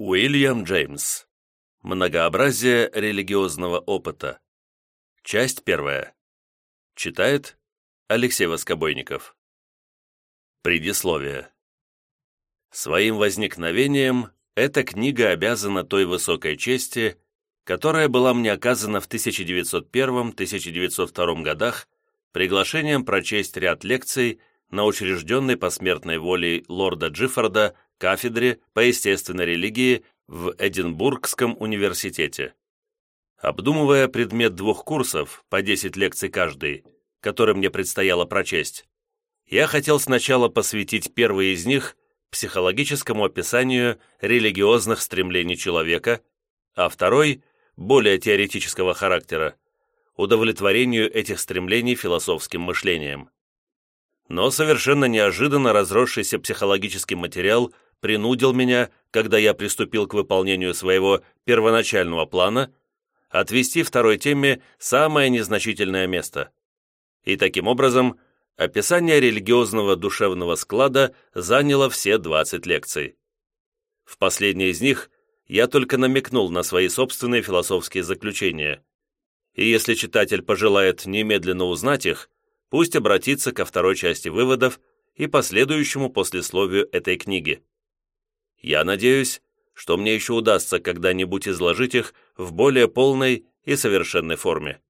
Уильям Джеймс. Многообразие религиозного опыта. Часть первая. Читает Алексей Воскобойников. Предисловие. Своим возникновением эта книга обязана той высокой чести, которая была мне оказана в 1901-1902 годах приглашением прочесть ряд лекций на учрежденной посмертной волей лорда Джиффорда кафедре по естественной религии в Эдинбургском университете. Обдумывая предмет двух курсов, по 10 лекций каждый, который мне предстояло прочесть, я хотел сначала посвятить первый из них психологическому описанию религиозных стремлений человека, а второй, более теоретического характера, удовлетворению этих стремлений философским мышлением. Но совершенно неожиданно разросшийся психологический материал принудил меня, когда я приступил к выполнению своего первоначального плана, отвести второй теме самое незначительное место. И таким образом, описание религиозного душевного склада заняло все 20 лекций. В последней из них я только намекнул на свои собственные философские заключения. И если читатель пожелает немедленно узнать их, пусть обратится ко второй части выводов и последующему послесловию этой книги. Я надеюсь, что мне еще удастся когда-нибудь изложить их в более полной и совершенной форме.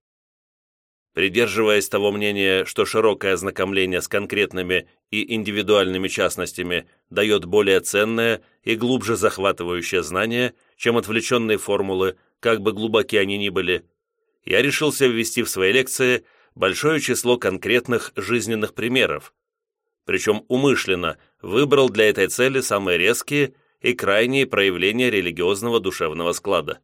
Придерживаясь того мнения, что широкое ознакомление с конкретными и индивидуальными частностями дает более ценное и глубже захватывающее знание, чем отвлеченные формулы, как бы глубоки они ни были, я решился ввести в свои лекции большое число конкретных жизненных примеров, причем умышленно выбрал для этой цели самые резкие и крайние проявления религиозного душевного склада.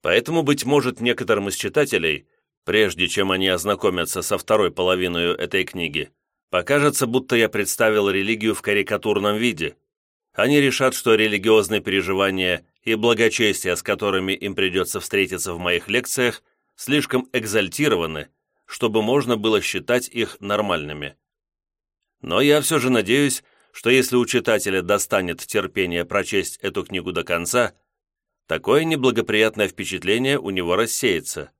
Поэтому, быть может, некоторым из читателей, прежде чем они ознакомятся со второй половиной этой книги, покажется, будто я представил религию в карикатурном виде. Они решат, что религиозные переживания и благочестие, с которыми им придется встретиться в моих лекциях, слишком экзальтированы, чтобы можно было считать их нормальными. Но я все же надеюсь, что если у читателя достанет терпение прочесть эту книгу до конца, такое неблагоприятное впечатление у него рассеется.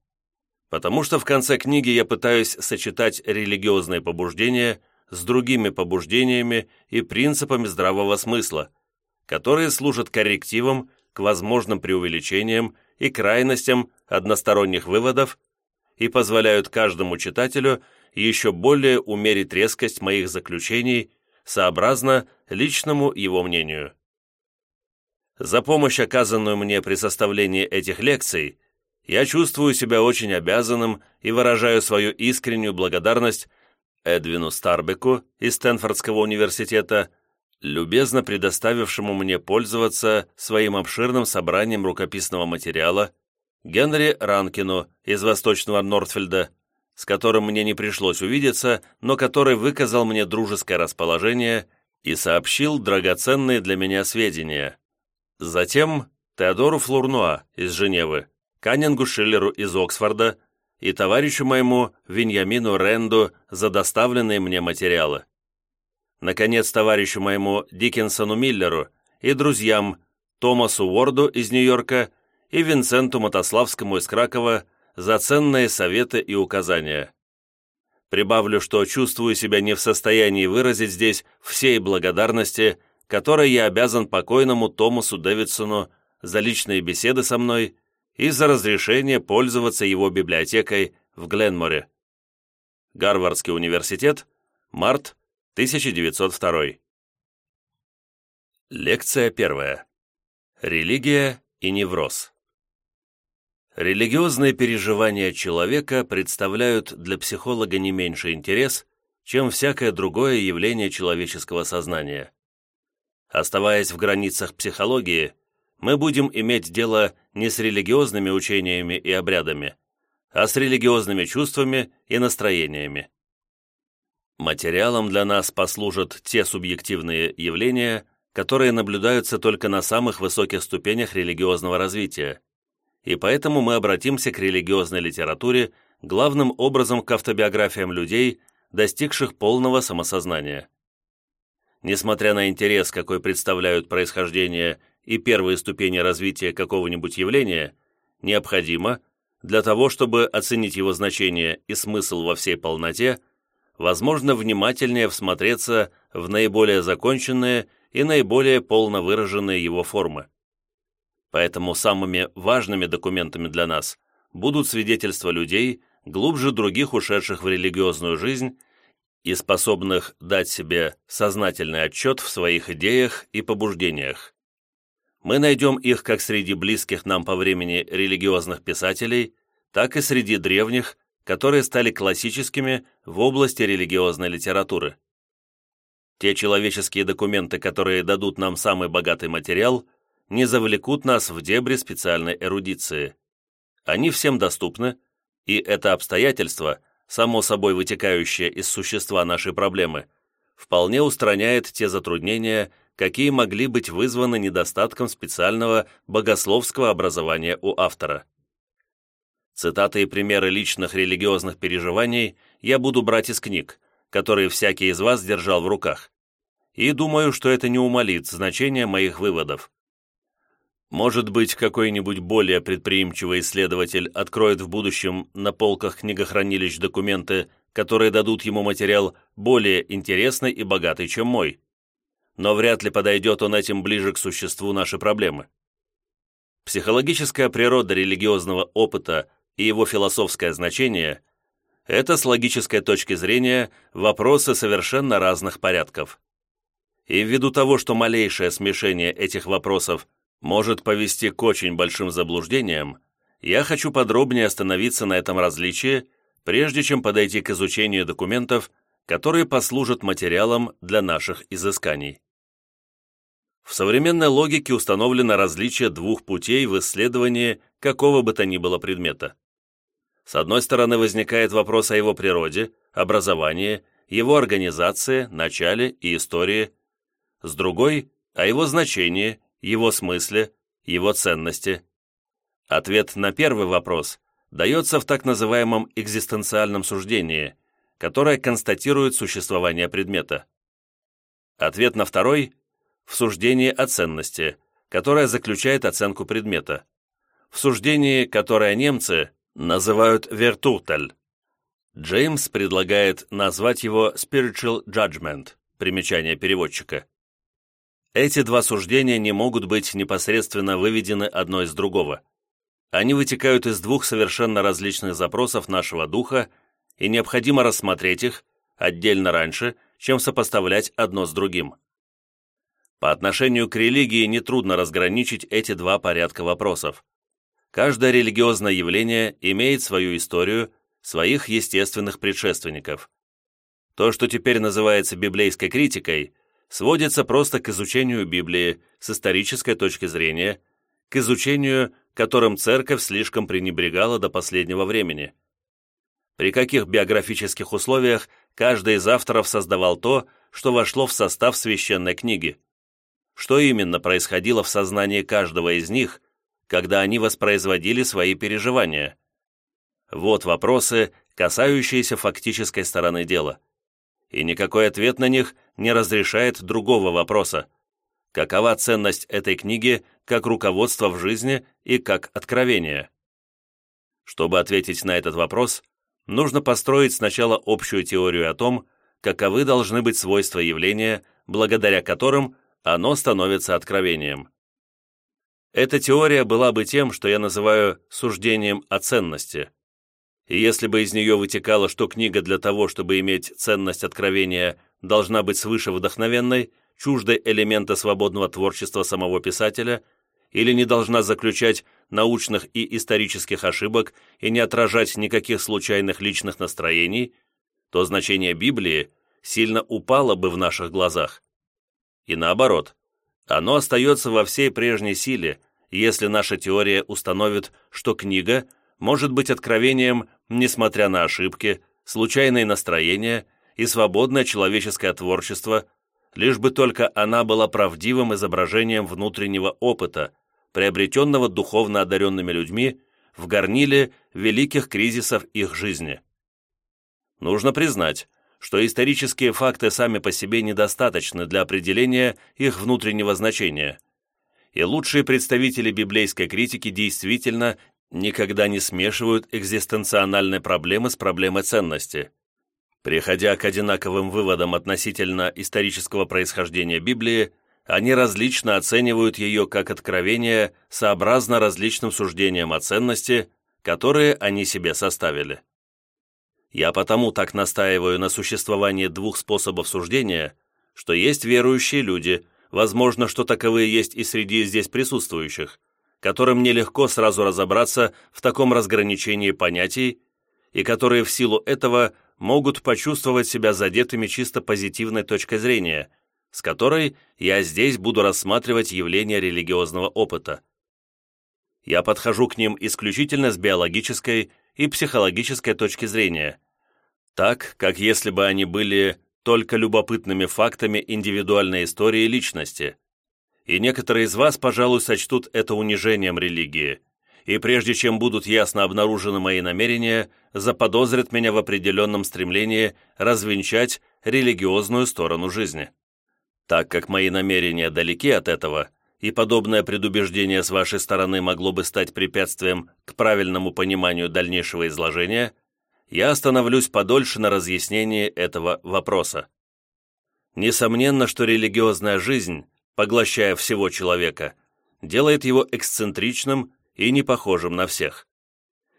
Потому что в конце книги я пытаюсь сочетать религиозные побуждения с другими побуждениями и принципами здравого смысла, которые служат коррективом к возможным преувеличениям и крайностям односторонних выводов и позволяют каждому читателю еще более умерить резкость моих заключений сообразно личному его мнению. За помощь, оказанную мне при составлении этих лекций, я чувствую себя очень обязанным и выражаю свою искреннюю благодарность Эдвину Старбеку из Стэнфордского университета, любезно предоставившему мне пользоваться своим обширным собранием рукописного материала, Генри Ранкину из Восточного Нортфельда, с которым мне не пришлось увидеться, но который выказал мне дружеское расположение и сообщил драгоценные для меня сведения. Затем Теодору Флурнуа из Женевы, Каннингу Шиллеру из Оксфорда и товарищу моему Виньямину Ренду за доставленные мне материалы. Наконец, товарищу моему Диккенсону Миллеру и друзьям Томасу Уорду из Нью-Йорка и Винсенту Мотославскому из Кракова за ценные советы и указания. Прибавлю, что чувствую себя не в состоянии выразить здесь всей благодарности, которой я обязан покойному Томасу Дэвидсону за личные беседы со мной и за разрешение пользоваться его библиотекой в Гленморе. Гарвардский университет, март 1902. Лекция первая. Религия и невроз. Религиозные переживания человека представляют для психолога не меньший интерес, чем всякое другое явление человеческого сознания. Оставаясь в границах психологии, мы будем иметь дело не с религиозными учениями и обрядами, а с религиозными чувствами и настроениями. Материалом для нас послужат те субъективные явления, которые наблюдаются только на самых высоких ступенях религиозного развития, и поэтому мы обратимся к религиозной литературе главным образом к автобиографиям людей, достигших полного самосознания. Несмотря на интерес, какой представляют происхождение и первые ступени развития какого-нибудь явления необходимо для того, чтобы оценить его значение и смысл во всей полноте, возможно внимательнее всмотреться в наиболее законченные и наиболее полно выраженные его формы. Поэтому самыми важными документами для нас будут свидетельства людей, глубже других ушедших в религиозную жизнь и способных дать себе сознательный отчет в своих идеях и побуждениях. Мы найдем их как среди близких нам по времени религиозных писателей, так и среди древних, которые стали классическими в области религиозной литературы. Те человеческие документы, которые дадут нам самый богатый материал, не завлекут нас в дебри специальной эрудиции. Они всем доступны, и это обстоятельство, само собой вытекающее из существа нашей проблемы, вполне устраняет те затруднения, какие могли быть вызваны недостатком специального богословского образования у автора. Цитаты и примеры личных религиозных переживаний я буду брать из книг, которые всякий из вас держал в руках. И думаю, что это не умалит значение моих выводов. Может быть, какой-нибудь более предприимчивый исследователь откроет в будущем на полках книгохранилищ документы, которые дадут ему материал более интересный и богатый, чем мой. Но вряд ли подойдет он этим ближе к существу нашей проблемы. Психологическая природа религиозного опыта и его философское значение – это с логической точки зрения вопросы совершенно разных порядков. И ввиду того, что малейшее смешение этих вопросов – может повести к очень большим заблуждениям, я хочу подробнее остановиться на этом различии, прежде чем подойти к изучению документов, которые послужат материалом для наших изысканий. В современной логике установлено различие двух путей в исследовании какого бы то ни было предмета. С одной стороны возникает вопрос о его природе, образовании, его организации, начале и истории, с другой – о его значении, его смысле, его ценности? Ответ на первый вопрос дается в так называемом экзистенциальном суждении, которое констатирует существование предмета. Ответ на второй – в суждении о ценности, которое заключает оценку предмета. В суждении, которое немцы называют «вертуртель». Джеймс предлагает назвать его «spiritual judgment» примечание переводчика. Эти два суждения не могут быть непосредственно выведены одно из другого. Они вытекают из двух совершенно различных запросов нашего духа, и необходимо рассмотреть их отдельно раньше, чем сопоставлять одно с другим. По отношению к религии нетрудно разграничить эти два порядка вопросов. Каждое религиозное явление имеет свою историю, своих естественных предшественников. То, что теперь называется библейской критикой, сводится просто к изучению Библии с исторической точки зрения, к изучению, которым церковь слишком пренебрегала до последнего времени. При каких биографических условиях каждый из авторов создавал то, что вошло в состав священной книги? Что именно происходило в сознании каждого из них, когда они воспроизводили свои переживания? Вот вопросы, касающиеся фактической стороны дела и никакой ответ на них не разрешает другого вопроса. Какова ценность этой книги как руководство в жизни и как откровение? Чтобы ответить на этот вопрос, нужно построить сначала общую теорию о том, каковы должны быть свойства явления, благодаря которым оно становится откровением. Эта теория была бы тем, что я называю суждением о ценности – и если бы из нее вытекало, что книга для того, чтобы иметь ценность откровения, должна быть свыше вдохновенной, чуждой элемента свободного творчества самого писателя, или не должна заключать научных и исторических ошибок и не отражать никаких случайных личных настроений, то значение Библии сильно упало бы в наших глазах. И наоборот, оно остается во всей прежней силе, если наша теория установит, что книга может быть откровением несмотря на ошибки, случайные настроения и свободное человеческое творчество, лишь бы только она была правдивым изображением внутреннего опыта, приобретенного духовно одаренными людьми в горниле великих кризисов их жизни. Нужно признать, что исторические факты сами по себе недостаточны для определения их внутреннего значения. и лучшие представители библейской критики действительно никогда не смешивают экзистенциональные проблемы с проблемой ценности. Приходя к одинаковым выводам относительно исторического происхождения Библии, они различно оценивают ее как откровение сообразно различным суждениям о ценности, которые они себе составили. Я потому так настаиваю на существовании двух способов суждения, что есть верующие люди, возможно, что таковые есть и среди здесь присутствующих, которым нелегко сразу разобраться в таком разграничении понятий и которые в силу этого могут почувствовать себя задетыми чисто позитивной точкой зрения, с которой я здесь буду рассматривать явления религиозного опыта. Я подхожу к ним исключительно с биологической и психологической точки зрения, так, как если бы они были только любопытными фактами индивидуальной истории личности. И некоторые из вас, пожалуй, сочтут это унижением религии, и прежде чем будут ясно обнаружены мои намерения, заподозрят меня в определенном стремлении развенчать религиозную сторону жизни. Так как мои намерения далеки от этого, и подобное предубеждение с вашей стороны могло бы стать препятствием к правильному пониманию дальнейшего изложения, я остановлюсь подольше на разъяснении этого вопроса. Несомненно, что религиозная жизнь, поглощая всего человека, делает его эксцентричным и не похожим на всех.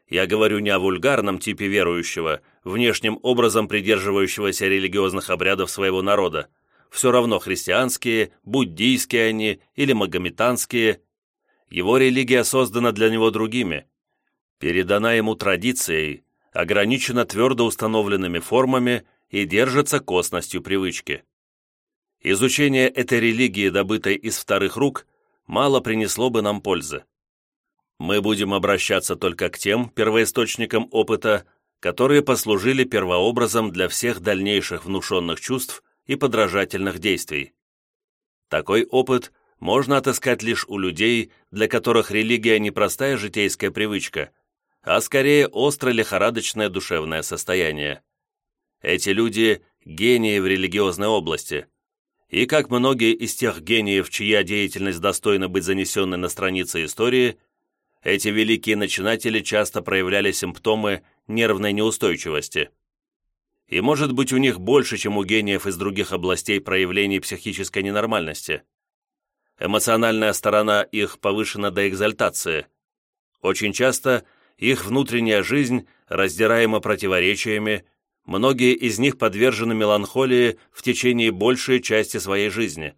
Я говорю не о вульгарном типе верующего, внешним образом придерживающегося религиозных обрядов своего народа, все равно христианские, буддийские они или магометанские. Его религия создана для него другими, передана ему традицией, ограничена твердо установленными формами и держится косностью привычки. Изучение этой религии, добытой из вторых рук, мало принесло бы нам пользы. Мы будем обращаться только к тем первоисточникам опыта, которые послужили первообразом для всех дальнейших внушенных чувств и подражательных действий. Такой опыт можно отыскать лишь у людей, для которых религия не простая житейская привычка, а скорее остро-лихорадочное душевное состояние. Эти люди – гении в религиозной области. И как многие из тех гениев, чья деятельность достойна быть занесенной на страницы истории, эти великие начинатели часто проявляли симптомы нервной неустойчивости – и может быть у них больше, чем у гениев из других областей проявлений психической ненормальности. Эмоциональная сторона их повышена до экзальтации. Очень часто их внутренняя жизнь раздираема противоречиями, многие из них подвержены меланхолии в течение большей части своей жизни.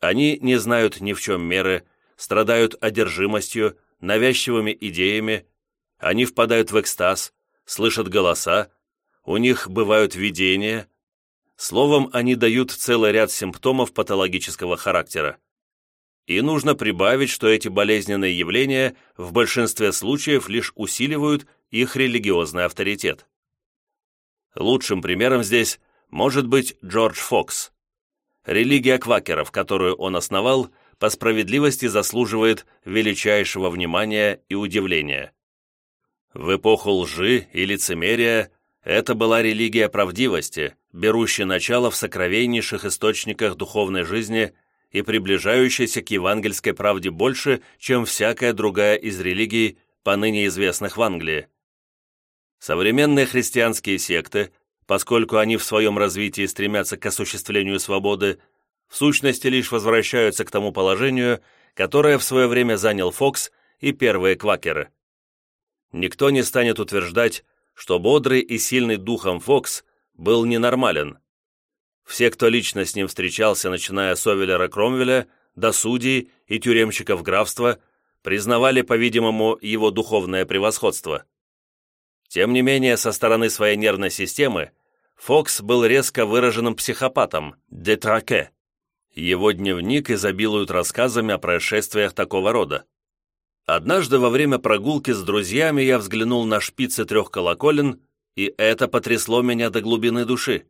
Они не знают ни в чем меры, страдают одержимостью, навязчивыми идеями, они впадают в экстаз, слышат голоса, у них бывают видения. Словом, они дают целый ряд симптомов патологического характера. И нужно прибавить, что эти болезненные явления в большинстве случаев лишь усиливают их религиозный авторитет. Лучшим примером здесь может быть Джордж Фокс. Религия квакеров, которую он основал, по справедливости заслуживает величайшего внимания и удивления. В эпоху лжи и лицемерия это была религия правдивости, берущая начало в сокровеннейших источниках духовной жизни и приближающаяся к евангельской правде больше, чем всякая другая из религий, поныне известных в Англии. Современные христианские секты, поскольку они в своем развитии стремятся к осуществлению свободы, в сущности лишь возвращаются к тому положению, которое в свое время занял Фокс и первые квакеры. Никто не станет утверждать, что бодрый и сильный духом Фокс был ненормален. Все, кто лично с ним встречался, начиная с Овелера Кромвеля до судей и тюремщиков графства, признавали, по-видимому, его духовное превосходство. Тем не менее, со стороны своей нервной системы Фокс был резко выраженным психопатом, детраке. Его дневник изобилует рассказами о происшествиях такого рода. Однажды во время прогулки с друзьями я взглянул на шпицы трех колоколен, и это потрясло меня до глубины души.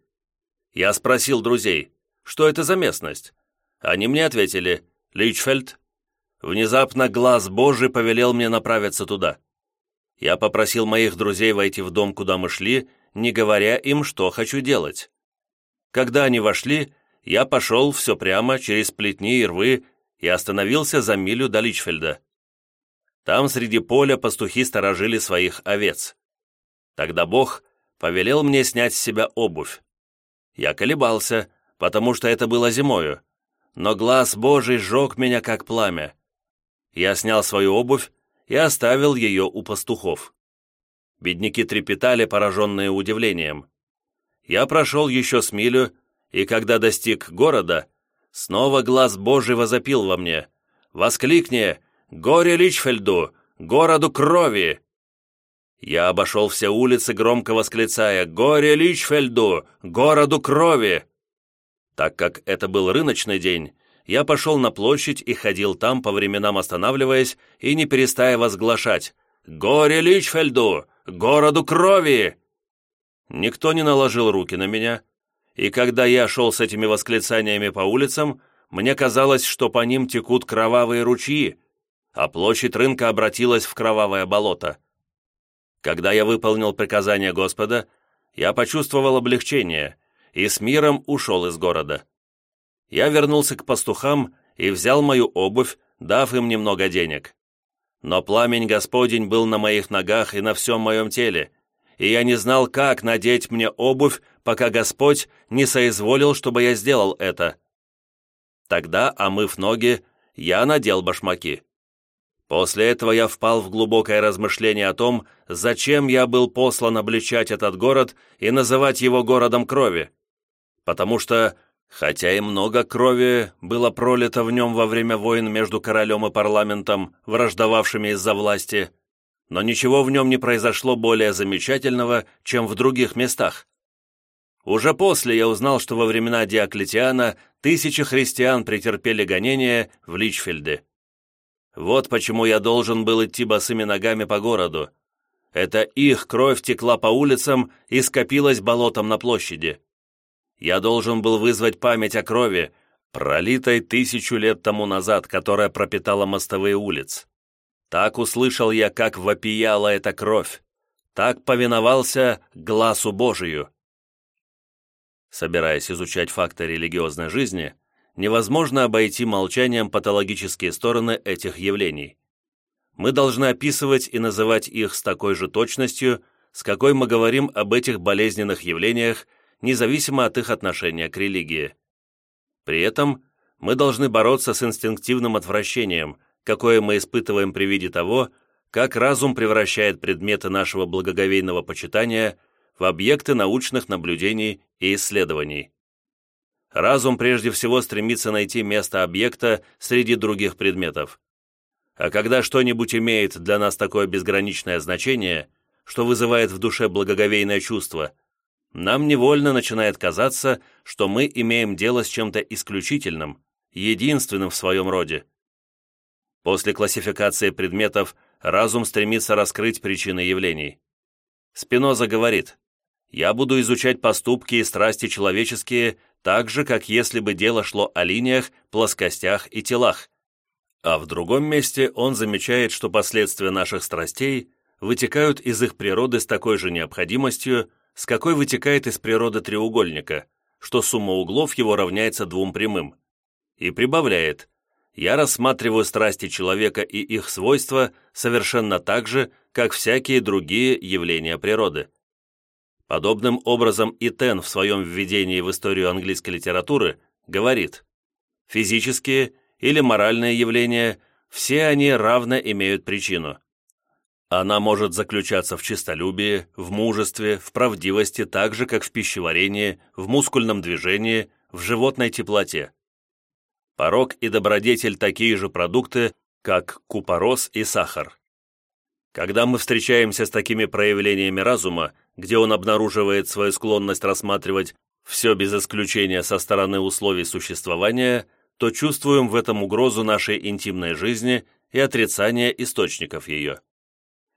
Я спросил друзей, что это за местность? Они мне ответили, Личфельд. Внезапно глаз Божий повелел мне направиться туда. Я попросил моих друзей войти в дом, куда мы шли, не говоря им, что хочу делать. Когда они вошли, я пошел все прямо через плетни и рвы и остановился за милю до Личфельда. Там среди поля пастухи сторожили своих овец. Тогда Бог повелел мне снять с себя обувь. Я колебался, потому что это было зимою, но глаз Божий сжег меня, как пламя. Я снял свою обувь и оставил ее у пастухов. Бедняки трепетали, пораженные удивлением. Я прошел еще с милю, и когда достиг города, снова глаз Божий возопил во мне. «Воскликни! Горе Личфельду! Городу крови!» Я обошел все улицы, громко восклицая «Горе Личфельду! Городу крови!» Так как это был рыночный день, я пошел на площадь и ходил там, по временам останавливаясь и не перестая возглашать «Горе Личфельду! Городу крови!» Никто не наложил руки на меня, и когда я шел с этими восклицаниями по улицам, мне казалось, что по ним текут кровавые ручьи, а площадь рынка обратилась в кровавое болото. Когда я выполнил приказание Господа, я почувствовал облегчение и с миром ушел из города. Я вернулся к пастухам и взял мою обувь, дав им немного денег. Но пламень Господень был на моих ногах и на всем моем теле, и я не знал, как надеть мне обувь, пока Господь не соизволил, чтобы я сделал это. Тогда, омыв ноги, я надел башмаки. После этого я впал в глубокое размышление о том, зачем я был послан обличать этот город и называть его городом крови. Потому что, хотя и много крови было пролито в нем во время войн между королем и парламентом, враждовавшими из-за власти, но ничего в нем не произошло более замечательного, чем в других местах. Уже после я узнал, что во времена Диоклетиана тысячи христиан претерпели гонения в Личфельде. Вот почему я должен был идти босыми ногами по городу. Это их кровь текла по улицам и скопилась болотом на площади. Я должен был вызвать память о крови, пролитой тысячу лет тому назад, которая пропитала мостовые улиц. Так услышал я, как вопияла эта кровь. Так повиновался глазу Божию. Собираясь изучать факты религиозной жизни, невозможно обойти молчанием патологические стороны этих явлений. Мы должны описывать и называть их с такой же точностью, с какой мы говорим об этих болезненных явлениях, независимо от их отношения к религии. При этом мы должны бороться с инстинктивным отвращением, какое мы испытываем при виде того, как разум превращает предметы нашего благоговейного почитания в объекты научных наблюдений и исследований. Разум прежде всего стремится найти место объекта среди других предметов. А когда что-нибудь имеет для нас такое безграничное значение, что вызывает в душе благоговейное чувство, нам невольно начинает казаться, что мы имеем дело с чем-то исключительным, единственным в своем роде. После классификации предметов разум стремится раскрыть причины явлений. Спиноза говорит, «Я буду изучать поступки и страсти человеческие так же, как если бы дело шло о линиях, плоскостях и телах. А в другом месте он замечает, что последствия наших страстей вытекают из их природы с такой же необходимостью, с какой вытекает из природы треугольника, что сумма углов его равняется двум прямым. И прибавляет, я рассматриваю страсти человека и их свойства совершенно так же, как всякие другие явления природы. Подобным образом и Тен в своем введении в историю английской литературы говорит, физические или моральные явления, все они равно имеют причину. Она может заключаться в честолюбии, в мужестве, в правдивости, так же, как в пищеварении, в мускульном движении, в животной теплоте. Порог и добродетель такие же продукты, как купорос и сахар. Когда мы встречаемся с такими проявлениями разума, где он обнаруживает свою склонность рассматривать все без исключения со стороны условий существования, то чувствуем в этом угрозу нашей интимной жизни и отрицание источников ее.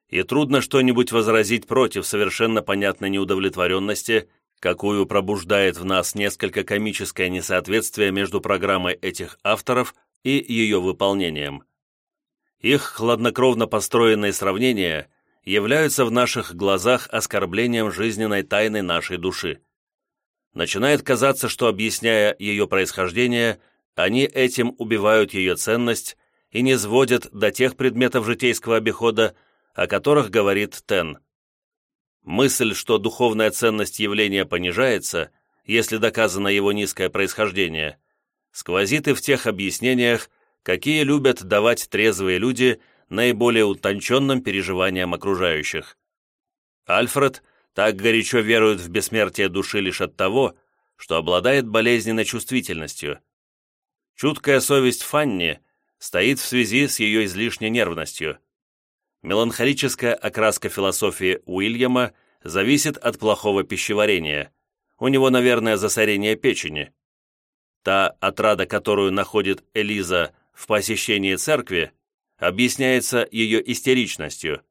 И трудно что-нибудь возразить против совершенно понятной неудовлетворенности, какую пробуждает в нас несколько комическое несоответствие между программой этих авторов и ее выполнением. Их хладнокровно построенные сравнения являются в наших глазах оскорблением жизненной тайны нашей души. Начинает казаться, что, объясняя ее происхождение, они этим убивают ее ценность и не сводят до тех предметов житейского обихода, о которых говорит Тен. Мысль, что духовная ценность явления понижается, если доказано его низкое происхождение, сквозит и в тех объяснениях, какие любят давать трезвые люди наиболее утонченным переживаниям окружающих. Альфред так горячо верует в бессмертие души лишь от того, что обладает болезненной чувствительностью. Чуткая совесть Фанни стоит в связи с ее излишней нервностью. Меланхолическая окраска философии Уильяма зависит от плохого пищеварения. У него, наверное, засорение печени. Та отрада, которую находит Элиза в посещении церкви, объясняется ее истеричностью.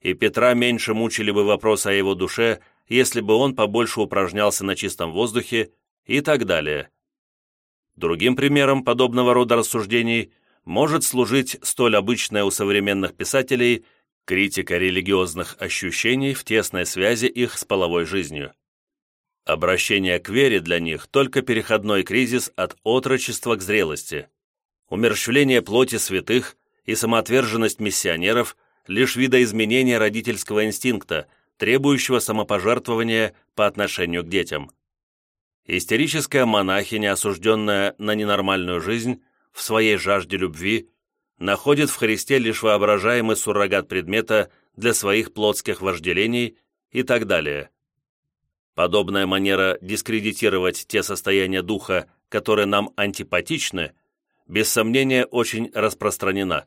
И Петра меньше мучили бы вопросы о его душе, если бы он побольше упражнялся на чистом воздухе и так далее. Другим примером подобного рода рассуждений – может служить столь обычная у современных писателей критика религиозных ощущений в тесной связи их с половой жизнью. Обращение к вере для них – только переходной кризис от отрочества к зрелости. Умерщвление плоти святых и самоотверженность миссионеров – лишь видоизменение родительского инстинкта, требующего самопожертвования по отношению к детям. Истерическая монахиня, осужденная на ненормальную жизнь, в своей жажде любви находит в Христе лишь воображаемый суррогат предмета для своих плотских вожделений и так далее. Подобная манера дискредитировать те состояния духа, которые нам антипатичны, без сомнения очень распространена.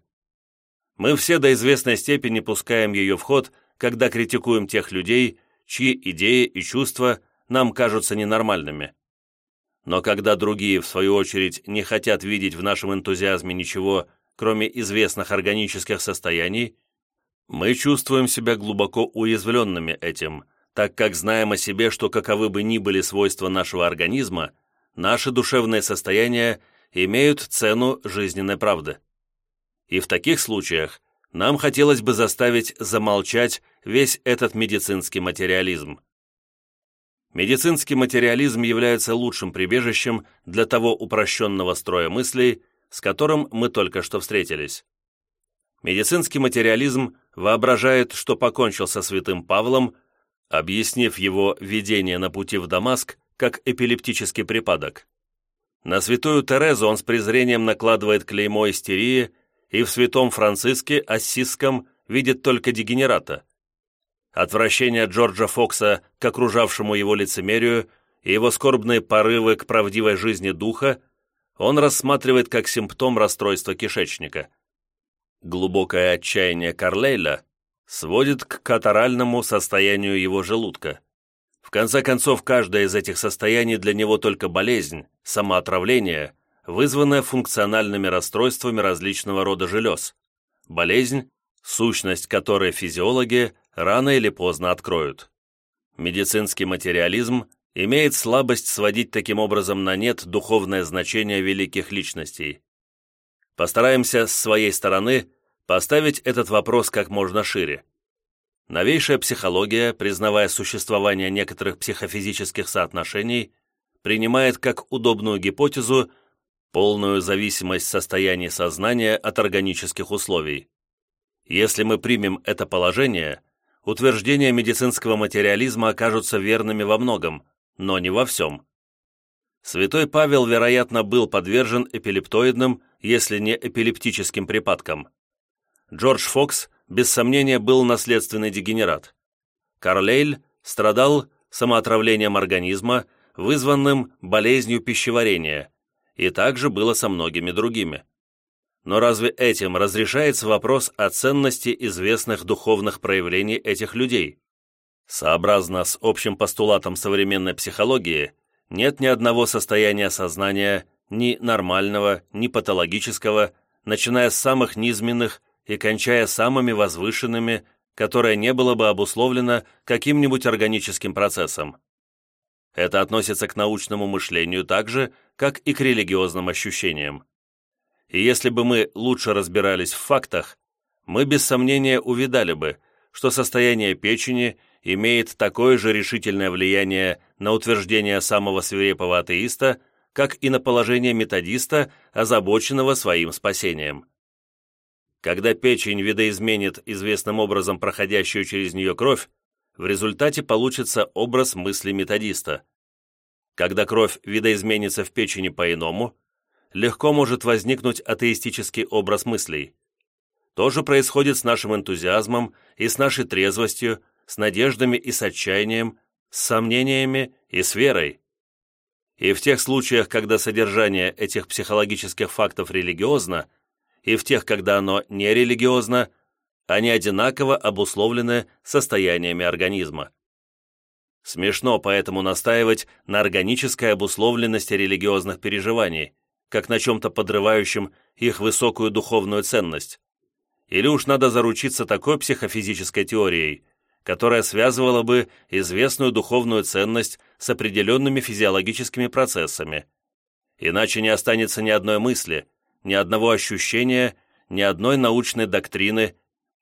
Мы все до известной степени пускаем ее в ход, когда критикуем тех людей, чьи идеи и чувства нам кажутся ненормальными. Но когда другие, в свою очередь, не хотят видеть в нашем энтузиазме ничего, кроме известных органических состояний, мы чувствуем себя глубоко уязвленными этим, так как знаем о себе, что каковы бы ни были свойства нашего организма, наши душевные состояния имеют цену жизненной правды. И в таких случаях нам хотелось бы заставить замолчать весь этот медицинский материализм. Медицинский материализм является лучшим прибежищем для того упрощенного строя мыслей, с которым мы только что встретились. Медицинский материализм воображает, что покончил со святым Павлом, объяснив его видение на пути в Дамаск как эпилептический припадок. На святую Терезу он с презрением накладывает клеймо истерии и в святом Франциске Ассизском видит только дегенерата. Отвращение Джорджа Фокса к окружавшему его лицемерию и его скорбные порывы к правдивой жизни духа он рассматривает как симптом расстройства кишечника. Глубокое отчаяние Карлейля сводит к катаральному состоянию его желудка. В конце концов, каждое из этих состояний для него только болезнь, самоотравление, вызванное функциональными расстройствами различного рода желез. Болезнь, сущность которой физиологи рано или поздно откроют. Медицинский материализм имеет слабость сводить таким образом на нет духовное значение великих личностей. Постараемся с своей стороны поставить этот вопрос как можно шире. Новейшая психология, признавая существование некоторых психофизических соотношений, принимает как удобную гипотезу полную зависимость состояния сознания от органических условий. Если мы примем это положение, утверждения медицинского материализма окажутся верными во многом, но не во всем. Святой Павел, вероятно, был подвержен эпилептоидным, если не эпилептическим припадкам. Джордж Фокс, без сомнения, был наследственный дегенерат. Карлейль страдал самоотравлением организма, вызванным болезнью пищеварения, и также было со многими другими. Но разве этим разрешается вопрос о ценности известных духовных проявлений этих людей? Сообразно с общим постулатом современной психологии, нет ни одного состояния сознания, ни нормального, ни патологического, начиная с самых низменных и кончая самыми возвышенными, которое не было бы обусловлено каким-нибудь органическим процессом. Это относится к научному мышлению так же, как и к религиозным ощущениям и если бы мы лучше разбирались в фактах, мы без сомнения увидали бы, что состояние печени имеет такое же решительное влияние на утверждение самого свирепого атеиста, как и на положение методиста, озабоченного своим спасением. Когда печень видоизменит известным образом проходящую через нее кровь, в результате получится образ мысли методиста. Когда кровь видоизменится в печени по-иному, легко может возникнуть атеистический образ мыслей. То же происходит с нашим энтузиазмом и с нашей трезвостью, с надеждами и с отчаянием, с сомнениями и с верой. И в тех случаях, когда содержание этих психологических фактов религиозно, и в тех, когда оно не религиозно, они одинаково обусловлены состояниями организма. Смешно поэтому настаивать на органической обусловленности религиозных переживаний, как на чем-то подрывающем их высокую духовную ценность. Или уж надо заручиться такой психофизической теорией, которая связывала бы известную духовную ценность с определенными физиологическими процессами. Иначе не останется ни одной мысли, ни одного ощущения, ни одной научной доктрины,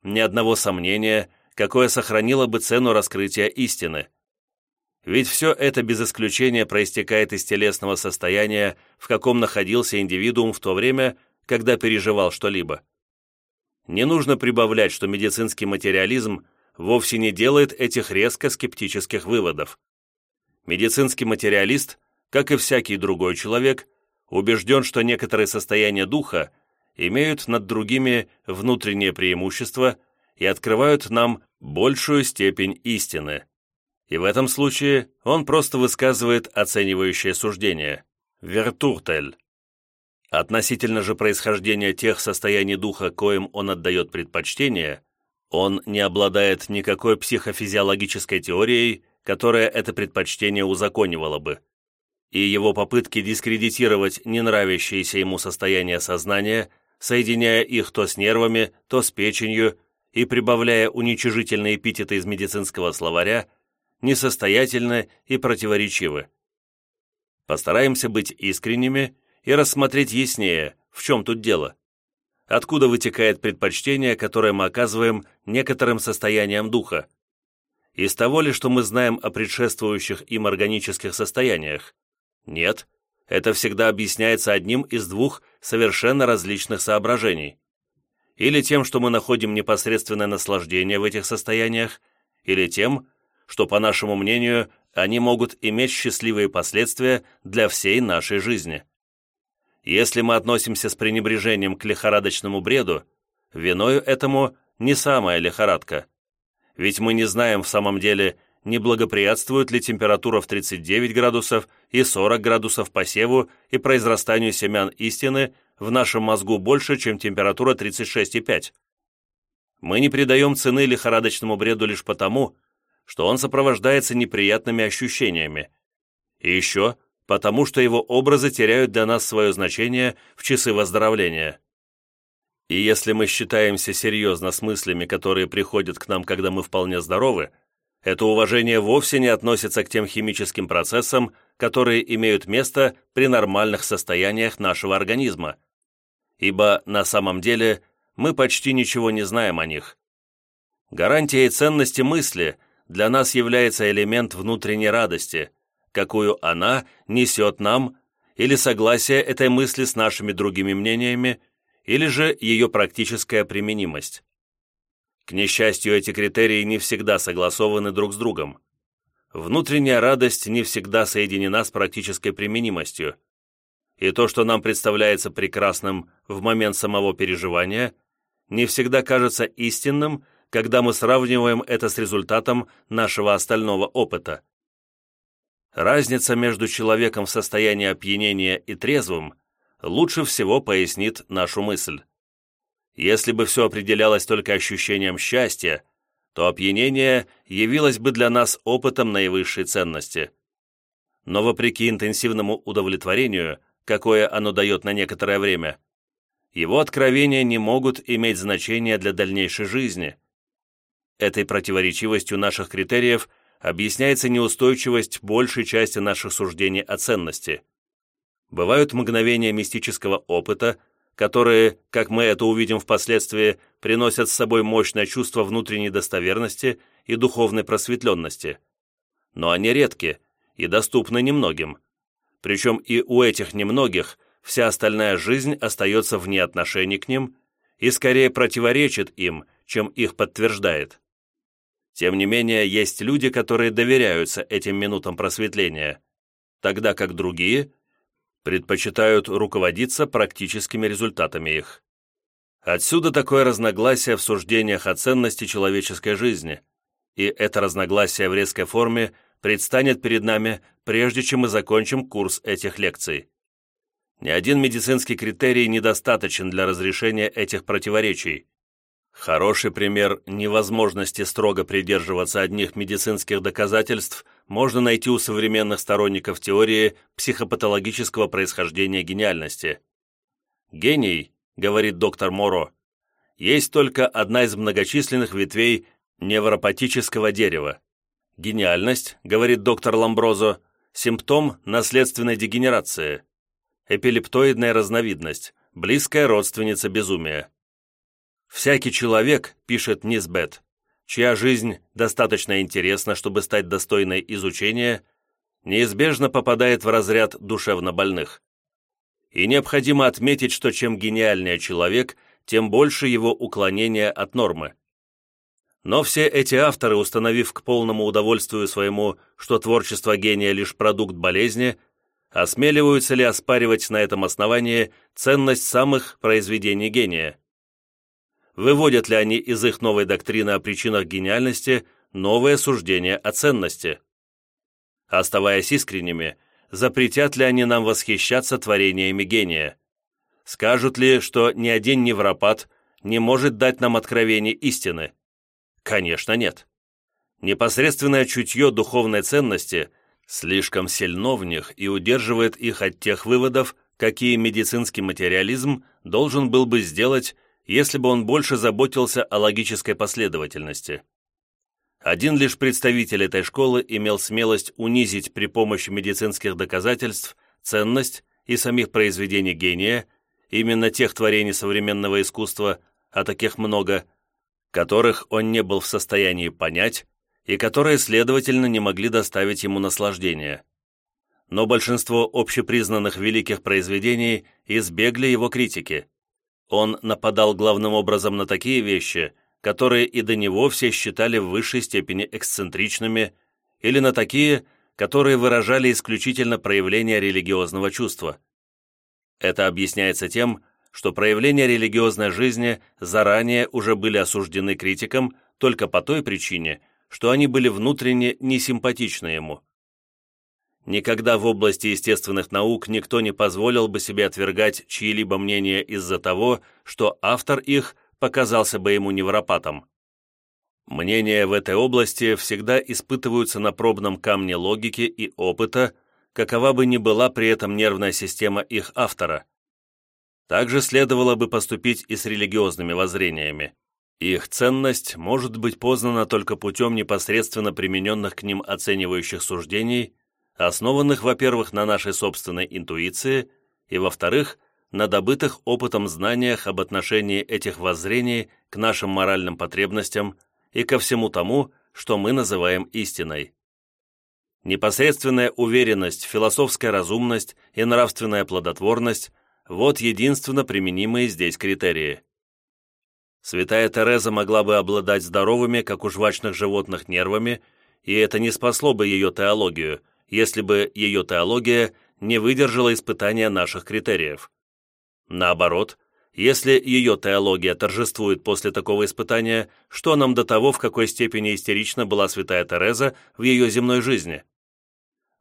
ни одного сомнения, какое сохранило бы цену раскрытия истины. Ведь все это без исключения проистекает из телесного состояния, в каком находился индивидуум в то время, когда переживал что-либо. Не нужно прибавлять, что медицинский материализм вовсе не делает этих резко скептических выводов. Медицинский материалист, как и всякий другой человек, убежден, что некоторые состояния духа имеют над другими внутреннее преимущество и открывают нам большую степень истины. И в этом случае он просто высказывает оценивающее суждение – вертуртель. Относительно же происхождения тех состояний духа, коим он отдает предпочтение, он не обладает никакой психофизиологической теорией, которая это предпочтение узаконивала бы. И его попытки дискредитировать ненравящиеся ему состояния сознания, соединяя их то с нервами, то с печенью и прибавляя уничижительные эпитеты из медицинского словаря, несостоятельны и противоречивы. Постараемся быть искренними и рассмотреть яснее, в чем тут дело откуда вытекает предпочтение, которое мы оказываем некоторым состояниям духа. Из того ли, что мы знаем о предшествующих им органических состояниях? Нет, это всегда объясняется одним из двух совершенно различных соображений. Или тем, что мы находим непосредственное наслаждение в этих состояниях, или тем, что, по нашему мнению, они могут иметь счастливые последствия для всей нашей жизни. Если мы относимся с пренебрежением к лихорадочному бреду, виною этому не самая лихорадка. Ведь мы не знаем в самом деле, не благоприятствует ли температура в 39 градусов и 40 градусов посеву и произрастанию семян истины в нашем мозгу больше, чем температура 36,5. Мы не придаем цены лихорадочному бреду лишь потому, что он сопровождается неприятными ощущениями. И еще потому что его образы теряют для нас свое значение в часы выздоровления. И если мы считаемся серьезно с мыслями, которые приходят к нам, когда мы вполне здоровы, это уважение вовсе не относится к тем химическим процессам, которые имеют место при нормальных состояниях нашего организма. Ибо на самом деле мы почти ничего не знаем о них. Гарантией ценности мысли для нас является элемент внутренней радости, какую она несет нам, или согласие этой мысли с нашими другими мнениями, или же ее практическая применимость. К несчастью, эти критерии не всегда согласованы друг с другом. Внутренняя радость не всегда соединена с практической применимостью, и то, что нам представляется прекрасным в момент самого переживания, не всегда кажется истинным, когда мы сравниваем это с результатом нашего остального опыта. Разница между человеком в состоянии опьянения и трезвым лучше всего пояснит нашу мысль. Если бы все определялось только ощущением счастья, то опьянение явилось бы для нас опытом наивысшей ценности. Но вопреки интенсивному удовлетворению, какое оно дает на некоторое время, его откровения не могут иметь значения для дальнейшей жизни. Этой противоречивостью наших критериев – объясняется неустойчивость большей части наших суждений о ценности. Бывают мгновения мистического опыта, которые, как мы это увидим впоследствии, приносят с собой мощное чувство внутренней достоверности и духовной просветленности. Но они редки и доступны немногим. причем и у этих немногих вся остальная жизнь остается вне отношений к ним и скорее противоречит им, чем их подтверждает. Тем не менее, есть люди, которые доверяются этим минутам просветления, тогда как другие предпочитают руководиться практическими результатами их. Отсюда такое разногласие в суждениях о ценности человеческой жизни, и это разногласие в резкой форме предстанет перед нами, прежде чем мы закончим курс этих лекций. Ни один медицинский критерий недостаточен для разрешения этих противоречий. Хороший пример невозможности строго придерживаться одних медицинских доказательств можно найти у современных сторонников теории психопатологического происхождения гениальности. Гений, говорит доктор Моро, есть только одна из многочисленных ветвей невропатического дерева. Гениальность, говорит доктор Ламброзо, симптом наследственной дегенерации. Эпилептоидная разновидность, близкая родственница безумия. «Всякий человек, — пишет Низбет, — чья жизнь достаточно интересна, чтобы стать достойной изучения, неизбежно попадает в разряд душевнобольных. И необходимо отметить, что чем гениальнее человек, тем больше его уклонения от нормы. Но все эти авторы, установив к полному удовольствию своему, что творчество гения лишь продукт болезни, осмеливаются ли оспаривать на этом основании ценность самых произведений гения? Выводят ли они из их новой доктрины о причинах гениальности новое суждение о ценности? Оставаясь искренними, запретят ли они нам восхищаться творениями гения? Скажут ли, что ни один невропат не может дать нам откровение истины? Конечно, нет. Непосредственное чутье духовной ценности слишком сильно в них и удерживает их от тех выводов, какие медицинский материализм должен был бы сделать, если бы он больше заботился о логической последовательности. Один лишь представитель этой школы имел смелость унизить при помощи медицинских доказательств ценность и самих произведений гения, именно тех творений современного искусства, а таких много, которых он не был в состоянии понять и которые, следовательно, не могли доставить ему наслаждения. Но большинство общепризнанных великих произведений избегли его критики. Он нападал главным образом на такие вещи, которые и до него все считали в высшей степени эксцентричными, или на такие, которые выражали исключительно проявление религиозного чувства. Это объясняется тем, что проявления религиозной жизни заранее уже были осуждены критиком только по той причине, что они были внутренне несимпатичны ему. Никогда в области естественных наук никто не позволил бы себе отвергать чьи-либо мнения из-за того, что автор их показался бы ему невропатом. Мнения в этой области всегда испытываются на пробном камне логики и опыта, какова бы ни была при этом нервная система их автора. Также следовало бы поступить и с религиозными воззрениями. Их ценность может быть познана только путем непосредственно примененных к ним оценивающих суждений, основанных, во-первых, на нашей собственной интуиции, и, во-вторых, на добытых опытом знаниях об отношении этих воззрений к нашим моральным потребностям и ко всему тому, что мы называем истиной. Непосредственная уверенность, философская разумность и нравственная плодотворность – вот единственно применимые здесь критерии. Святая Тереза могла бы обладать здоровыми, как у жвачных животных, нервами, и это не спасло бы ее теологию, если бы ее теология не выдержала испытания наших критериев. Наоборот, если ее теология торжествует после такого испытания, что нам до того, в какой степени истерична была святая Тереза в ее земной жизни?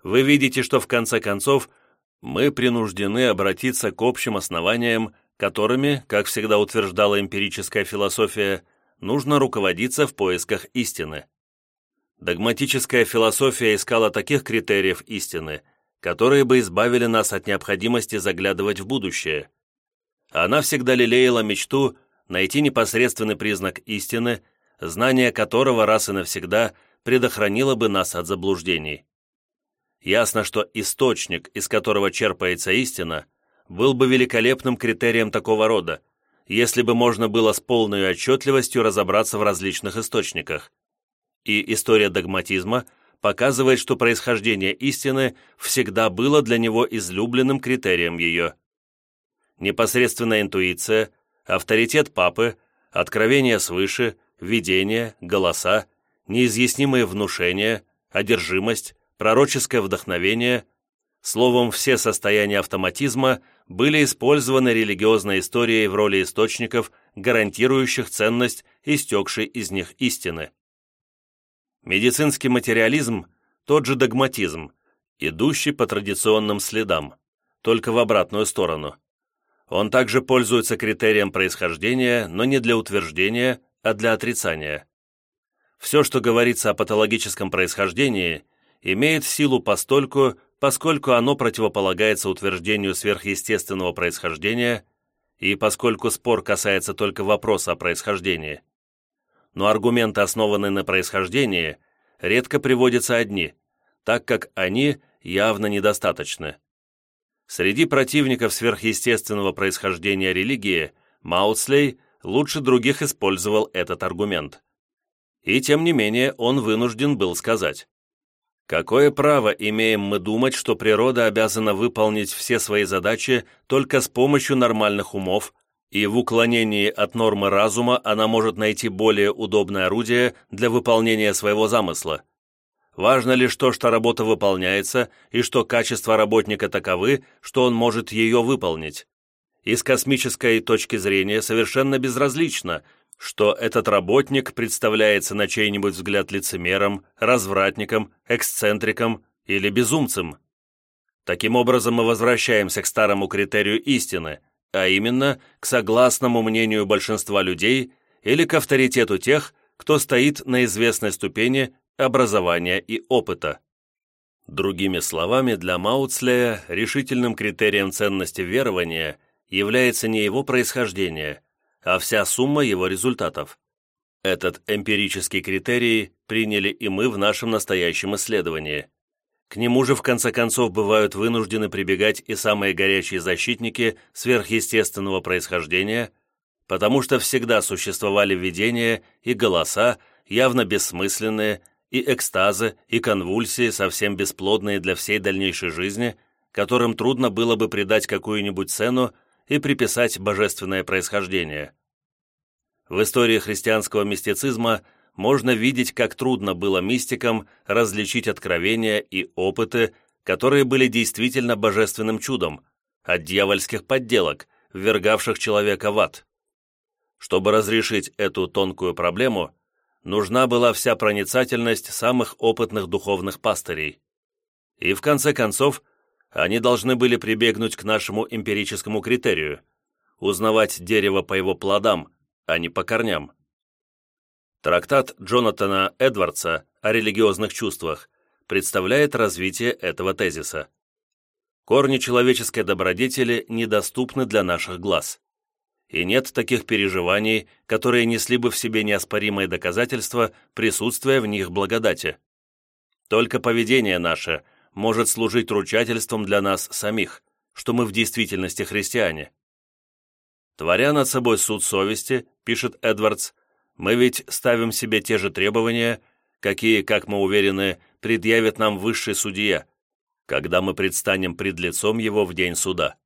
Вы видите, что в конце концов – мы принуждены обратиться к общим основаниям, которыми, как всегда утверждала эмпирическая философия, нужно руководиться в поисках истины. Догматическая философия искала таких критериев истины, которые бы избавили нас от необходимости заглядывать в будущее. Она всегда лелеяла мечту найти непосредственный признак истины, знание которого раз и навсегда предохранило бы нас от заблуждений. Ясно, что источник, из которого черпается истина, был бы великолепным критерием такого рода, если бы можно было с полной отчетливостью разобраться в различных источниках. И история догматизма показывает, что происхождение истины всегда было для него излюбленным критерием ее. Непосредственная интуиция, авторитет папы, откровение свыше, видение, голоса, неизъяснимые внушения, одержимость, пророческое вдохновение, словом, все состояния автоматизма были использованы религиозной историей в роли источников, гарантирующих ценность истекшей из них истины. Медицинский материализм – тот же догматизм, идущий по традиционным следам, только в обратную сторону. Он также пользуется критерием происхождения, но не для утверждения, а для отрицания. Все, что говорится о патологическом происхождении, имеет силу постольку, поскольку оно противополагается утверждению сверхъестественного происхождения и поскольку спор касается только вопроса о происхождении. Но аргументы, основанные на происхождении, редко приводятся одни, так как они явно недостаточны. Среди противников сверхъестественного происхождения религии Маутслей лучше других использовал этот аргумент. И тем не менее он вынужден был сказать, Какое право имеем мы думать, что природа обязана выполнить все свои задачи только с помощью нормальных умов, и в уклонении от нормы разума она может найти более удобное орудие для выполнения своего замысла? Важно лишь то, что работа выполняется, и что качества работника таковы, что он может ее выполнить. И с космической точки зрения совершенно безразлично, что этот работник представляется на чей-нибудь взгляд лицемером, развратником, эксцентриком или безумцем. Таким образом, мы возвращаемся к старому критерию истины, а именно к согласному мнению большинства людей или к авторитету тех, кто стоит на известной ступени образования и опыта. Другими словами, для Маутслея решительным критерием ценности верования является не его происхождение, а вся сумма его результатов. Этот эмпирический критерий приняли и мы в нашем настоящем исследовании. К нему же в конце концов бывают вынуждены прибегать и самые горячие защитники сверхъестественного происхождения, потому что всегда существовали видения и голоса, явно бессмысленные, и экстазы, и конвульсии, совсем бесплодные для всей дальнейшей жизни, которым трудно было бы придать какую-нибудь цену и приписать божественное происхождение. В истории христианского мистицизма можно видеть, как трудно было мистикам различить откровения и опыты, которые были действительно божественным чудом, от дьявольских подделок, ввергавших человека в ад. Чтобы разрешить эту тонкую проблему, нужна была вся проницательность самых опытных духовных пастырей. И в конце концов, они должны были прибегнуть к нашему эмпирическому критерию – узнавать дерево по его плодам, а не по корням. Трактат Джонатана Эдвардса о религиозных чувствах представляет развитие этого тезиса. Корни человеческой добродетели недоступны для наших глаз. И нет таких переживаний, которые несли бы в себе неоспоримое доказательство присутствия в них благодати. Только поведение наше – может служить ручательством для нас самих, что мы в действительности христиане. Творя над собой суд совести, пишет Эдвардс, мы ведь ставим себе те же требования, какие, как мы уверены, предъявит нам высший судья, когда мы предстанем пред лицом его в день суда.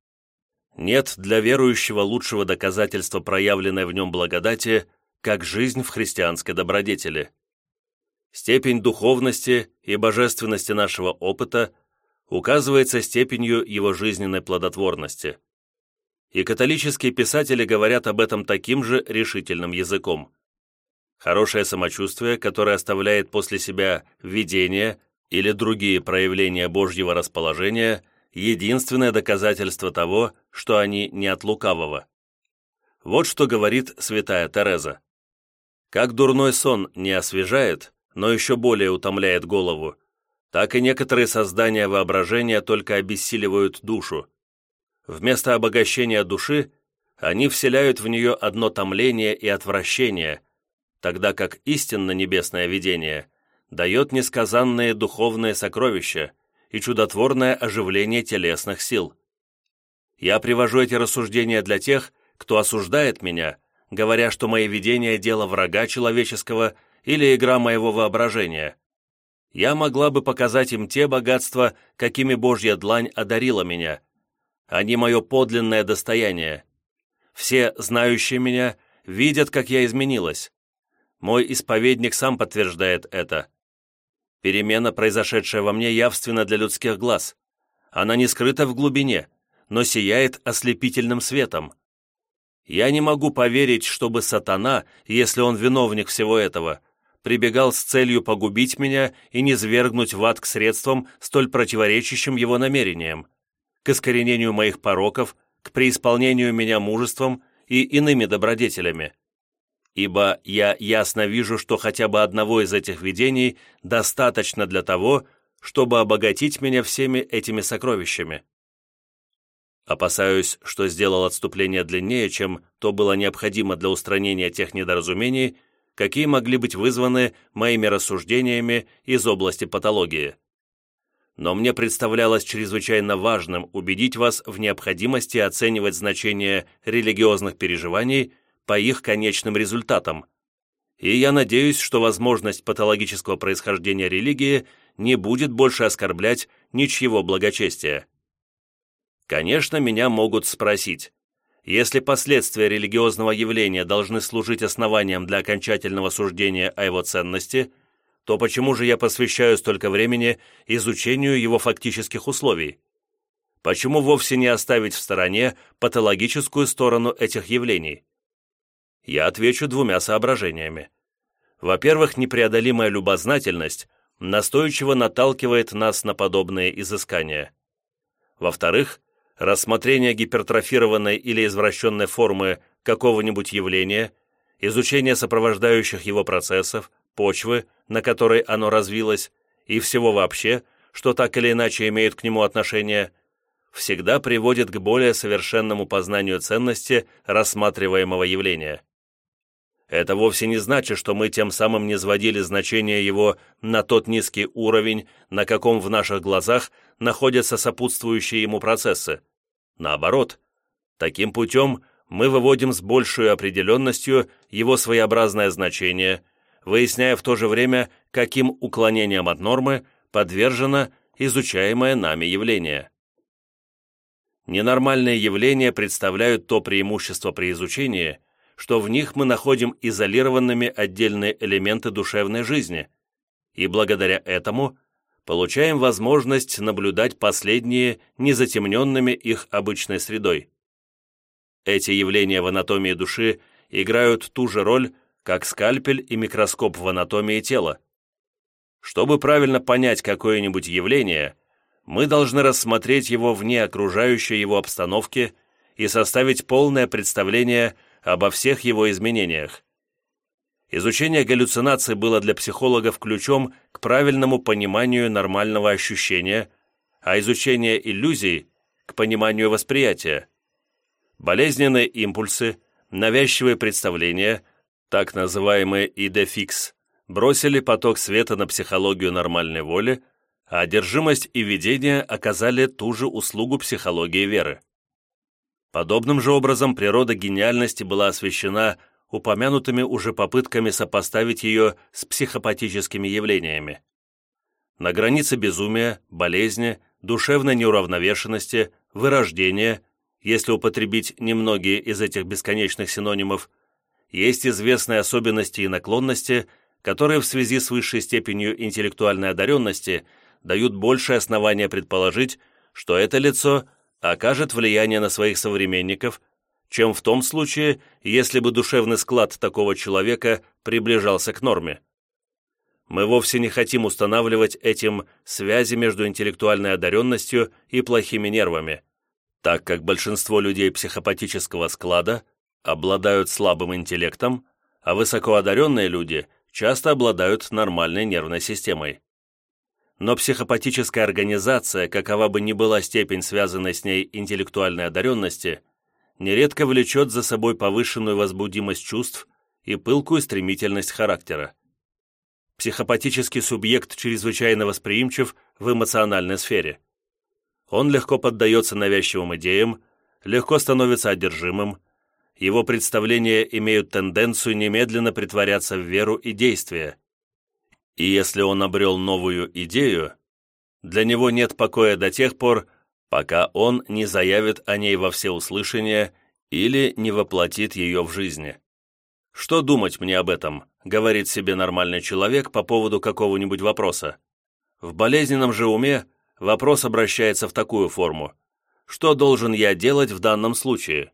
Нет для верующего лучшего доказательства проявленной в нем благодати, как жизнь в христианской добродетели. Степень духовности и божественности нашего опыта указывается степенью его жизненной плодотворности. И католические писатели говорят об этом таким же решительным языком. Хорошее самочувствие, которое оставляет после себя видение или другие проявления Божьего расположения, единственное доказательство того, что они не от лукавого. Вот что говорит святая Тереза. «Как дурной сон не освежает, но еще более утомляет голову, так и некоторые создания воображения только обессиливают душу. Вместо обогащения души они вселяют в нее одно томление и отвращение, тогда как истинно небесное видение дает несказанные духовные сокровища и чудотворное оживление телесных сил. Я привожу эти рассуждения для тех, кто осуждает меня, говоря, что мои видения – дело врага человеческого – или игра моего воображения. я могла бы показать им те богатства, какими Божья длань одарила меня. Они мое подлинное достояние. Все, знающие меня, видят, как я изменилась. Мой исповедник сам подтверждает это. Перемена, произошедшая во мне, явственна для людских глаз. Она не скрыта в глубине, но сияет ослепительным светом. Я не могу поверить, чтобы сатана, если он виновник всего этого, прибегал с целью погубить меня и низвергнуть в ад к средствам, столь противоречащим его намерениям, к искоренению моих пороков, к преисполнению меня мужеством и иными добродетелями ибо я ясно вижу, что хотя бы одного из этих видений достаточно для того, чтобы обогатить меня всеми этими сокровищами. Опасаюсь, что сделал отступление длиннее, чем то было необходимо для устранения тех недоразумений, какие могли быть вызваны моими рассуждениями из области патологии. Но мне представлялось чрезвычайно важным убедить вас в необходимости оценивать значение религиозных переживаний по их конечным результатам. И я надеюсь, что возможность патологического происхождения религии не будет больше оскорблять ничьего благочестия. Конечно, меня могут спросить, если последствия религиозного явления должны служить основанием для окончательного суждения о его ценности, то почему же я посвящаю столько времени изучению его фактических условий? Почему вовсе не оставить в стороне патологическую сторону этих явлений? Я отвечу двумя соображениями. Во-первых, непреодолимая любознательность настойчиво наталкивает нас на подобные изыскания. Во-вторых, рассмотрение гипертрофированной или извращенной формы какого-нибудь явления, изучение сопровождающих его процессов, почвы, на которой оно развилось, и всего вообще, что так или иначе имеет к нему отношение, всегда приводит к более совершенному познанию ценности рассматриваемого явления. Это вовсе не значит, что мы тем самым не сводили значение его на тот низкий уровень, на каком в наших глазах находятся сопутствующие ему процессы. Наоборот, таким путем мы выводим с большей определенностью его своеобразное значение, выясняя в то же время, каким уклонением от нормы подвержено изучаемое нами явление. Ненормальные явления представляют то преимущество при изучении – что в них мы находим изолированными отдельные элементы душевной жизни, и благодаря этому получаем возможность наблюдать последние незатемненными их обычной средой. Эти явления в анатомии души играют ту же роль, как скальпель и микроскоп в анатомии тела. Чтобы правильно понять какое-нибудь явление, мы должны рассмотреть его вне окружающей его обстановки и составить полное представление обо всех его изменениях. Изучение галлюцинаций было для психологов ключом к правильному пониманию нормального ощущения, а изучение иллюзий – к пониманию восприятия. Болезненные импульсы, навязчивые представления, так называемые идефикс, бросили поток света на психологию нормальной воли, а одержимость и видение оказали ту же услугу психологии веры. Подобным же образом природа гениальности была освещена упомянутыми уже попытками сопоставить ее с психопатическими явлениями. На границе безумия, болезни, душевной неуравновешенности, вырождения, если употребить немногие из этих бесконечных синонимов, есть известные особенности и наклонности, которые в связи с высшей степенью интеллектуальной одаренности дают большее основание предположить, что это лицо – окажет влияние на своих современников, чем в том случае, если бы душевный склад такого человека приближался к норме. Мы вовсе не хотим устанавливать этим связи между интеллектуальной одаренностью и плохими нервами, так как большинство людей психопатического склада обладают слабым интеллектом, а высокоодаренные люди часто обладают нормальной нервной системой но психопатическая организация, какова бы ни была степень связанной с ней интеллектуальной одаренности, нередко влечет за собой повышенную возбудимость чувств и пылкую стремительность характера. Психопатический субъект чрезвычайно восприимчив в эмоциональной сфере. Он легко поддается навязчивым идеям, легко становится одержимым, его представления имеют тенденцию немедленно притворяться в веру и действия. И если он обрел новую идею, для него нет покоя до тех пор, пока он не заявит о ней во всеуслышание или не воплотит ее в жизни. «Что думать мне об этом?» — говорит себе нормальный человек по поводу какого-нибудь вопроса. В болезненном же уме вопрос обращается в такую форму. Что должен я делать в данном случае?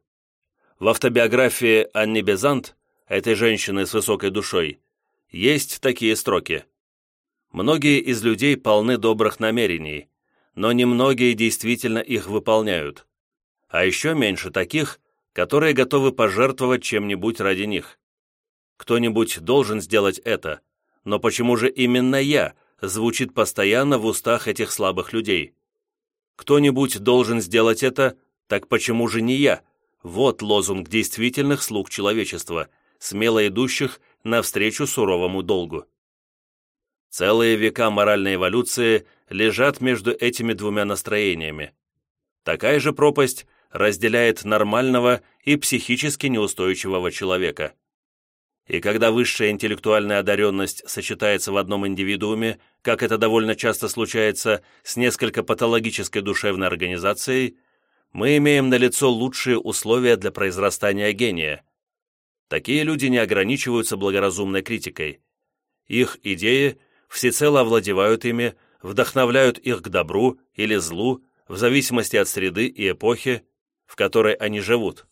В автобиографии Анни Безант, этой женщины с высокой душой, есть такие строки. Многие из людей полны добрых намерений, но немногие действительно их выполняют. А еще меньше таких, которые готовы пожертвовать чем-нибудь ради них. Кто-нибудь должен сделать это, но почему же именно я звучит постоянно в устах этих слабых людей? Кто-нибудь должен сделать это, так почему же не я? Вот лозунг действительных слуг человечества, смело идущих навстречу суровому долгу. Целые века моральной эволюции лежат между этими двумя настроениями. Такая же пропасть разделяет нормального и психически неустойчивого человека. И когда высшая интеллектуальная одаренность сочетается в одном индивидууме, как это довольно часто случается с несколько патологической душевной организацией, мы имеем налицо лучшие условия для произрастания гения. Такие люди не ограничиваются благоразумной критикой. Их идеи всецело овладевают ими, вдохновляют их к добру или злу, в зависимости от среды и эпохи, в которой они живут.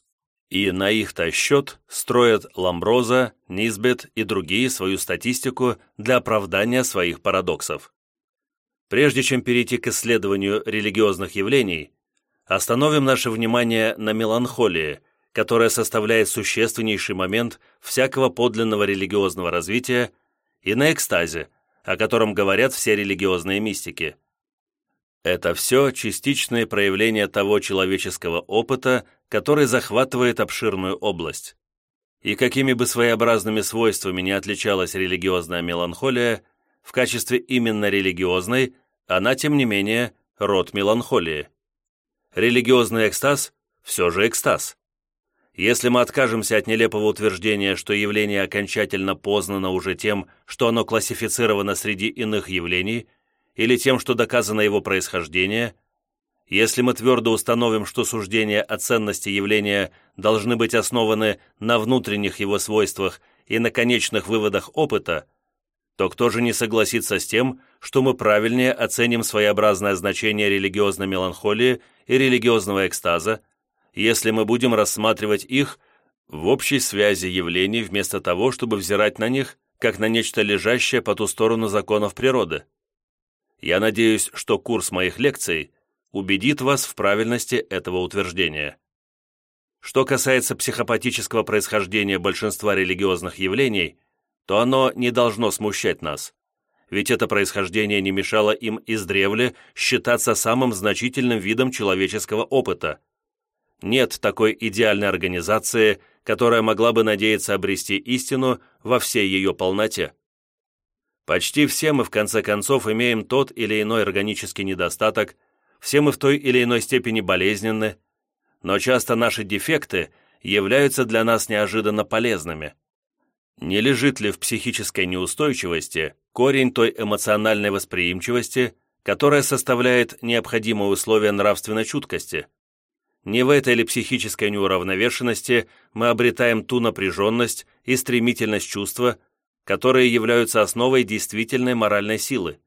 И на их-то счет строят Ламброза, Низбет и другие свою статистику для оправдания своих парадоксов. Прежде чем перейти к исследованию религиозных явлений, остановим наше внимание на меланхолии, которая составляет существеннейший момент всякого подлинного религиозного развития, и на экстазе, о котором говорят все религиозные мистики. Это все частичные проявления того человеческого опыта, который захватывает обширную область. И какими бы своеобразными свойствами не отличалась религиозная меланхолия, в качестве именно религиозной она, тем не менее, род меланхолии. Религиозный экстаз – все же экстаз. Если мы откажемся от нелепого утверждения, что явление окончательно познано уже тем, что оно классифицировано среди иных явлений, или тем, что доказано его происхождение, если мы твердо установим, что суждения о ценности явления должны быть основаны на внутренних его свойствах и на конечных выводах опыта, то кто же не согласится с тем, что мы правильнее оценим своеобразное значение религиозной меланхолии и религиозного экстаза, если мы будем рассматривать их в общей связи явлений вместо того, чтобы взирать на них, как на нечто лежащее по ту сторону законов природы. Я надеюсь, что курс моих лекций убедит вас в правильности этого утверждения. Что касается психопатического происхождения большинства религиозных явлений, то оно не должно смущать нас, ведь это происхождение не мешало им издревле считаться самым значительным видом человеческого опыта – нет такой идеальной организации, которая могла бы надеяться обрести истину во всей ее полноте. Почти все мы, в конце концов, имеем тот или иной органический недостаток, все мы в той или иной степени болезненны, но часто наши дефекты являются для нас неожиданно полезными. Не лежит ли в психической неустойчивости корень той эмоциональной восприимчивости, которая составляет необходимое условие нравственной чуткости – не в этой ли психической неуравновешенности мы обретаем ту напряженность и стремительность чувства, которые являются основой действительной моральной силы?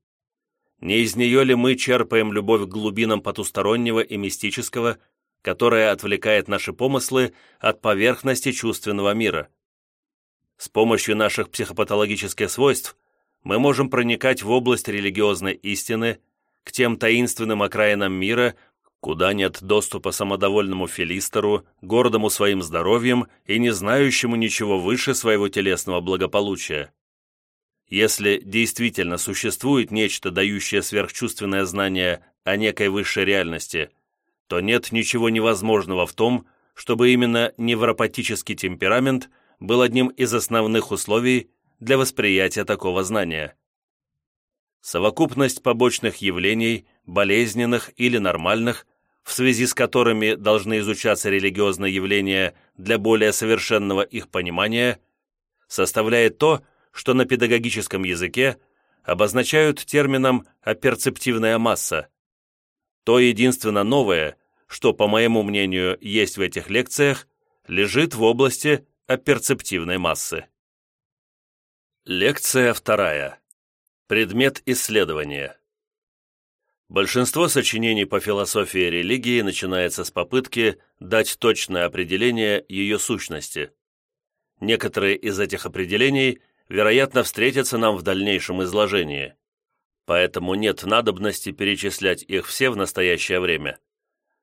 Не из нее ли мы черпаем любовь к глубинам потустороннего и мистического, которая отвлекает наши помыслы от поверхности чувственного мира? С помощью наших психопатологических свойств мы можем проникать в область религиозной истины, к тем таинственным окраинам мира, куда нет доступа самодовольному филистеру, гордому своим здоровьем и не знающему ничего выше своего телесного благополучия. Если действительно существует нечто, дающее сверхчувственное знание о некой высшей реальности, то нет ничего невозможного в том, чтобы именно невропатический темперамент был одним из основных условий для восприятия такого знания. Совокупность побочных явлений, болезненных или нормальных, в связи с которыми должны изучаться религиозные явления для более совершенного их понимания, составляет то, что на педагогическом языке обозначают термином «оперцептивная масса». То единственно новое, что, по моему мнению, есть в этих лекциях, лежит в области оперцептивной массы. Лекция вторая. Предмет исследования. Большинство сочинений по философии религии начинается с попытки дать точное определение ее сущности. Некоторые из этих определений, вероятно, встретятся нам в дальнейшем изложении, поэтому нет надобности перечислять их все в настоящее время.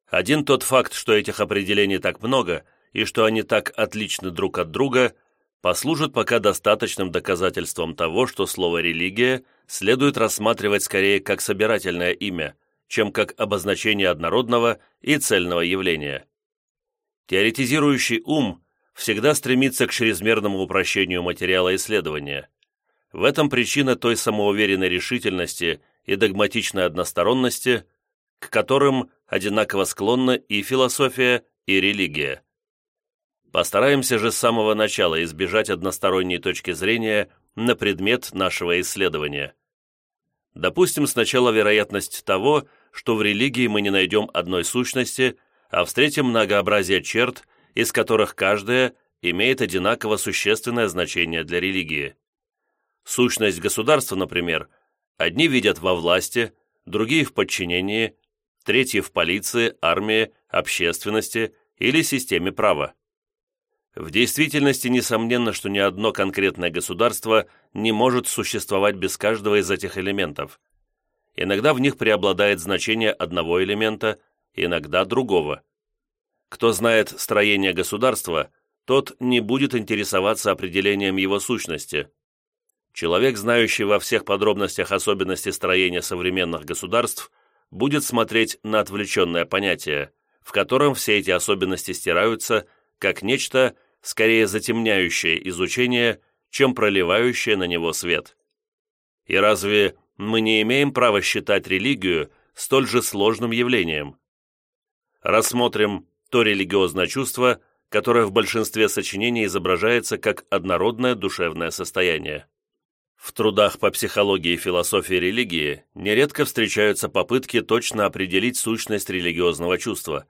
Один тот факт, что этих определений так много и что они так отличны друг от друга, послужит пока достаточным доказательством того, что слово «религия» следует рассматривать скорее как собирательное имя, чем как обозначение однородного и цельного явления. Теоретизирующий ум всегда стремится к чрезмерному упрощению материала исследования. В этом причина той самоуверенной решительности и догматичной односторонности, к которым одинаково склонны и философия, и религия. Постараемся же с самого начала избежать односторонней точки зрения на предмет нашего исследования. Допустим сначала вероятность того, что в религии мы не найдем одной сущности, а встретим многообразие черт, из которых каждая имеет одинаково существенное значение для религии. Сущность государства, например, одни видят во власти, другие в подчинении, третьи в полиции, армии, общественности или системе права. В действительности, несомненно, что ни одно конкретное государство не может существовать без каждого из этих элементов. Иногда в них преобладает значение одного элемента, иногда другого. Кто знает строение государства, тот не будет интересоваться определением его сущности. Человек, знающий во всех подробностях особенности строения современных государств, будет смотреть на отвлеченное понятие, в котором все эти особенности стираются, как нечто, скорее затемняющее изучение, чем проливающее на него свет. И разве мы не имеем права считать религию столь же сложным явлением? Рассмотрим то религиозное чувство, которое в большинстве сочинений изображается как однородное душевное состояние. В трудах по психологии и философии религии нередко встречаются попытки точно определить сущность религиозного чувства.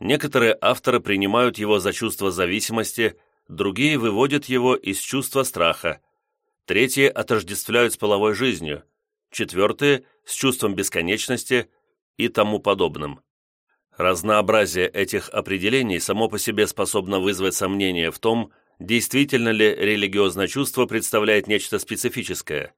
Некоторые авторы принимают его за чувство зависимости, другие выводят его из чувства страха, третьи отождествляют с половой жизнью, четвертые – с чувством бесконечности и тому подобным. Разнообразие этих определений само по себе способно вызвать сомнение в том, действительно ли религиозное чувство представляет нечто специфическое.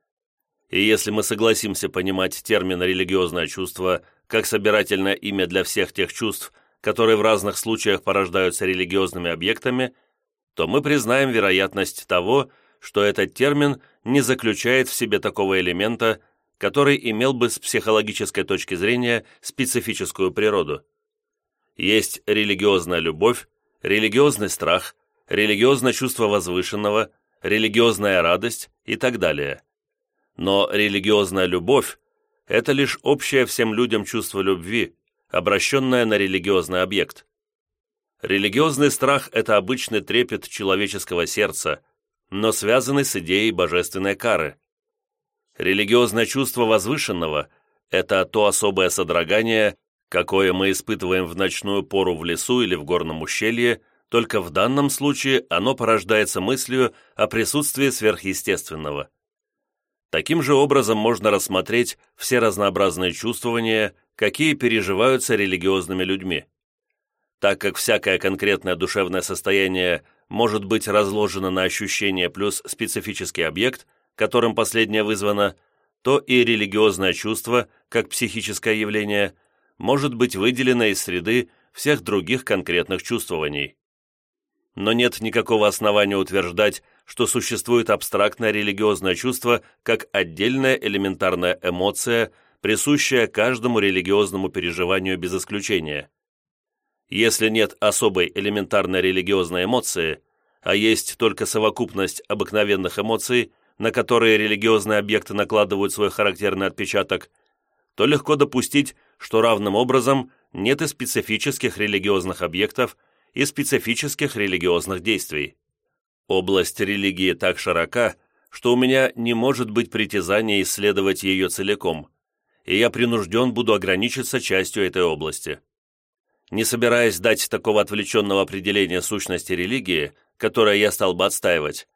И если мы согласимся понимать термин «религиозное чувство» как собирательное имя для всех тех чувств, которые в разных случаях порождаются религиозными объектами, то мы признаем вероятность того, что этот термин не заключает в себе такого элемента, который имел бы с психологической точки зрения специфическую природу. Есть религиозная любовь, религиозный страх – религиозное чувство возвышенного, религиозная радость и так далее. Но религиозная любовь – это лишь общее всем людям чувство любви, обращенное на религиозный объект. Религиозный страх – это обычный трепет человеческого сердца, но связанный с идеей божественной кары. Религиозное чувство возвышенного – это то особое содрогание, какое мы испытываем в ночную пору в лесу или в горном ущелье – только в данном случае оно порождается мыслью о присутствии сверхъестественного. Таким же образом можно рассмотреть все разнообразные чувствования, какие переживаются религиозными людьми. Так как всякое конкретное душевное состояние может быть разложено на ощущение плюс специфический объект, которым последнее вызвано, то и религиозное чувство, как психическое явление, может быть выделено из среды всех других конкретных чувствований но нет никакого основания утверждать, что существует абстрактное религиозное чувство как отдельная элементарная эмоция, присущая каждому религиозному переживанию без исключения. Если нет особой элементарной религиозной эмоции, а есть только совокупность обыкновенных эмоций, на которые религиозные объекты накладывают свой характерный отпечаток, то легко допустить, что равным образом нет и специфических религиозных объектов, и специфических религиозных действий. Область религии так широка, что у меня не может быть притязания исследовать ее целиком, и я принужден буду ограничиться частью этой области. Не собираясь дать такого отвлеченного определения сущности религии, которое я стал бы отстаивать,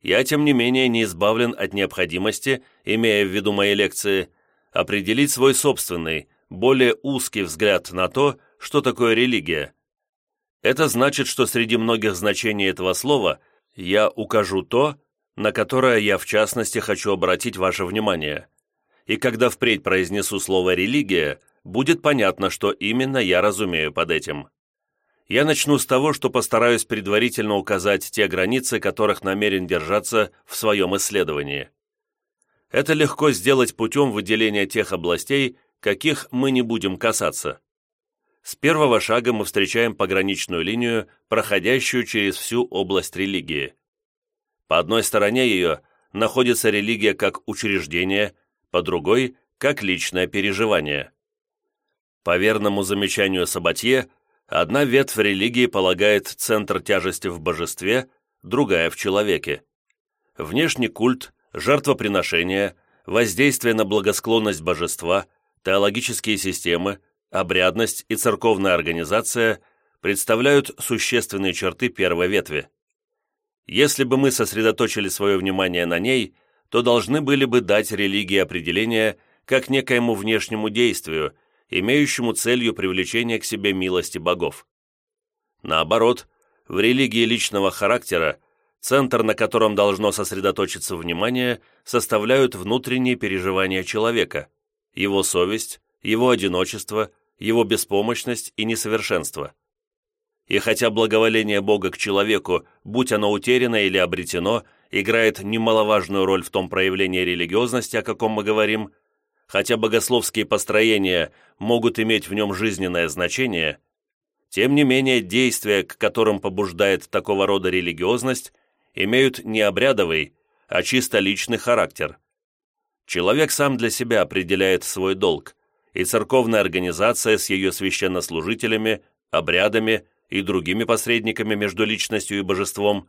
я, тем не менее, не избавлен от необходимости, имея в виду мои лекции, определить свой собственный, более узкий взгляд на то, что такое религия. Это значит, что среди многих значений этого слова я укажу то, на которое я в частности хочу обратить ваше внимание. И когда впредь произнесу слово «религия», будет понятно, что именно я разумею под этим. Я начну с того, что постараюсь предварительно указать те границы, которых намерен держаться в своем исследовании. Это легко сделать путем выделения тех областей, каких мы не будем касаться. С первого шага мы встречаем пограничную линию, проходящую через всю область религии. По одной стороне ее находится религия как учреждение, по другой – как личное переживание. По верному замечанию Сабатье, одна ветвь религии полагает центр тяжести в божестве, другая – в человеке. Внешний культ, жертвоприношение, воздействие на благосклонность божества, теологические системы, обрядность и церковная организация представляют существенные черты первой ветви. Если бы мы сосредоточили свое внимание на ней, то должны были бы дать религии определение как некоему внешнему действию, имеющему целью привлечения к себе милости богов. Наоборот, в религии личного характера центр, на котором должно сосредоточиться внимание, составляют внутренние переживания человека, его совесть, его одиночество, его беспомощность и несовершенство. И хотя благоволение Бога к человеку, будь оно утеряно или обретено, играет немаловажную роль в том проявлении религиозности, о каком мы говорим, хотя богословские построения могут иметь в нем жизненное значение, тем не менее действия, к которым побуждает такого рода религиозность, имеют не обрядовый, а чисто личный характер. Человек сам для себя определяет свой долг, и церковная организация с ее священнослужителями, обрядами – и другими посредниками между личностью и божеством,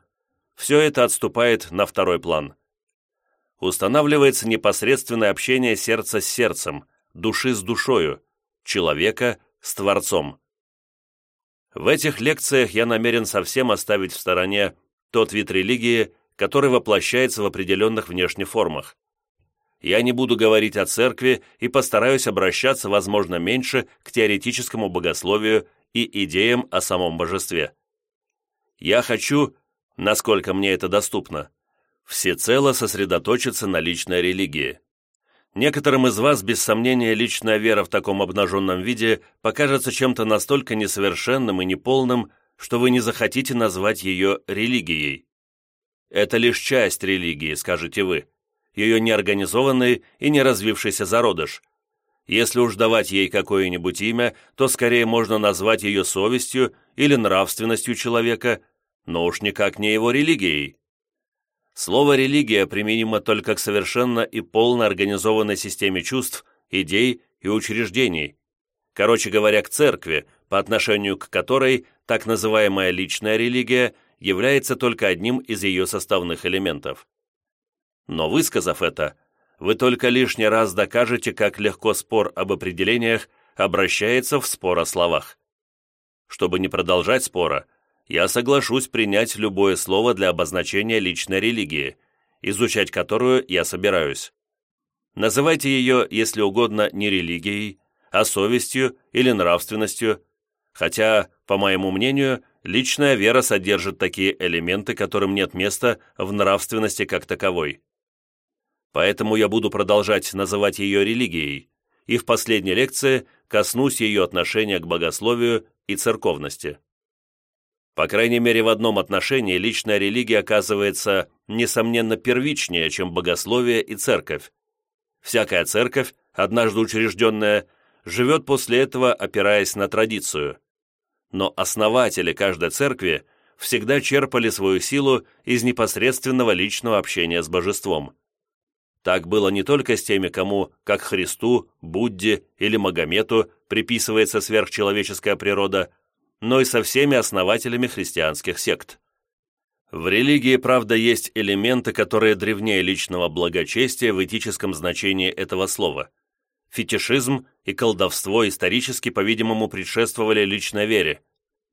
все это отступает на второй план. Устанавливается непосредственное общение сердца с сердцем, души с душою, человека с Творцом. В этих лекциях я намерен совсем оставить в стороне тот вид религии, который воплощается в определенных внешних формах. Я не буду говорить о церкви и постараюсь обращаться, возможно, меньше к теоретическому богословию и идеям о самом божестве. Я хочу, насколько мне это доступно, всецело сосредоточиться на личной религии. Некоторым из вас, без сомнения, личная вера в таком обнаженном виде покажется чем-то настолько несовершенным и неполным, что вы не захотите назвать ее религией. Это лишь часть религии, скажете вы, ее неорганизованный и не развившийся зародыш, если уж давать ей какое-нибудь имя, то скорее можно назвать ее совестью или нравственностью человека, но уж никак не его религией. Слово «религия» применимо только к совершенно и полно организованной системе чувств, идей и учреждений. Короче говоря, к церкви, по отношению к которой так называемая личная религия является только одним из ее составных элементов. Но высказав это, вы только лишний раз докажете, как легко спор об определениях обращается в спор о словах. Чтобы не продолжать спора, я соглашусь принять любое слово для обозначения личной религии, изучать которую я собираюсь. Называйте ее, если угодно, не религией, а совестью или нравственностью, хотя, по моему мнению, личная вера содержит такие элементы, которым нет места в нравственности как таковой. Поэтому я буду продолжать называть ее религией, и в последней лекции коснусь ее отношения к богословию и церковности. По крайней мере, в одном отношении личная религия оказывается, несомненно, первичнее, чем богословие и церковь. Всякая церковь, однажды учрежденная, живет после этого, опираясь на традицию. Но основатели каждой церкви всегда черпали свою силу из непосредственного личного общения с божеством. Так было не только с теми, кому, как Христу, Будде или Магомету, приписывается сверхчеловеческая природа, но и со всеми основателями христианских сект. В религии, правда, есть элементы, которые древнее личного благочестия в этическом значении этого слова. Фетишизм и колдовство исторически, по-видимому, предшествовали личной вере.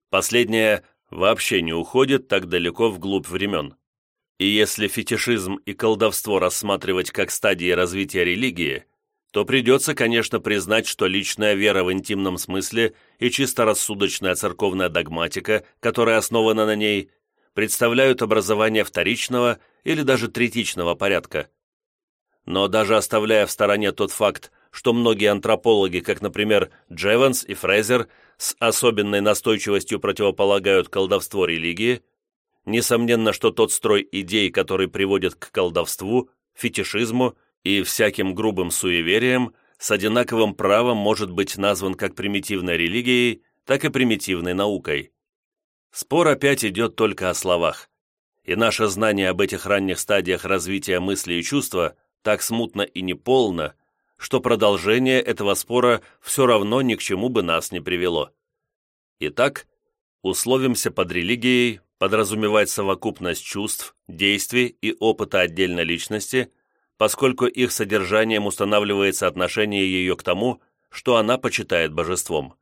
Последняя вообще не уходит так далеко вглубь времен. И если фетишизм и колдовство рассматривать как стадии развития религии, то придется, конечно, признать, что личная вера в интимном смысле и чисто рассудочная церковная догматика, которая основана на ней, представляют образование вторичного или даже третичного порядка. Но даже оставляя в стороне тот факт, что многие антропологи, как, например, Джеванс и Фрейзер, с особенной настойчивостью противополагают колдовство религии, несомненно, что тот строй идей, который приводит к колдовству, фетишизму и всяким грубым суевериям, с одинаковым правом может быть назван как примитивной религией, так и примитивной наукой. Спор опять идет только о словах. И наше знание об этих ранних стадиях развития мысли и чувства так смутно и неполно, что продолжение этого спора все равно ни к чему бы нас не привело. Итак, условимся под религией подразумевать совокупность чувств, действий и опыта отдельной личности, поскольку их содержанием устанавливается отношение ее к тому, что она почитает божеством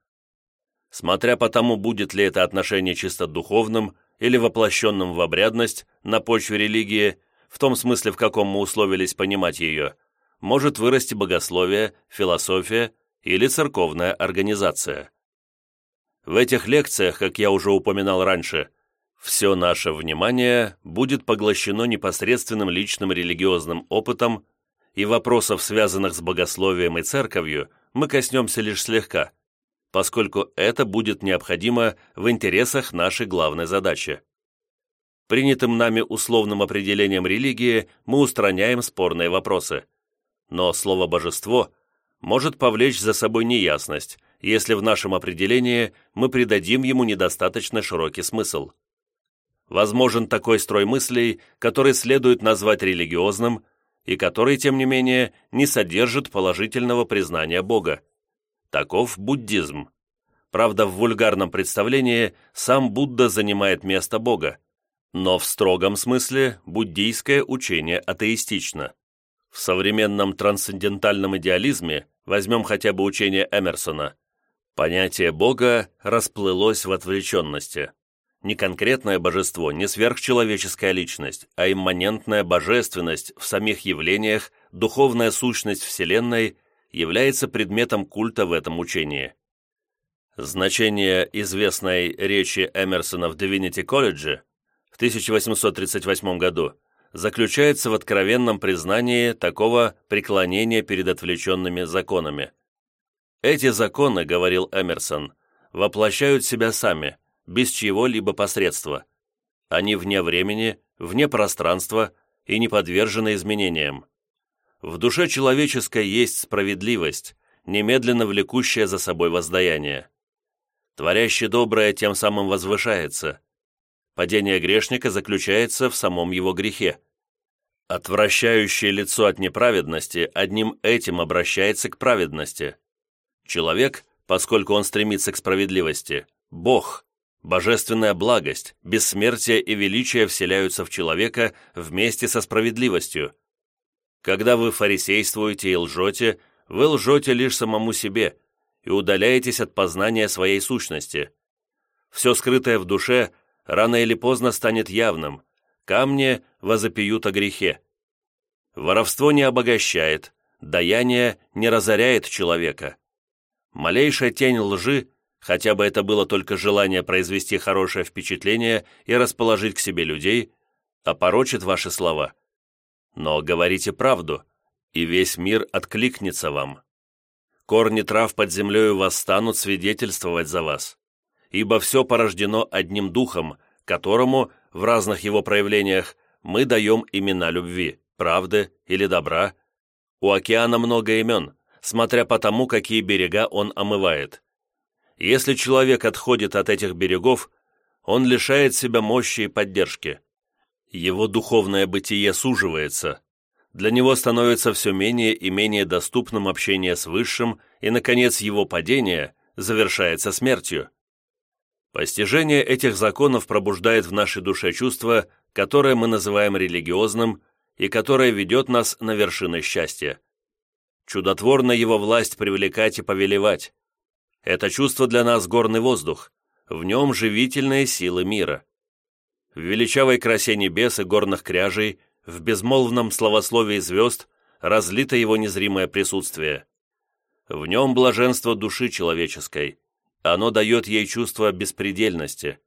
смотря по тому, будет ли это отношение чисто духовным или воплощенным в обрядность на почве религии, в том смысле, в каком мы условились понимать ее, может вырасти богословие, философия или церковная организация. В этих лекциях, как я уже упоминал раньше, все наше внимание будет поглощено непосредственным личным религиозным опытом, и вопросов, связанных с богословием и церковью, мы коснемся лишь слегка – поскольку это будет необходимо в интересах нашей главной задачи. Принятым нами условным определением религии мы устраняем спорные вопросы. Но слово «божество» может повлечь за собой неясность, если в нашем определении мы придадим ему недостаточно широкий смысл. Возможен такой строй мыслей, который следует назвать религиозным, и который, тем не менее, не содержит положительного признания Бога. Таков буддизм. Правда, в вульгарном представлении сам Будда занимает место Бога, но в строгом смысле буддийское учение атеистично. В современном трансцендентальном идеализме, возьмем хотя бы учение Эмерсона, понятие Бога расплылось в отвлеченности. Не конкретное божество, не сверхчеловеческая личность, а имманентная божественность в самих явлениях, духовная сущность Вселенной является предметом культа в этом учении. Значение известной речи Эмерсона в Divinity колледже в 1838 году заключается в откровенном признании такого преклонения перед отвлеченными законами. «Эти законы, — говорил Эмерсон, — воплощают себя сами, без чьего-либо посредства. Они вне времени, вне пространства и не подвержены изменениям. В душе человеческой есть справедливость, немедленно влекущая за собой воздаяние. Творящий доброе тем самым возвышается. Падение грешника заключается в самом его грехе. Отвращающее лицо от неправедности одним этим обращается к праведности. Человек, поскольку он стремится к справедливости, Бог, божественная благость, бессмертие и величие вселяются в человека вместе со справедливостью, когда вы фарисействуете и лжете, вы лжете лишь самому себе и удаляетесь от познания своей сущности. Все скрытое в душе рано или поздно станет явным, камни возопьют о грехе. Воровство не обогащает, даяние не разоряет человека. Малейшая тень лжи, хотя бы это было только желание произвести хорошее впечатление и расположить к себе людей, опорочит ваши слова – но говорите правду, и весь мир откликнется вам. Корни трав под землею восстанут свидетельствовать за вас, ибо все порождено одним духом, которому, в разных его проявлениях, мы даем имена любви, правды или добра. У океана много имен, смотря по тому, какие берега он омывает. Если человек отходит от этих берегов, он лишает себя мощи и поддержки. Его духовное бытие суживается. Для него становится все менее и менее доступным общение с Высшим, и, наконец, его падение завершается смертью. Постижение этих законов пробуждает в нашей душе чувство, которое мы называем религиозным и которое ведет нас на вершины счастья. Чудотворна его власть привлекать и повелевать. Это чувство для нас горный воздух, в нем живительные силы мира. В величавой красе небес и горных кряжей, в безмолвном словословии звезд разлито его незримое присутствие. В нем блаженство души человеческой, оно дает ей чувство беспредельности.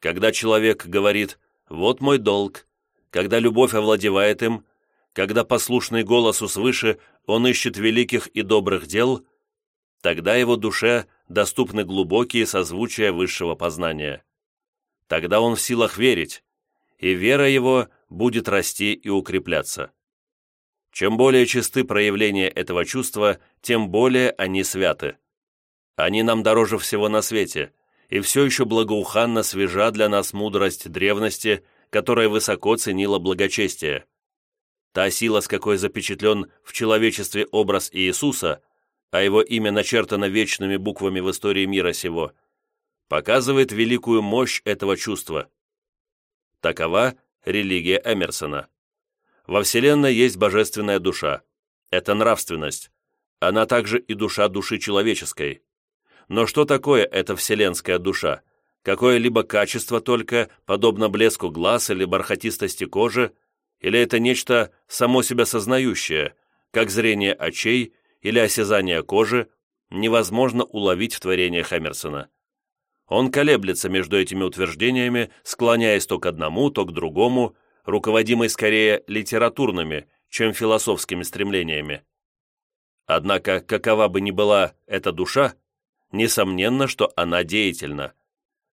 Когда человек говорит «вот мой долг», когда любовь овладевает им, когда послушный голосу свыше он ищет великих и добрых дел, тогда его душе доступны глубокие созвучия высшего познания. Тогда он в силах верить, и вера его будет расти и укрепляться. Чем более чисты проявления этого чувства, тем более они святы. Они нам дороже всего на свете, и все еще благоуханно свежа для нас мудрость древности, которая высоко ценила благочестие. Та сила, с какой запечатлен в человечестве образ Иисуса, а его имя начертано вечными буквами в истории мира сего, показывает великую мощь этого чувства. Такова религия Эмерсона. Во Вселенной есть божественная душа. Это нравственность. Она также и душа души человеческой. Но что такое эта вселенская душа? Какое-либо качество только, подобно блеску глаз или бархатистости кожи, или это нечто само себя сознающее, как зрение очей или осязание кожи, невозможно уловить в творениях Эмерсона. Он колеблется между этими утверждениями, склоняясь то к одному, то к другому, руководимый скорее литературными, чем философскими стремлениями. Однако, какова бы ни была эта душа, несомненно, что она деятельна.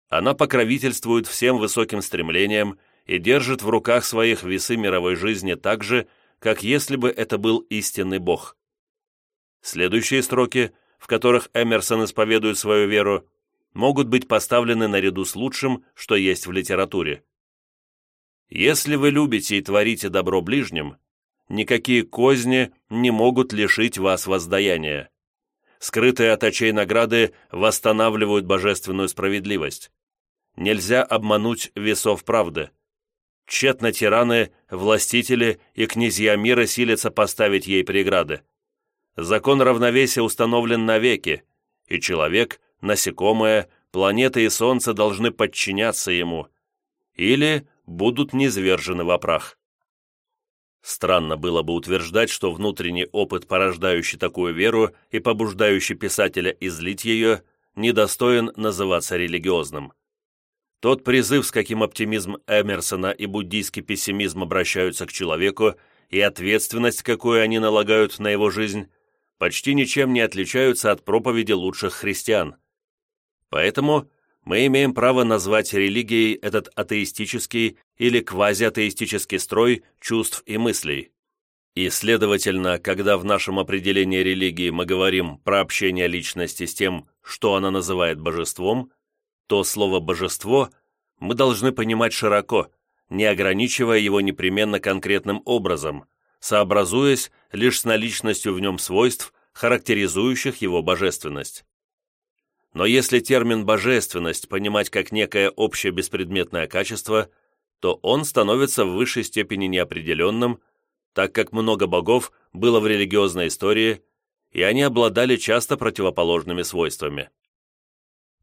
Она покровительствует всем высоким стремлениям и держит в руках своих весы мировой жизни так же, как если бы это был истинный Бог. Следующие строки, в которых Эмерсон исповедует свою веру, могут быть поставлены наряду с лучшим, что есть в литературе. «Если вы любите и творите добро ближним, никакие козни не могут лишить вас воздаяния скрытые от очей награды восстанавливают божественную справедливость. Нельзя обмануть весов правды. Тщетно тираны, властители и князья мира силятся поставить ей преграды. Закон равновесия установлен навеки, и человек, насекомое, планеты и солнце должны подчиняться ему, или будут низвержены в прах. Странно было бы утверждать, что внутренний опыт, порождающий такую веру и побуждающий писателя излить ее, недостоин называться религиозным. Тот призыв, с каким оптимизм Эмерсона и буддийский пессимизм обращаются к человеку, и ответственность, какую они налагают на его жизнь, почти ничем не отличаются от проповеди лучших христиан. Поэтому мы имеем право назвать религией этот атеистический или квазиатеистический строй чувств и мыслей. И, следовательно, когда в нашем определении религии мы говорим про общение личности с тем, что она называет божеством, то слово «божество» мы должны понимать широко, не ограничивая его непременно конкретным образом, сообразуясь лишь с наличностью в нем свойств, характеризующих его божественность. Но если термин «божественность» понимать как некое общее беспредметное качество, то он становится в высшей степени неопределенным, так как много богов было в религиозной истории, и они обладали часто противоположными свойствами.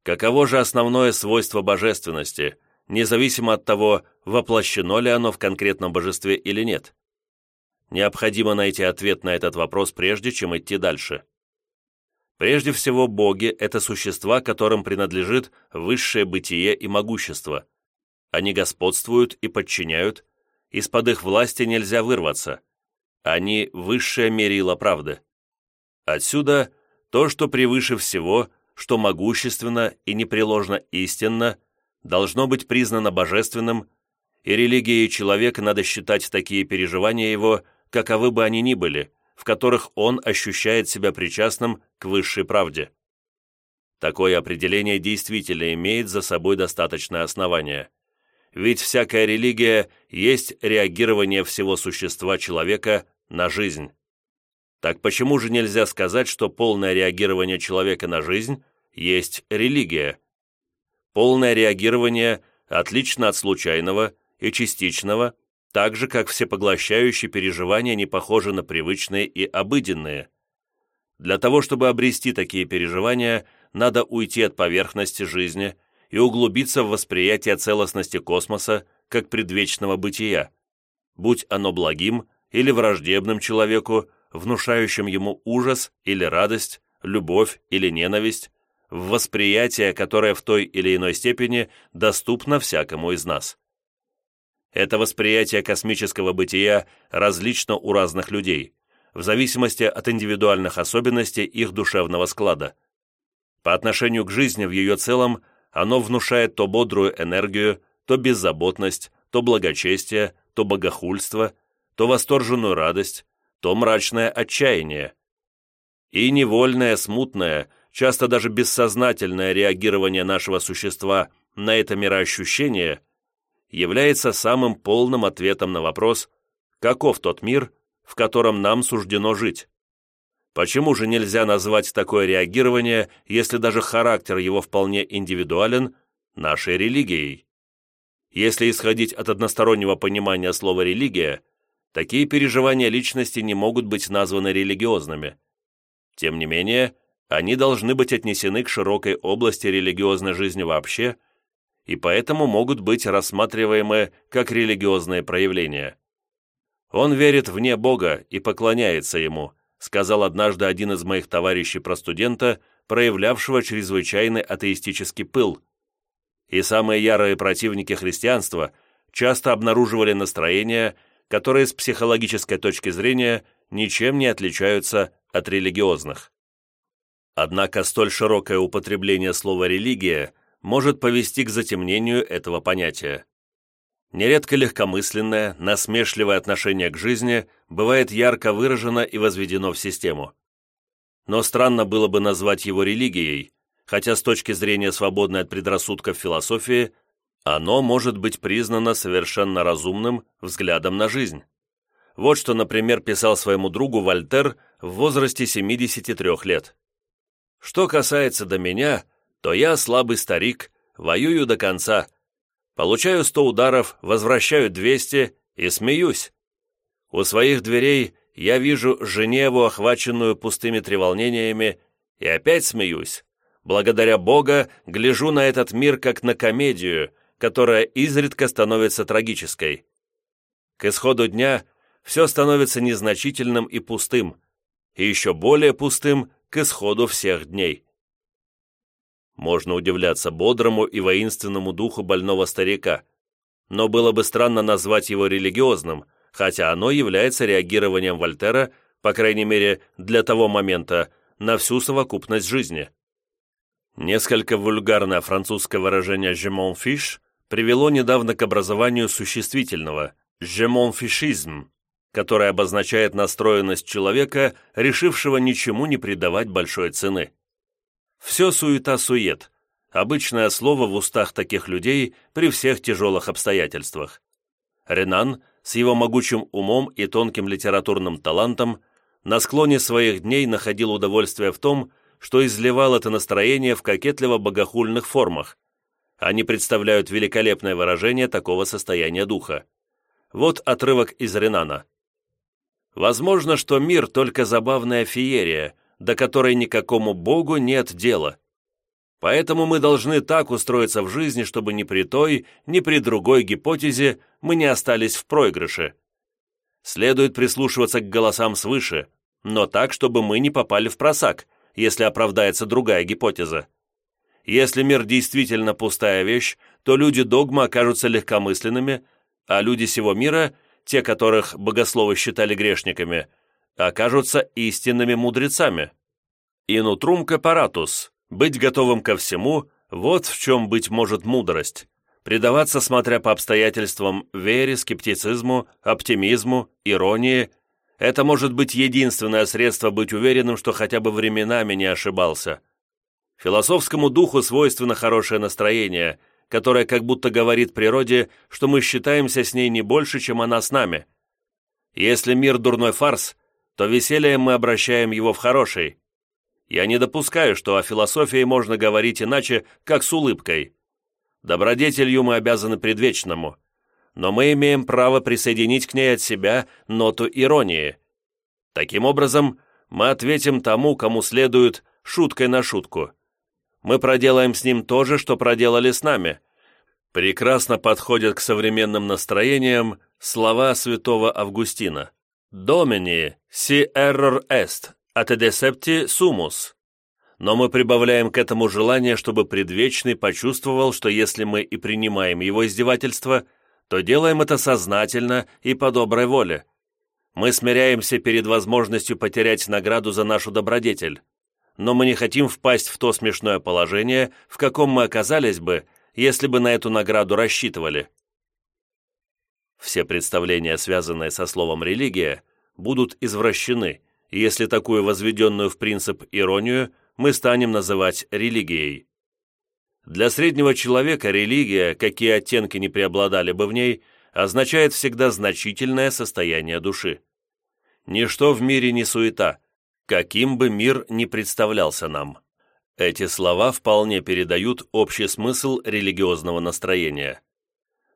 Каково же основное свойство божественности, независимо от того, воплощено ли оно в конкретном божестве или нет? Необходимо найти ответ на этот вопрос, прежде чем идти дальше. Прежде всего, боги – это существа, которым принадлежит высшее бытие и могущество. Они господствуют и подчиняют, из-под их власти нельзя вырваться. Они – высшее мерило правды. Отсюда то, что превыше всего, что могущественно и непреложно истинно, должно быть признано божественным, и религией человека надо считать такие переживания его, каковы бы они ни были – в которых он ощущает себя причастным к высшей правде. Такое определение действительно имеет за собой достаточное основание. Ведь всякая религия есть реагирование всего существа человека на жизнь. Так почему же нельзя сказать, что полное реагирование человека на жизнь есть религия? Полное реагирование отлично от случайного и частичного, так же, как всепоглощающие переживания не похожи на привычные и обыденные. Для того, чтобы обрести такие переживания, надо уйти от поверхности жизни и углубиться в восприятие целостности космоса как предвечного бытия, будь оно благим или враждебным человеку, внушающим ему ужас или радость, любовь или ненависть, в восприятие, которое в той или иной степени доступно всякому из нас. Это восприятие космического бытия различно у разных людей, в зависимости от индивидуальных особенностей их душевного склада. По отношению к жизни в ее целом оно внушает то бодрую энергию, то беззаботность, то благочестие, то богохульство, то восторженную радость, то мрачное отчаяние. И невольное, смутное, часто даже бессознательное реагирование нашего существа на это мироощущение является самым полным ответом на вопрос, каков тот мир, в котором нам суждено жить. Почему же нельзя назвать такое реагирование, если даже характер его вполне индивидуален, нашей религией? Если исходить от одностороннего понимания слова «религия», такие переживания личности не могут быть названы религиозными. Тем не менее, они должны быть отнесены к широкой области религиозной жизни вообще и поэтому могут быть рассматриваемы как религиозные проявления. «Он верит вне Бога и поклоняется Ему», сказал однажды один из моих товарищей про студента, проявлявшего чрезвычайный атеистический пыл. И самые ярые противники христианства часто обнаруживали настроения, которые с психологической точки зрения ничем не отличаются от религиозных. Однако столь широкое употребление слова «религия» может повести к затемнению этого понятия. Нередко легкомысленное, насмешливое отношение к жизни бывает ярко выражено и возведено в систему. Но странно было бы назвать его религией, хотя с точки зрения свободной от предрассудков философии, оно может быть признано совершенно разумным взглядом на жизнь. Вот что, например, писал своему другу Вольтер в возрасте 73 лет. Что касается до меня, то я слабый старик, воюю до конца. Получаю сто ударов, возвращаю двести и смеюсь. У своих дверей я вижу Женеву, охваченную пустыми треволнениями, и опять смеюсь. Благодаря Бога гляжу на этот мир как на комедию, которая изредка становится трагической. К исходу дня все становится незначительным и пустым, и еще более пустым к исходу всех дней. Можно удивляться бодрому и воинственному духу больного старика, но было бы странно назвать его религиозным, хотя оно является реагированием Вольтера, по крайней мере, для того момента, на всю совокупность жизни. Несколько вульгарное французское выражение «je m'en fiche» привело недавно к образованию существительного «je m'en ficheisme», которое обозначает настроенность человека, решившего ничему не придавать большой цены. Все суета-сует, обычное слово в устах таких людей при всех тяжелых обстоятельствах. Ренан с его могучим умом и тонким литературным талантом на склоне своих дней находил удовольствие в том, что изливал это настроение в кокетливо-богохульных формах. Они представляют великолепное выражение такого состояния духа. Вот отрывок из Ренана. Возможно, что мир только забавная феерия, до которой никакому богу нет дела. Поэтому мы должны так устроиться в жизни, чтобы ни при той, ни при другой гипотезе мы не остались в проигрыше. Следует прислушиваться к голосам свыше, но так, чтобы мы не попали в просак, если оправдается другая гипотеза. Если мир действительно пустая вещь, то люди догма окажутся легкомысленными, а люди сего мира – те, которых богословы считали грешниками, окажутся истинными мудрецами. Инутрум капаратус, быть готовым ко всему, вот в чем, быть может, мудрость. Предаваться, смотря по обстоятельствам, вере, скептицизму, оптимизму, иронии – это может быть единственное средство быть уверенным, что хотя бы временами не ошибался. Философскому духу свойственно хорошее настроение, которая как будто говорит природе, что мы считаемся с ней не больше, чем она с нами. Если мир дурной фарс, то весельем мы обращаем его в хороший. Я не допускаю, что о философии можно говорить иначе, как с улыбкой. Добродетелью мы обязаны предвечному. но мы имеем право присоединить к ней от себя ноту иронии. Таким образом, мы ответим тому, кому следует, шуткой на шутку. Мы проделаем с ним то же, что проделали с нами. Прекрасно подходят к современным настроениям слова святого Августина. «Domini, si error est, at decepti sumus». Но мы прибавляем к этому желание, чтобы предвечный почувствовал, что если мы и принимаем его издевательство, то делаем это сознательно и по доброй воле. Мы смиряемся перед возможностью потерять награду за нашу добродетель, но мы не хотим впасть в то смешное положение, в каком мы оказались бы, если бы на эту награду рассчитывали. Все представления, связанные со словом «религия», будут извращены, если такую возведенную в принцип иронию мы станем называть религией. Для среднего человека религия, какие оттенки не преобладали бы в ней, означает всегда значительное состояние души. Ничто в мире не суета, каким бы мир ни представлялся нам. Эти слова вполне передают общий смысл религиозного настроения.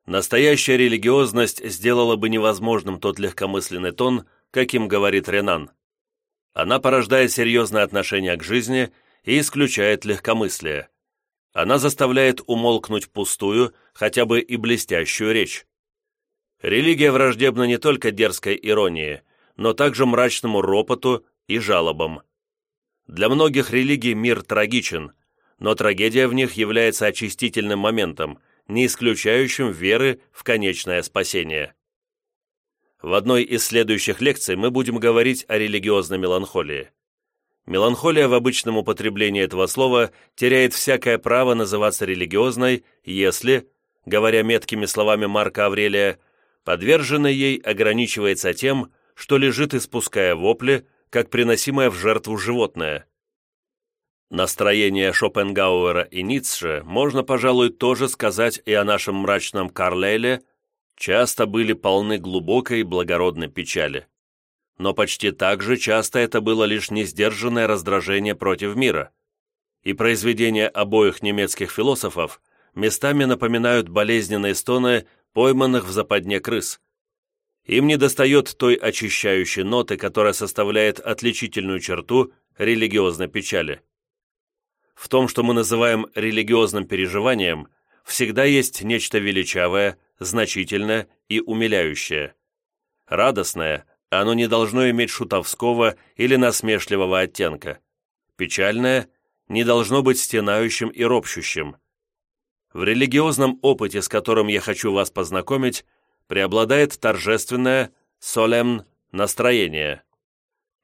Настоящая религиозность сделала бы невозможным тот легкомысленный тон, каким говорит Ренан. Она порождает серьезное отношение к жизни и исключает легкомыслие. Она заставляет умолкнуть пустую, хотя бы и блестящую речь. Религия враждебна не только дерзкой иронии, но также мрачному ропоту и жалобам. Для многих религий мир трагичен, но трагедия в них является очистительным моментом, не исключающим веры в конечное спасение. В одной из следующих лекций мы будем говорить о религиозной меланхолии. Меланхолия в обычном употреблении этого слова теряет всякое право называться религиозной, если, говоря меткими словами Марка Аврелия, подверженный ей ограничивается тем, что лежит испуская вопли, как приносимое в жертву животное. Настроение Шопенгауэра и Ницше можно, пожалуй, тоже сказать и о нашем мрачном Карлейле, часто были полны глубокой благородной печали но почти так же часто это было лишь несдержанное раздражение против мира. И произведения обоих немецких философов местами напоминают болезненные стоны пойманных в западне крыс. Им недостает той очищающей ноты, которая составляет отличительную черту религиозной печали. В том, что мы называем религиозным переживанием, всегда есть нечто величавое, значительное и умиляющее. Радостное, оно не должно иметь шутовского или насмешливого оттенка. Печальное не должно быть стенающим и ропщущим. В религиозном опыте, с которым я хочу вас познакомить, преобладает торжественное «солемн» настроение.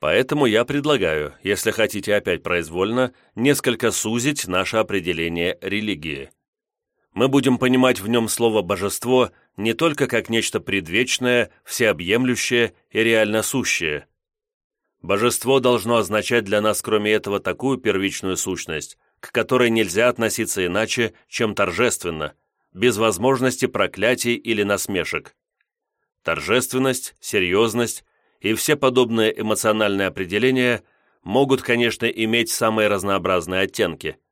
Поэтому я предлагаю, если хотите опять произвольно, несколько сузить наше определение религии мы будем понимать в нем слово «божество» не только как нечто предвечное, всеобъемлющее и реально сущее. Божество должно означать для нас, кроме этого, такую первичную сущность, к которой нельзя относиться иначе, чем торжественно, без возможности проклятий или насмешек. Торжественность, серьезность и все подобные эмоциональные определения могут, конечно, иметь самые разнообразные оттенки –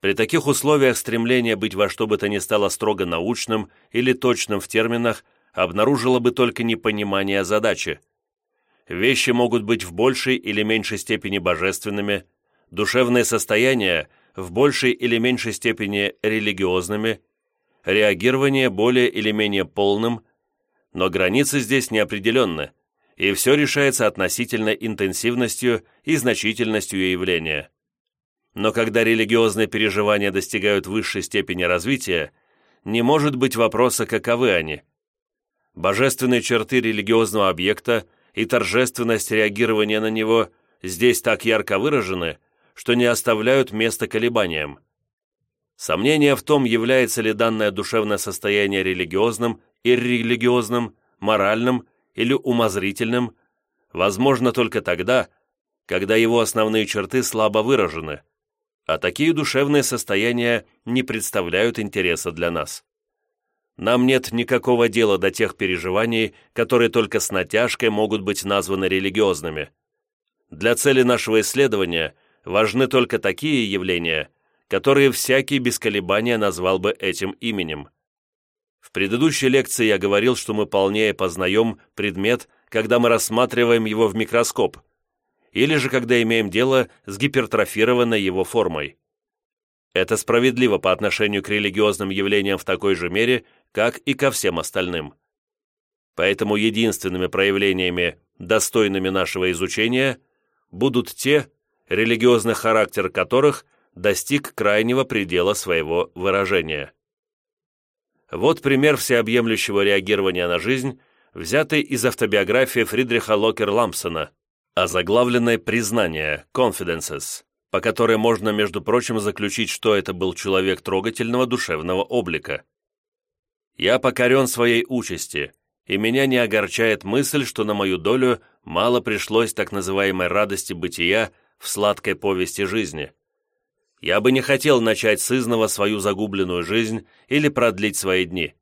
при таких условиях стремление быть во что бы то ни стало строго научным или точным в терминах обнаружило бы только непонимание задачи. Вещи могут быть в большей или меньшей степени божественными, душевные состояния в большей или меньшей степени религиозными, реагирование более или менее полным, но границы здесь неопределенны, и все решается относительно интенсивностью и значительностью явления. Но когда религиозные переживания достигают высшей степени развития, не может быть вопроса, каковы они. Божественные черты религиозного объекта и торжественность реагирования на него здесь так ярко выражены, что не оставляют места колебаниям. Сомнение в том, является ли данное душевное состояние религиозным, иррелигиозным, моральным или умозрительным, возможно только тогда, когда его основные черты слабо выражены, а такие душевные состояния не представляют интереса для нас. Нам нет никакого дела до тех переживаний, которые только с натяжкой могут быть названы религиозными. Для цели нашего исследования важны только такие явления, которые всякий без колебания назвал бы этим именем. В предыдущей лекции я говорил, что мы полнее познаем предмет, когда мы рассматриваем его в микроскоп, или же когда имеем дело с гипертрофированной его формой. Это справедливо по отношению к религиозным явлениям в такой же мере, как и ко всем остальным. Поэтому единственными проявлениями, достойными нашего изучения, будут те, религиозный характер которых достиг крайнего предела своего выражения. Вот пример всеобъемлющего реагирования на жизнь, взятый из автобиографии Фридриха Локер-Лампсона, озаглавленной «Признание» «Confidences», по которой можно, между прочим, заключить, что это был человек трогательного душевного облика. «Я покорен своей участи, и меня не огорчает мысль, что на мою долю мало пришлось так называемой радости бытия в сладкой повести жизни. Я бы не хотел начать с изного свою загубленную жизнь или продлить свои дни.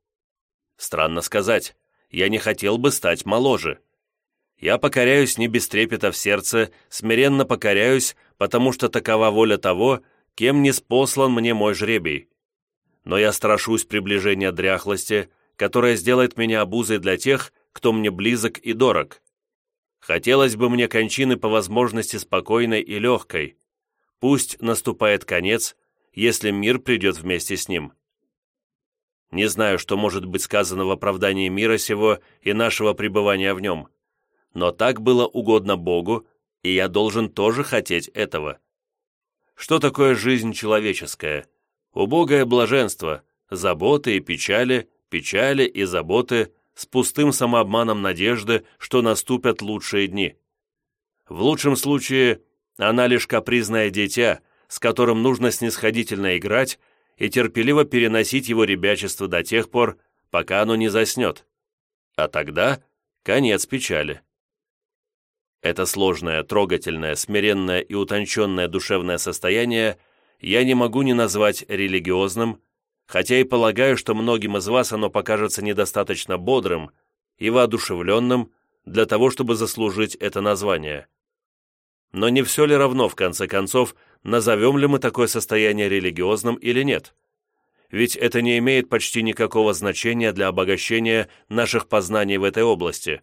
Странно сказать, я не хотел бы стать моложе. Я покоряюсь не без трепета в сердце, смиренно покоряюсь, потому что такова воля того, кем не спослан мне мой жребий. Но я страшусь приближения дряхлости, которая сделает меня обузой для тех, кто мне близок и дорог. Хотелось бы мне кончины по возможности спокойной и легкой, Пусть наступает конец, если мир придет вместе с ним. Не знаю, что может быть сказано в оправдании мира сего и нашего пребывания в нем, но так было угодно Богу, и я должен тоже хотеть этого. Что такое жизнь человеческая? Убогое блаженство, заботы и печали, печали и заботы с пустым самообманом надежды, что наступят лучшие дни. В лучшем случае она лишь капризное дитя, с которым нужно снисходительно играть и терпеливо переносить его ребячество до тех пор, пока оно не заснет. А тогда конец печали. Это сложное, трогательное, смиренное и утонченное душевное состояние я не могу не назвать религиозным, хотя и полагаю, что многим из вас оно покажется недостаточно бодрым и воодушевленным для того, чтобы заслужить это название. Но не все ли равно, в конце концов, назовем ли мы такое состояние религиозным или нет? Ведь это не имеет почти никакого значения для обогащения наших познаний в этой области.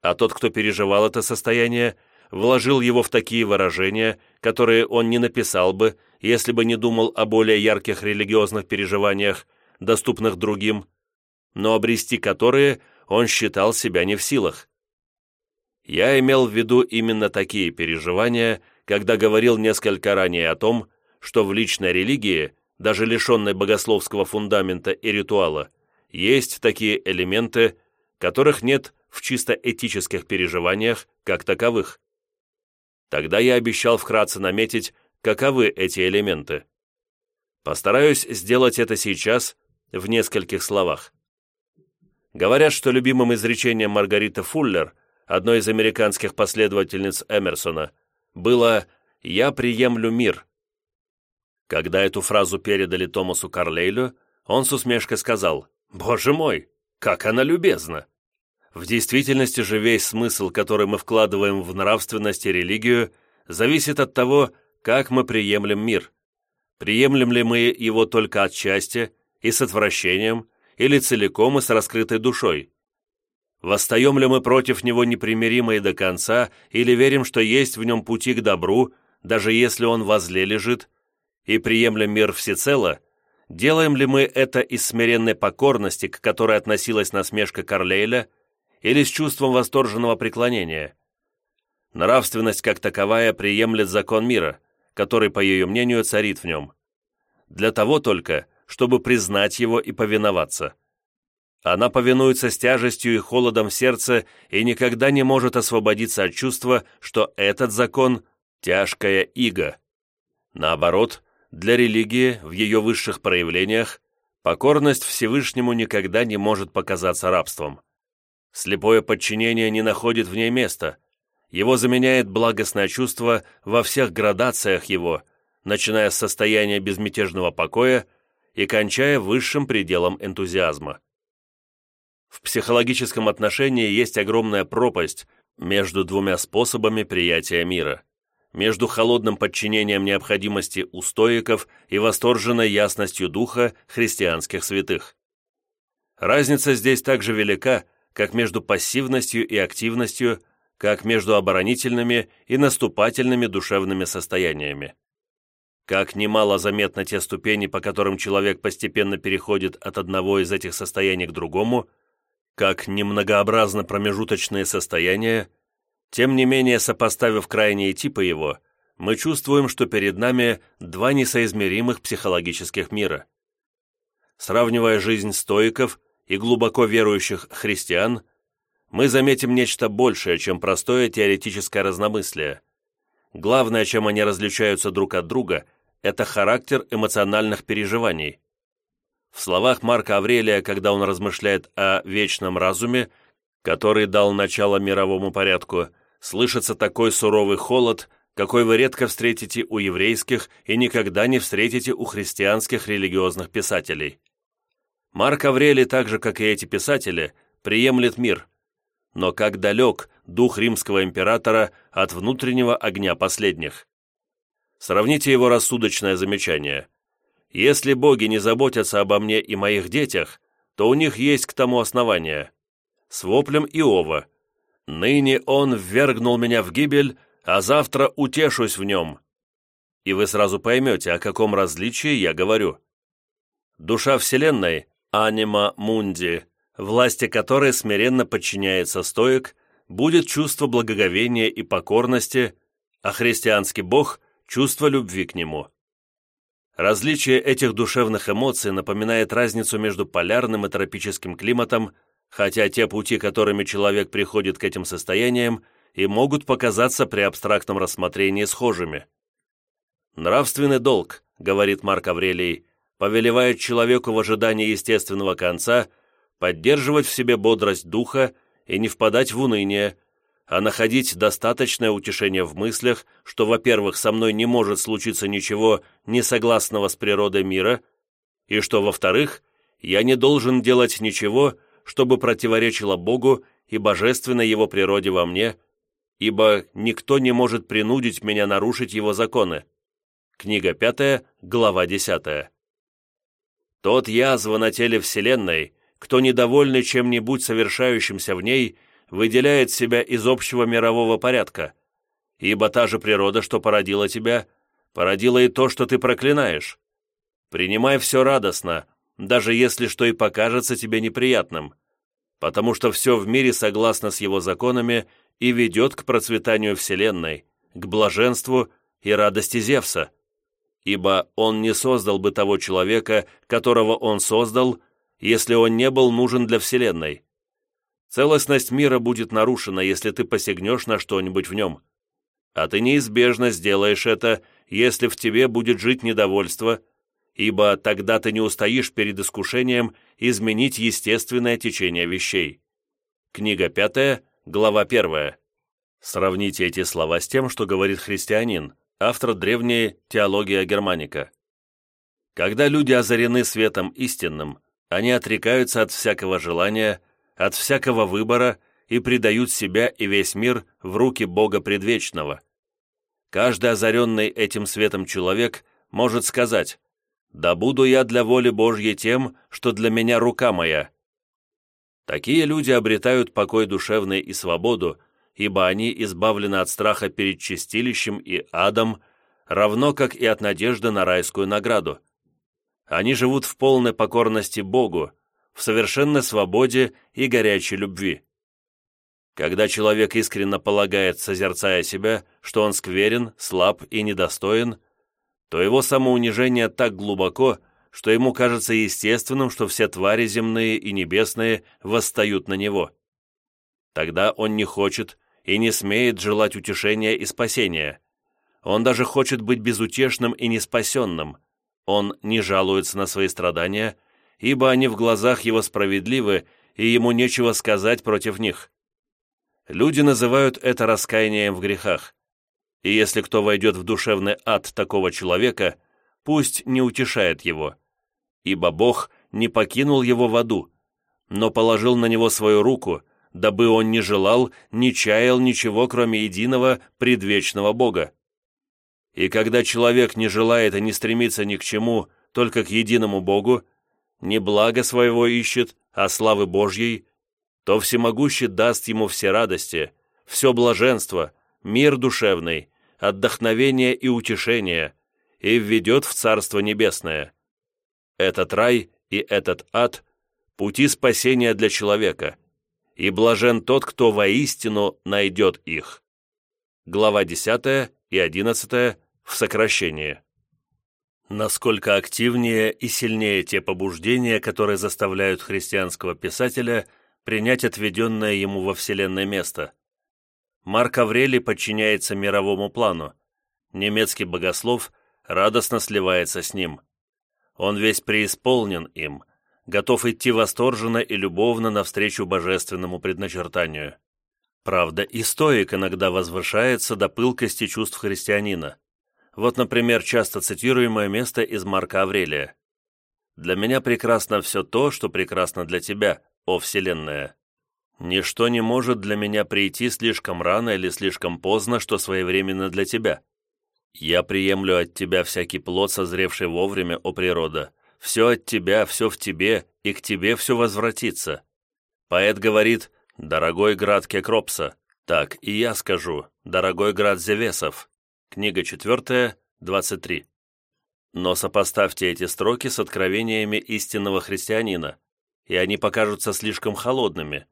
А тот, кто переживал это состояние, вложил его в такие выражения, которые он не написал бы, если бы не думал о более ярких религиозных переживаниях, доступных другим, но обрести которые он считал себя не в силах. Я имел в виду именно такие переживания, когда говорил несколько ранее о том, что в личной религии, даже лишенной богословского фундамента и ритуала, есть такие элементы, которых нет в чисто этических переживаниях как таковых. Тогда я обещал вкратце наметить, каковы эти элементы. Постараюсь сделать это сейчас в нескольких словах. Говорят, что любимым изречением Маргариты Фуллер – одной из американских последовательниц Эмерсона, было «Я приемлю мир». Когда эту фразу передали Томасу Карлейлю, он с усмешкой сказал «Боже мой, как она любезна!» В действительности же весь смысл, который мы вкладываем в нравственность и религию, зависит от того, как мы приемлем мир. Приемлем ли мы его только отчасти и с отвращением, или целиком и с раскрытой душой? Восстаем ли мы против него непримиримо и до конца, или верим, что есть в нем пути к добру, даже если он возле лежит, и приемлем мир всецело, делаем ли мы это из смиренной покорности, к которой относилась насмешка Карлейля, или с чувством восторженного преклонения? Нравственность как таковая приемлет закон мира, который, по ее мнению, царит в нем. Для того только, чтобы признать его и повиноваться – она повинуется с тяжестью и холодом в сердце и никогда не может освободиться от чувства, что этот закон – тяжкая ига. Наоборот, для религии в ее высших проявлениях покорность Всевышнему никогда не может показаться рабством. Слепое подчинение не находит в ней места. Его заменяет благостное чувство во всех градациях его, начиная с состояния безмятежного покоя и кончая высшим пределом энтузиазма. В психологическом отношении есть огромная пропасть между двумя способами приятия мира. Между холодным подчинением необходимости у стоиков и восторженной ясностью духа христианских святых. Разница здесь так же велика, как между пассивностью и активностью, как между оборонительными и наступательными душевными состояниями. Как немало заметны те ступени, по которым человек постепенно переходит от одного из этих состояний к другому, как немногообразны промежуточные состояния, тем не менее, сопоставив крайние типы его, мы чувствуем, что перед нами два несоизмеримых психологических мира. Сравнивая жизнь стоиков и глубоко верующих христиан, мы заметим нечто большее, чем простое теоретическое разномыслие. Главное, чем они различаются друг от друга, это характер эмоциональных переживаний. В словах Марка Аврелия, когда он размышляет о вечном разуме, который дал начало мировому порядку, слышится такой суровый холод, какой вы редко встретите у еврейских и никогда не встретите у христианских религиозных писателей. Марк Аврелий, так же, как и эти писатели, приемлет мир. Но как далек дух римского императора от внутреннего огня последних. Сравните его рассудочное замечание. «Если боги не заботятся обо мне и моих детях, то у них есть к тому основание». С воплем Иова. «Ныне он ввергнул меня в гибель, а завтра утешусь в нем». И вы сразу поймете, о каком различии я говорю. Душа Вселенной, анима мунди, власти которой смиренно подчиняется стоек, будет чувство благоговения и покорности, а христианский бог – чувство любви к нему. Различие этих душевных эмоций напоминает разницу между полярным и тропическим климатом, хотя те пути, которыми человек приходит к этим состояниям, и могут показаться при абстрактном рассмотрении схожими. «Нравственный долг», — говорит Марк Аврелий, повелевает человеку в ожидании естественного конца поддерживать в себе бодрость духа и не впадать в уныние, а находить достаточное утешение в мыслях, что, во-первых, со мной не может случиться ничего несогласного с природой мира, и что, во-вторых, я не должен делать ничего, чтобы противоречило Богу и божественной Его природе во мне, ибо никто не может принудить меня нарушить Его законы. Книга 5, глава 10. Тот язва на теле Вселенной, кто недовольный чем-нибудь совершающимся в ней – выделяет себя из общего мирового порядка, ибо та же природа, что породила тебя, породила и то, что ты проклинаешь. Принимай все радостно, даже если что и покажется тебе неприятным, потому что все в мире согласно с его законами и ведет к процветанию Вселенной, к блаженству и радости Зевса, ибо он не создал бы того человека, которого он создал, если он не был нужен для Вселенной. Целостность мира будет нарушена, если ты посягнешь на что-нибудь в нем. А ты неизбежно сделаешь это, если в тебе будет жить недовольство, ибо тогда ты не устоишь перед искушением изменить естественное течение вещей. Книга 5, глава 1. Сравните эти слова с тем, что говорит христианин, автор древней «Теология Германика». Когда люди озарены светом истинным, они отрекаются от всякого желания – от всякого выбора и предают себя и весь мир в руки Бога Предвечного. Каждый озаренный этим светом человек может сказать «Да буду я для воли Божьей тем, что для меня рука моя». Такие люди обретают покой душевный и свободу, ибо они избавлены от страха перед чистилищем и адом, равно как и от надежды на райскую награду. Они живут в полной покорности Богу, в совершенной свободе и горячей любви. Когда человек искренне полагает, созерцая себя, что он скверен, слаб и недостоин, то его самоунижение так глубоко, что ему кажется естественным, что все твари земные и небесные восстают на него. Тогда он не хочет и не смеет желать утешения и спасения. Он даже хочет быть безутешным и неспасенным. Он не жалуется на свои страдания ибо они в глазах его справедливы, и ему нечего сказать против них. Люди называют это раскаянием в грехах. И если кто войдет в душевный ад такого человека, пусть не утешает его, ибо Бог не покинул его в аду, но положил на него свою руку, дабы он не желал, не чаял ничего, кроме единого предвечного Бога. И когда человек не желает и не стремится ни к чему, только к единому Богу, не благо своего ищет, а славы Божьей, то всемогущий даст ему все радости, все блаженство, мир душевный, отдохновение и утешение, и введет в Царство Небесное. Этот рай и этот ад – пути спасения для человека, и блажен тот, кто воистину найдет их. Глава 10 и 11 в сокращении. Насколько активнее и сильнее те побуждения, которые заставляют христианского писателя принять отведенное ему во Вселенной место. Марк Аврелий подчиняется мировому плану. Немецкий богослов радостно сливается с ним. Он весь преисполнен им, готов идти восторженно и любовно навстречу божественному предначертанию. Правда, и стоик иногда возвышается до пылкости чувств христианина. Вот, например, часто цитируемое место из Марка Аврелия. «Для меня прекрасно все то, что прекрасно для тебя, о Вселенная. Ничто не может для меня прийти слишком рано или слишком поздно, что своевременно для тебя. Я приемлю от тебя всякий плод, созревший вовремя, о природа. Все от тебя, все в тебе, и к тебе все возвратится». Поэт говорит «Дорогой град Кекропса», так и я скажу «Дорогой град Зевесов», Книга 4, 23. Но сопоставьте эти строки с откровениями истинного христианина, и они покажутся слишком холодными.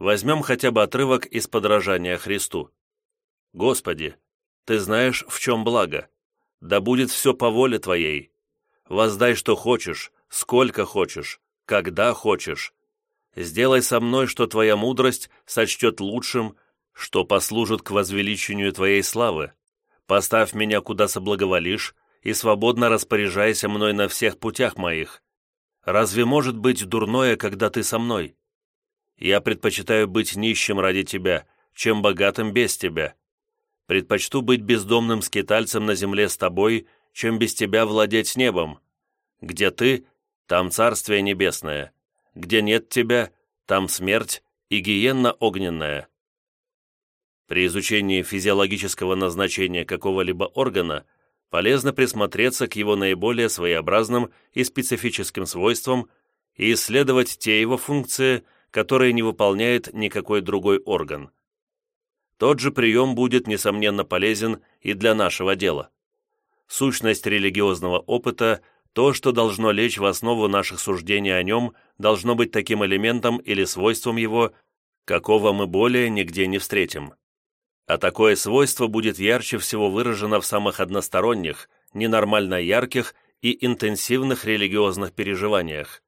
Возьмем хотя бы отрывок из подражания Христу. «Господи, Ты знаешь, в чем благо. Да будет все по воле Твоей. Воздай, что хочешь, сколько хочешь, когда хочешь. Сделай со мной, что Твоя мудрость сочтет лучшим, что послужит к возвеличению Твоей славы Поставь меня, куда соблаговолишь, и свободно распоряжайся мной на всех путях моих. Разве может быть дурное, когда ты со мной? Я предпочитаю быть нищим ради тебя, чем богатым без тебя. Предпочту быть бездомным скитальцем на земле с тобой, чем без тебя владеть небом. Где ты, там царствие небесное. Где нет тебя, там смерть и гиенна огненная. При изучении физиологического назначения какого-либо органа полезно присмотреться к его наиболее своеобразным и специфическим свойствам и исследовать те его функции, которые не выполняет никакой другой орган. Тот же прием будет, несомненно, полезен и для нашего дела. Сущность религиозного опыта, то, что должно лечь в основу наших суждений о нем, должно быть таким элементом или свойством его, какого мы более нигде не встретим а такое свойство будет ярче всего выражено в самых односторонних, ненормально ярких и интенсивных религиозных переживаниях.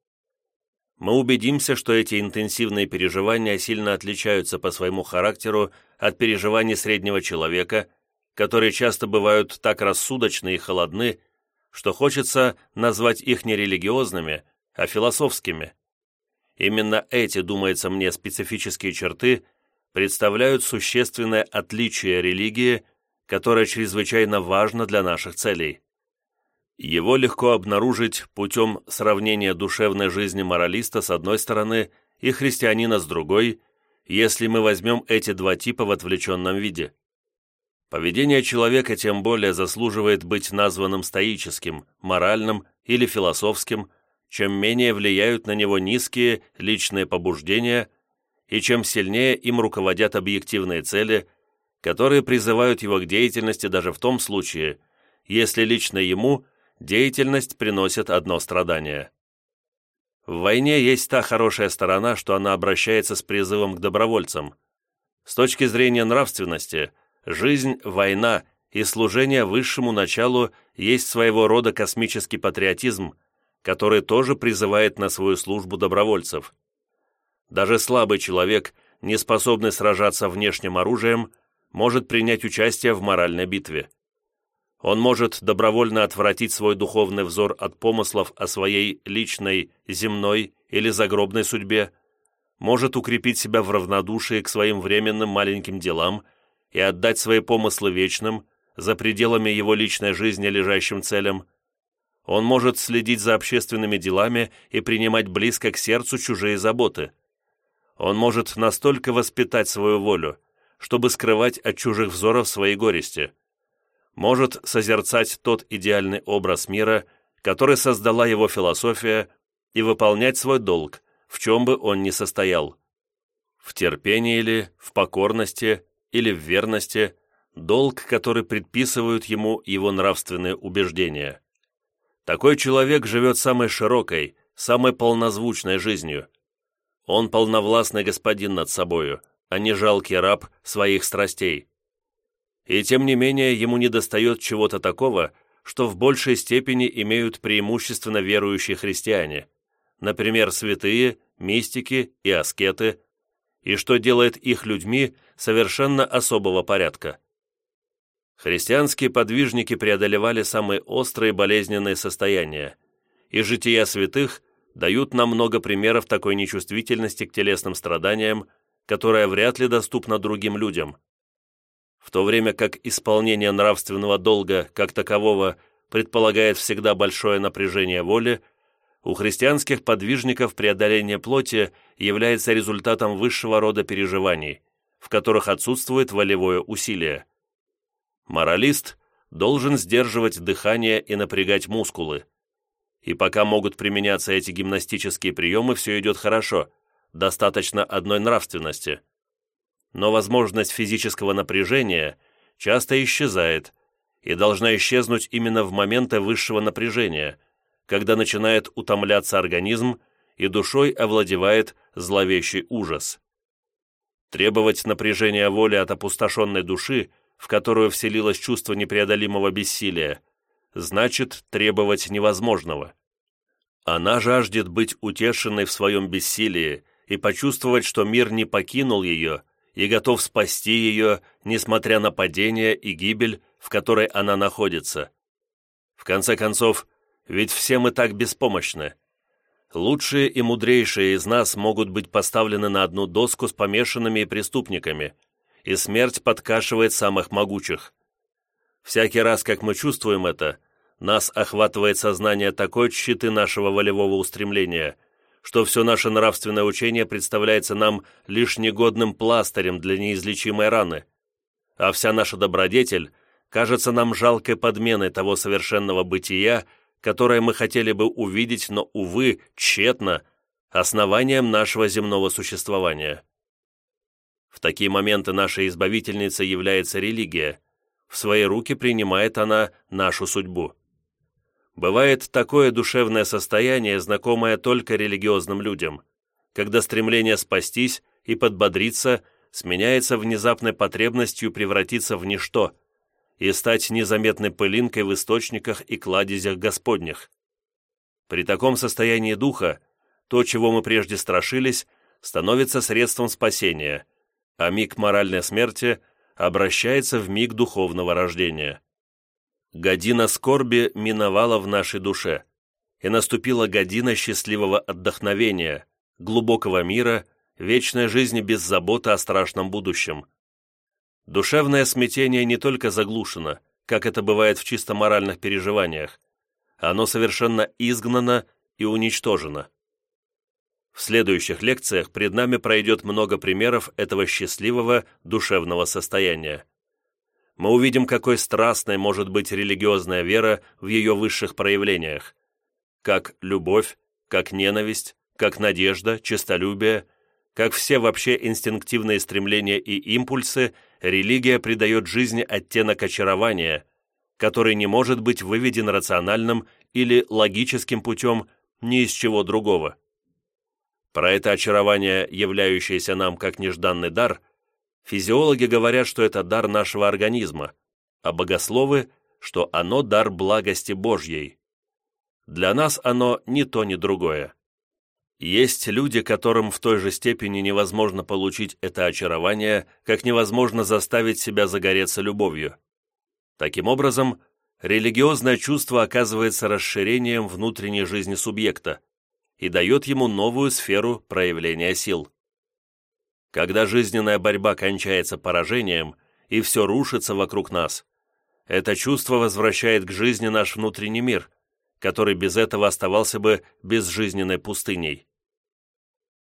Мы убедимся, что эти интенсивные переживания сильно отличаются по своему характеру от переживаний среднего человека, которые часто бывают так рассудочны и холодны, что хочется назвать их не религиозными, а философскими. Именно эти, думается мне, специфические черты – представляют существенное отличие религии, которое чрезвычайно важно для наших целей. Его легко обнаружить путем сравнения душевной жизни моралиста с одной стороны и христианина с другой, если мы возьмем эти два типа в отвлеченном виде. Поведение человека тем более заслуживает быть названным стоическим, моральным или философским, чем менее влияют на него низкие личные побуждения – и чем сильнее им руководят объективные цели, которые призывают его к деятельности даже в том случае, если лично ему деятельность приносит одно страдание. В войне есть та хорошая сторона, что она обращается с призывом к добровольцам. С точки зрения нравственности, жизнь, война и служение высшему началу есть своего рода космический патриотизм, который тоже призывает на свою службу добровольцев. Даже слабый человек, не способный сражаться внешним оружием, может принять участие в моральной битве. Он может добровольно отвратить свой духовный взор от помыслов о своей личной, земной или загробной судьбе, может укрепить себя в равнодушии к своим временным маленьким делам и отдать свои помыслы вечным, за пределами его личной жизни лежащим целям. Он может следить за общественными делами и принимать близко к сердцу чужие заботы. Он может настолько воспитать свою волю, чтобы скрывать от чужих взоров свои горести. Может созерцать тот идеальный образ мира, который создала его философия, и выполнять свой долг, в чем бы он ни состоял. В терпении ли, в покорности или в верности, долг, который предписывают ему его нравственные убеждения. Такой человек живет самой широкой, самой полнозвучной жизнью. Он полновластный господин над собою, а не жалкий раб своих страстей. И тем не менее ему недостает чего-то такого, что в большей степени имеют преимущественно верующие христиане, например, святые, мистики и аскеты, и что делает их людьми совершенно особого порядка. Христианские подвижники преодолевали самые острые болезненные состояния, и жития святых дают нам много примеров такой нечувствительности к телесным страданиям, которая вряд ли доступна другим людям. В то время как исполнение нравственного долга как такового предполагает всегда большое напряжение воли, у христианских подвижников преодоление плоти является результатом высшего рода переживаний, в которых отсутствует волевое усилие. Моралист должен сдерживать дыхание и напрягать мускулы. И пока могут применяться эти гимнастические приемы, все идет хорошо, достаточно одной нравственности. Но возможность физического напряжения часто исчезает и должна исчезнуть именно в моменты высшего напряжения, когда начинает утомляться организм и душой овладевает зловещий ужас. Требовать напряжения воли от опустошенной души в которую вселилось чувство непреодолимого бессилия, значит требовать невозможного. Она жаждет быть утешенной в своем бессилии и почувствовать, что мир не покинул ее и готов спасти ее, несмотря на падение и гибель, в которой она находится. В конце концов, ведь все мы так беспомощны. Лучшие и мудрейшие из нас могут быть поставлены на одну доску с помешанными и преступниками – и смерть подкашивает самых могучих. Всякий раз, как мы чувствуем это, нас охватывает сознание такой щиты нашего волевого устремления, что все наше нравственное учение представляется нам лишь негодным пластырем для неизлечимой раны, а вся наша добродетель кажется нам жалкой подменой того совершенного бытия, которое мы хотели бы увидеть, но, увы, тщетно, основанием нашего земного существования. В такие моменты нашей избавительницей является религия. В свои руки принимает она нашу судьбу. Бывает такое душевное состояние, знакомое только религиозным людям, когда стремление спастись и подбодриться сменяется внезапной потребностью превратиться в ничто и стать незаметной пылинкой в источниках и кладезях Господних. При таком состоянии духа то, чего мы прежде страшились, становится средством спасения – а миг моральной смерти обращается в миг духовного рождения. Година скорби миновала в нашей душе, и наступила година счастливого отдохновения, глубокого мира, вечной жизни без заботы о страшном будущем. Душевное смятение не только заглушено, как это бывает в чисто моральных переживаниях, оно совершенно изгнано и уничтожено. В следующих лекциях пред нами пройдет много примеров этого счастливого душевного состояния. Мы увидим, какой страстной может быть религиозная вера в ее высших проявлениях. Как любовь, как ненависть, как надежда, честолюбие, как все вообще инстинктивные стремления и импульсы, религия придает жизни оттенок очарования, который не может быть выведен рациональным или логическим путем ни из чего другого. Про это очарование, являющееся нам как нежданный дар, физиологи говорят, что это дар нашего организма, а богословы, что оно дар благости Божьей. Для нас оно ни то, ни другое. Есть люди, которым в той же степени невозможно получить это очарование, как невозможно заставить себя загореться любовью. Таким образом, религиозное чувство оказывается расширением внутренней жизни субъекта, и дает ему новую сферу проявления сил. Когда жизненная борьба кончается поражением, и все рушится вокруг нас, это чувство возвращает к жизни наш внутренний мир, который без этого оставался бы безжизненной пустыней.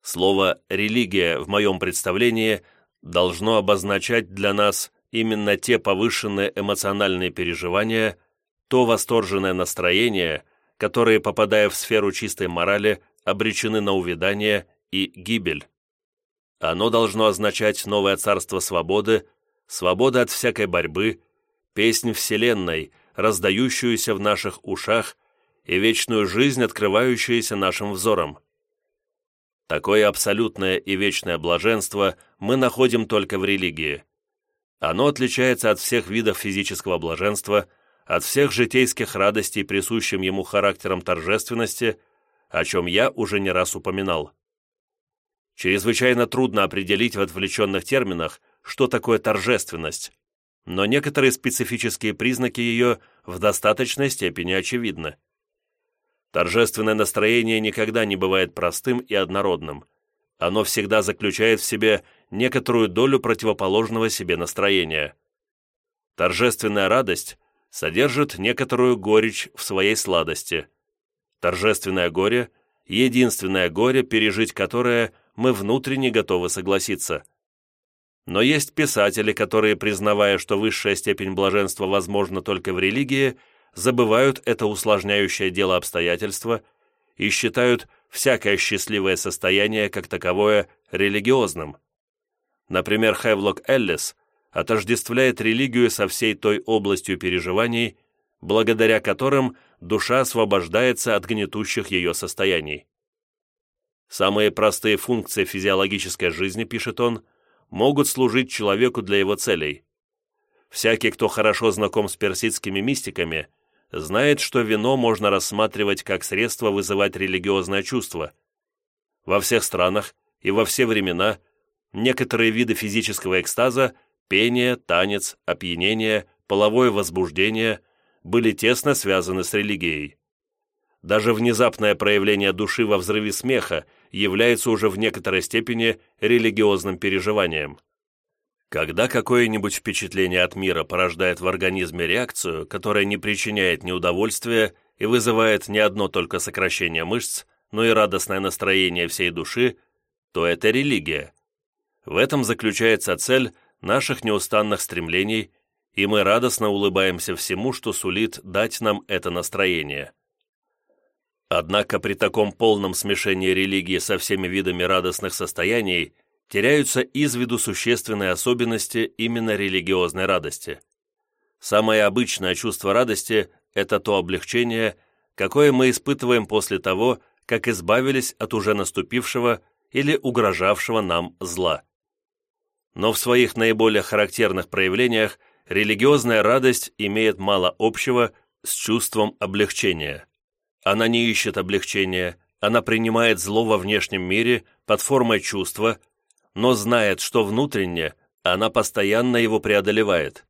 Слово «религия» в моем представлении должно обозначать для нас именно те повышенные эмоциональные переживания, то восторженное настроение, которые, попадая в сферу чистой морали, обречены на увядание и гибель. Оно должно означать новое царство свободы, свобода от всякой борьбы, песнь Вселенной, раздающуюся в наших ушах и вечную жизнь, открывающуюся нашим взором. Такое абсолютное и вечное блаженство мы находим только в религии. Оно отличается от всех видов физического блаженства, от всех житейских радостей, присущим ему характером торжественности, о чем я уже не раз упоминал. Чрезвычайно трудно определить в отвлеченных терминах, что такое торжественность, но некоторые специфические признаки ее в достаточной степени очевидны. Торжественное настроение никогда не бывает простым и однородным. Оно всегда заключает в себе некоторую долю противоположного себе настроения. Торжественная радость содержит некоторую горечь в своей сладости. Торжественное горе – единственное горе, пережить которое мы внутренне готовы согласиться. Но есть писатели, которые, признавая, что высшая степень блаженства возможна только в религии – забывают это усложняющее дело обстоятельства и считают всякое счастливое состояние как таковое религиозным. Например, Хевлок Эллис отождествляет религию со всей той областью переживаний, благодаря которым душа освобождается от гнетущих ее состояний. Самые простые функции физиологической жизни, пишет он, могут служить человеку для его целей. Всякий, кто хорошо знаком с персидскими мистиками – знает, что вино можно рассматривать как средство вызывать религиозное чувство. Во всех странах и во все времена некоторые виды физического экстаза – пение, танец, опьянение, половое возбуждение – были тесно связаны с религией. Даже внезапное проявление души во взрыве смеха является уже в некоторой степени религиозным переживанием. Когда какое-нибудь впечатление от мира порождает в организме реакцию, которая не причиняет неудовольствия и вызывает не одно только сокращение мышц, но и радостное настроение всей души, то это религия. В этом заключается цель наших неустанных стремлений, и мы радостно улыбаемся всему, что сулит дать нам это настроение. Однако при таком полном смешении религии со всеми видами радостных состояний теряются из виду существенные особенности именно религиозной радости. Самое обычное чувство радости – это то облегчение, какое мы испытываем после того, как избавились от уже наступившего или угрожавшего нам зла. Но в своих наиболее характерных проявлениях религиозная радость имеет мало общего с чувством облегчения. Она не ищет облегчения, она принимает зло во внешнем мире под формой чувства – но знает, что внутренне она постоянно его преодолевает.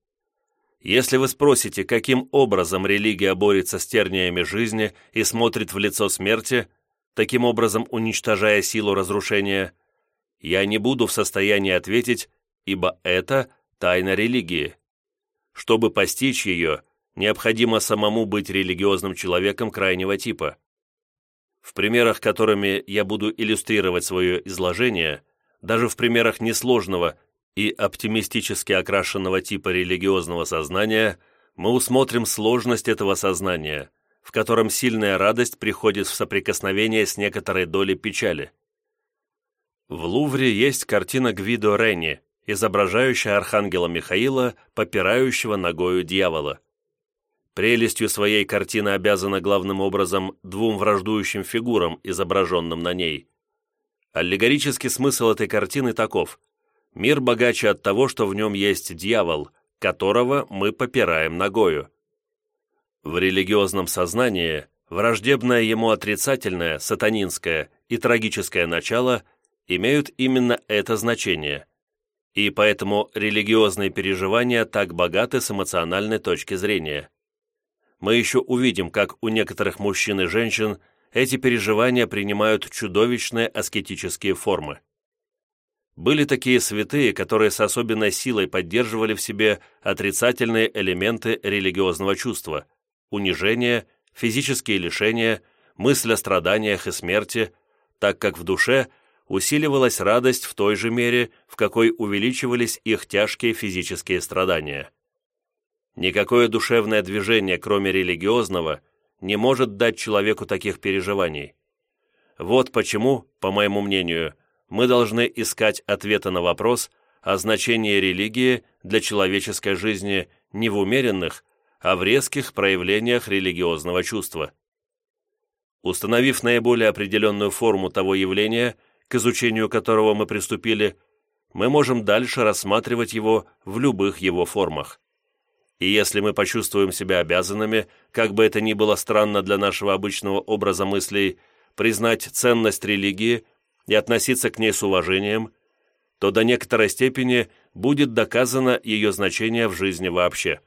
Если вы спросите, каким образом религия борется с терниями жизни и смотрит в лицо смерти, таким образом уничтожая силу разрушения, я не буду в состоянии ответить, ибо это тайна религии. Чтобы постичь ее, необходимо самому быть религиозным человеком крайнего типа. В примерах, которыми я буду иллюстрировать свое изложение – даже в примерах несложного и оптимистически окрашенного типа религиозного сознания мы усмотрим сложность этого сознания, в котором сильная радость приходит в соприкосновение с некоторой долей печали. В Лувре есть картина Гвидо Ренни, изображающая архангела Михаила, попирающего ногою дьявола. Прелестью своей картины обязана главным образом двум враждующим фигурам, изображенным на ней – Аллегорический смысл этой картины таков. Мир богаче от того, что в нем есть дьявол, которого мы попираем ногою. В религиозном сознании враждебное ему отрицательное, сатанинское и трагическое начало имеют именно это значение. И поэтому религиозные переживания так богаты с эмоциональной точки зрения. Мы еще увидим, как у некоторых мужчин и женщин – эти переживания принимают чудовищные аскетические формы. Были такие святые, которые с особенной силой поддерживали в себе отрицательные элементы религиозного чувства – унижение, физические лишения, мысль о страданиях и смерти, так как в душе усиливалась радость в той же мере, в какой увеличивались их тяжкие физические страдания. Никакое душевное движение, кроме религиозного – не может дать человеку таких переживаний. Вот почему, по моему мнению, мы должны искать ответа на вопрос о значении религии для человеческой жизни не в умеренных, а в резких проявлениях религиозного чувства. Установив наиболее определенную форму того явления, к изучению которого мы приступили, мы можем дальше рассматривать его в любых его формах. И если мы почувствуем себя обязанными, как бы это ни было странно для нашего обычного образа мыслей, признать ценность религии и относиться к ней с уважением, то до некоторой степени будет доказано ее значение в жизни вообще.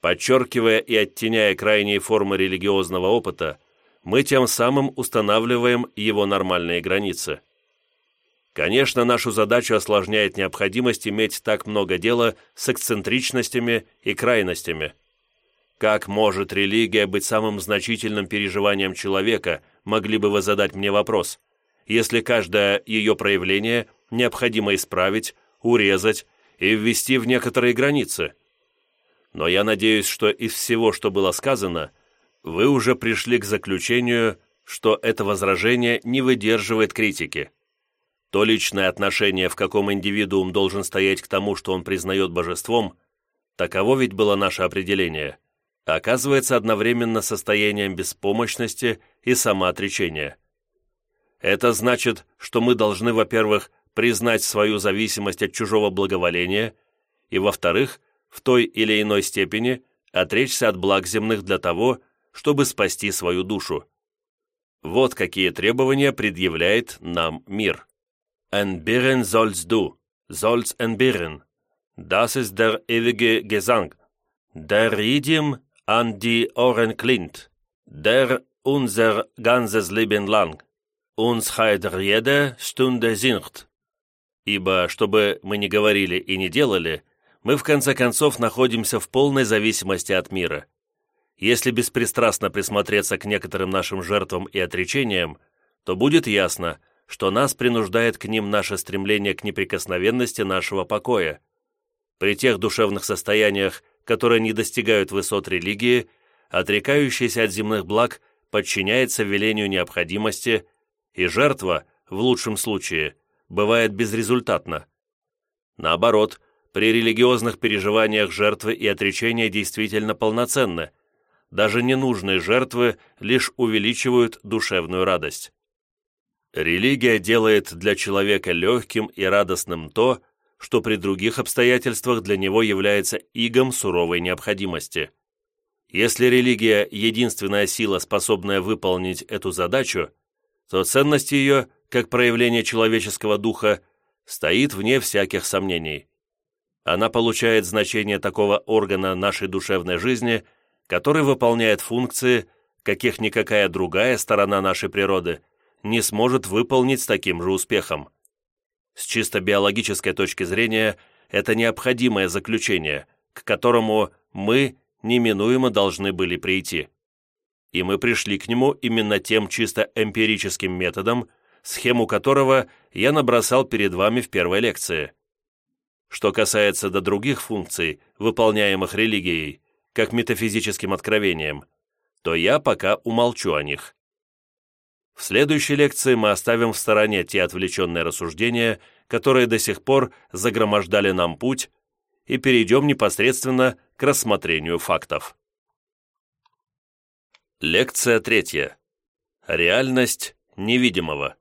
Подчеркивая и оттеняя крайние формы религиозного опыта, мы тем самым устанавливаем его нормальные границы – Конечно, нашу задачу осложняет необходимость иметь так много дела с эксцентричностями и крайностями. Как может религия быть самым значительным переживанием человека, могли бы вы задать мне вопрос, если каждое ее проявление необходимо исправить, урезать и ввести в некоторые границы? Но я надеюсь, что из всего, что было сказано, вы уже пришли к заключению, что это возражение не выдерживает критики. То личное отношение, в каком индивидуум должен стоять к тому, что он признает божеством, таково ведь было наше определение, оказывается одновременно состоянием беспомощности и самоотречения. Это значит, что мы должны, во-первых, признать свою зависимость от чужого благоволения, и, во-вторых, в той или иной степени отречься от благ земных для того, чтобы спасти свою душу. Вот какие требования предъявляет нам мир. Entbehren sollst du, sollst entbehren. Das ist der ewige Gesang, der jedem an die Ohren klingt, der unser ganzes Leben lang uns heiter jede Stunde singt. Ибо, что бы мы ни говорили и не делали, мы в конце концов находимся в полной зависимости от мира. Если беспристрастно присмотреться к некоторым нашим жертвам и отречениям, то будет ясно – что нас принуждает к ним наше стремление к неприкосновенности нашего покоя. При тех душевных состояниях, которые не достигают высот религии, отрекающийся от земных благ подчиняется велению необходимости, и жертва, в лучшем случае, бывает безрезультатна. Наоборот, при религиозных переживаниях жертвы и отречения действительно полноценны. Даже ненужные жертвы лишь увеличивают душевную радость. Религия делает для человека легким и радостным то, что при других обстоятельствах для него является игом суровой необходимости. Если религия – единственная сила, способная выполнить эту задачу, то ценность ее, как проявление человеческого духа, стоит вне всяких сомнений. Она получает значение такого органа нашей душевной жизни, который выполняет функции, каких никакая другая сторона нашей природы – не сможет выполнить с таким же успехом. С чисто биологической точки зрения, это необходимое заключение, к которому мы неминуемо должны были прийти. И мы пришли к нему именно тем чисто эмпирическим методом, схему которого я набросал перед вами в первой лекции. Что касается до других функций, выполняемых религией, как метафизическим откровением, то я пока умолчу о них. В следующей лекции мы оставим в стороне те отвлеченные рассуждения, которые до сих пор загромождали нам путь, и перейдем непосредственно к рассмотрению фактов. Лекция третья. Реальность невидимого.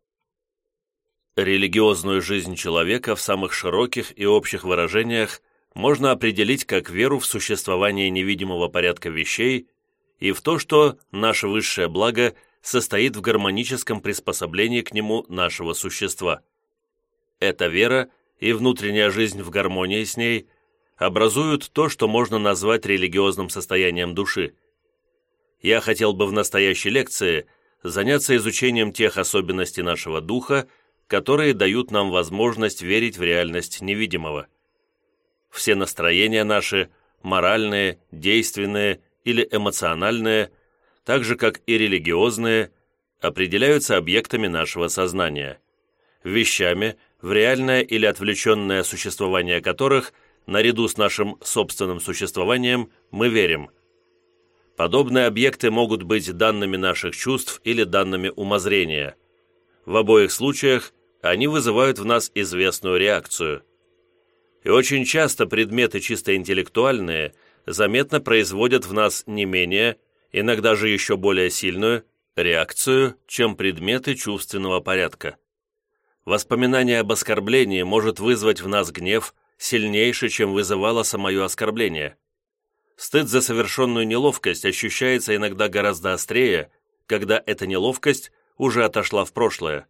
Религиозную жизнь человека в самых широких и общих выражениях можно определить как веру в существование невидимого порядка вещей и в то, что наше высшее благо – состоит в гармоническом приспособлении к нему нашего существа. Эта вера и внутренняя жизнь в гармонии с ней образуют то, что можно назвать религиозным состоянием души. Я хотел бы в настоящей лекции заняться изучением тех особенностей нашего духа, которые дают нам возможность верить в реальность невидимого. Все настроения наши, моральные, действенные или эмоциональные – так же как и религиозные, определяются объектами нашего сознания, вещами, в реальное или отвлеченное существование которых, наряду с нашим собственным существованием, мы верим. Подобные объекты могут быть данными наших чувств или данными умозрения, в обоих случаях они вызывают в нас известную реакцию. И очень часто предметы чисто интеллектуальные заметно производят в нас не менее, иногда же еще более сильную, реакцию, чем предметы чувственного порядка. Воспоминание об оскорблении может вызвать в нас гнев сильнейше, чем вызывало самое оскорбление. Стыд за совершенную неловкость ощущается иногда гораздо острее, когда эта неловкость уже отошла в прошлое.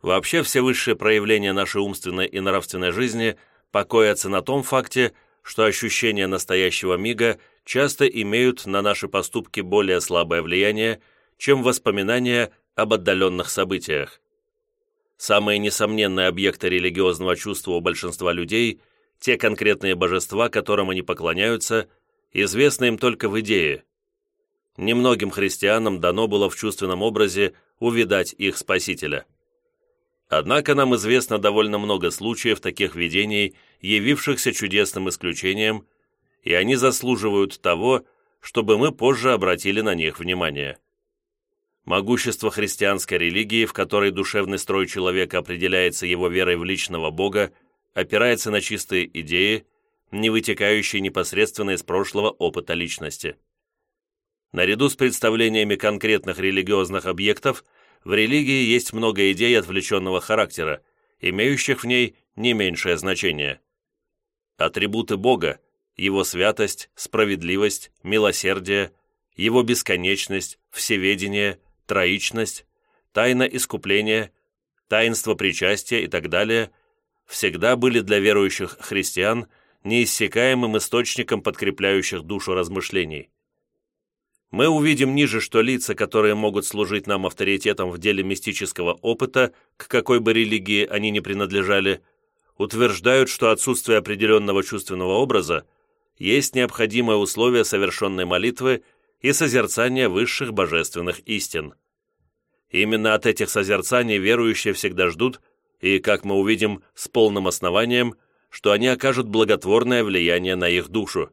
Вообще все высшие проявления нашей умственной и нравственной жизни покоятся на том факте, что ощущения настоящего мига часто имеют на наши поступки более слабое влияние, чем воспоминания об отдаленных событиях. Самые несомненные объекты религиозного чувства у большинства людей – те конкретные божества, которым они поклоняются, известны им только в идее. Немногим христианам дано было в чувственном образе увидать их Спасителя. Однако нам известно довольно много случаев таких видений, явившихся чудесным исключением, и они заслуживают того, чтобы мы позже обратили на них внимание. Могущество христианской религии, в которой душевный строй человека определяется его верой в личного Бога, опирается на чистые идеи, не вытекающие непосредственно из прошлого опыта личности. Наряду с представлениями конкретных религиозных объектов, в религии есть много идей отвлеченного характера, имеющих в ней не меньшее значение. Атрибуты Бога, Его святость, справедливость, милосердие, Его бесконечность, всеведение, троичность, тайна искупления, таинство причастия и так далее, всегда были для верующих христиан неиссякаемым источником подкрепляющих душу размышлений. Мы увидим ниже, что лица, которые могут служить нам авторитетом в деле мистического опыта, к какой бы религии они ни принадлежали, утверждают, что отсутствие определенного чувственного образа есть необходимое условие совершенной молитвы и созерцания высших божественных истин. Именно от этих созерцаний верующие всегда ждут, и, как мы увидим, с полным основанием, что они окажут благотворное влияние на их душу.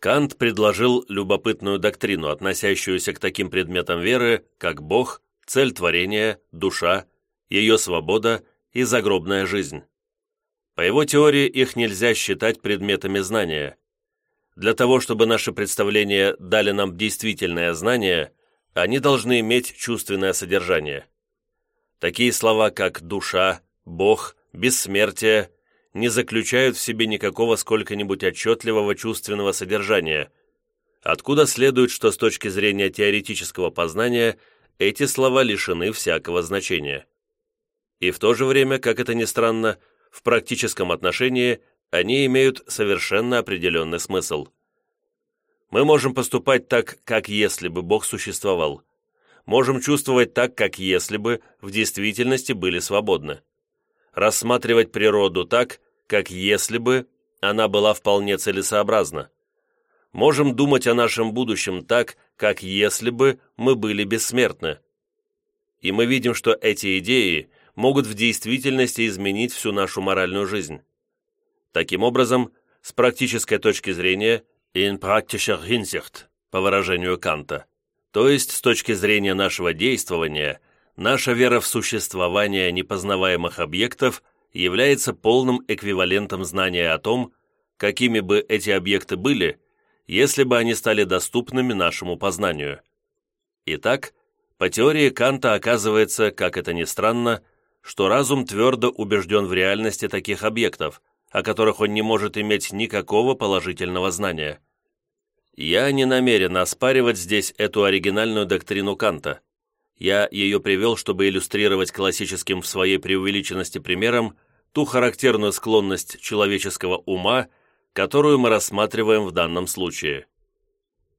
Кант предложил любопытную доктрину, относящуюся к таким предметам веры, как Бог, цель творения, душа, ее свобода и загробная жизнь. По его теории их нельзя считать предметами знания, для того, чтобы наши представления дали нам действительное знание, они должны иметь чувственное содержание. Такие слова, как «душа», «бог», «бессмертие» не заключают в себе никакого сколько-нибудь отчетливого чувственного содержания, откуда следует, что с точки зрения теоретического познания эти слова лишены всякого значения. И в то же время, как это ни странно, в практическом отношении они имеют совершенно определенный смысл. Мы можем поступать так, как если бы Бог существовал. Можем чувствовать так, как если бы в действительности были свободны. Рассматривать природу так, как если бы она была вполне целесообразна. Можем думать о нашем будущем так, как если бы мы были бессмертны. И мы видим, что эти идеи могут в действительности изменить всю нашу моральную жизнь. Таким образом, с практической точки зрения, in praktischer Hinsicht, по выражению Канта, то есть с точки зрения нашего действования, наша вера в существование непознаваемых объектов является полным эквивалентом знания о том, какими бы эти объекты были, если бы они стали доступными нашему познанию. Итак, по теории Канта оказывается, как это ни странно, что разум твердо убежден в реальности таких объектов, о которых он не может иметь никакого положительного знания. Я не намерен оспаривать здесь эту оригинальную доктрину Канта. Я ее привел, чтобы иллюстрировать классическим в своей преувеличенности примером ту характерную склонность человеческого ума, которую мы рассматриваем в данном случае.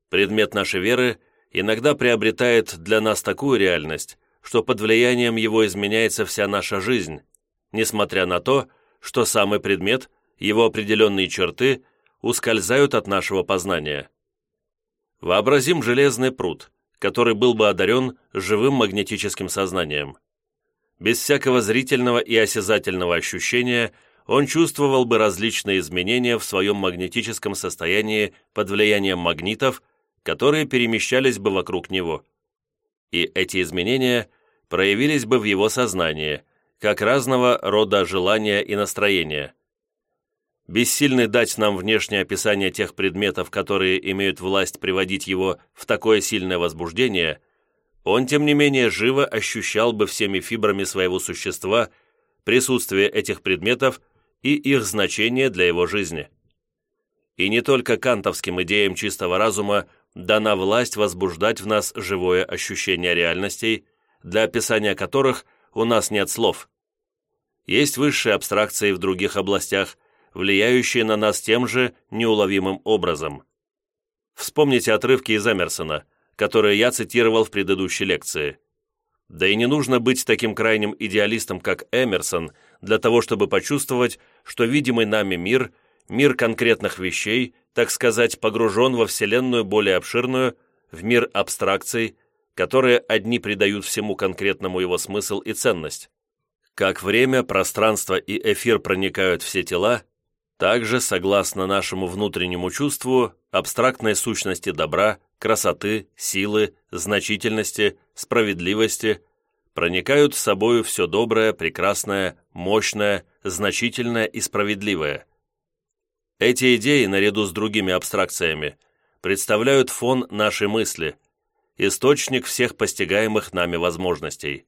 Предмет нашей веры иногда приобретает для нас такую реальность, что под влиянием его изменяется вся наша жизнь, несмотря на то, что самый предмет, его определенные черты, ускользают от нашего познания. Вообразим железный пруд, который был бы одарен живым магнетическим сознанием. Без всякого зрительного и осязательного ощущения он чувствовал бы различные изменения в своем магнетическом состоянии под влиянием магнитов, которые перемещались бы вокруг него. И эти изменения проявились бы в его сознании, как разного рода желания и настроения. Бессильный дать нам внешнее описание тех предметов, которые имеют власть приводить его в такое сильное возбуждение, он, тем не менее, живо ощущал бы всеми фибрами своего существа присутствие этих предметов и их значение для его жизни. И не только кантовским идеям чистого разума дана власть возбуждать в нас живое ощущение реальностей, для описания которых у нас нет слов. Есть высшие абстракции в других областях, влияющие на нас тем же неуловимым образом. Вспомните отрывки из Эмерсона, которые я цитировал в предыдущей лекции. Да и не нужно быть таким крайним идеалистом, как Эмерсон, для того, чтобы почувствовать, что видимый нами мир, мир конкретных вещей, так сказать, погружен во Вселенную более обширную, в мир абстракций, которые одни придают всему конкретному его смысл и ценность. Как время, пространство и эфир проникают все тела, также, согласно нашему внутреннему чувству, абстрактной сущности добра, красоты, силы, значительности, справедливости проникают с собою все доброе, прекрасное, мощное, значительное и справедливое. Эти идеи, наряду с другими абстракциями, представляют фон нашей мысли, источник всех постигаемых нами возможностей.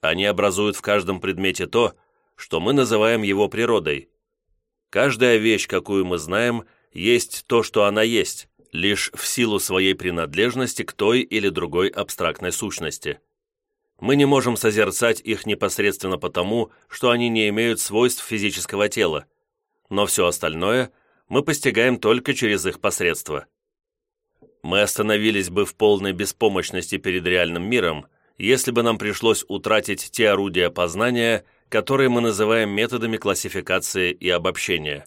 Они образуют в каждом предмете то, что мы называем его природой. Каждая вещь, какую мы знаем, есть то, что она есть, лишь в силу своей принадлежности к той или другой абстрактной сущности. Мы не можем созерцать их непосредственно потому, что они не имеют свойств физического тела, но все остальное мы постигаем только через их посредство. Мы остановились бы в полной беспомощности перед реальным миром, если бы нам пришлось утратить те орудия познания, которые мы называем методами классификации и обобщения.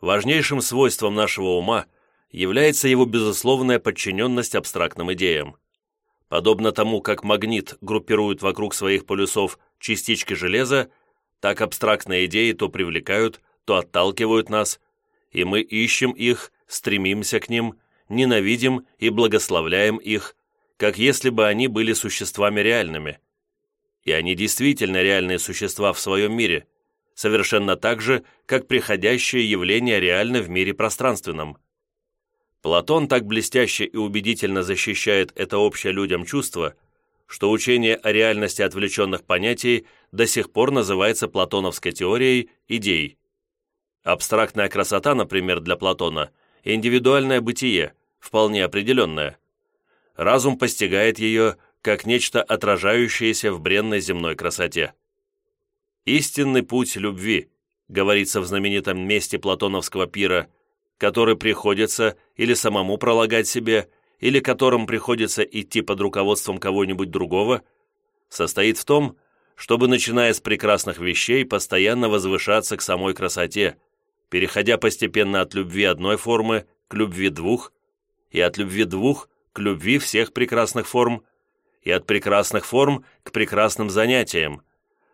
Важнейшим свойством нашего ума является его безусловная подчиненность абстрактным идеям. Подобно тому, как магнит группирует вокруг своих полюсов частички железа, так абстрактные идеи то привлекают, то отталкивают нас, и мы ищем их, стремимся к ним, ненавидим и благословляем их, как если бы они были существами реальными. И они действительно реальные существа в своем мире, совершенно так же, как приходящее явление реально в мире пространственном. Платон так блестяще и убедительно защищает это общее людям чувство, что учение о реальности отвлеченных понятий до сих пор называется платоновской теорией идей. Абстрактная красота, например, для Платона – индивидуальное бытие, вполне определенное – разум постигает ее как нечто отражающееся в бренной земной красоте. «Истинный путь любви», говорится в знаменитом месте платоновского пира, который приходится или самому пролагать себе, или которым приходится идти под руководством кого-нибудь другого, состоит в том, чтобы, начиная с прекрасных вещей, постоянно возвышаться к самой красоте, переходя постепенно от любви одной формы к любви двух, и от любви двух к любви всех прекрасных форм, и от прекрасных форм к прекрасным занятиям,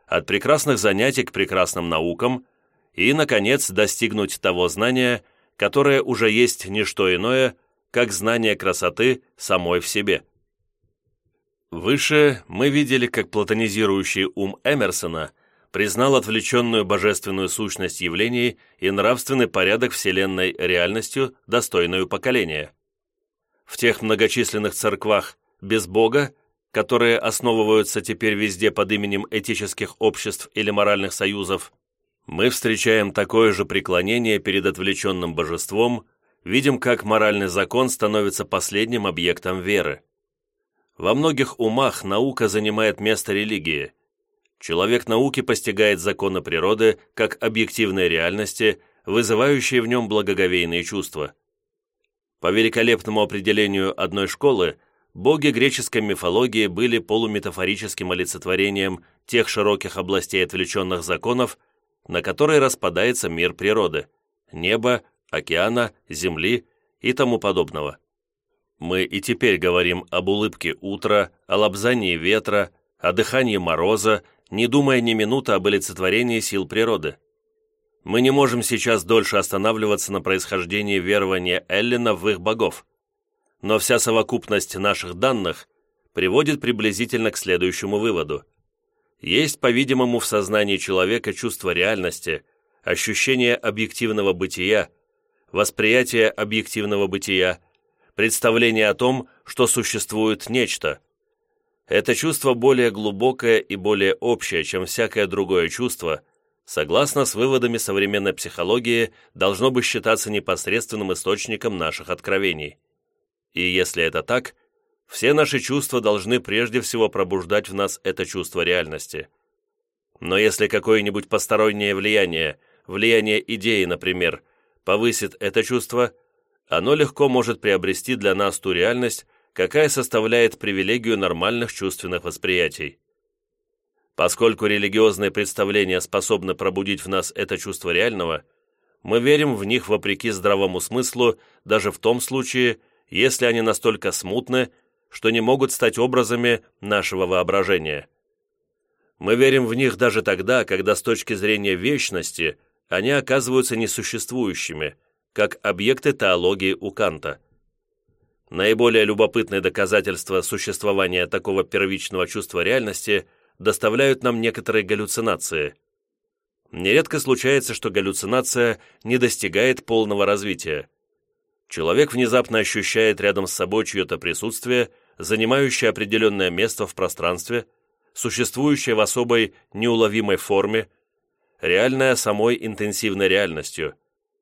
от прекрасных занятий к прекрасным наукам, и, наконец, достигнуть того знания, которое уже есть не что иное, как знание красоты самой в себе. Выше мы видели, как платонизирующий ум Эмерсона признал отвлеченную божественную сущность явлений и нравственный порядок Вселенной реальностью, достойную поколения в тех многочисленных церквах без Бога, которые основываются теперь везде под именем этических обществ или моральных союзов, мы встречаем такое же преклонение перед отвлеченным божеством, видим, как моральный закон становится последним объектом веры. Во многих умах наука занимает место религии. Человек науки постигает законы природы как объективные реальности, вызывающие в нем благоговейные чувства. По великолепному определению одной школы, боги греческой мифологии были полуметафорическим олицетворением тех широких областей отвлеченных законов, на которые распадается мир природы – неба, океана, земли и тому подобного. Мы и теперь говорим об улыбке утра, о лобзании ветра, о дыхании мороза, не думая ни минуты об олицетворении сил природы. Мы не можем сейчас дольше останавливаться на происхождении верования Эллина в их богов. Но вся совокупность наших данных приводит приблизительно к следующему выводу. Есть, по-видимому, в сознании человека чувство реальности, ощущение объективного бытия, восприятие объективного бытия, представление о том, что существует нечто. Это чувство более глубокое и более общее, чем всякое другое чувство, согласно с выводами современной психологии, должно бы считаться непосредственным источником наших откровений. И если это так, все наши чувства должны прежде всего пробуждать в нас это чувство реальности. Но если какое-нибудь постороннее влияние, влияние идеи, например, повысит это чувство, оно легко может приобрести для нас ту реальность, какая составляет привилегию нормальных чувственных восприятий. Поскольку религиозные представления способны пробудить в нас это чувство реального, мы верим в них вопреки здравому смыслу, даже в том случае, если они настолько смутны, что не могут стать образами нашего воображения. Мы верим в них даже тогда, когда с точки зрения вечности они оказываются несуществующими, как объекты теологии у Канта. Наиболее любопытные доказательства существования такого первичного чувства реальности – доставляют нам некоторые галлюцинации. Нередко случается, что галлюцинация не достигает полного развития. Человек внезапно ощущает рядом с собой чье-то присутствие, занимающее определенное место в пространстве, существующее в особой неуловимой форме, реальное самой интенсивной реальностью,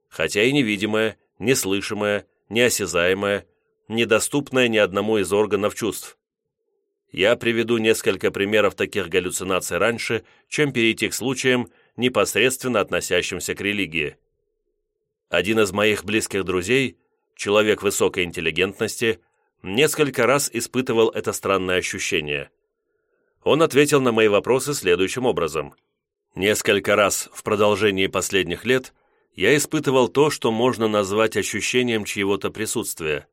хотя и невидимое, неслышимое, неосязаемое, недоступное ни одному из органов чувств. Я приведу несколько примеров таких галлюцинаций раньше, чем перейти к случаям, непосредственно относящимся к религии. Один из моих близких друзей, человек высокой интеллигентности, несколько раз испытывал это странное ощущение. Он ответил на мои вопросы следующим образом. Несколько раз в продолжении последних лет я испытывал то, что можно назвать ощущением чьего-то присутствия.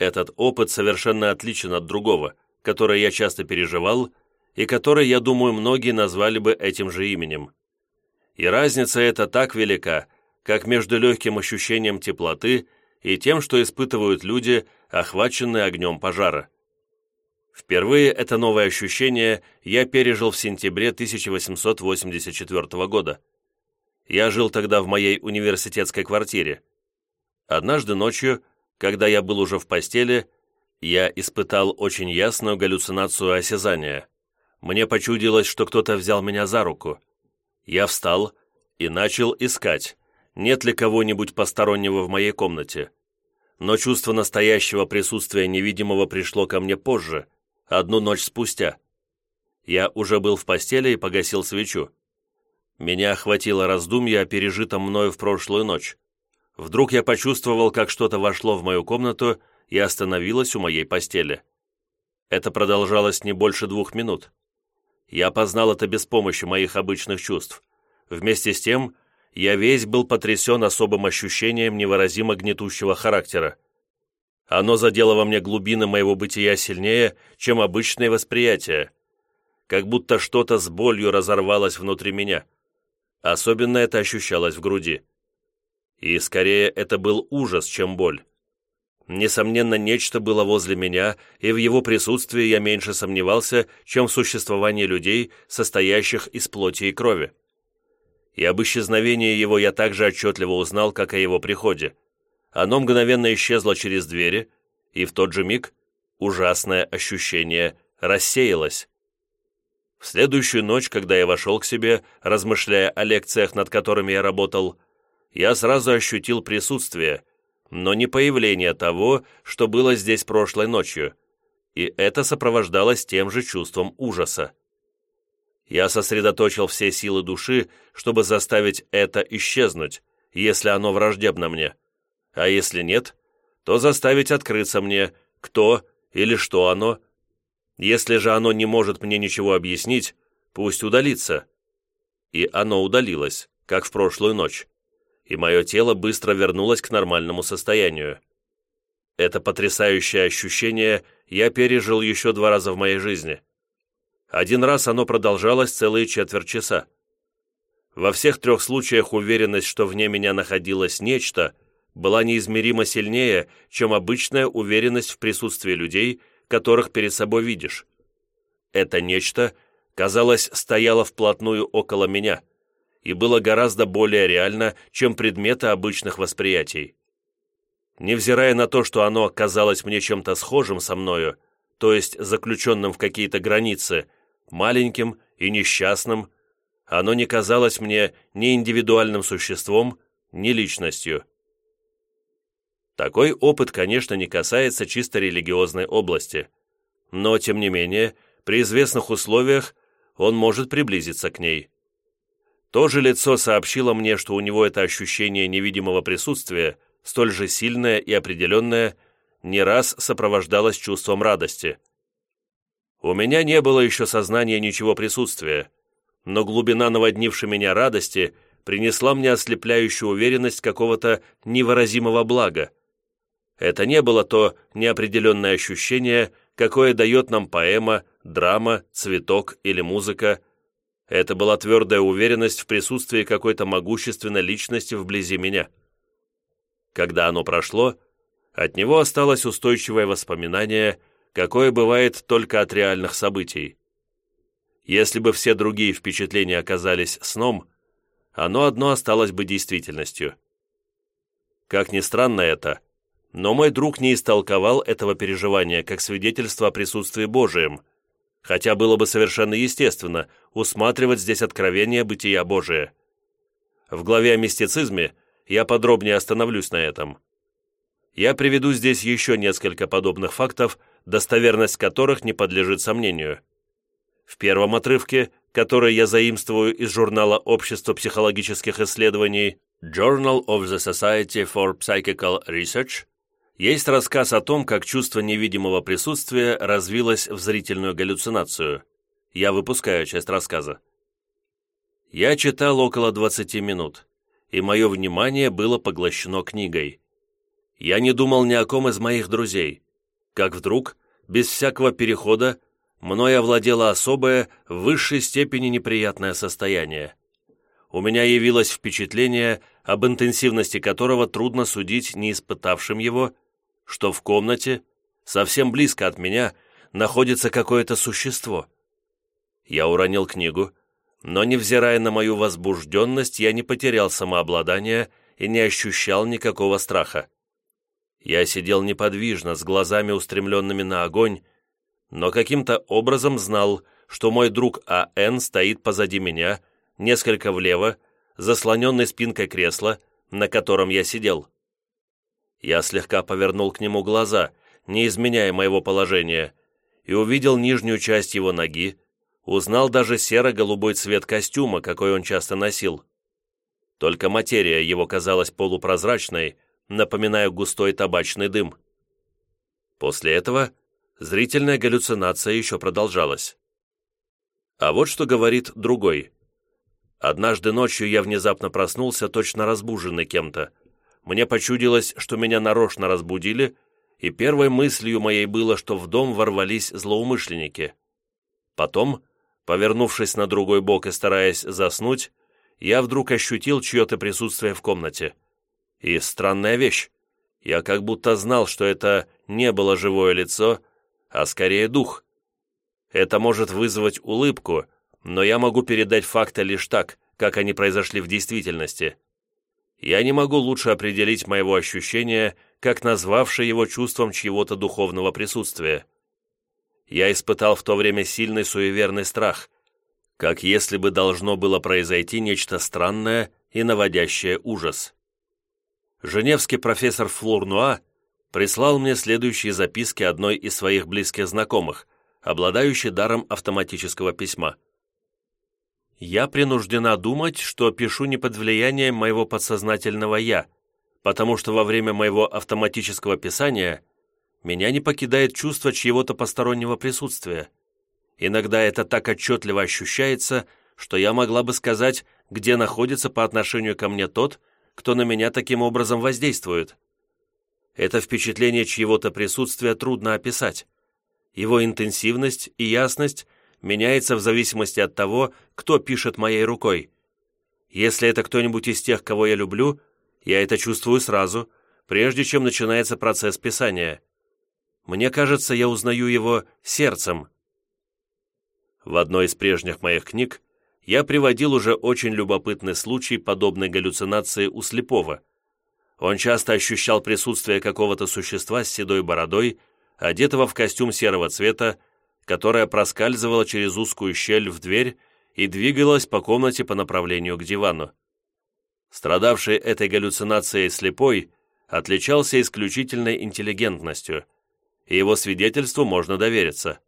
Этот опыт совершенно отличен от другого – которое я часто переживал и которое, я думаю, многие назвали бы этим же именем. И разница эта так велика, как между легким ощущением теплоты и тем, что испытывают люди, охваченные огнем пожара. Впервые это новое ощущение я пережил в сентябре 1884 года. Я жил тогда в моей университетской квартире. Однажды ночью, когда я был уже в постели, я испытал очень ясную галлюцинацию осязания. Мне почудилось, что кто-то взял меня за руку. Я встал и начал искать, нет ли кого-нибудь постороннего в моей комнате. Но чувство настоящего присутствия невидимого пришло ко мне позже, одну ночь спустя. Я уже был в постели и погасил свечу. Меня охватило раздумье о пережитом мною в прошлую ночь. Вдруг я почувствовал, как что-то вошло в мою комнату и остановилась у моей постели. Это продолжалось не больше двух минут. Я познал это без помощи моих обычных чувств. Вместе с тем, я весь был потрясен особым ощущением невыразимо гнетущего характера. Оно задело во мне глубины моего бытия сильнее, чем обычное восприятие, как будто что-то с болью разорвалось внутри меня. Особенно это ощущалось в груди. И скорее это был ужас, чем боль. Несомненно, нечто было возле меня, и в его присутствии я меньше сомневался, чем в существовании людей, состоящих из плоти и крови. И об исчезновении его я также отчетливо узнал, как о его приходе. Оно мгновенно исчезло через двери, и в тот же миг ужасное ощущение рассеялось. В следующую ночь, когда я вошел к себе, размышляя о лекциях, над которыми я работал, я сразу ощутил присутствие – но не появление того, что было здесь прошлой ночью, и это сопровождалось тем же чувством ужаса. Я сосредоточил все силы души, чтобы заставить это исчезнуть, если оно враждебно мне, а если нет, то заставить открыться мне, кто или что оно. Если же оно не может мне ничего объяснить, пусть удалится. И оно удалилось, как в прошлую ночь и мое тело быстро вернулось к нормальному состоянию. Это потрясающее ощущение я пережил еще два раза в моей жизни. Один раз оно продолжалось целые четверть часа. Во всех трех случаях уверенность, что вне меня находилось нечто, была неизмеримо сильнее, чем обычная уверенность в присутствии людей, которых перед собой видишь. Это нечто, казалось, стояло вплотную около меня и было гораздо более реально, чем предметы обычных восприятий. Невзирая на то, что оно казалось мне чем-то схожим со мною, то есть заключенным в какие-то границы, маленьким и несчастным, оно не казалось мне ни индивидуальным существом, ни личностью. Такой опыт, конечно, не касается чисто религиозной области, но, тем не менее, при известных условиях он может приблизиться к ней. То же лицо сообщило мне, что у него это ощущение невидимого присутствия, столь же сильное и определенное, не раз сопровождалось чувством радости. У меня не было еще сознания ничего присутствия, но глубина наводнившей меня радости принесла мне ослепляющую уверенность какого-то невыразимого блага. Это не было то неопределенное ощущение, какое дает нам поэма, драма, цветок или музыка. Это была твердая уверенность в присутствии какой-то могущественной личности вблизи меня. Когда оно прошло, от него осталось устойчивое воспоминание, какое бывает только от реальных событий. Если бы все другие впечатления оказались сном, оно одно осталось бы действительностью. Как ни странно это, но мой друг не истолковал этого переживания как свидетельство о присутствии Божием, хотя было бы совершенно естественно усматривать здесь откровение бытия Божия. В главе о мистицизме я подробнее остановлюсь на этом. Я приведу здесь еще несколько подобных фактов, достоверность которых не подлежит сомнению. В первом отрывке, который я заимствую из журнала Общества психологических исследований Journal of the Society for Psychical Research, есть рассказ о том, как чувство невидимого присутствия развилось в зрительную галлюцинацию. Я выпускаю часть рассказа. Я читал около 20 минут, и мое внимание было поглощено книгой. Я не думал ни о ком из моих друзей. Как вдруг, без всякого перехода, мной овладело особое, в высшей степени неприятное состояние. У меня явилось впечатление, об интенсивности которого трудно судить не испытавшим его, что в комнате, совсем близко от меня, находится какое-то существо. Я уронил книгу, но, невзирая на мою возбужденность, я не потерял самообладания и не ощущал никакого страха. Я сидел неподвижно, с глазами устремленными на огонь, но каким-то образом знал, что мой друг А.Н. стоит позади меня, несколько влево, заслоненный спинкой кресла, на котором я сидел. Я слегка повернул к нему глаза, не изменяя моего положения, и увидел нижнюю часть его ноги, узнал даже серо-голубой цвет костюма, какой он часто носил. Только материя его казалась полупрозрачной, напоминая густой табачный дым. После этого зрительная галлюцинация еще продолжалась. А вот что говорит другой. Однажды ночью я внезапно проснулся, точно разбуженный кем-то мне почудилось, что меня нарочно разбудили, и первой мыслью моей было, что в дом ворвались злоумышленники. Потом, повернувшись на другой бок и стараясь заснуть, я вдруг ощутил чье-то присутствие в комнате. И странная вещь. Я как будто знал, что это не было живое лицо, а скорее дух. Это может вызвать улыбку, но я могу передать факты лишь так, как они произошли в действительности я не могу лучше определить моего ощущения, как назвавший его чувством чьего-то духовного присутствия. Я испытал в то время сильный суеверный страх, как если бы должно было произойти нечто странное и наводящее ужас. Женевский профессор Флурнуа прислал мне следующие записки одной из своих близких знакомых, обладающей даром автоматического письма – я принуждена думать, что пишу не под влиянием моего подсознательного «я», потому что во время моего автоматического писания меня не покидает чувство чьего-то постороннего присутствия. Иногда это так отчетливо ощущается, что я могла бы сказать, где находится по отношению ко мне тот, кто на меня таким образом воздействует. Это впечатление чьего-то присутствия трудно описать. Его интенсивность и ясность – меняется в зависимости от того, кто пишет моей рукой. Если это кто-нибудь из тех, кого я люблю, я это чувствую сразу, прежде чем начинается процесс писания. Мне кажется, я узнаю его сердцем. В одной из прежних моих книг я приводил уже очень любопытный случай подобной галлюцинации у слепого. Он часто ощущал присутствие какого-то существа с седой бородой, одетого в костюм серого цвета, которое проскальзывало через узкую щель в дверь и двигалось по комнате по направлению к дивану. Страдавший этой галлюцинацией слепой отличался исключительной интеллигентностью, и его свидетельству можно довериться.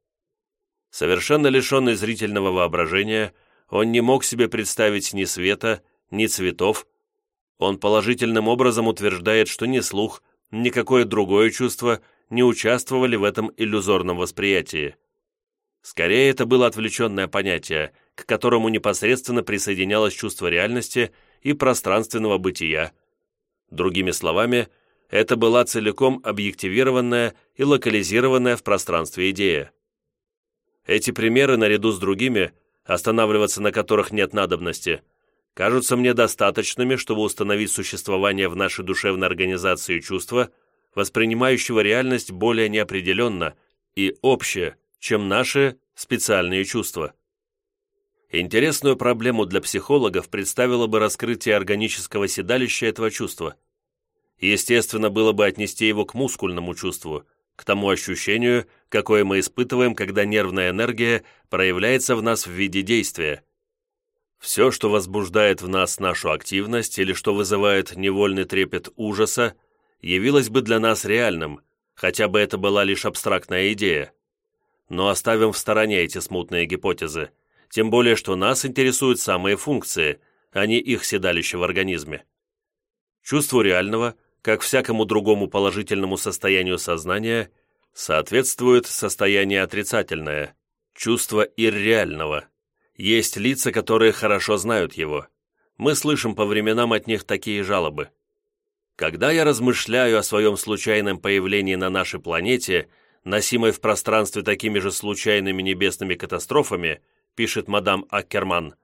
Совершенно лишенный зрительного воображения, он не мог себе представить ни света, ни цветов. Он положительным образом утверждает, что ни слух, ни какое другое чувство не участвовали в этом иллюзорном восприятии. Скорее, это было отвлеченное понятие, к которому непосредственно присоединялось чувство реальности и пространственного бытия. Другими словами, это была целиком объективированная и локализированная в пространстве идея. Эти примеры, наряду с другими, останавливаться на которых нет надобности, кажутся мне достаточными, чтобы установить существование в нашей душевной организации чувства, воспринимающего реальность более неопределенно и общее, чем наши специальные чувства. Интересную проблему для психологов представило бы раскрытие органического седалища этого чувства. Естественно, было бы отнести его к мускульному чувству, к тому ощущению, какое мы испытываем, когда нервная энергия проявляется в нас в виде действия. Все, что возбуждает в нас нашу активность или что вызывает невольный трепет ужаса, явилось бы для нас реальным, хотя бы это была лишь абстрактная идея. Но оставим в стороне эти смутные гипотезы, тем более что нас интересуют самые функции, а не их седалище в организме. Чувству реального – как всякому другому положительному состоянию сознания, соответствует состояние отрицательное, чувство ирреального. Есть лица, которые хорошо знают его. Мы слышим по временам от них такие жалобы. Когда я размышляю о своем случайном появлении на нашей планете, носимой в пространстве такими же случайными небесными катастрофами, пишет мадам Аккерман,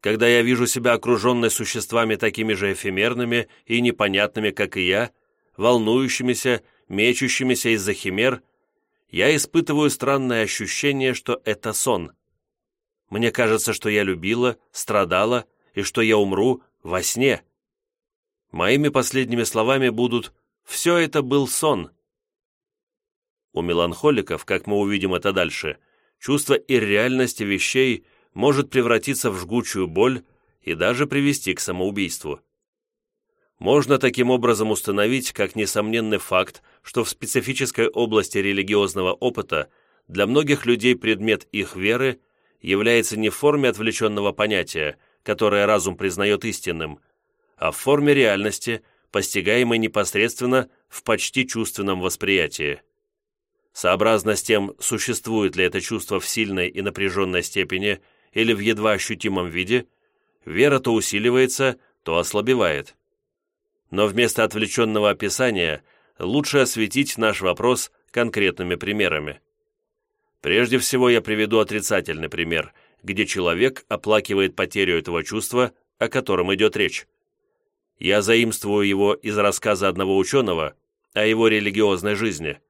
когда я вижу себя окруженной существами такими же эфемерными и непонятными, как и я, волнующимися, мечущимися из-за химер, я испытываю странное ощущение, что это сон. Мне кажется, что я любила, страдала и что я умру во сне. Моими последними словами будут «все это был сон». У меланхоликов, как мы увидим это дальше, чувство ирреальности вещей – может превратиться в жгучую боль и даже привести к самоубийству. Можно таким образом установить как несомненный факт, что в специфической области религиозного опыта для многих людей предмет их веры является не в форме отвлеченного понятия, которое разум признает истинным, а в форме реальности, постигаемой непосредственно в почти чувственном восприятии. Сообразно с тем, существует ли это чувство в сильной и напряженной степени – или в едва ощутимом виде, вера то усиливается, то ослабевает. Но вместо отвлеченного описания лучше осветить наш вопрос конкретными примерами. Прежде всего я приведу отрицательный пример, где человек оплакивает потерю этого чувства, о котором идет речь. Я заимствую его из рассказа одного ученого о его религиозной жизни.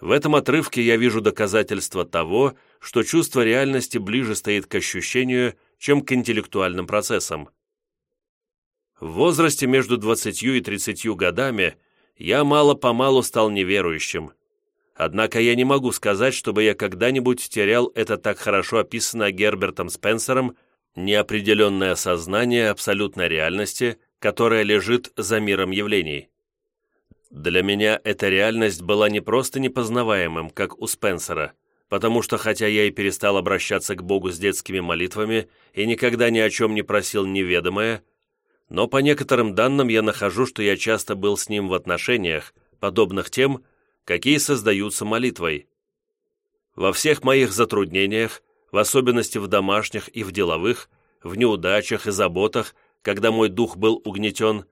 В этом отрывке я вижу доказательство того, что чувство реальности ближе стоит к ощущению, чем к интеллектуальным процессам. В возрасте между 20 и 30 годами я мало-помалу стал неверующим. Однако я не могу сказать, чтобы я когда-нибудь терял это так хорошо описанное Гербертом Спенсером неопределенное сознание абсолютной реальности, которая лежит за миром явлений. Для меня эта реальность была не просто непознаваемым, как у Спенсера, потому что хотя я и перестал обращаться к Богу с детскими молитвами и никогда ни о чем не просил неведомое, но по некоторым данным я нахожу, что я часто был с ним в отношениях, подобных тем, какие создаются молитвой. Во всех моих затруднениях, в особенности в домашних и в деловых, в неудачах и заботах, когда мой дух был угнетен,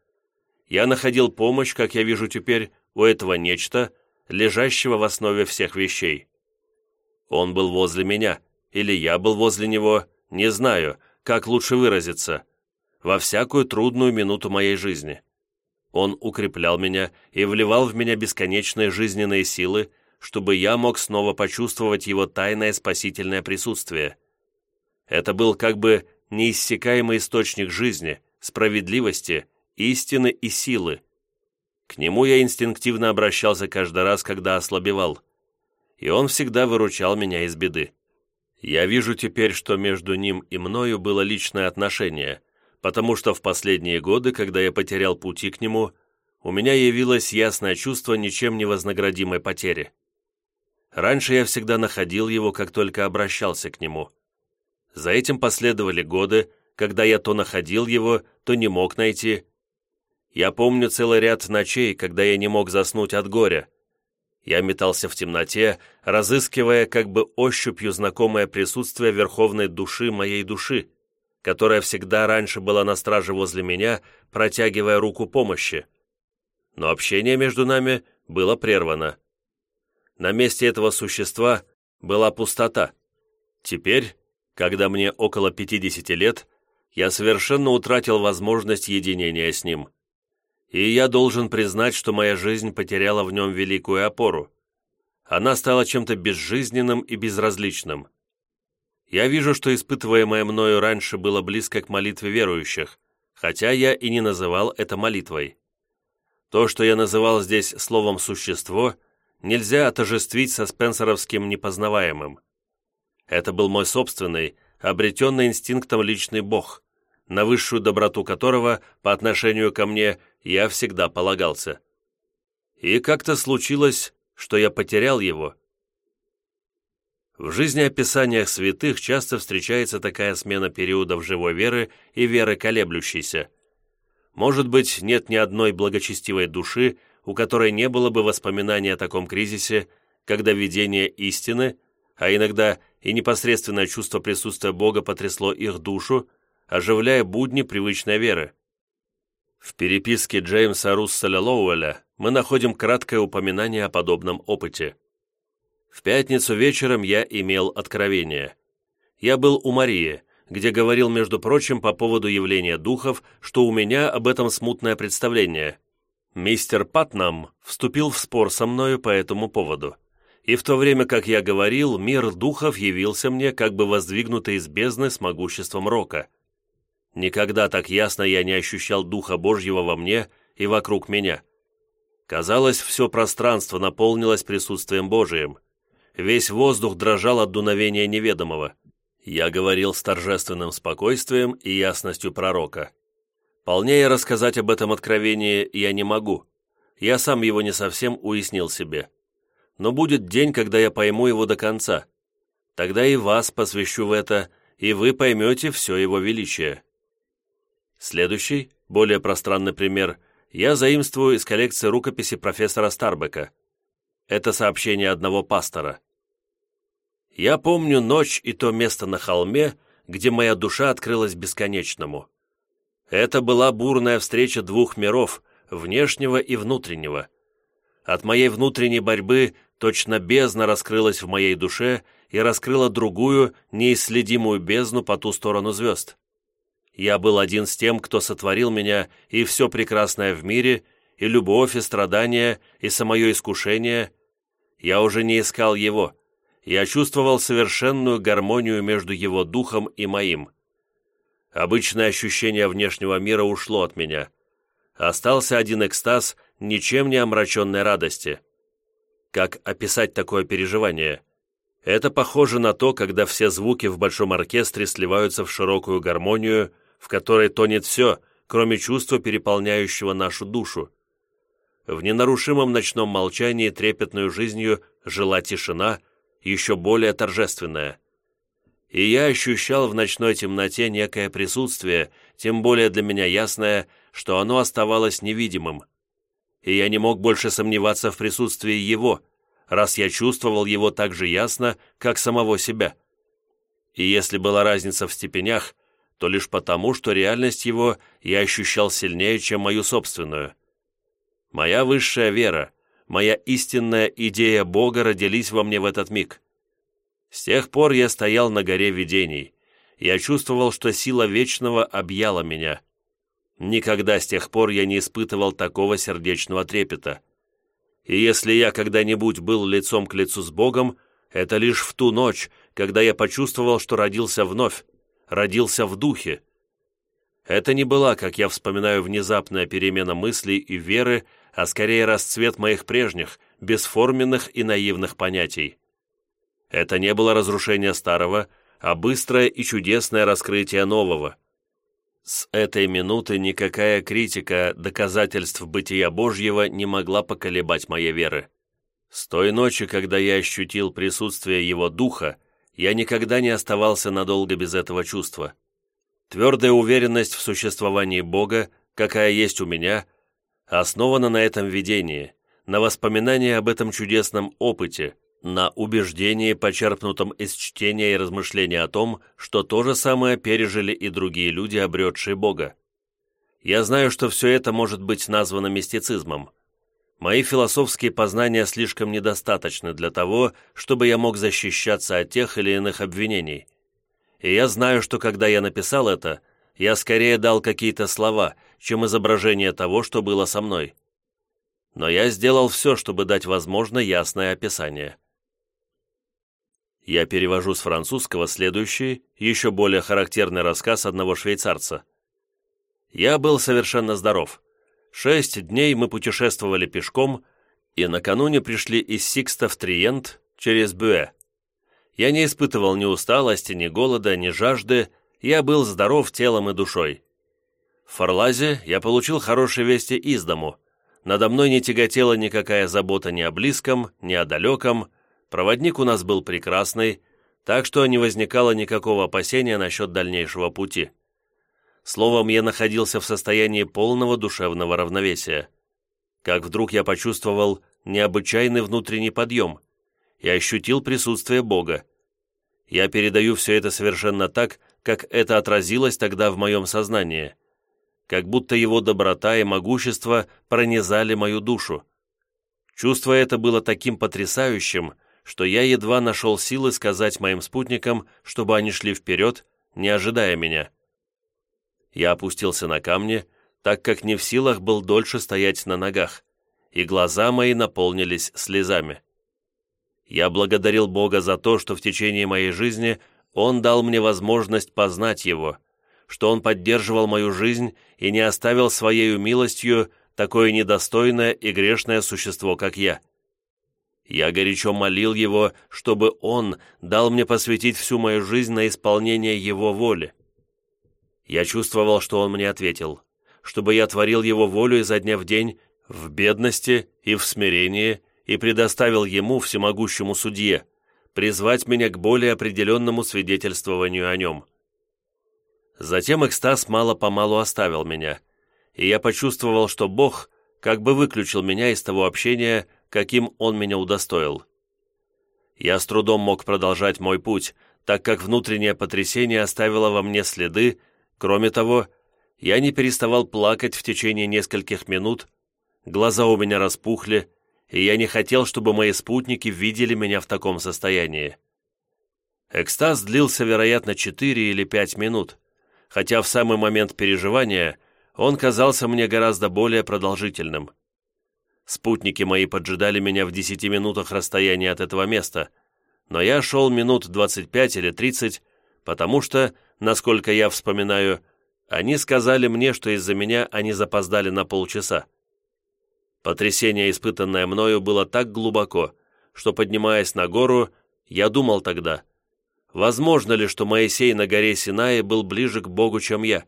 я находил помощь, как я вижу теперь, у этого нечто, лежащего в основе всех вещей. Он был возле меня, или я был возле него, не знаю, как лучше выразиться, во всякую трудную минуту моей жизни. Он укреплял меня и вливал в меня бесконечные жизненные силы, чтобы я мог снова почувствовать его тайное спасительное присутствие. Это был как бы неиссякаемый источник жизни, справедливости, истины и силы. К нему я инстинктивно обращался каждый раз, когда ослабевал, и он всегда выручал меня из беды. Я вижу теперь, что между ним и мною было личное отношение, потому что в последние годы, когда я потерял пути к нему, у меня явилось ясное чувство ничем не вознаградимой потери. Раньше я всегда находил его, как только обращался к нему. За этим последовали годы, когда я то находил его, то не мог найти. Я помню целый ряд ночей, когда я не мог заснуть от горя. Я метался в темноте, разыскивая как бы ощупью знакомое присутствие верховной души моей души, которая всегда раньше была на страже возле меня, протягивая руку помощи. Но общение между нами было прервано. На месте этого существа была пустота. Теперь, когда мне около 50 лет, я совершенно утратил возможность единения с ним. И я должен признать, что моя жизнь потеряла в нем великую опору. Она стала чем-то безжизненным и безразличным. Я вижу, что испытываемое мною раньше было близко к молитве верующих, хотя я и не называл это молитвой. То, что я называл здесь словом «существо», нельзя отожествить со спенсеровским непознаваемым. Это был мой собственный, обретенный инстинктом личный бог, на высшую доброту которого, по отношению ко мне, я всегда полагался. И как-то случилось, что я потерял его. В жизнеописаниях святых часто встречается такая смена периодов живой веры и веры колеблющейся. Может быть, нет ни одной благочестивой души, у которой не было бы воспоминания о таком кризисе, когда видение истины, а иногда и непосредственное чувство присутствия Бога потрясло их душу, оживляя будни привычной веры. В переписке Джеймса Русселя Лоуэлля мы находим краткое упоминание о подобном опыте. В пятницу вечером я имел откровение. Я был у Марии, где говорил, между прочим, по поводу явления духов, что у меня об этом смутное представление. Мистер Патнам вступил в спор со мною по этому поводу. И в то время, как я говорил, мир духов явился мне, как бы воздвигнутый из бездны с могуществом рока. Никогда так ясно я не ощущал Духа Божьего во мне и вокруг меня. Казалось, все пространство наполнилось присутствием Божиим. Весь воздух дрожал от дуновения неведомого. Я говорил с торжественным спокойствием и ясностью пророка. Полнее рассказать об этом откровении я не могу. Я сам его не совсем уяснил себе. Но будет день, когда я пойму его до конца. Тогда и вас посвящу в это, и вы поймете все его величие. Следующий, более пространный пример, я заимствую из коллекции рукописи профессора Старбека. Это сообщение одного пастора. «Я помню ночь и то место на холме, где моя душа открылась бесконечному. Это была бурная встреча двух миров, внешнего и внутреннего. От моей внутренней борьбы точно бездна раскрылась в моей душе и раскрыла другую, неисследимую бездну по ту сторону звезд. Я был один с тем, кто сотворил меня, и все прекрасное в мире, и любовь, и страдания, и самое искушение. Я уже не искал его. Я чувствовал совершенную гармонию между его духом и моим. Обычное ощущение внешнего мира ушло от меня. Остался один экстаз ничем не омраченной радости. Как описать такое переживание? Это похоже на то, когда все звуки в большом оркестре сливаются в широкую гармонию, в которой тонет все, кроме чувства, переполняющего нашу душу. В ненарушимом ночном молчании трепетную жизнью жила тишина, еще более торжественная и я ощущал в ночной темноте некое присутствие, тем более для меня ясное, что оно оставалось невидимым. И я не мог больше сомневаться в присутствии его, раз я чувствовал его так же ясно, как самого себя. И если была разница в степенях, то лишь потому, что реальность его я ощущал сильнее, чем мою собственную. Моя высшая вера, моя истинная идея Бога родились во мне в этот миг. С тех пор я стоял на горе видений. Я чувствовал, что сила Вечного объяла меня. Никогда с тех пор я не испытывал такого сердечного трепета. И если я когда-нибудь был лицом к лицу с Богом, это лишь в ту ночь, когда я почувствовал, что родился вновь, родился в духе. Это не была, как я вспоминаю, внезапная перемена мыслей и веры, а скорее расцвет моих прежних, бесформенных и наивных понятий. Это не было разрушение старого, а быстрое и чудесное раскрытие нового. С этой минуты никакая критика доказательств бытия Божьего не могла поколебать моей веры. С той ночи, когда я ощутил присутствие Его Духа, я никогда не оставался надолго без этого чувства. Твердая уверенность в существовании Бога, какая есть у меня, основана на этом видении, на воспоминании об этом чудесном опыте, на убеждении, почерпнутом из чтения и размышления о том, что то же самое пережили и другие люди, обретшие Бога. Я знаю, что все это может быть названо мистицизмом. Мои философские познания слишком недостаточны для того, чтобы я мог защищаться от тех или иных обвинений. И я знаю, что когда я написал это, я скорее дал какие-то слова, чем изображение того, что было со мной. Но я сделал все, чтобы дать возможно ясное описание. Я перевожу с французского следующий, еще более характерный рассказ одного швейцарца. «Я был совершенно здоров. Шесть дней мы путешествовали пешком, и накануне пришли из Сикста в Триент через Бюэ. Я не испытывал ни усталости, ни голода, ни жажды, я был здоров телом и душой. В Фарлазе я получил хорошие вести из дому. Надо мной не тяготела никакая забота ни о близком, ни о далеком, Проводник у нас был прекрасный, так что не возникало никакого опасения насчет дальнейшего пути. Словом, я находился в состоянии полного душевного равновесия. Как вдруг я почувствовал необычайный внутренний подъем и ощутил присутствие Бога. Я передаю все это совершенно так, как это отразилось тогда в моем сознании, как будто его доброта и могущество пронизали мою душу. Чувство это было таким потрясающим, что я едва нашел силы сказать моим спутникам, чтобы они шли вперед, не ожидая меня. Я опустился на камни, так как не в силах был дольше стоять на ногах, и глаза мои наполнились слезами. Я благодарил Бога за то, что в течение моей жизни Он дал мне возможность познать Его, что Он поддерживал мою жизнь и не оставил Своею милостью такое недостойное и грешное существо, как я. Я горячо молил его, чтобы он дал мне посвятить всю мою жизнь на исполнение его воли. Я чувствовал, что он мне ответил, чтобы я творил его волю изо дня в день в бедности и в смирении и предоставил ему, всемогущему судье, призвать меня к более определенному свидетельствованию о нем. Затем экстаз мало-помалу оставил меня, и я почувствовал, что Бог как бы выключил меня из того общения, каким он меня удостоил. Я с трудом мог продолжать мой путь, так как внутреннее потрясение оставило во мне следы, кроме того, я не переставал плакать в течение нескольких минут, глаза у меня распухли, и я не хотел, чтобы мои спутники видели меня в таком состоянии. Экстаз длился, вероятно, четыре или пять минут, хотя в самый момент переживания он казался мне гораздо более продолжительным. Спутники мои поджидали меня в десяти минутах расстояния от этого места, но я шел минут двадцать пять или тридцать, потому что, насколько я вспоминаю, они сказали мне, что из-за меня они запоздали на полчаса. Потрясение, испытанное мною, было так глубоко, что, поднимаясь на гору, я думал тогда, возможно ли, что Моисей на горе Синае был ближе к Богу, чем я?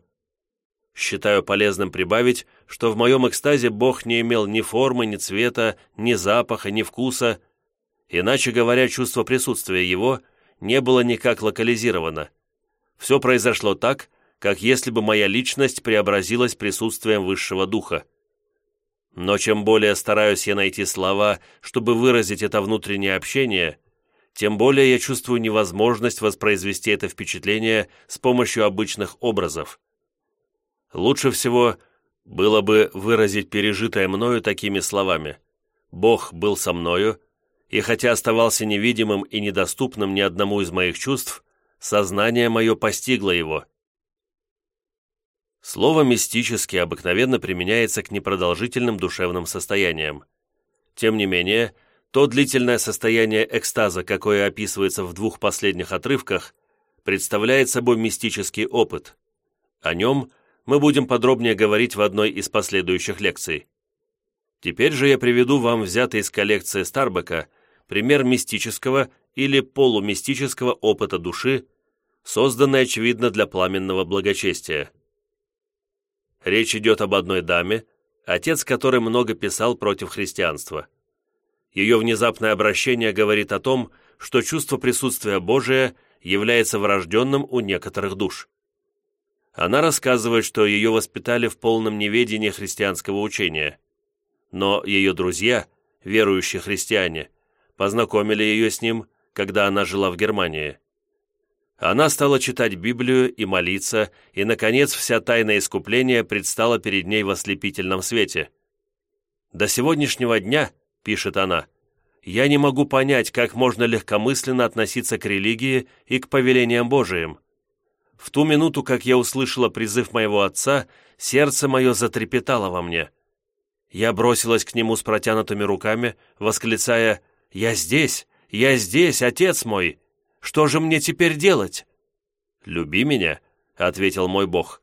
Считаю полезным прибавить, что в моем экстазе Бог не имел ни формы, ни цвета, ни запаха, ни вкуса. Иначе говоря, чувство присутствия Его не было никак локализировано. Все произошло так, как если бы моя личность преобразилась присутствием Высшего Духа. Но чем более стараюсь я найти слова, чтобы выразить это внутреннее общение, тем более я чувствую невозможность воспроизвести это впечатление с помощью обычных образов. Лучше всего было бы выразить пережитое мною такими словами. «Бог был со мною, и хотя оставался невидимым и недоступным ни одному из моих чувств, сознание мое постигло его». Слово «мистически» обыкновенно применяется к непродолжительным душевным состояниям. Тем не менее, то длительное состояние экстаза, какое описывается в двух последних отрывках, представляет собой мистический опыт. О нем мы будем подробнее говорить в одной из последующих лекций. Теперь же я приведу вам взятый из коллекции Старбека пример мистического или полумистического опыта души, созданный, очевидно, для пламенного благочестия. Речь идет об одной даме, отец которой много писал против христианства. Ее внезапное обращение говорит о том, что чувство присутствия Божия является врожденным у некоторых душ. Она рассказывает, что ее воспитали в полном неведении христианского учения. Но ее друзья, верующие христиане, познакомили ее с ним, когда она жила в Германии. Она стала читать Библию и молиться, и, наконец, вся тайна искупления предстала перед ней в ослепительном свете. «До сегодняшнего дня», — пишет она, — «я не могу понять, как можно легкомысленно относиться к религии и к повелениям Божиим. В ту минуту, как я услышала призыв моего отца, сердце мое затрепетало во мне. Я бросилась к нему с протянутыми руками, восклицая «Я здесь! Я здесь, отец мой!» Что же мне теперь делать?» «Люби меня», — ответил мой Бог.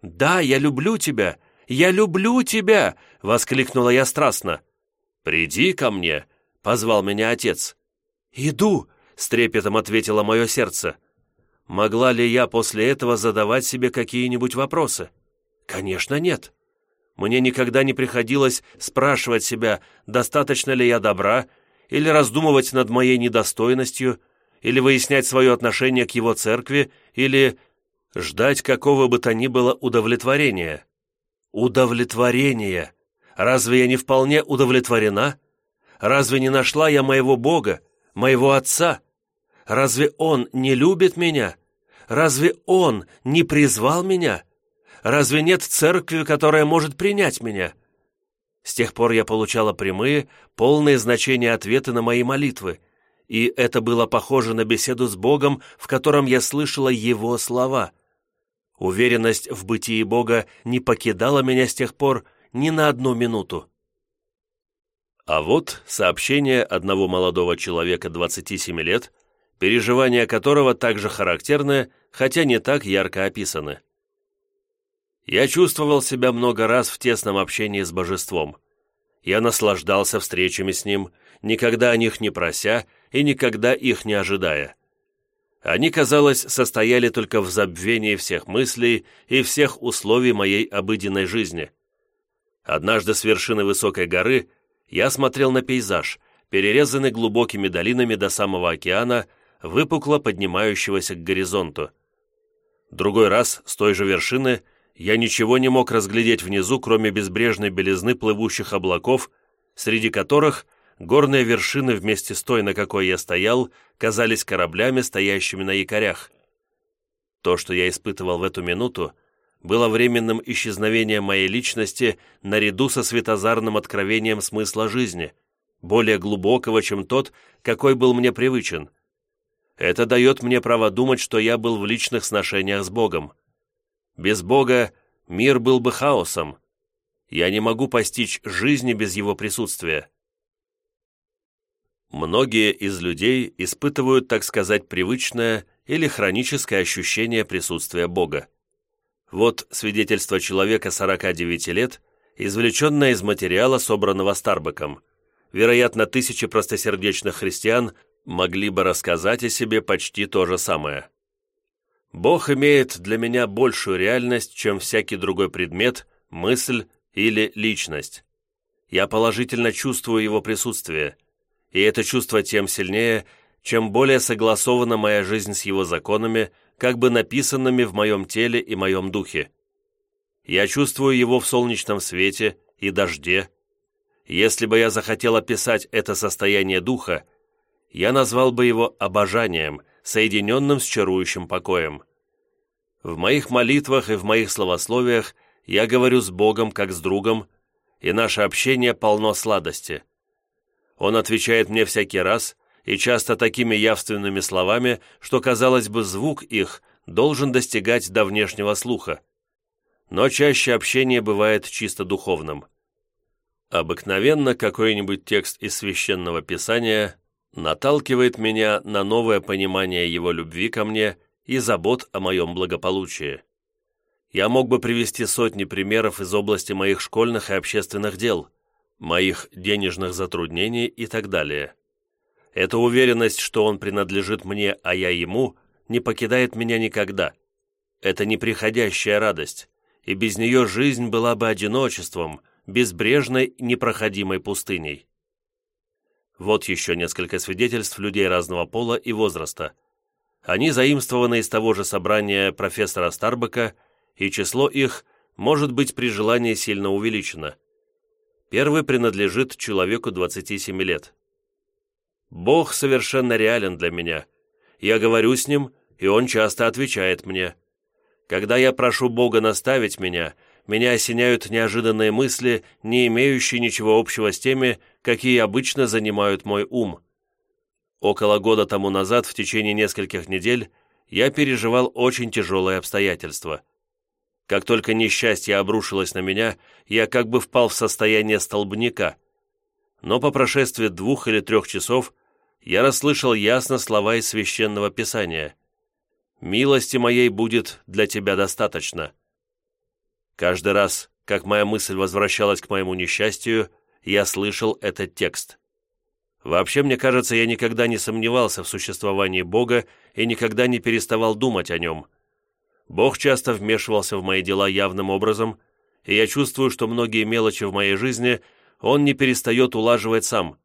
«Да, я люблю тебя! Я люблю тебя!» — воскликнула я страстно. «Приди ко мне!» — позвал меня отец. «Иду!» — с трепетом ответило мое сердце. Могла ли я после этого задавать себе какие-нибудь вопросы? Конечно, нет. Мне никогда не приходилось спрашивать себя, достаточно ли я добра, или раздумывать над моей недостойностью, или выяснять свое отношение к его церкви, или ждать какого бы то ни было удовлетворения. Удовлетворение! Разве я не вполне удовлетворена? Разве не нашла я моего Бога, моего Отца? Разве Он не любит меня? Разве Он не призвал меня? Разве нет церкви, которая может принять меня?» С тех пор я получала прямые, полные значения ответы на мои молитвы, и это было похоже на беседу с Богом, в котором я слышала Его слова. Уверенность в бытии Бога не покидала меня с тех пор ни на одну минуту. А вот сообщение одного молодого человека 27 лет, переживания которого также характерны, хотя не так ярко описаны. Я чувствовал себя много раз в тесном общении с Божеством. Я наслаждался встречами с Ним, никогда о них не прося и никогда их не ожидая. Они, казалось, состояли только в забвении всех мыслей и всех условий моей обыденной жизни. Однажды с вершины высокой горы я смотрел на пейзаж, перерезанный глубокими долинами до самого океана, выпукло поднимающегося к горизонту. Другой раз, с той же вершины, я ничего не мог разглядеть внизу, кроме безбрежной белизны плывущих облаков, среди которых горные вершины вместе с той, на какой я стоял, казались кораблями, стоящими на якорях. То, что я испытывал в эту минуту, было временным исчезновением моей личности наряду со светозарным откровением смысла жизни, более глубокого, чем тот, какой был мне привычен. Это дает мне право думать, что я был в личных сношениях с Богом. Без Бога мир был бы хаосом. Я не могу постичь жизни без Его присутствия. Многие из людей испытывают, так сказать, привычное или хроническое ощущение присутствия Бога. Вот свидетельство человека 49 лет, извлеченное из материала, собранного Старбеком. Вероятно, тысячи простосердечных христиан могли бы рассказать о себе почти то же самое. Бог имеет для меня большую реальность, чем всякий другой предмет, мысль или личность. Я положительно чувствую его присутствие – и это чувство тем сильнее, чем более согласована моя жизнь с его законами, как бы написанными в моем теле и моем духе. Я чувствую его в солнечном свете и дожде. Если бы я захотел описать это состояние духа, я назвал бы его обожанием, соединенным с чарующим покоем. В моих молитвах и в моих словословиях я говорю с Богом как с другом, и наше общение полно сладости – он отвечает мне всякий раз, и часто такими явственными словами, что, казалось бы, звук их должен достигать до внешнего слуха. Но чаще общение бывает чисто духовным. Обыкновенно какой-нибудь текст из Священного Писания наталкивает меня на новое понимание его любви ко мне и забот о моем благополучии. Я мог бы привести сотни примеров из области моих школьных и общественных дел, моих денежных затруднений и так далее. Эта уверенность, что он принадлежит мне, а я ему, не покидает меня никогда. Это неприходящая радость, и без нее жизнь была бы одиночеством, безбрежной, непроходимой пустыней. Вот еще несколько свидетельств людей разного пола и возраста. Они заимствованы из того же собрания профессора Старбека, и число их может быть при желании сильно увеличено. Первый принадлежит человеку 27 лет. «Бог совершенно реален для меня. Я говорю с Ним, и Он часто отвечает мне. Когда я прошу Бога наставить меня, меня осеняют неожиданные мысли, не имеющие ничего общего с теми, какие обычно занимают мой ум. Около года тому назад, в течение нескольких недель, я переживал очень тяжелые обстоятельства. Как только несчастье обрушилось на меня, я как бы впал в состояние столбняка. Но по прошествии двух или трех часов я расслышал ясно слова из Священного Писания. «Милости моей будет для тебя достаточно». Каждый раз, как моя мысль возвращалась к моему несчастью, я слышал этот текст. Вообще, мне кажется, я никогда не сомневался в существовании Бога и никогда не переставал думать о нем. Бог часто вмешивался в мои дела явным образом, и я чувствую, что многие мелочи в моей жизни Он не перестает улаживать сам.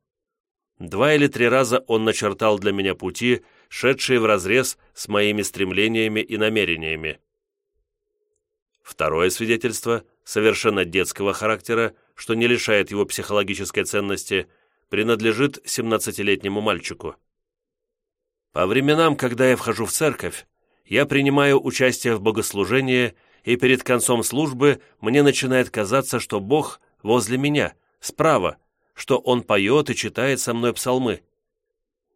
Два или три раза Он начертал для меня пути, шедшие вразрез с моими стремлениями и намерениями. Второе свидетельство, совершенно детского характера, что не лишает его психологической ценности, принадлежит 17-летнему мальчику. По временам, когда я вхожу в церковь, я принимаю участие в богослужении, и перед концом службы мне начинает казаться, что Бог возле меня, справа, что Он поет и читает со мной псалмы.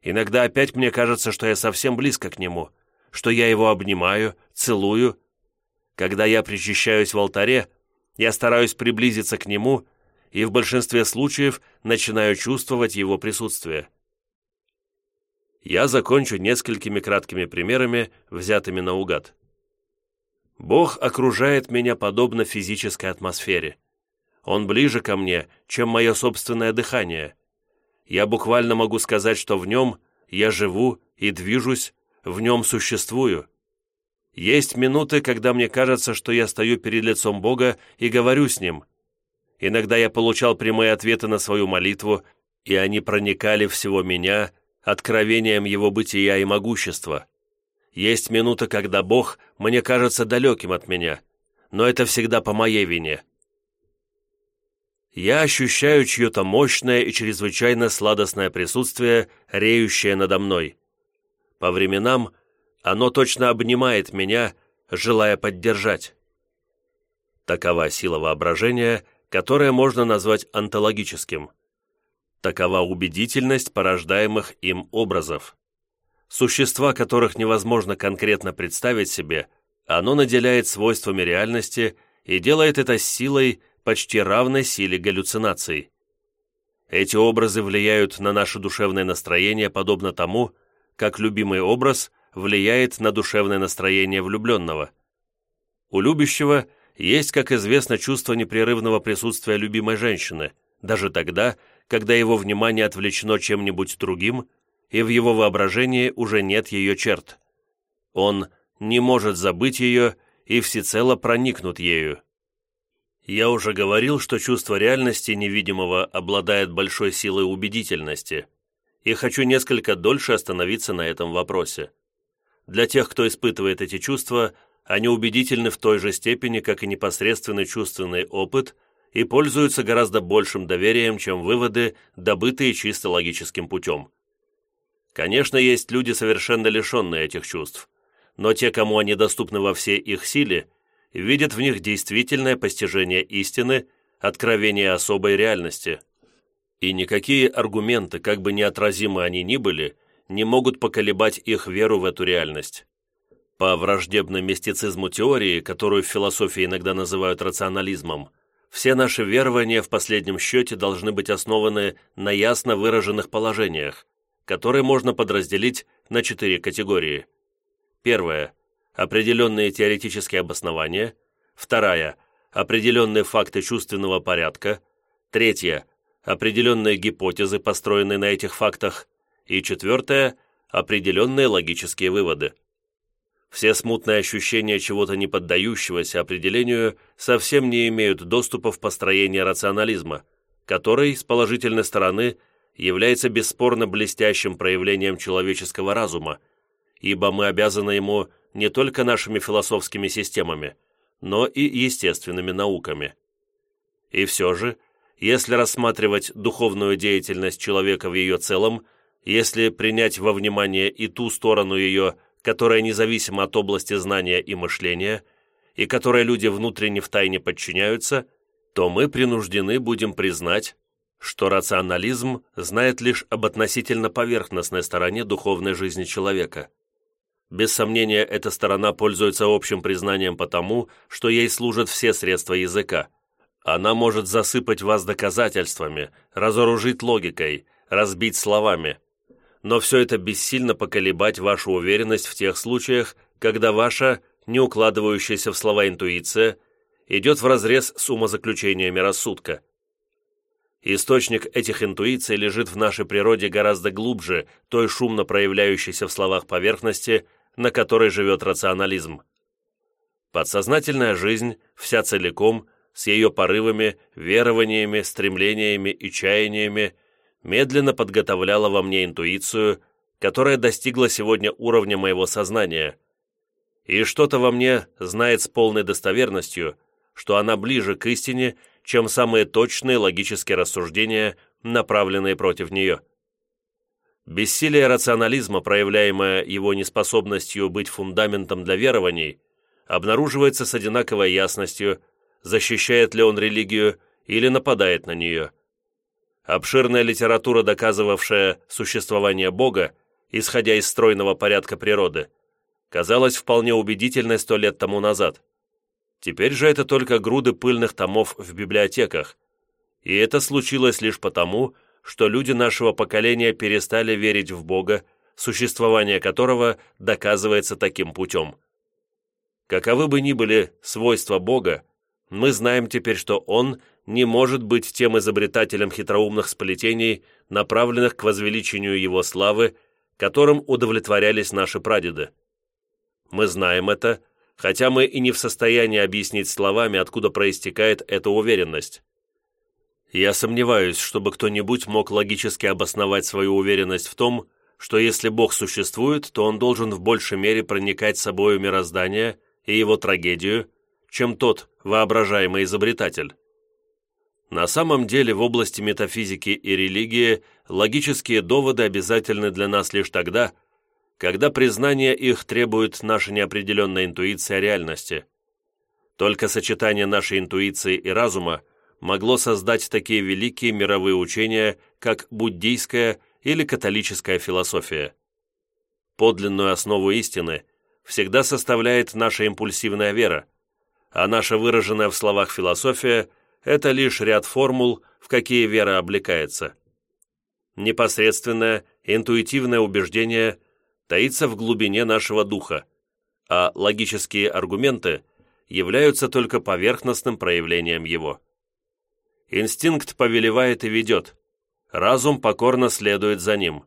Иногда опять мне кажется, что я совсем близко к Нему, что я Его обнимаю, целую когда я причащаюсь в алтаре, я стараюсь приблизиться к нему и в большинстве случаев начинаю чувствовать его присутствие. Я закончу несколькими краткими примерами, взятыми наугад. Бог окружает меня подобно физической атмосфере. Он ближе ко мне, чем мое собственное дыхание. Я буквально могу сказать, что в нем я живу и движусь, в нем существую. Есть минуты, когда мне кажется, что я стою перед лицом Бога и говорю с Ним. Иногда я получал прямые ответы на свою молитву, и они проникали всего меня откровением Его бытия и могущества. Есть минуты, когда Бог мне кажется далеким от меня, но это всегда по моей вине. Я ощущаю чье-то мощное и чрезвычайно сладостное присутствие, реющее надо мной. По временам – оно точно обнимает меня, желая поддержать. Такова сила воображения, которое можно назвать онтологическим. Такова убедительность порождаемых им образов. Существа, которых невозможно конкретно представить себе, оно наделяет свойствами реальности и делает это силой, почти равной силе галлюцинаций. Эти образы влияют на наше душевное настроение подобно тому, как любимый образ – влияет на душевное настроение влюбленного. У любящего есть, как известно, чувство непрерывного присутствия любимой женщины, даже тогда, когда его внимание отвлечено чем-нибудь другим, и в его воображении уже нет ее черт. Он не может забыть ее и всецело проникнут ею. Я уже говорил, что чувство реальности невидимого обладает большой силой убедительности, и хочу несколько дольше остановиться на этом вопросе. Для тех, кто испытывает эти чувства, они убедительны в той же степени, как и непосредственный чувственный опыт, и пользуются гораздо большим доверием, чем выводы, добытые чисто логическим путем. Конечно, есть люди, совершенно лишенные этих чувств, но те, кому они доступны во всей их силе, видят в них действительное постижение истины, откровение особой реальности. И никакие аргументы, как бы неотразимы они ни были, не могут поколебать их веру в эту реальность. По враждебному мистицизму теории, которую в философии иногда называют рационализмом, все наши верования в последнем счете должны быть основаны на ясно выраженных положениях, которые можно подразделить на четыре категории. Первая – определенные теоретические обоснования. Вторая – определенные факты чувственного порядка. Третья – определенные гипотезы, построенные на этих фактах. И четвертая – определенные логические выводы. Все смутные ощущения чего-то не поддающегося определению совсем не имеют доступа в построение рационализма, который, с положительной стороны, является бесспорно блестящим проявлением человеческого разума, ибо мы обязаны ему не только нашими философскими системами, но и естественными науками. И все же, если рассматривать духовную деятельность человека в ее целом, если принять во внимание и ту сторону ее, которая независима от области знания и мышления, и которой люди внутренне втайне подчиняются, то мы принуждены будем признать, что рационализм знает лишь об относительно поверхностной стороне духовной жизни человека. Без сомнения, эта сторона пользуется общим признанием потому, что ей служат все средства языка. Она может засыпать вас доказательствами, разоружить логикой, разбить словами. Но все это бессильно поколебать вашу уверенность в тех случаях, когда ваша, не укладывающаяся в слова интуиция, идет вразрез с умозаключениями рассудка. Источник этих интуиций лежит в нашей природе гораздо глубже той шумно проявляющейся в словах поверхности, на которой живет рационализм. Подсознательная жизнь, вся целиком, с ее порывами, верованиями, стремлениями и чаяниями, медленно подготовляла во мне интуицию, которая достигла сегодня уровня моего сознания. И что-то во мне знает с полной достоверностью, что она ближе к истине, чем самые точные логические рассуждения, направленные против нее. Бессилие рационализма, проявляемое его неспособностью быть фундаментом для верований, обнаруживается с одинаковой ясностью, защищает ли он религию или нападает на нее. Обширная литература, доказывавшая существование Бога, исходя из стройного порядка природы, казалась вполне убедительной сто лет тому назад. Теперь же это только груды пыльных томов в библиотеках. И это случилось лишь потому, что люди нашего поколения перестали верить в Бога, существование которого доказывается таким путем. Каковы бы ни были свойства Бога, мы знаем теперь, что Он не может быть тем изобретателем хитроумных сплетений, направленных к возвеличению Его славы, которым удовлетворялись наши прадеды. Мы знаем это, хотя мы и не в состоянии объяснить словами, откуда проистекает эта уверенность. Я сомневаюсь, чтобы кто-нибудь мог логически обосновать свою уверенность в том, что если Бог существует, то Он должен в большей мере проникать собою мироздание и его трагедию, чем тот воображаемый изобретатель. На самом деле в области метафизики и религии логические доводы обязательны для нас лишь тогда, когда признание их требует наша неопределенная интуиция реальности. Только сочетание нашей интуиции и разума могло создать такие великие мировые учения, как буддийская или католическая философия. Подлинную основу истины всегда составляет наша импульсивная вера, а наша выраженная в словах философия – это лишь ряд формул, в какие вера облекается. Непосредственное, интуитивное убеждение таится в глубине нашего духа, а логические аргументы являются только поверхностным проявлением его. Инстинкт повелевает и ведет, разум покорно следует за ним.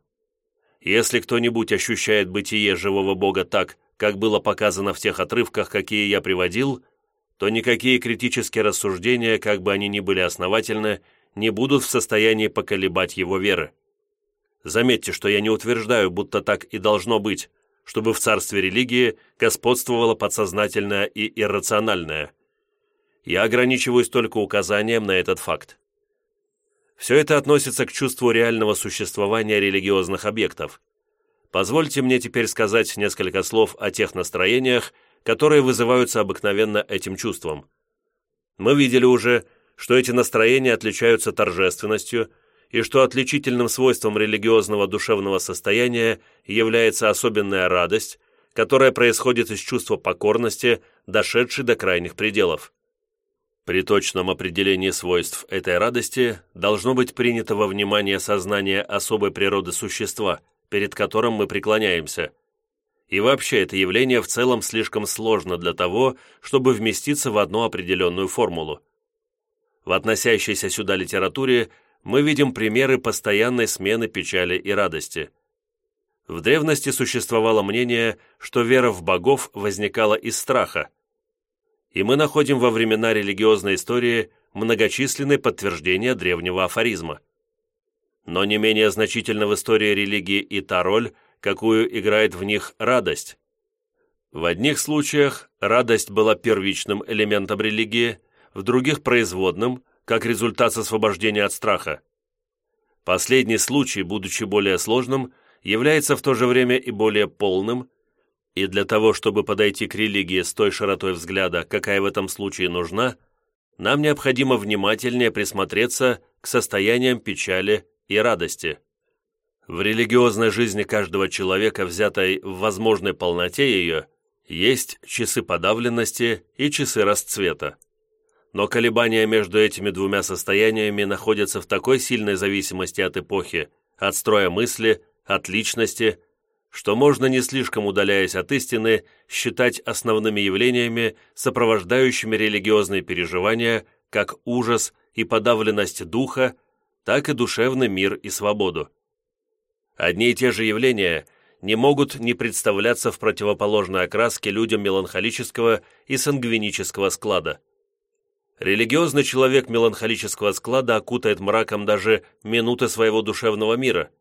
Если кто-нибудь ощущает бытие живого Бога так, как было показано в тех отрывках, какие я приводил, то никакие критические рассуждения, как бы они ни были основательны, не будут в состоянии поколебать его веры. Заметьте, что я не утверждаю, будто так и должно быть, чтобы в царстве религии господствовало подсознательное и иррациональное. Я ограничиваюсь только указанием на этот факт. Все это относится к чувству реального существования религиозных объектов. Позвольте мне теперь сказать несколько слов о тех настроениях, которые вызываются обыкновенно этим чувством. Мы видели уже, что эти настроения отличаются торжественностью, и что отличительным свойством религиозного душевного состояния является особенная радость, которая происходит из чувства покорности, дошедшей до крайних пределов. При точном определении свойств этой радости должно быть принято во внимание сознание особой природы существа, перед которым мы преклоняемся. И вообще это явление в целом слишком сложно для того, чтобы вместиться в одну определенную формулу. В относящейся сюда литературе мы видим примеры постоянной смены печали и радости. В древности существовало мнение, что вера в богов возникала из страха, и мы находим во времена религиозной истории многочисленные подтверждения древнего афоризма. Но не менее значительна в истории религии и та роль, какую играет в них радость. В одних случаях радость была первичным элементом религии, в других – производным, как результат освобождения от страха. Последний случай, будучи более сложным, является в то же время и более полным, и для того, чтобы подойти к религии с той широтой взгляда, какая в этом случае нужна, нам необходимо внимательнее присмотреться к состояниям печали и радости. В религиозной жизни каждого человека, взятой в возможной полноте ее, есть часы подавленности и часы расцвета. Но колебания между этими двумя состояниями находятся в такой сильной зависимости от эпохи, от строя мысли, от личности, что можно, не слишком удаляясь от истины, считать основными явлениями, сопровождающими религиозные переживания, как ужас и подавленность духа, так и душевный мир и свободу. Одни и те же явления не могут не представляться в противоположной окраске людям меланхолического и сангвинического склада. Религиозный человек меланхолического склада окутает мраком даже минуты своего душевного мира –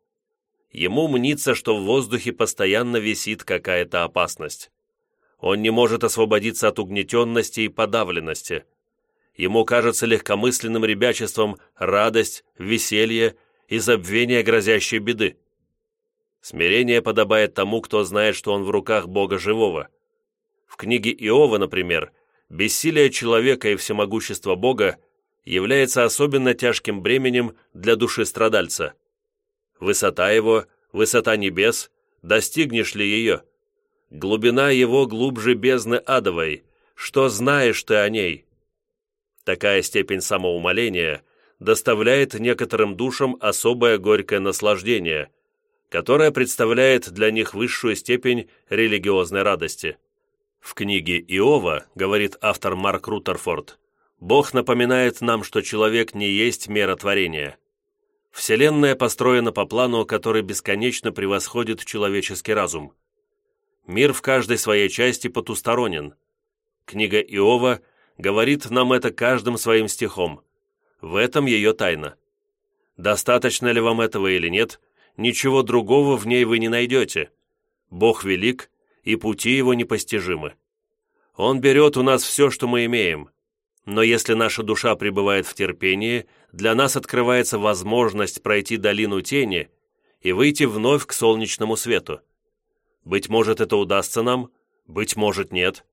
Ему мнится, что в воздухе постоянно висит какая-то опасность. Он не может освободиться от угнетенности и подавленности. Ему кажется легкомысленным ребячеством радость, веселье и забвение грозящей беды. Смирение подобает тому, кто знает, что он в руках Бога живого. В книге Иова, например, бессилие человека и всемогущество Бога является особенно тяжким бременем для души страдальца – Высота его, высота небес, достигнешь ли ее? Глубина его глубже бездны адовой. Что знаешь ты о ней? Такая степень самоумоления доставляет некоторым душам особое горькое наслаждение, которое представляет для них высшую степень религиозной радости. В книге Иова, говорит автор Марк Рутерфорд, Бог напоминает нам, что человек не есть мера творения – Вселенная построена по плану, который бесконечно превосходит человеческий разум. Мир в каждой своей части потусторонен. Книга Иова говорит нам это каждым своим стихом. В этом ее тайна. Достаточно ли вам этого или нет, ничего другого в ней вы не найдете. Бог велик, и пути его непостижимы. Он берет у нас все, что мы имеем, но если наша душа пребывает в терпении, для нас открывается возможность пройти долину тени и выйти вновь к солнечному свету. Быть может, это удастся нам, быть может, нет.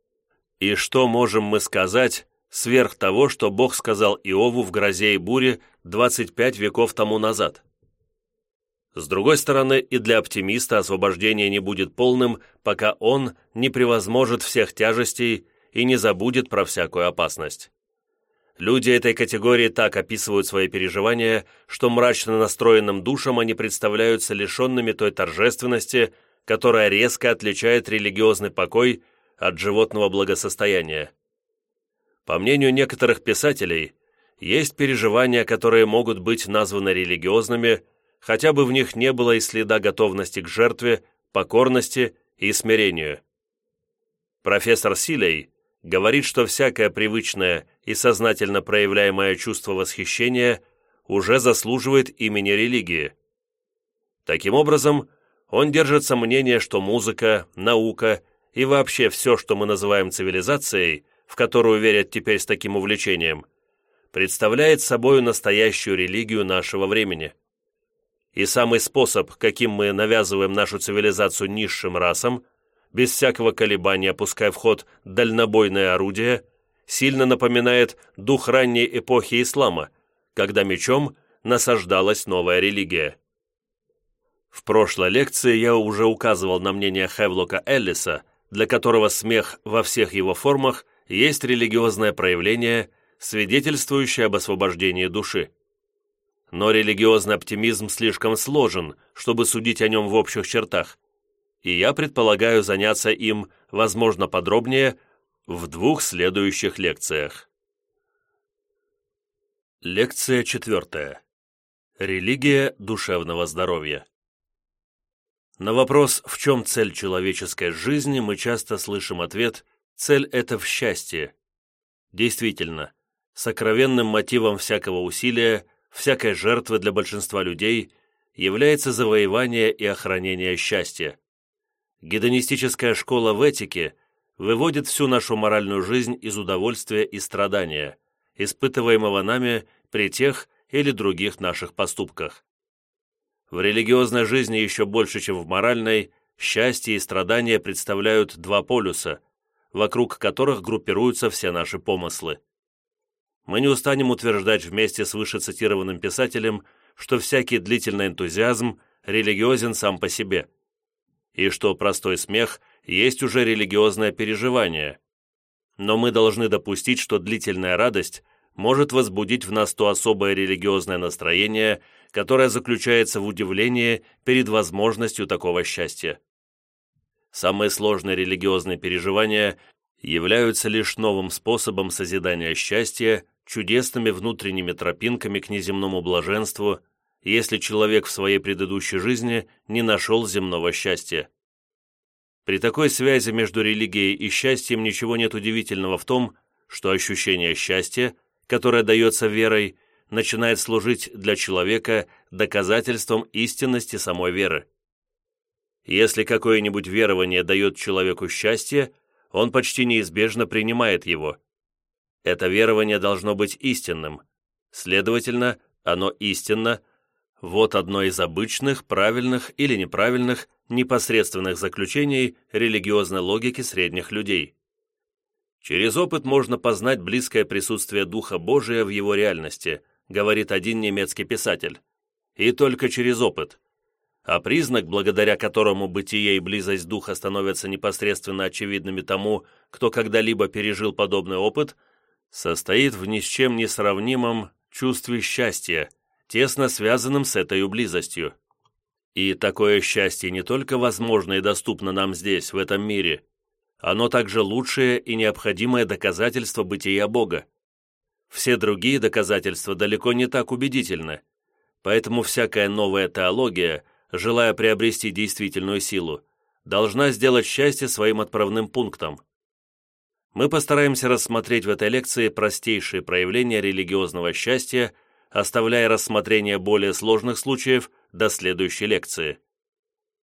И что можем мы сказать сверх того, что Бог сказал Иову в грозе и буре 25 веков тому назад? С другой стороны, и для оптимиста освобождение не будет полным, пока он не превозможет всех тяжестей и не забудет про всякую опасность. Люди этой категории так описывают свои переживания, что мрачно настроенным душам они представляются лишенными той торжественности, которая резко отличает религиозный покой от животного благосостояния. По мнению некоторых писателей, есть переживания, которые могут быть названы религиозными, хотя бы в них не было и следа готовности к жертве, покорности и смирению. Профессор Силей говорит, что всякое привычное и сознательно проявляемое чувство восхищения уже заслуживает имени религии. Таким образом, он держится мнения, что музыка, наука и вообще все, что мы называем цивилизацией, в которую верят теперь с таким увлечением, представляет собой настоящую религию нашего времени. И самый способ, каким мы навязываем нашу цивилизацию низшим расам, без всякого колебания пуская в ход дальнобойное орудие, сильно напоминает дух ранней эпохи ислама, когда мечом насаждалась новая религия. В прошлой лекции я уже указывал на мнение Хевлока Эллиса, для которого смех во всех его формах есть религиозное проявление, свидетельствующее об освобождении души. Но религиозный оптимизм слишком сложен, чтобы судить о нем в общих чертах, и я предполагаю заняться им, возможно, подробнее в двух следующих лекциях. Лекция четвертая. Религия душевного здоровья. На вопрос, в чем цель человеческой жизни, мы часто слышим ответ «цель – это в счастье». Действительно, сокровенным мотивом всякого усилия, всякой жертвы для большинства людей является завоевание и охранение счастья. Гедонистическая школа в этике выводит всю нашу моральную жизнь из удовольствия и страдания, испытываемого нами при тех или других наших поступках. В религиозной жизни еще больше, чем в моральной, счастье и страдания представляют два полюса, вокруг которых группируются все наши помыслы. Мы не устанем утверждать вместе с вышецитированным писателем, что всякий длительный энтузиазм религиозен сам по себе – и что простой смех есть уже религиозное переживание. Но мы должны допустить, что длительная радость может возбудить в нас то особое религиозное настроение, которое заключается в удивлении перед возможностью такого счастья. Самые сложные религиозные переживания являются лишь новым способом созидания счастья, чудесными внутренними тропинками к неземному блаженству – если человек в своей предыдущей жизни не нашел земного счастья. При такой связи между религией и счастьем ничего нет удивительного в том, что ощущение счастья, которое дается верой, начинает служить для человека доказательством истинности самой веры. Если какое-нибудь верование дает человеку счастье, он почти неизбежно принимает его. Это верование должно быть истинным. Следовательно, оно истинно – вот одно из обычных, правильных или неправильных, непосредственных заключений религиозной логики средних людей. Через опыт можно познать близкое присутствие Духа Божия в его реальности, говорит один немецкий писатель. И только через опыт. А признак, благодаря которому бытие и близость Духа становятся непосредственно очевидными тому, кто когда-либо пережил подобный опыт, состоит в ни с чем не сравнимом чувстве счастья – тесно связанным с этой близостью. И такое счастье не только возможно и доступно нам здесь, в этом мире, оно также лучшее и необходимое доказательство бытия Бога. Все другие доказательства далеко не так убедительны, поэтому всякая новая теология, желая приобрести действительную силу, должна сделать счастье своим отправным пунктом. Мы постараемся рассмотреть в этой лекции простейшие проявления религиозного счастья оставляя рассмотрение более сложных случаев до следующей лекции.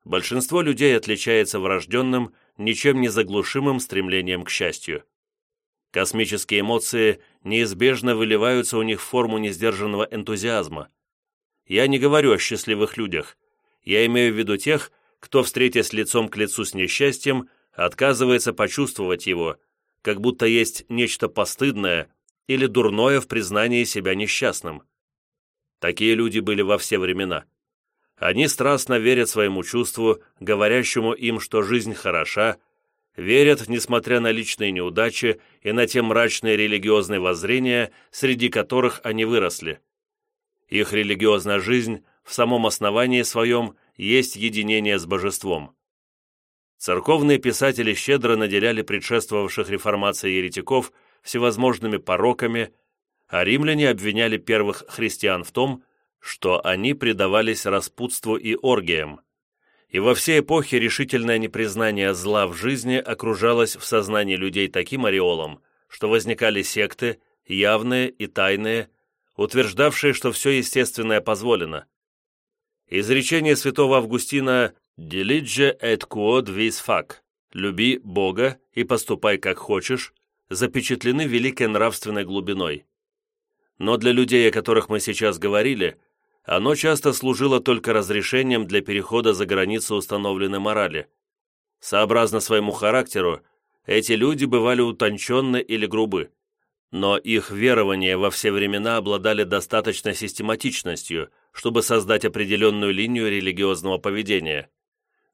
Большинство людей отличается врожденным, ничем не заглушимым стремлением к счастью. Космические эмоции неизбежно выливаются у них в форму несдержанного энтузиазма. Я не говорю о счастливых людях. Я имею в виду тех, кто, встретясь лицом к лицу с несчастьем, отказывается почувствовать его, как будто есть нечто постыдное, или дурное в признании себя несчастным. Такие люди были во все времена. Они страстно верят своему чувству, говорящему им, что жизнь хороша, верят, несмотря на личные неудачи и на те мрачные религиозные воззрения, среди которых они выросли. Их религиозная жизнь в самом основании своем есть единение с божеством. Церковные писатели щедро наделяли предшествовавших реформации еретиков – всевозможными пороками, а римляне обвиняли первых христиан в том, что они предавались распутству и оргиям. И во все эпохи решительное непризнание зла в жизни окружалось в сознании людей таким ореолом, что возникали секты, явные и тайные, утверждавшие, что все естественное позволено. Изречение святого Августина «Dilige et quod vis fac» «Люби Бога и поступай как хочешь» запечатлены великой нравственной глубиной. Но для людей, о которых мы сейчас говорили, оно часто служило только разрешением для перехода за границу установленной морали. Сообразно своему характеру, эти люди бывали утонченны или грубы, но их верования во все времена обладали достаточной систематичностью, чтобы создать определенную линию религиозного поведения.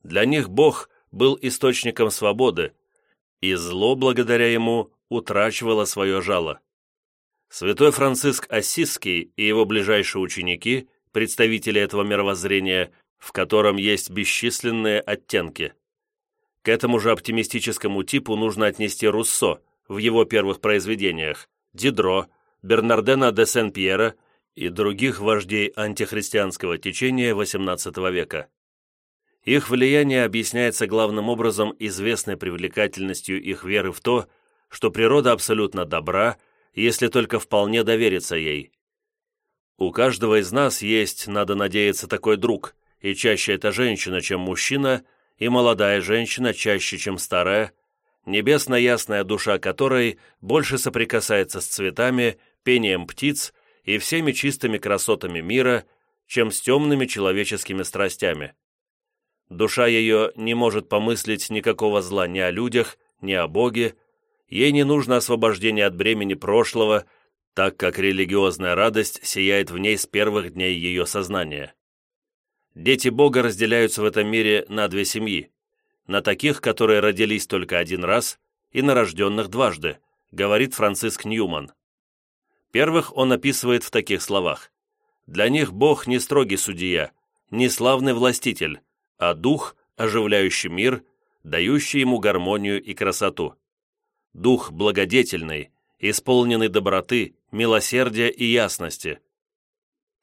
Для них Бог был источником свободы, и зло, благодаря ему, утрачивала свое жало. Святой Франциск Ассизский и его ближайшие ученики, представители этого мировоззрения, в котором есть бесчисленные оттенки. К этому же оптимистическому типу нужно отнести Руссо в его первых произведениях, Дидро, Бернардена де Сен-Пьера и других вождей антихристианского течения XVIII века. Их влияние объясняется главным образом известной привлекательностью их веры в то, что природа абсолютно добра если только вполне довериться ей. У каждого из нас есть, надо надеяться, такой друг, и чаще это женщина, чем мужчина, и молодая женщина чаще, чем старая, небесно ясная душа которой больше соприкасается с цветами, пением птиц и всеми чистыми красотами мира, чем с темными человеческими страстями. Душа ее не может помыслить никакого зла ни о людях, ни о Боге, Ей не нужно освобождение от бремени прошлого, так как религиозная радость сияет в ней с первых дней ее сознания. Дети Бога разделяются в этом мире на две семьи. На таких, которые родились только один раз, и на рожденных дважды, говорит Франциск Ньюман. Первых он описывает в таких словах. Для них Бог не строгий судья, не славный властитель, а дух, оживляющий мир, дающий ему гармонию и красоту дух благодетельный, исполненный доброты, милосердия и ясности.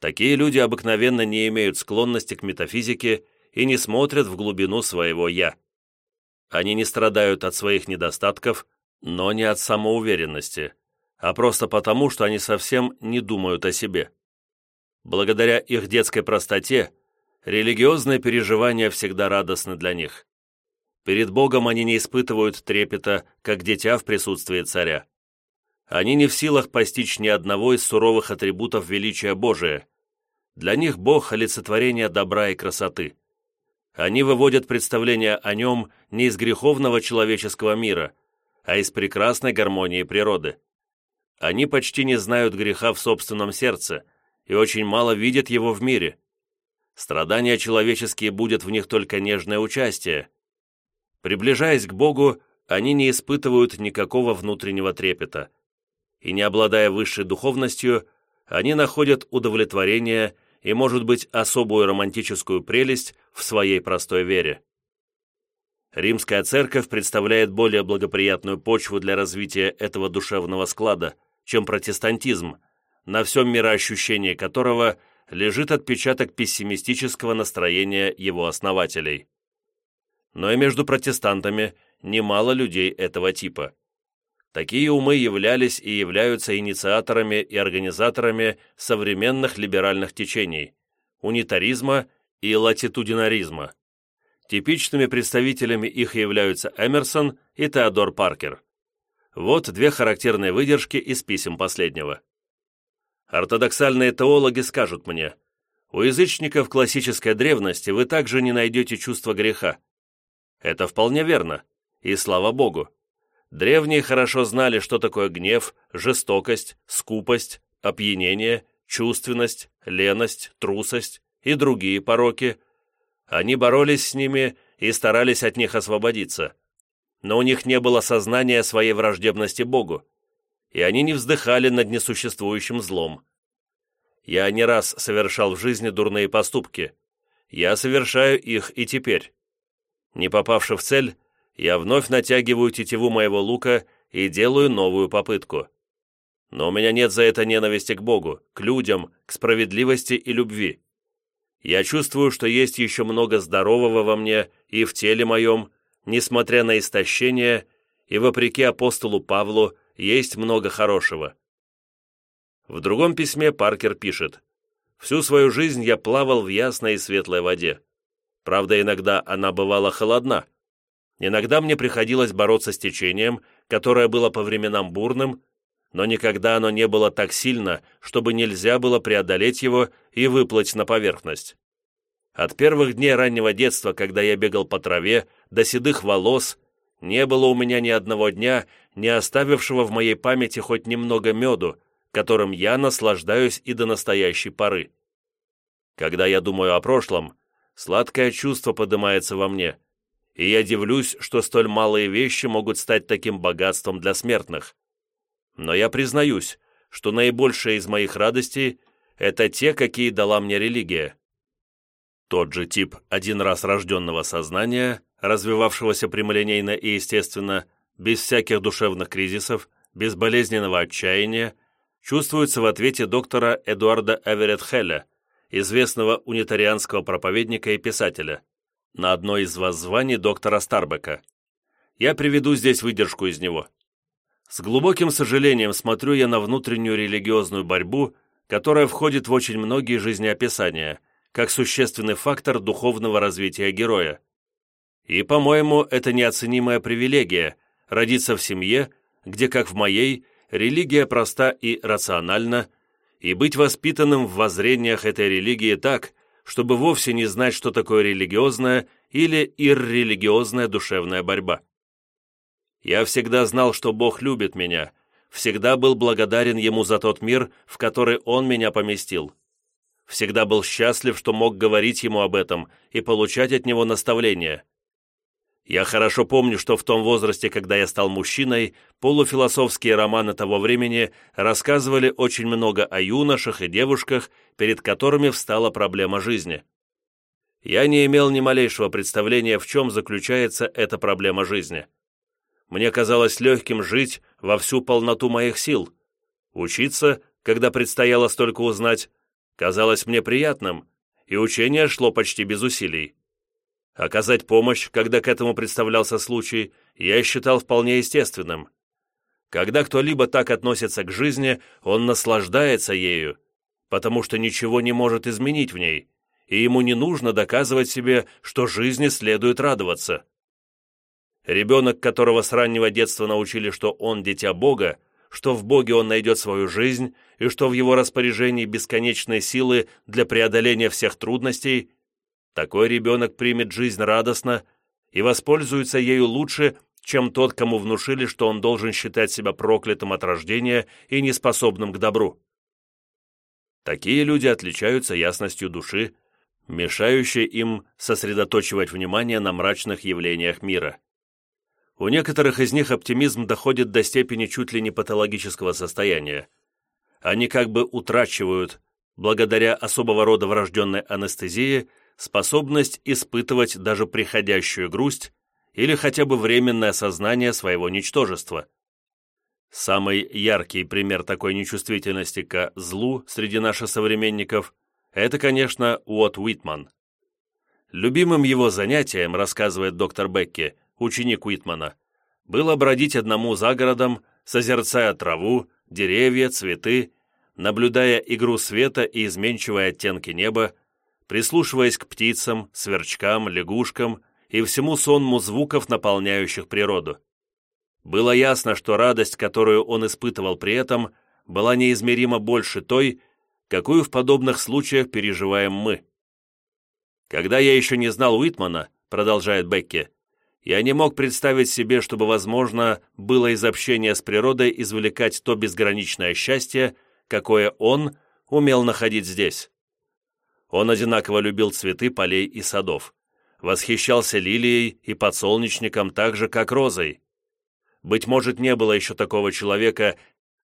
Такие люди обыкновенно не имеют склонности к метафизике и не смотрят в глубину своего «я». Они не страдают от своих недостатков, но не от самоуверенности, а просто потому, что они совсем не думают о себе. Благодаря их детской простоте, религиозные переживания всегда радостны для них. Перед Богом они не испытывают трепета, как дитя в присутствии царя. Они не в силах постичь ни одного из суровых атрибутов величия Божия. Для них Бог – олицетворение добра и красоты. Они выводят представление о нем не из греховного человеческого мира, а из прекрасной гармонии природы. Они почти не знают греха в собственном сердце и очень мало видят его в мире. Страдания человеческие будет в них только нежное участие – Приближаясь к Богу, они не испытывают никакого внутреннего трепета. И не обладая высшей духовностью, они находят удовлетворение и, может быть, особую романтическую прелесть в своей простой вере. Римская церковь представляет более благоприятную почву для развития этого душевного склада, чем протестантизм, на всем мироощущении которого лежит отпечаток пессимистического настроения его основателей но и между протестантами немало людей этого типа. Такие умы являлись и являются инициаторами и организаторами современных либеральных течений, унитаризма и латитудинаризма. Типичными представителями их являются Эмерсон и Теодор Паркер. Вот две характерные выдержки из писем последнего. Ортодоксальные теологи скажут мне, у язычников классической древности вы также не найдете чувства греха, это вполне верно, и слава богу. Древние хорошо знали, что такое гнев, жестокость, скупость, опьянение, чувственность, леность, трусость и другие пороки. Они боролись с ними и старались от них освободиться. Но у них не было сознания своей враждебности Богу, и они не вздыхали над несуществующим злом. Я не раз совершал в жизни дурные поступки. Я совершаю их и теперь. Не попавши в цель, я вновь натягиваю тетиву моего лука и делаю новую попытку. Но у меня нет за это ненависти к Богу, к людям, к справедливости и любви. Я чувствую, что есть еще много здорового во мне и в теле моем, несмотря на истощение, и вопреки апостолу Павлу есть много хорошего. В другом письме Паркер пишет, «Всю свою жизнь я плавал в ясной и светлой воде. Правда, иногда она бывала холодна. Иногда мне приходилось бороться с течением, которое было по временам бурным, но никогда оно не было так сильно, чтобы нельзя было преодолеть его и выплыть на поверхность. От первых дней раннего детства, когда я бегал по траве, до седых волос, не было у меня ни одного дня, не оставившего в моей памяти хоть немного меду, которым я наслаждаюсь и до настоящей поры. Когда я думаю о прошлом, Сладкое чувство поднимается во мне, и я дивлюсь, что столь малые вещи могут стать таким богатством для смертных. Но я признаюсь, что наибольшая из моих радостей – это те, какие дала мне религия. Тот же тип один раз рожденного сознания, развивавшегося прямолинейно и естественно, без всяких душевных кризисов, без болезненного отчаяния, чувствуется в ответе доктора Эдуарда Эверетт Хелля, известного унитарианского проповедника и писателя, на одно из воззваний доктора Старбека. Я приведу здесь выдержку из него. С глубоким сожалением смотрю я на внутреннюю религиозную борьбу, которая входит в очень многие жизнеописания, как существенный фактор духовного развития героя. И, по-моему, это неоценимая привилегия – родиться в семье, где, как в моей, религия проста и рациональна, и быть воспитанным в воззрениях этой религии так, чтобы вовсе не знать, что такое религиозная или иррелигиозная душевная борьба. Я всегда знал, что Бог любит меня, всегда был благодарен Ему за тот мир, в который Он меня поместил. Всегда был счастлив, что мог говорить Ему об этом и получать от Него наставления. Я хорошо помню, что в том возрасте, когда я стал мужчиной, полуфилософские романы того времени рассказывали очень много о юношах и девушках, перед которыми встала проблема жизни. Я не имел ни малейшего представления, в чем заключается эта проблема жизни. Мне казалось легким жить во всю полноту моих сил. Учиться, когда предстояло столько узнать, казалось мне приятным, и учение шло почти без усилий. Оказать помощь, когда к этому представлялся случай, я считал вполне естественным. Когда кто-либо так относится к жизни, он наслаждается ею, потому что ничего не может изменить в ней, и ему не нужно доказывать себе, что жизни следует радоваться. Ребенок, которого с раннего детства научили, что он дитя Бога, что в Боге он найдет свою жизнь и что в его распоряжении бесконечные силы для преодоления всех трудностей, такой ребенок примет жизнь радостно и воспользуется ею лучше, чем тот, кому внушили, что он должен считать себя проклятым от рождения и неспособным к добру. Такие люди отличаются ясностью души, мешающей им сосредоточивать внимание на мрачных явлениях мира. У некоторых из них оптимизм доходит до степени чуть ли не патологического состояния. Они как бы утрачивают, благодаря особого рода врожденной анестезии, способность испытывать даже приходящую грусть или хотя бы временное осознание своего ничтожества. Самый яркий пример такой нечувствительности к злу среди наших современников – это, конечно, Уотт Уитман. Любимым его занятием, рассказывает доктор Бекки, ученик Уитмана, было бродить одному за городом, созерцая траву, деревья, цветы, наблюдая игру света и изменчивые оттенки неба, прислушиваясь к птицам, сверчкам, лягушкам и всему сонму звуков, наполняющих природу. Было ясно, что радость, которую он испытывал при этом, была неизмеримо больше той, какую в подобных случаях переживаем мы. «Когда я еще не знал Уитмана», — продолжает Бекки, «я не мог представить себе, чтобы возможно было из общения с природой извлекать то безграничное счастье, какое он умел находить здесь. Он одинаково любил цветы полей и садов, восхищался лилией и подсолнечником так же, как розой. Быть может, не было еще такого человека,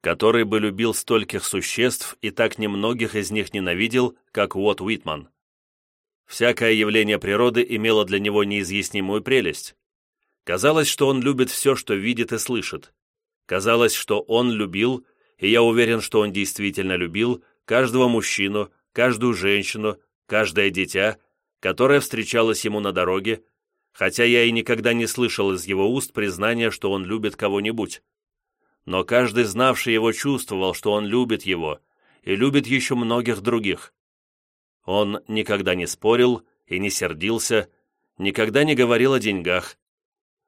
который бы любил стольких существ и так немногих из них ненавидел, как Уотт Уитман. Всякое явление природы имело для него неизъяснимую прелесть. Казалось, что он любит все, что видит и слышит. Казалось, что он любил, и я уверен, что он действительно любил, каждого мужчину, каждую женщину, каждое дитя, которое встречалось ему на дороге, хотя я и никогда не слышал из его уст признания, что он любит кого-нибудь. Но каждый знавший его чувствовал, что он любит его и любит еще многих других. Он никогда не спорил и не сердился, никогда не говорил о деньгах.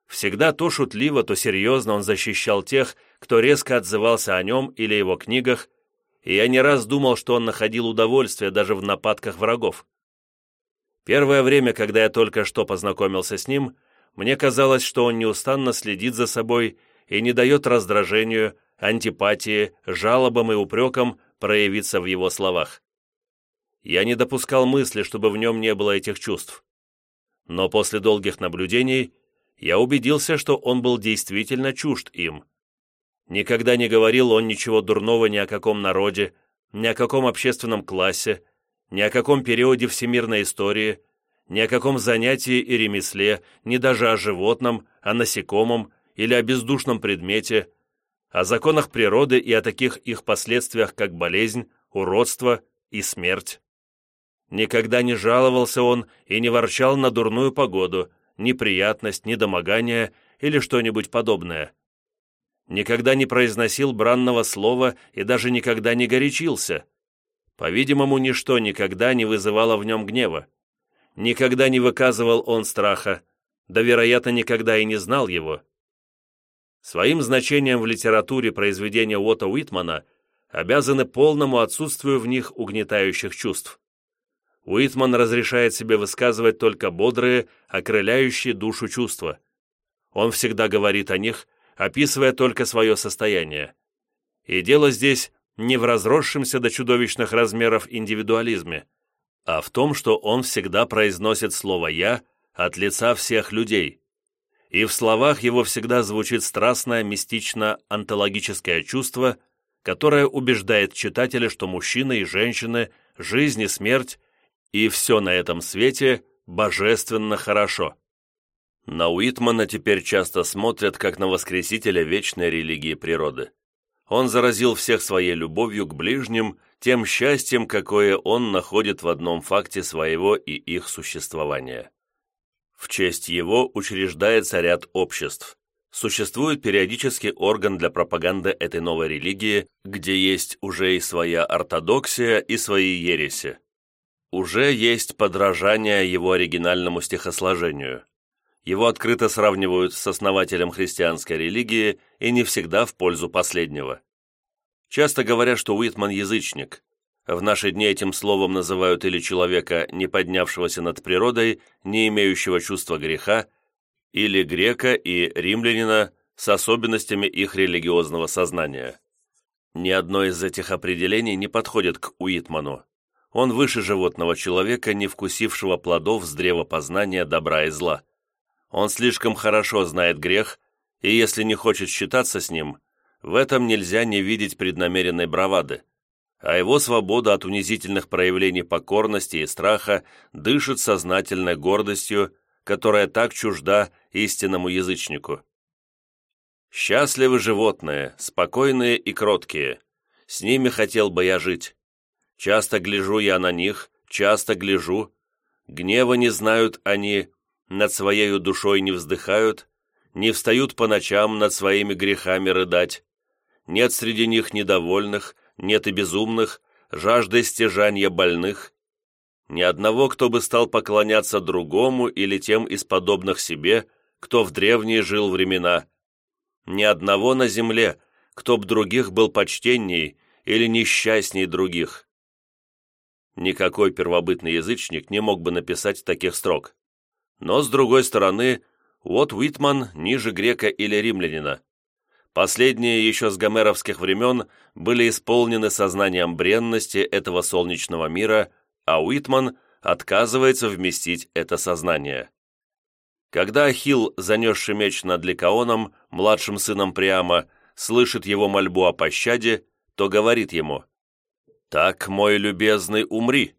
Всегда то шутливо, то серьезно он защищал тех, кто резко отзывался о нем или его книгах, и я не раз думал, что он находил удовольствие даже в нападках врагов. Первое время, когда я только что познакомился с ним, мне казалось, что он неустанно следит за собой и не дает раздражению, антипатии, жалобам и упрекам проявиться в его словах. Я не допускал мысли, чтобы в нем не было этих чувств. Но после долгих наблюдений я убедился, что он был действительно чужд им. Никогда не говорил он ничего дурного ни о каком народе, ни о каком общественном классе, ни о каком периоде всемирной истории, ни о каком занятии и ремесле, ни даже о животном, о насекомом или о бездушном предмете, о законах природы и о таких их последствиях, как болезнь, уродство и смерть. Никогда не жаловался он и не ворчал на дурную погоду, неприятность, недомогание или что-нибудь подобное. Никогда не произносил бранного слова и даже никогда не горячился. По-видимому, ничто никогда не вызывало в нем гнева. Никогда не выказывал он страха, да, вероятно, никогда и не знал его. Своим значением в литературе произведения Уотта Уитмана обязаны полному отсутствию в них угнетающих чувств. Уитман разрешает себе высказывать только бодрые, окрыляющие душу чувства. Он всегда говорит о них, описывая только свое состояние. И дело здесь не в разросшемся до чудовищных размеров индивидуализме, а в том, что он всегда произносит слово «я» от лица всех людей. И в словах его всегда звучит страстное, мистично-онтологическое чувство, которое убеждает читателя, что мужчины и женщины, жизнь и смерть и все на этом свете божественно хорошо. На Уитмана теперь часто смотрят как на воскресителя вечной религии природы. Он заразил всех своей любовью к ближним, тем счастьем, какое он находит в одном факте своего и их существования. В честь его учреждается ряд обществ. Существует периодический орган для пропаганды этой новой религии, где есть уже и своя ортодоксия, и свои ереси. Уже есть подражание его оригинальному стихосложению. Его открыто сравнивают с основателем христианской религии и не всегда в пользу последнего. Часто говорят, что Уитман язычник. В наши дни этим словом называют или человека, не поднявшегося над природой, не имеющего чувства греха, или грека и римлянина с особенностями их религиозного сознания. Ни одно из этих определений не подходит к Уитману. Он выше животного человека, не вкусившего плодов с древа познания добра и зла. Он слишком хорошо знает грех, и если не хочет считаться с ним, в этом нельзя не видеть преднамеренной бравады, а его свобода от унизительных проявлений покорности и страха дышит сознательной гордостью, которая так чужда истинному язычнику. Счастливы животные, спокойные и кроткие. С ними хотел бы я жить. Часто гляжу я на них, часто гляжу. Гнева не знают они, над своею душой не вздыхают, не встают по ночам над своими грехами рыдать. Нет среди них недовольных, нет и безумных, жаждой стяжания больных. Ни одного, кто бы стал поклоняться другому или тем из подобных себе, кто в древние жил времена. Ни одного на земле, кто б других был почтенней или несчастней других. Никакой первобытный язычник не мог бы написать таких строк. Но, с другой стороны, вот Уитман ниже грека или римлянина. Последние еще с гомеровских времен были исполнены сознанием бренности этого солнечного мира, а Уитман отказывается вместить это сознание. Когда Ахилл, занесший меч над Ликаоном, младшим сыном Приама, слышит его мольбу о пощаде, то говорит ему, «Так, мой любезный, умри!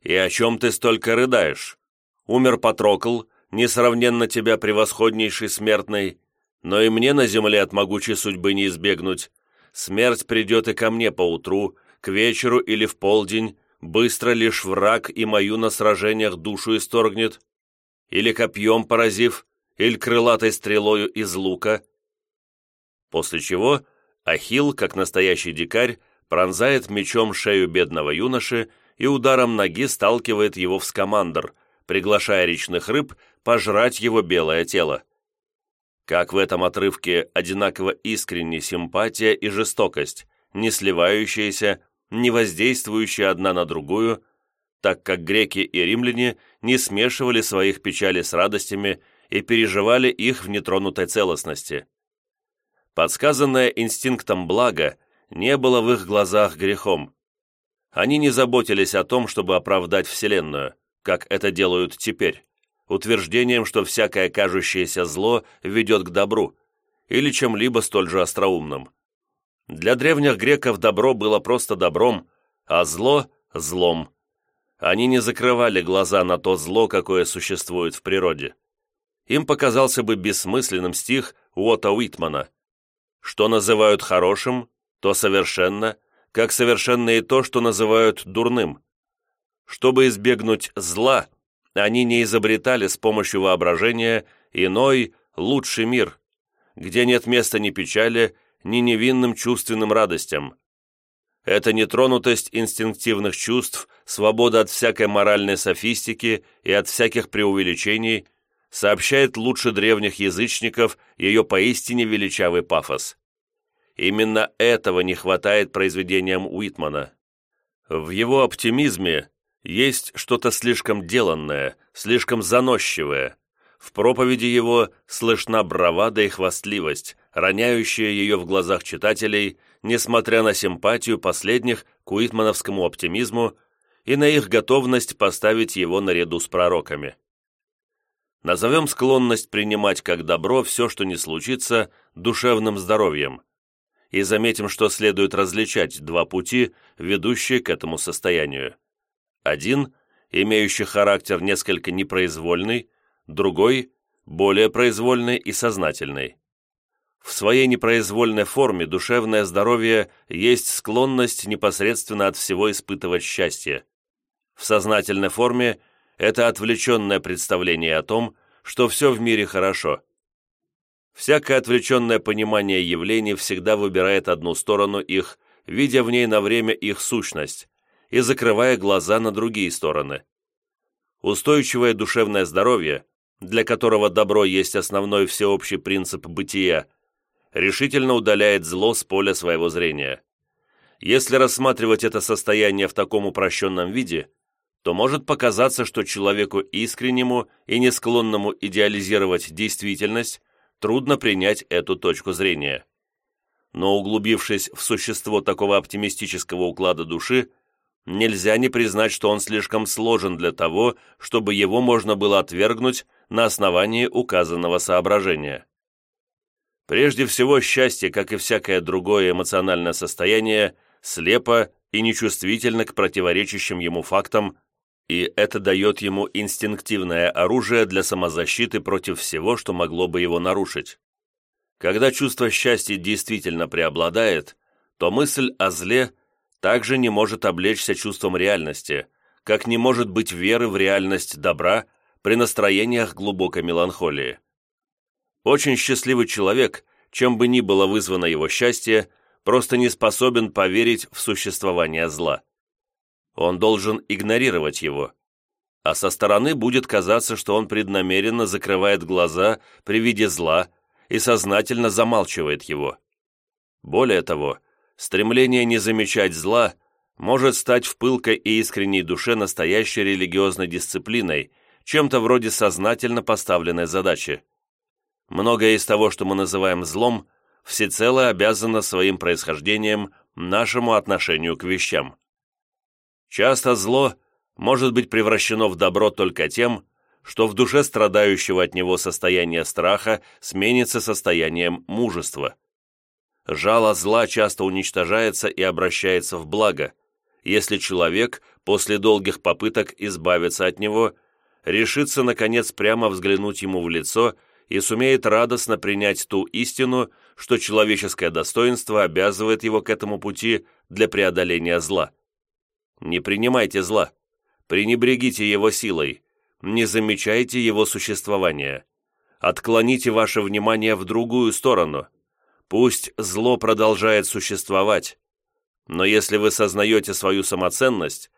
И о чем ты столько рыдаешь? Умер Патрокл, несравненно тебя превосходнейший смертный, но и мне на земле от могучей судьбы не избегнуть. Смерть придет и ко мне поутру, к вечеру или в полдень, быстро лишь враг и мою на сражениях душу исторгнет, или копьем поразив, или крылатой стрелою из лука. После чего Ахилл, как настоящий дикарь, пронзает мечом шею бедного юноши и ударом ноги сталкивает его в скамандр, приглашая речных рыб пожрать его белое тело. Как в этом отрывке одинаково искренне симпатия и жестокость, не сливающиеся, не воздействующие одна на другую, так как греки и римляне не смешивали своих печалей с радостями и переживали их в нетронутой целостности. Подсказанное инстинктом благо не было в их глазах грехом. Они не заботились о том, чтобы оправдать Вселенную как это делают теперь, утверждением, что всякое кажущееся зло ведет к добру, или чем-либо столь же остроумным, Для древних греков добро было просто добром, а зло – злом. Они не закрывали глаза на то зло, какое существует в природе. Им показался бы бессмысленным стих Уотта Уитмана. Что называют хорошим, то совершенно, как совершенно и то, что называют дурным. Чтобы избегнуть зла, они не изобретали с помощью воображения иной, лучший мир, где нет места ни печали, ни невинным чувственным радостям. Это нетронутость инстинктивных чувств, свобода от всякой моральной софистики и от всяких преувеличений сообщает лучше древних язычников ее поистине величавый пафос. Именно этого не хватает произведениям Уитмана. В его оптимизме есть что-то слишком деланное, слишком заносчивое. В проповеди его слышна бравада и хвастливость, роняющая ее в глазах читателей, несмотря на симпатию последних к уитмановскому оптимизму и на их готовность поставить его наряду с пророками. Назовем склонность принимать как добро все, что не случится, душевным здоровьем. И заметим, что следует различать два пути, ведущие к этому состоянию. Один, имеющий характер несколько непроизвольный, другой, более произвольный и сознательный. В своей непроизвольной форме душевное здоровье есть склонность непосредственно от всего испытывать счастье. В сознательной форме это отвлеченное представление о том, что все в мире хорошо. Всякое отвлеченное понимание явлений всегда выбирает одну сторону их, видя в ней на время их сущность, и закрывая глаза на другие стороны. Устойчивое душевное здоровье, для которого добро есть основной всеобщий принцип бытия – решительно удаляет зло с поля своего зрения. Если рассматривать это состояние в таком упрощенном виде, то может показаться, что человеку искреннему и не склонному идеализировать действительность трудно принять эту точку зрения. Но углубившись в существо такого оптимистического уклада души, нельзя не признать, что он слишком сложен для того, чтобы его можно было отвергнуть на основании указанного соображения. Прежде всего, счастье, как и всякое другое эмоциональное состояние, слепо и нечувствительно к противоречащим ему фактам, и это дает ему инстинктивное оружие для самозащиты против всего, что могло бы его нарушить. Когда чувство счастья действительно преобладает, то мысль о зле также не может облечься чувством реальности, как не может быть веры в реальность добра при настроениях глубокой меланхолии. Очень счастливый человек, чем бы ни было вызвано его счастье, просто не способен поверить в существование зла. Он должен игнорировать его. А со стороны будет казаться, что он преднамеренно закрывает глаза при виде зла и сознательно замалчивает его. Более того, стремление не замечать зла может стать в пылкой и искренней душе настоящей религиозной дисциплиной, чем-то вроде сознательно поставленной задачи. Многое из того, что мы называем злом, всецело обязано своим происхождением нашему отношению к вещам. Часто зло может быть превращено в добро только тем, что в душе страдающего от него состояние страха сменится состоянием мужества. Жало зла часто уничтожается и обращается в благо, если человек после долгих попыток избавиться от него решится, наконец, прямо взглянуть ему в лицо – и сумеет радостно принять ту истину, что человеческое достоинство обязывает его к этому пути для преодоления зла. Не принимайте зла, пренебрегите его силой, не замечайте его существования, отклоните ваше внимание в другую сторону. Пусть зло продолжает существовать, но если вы сознаете свою самоценность,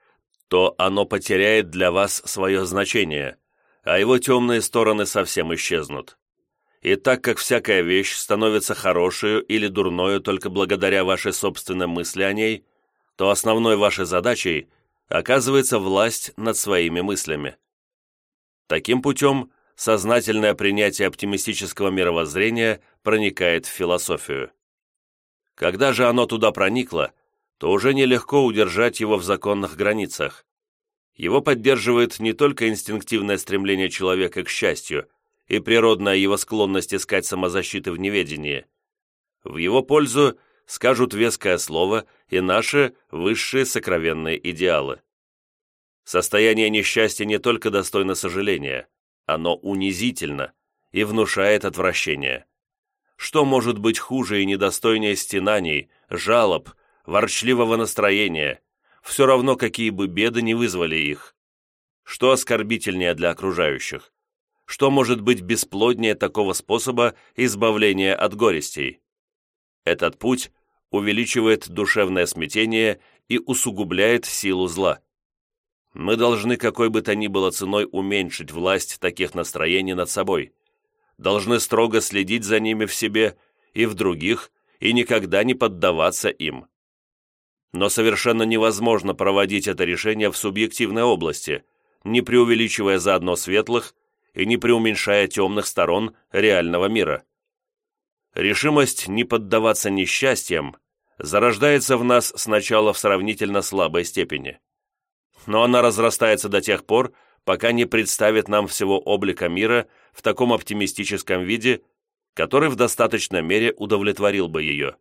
то оно потеряет для вас свое значение, а его темные стороны совсем исчезнут. И так как всякая вещь становится хорошей или дурною только благодаря вашей собственной мысли о ней, то основной вашей задачей оказывается власть над своими мыслями. Таким путем сознательное принятие оптимистического мировоззрения проникает в философию. Когда же оно туда проникло, то уже нелегко удержать его в законных границах. Его поддерживает не только инстинктивное стремление человека к счастью – и природная его склонность искать самозащиты в неведении. В его пользу скажут веское слово и наши высшие сокровенные идеалы. Состояние несчастья не только достойно сожаления, оно унизительно и внушает отвращение. Что может быть хуже и недостойнее стенаний, жалоб, ворчливого настроения, все равно какие бы беды не вызвали их? Что оскорбительнее для окружающих? Что может быть бесплоднее такого способа избавления от горестей? Этот путь увеличивает душевное смятение и усугубляет силу зла. Мы должны какой бы то ни было ценой уменьшить власть таких настроений над собой. Должны строго следить за ними в себе и в других, и никогда не поддаваться им. Но совершенно невозможно проводить это решение в субъективной области, не преувеличивая заодно светлых и не преуменьшая темных сторон реального мира. Решимость не поддаваться несчастьям зарождается в нас сначала в сравнительно слабой степени но она разрастается до тех пор, пока не представит нам всего облика мира в таком оптимистическом виде, который в достаточной мере удовлетворил бы ее.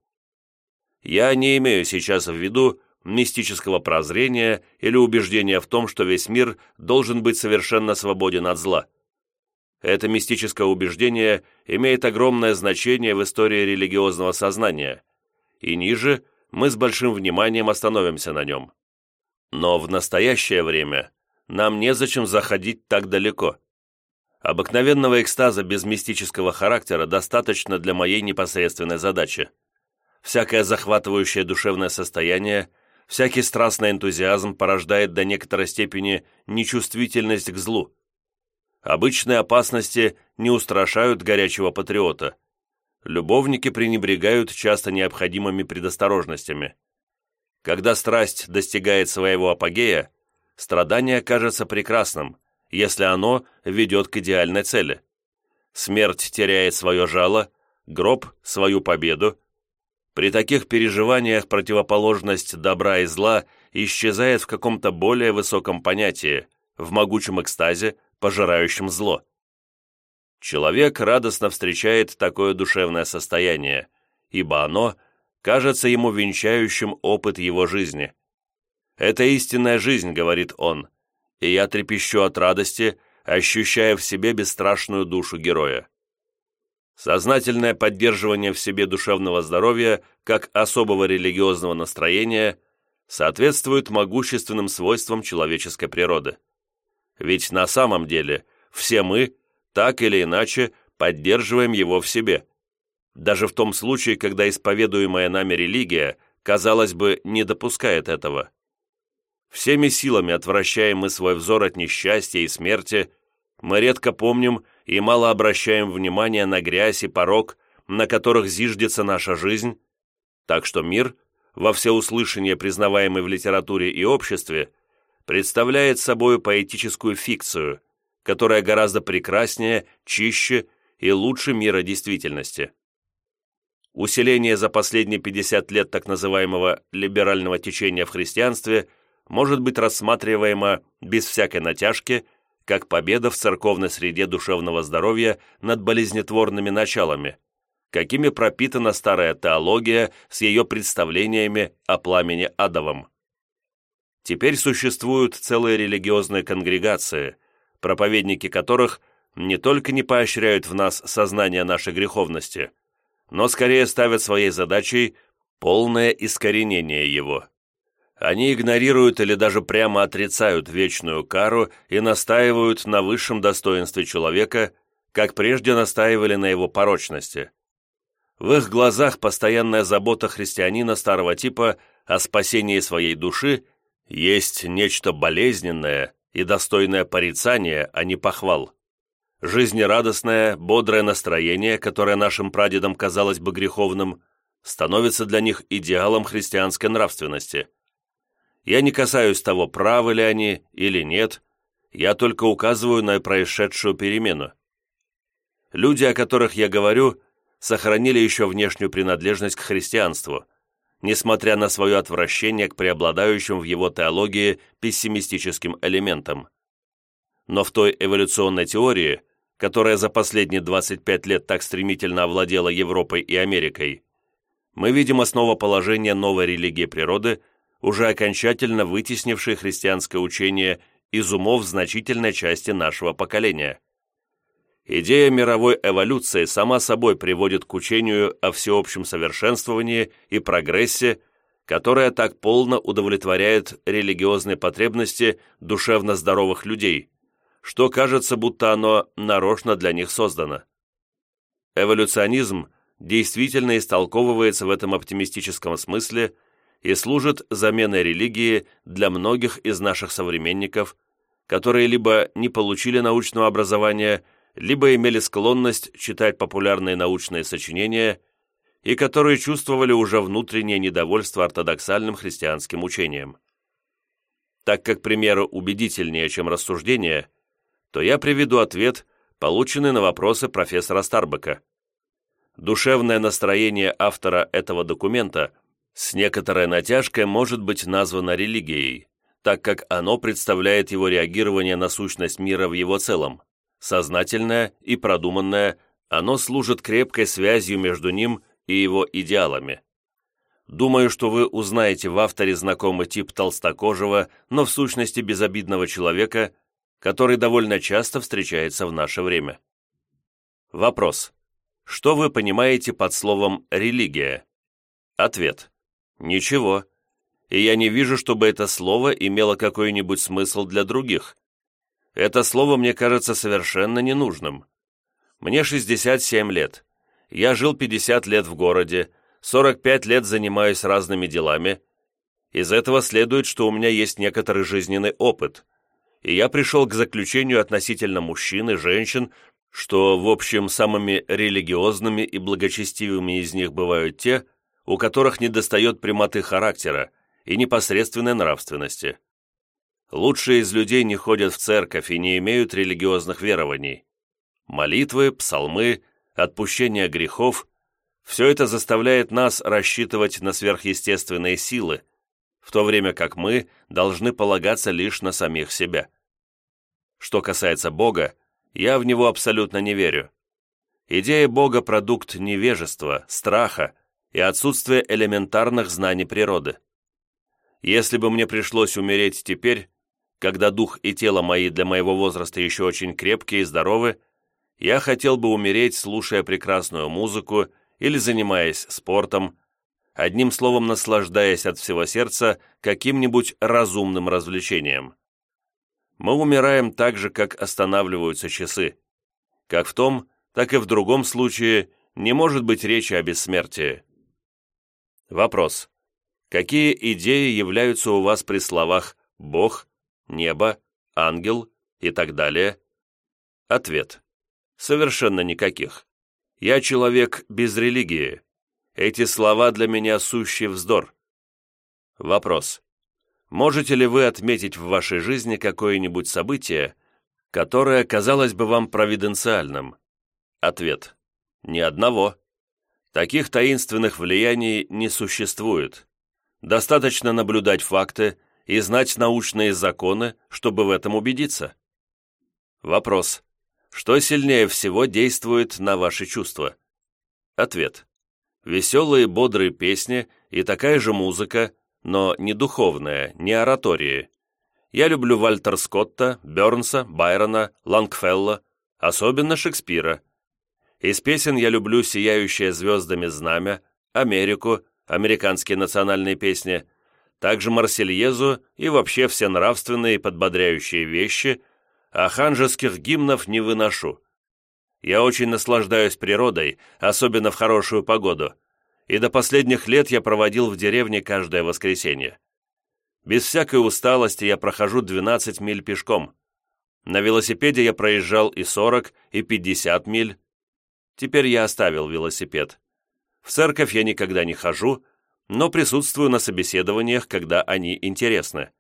Я не имею сейчас в виду мистического прозрения или убеждения в том, что весь мир должен быть совершенно свободен от зла. Это мистическое убеждение имеет огромное значение в истории религиозного сознания, и ниже мы с большим вниманием остановимся на нем. Но в настоящее время нам незачем заходить так далеко. Обыкновенного экстаза без мистического характера достаточно для моей непосредственной задачи. Всякое захватывающее душевное состояние, всякий страстный энтузиазм порождает до некоторой степени нечувствительность к злу. Обычные опасности не устрашают горячего патриота. Любовники пренебрегают часто необходимыми предосторожностями. Когда страсть достигает своего апогея, страдание кажется прекрасным, если оно ведет к идеальной цели. Смерть теряет свое жало, гроб – свою победу. При таких переживаниях противоположность добра и зла исчезает в каком-то более высоком понятии, в могучем экстазе, пожирающем зло. Человек радостно встречает такое душевное состояние, ибо оно – кажется ему венчающим опыт его жизни. «Это истинная жизнь», — говорит он, и я трепещу от радости, ощущая в себе бесстрашную душу героя. Сознательное поддерживание в себе душевного здоровья как особого религиозного настроения соответствует могущественным свойствам человеческой природы. Ведь на самом деле все мы, так или иначе, поддерживаем его в себе – даже в том случае, когда исповедуемая нами религия, казалось бы, не допускает этого. Всеми силами отвращаем мы свой взор от несчастья и смерти, мы редко помним и мало обращаем внимания на грязь и порог, на которых зиждется наша жизнь, так что мир, во всеуслышание признаваемый в литературе и обществе, представляет собой поэтическую фикцию, которая гораздо прекраснее, чище и лучше мира действительности. Усиление за последние 50 лет так называемого либерального течения в христианстве может быть рассматриваемо без всякой натяжки как победа в церковной среде душевного здоровья над болезнетворными началами, какими пропитана старая теология с ее представлениями о пламени адовом. Теперь существуют целые религиозные конгрегации, проповедники которых не только не поощряют в нас сознание нашей греховности – но скорее ставят своей задачей полное искоренение его. Они игнорируют или даже прямо отрицают вечную кару и настаивают на высшем достоинстве человека, как прежде настаивали на его порочности. В их глазах постоянная забота христианина старого типа о спасении своей души есть нечто болезненное и достойное порицания, а не похвал. Жизнерадостное, бодрое настроение, которое нашим прадедам казалось бы греховным, становится для них идеалом христианской нравственности. Я не касаюсь того, правы ли они или нет, я только указываю на происшедшую перемену. Люди, о которых я говорю, сохранили еще внешнюю принадлежность к христианству, несмотря на свое отвращение к преобладающим в его теологии пессимистическим элементам. Но в той эволюционной теории, которая за последние 25 лет так стремительно овладела Европой и Америкой, мы видим основоположение новой религии природы, уже окончательно вытеснившей христианское учение из умов значительной части нашего поколения. Идея мировой эволюции сама собой приводит к учению о всеобщем совершенствовании и прогрессе, которое так полно удовлетворяет религиозные потребности душевно здоровых людей, что кажется, будто оно нарочно для них создано. Эволюционизм действительно истолковывается в этом оптимистическом смысле и служит заменой религии для многих из наших современников, которые либо не получили научного образования, либо имели склонность читать популярные научные сочинения и которые чувствовали уже внутреннее недовольство ортодоксальным христианским учением. Так как примеры убедительнее, чем рассуждения, то я приведу ответ, полученный на вопросы профессора Старбека. Душевное настроение автора этого документа с некоторой натяжкой может быть названо религией, так как оно представляет его реагирование на сущность мира в его целом. Сознательное и продуманное, оно служит крепкой связью между ним и его идеалами. Думаю, что вы узнаете в авторе знакомый тип толстокожего, но в сущности безобидного человека, который довольно часто встречается в наше время. Вопрос. Что вы понимаете под словом «религия»? Ответ. Ничего. И я не вижу, чтобы это слово имело какой-нибудь смысл для других. Это слово мне кажется совершенно ненужным. Мне 67 лет. Я жил 50 лет в городе, 45 лет занимаюсь разными делами. Из этого следует, что у меня есть некоторый жизненный опыт, и я пришел к заключению относительно мужчин и женщин, что, в общем, самыми религиозными и благочестивыми из них бывают те, у которых недостает прямоты характера и непосредственной нравственности. Лучшие из людей не ходят в церковь и не имеют религиозных верований. Молитвы, псалмы, отпущение грехов – все это заставляет нас рассчитывать на сверхъестественные силы, в то время как мы должны полагаться лишь на самих себя. Что касается Бога, я в Него абсолютно не верю. Идея Бога – продукт невежества, страха и отсутствия элементарных знаний природы. Если бы мне пришлось умереть теперь, когда дух и тело мои для моего возраста еще очень крепкие и здоровы, я хотел бы умереть, слушая прекрасную музыку или занимаясь спортом, одним словом наслаждаясь от всего сердца каким-нибудь разумным развлечением. Мы умираем так же, как останавливаются часы. Как в том, так и в другом случае не может быть речи о бессмертии. Вопрос. Какие идеи являются у вас при словах «Бог», «Небо», «Ангел» и так далее? Ответ. Совершенно никаких. Я человек без религии. Эти слова для меня сущий вздор. Вопрос. Можете ли вы отметить в вашей жизни какое-нибудь событие, которое казалось бы вам провиденциальным? Ответ. Ни одного. Таких таинственных влияний не существует. Достаточно наблюдать факты и знать научные законы, чтобы в этом убедиться. Вопрос. Что сильнее всего действует на ваши чувства? Ответ. Веселые бодрые песни и такая же музыка, но не духовная, не оратории. Я люблю Вальтер Скотта, Бёрнса, Байрона, Лангфелла, особенно Шекспира. Из песен я люблю «Сияющее звездами знамя», «Америку», американские национальные песни, также «Марсельезу» и вообще все нравственные и подбодряющие вещи, а ханжеских гимнов не выношу. Я очень наслаждаюсь природой, особенно в хорошую погоду, и до последних лет я проводил в деревне каждое воскресенье. Без всякой усталости я прохожу 12 миль пешком. На велосипеде я проезжал и 40, и 50 миль, Теперь я оставил велосипед. В церковь я никогда не хожу, но присутствую на собеседованиях, когда они интересны.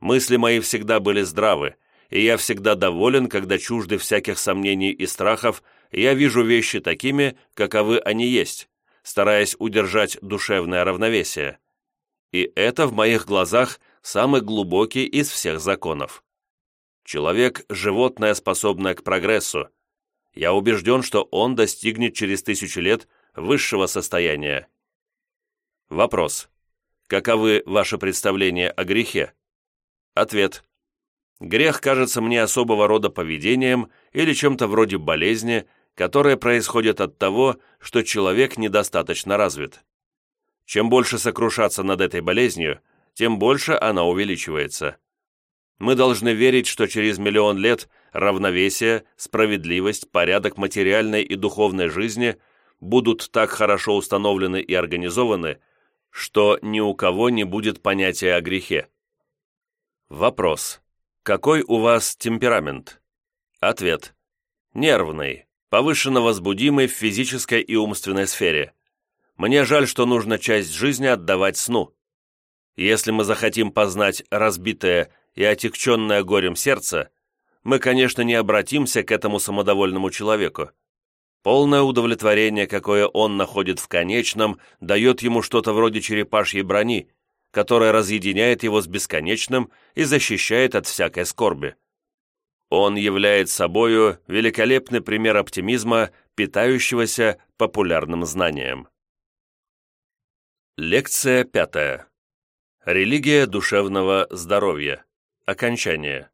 Мысли мои всегда были здравы, и я всегда доволен, когда чужды всяких сомнений и страхов, я вижу вещи такими, каковы они есть, стараясь удержать душевное равновесие. И это в моих глазах самый глубокий из всех законов. Человек – животное, способное к прогрессу, я убежден, что он достигнет через тысячу лет высшего состояния. Вопрос. Каковы ваши представления о грехе? Ответ. Грех кажется мне особого рода поведением или чем-то вроде болезни, которая происходит от того, что человек недостаточно развит. Чем больше сокрушаться над этой болезнью, тем больше она увеличивается. Мы должны верить, что через миллион лет равновесие, справедливость, порядок материальной и духовной жизни будут так хорошо установлены и организованы, что ни у кого не будет понятия о грехе. Вопрос. Какой у вас темперамент? Ответ. Нервный, повышенно возбудимый в физической и умственной сфере. Мне жаль, что нужно часть жизни отдавать сну. Если мы захотим познать разбитое и отягченное горем сердце, мы, конечно, не обратимся к этому самодовольному человеку. Полное удовлетворение, какое он находит в конечном, дает ему что-то вроде черепашьей брони, которая разъединяет его с бесконечным и защищает от всякой скорби. Он является собою великолепный пример оптимизма, питающегося популярным знанием. Лекция пятая. Религия душевного здоровья. Окончание.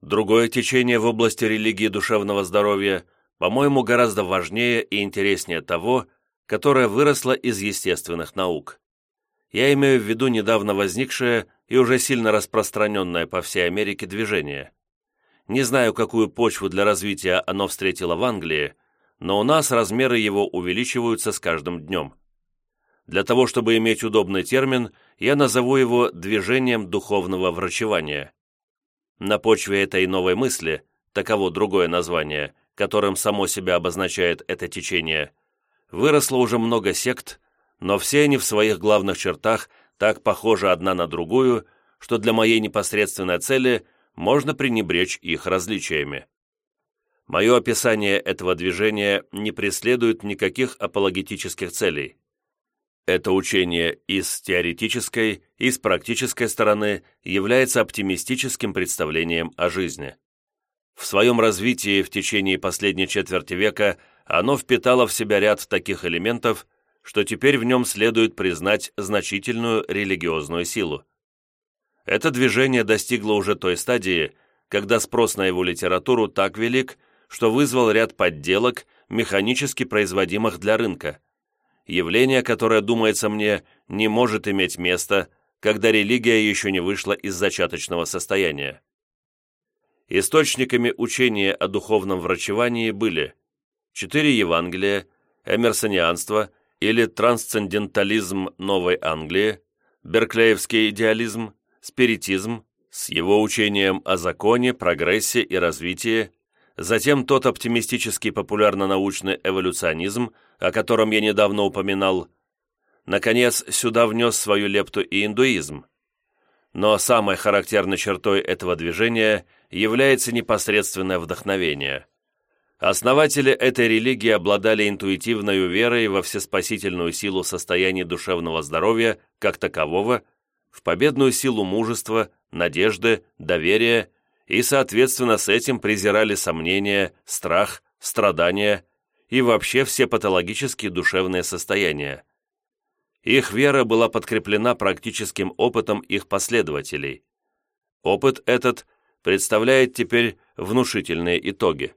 Другое течение в области религии душевного здоровья, по-моему, гораздо важнее и интереснее того, которое выросло из естественных наук. Я имею в виду недавно возникшее и уже сильно распространенное по всей Америке движение. Не знаю, какую почву для развития оно встретило в Англии, но у нас размеры его увеличиваются с каждым днем. Для того, чтобы иметь удобный термин, я назову его движением духовного врачевания. На почве этой новой мысли, таково другое название, которым само себя обозначает это течение, выросло уже много сект, но все они в своих главных чертах так похожи одна на другую, что для моей непосредственной цели можно пренебречь их различиями. Мое описание этого движения не преследует никаких апологетических целей. Это учение и с теоретической, и с практической стороны является оптимистическим представлением о жизни. В своем развитии в течение последней четверти века оно впитало в себя ряд таких элементов, что теперь в нем следует признать значительную религиозную силу. Это движение достигло уже той стадии, когда спрос на его литературу так велик, что вызвал ряд подделок, механически производимых для рынка – явление, которое, думается мне, не может иметь места, когда религия еще не вышла из зачаточного состояния. Источниками учения о духовном врачевании были четыре Евангелия, эмерсонианство или трансцендентализм Новой Англии, берклеевский идеализм, спиритизм с его учением о законе, прогрессе и развитии, затем тот оптимистический популярно-научный эволюционизм, о котором я недавно упоминал. Наконец, сюда внес свою лепту и индуизм. Но самой характерной чертой этого движения является непосредственное вдохновение. Основатели этой религии обладали интуитивной верой во всеспасительную силу состояния душевного здоровья как такового, в победную силу мужества, надежды, доверия и, соответственно, с этим презирали сомнения, страх, страдания и вообще все патологические душевные состояния. Их вера была подкреплена практическим опытом их последователей. Опыт этот представляет теперь внушительные итоги.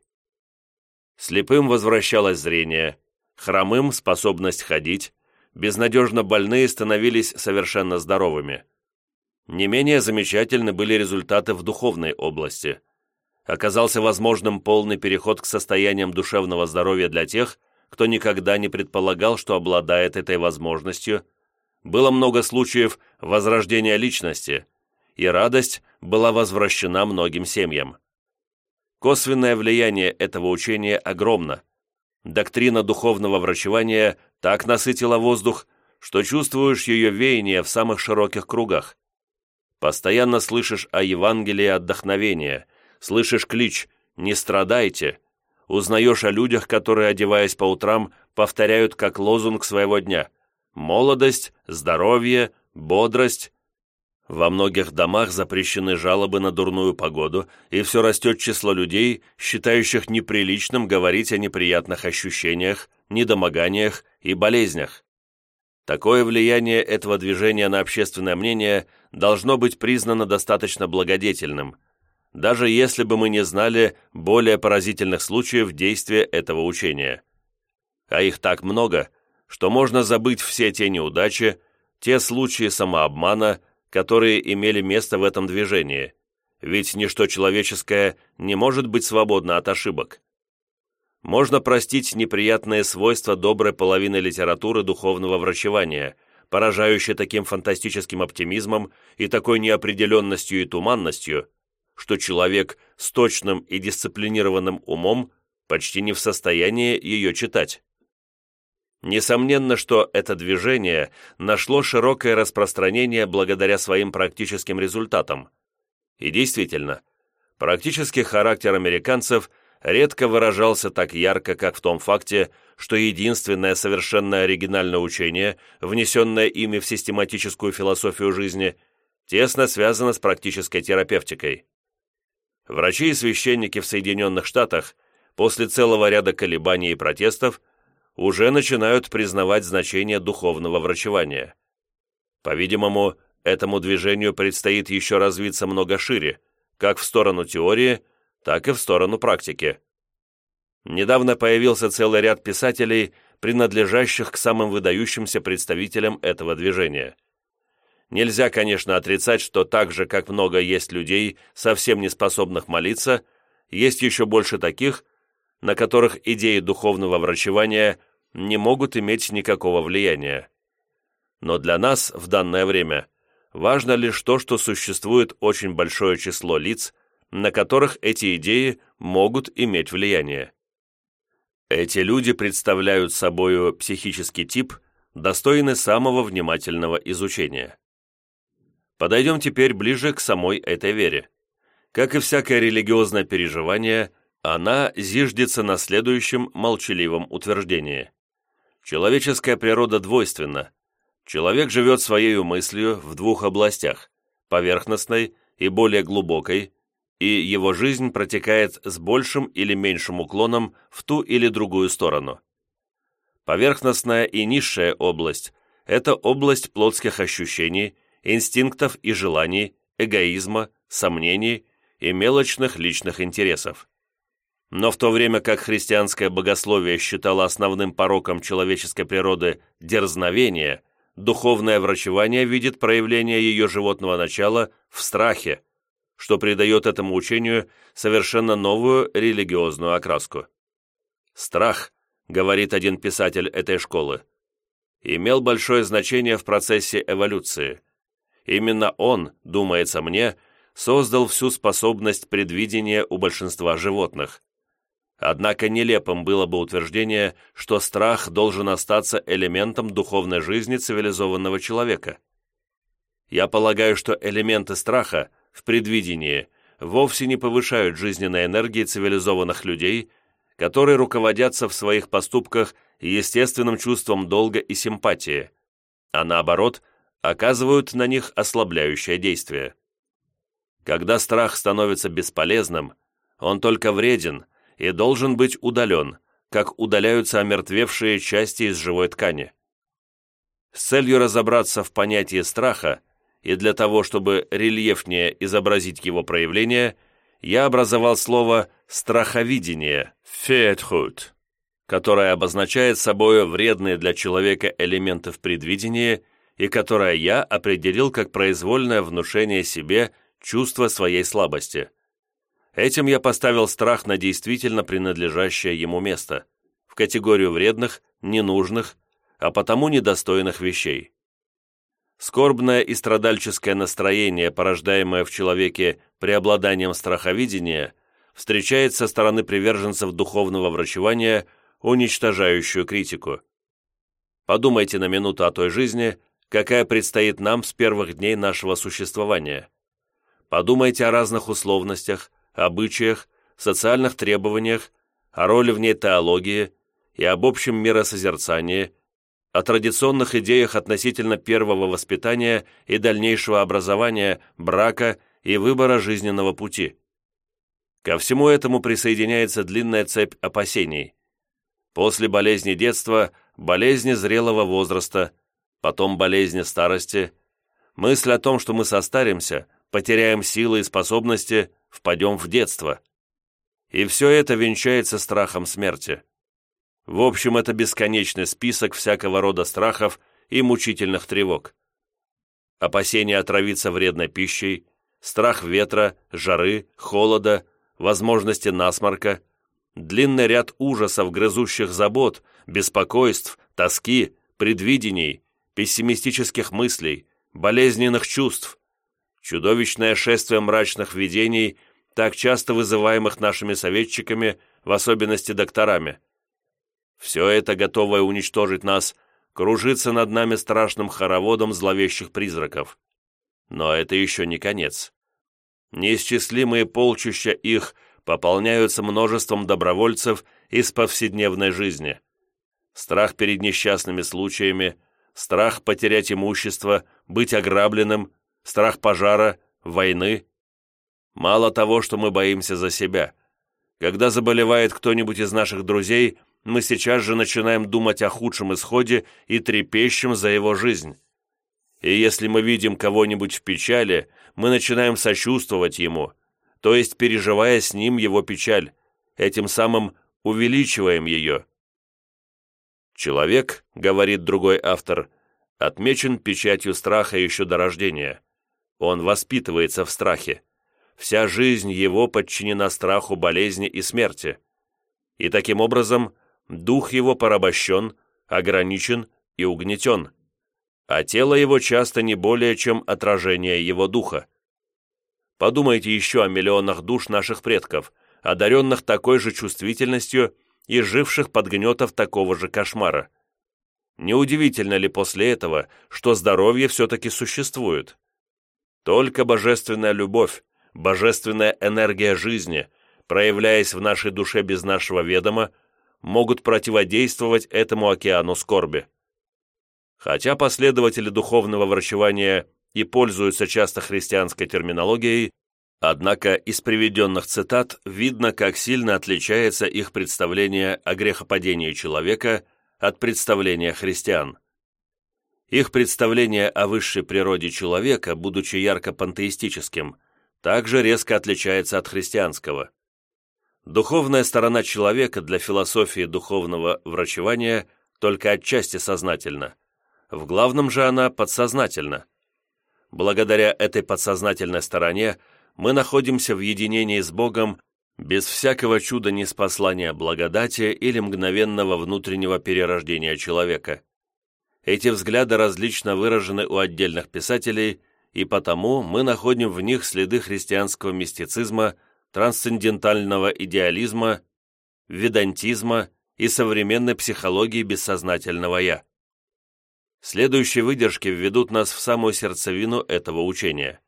Слепым возвращалось зрение, хромым – способность ходить, безнадежно больные становились совершенно здоровыми – не менее замечательны были результаты в духовной области. Оказался возможным полный переход к состояниям душевного здоровья для тех, кто никогда не предполагал, что обладает этой возможностью. Было много случаев возрождения личности, и радость была возвращена многим семьям. Косвенное влияние этого учения огромно. Доктрина духовного врачевания так насытила воздух, что чувствуешь ее веяние в самых широких кругах. Постоянно слышишь о Евангелии отдохновения, слышишь клич «Не страдайте», узнаешь о людях, которые, одеваясь по утрам, повторяют как лозунг своего дня «Молодость», «Здоровье», «Бодрость». Во многих домах запрещены жалобы на дурную погоду, и все растет число людей, считающих неприличным говорить о неприятных ощущениях, недомоганиях и болезнях. Такое влияние этого движения на общественное мнение должно быть признано достаточно благодетельным, даже если бы мы не знали более поразительных случаев действия этого учения. А их так много, что можно забыть все те неудачи, те случаи самообмана, которые имели место в этом движении, ведь ничто человеческое не может быть свободно от ошибок. Можно простить неприятные свойства доброй половины литературы духовного врачевания, поражающей таким фантастическим оптимизмом и такой неопределенностью и туманностью, что человек с точным и дисциплинированным умом почти не в состоянии ее читать. Несомненно, что это движение нашло широкое распространение благодаря своим практическим результатам. И действительно, практический характер американцев редко выражался так ярко, как в том факте, что единственное совершенно оригинальное учение, внесенное ими в систематическую философию жизни, тесно связано с практической терапевтикой. Врачи и священники в Соединенных Штатах после целого ряда колебаний и протестов уже начинают признавать значение духовного врачевания. По-видимому, этому движению предстоит еще развиться много шире, как в сторону теории, так и в сторону практики. Недавно появился целый ряд писателей, принадлежащих к самым выдающимся представителям этого движения. Нельзя, конечно, отрицать, что так же, как много есть людей, совсем не способных молиться, есть еще больше таких, на которых идеи духовного врачевания не могут иметь никакого влияния. Но для нас в данное время важно лишь то, что существует очень большое число лиц, на которых эти идеи могут иметь влияние. Эти люди представляют собою психический тип, достойный самого внимательного изучения. Подойдем теперь ближе к самой этой вере. Как и всякое религиозное переживание, она зиждется на следующем молчаливом утверждении. Человеческая природа двойственна. Человек живет своей мыслью в двух областях – поверхностной и более глубокой, и его жизнь протекает с большим или меньшим уклоном в ту или другую сторону. Поверхностная и низшая область – это область плотских ощущений – инстинктов и желаний, эгоизма, сомнений и мелочных личных интересов. Но в то время как христианское богословие считало основным пороком человеческой природы дерзновение, духовное врачевание видит проявление ее животного начала в страхе, что придает этому учению совершенно новую религиозную окраску. Страх, говорит один писатель этой школы, имел большое значение в процессе эволюции. Именно он, думается мне, создал всю способность предвидения у большинства животных. Однако нелепым было бы утверждение, что страх должен остаться элементом духовной жизни цивилизованного человека. Я полагаю, что элементы страха в предвидении вовсе не повышают жизненной энергии цивилизованных людей, которые руководятся в своих поступках естественным чувством долга и симпатии, а наоборот – оказывают на них ослабляющее действие. Когда страх становится бесполезным, он только вреден и должен быть удален, как удаляются омертвевшие части из живой ткани. С целью разобраться в понятии страха и для того, чтобы рельефнее изобразить его проявление, я образовал слово «страховидение» – «фетхут», которое обозначает собой вредные для человека элементы в предвидении – и которое я определил как произвольное внушение себе чувства своей слабости. Этим я поставил страх на действительно принадлежащее ему место, в категорию вредных, ненужных, а потому недостойных вещей. Скорбное и страдальческое настроение, порождаемое в человеке преобладанием страховидения, встречает со стороны приверженцев духовного врачевания уничтожающую критику. Подумайте на минуту о той жизни, какая предстоит нам с первых дней нашего существования. Подумайте о разных условностях, обычаях, социальных требованиях, о роли в ней теологии и об общем миросозерцании, о традиционных идеях относительно первого воспитания и дальнейшего образования, брака и выбора жизненного пути. Ко всему этому присоединяется длинная цепь опасений. После болезни детства – болезни зрелого возраста – потом болезни старости, мысль о том, что мы состаримся, потеряем силы и способности, впадем в детство. И все это венчается страхом смерти. В общем, это бесконечный список всякого рода страхов и мучительных тревог. Опасение отравиться вредной пищей, страх ветра, жары, холода, возможности насморка, длинный ряд ужасов, грызущих забот, беспокойств, тоски, предвидений, пессимистических мыслей, болезненных чувств, чудовищное шествие мрачных видений, так часто вызываемых нашими советчиками, в особенности докторами. Все это, готовое уничтожить нас, кружится над нами страшным хороводом зловещих призраков. Но это еще не конец. Неисчислимые полчища их пополняются множеством добровольцев из повседневной жизни. Страх перед несчастными случаями, страх потерять имущество, быть ограбленным, страх пожара, войны. Мало того, что мы боимся за себя. Когда заболевает кто-нибудь из наших друзей, мы сейчас же начинаем думать о худшем исходе и трепещем за его жизнь. И если мы видим кого-нибудь в печали, мы начинаем сочувствовать ему, то есть переживая с ним его печаль, этим самым увеличиваем ее. Человек, говорит другой автор, отмечен печатью страха еще до рождения. Он воспитывается в страхе. Вся жизнь его подчинена страху болезни и смерти. И таким образом дух его порабощен, ограничен и угнетен, а тело его часто не более чем отражение его духа. Подумайте еще о миллионах душ наших предков, одаренных такой же чувствительностью и живших под гнетов такого же кошмара. Неудивительно ли после этого, что здоровье все-таки существует? Только божественная любовь, божественная энергия жизни, проявляясь в нашей душе без нашего ведома, могут противодействовать этому океану скорби. Хотя последователи духовного врачевания и пользуются часто христианской терминологией, однако из приведенных цитат видно, как сильно отличается их представление о грехопадении человека от представления христиан. Их представление о высшей природе человека, будучи ярко пантеистическим, также резко отличается от христианского. Духовная сторона человека для философии духовного врачевания только отчасти сознательна. В главном же она подсознательна. Благодаря этой подсознательной стороне мы находимся в единении с Богом без всякого чуда неспослания благодати или мгновенного внутреннего перерождения человека. Эти взгляды различно выражены у отдельных писателей, и потому мы находим в них следы христианского мистицизма трансцендентального идеализма, ведантизма и современной психологии бессознательного «я». Следующие выдержки введут нас в самую сердцевину этого учения.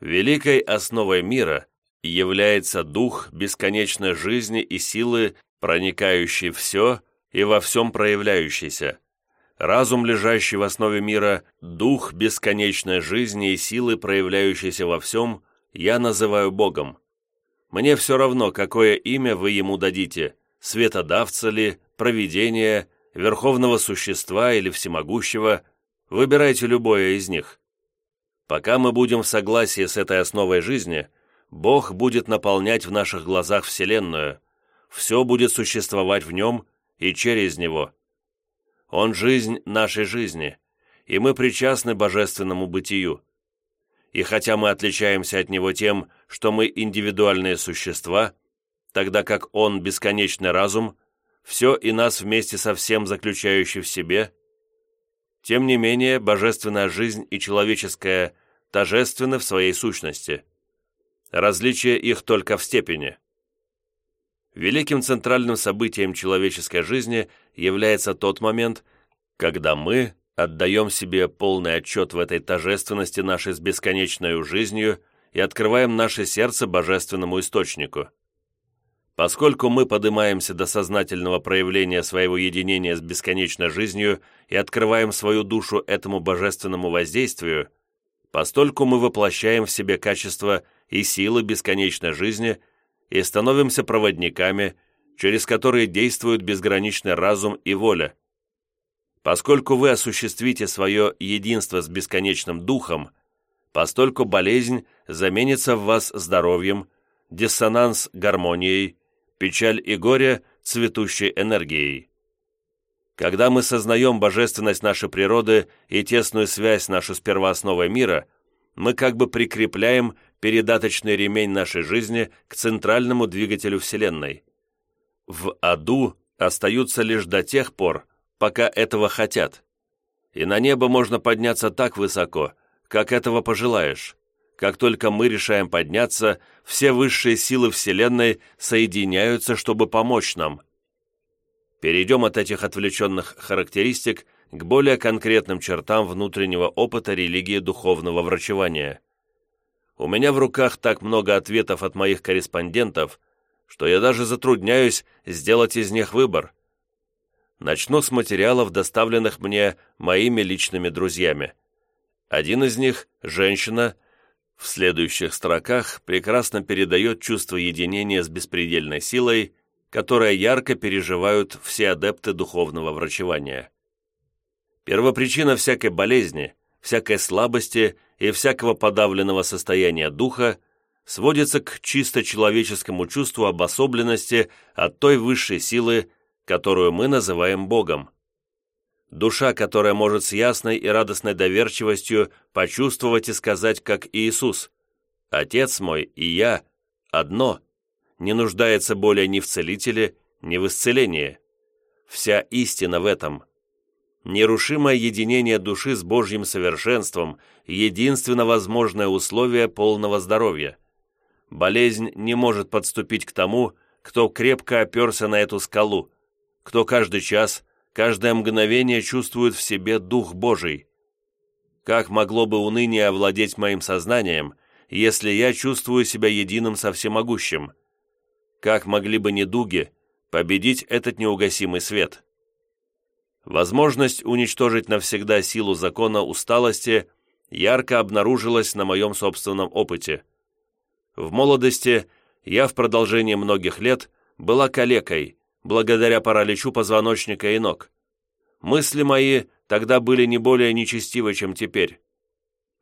Великой основой мира является дух бесконечной жизни и силы, проникающий все и во всем проявляющийся. Разум, лежащий в основе мира, дух бесконечной жизни и силы, проявляющийся во всем, я называю Богом. Мне все равно, какое имя вы ему дадите, светодавца ли, провидение, верховного существа или всемогущего, выбирайте любое из них. Пока мы будем в согласии с этой основой жизни, Бог будет наполнять в наших глазах Вселенную, все будет существовать в нем и через него. Он жизнь нашей жизни, и мы причастны божественному бытию и хотя мы отличаемся от него тем, что мы индивидуальные существа, тогда как он бесконечный разум, все и нас вместе со всем заключающий в себе, тем не менее божественная жизнь и человеческая тожественны в своей сущности. Различие их только в степени. Великим центральным событием человеческой жизни является тот момент, когда мы, отдаем себе полный отчет в этой тожественности нашей с бесконечной жизнью и открываем наше сердце божественному источнику. Поскольку мы поднимаемся до сознательного проявления своего единения с бесконечной жизнью и открываем свою душу этому божественному воздействию, постольку мы воплощаем в себе качество и силы бесконечной жизни и становимся проводниками, через которые действуют безграничный разум и воля – Поскольку вы осуществите свое единство с бесконечным духом, постольку болезнь заменится в вас здоровьем, диссонанс – гармонией, печаль и горе – цветущей энергией. Когда мы сознаем божественность нашей природы и тесную связь нашу с первоосновой мира, мы как бы прикрепляем передаточный ремень нашей жизни к центральному двигателю Вселенной. В аду остаются лишь до тех пор, пока этого хотят. И на небо можно подняться так высоко, как этого пожелаешь. Как только мы решаем подняться, все высшие силы Вселенной соединяются, чтобы помочь нам. Перейдем от этих отвлеченных характеристик к более конкретным чертам внутреннего опыта религии духовного врачевания. У меня в руках так много ответов от моих корреспондентов, что я даже затрудняюсь сделать из них выбор. Начну с материалов, доставленных мне моими личными друзьями. Один из них – женщина – в следующих строках прекрасно передает чувство единения с беспредельной силой, которое ярко переживают все адепты духовного врачевания. Первопричина всякой болезни, всякой слабости и всякого подавленного состояния духа сводится к чисто человеческому чувству обособленности от той высшей силы, которую мы называем Богом. Душа, которая может с ясной и радостной доверчивостью почувствовать и сказать, как Иисус, «Отец мой и я – одно», не нуждается более ни в целителе, ни в исцелении. Вся истина в этом. Нерушимое единение души с Божьим совершенством – единственно возможное условие полного здоровья. Болезнь не может подступить к тому, кто крепко оперся на эту скалу, кто каждый час – каждое мгновение чувствует в себе Дух Божий. Как могло бы уныние овладеть моим сознанием, если я чувствую себя единым со всемогущим? Как могли бы недуги победить этот неугасимый свет? Возможность уничтожить навсегда силу закона усталости ярко обнаружилась на моем собственном опыте. В молодости я в продолжении многих лет была калекой, благодаря параличу позвоночника и ног. Мысли мои тогда были не более нечестивы, чем теперь.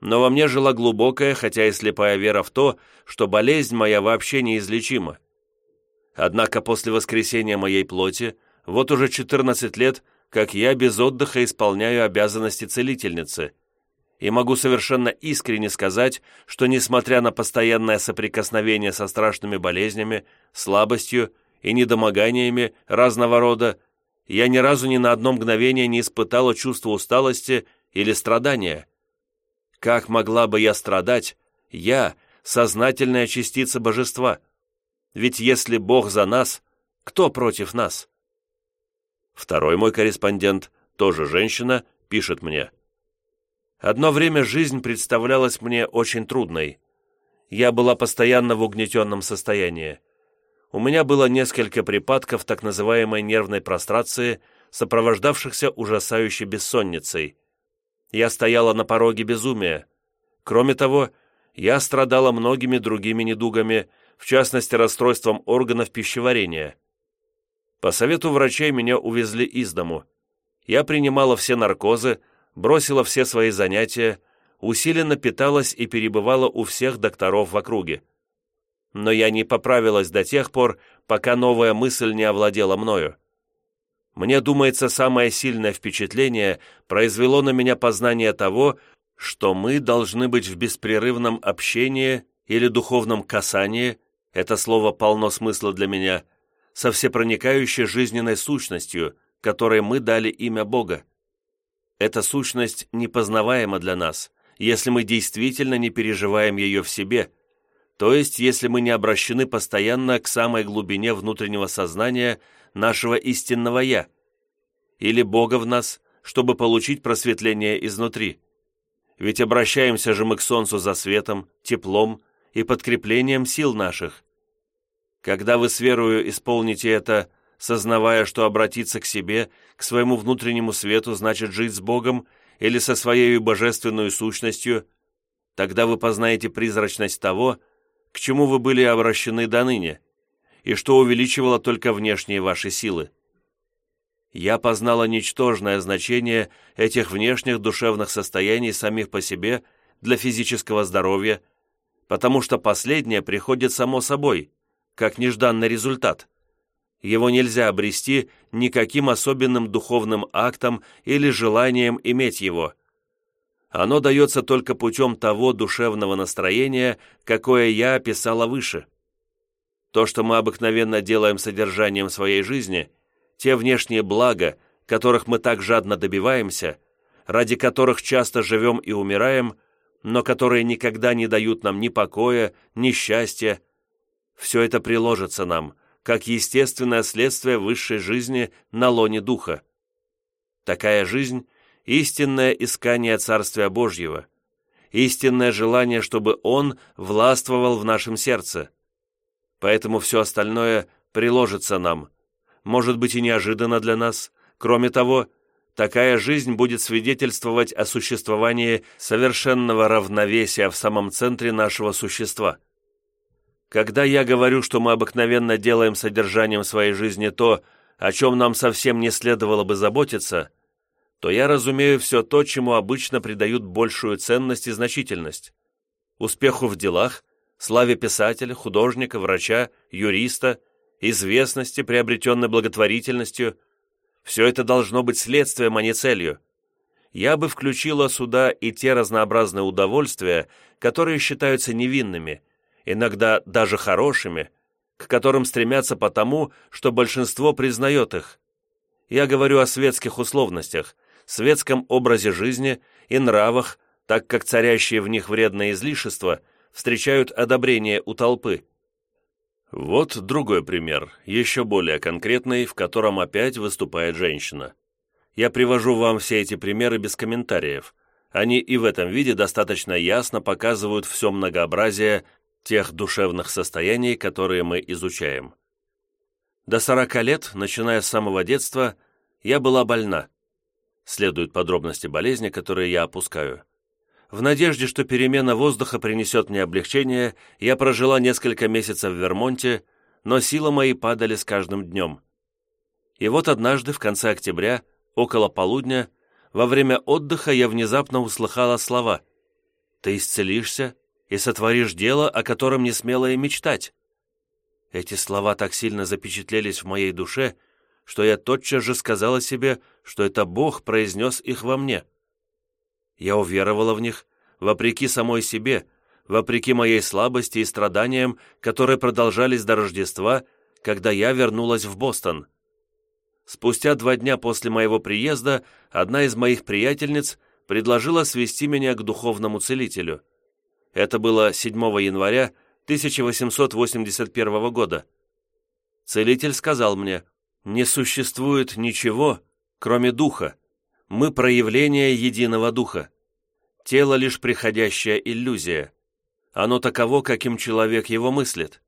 Но во мне жила глубокая, хотя и слепая вера в то, что болезнь моя вообще неизлечима. Однако после воскресения моей плоти, вот уже 14 лет, как я без отдыха исполняю обязанности целительницы, и могу совершенно искренне сказать, что, несмотря на постоянное соприкосновение со страшными болезнями, слабостью и недомоганиями разного рода, я ни разу ни на одно мгновение не испытала чувства усталости или страдания. Как могла бы я страдать, я, сознательная частица божества? Ведь если Бог за нас, кто против нас? Второй мой корреспондент, тоже женщина, пишет мне. Одно время жизнь представлялась мне очень трудной. Я была постоянно в угнетенном состоянии у меня было несколько припадков так называемой нервной прострации, сопровождавшихся ужасающей бессонницей. Я стояла на пороге безумия. Кроме того, я страдала многими другими недугами, в частности расстройством органов пищеварения. По совету врачей меня увезли из дому. Я принимала все наркозы, бросила все свои занятия, усиленно питалась и перебывала у всех докторов в округе но я не поправилась до тех пор, пока новая мысль не овладела мною. Мне думается, самое сильное впечатление произвело на меня познание того, что мы должны быть в беспрерывном общении или духовном касании, это слово полно смысла для меня, со всепроникающей жизненной сущностью, которой мы дали имя Бога. Эта сущность непознаваема для нас, если мы действительно не переживаем ее в себе – то есть если мы не обращены постоянно к самой глубине внутреннего сознания нашего истинного «я», или Бога в нас, чтобы получить просветление изнутри. Ведь обращаемся же мы к Солнцу за светом, теплом и подкреплением сил наших. Когда вы с верою исполните это, сознавая, что обратиться к себе, к своему внутреннему свету, значит жить с Богом или со своей божественной сущностью, тогда вы познаете призрачность того, к чему вы были обращены до ныне, и что увеличивало только внешние ваши силы. я познала ничтожное значение этих внешних душевных состояний самих по себе для физического здоровья, потому что последнее приходит само собой, как нежданный результат. Его нельзя обрести никаким особенным духовным актом или желанием иметь его. Оно дается только путем того душевного настроения, какое я описала выше. То, что мы обыкновенно делаем содержанием своей жизни, те внешние блага, которых мы так жадно добиваемся, ради которых часто живем и умираем, но которые никогда не дают нам ни покоя, ни счастья, все это приложится нам, как естественное следствие высшей жизни на лоне Духа. Такая жизнь – истинное искание Царствия Божьего, истинное желание, чтобы Он властвовал в нашем сердце. Поэтому все остальное приложится нам, может быть и неожиданно для нас. Кроме того, такая жизнь будет свидетельствовать о существовании совершенного равновесия в самом центре нашего существа – когда я говорю, что мы обыкновенно делаем содержанием своей жизни то, о чем нам совсем не следовало бы заботиться, то я разумею все то, чему обычно придают большую ценность и значительность. Успеху в делах, славе писателя, художника, врача, юриста, известности, приобретенной благотворительностью – все это должно быть следствием, а не целью. Я бы включила сюда и те разнообразные удовольствия, которые считаются невинными – иногда даже хорошими, к которым стремятся потому, что большинство признает их. Я говорю о светских условностях, светском образе жизни и нравах, так как царящие в них вредные излишества встречают одобрение у толпы. Вот другой пример, еще более конкретный, в котором опять выступает женщина. Я привожу вам все эти примеры без комментариев. Они и в этом виде достаточно ясно показывают все многообразие тех душевных состояний, которые мы изучаем. До 40 лет, начиная с самого детства, я была больна. Следуют подробности болезни, которые я опускаю. В надежде, что перемена воздуха принесет мне облегчение, я прожила несколько месяцев в Вермонте, но силы мои падали с каждым днем. И вот однажды, в конце октября, около полудня, во время отдыха я внезапно услыхала слова «Ты исцелишься, и сотворишь дело, о котором не смела и мечтать». Эти слова так сильно запечатлелись в моей душе, что я тотчас же сказала себе, что это Бог произнес их во мне. Я уверовала в них, вопреки самой себе, вопреки моей слабости и страданиям, которые продолжались до Рождества, когда я вернулась в Бостон. Спустя два дня после моего приезда одна из моих приятельниц предложила свести меня к духовному целителю – это было 7 января 1881 года. Целитель сказал мне, «Не существует ничего, кроме духа. Мы проявление единого духа. Тело — лишь приходящая иллюзия. Оно таково, каким человек его мыслит».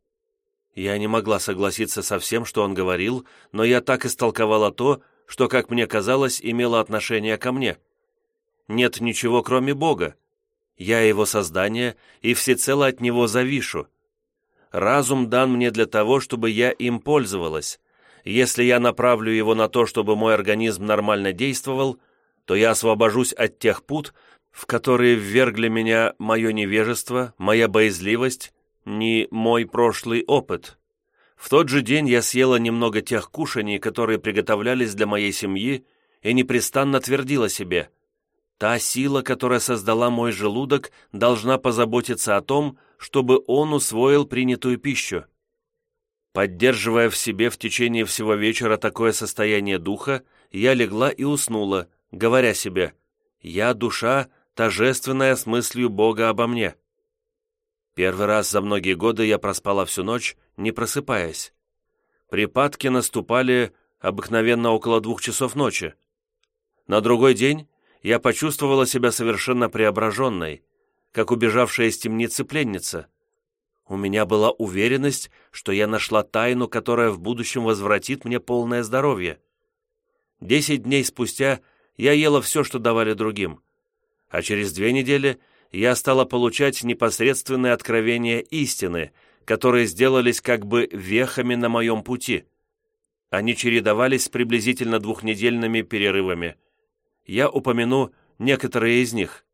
Я не могла согласиться со всем, что он говорил, но я так истолковала то, что, как мне казалось, имело отношение ко мне. Нет ничего, кроме Бога. Я его создание и всецело от него завишу. Разум дан мне для того, чтобы я им пользовалась. Если я направлю его на то, чтобы мой организм нормально действовал, то я освобожусь от тех пут, в которые ввергли меня мое невежество, моя боязливость, не мой прошлый опыт. В тот же день я съела немного тех кушаний, которые приготовлялись для моей семьи, и непрестанно твердила себе – Та сила, которая создала мой желудок, должна позаботиться о том, чтобы он усвоил принятую пищу. Поддерживая в себе в течение всего вечера такое состояние духа, я легла и уснула, говоря себе «Я душа, торжественная с мыслью Бога обо мне». Первый раз за многие годы я проспала всю ночь, не просыпаясь. Припадки наступали обыкновенно около двух часов ночи. На другой день я почувствовала себя совершенно преображенной, как убежавшая из темницы пленница. У меня была уверенность, что я нашла тайну, которая в будущем возвратит мне полное здоровье. Десять дней спустя я ела все, что давали другим, а через две недели я стала получать непосредственные откровения истины, которые сделались как бы вехами на моем пути. Они чередовались с приблизительно двухнедельными перерывами. Я упомяну некоторые из них.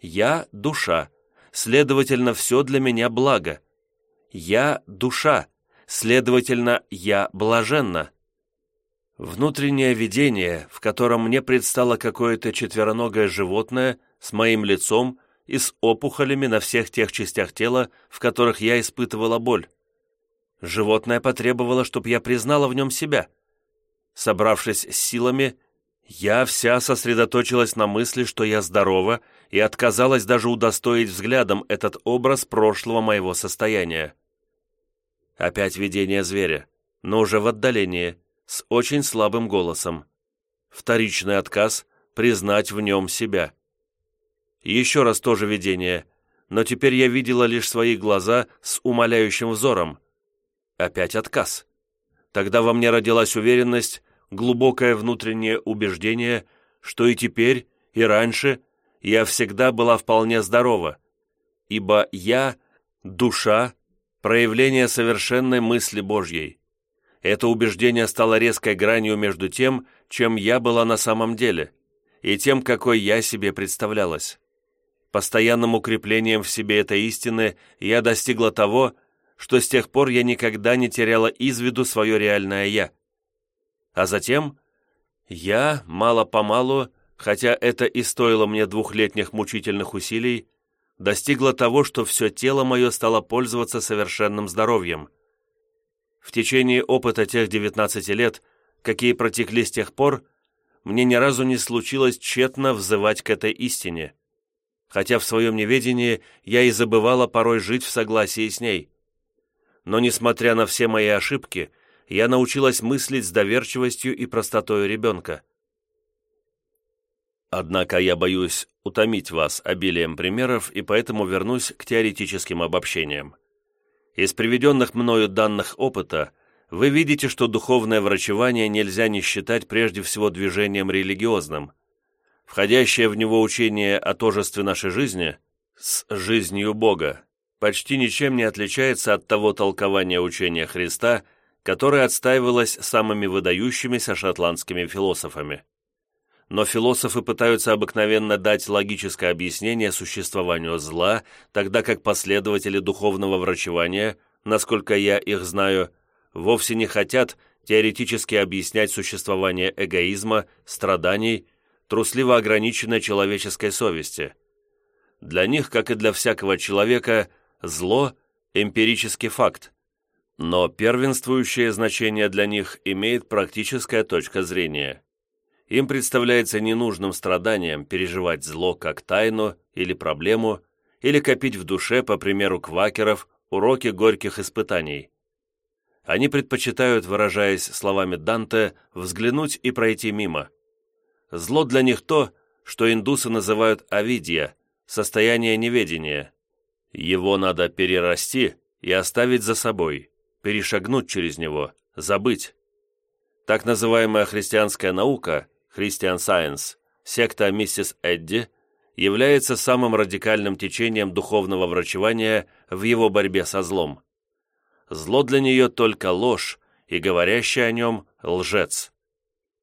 «Я – душа, следовательно, все для меня благо. Я – душа, следовательно, я блаженна». Внутреннее видение, в котором мне предстало какое-то четвероногое животное с моим лицом и с опухолями на всех тех частях тела, в которых я испытывала боль. Животное потребовало, чтобы я признала в нем себя. Собравшись с силами, я вся сосредоточилась на мысли, что я здорова, и отказалась даже удостоить взглядом этот образ прошлого моего состояния. Опять видение зверя, но уже в отдалении – с очень слабым голосом. Вторичный отказ признать в нем себя. Еще раз тоже видение, но теперь я видела лишь свои глаза с умоляющим взором. Опять отказ. Тогда во мне родилась уверенность, глубокое внутреннее убеждение, что и теперь, и раньше я всегда была вполне здорова, ибо я — душа, проявление совершенной мысли Божьей. Это убеждение стало резкой гранью между тем, чем я была на самом деле, и тем, какой я себе представлялась. Постоянным укреплением в себе этой истины я достигла того, что с тех пор я никогда не теряла из виду свое реальное «я». А затем я, мало-помалу, хотя это и стоило мне двухлетних мучительных усилий, достигла того, что все тело мое стало пользоваться совершенным здоровьем – в течение опыта тех 19 лет, какие протекли с тех пор, мне ни разу не случилось тщетно взывать к этой истине, хотя в своем неведении я и забывала порой жить в согласии с ней. Но, несмотря на все мои ошибки, я научилась мыслить с доверчивостью и простотой ребенка. Однако я боюсь утомить вас обилием примеров и поэтому вернусь к теоретическим обобщениям. Из приведенных мною данных опыта вы видите, что духовное врачевание нельзя не считать прежде всего движением религиозным. Входящее в него учение о тожестве нашей жизни с жизнью Бога почти ничем не отличается от того толкования учения Христа, которое отстаивалось самыми выдающимися шотландскими философами. Но философы пытаются обыкновенно дать логическое объяснение существованию зла, тогда как последователи духовного врачевания, насколько я их знаю, вовсе не хотят теоретически объяснять существование эгоизма, страданий, трусливо ограниченной человеческой совести. Для них, как и для всякого человека, зло – эмпирический факт, но первенствующее значение для них имеет практическая точка зрения. Им представляется ненужным страданием переживать зло как тайну или проблему, или копить в душе, по примеру квакеров, уроки горьких испытаний. Они предпочитают, выражаясь словами Данте, взглянуть и пройти мимо. Зло для них то, что индусы называют авидья, состояние неведения. Его надо перерасти и оставить за собой, перешагнуть через него, забыть. Так называемая христианская наука, Christian Science, секта миссис Эдди, является самым радикальным течением духовного врачевания в его борьбе со злом. Зло для нее только ложь, и говорящий о нем – лжец.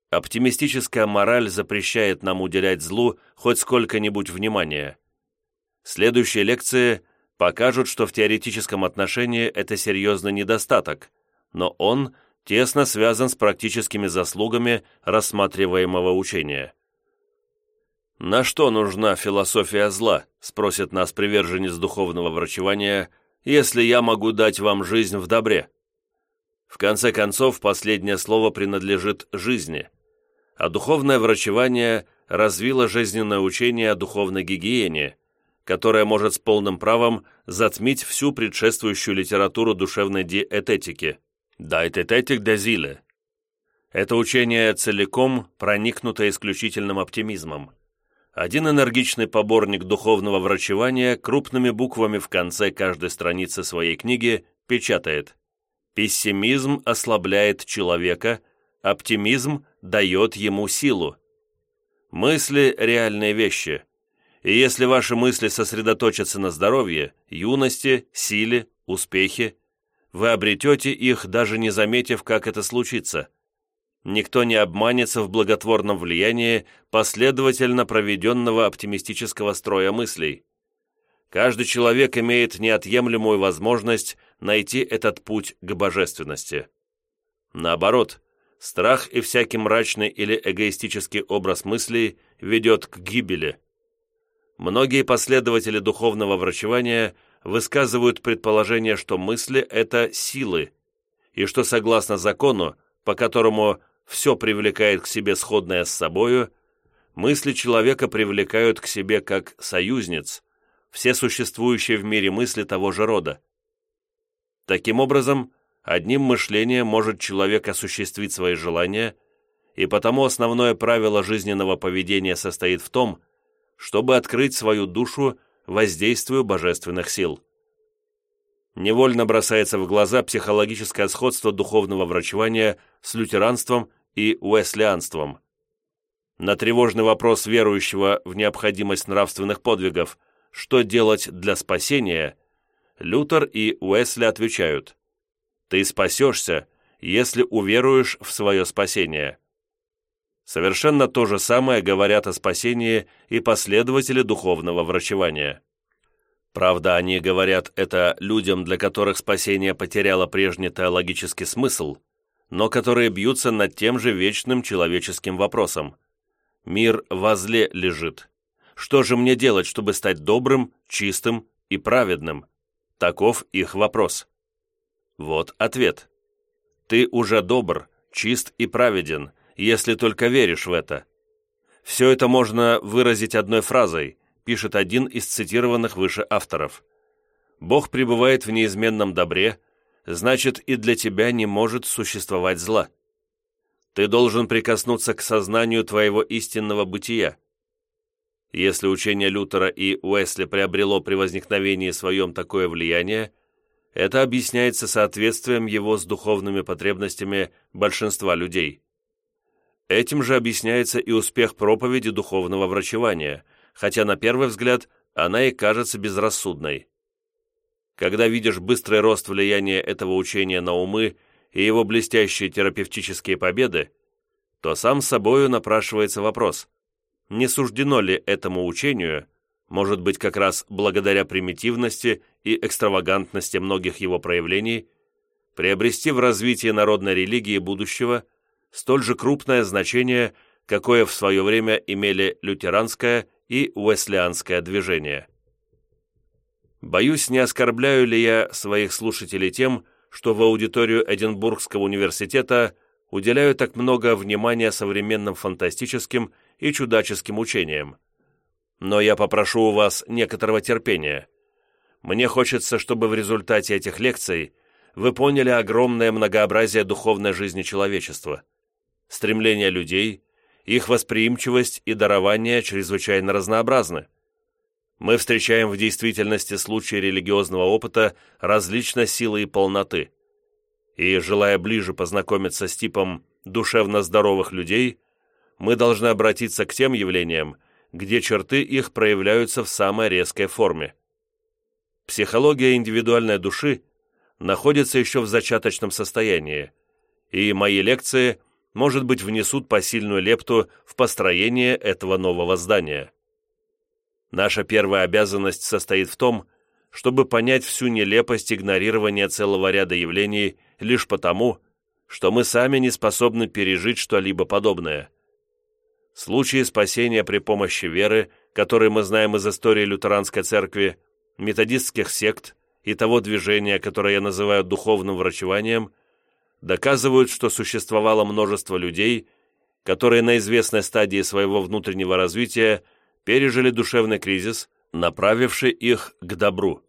Оптимистическая мораль запрещает нам уделять злу хоть сколько-нибудь внимания. Следующие лекции покажут, что в теоретическом отношении это серьезный недостаток, но он тесно связан с практическими заслугами рассматриваемого учения. «На что нужна философия зла?» – спросит нас приверженец духовного врачевания, «если я могу дать вам жизнь в добре». В конце концов, последнее слово принадлежит жизни, а духовное врачевание развило жизненное учение о духовной гигиене, которое может с полным правом затмить всю предшествующую литературу душевной диэтетики – Дайтететик де Зиле. Это учение целиком проникнуто исключительным оптимизмом. Один энергичный поборник духовного врачевания крупными буквами в конце каждой страницы своей книги печатает «Пессимизм ослабляет человека, оптимизм дает ему силу». Мысли – реальные вещи. И если ваши мысли сосредоточатся на здоровье, юности, силе, успехе, вы обретете их, даже не заметив, как это случится. Никто не обманется в благотворном влиянии последовательно проведенного оптимистического строя мыслей. Каждый человек имеет неотъемлемую возможность найти этот путь к божественности. Наоборот, страх и всякий мрачный или эгоистический образ мыслей ведет к гибели. Многие последователи духовного врачевания высказывают предположение, что мысли – это силы, и что согласно закону, по которому все привлекает к себе сходное с собою, мысли человека привлекают к себе как союзниц, все существующие в мире мысли того же рода. Таким образом, одним мышлением может человек осуществить свои желания, и потому основное правило жизненного поведения состоит в том, чтобы открыть свою душу воздействию божественных сил. Невольно бросается в глаза психологическое сходство духовного врачевания с лютеранством и уэслианством. На тревожный вопрос верующего в необходимость нравственных подвигов «Что делать для спасения?» Лютер и Уэсли отвечают «Ты спасешься, если уверуешь в свое спасение». Совершенно то же самое говорят о спасении и последователи духовного врачевания. Правда, они говорят это людям, для которых спасение потеряло прежний теологический смысл, но которые бьются над тем же вечным человеческим вопросом. Мир возле лежит. Что же мне делать, чтобы стать добрым, чистым и праведным? Таков их вопрос. Вот ответ. Ты уже добр, чист и праведен, если только веришь в это. Все это можно выразить одной фразой, пишет один из цитированных выше авторов. Бог пребывает в неизменном добре, значит и для тебя не может существовать зла. Ты должен прикоснуться к сознанию твоего истинного бытия. Если учение Лютера и Уэсли приобрело при возникновении своем такое влияние, это объясняется соответствием его с духовными потребностями большинства людей. Этим же объясняется и успех проповеди духовного врачевания, хотя на первый взгляд она и кажется безрассудной. Когда видишь быстрый рост влияния этого учения на умы и его блестящие терапевтические победы, то сам собою напрашивается вопрос, не суждено ли этому учению, может быть как раз благодаря примитивности и экстравагантности многих его проявлений, приобрести в развитии народной религии будущего – столь же крупное значение, какое в свое время имели лютеранское и уэслианское движение. Боюсь, не оскорбляю ли я своих слушателей тем, что в аудиторию Эдинбургского университета уделяю так много внимания современным фантастическим и чудаческим учениям. Но я попрошу у вас некоторого терпения. Мне хочется, чтобы в результате этих лекций вы поняли огромное многообразие духовной жизни человечества – стремления людей, их восприимчивость и дарование чрезвычайно разнообразны. Мы встречаем в действительности случаи религиозного опыта различной силы и полноты. И, желая ближе познакомиться с типом душевно здоровых людей, мы должны обратиться к тем явлениям, где черты их проявляются в самой резкой форме. Психология индивидуальной души находится еще в зачаточном состоянии, и мои лекции может быть, внесут посильную лепту в построение этого нового здания. Наша первая обязанность состоит в том, чтобы понять всю нелепость игнорирования целого ряда явлений лишь потому, что мы сами не способны пережить что-либо подобное. Случаи спасения при помощи веры, которые мы знаем из истории лютеранской церкви, методистских сект и того движения, которое я называю духовным врачеванием – доказывают, что существовало множество людей, которые на известной стадии своего внутреннего развития пережили душевный кризис, направивший их к добру.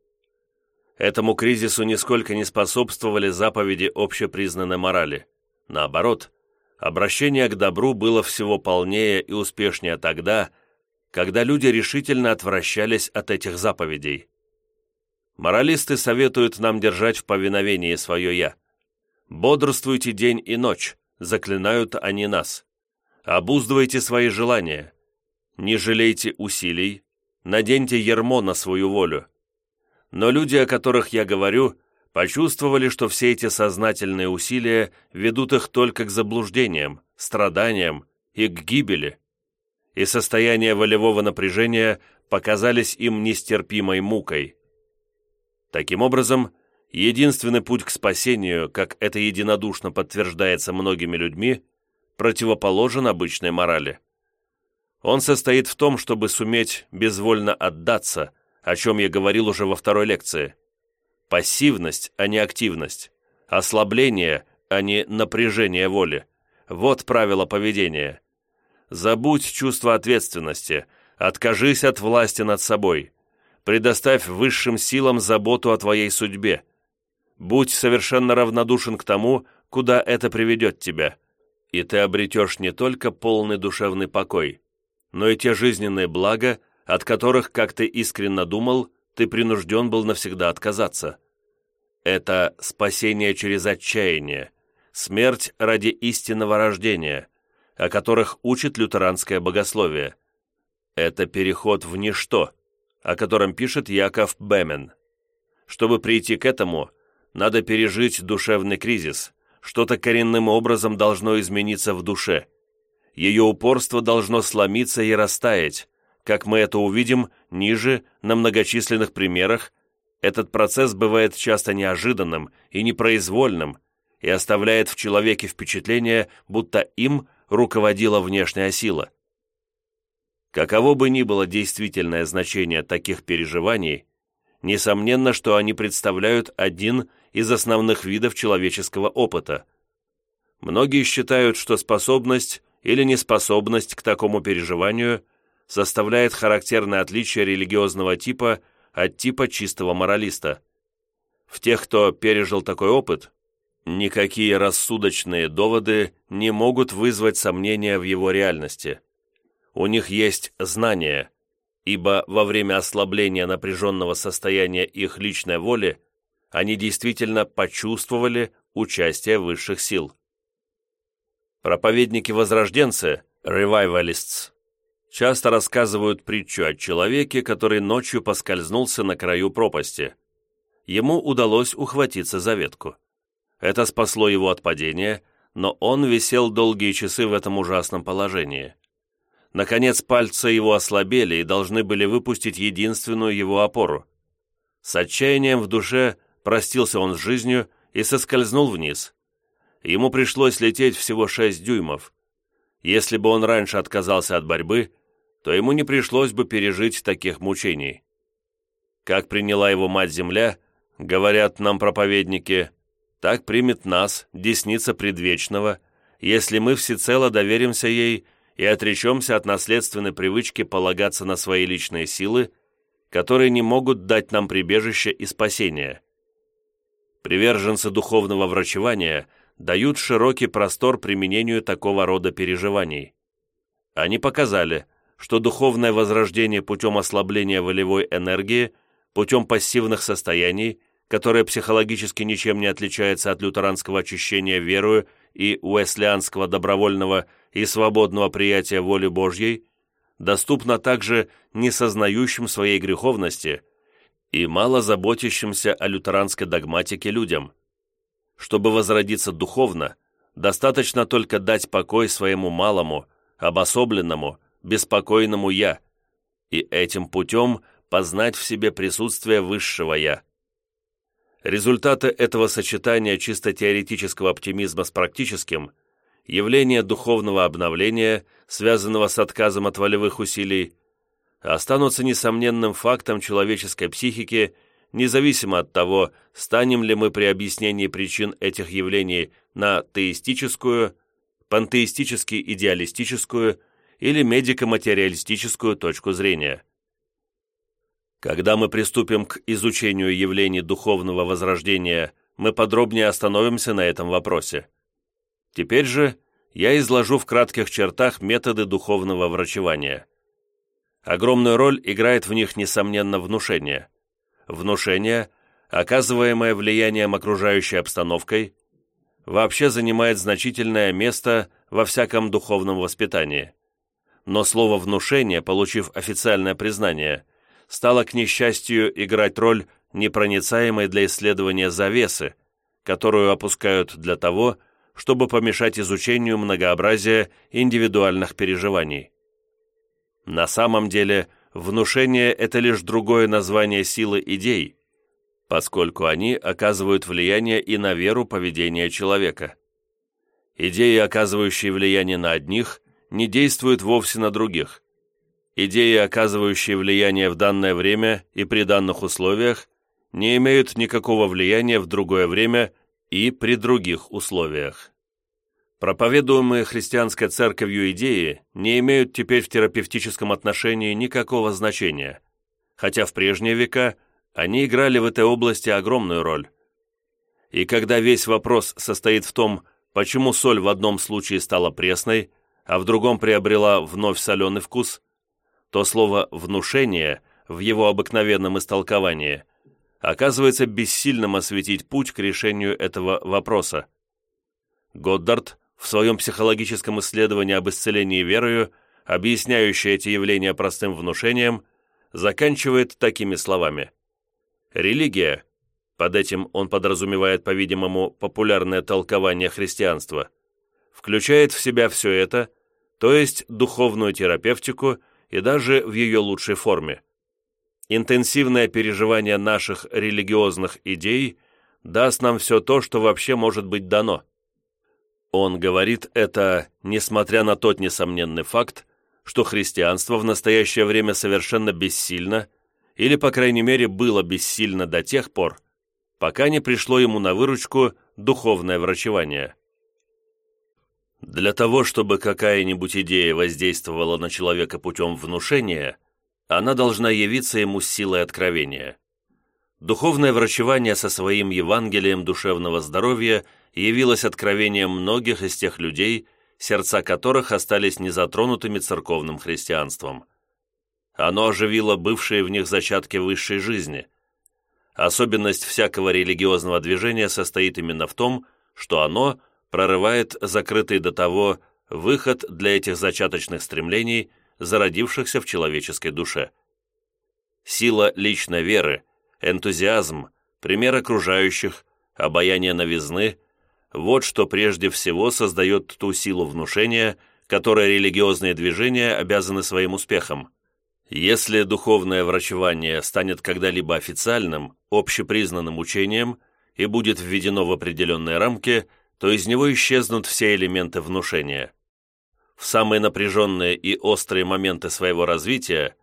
Этому кризису нисколько не способствовали заповеди общепризнанной морали. Наоборот, обращение к добру было всего полнее и успешнее тогда, когда люди решительно отвращались от этих заповедей. Моралисты советуют нам держать в повиновении свое «я». Бодрствуйте день и ночь, заклинают они нас. Обуздывайте свои желания. Не жалейте усилий, наденьте ермо на свою волю. Но люди, о которых я говорю, почувствовали, что все эти сознательные усилия ведут их только к заблуждениям, страданиям и к гибели, и состояние волевого напряжения показались им нестерпимой мукой. Таким образом, единственный путь к спасению, как это единодушно подтверждается многими людьми, противоположен обычной морали. Он состоит в том, чтобы суметь безвольно отдаться, о чем я говорил уже во второй лекции. Пассивность, а не активность. Ослабление, а не напряжение воли. Вот правило поведения. Забудь чувство ответственности, откажись от власти над собой. Предоставь высшим силам заботу о твоей судьбе. Будь совершенно равнодушен к тому, куда это приведет тебя. И ты обретешь не только полный душевный покой, но и те жизненные блага, от которых, как ты искренне думал, ты принужден был навсегда отказаться. Это спасение через отчаяние, смерть ради истинного рождения, о которых учит лютеранское богословие. Это переход в ничто, о котором пишет Яков Бемен. Чтобы прийти к этому, надо пережить душевный кризис, что-то коренным образом должно измениться в душе – ее упорство должно сломиться и растаять. Как мы это увидим ниже, на многочисленных примерах, этот процесс бывает часто неожиданным и непроизвольным и оставляет в человеке впечатление, будто им руководила внешняя сила. Каково бы ни было действительное значение таких переживаний, несомненно, что они представляют один из основных видов человеческого опыта. Многие считают, что способность или неспособность к такому переживанию составляет характерное отличие религиозного типа от типа чистого моралиста. В тех, кто пережил такой опыт, никакие рассудочные доводы не могут вызвать сомнения в его реальности. У них есть знание, ибо во время ослабления напряженного состояния их личной воли они действительно почувствовали участие высших сил. Проповедники-возрожденцы, ревайвалистс, часто рассказывают притчу о человеке, который ночью поскользнулся на краю пропасти. Ему удалось ухватиться за ветку. Это спасло его от падения, но он висел долгие часы в этом ужасном положении. Наконец пальцы его ослабели и должны были выпустить единственную его опору. С отчаянием в душе простился он с жизнью и соскользнул вниз. Ему пришлось лететь всего 6 дюймов. Если бы он раньше отказался от борьбы, то ему не пришлось бы пережить таких мучений. Как приняла его Мать-Земля, говорят нам проповедники, так примет нас, десница предвечного, если мы всецело доверимся ей и отречемся от наследственной привычки полагаться на свои личные силы, которые не могут дать нам прибежище и спасение. Приверженцы духовного врачевания дают широкий простор применению такого рода переживаний. Они показали, что духовное возрождение путем ослабления волевой энергии, путем пассивных состояний, которое психологически ничем не отличается от лютеранского очищения верою и уэслианского добровольного и свободного приятия воли Божьей, доступно также несознающим своей греховности и мало заботящимся о лютеранской догматике людям – чтобы возродиться духовно, достаточно только дать покой своему малому, обособленному, беспокойному «я», и этим путем познать в себе присутствие высшего «я». Результаты этого сочетания чисто теоретического оптимизма с практическим, явление духовного обновления, связанного с отказом от волевых усилий, останутся несомненным фактом человеческой психики – независимо от того, станем ли мы при объяснении причин этих явлений на теистическую, пантеистически-идеалистическую или медико-материалистическую точку зрения. Когда мы приступим к изучению явлений духовного возрождения, мы подробнее остановимся на этом вопросе. Теперь же я изложу в кратких чертах методы духовного врачевания. Огромную роль играет в них, несомненно, внушение – внушение, оказываемое влиянием окружающей обстановкой, вообще занимает значительное место во всяком духовном воспитании. Но слово «внушение», получив официальное признание, стало, к несчастью, играть роль непроницаемой для исследования завесы, которую опускают для того, чтобы помешать изучению многообразия индивидуальных переживаний. На самом деле, внушение – это лишь другое название силы идей, поскольку они оказывают влияние и на веру поведения человека. Идеи, оказывающие влияние на одних, не действуют вовсе на других. Идеи, оказывающие влияние в данное время и при данных условиях, не имеют никакого влияния в другое время и при других условиях. Проповедуемые христианской церковью идеи не имеют теперь в терапевтическом отношении никакого значения, хотя в прежние века они играли в этой области огромную роль. И когда весь вопрос состоит в том, почему соль в одном случае стала пресной, а в другом приобрела вновь соленый вкус, то слово «внушение» в его обыкновенном истолковании оказывается бессильным осветить путь к решению этого вопроса. Годдард в своем психологическом исследовании об исцелении верою, объясняющее эти явления простым внушением, заканчивает такими словами. Религия, под этим он подразумевает, по-видимому, популярное толкование христианства, включает в себя все это, то есть духовную терапевтику и даже в ее лучшей форме. Интенсивное переживание наших религиозных идей даст нам все то, что вообще может быть дано – он говорит это, несмотря на тот несомненный факт, что христианство в настоящее время совершенно бессильно, или, по крайней мере, было бессильно до тех пор, пока не пришло ему на выручку духовное врачевание. Для того, чтобы какая-нибудь идея воздействовала на человека путем внушения, она должна явиться ему с силой откровения. Духовное врачевание со своим Евангелием душевного здоровья – явилось откровением многих из тех людей, сердца которых остались незатронутыми церковным христианством. Оно оживило бывшие в них зачатки высшей жизни. Особенность всякого религиозного движения состоит именно в том, что оно прорывает закрытый до того выход для этих зачаточных стремлений, зародившихся в человеческой душе. Сила личной веры, энтузиазм, пример окружающих, обаяние новизны – вот что прежде всего создает ту силу внушения, которой религиозные движения обязаны своим успехом. Если духовное врачевание станет когда-либо официальным, общепризнанным учением и будет введено в определенные рамки, то из него исчезнут все элементы внушения. В самые напряженные и острые моменты своего развития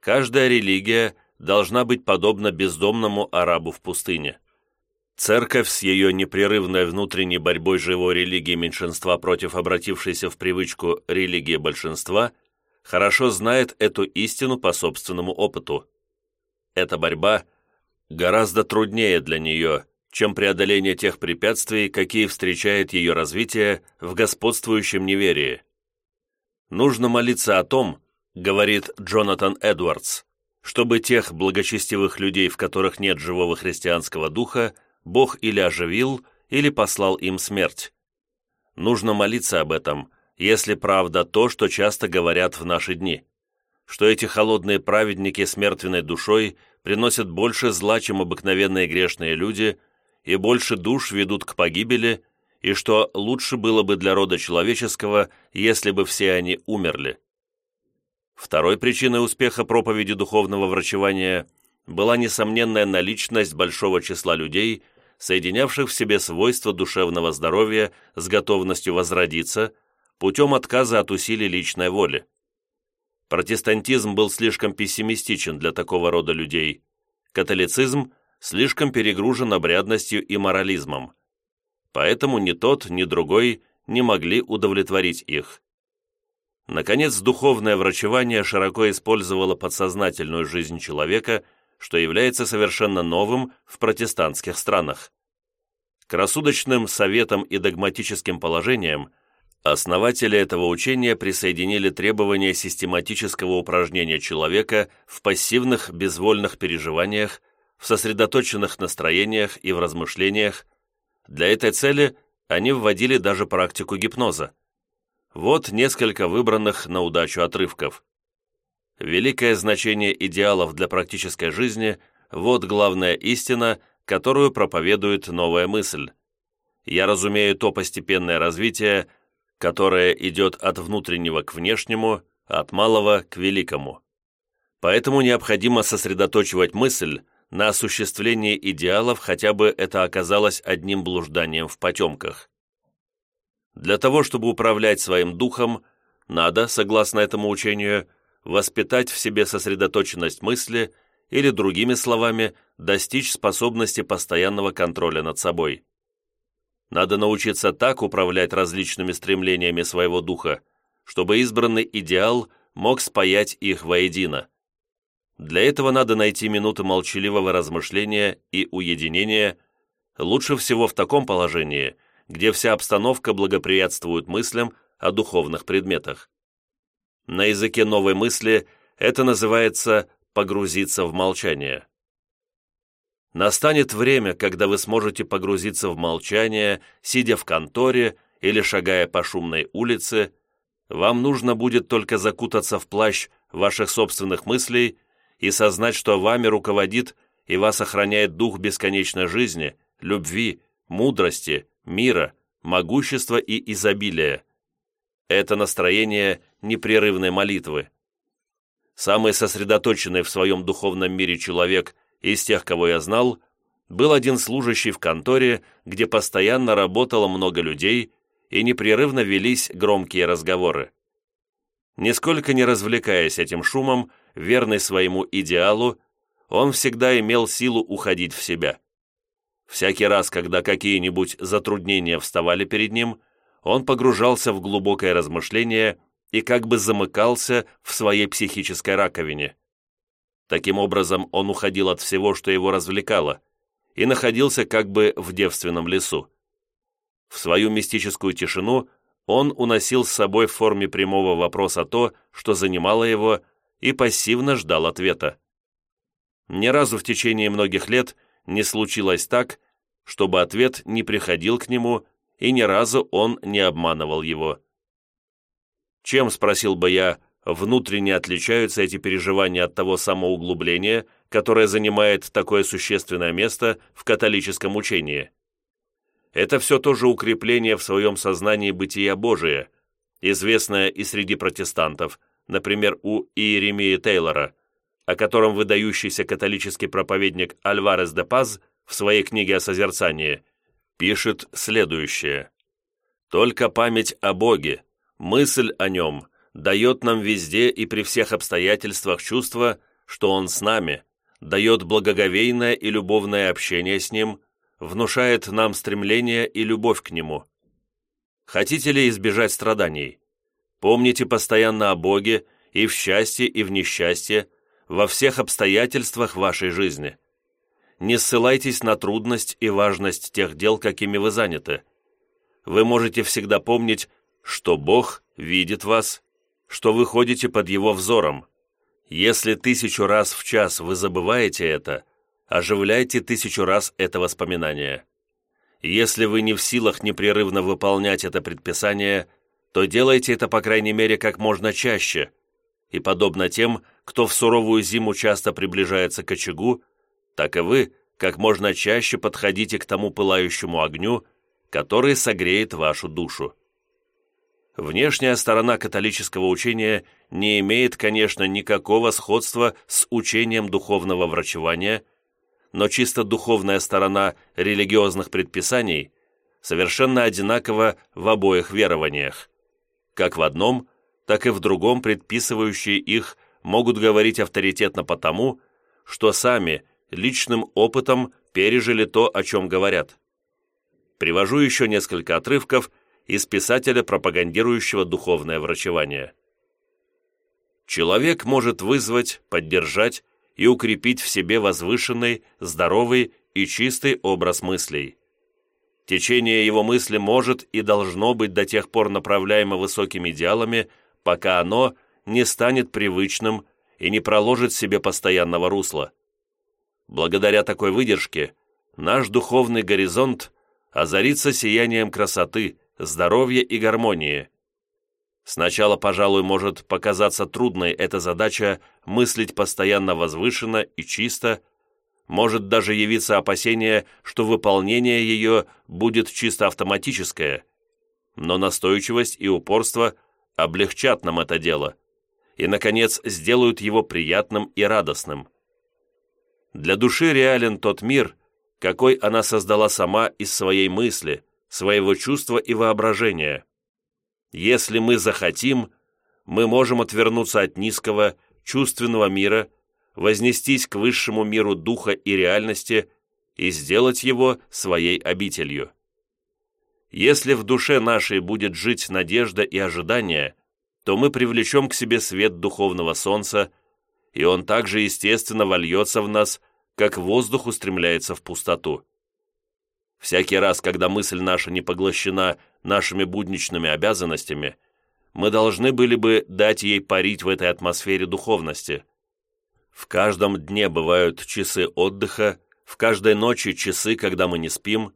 каждая религия должна быть подобна бездомному арабу в пустыне. Церковь с ее непрерывной внутренней борьбой живой религии меньшинства против обратившейся в привычку религии большинства хорошо знает эту истину по собственному опыту. Эта борьба гораздо труднее для нее, чем преодоление тех препятствий, какие встречает ее развитие в господствующем неверии. Нужно молиться о том, говорит Джонатан Эдвардс, чтобы тех благочестивых людей, в которых нет живого христианского духа, Бог или оживил, или послал им смерть. Нужно молиться об этом, если правда то, что часто говорят в наши дни, что эти холодные праведники с мертвенной душой приносят больше зла, чем обыкновенные грешные люди, и больше душ ведут к погибели, и что лучше было бы для рода человеческого, если бы все они умерли. Второй причиной успеха проповеди духовного врачевания была несомненная наличность большого числа людей – соединявших в себе свойства душевного здоровья с готовностью возродиться путем отказа от усилий личной воли. Протестантизм был слишком пессимистичен для такого рода людей, католицизм слишком перегружен обрядностью и морализмом. Поэтому ни тот, ни другой не могли удовлетворить их. Наконец, духовное врачевание широко использовало подсознательную жизнь человека что является совершенно новым в протестантских странах. К рассудочным советам и догматическим положениям основатели этого учения присоединили требования систематического упражнения человека в пассивных безвольных переживаниях, в сосредоточенных настроениях и в размышлениях. Для этой цели они вводили даже практику гипноза. Вот несколько выбранных на удачу отрывков великое значение идеалов для практической жизни Вот главная истина, которую проповедует новая мысль. Я разумею то постепенное развитие, которое идет от внутреннего к внешнему, от малого к великому. Поэтому необходимо сосредоточивать мысль на осуществлении идеалов, хотя бы это оказалось одним блужданием в потемках. Для того, чтобы управлять своим духом, надо, согласно этому учению, воспитать в себе сосредоточенность мысли или, другими словами, достичь способности постоянного контроля над собой. Надо научиться так управлять различными стремлениями своего духа, чтобы избранный идеал мог спаять их воедино. Для этого надо найти минуты молчаливого размышления и уединения, лучше всего в таком положении, где вся обстановка благоприятствует мыслям о духовных предметах. На языке новой мысли это называется «погрузиться в молчание». Настанет время, когда вы сможете погрузиться в молчание, сидя в конторе или шагая по шумной улице. Вам нужно будет только закутаться в плащ ваших собственных мыслей и сознать, что вами руководит и вас охраняет дух бесконечной жизни, любви, мудрости, мира, могущества и изобилия. Это настроение непрерывной молитвы. Самый сосредоточенный в своем духовном мире человек из тех, кого я знал, был один служащий в конторе, где постоянно работало много людей и непрерывно велись громкие разговоры. Нисколько не развлекаясь этим шумом, верный своему идеалу, он всегда имел силу уходить в себя. Всякий раз, когда какие-нибудь затруднения вставали перед ним, он погружался в глубокое размышление и как бы замыкался в своей психической раковине. Таким образом, он уходил от всего, что его развлекало, и находился как бы в девственном лесу. В свою мистическую тишину он уносил с собой в форме прямого вопроса то, что занимало его, и пассивно ждал ответа. Ни разу в течение многих лет не случилось так, чтобы ответ не приходил к нему, и ни разу он не обманывал его. Чем, спросил бы я, внутренне отличаются эти переживания от того самоуглубления, которое занимает такое существенное место в католическом учении. Это все тоже укрепление в своем сознании бытия Божия, известное и среди протестантов, например, у Иеремии Тейлора, о котором выдающийся католический проповедник Альварес де Паз в своей книге о созерцании пишет следующее. «Только память о Боге, мысль о Нем – дает нам везде и при всех обстоятельствах чувство, что Он с нами, дает благоговейное и любовное общение с Ним, внушает нам стремление и любовь к Нему. Хотите ли избежать страданий? Помните постоянно о Боге и в счастье, и в несчастье, во всех обстоятельствах вашей жизни. Не ссылайтесь на трудность и важность тех дел, какими вы заняты. Вы можете всегда помнить, что Бог видит вас что вы ходите под его взором. Если тысячу раз в час вы забываете это, оживляйте тысячу раз это воспоминание. Если вы не в силах непрерывно выполнять это предписание, то делайте это, по крайней мере, как можно чаще, и, подобно тем, кто в суровую зиму часто приближается к очагу, так и вы как можно чаще подходите к тому пылающему огню, который согреет вашу душу. Внешняя сторона католического учения не имеет, конечно, никакого сходства с учением духовного врачевания, но чисто духовная сторона религиозных предписаний совершенно одинакова в обоих верованиях. Как в одном, так и в другом предписывающие их могут говорить авторитетно потому, что сами личным опытом пережили то, о чем говорят. Привожу еще несколько отрывков – из писателя, пропагандирующего духовное врачевание. Человек может вызвать, поддержать и укрепить в себе возвышенный, здоровый и чистый образ мыслей. Течение его мысли может и должно быть до тех пор направляемо высокими идеалами, пока оно не станет привычным и не проложит себе постоянного русла. Благодаря такой выдержке наш духовный горизонт озарится сиянием красоты, здоровья и гармонии. Сначала, пожалуй, может показаться трудной эта задача мыслить постоянно возвышенно и чисто, может даже явиться опасение, что выполнение ее будет чисто автоматическое, но настойчивость и упорство облегчат нам это дело и, наконец, сделают его приятным и радостным. Для души реален тот мир, какой она создала сама из своей мысли, своего чувства и воображения. Если мы захотим, мы можем отвернуться от низкого, чувственного мира, вознестись к высшему миру духа и реальности и сделать его своей обителью. Если в душе нашей будет жить надежда и ожидание, то мы привлечем к себе свет духовного солнца, и он также естественно вольется в нас, как воздух устремляется в пустоту. Всякий раз, когда мысль наша не поглощена нашими будничными обязанностями, мы должны были бы дать ей парить в этой атмосфере духовности. В каждом дне бывают часы отдыха, в каждой ночи часы, когда мы не спим.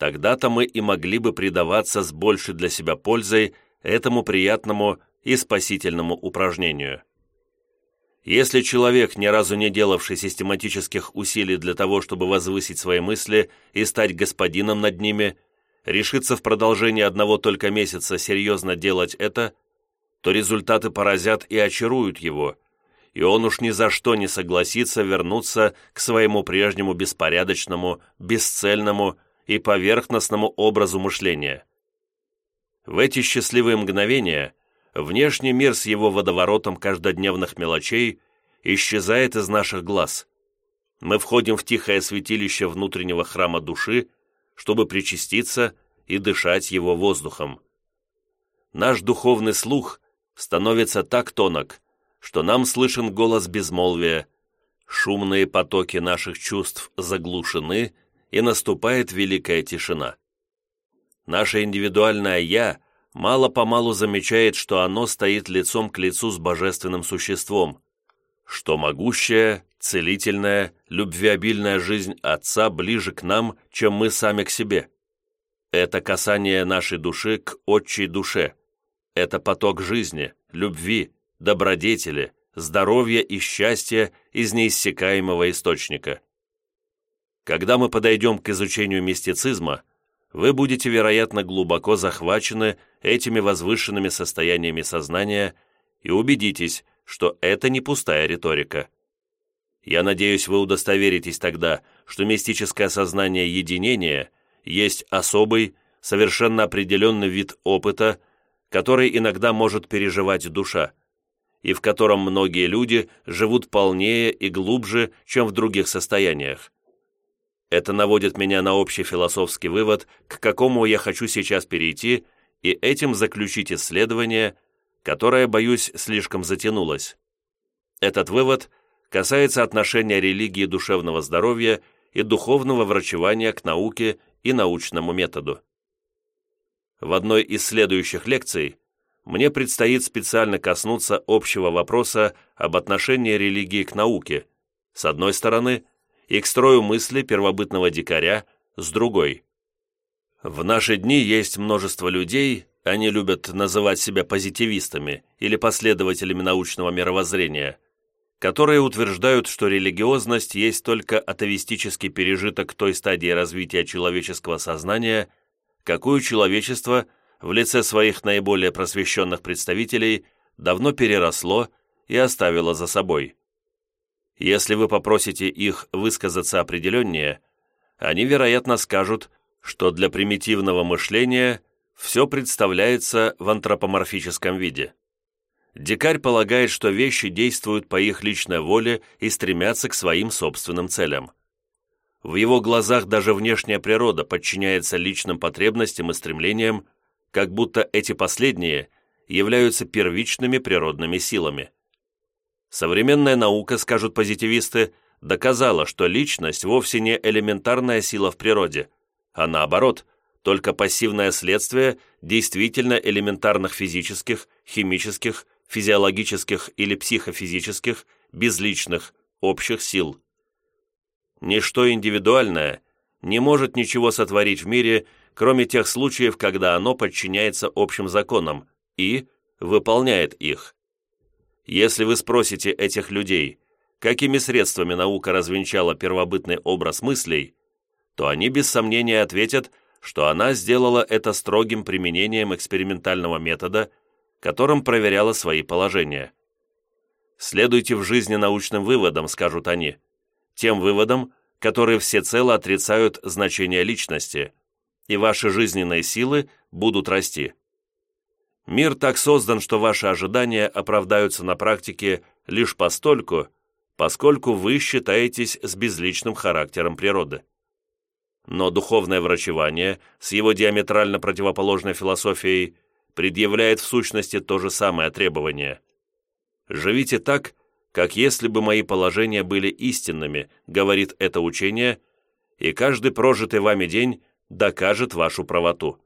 Тогда-то мы и могли бы предаваться с большей для себя пользой этому приятному и спасительному упражнению. Если человек, ни разу не делавший систематических усилий для того, чтобы возвысить свои мысли и стать господином над ними, решится в продолжении одного только месяца серьезно делать это, то результаты поразят и очаруют его, и он уж ни за что не согласится вернуться к своему прежнему беспорядочному, бесцельному и поверхностному образу мышления. В эти счастливые мгновения внешний мир с его водоворотом каждодневных мелочей исчезает из наших глаз. Мы входим в тихое святилище внутреннего храма души, чтобы причаститься и дышать его воздухом. Наш духовный слух становится так тонок, что нам слышен голос безмолвия, шумные потоки наших чувств заглушены, и наступает великая тишина. Наше индивидуальное «я» мало-помалу замечает, что оно стоит лицом к лицу с божественным существом, что могущая, целительная, любвеобильная жизнь Отца ближе к нам, чем мы сами к себе. Это касание нашей души к отчей душе. Это поток жизни, любви, добродетели, здоровья и счастья из неиссякаемого источника. Когда мы подойдем к изучению мистицизма, вы будете, вероятно, глубоко захвачены этими возвышенными состояниями сознания и убедитесь, что это не пустая риторика. Я надеюсь, вы удостоверитесь тогда, что мистическое сознание единения есть особый, совершенно определенный вид опыта, который иногда может переживать душа, и в котором многие люди живут полнее и глубже, чем в других состояниях. Это наводит меня на общий философский вывод, к какому я хочу сейчас перейти, и этим заключить исследование, которое, боюсь, слишком затянулось. Этот вывод касается отношения религии душевного здоровья и духовного врачевания к науке и научному методу. В одной из следующих лекций мне предстоит специально коснуться общего вопроса об отношении религии к науке, с одной стороны, и к строю мысли первобытного дикаря с другой. В наши дни есть множество людей, они любят называть себя позитивистами или последователями научного мировоззрения, которые утверждают, что религиозность есть только атовистический пережиток той стадии развития человеческого сознания, какую человечество в лице своих наиболее просвещенных представителей давно переросло и оставило за собой. Если вы попросите их высказаться определеннее, они, вероятно, скажут, что для примитивного мышления все представляется в антропоморфическом виде. Дикарь полагает, что вещи действуют по их личной воле и стремятся к своим собственным целям. В его глазах даже внешняя природа подчиняется личным потребностям и стремлениям, как будто эти последние являются первичными природными силами. Современная наука, скажут позитивисты, доказала, что личность вовсе не элементарная сила в природе, а наоборот, только пассивное следствие действительно элементарных физических, химических, физиологических или психофизических, безличных, общих сил. Ничто индивидуальное не может ничего сотворить в мире, кроме тех случаев, когда оно подчиняется общим законам и выполняет их. Если вы спросите этих людей, какими средствами наука развенчала первобытный образ мыслей, то они без сомнения ответят, что она сделала это строгим применением экспериментального метода, которым проверяла свои положения. Следуйте в жизни научным выводам, скажут они, тем выводам, которые всецело отрицают значение личности, и ваши жизненные силы будут расти. Мир так создан, что ваши ожидания оправдаются на практике лишь постольку, поскольку вы считаетесь с безличным характером природы. Но духовное врачевание с его диаметрально противоположной философией предъявляет в сущности то же самое требование. Живите так, как если бы мои положения были истинными, говорит это учение, и каждый прожитый вами день докажет вашу правоту.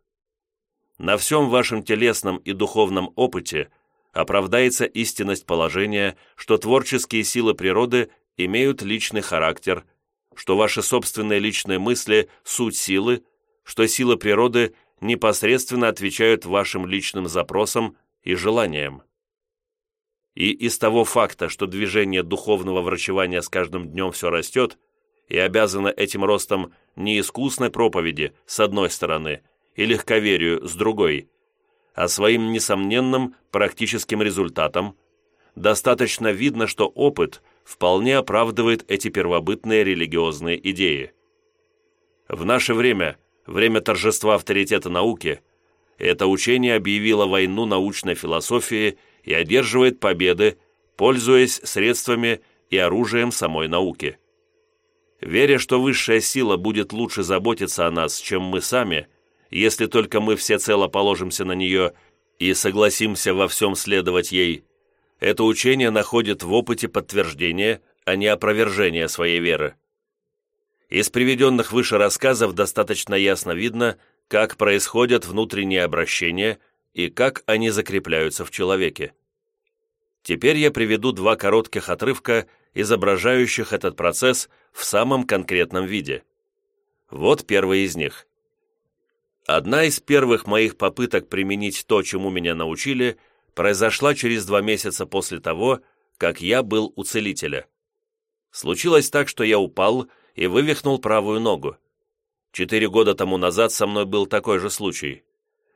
На всем вашем телесном и духовном опыте оправдается истинность положения, что творческие силы природы имеют личный характер, что ваши собственные личные мысли – суть силы, что силы природы непосредственно отвечают вашим личным запросам и желаниям. И из того факта, что движение духовного врачевания с каждым днем все растет, и обязано этим ростом не искусной проповеди, с одной стороны, и легковерию, с другой, а своим несомненным практическим результатом, достаточно видно, что опыт вполне оправдывает эти первобытные религиозные идеи. В наше время, время торжества авторитета науки, это учение объявило войну научной философии и одерживает победы, пользуясь средствами и оружием самой науки. Веря, что высшая сила будет лучше заботиться о нас, чем мы сами, если только мы всецело положимся на нее и согласимся во всем следовать ей, это учение находит в опыте подтверждение, а не опровержение своей веры. Из приведенных выше рассказов достаточно ясно видно, как происходят внутренние обращения и как они закрепляются в человеке. Теперь я приведу два коротких отрывка, изображающих этот процесс в самом конкретном виде. Вот первый из них. Одна из первых моих попыток применить то, чему меня научили, произошла через два месяца после того, как я был у целителя. Случилось так, что я упал и вывихнул правую ногу. Четыре года тому назад со мной был такой же случай.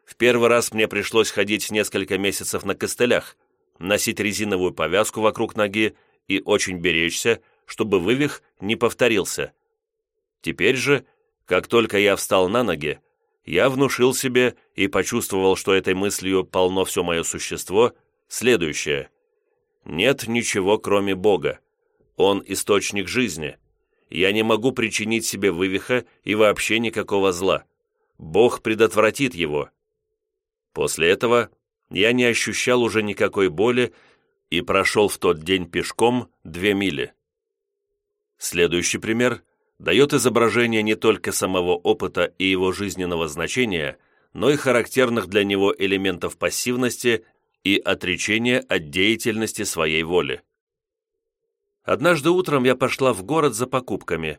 В первый раз мне пришлось ходить несколько месяцев на костылях, носить резиновую повязку вокруг ноги и очень беречься, чтобы вывих не повторился. Теперь же, как только я встал на ноги, я внушил себе и почувствовал, что этой мыслью полно все мое существо, следующее. Нет ничего, кроме Бога. Он источник жизни. Я не могу причинить себе вывиха и вообще никакого зла. Бог предотвратит его. После этого я не ощущал уже никакой боли и прошел в тот день пешком две мили. Следующий пример дает изображение не только самого опыта и его жизненного значения, но и характерных для него элементов пассивности и отречения от деятельности своей воли. Однажды утром я пошла в город за покупками.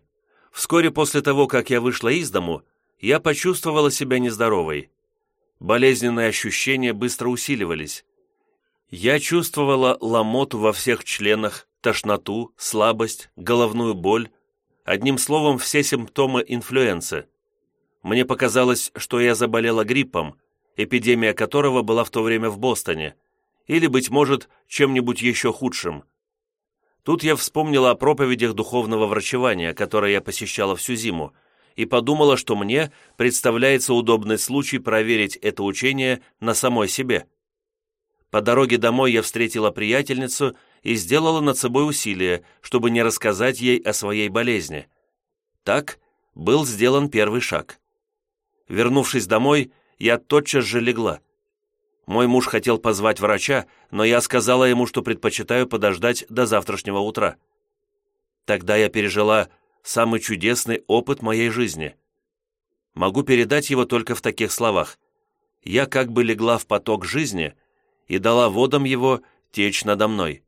Вскоре после того, как я вышла из дому, я почувствовала себя нездоровой. Болезненные ощущения быстро усиливались. Я чувствовала ломоту во всех членах, тошноту, слабость, головную боль, одним словом, все симптомы инфлюенции. Мне показалось, что я заболела гриппом, эпидемия которого была в то время в Бостоне, или, быть может, чем-нибудь еще худшим. Тут я вспомнила о проповедях духовного врачевания, которые я посещала всю зиму, и подумала, что мне представляется удобный случай проверить это учение на самой себе. По дороге домой я встретила приятельницу и сделала над собой усилие, чтобы не рассказать ей о своей болезни. Так был сделан первый шаг. Вернувшись домой, я тотчас же легла. Мой муж хотел позвать врача, но я сказала ему, что предпочитаю подождать до завтрашнего утра. Тогда я пережила самый чудесный опыт моей жизни. Могу передать его только в таких словах. Я как бы легла в поток жизни и дала водам его течь надо мной.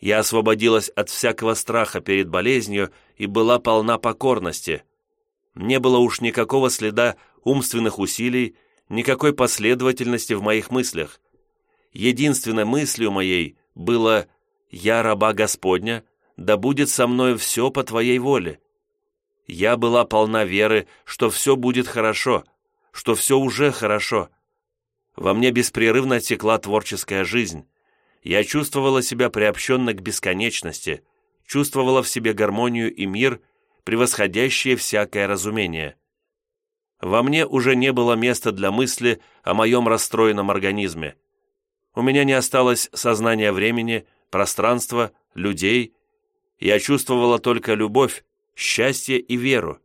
Я освободилась от всякого страха перед болезнью и была полна покорности. Не было уж никакого следа умственных усилий, никакой последовательности в моих мыслях. Единственной мыслью моей было «Я раба Господня», да будет со мной все по твоей воле. Я была полна веры, что все будет хорошо, что все уже хорошо. Во мне беспрерывно текла творческая жизнь. Я чувствовала себя приобщенно к бесконечности, чувствовала в себе гармонию и мир, превосходящие всякое разумение. Во мне уже не было места для мысли о моем расстроенном организме. У меня не осталось сознания времени, пространства, людей. Я чувствовала только любовь, счастье и веру.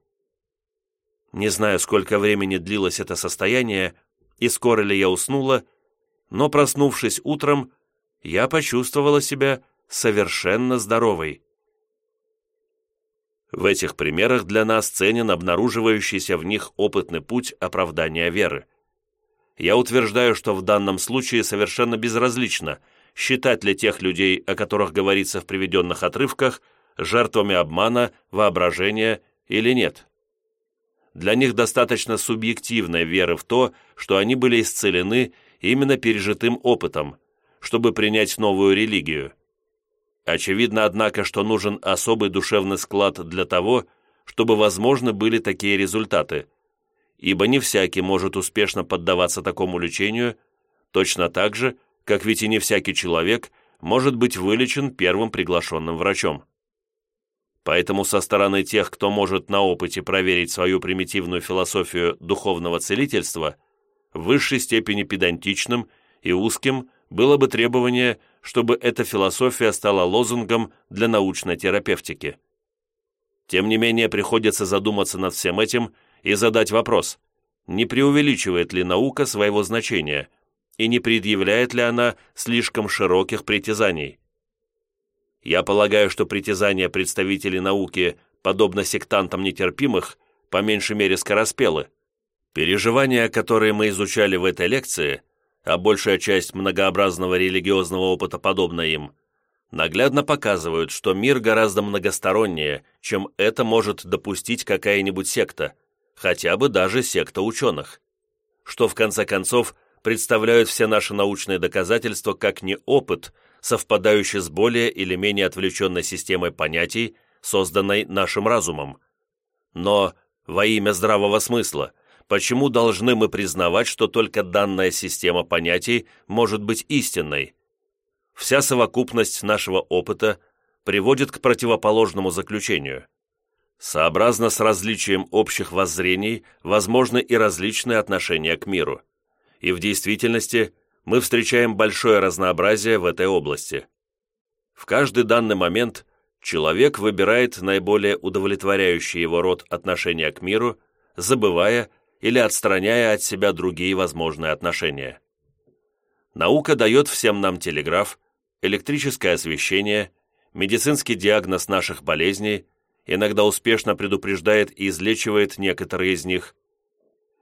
Не знаю, сколько времени длилось это состояние и скоро ли я уснула, но, проснувшись утром, я почувствовала себя совершенно здоровой. В этих примерах для нас ценен обнаруживающийся в них опытный путь оправдания веры. Я утверждаю, что в данном случае совершенно безразлично, считать ли тех людей, о которых говорится в приведенных отрывках, жертвами обмана, воображения или нет. Для них достаточно субъективной веры в то, что они были исцелены именно пережитым опытом, чтобы принять новую религию. Очевидно, однако, что нужен особый душевный склад для того, чтобы возможны были такие результаты, ибо не всякий может успешно поддаваться такому лечению, точно так же, как ведь и не всякий человек может быть вылечен первым приглашенным врачом. Поэтому со стороны тех, кто может на опыте проверить свою примитивную философию духовного целительства, в высшей степени педантичным и узким было бы требование, чтобы эта философия стала лозунгом для научной терапевтики. Тем не менее, приходится задуматься над всем этим и задать вопрос, не преувеличивает ли наука своего значения и не предъявляет ли она слишком широких притязаний. Я полагаю, что притязания представителей науки, подобно сектантам нетерпимых, по меньшей мере скороспелы. Переживания, которые мы изучали в этой лекции, а большая часть многообразного религиозного опыта подобна им, наглядно показывают, что мир гораздо многостороннее, чем это может допустить какая-нибудь секта, хотя бы даже секта ученых, что в конце концов представляют все наши научные доказательства как не опыт, совпадающий с более или менее отвлеченной системой понятий, созданной нашим разумом. Но во имя здравого смысла, почему должны мы признавать, что только данная система понятий может быть истинной? Вся совокупность нашего опыта приводит к противоположному заключению. Сообразно с различием общих воззрений возможны и различные отношения к миру. И в действительности мы встречаем большое разнообразие в этой области. В каждый данный момент человек выбирает наиболее удовлетворяющий его род отношения к миру, забывая или отстраняя от себя другие возможные отношения. Наука дает всем нам телеграф, электрическое освещение, медицинский диагноз наших болезней, иногда успешно предупреждает и излечивает некоторые из них.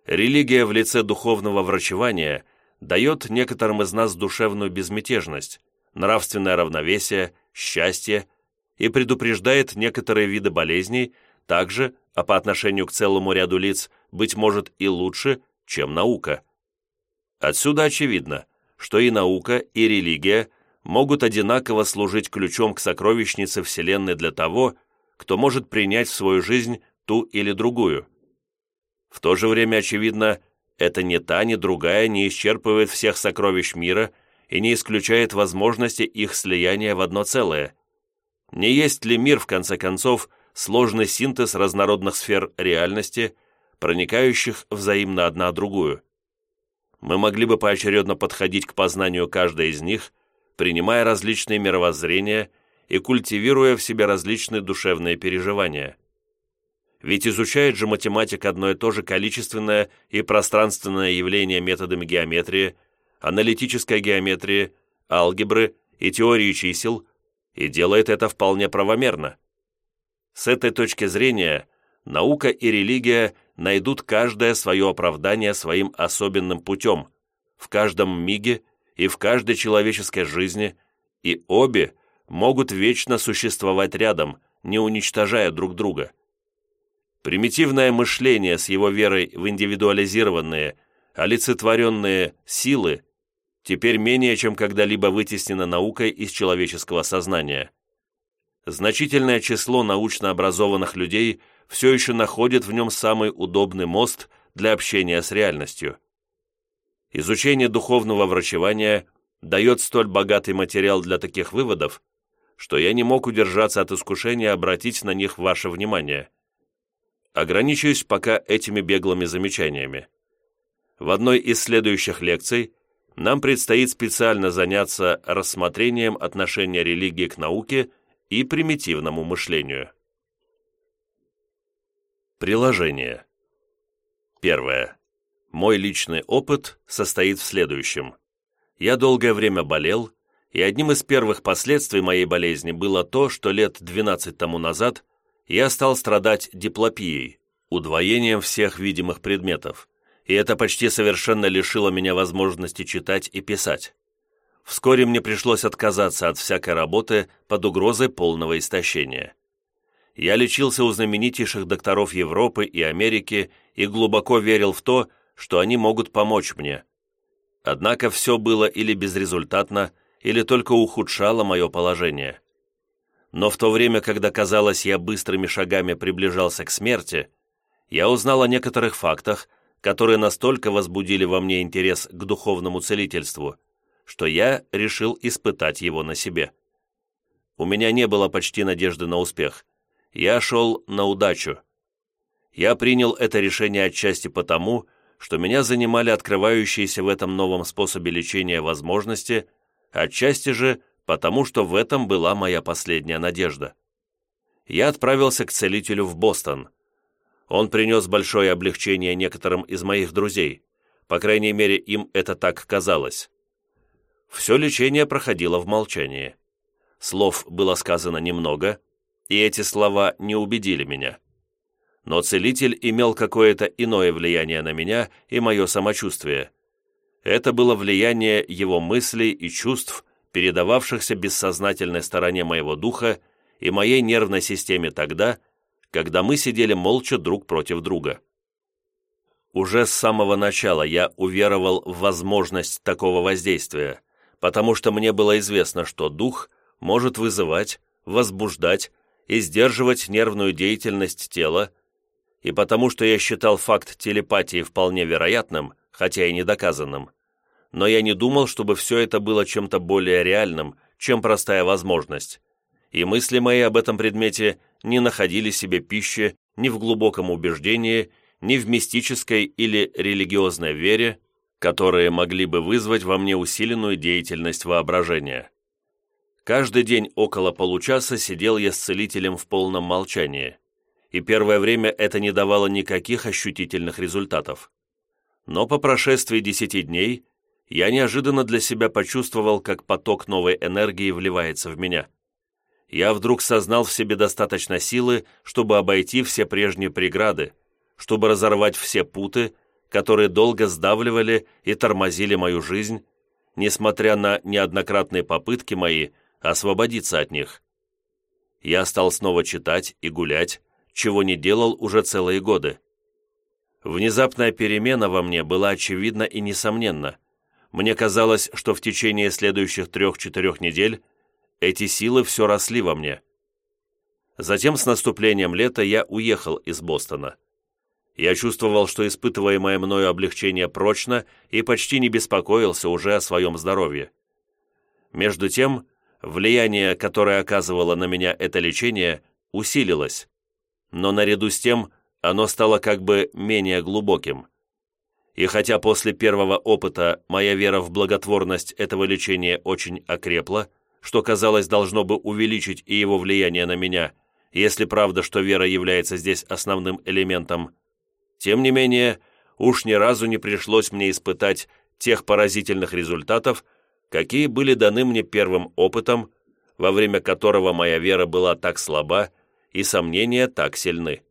Религия в лице духовного врачевания – дает некоторым из нас душевную безмятежность, нравственное равновесие, счастье и предупреждает некоторые виды болезней, также, а по отношению к целому ряду лиц, быть может и лучше, чем наука. Отсюда очевидно, что и наука, и религия могут одинаково служить ключом к сокровищнице Вселенной для того, кто может принять в свою жизнь ту или другую. В то же время очевидно, это ни та, ни другая не исчерпывает всех сокровищ мира и не исключает возможности их слияния в одно целое. Не есть ли мир, в конце концов, сложный синтез разнородных сфер реальности, проникающих взаимно одна другую? Мы могли бы поочередно подходить к познанию каждой из них, принимая различные мировоззрения и культивируя в себе различные душевные переживания – ведь изучает же математик одно и то же количественное и пространственное явление методами геометрии, аналитической геометрии, алгебры и теории чисел, и делает это вполне правомерно. С этой точки зрения наука и религия найдут каждое свое оправдание своим особенным путем, в каждом миге и в каждой человеческой жизни, и обе могут вечно существовать рядом, не уничтожая друг друга. Примитивное мышление с его верой в индивидуализированные, олицетворенные силы теперь менее чем когда-либо вытеснено наукой из человеческого сознания. значительное число научно образованных людей все еще находит в нем самый удобный мост для общения с реальностью. Изучение духовного врачевания дает столь богатый материал для таких выводов, что я не мог удержаться от искушения обратить на них ваше внимание. Ограничусь пока этими беглыми замечаниями. В одной из следующих лекций нам предстоит специально заняться рассмотрением отношения религии к науке и примитивному мышлению. Приложение. Первое. Мой личный опыт состоит в следующем. Я долгое время болел, и одним из первых последствий моей болезни было то, что лет 12 тому назад я стал страдать диплопией, удвоением всех видимых предметов, и это почти совершенно лишило меня возможности читать и писать. Вскоре мне пришлось отказаться от всякой работы под угрозой полного истощения. Я лечился у знаменитейших докторов Европы и Америки и глубоко верил в то, что они могут помочь мне. Однако все было или безрезультатно, или только ухудшало мое положение. Но в то время, когда, казалось, я быстрыми шагами приближался к смерти, я узнал о некоторых фактах, которые настолько возбудили во мне интерес к духовному целительству, что я решил испытать его на себе. У меня не было почти надежды на успех. Я шел на удачу. Я принял это решение отчасти потому, что меня занимали открывающиеся в этом новом способе лечения возможности, отчасти же потому, что в этом была моя последняя надежда. Я отправился к целителю в Бостон. Он принес большое облегчение некоторым из моих друзей, по крайней мере, им это так казалось. Все лечение проходило в молчании. Слов было сказано немного, и эти слова не убедили меня но целитель имел какое-то иное влияние на меня и мое самочувствие. Это было влияние его мыслей и чувств, передававшихся бессознательной стороне моего духа и моей нервной системе тогда, когда мы сидели молча друг против друга. Уже с самого начала я уверовал в возможность такого воздействия, потому что мне было известно, что дух может вызывать, возбуждать и сдерживать нервную деятельность тела, и потому что я считал факт телепатии вполне вероятным, хотя и недоказанным, но я не думал, чтобы все это было чем-то более реальным, чем простая возможность, и мысли мои об этом предмете не находили себе пищи ни в глубоком убеждении, ни в мистической или религиозной вере, которые могли бы вызвать во мне усиленную деятельность воображения. Каждый день около получаса сидел я с целителем в полном молчании и первое время это не давало никаких ощутительных результатов. Но по прошествии десяти дней я неожиданно для себя почувствовал, как поток новой энергии вливается в меня. Я вдруг сознал в себе достаточно силы, чтобы обойти все прежние преграды, чтобы разорвать все путы, которые долго сдавливали и тормозили мою жизнь, несмотря на неоднократные попытки мои освободиться от них. Я стал снова читать и гулять, чего не делал уже целые годы. Внезапная перемена во мне была очевидна и несомненна. Мне казалось, что в течение следующих трех-четырех недель эти силы все росли во мне. Затем с наступлением лета я уехал из Бостона. Я чувствовал, что испытываемое мною облегчение прочно и почти не беспокоился уже о своем здоровье. Между тем, влияние, которое оказывало на меня это лечение, усилилось но наряду с тем оно стало как бы менее глубоким. И хотя после первого опыта моя вера в благотворность этого лечения очень окрепла, что, казалось, должно бы увеличить и его влияние на меня, если правда, что вера является здесь основным элементом, тем не менее, уж ни разу не пришлось мне испытать тех поразительных результатов, какие были даны мне первым опытом, во время которого моя вера была так слаба и сомнения так сильны.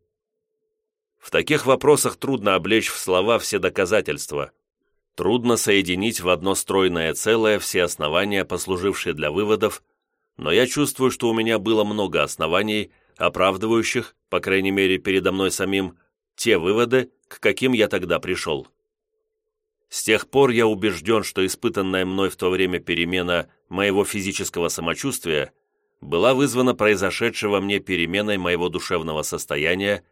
В таких вопросах трудно облечь в слова все доказательства. Трудно соединить в одно стройное целое все основания, послужившие для выводов, но я чувствую, что у меня было много оснований, оправдывающих, по крайней мере передо мной самим, те выводы, к каким я тогда пришел. С тех пор я убежден, что испытанная мной в то время перемена моего физического самочувствия была вызвана произошедшей во мне переменой моего душевного состояния,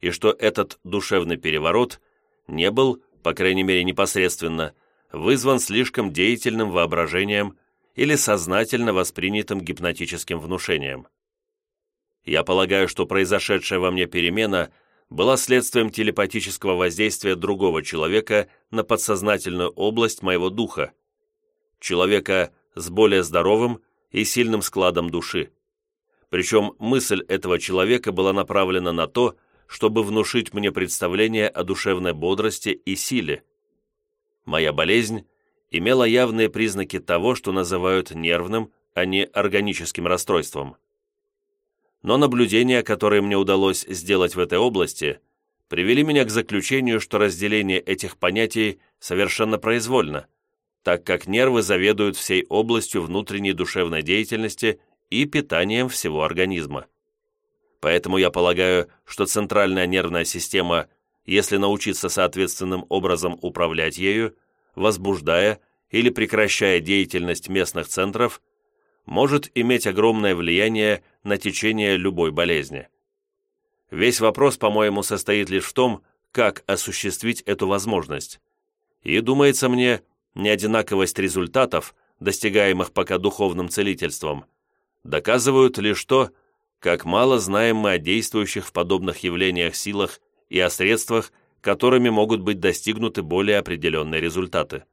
и что этот душевный переворот не был, по крайней мере непосредственно, вызван слишком деятельным воображением или сознательно воспринятым гипнотическим внушением. Я полагаю, что произошедшая во мне перемена была следствием телепатического воздействия другого человека на подсознательную область моего духа, человека с более здоровым и сильным складом души. Причем мысль этого человека была направлена на то, чтобы внушить мне представление о душевной бодрости и силе. Моя болезнь имела явные признаки того, что называют нервным, а не органическим расстройством. Но наблюдения, которые мне удалось сделать в этой области, привели меня к заключению, что разделение этих понятий совершенно произвольно – так как нервы заведуют всей областью внутренней душевной деятельности и питанием всего организма. Поэтому я полагаю, что центральная нервная система, если научиться соответственным образом управлять ею, возбуждая или прекращая деятельность местных центров, может иметь огромное влияние на течение любой болезни. Весь вопрос, по-моему, состоит лишь в том, как осуществить эту возможность. И, думается мне, неодинаковость результатов, достигаемых пока духовным целительством, доказывают лишь то, как мало знаем мы о действующих в подобных явлениях силах и о средствах, которыми могут быть достигнуты более определенные результаты.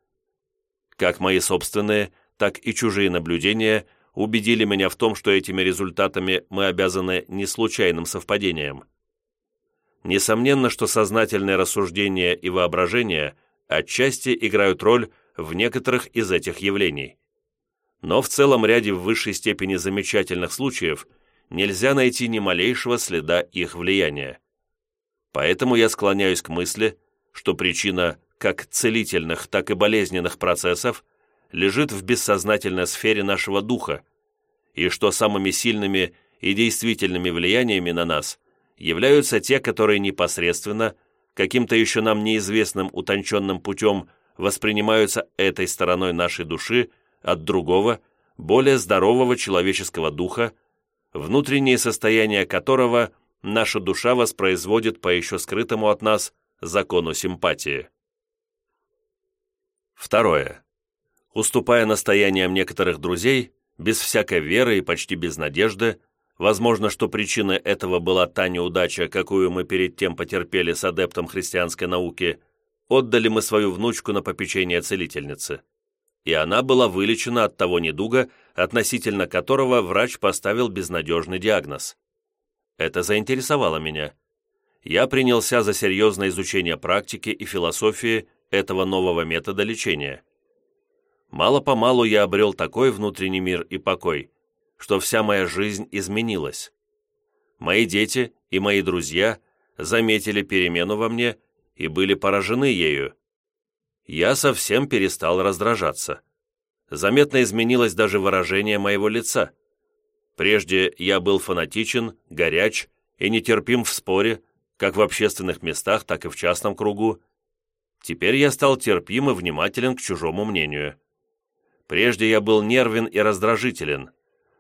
Как мои собственные, так и чужие наблюдения убедили меня в том, что этими результатами мы обязаны не случайным совпадениям. Несомненно, что сознательные рассуждения и воображение отчасти играют роль в некоторых из этих явлений. Но в целом ряде в высшей степени замечательных случаев нельзя найти ни малейшего следа их влияния. Поэтому я склоняюсь к мысли, что причина как целительных, так и болезненных процессов лежит в бессознательной сфере нашего духа, и что самыми сильными и действительными влияниями на нас являются те, которые непосредственно, каким-то еще нам неизвестным утонченным путем воспринимаются этой стороной нашей души от другого, более здорового человеческого духа, внутреннее состояние которого наша душа воспроизводит по еще скрытому от нас закону симпатии. Второе. Уступая настояниям некоторых друзей, без всякой веры и почти без надежды, возможно, что причиной этого была та неудача, какую мы перед тем потерпели с адептом христианской науки, отдали мы свою внучку на попечение целительницы, и она была вылечена от того недуга, относительно которого врач поставил безнадежный диагноз. Это заинтересовало меня. Я принялся за серьезное изучение практики и философии этого нового метода лечения. Мало-помалу я обрел такой внутренний мир и покой, что вся моя жизнь изменилась. Мои дети и мои друзья заметили перемену во мне и были поражены ею. Я совсем перестал раздражаться. Заметно изменилось даже выражение моего лица. Прежде я был фанатичен, горяч и нетерпим в споре, как в общественных местах, так и в частном кругу. Теперь я стал терпим и внимателен к чужому мнению. Прежде я был нервен и раздражителен.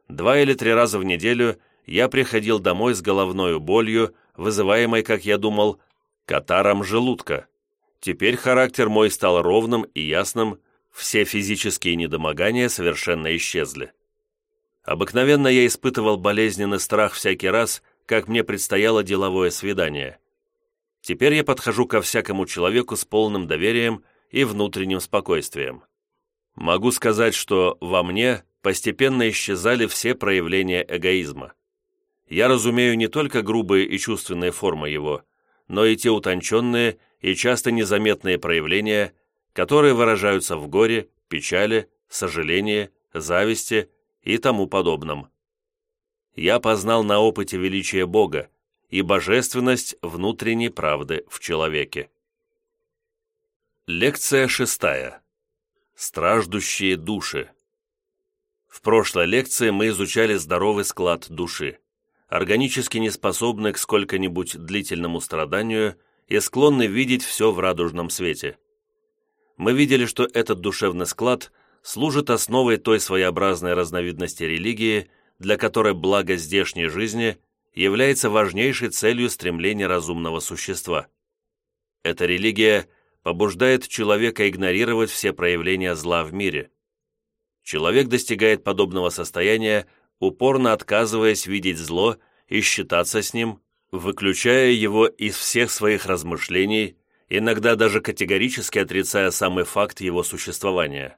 Два или три раза в неделю я приходил домой с головной болью, вызываемой, как я думал, катаром желудка. Теперь характер мой стал ровным и ясным, все физические недомогания совершенно исчезли. Обыкновенно я испытывал болезненный страх всякий раз, как мне предстояло деловое свидание. Теперь я подхожу ко всякому человеку с полным доверием и внутренним спокойствием. Могу сказать, что во мне постепенно исчезали все проявления эгоизма. Я разумею не только грубые и чувственные формы его – но и те утонченные и часто незаметные проявления, которые выражаются в горе, печали, сожалении, зависти и тому подобном. Я познал на опыте величие Бога и божественность внутренней правды в человеке. Лекция шестая. Страждущие души. В прошлой лекции мы изучали здоровый склад души органически не способны к сколько-нибудь длительному страданию и склонны видеть все в радужном свете. Мы видели, что этот душевный склад служит основой той своеобразной разновидности религии, для которой благо здешней жизни является важнейшей целью стремления разумного существа. Эта религия побуждает человека игнорировать все проявления зла в мире. Человек достигает подобного состояния, упорно отказываясь видеть зло и считаться с ним, выключая его из всех своих размышлений, иногда даже категорически отрицая самый факт его существования.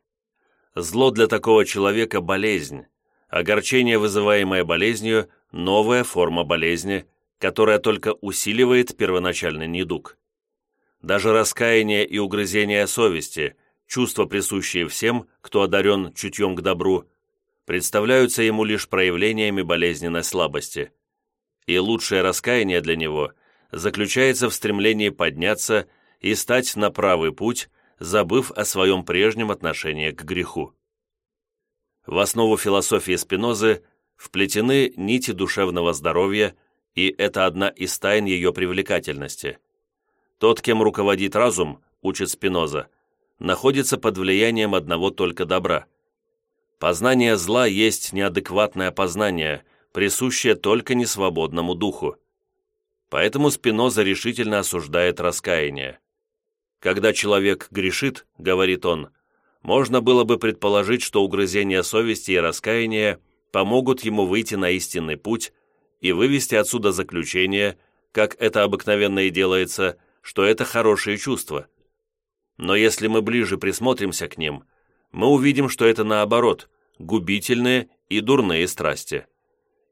Зло для такого человека – болезнь, огорчение, вызываемое болезнью – новая форма болезни, которая только усиливает первоначальный недуг. Даже раскаяние и угрызение совести, чувства, присущие всем, кто одарен чутьем к добру, представляются ему лишь проявлениями болезненной слабости. И лучшее раскаяние для него заключается в стремлении подняться и стать на правый путь, забыв о своем прежнем отношении к греху. В основу философии Спинозы вплетены нити душевного здоровья, и это одна из тайн ее привлекательности. Тот, кем руководит разум, учит Спиноза, находится под влиянием одного только добра. Познание зла есть неадекватное познание, присущее только несвободному духу. Поэтому Спиноза решительно осуждает раскаяние. Когда человек грешит, говорит он, можно было бы предположить, что угрызения совести и раскаяния помогут ему выйти на истинный путь и вывести отсюда заключение, как это обыкновенно и делается, что это хорошие чувства. Но если мы ближе присмотримся к ним, мы увидим, что это наоборот, губительные и дурные страсти.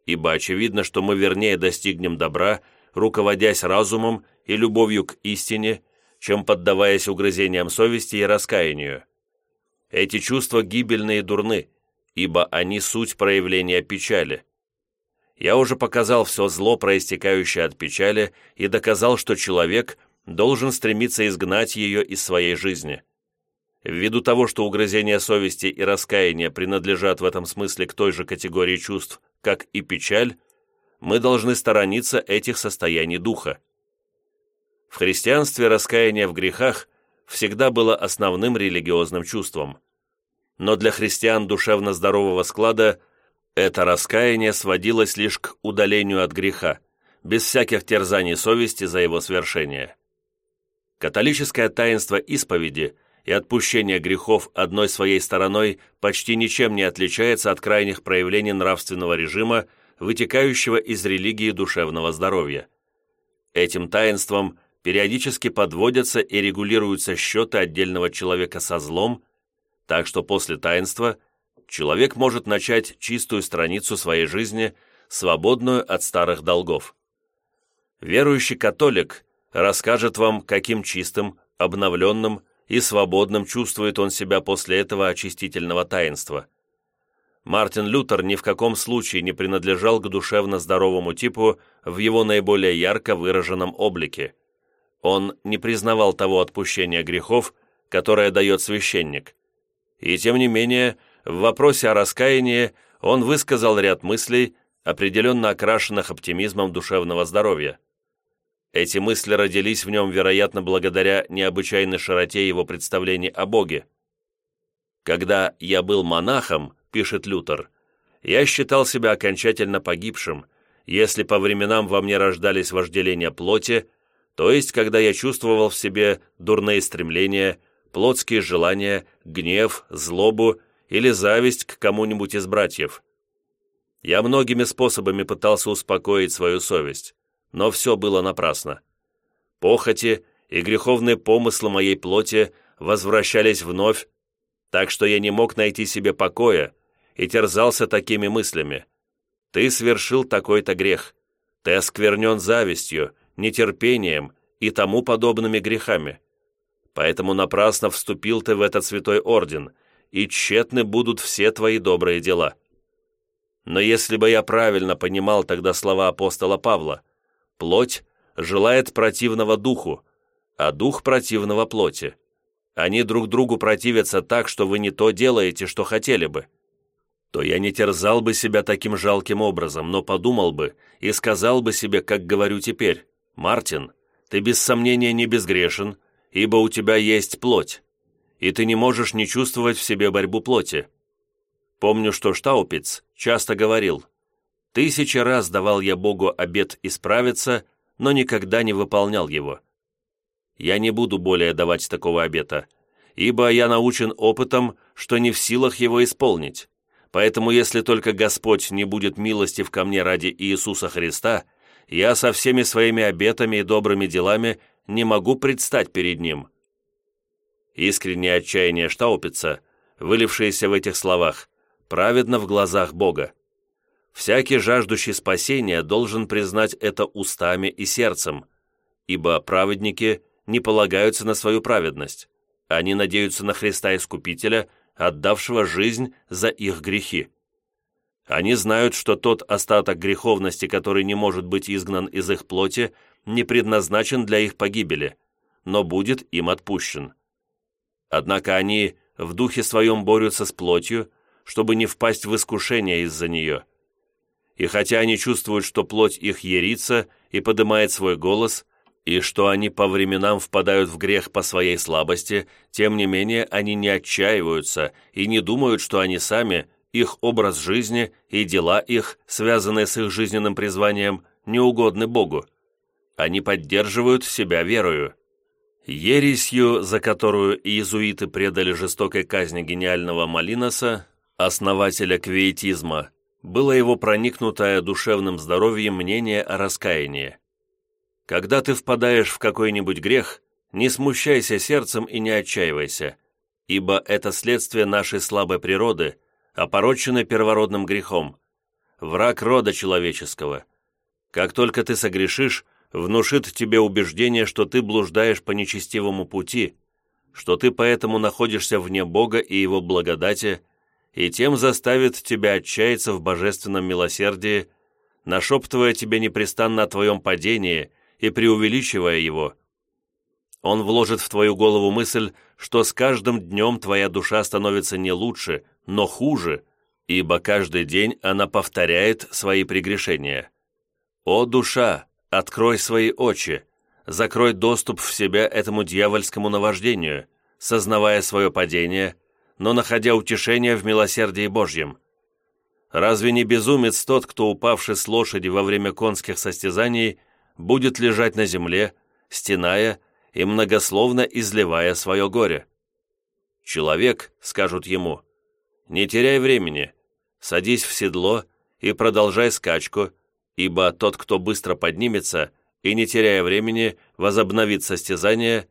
Ибо очевидно, что мы вернее достигнем добра, руководясь разумом и любовью к истине, чем поддаваясь угрызениям совести и раскаянию. Эти чувства гибельны и дурны, ибо они суть проявления печали. Я уже показал все зло, проистекающее от печали, и доказал, что человек должен стремиться изгнать ее из своей жизни. Ввиду того, что угрызения совести и раскаяния принадлежат в этом смысле к той же категории чувств, как и печаль, мы должны сторониться этих состояний духа. В христианстве раскаяние в грехах всегда было основным религиозным чувством. Но для христиан душевно здорового склада это раскаяние сводилось лишь к удалению от греха, без всяких терзаний совести за его свершение. Католическое таинство исповеди и отпущение грехов одной своей стороной почти ничем не отличается от крайних проявлений нравственного режима, вытекающего из религии душевного здоровья. Этим таинством периодически подводятся и регулируются счеты отдельного человека со злом, так что после таинства человек может начать чистую страницу своей жизни, свободную от старых долгов. Верующий католик расскажет вам, каким чистым, обновленным и свободным чувствует он себя после этого очистительного таинства. Мартин Лютер ни в каком случае не принадлежал к душевно здоровому типу в его наиболее ярко выраженном облике – он не признавал того отпущения грехов, которое дает священник. И тем не менее, в вопросе о раскаянии он высказал ряд мыслей, определенно окрашенных оптимизмом душевного здоровья. Эти мысли родились в нем, вероятно, благодаря необычайной широте его представлений о Боге. «Когда я был монахом», — пишет Лютер, — «я считал себя окончательно погибшим, если по временам во мне рождались вожделения плоти, то есть когда я чувствовал в себе дурные стремления, плотские желания, гнев, злобу или зависть к кому-нибудь из братьев. Я многими способами пытался успокоить свою совесть, но все было напрасно. Похоти и греховные помыслы моей плоти возвращались вновь, так что я не мог найти себе покоя и терзался такими мыслями. Ты совершил такой-то грех, ты осквернен завистью, нетерпением и тому подобными грехами. Поэтому напрасно вступил ты в этот святой орден, и тщетны будут все твои добрые дела. Но если бы я правильно понимал тогда слова апостола Павла, плоть желает противного духу, а дух противного плоти. Они друг другу противятся так, что вы не то делаете, что хотели бы то я не терзал бы себя таким жалким образом, но подумал бы и сказал бы себе, как говорю теперь, «Мартин, ты без сомнения не безгрешен, ибо у тебя есть плоть, и ты не можешь не чувствовать в себе борьбу плоти». Помню, что Штаупиц часто говорил, Тысячи раз давал я Богу обет исправиться, но никогда не выполнял его. Я не буду более давать такого обета, ибо я научен опытом, что не в силах его исполнить. Поэтому если только Господь не будет милостив ко мне ради Иисуса Христа, я со всеми своими обетами и добрыми делами не могу предстать перед Ним». Искреннее отчаяние Штаупица, вылившееся в этих словах, праведно в глазах Бога. Всякий жаждущий спасения должен признать это устами и сердцем, ибо праведники не полагаются на свою праведность, они надеются на Христа Искупителя, отдавшего жизнь за их грехи. Они знают, что тот остаток греховности, который не может быть изгнан из их плоти, не предназначен для их погибели, но будет им отпущен. Однако они в духе своем борются с плотью, чтобы не впасть в искушение из-за нее – и хотя они чувствуют, что плоть их ерится и поднимает свой голос, и что они по временам впадают в грех по своей слабости, тем не менее они не отчаиваются и не думают, что они сами, их образ жизни и дела их, связанные с их жизненным призванием, не угодны Богу. Они поддерживают себя верою. Ересью, за которую иезуиты предали жестокой казни гениального Малиноса, основателя квиетизма, было его проникнутое душевным здоровьем мнение о раскаянии. Когда ты впадаешь в какой-нибудь грех, не смущайся сердцем и не отчаивайся, ибо это следствие нашей слабой природы, опороченной первородным грехом, враг рода человеческого. Как только ты согрешишь, внушит тебе убеждение, что ты блуждаешь по нечестивому пути, что ты поэтому находишься вне Бога и Его благодати, и тем заставит тебя отчаяться в божественном милосердии, нашептывая тебе непрестанно о твоем падении и преувеличивая его. Он вложит в твою голову мысль, что с каждым днем твоя душа становится не лучше, но хуже, ибо каждый день она повторяет свои прегрешения. О, душа, открой свои очи, закрой доступ в себя этому дьявольскому наваждению, сознавая свое падение – но находя утешение в милосердии Божьем. Разве не безумец тот, кто, упавший с лошади во время конских состязаний, будет лежать на земле, стеная и многословно изливая свое горе? Человек, скажут ему, не теряй времени, садись в седло и продолжай скачку, ибо тот, кто быстро поднимется и, не теряя времени, возобновит состязание,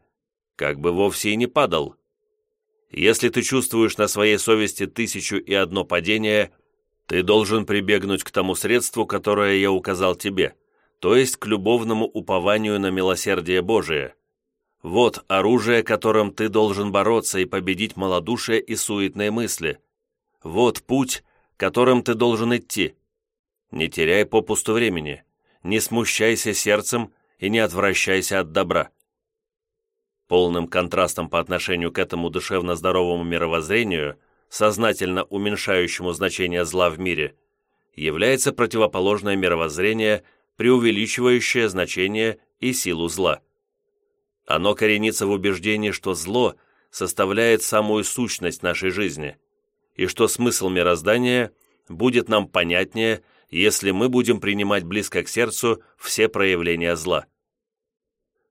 как бы вовсе и не падал. Если ты чувствуешь на своей совести тысячу и одно падение, ты должен прибегнуть к тому средству, которое я указал тебе, то есть к любовному упованию на милосердие Божие. Вот оружие, которым ты должен бороться и победить малодушие и суетные мысли. Вот путь, которым ты должен идти. Не теряй попусту времени, не смущайся сердцем и не отвращайся от добра. Полным контрастом по отношению к этому душевно здоровому мировоззрению, сознательно уменьшающему значение зла в мире, является противоположное мировоззрение, преувеличивающее значение и силу зла. Оно коренится в убеждении, что зло составляет самую сущность нашей жизни, и что смысл мироздания будет нам понятнее, если мы будем принимать близко к сердцу все проявления зла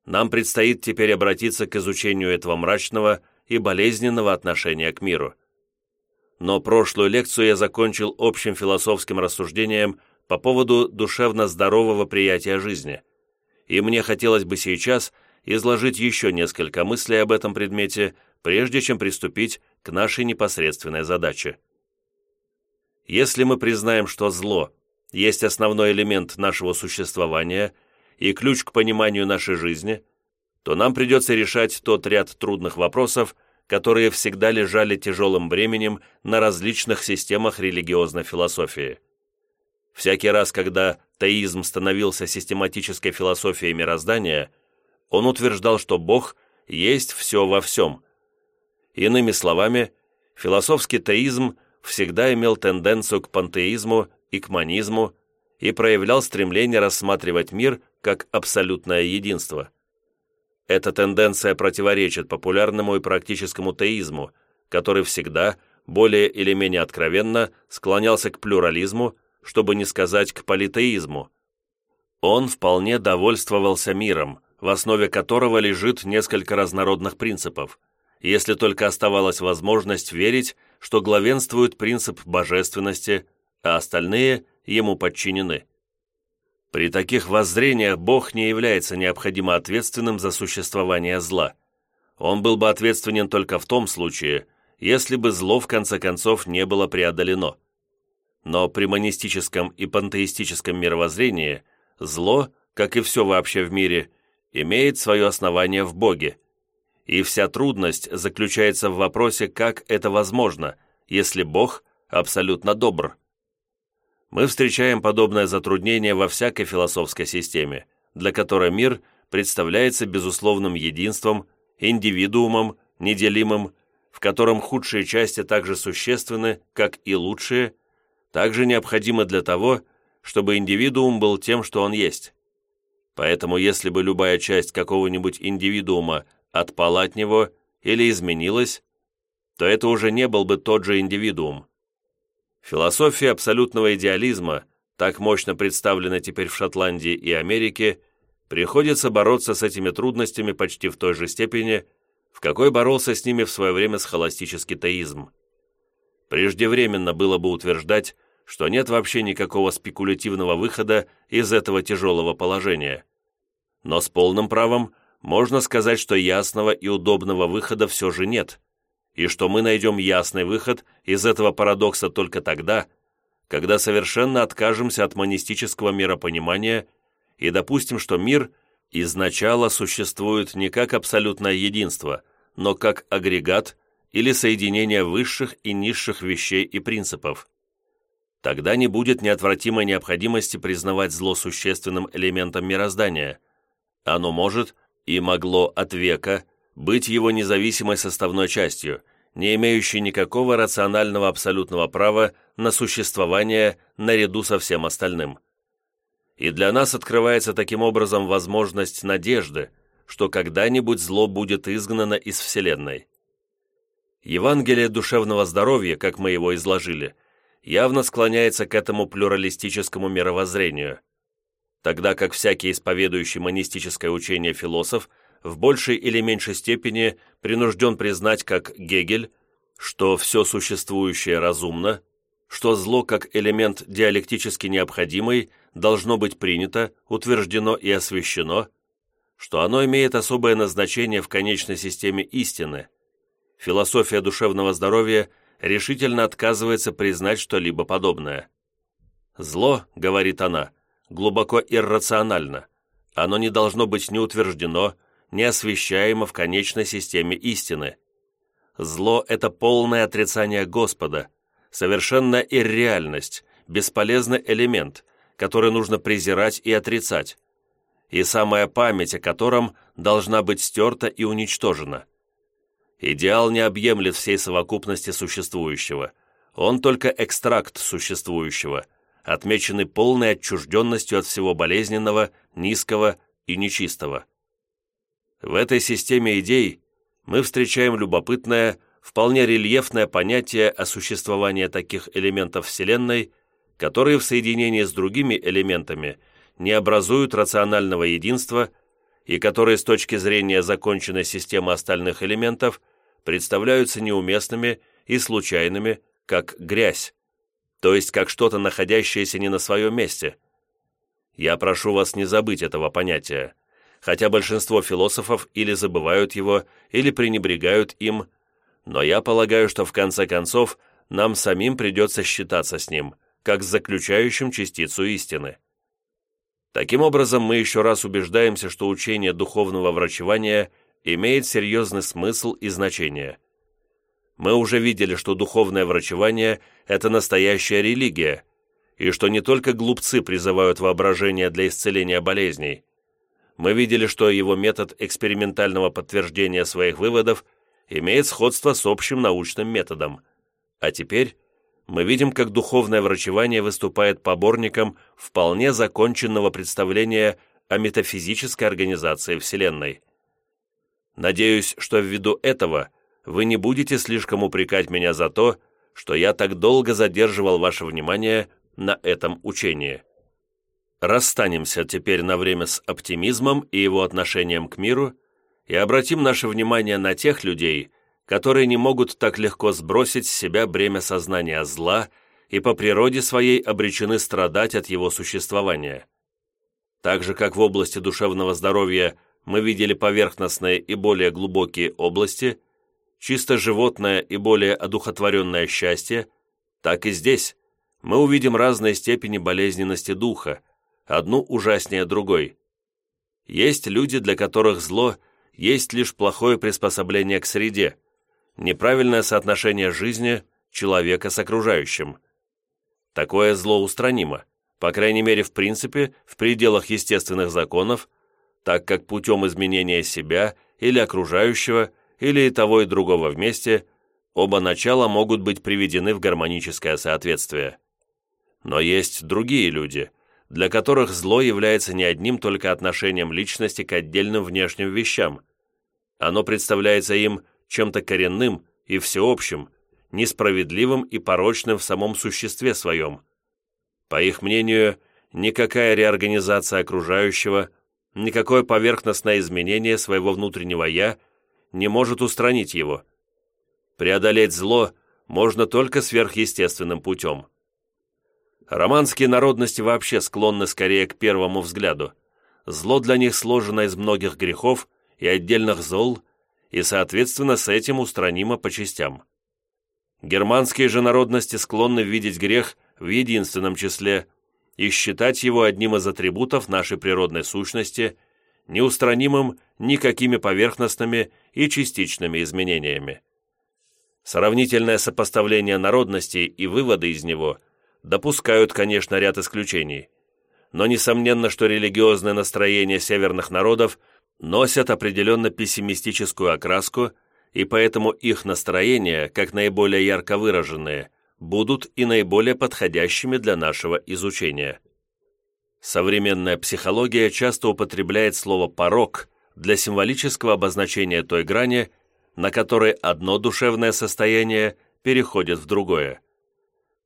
нам предстоит теперь обратиться к изучению этого мрачного и болезненного отношения к миру. Но прошлую лекцию я закончил общим философским рассуждением по поводу душевно здорового приятия жизни, и мне хотелось бы сейчас изложить еще несколько мыслей об этом предмете, прежде чем приступить к нашей непосредственной задаче. Если мы признаем, что зло есть основной элемент нашего существования – и ключ к пониманию нашей жизни, то нам придется решать тот ряд трудных вопросов, которые всегда лежали тяжелым бременем на различных системах религиозной философии. Всякий раз, когда теизм становился систематической философией мироздания, он утверждал, что Бог есть все во всем. Иными словами, философский теизм всегда имел тенденцию к пантеизму и к манизму и проявлял стремление рассматривать мир как абсолютное единство. Эта тенденция противоречит популярному и практическому теизму, который всегда, более или менее откровенно, склонялся к плюрализму, чтобы не сказать к политеизму. Он вполне довольствовался миром, в основе которого лежит несколько разнородных принципов, если только оставалась возможность верить, что главенствует принцип божественности, а остальные ему подчинены. При таких воззрениях Бог не является необходимо ответственным за существование зла. Он был бы ответственен только в том случае, если бы зло в конце концов не было преодолено. Но при монистическом и пантеистическом мировоззрении зло, как и все вообще в мире, имеет свое основание в Боге. И вся трудность заключается в вопросе, как это возможно, если Бог абсолютно добр. Мы встречаем подобное затруднение во всякой философской системе, для которой мир представляется безусловным единством, индивидуумом, неделимым, в котором худшие части также существенны, как и лучшие – также необходимо для того, чтобы индивидуум был тем, что он есть. Поэтому если бы любая часть какого-нибудь индивидуума отпала от него или изменилась, то это уже не был бы тот же индивидуум. Философия абсолютного идеализма, так мощно представлена теперь в Шотландии и Америке, приходится бороться с этими трудностями почти в той же степени, в какой боролся с ними в свое время схоластический теизм. Преждевременно было бы утверждать, что нет вообще никакого спекулятивного выхода из этого тяжелого положения. Но с полным правом можно сказать, что ясного и удобного выхода все же нет, и что мы найдем ясный выход из этого парадокса только тогда, когда совершенно откажемся от монистического миропонимания и допустим, что мир изначально существует не как абсолютное единство, но как агрегат или соединение высших и низших вещей и принципов. Тогда не будет неотвратимой необходимости признавать зло существенным элементом мироздания. Оно может и могло от века быть его независимой составной частью, не имеющей никакого рационального абсолютного права на существование наряду со всем остальным. И для нас открывается таким образом возможность надежды, что когда-нибудь зло будет изгнано из Вселенной. Евангелие душевного здоровья, как мы его изложили – явно склоняется к этому плюралистическому мировоззрению, тогда как всякий исповедующий монистическое учение философ в большей или меньшей степени принужден признать, как Гегель, что все существующее разумно, что зло как элемент диалектически необходимый должно быть принято, утверждено и освящено, что оно имеет особое назначение в конечной системе истины. Философия душевного здоровья – решительно отказывается признать что-либо подобное. «Зло, — говорит она, — глубоко иррационально. Оно не должно быть ни утверждено, ни освещаемо в конечной системе истины. Зло — это полное отрицание Господа, совершенная ирреальность, бесполезный элемент, который нужно презирать и отрицать, и самая память о котором должна быть стерта и уничтожена. Идеал не объемлет всей совокупности существующего. Он только экстракт существующего, отмеченный полной отчужденностью от всего болезненного, низкого и нечистого. В этой системе идей мы встречаем любопытное, вполне рельефное понятие о существовании таких элементов Вселенной, которые в соединении с другими элементами не образуют рационального единства – и которые с точки зрения законченной системы остальных элементов представляются неуместными и случайными, как грязь, то есть как что-то, находящееся не на своем месте. Я прошу вас не забыть этого понятия, хотя большинство философов или забывают его, или пренебрегают им, но я полагаю, что в конце концов нам самим придется считаться с ним, как с заключающим частицу истины. Таким образом, мы еще раз убеждаемся, что учение духовного врачевания имеет серьезный смысл и значение. Мы уже видели, что духовное врачевание – это настоящая религия, и что не только глупцы призывают воображение для исцеления болезней. Мы видели, что его метод экспериментального подтверждения своих выводов имеет сходство с общим научным методом. А теперь мы видим, как духовное врачевание выступает поборником вполне законченного представления о метафизической организации Вселенной. Надеюсь, что ввиду этого вы не будете слишком упрекать меня за то, что я так долго задерживал ваше внимание на этом учении. Расстанемся теперь на время с оптимизмом и его отношением к миру и обратим наше внимание на тех людей, которые не могут так легко сбросить с себя бремя сознания зла и по природе своей обречены страдать от его существования. Так же, как в области душевного здоровья мы видели поверхностные и более глубокие области, чисто животное и более одухотворенное счастье, так и здесь мы увидим разные степени болезненности духа, одну ужаснее другой. Есть люди, для которых зло есть лишь плохое приспособление к среде, неправильное соотношение жизни человека с окружающим. Такое зло устранимо, по крайней мере в принципе, в пределах естественных законов, так как путем изменения себя или окружающего, или того и другого вместе, оба начала могут быть приведены в гармоническое соответствие. Но есть другие люди, для которых зло является не одним только отношением личности к отдельным внешним вещам. Оно представляется им чем-то коренным и всеобщим, несправедливым и порочным в самом существе своем. По их мнению, никакая реорганизация окружающего, никакое поверхностное изменение своего внутреннего «я» не может устранить его. Преодолеть зло можно только сверхъестественным путем. Романские народности вообще склонны скорее к первому взгляду. Зло для них сложено из многих грехов и отдельных зол, и, соответственно, с этим устранимо по частям. Германские же народности склонны видеть грех в единственном числе и считать его одним из атрибутов нашей природной сущности, неустранимым никакими поверхностными и частичными изменениями. Сравнительное сопоставление народностей и выводы из него допускают, конечно, ряд исключений, но несомненно, что религиозное настроение северных народов носят определенно пессимистическую окраску, и поэтому их настроения, как наиболее ярко выраженные, будут и наиболее подходящими для нашего изучения. Современная психология часто употребляет слово «порог» для символического обозначения той грани, на которой одно душевное состояние переходит в другое.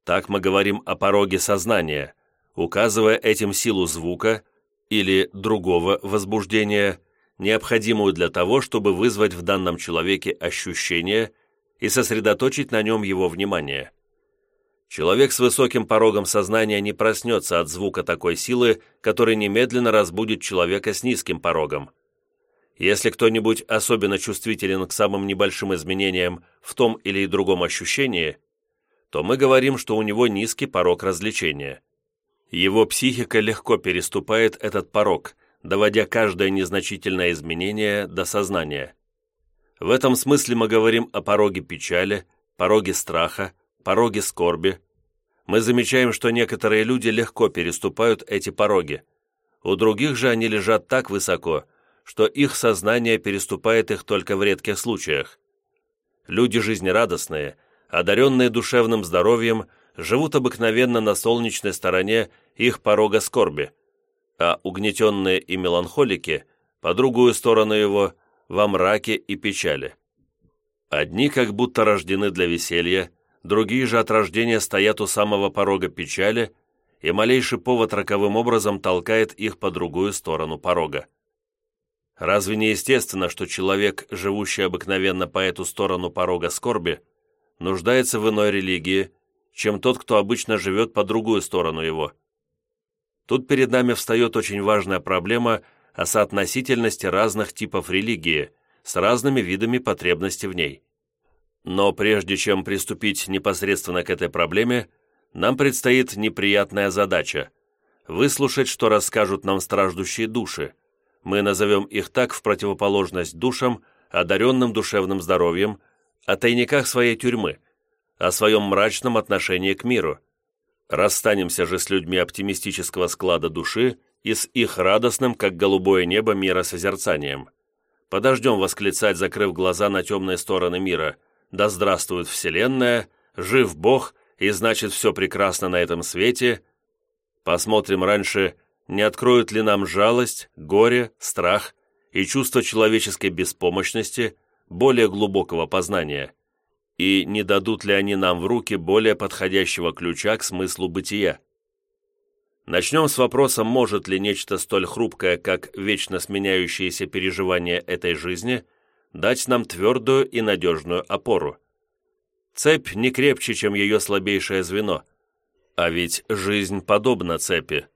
Так мы говорим о пороге сознания, указывая этим силу звука или другого возбуждения, необходимую для того, чтобы вызвать в данном человеке ощущение и сосредоточить на нем его внимание. Человек с высоким порогом сознания не проснется от звука такой силы, который немедленно разбудит человека с низким порогом. Если кто-нибудь особенно чувствителен к самым небольшим изменениям в том или другом ощущении, то мы говорим, что у него низкий порог развлечения. Его психика легко переступает этот порог, доводя каждое незначительное изменение до сознания. В этом смысле мы говорим о пороге печали, пороге страха, пороге скорби. Мы замечаем, что некоторые люди легко переступают эти пороги. У других же они лежат так высоко, что их сознание переступает их только в редких случаях. Люди жизнерадостные, одаренные душевным здоровьем, живут обыкновенно на солнечной стороне их порога скорби, а угнетенные и меланхолики по другую сторону его во мраке и печали. Одни как будто рождены для веселья, другие же от рождения стоят у самого порога печали, и малейший повод роковым образом толкает их по другую сторону порога. Разве не естественно, что человек, живущий обыкновенно по эту сторону порога скорби, нуждается в иной религии, чем тот, кто обычно живет по другую сторону его? Тут перед нами встает очень важная проблема о соотносительности разных типов религии с разными видами потребностей в ней. Но прежде чем приступить непосредственно к этой проблеме, нам предстоит неприятная задача – выслушать, что расскажут нам страждущие души. Мы назовем их так в противоположность душам, одаренным душевным здоровьем, о тайниках своей тюрьмы, о своем мрачном отношении к миру – Расстанемся же с людьми оптимистического склада души и с их радостным, как голубое небо, миросозерцанием. Подождем восклицать, закрыв глаза на темные стороны мира. Да здравствует Вселенная, жив Бог, и значит все прекрасно на этом свете. Посмотрим раньше, не откроют ли нам жалость, горе, страх и чувство человеческой беспомощности, более глубокого познания и не дадут ли они нам в руки более подходящего ключа к смыслу бытия. Начнем с вопроса, может ли нечто столь хрупкое, как вечно сменяющиеся переживания этой жизни, дать нам твердую и надежную опору. Цепь не крепче, чем ее слабейшее звено. А ведь жизнь подобна цепи.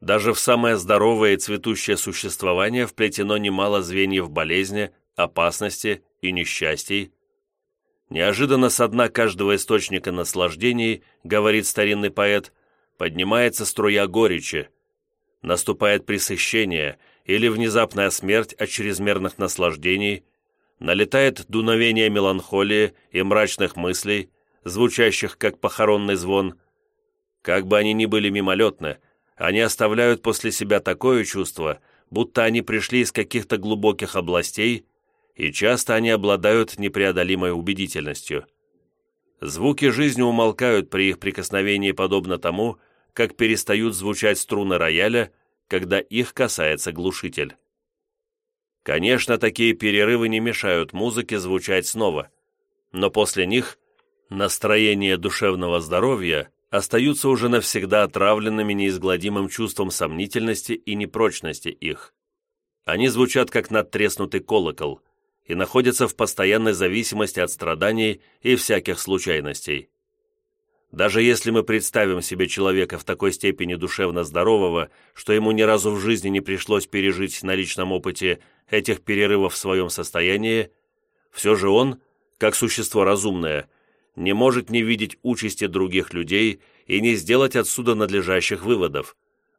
Даже в самое здоровое и цветущее существование вплетено немало звеньев болезни, опасности и несчастий. Неожиданно со дна каждого источника наслаждений, говорит старинный поэт, поднимается струя горечи. Наступает пресыщение или внезапная смерть от чрезмерных наслаждений, налетает дуновение меланхолии и мрачных мыслей, звучащих как похоронный звон. Как бы они ни были мимолетны, они оставляют после себя такое чувство, будто они пришли из каких-то глубоких областей, и часто они обладают непреодолимой убедительностью. Звуки жизни умолкают при их прикосновении подобно тому, как перестают звучать струны рояля, когда их касается глушитель. Конечно, такие перерывы не мешают музыке звучать снова, но после них настроение душевного здоровья остаются уже навсегда отравленными неизгладимым чувством сомнительности и непрочности их. Они звучат как надтреснутый колокол и находятся в постоянной зависимости от страданий и всяких случайностей. Даже если мы представим себе человека в такой степени душевно здорового, что ему ни разу в жизни не пришлось пережить на личном опыте этих перерывов в своем состоянии, все же он, как существо разумное, не может не видеть участи других людей и не сделать отсюда надлежащих выводов.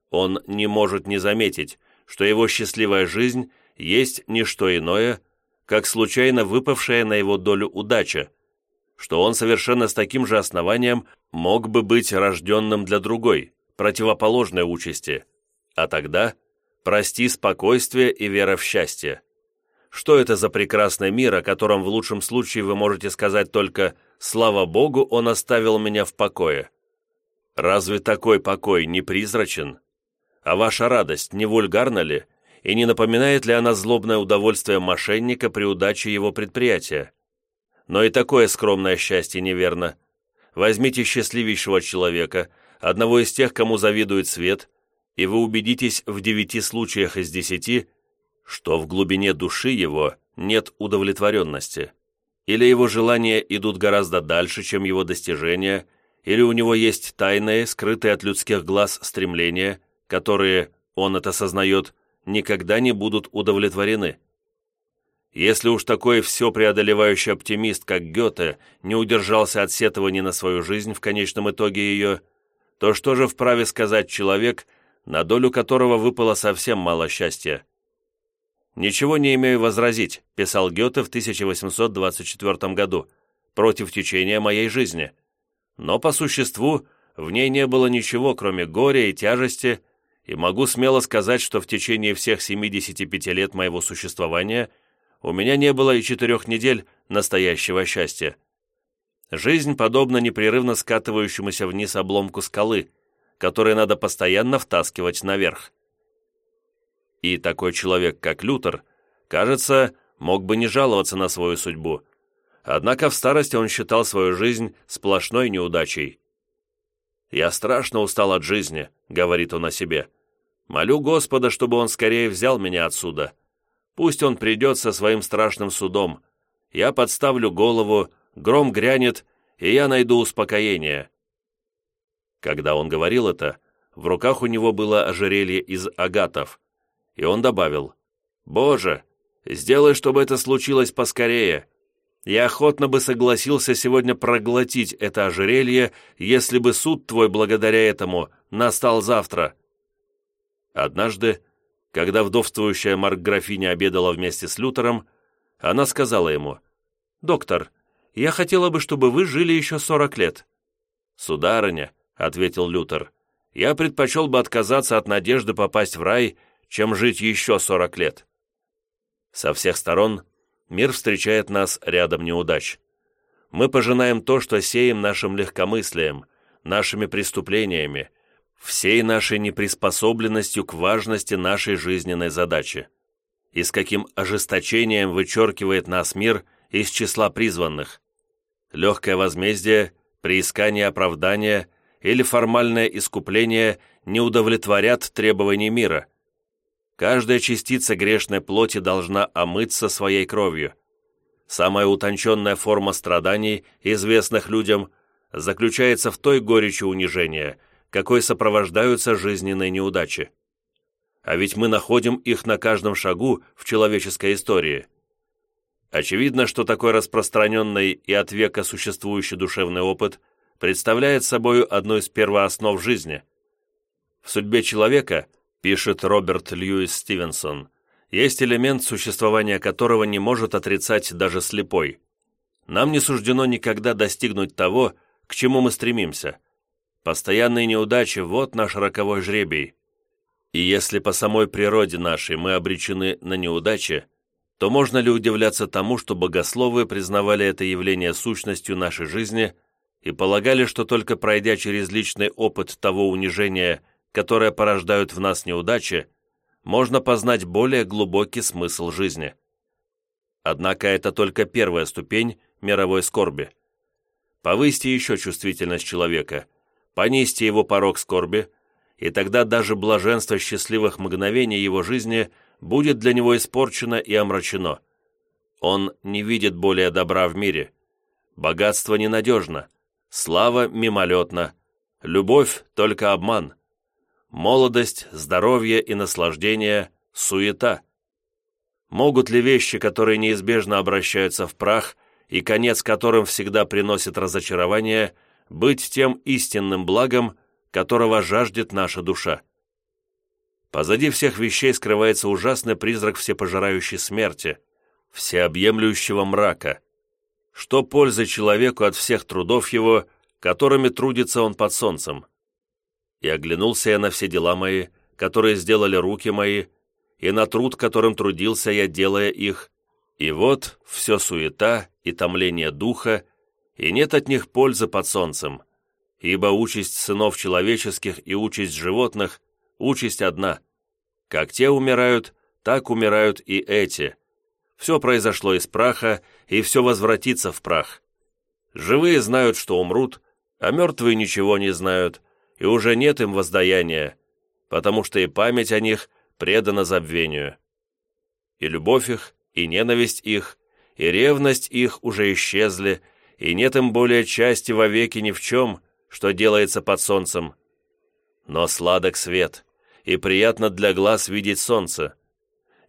Он не может не заметить, что его счастливая жизнь есть не что иное, как случайно выпавшая на его долю удача, что он совершенно с таким же основанием мог бы быть рожденным для другой, противоположной участи, а тогда прости спокойствие и вера в счастье. Что это за прекрасный мир, о котором в лучшем случае вы можете сказать только «Слава Богу, он оставил меня в покое». Разве такой покой не призрачен? А ваша радость не вульгарна ли, и не напоминает ли она злобное удовольствие мошенника при удаче его предприятия? Но и такое скромное счастье неверно. Возьмите счастливейшего человека, одного из тех, кому завидует свет, и вы убедитесь в девяти случаях из десяти, что в глубине души его нет удовлетворенности, или его желания идут гораздо дальше, чем его достижения, или у него есть тайные, скрытые от людских глаз стремления, которые, он это сознает, никогда не будут удовлетворены. Если уж такой все преодолевающий оптимист, как Гёте, не удержался от сетования на свою жизнь в конечном итоге ее, то что же вправе сказать человек, на долю которого выпало совсем мало счастья? «Ничего не имею возразить», – писал Гёте в 1824 году, «против течения моей жизни. Но по существу в ней не было ничего, кроме горя и тяжести, и могу смело сказать, что в течение всех 75 лет моего существования у меня не было и четырех недель настоящего счастья. Жизнь подобна непрерывно скатывающемуся вниз обломку скалы, который надо постоянно втаскивать наверх. И такой человек, как Лютер, кажется, мог бы не жаловаться на свою судьбу. Однако в старости он считал свою жизнь сплошной неудачей. «Я страшно устал от жизни», — говорит он о себе. «Молю Господа, чтобы он скорее взял меня отсюда. Пусть он придет со своим страшным судом. Я подставлю голову, гром грянет, и я найду успокоение». Когда он говорил это, в руках у него было ожерелье из агатов, и он добавил, «Боже, сделай, чтобы это случилось поскорее. Я охотно бы согласился сегодня проглотить это ожерелье, если бы суд твой благодаря этому настал завтра». Однажды, когда вдовствующая Марк-графиня обедала вместе с Лютером, она сказала ему, «Доктор, я хотела бы, чтобы вы жили еще сорок лет». «Сударыня», — ответил Лютер, «я предпочел бы отказаться от надежды попасть в рай, чем жить еще сорок лет. Со всех сторон мир встречает нас рядом неудач. Мы пожинаем то, что сеем нашим легкомыслием, нашими преступлениями, всей нашей неприспособленностью к важности нашей жизненной задачи. И с каким ожесточением вычеркивает нас мир из числа призванных. Легкое возмездие, приискание оправдания или формальное искупление не удовлетворят требований мира. Каждая частица грешной плоти должна омыться своей кровью. Самая утонченная форма страданий, известных людям, заключается в той горечи унижения, какой сопровождаются жизненные неудачи. А ведь мы находим их на каждом шагу в человеческой истории. Очевидно, что такой распространенный и от века существующий душевный опыт представляет собой одну из первооснов жизни. В судьбе человека, пишет Роберт Льюис Стивенсон, есть элемент, существования которого не может отрицать даже слепой. Нам не суждено никогда достигнуть того, к чему мы стремимся. Постоянные неудачи – вот наш роковой жребий. И если по самой природе нашей мы обречены на неудачи, то можно ли удивляться тому, что богословы признавали это явление сущностью нашей жизни и полагали, что только пройдя через личный опыт того унижения, которое порождают в нас неудачи, можно познать более глубокий смысл жизни. Однако это только первая ступень мировой скорби. Повысьте еще чувствительность человека, понизьте его порог скорби, и тогда даже блаженство счастливых мгновений его жизни будет для него испорчено и омрачено. Он не видит более добра в мире. Богатство ненадежно, слава мимолетна, любовь — только обман. Молодость, здоровье и наслаждение — суета. Могут ли вещи, которые неизбежно обращаются в прах, и конец которым всегда приносит разочарование, быть тем истинным благом, которого жаждет наша душа. Позади всех вещей скрывается ужасный призрак всепожирающей смерти, всеобъемлющего мрака. Что пользы человеку от всех трудов его, которыми трудится он под солнцем? И оглянулся я на все дела мои, которые сделали руки мои, и на труд, которым трудился я, делая их, и вот все суета и томление духа, и нет от них пользы под солнцем, ибо участь сынов человеческих и участь животных – участь одна. Как те умирают, так умирают и эти. Все произошло из праха, и все возвратится в прах. Живые знают, что умрут, а мертвые ничего не знают, и уже нет им воздаяния, потому что и память о них предана забвению. И любовь их, и ненависть их, и ревность их уже исчезли, и нет им более части вовеки ни в чем, что делается под солнцем. Но сладок свет, и приятно для глаз видеть солнце.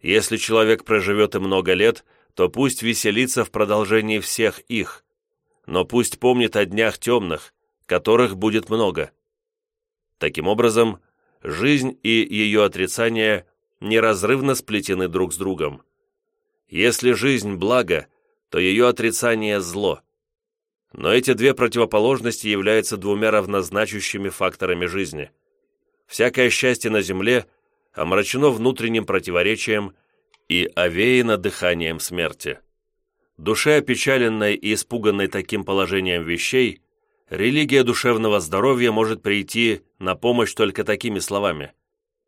Если человек проживет и много лет, то пусть веселится в продолжении всех их, но пусть помнит о днях темных, которых будет много. Таким образом, жизнь и ее отрицание неразрывно сплетены друг с другом. Если жизнь – благо, то ее отрицание – зло. Но эти две противоположности являются двумя равнозначащими факторами жизни. Всякое счастье на земле омрачено внутренним противоречием и овеяно дыханием смерти. Душе опечаленной и испуганной таким положением вещей, религия душевного здоровья может прийти на помощь только такими словами.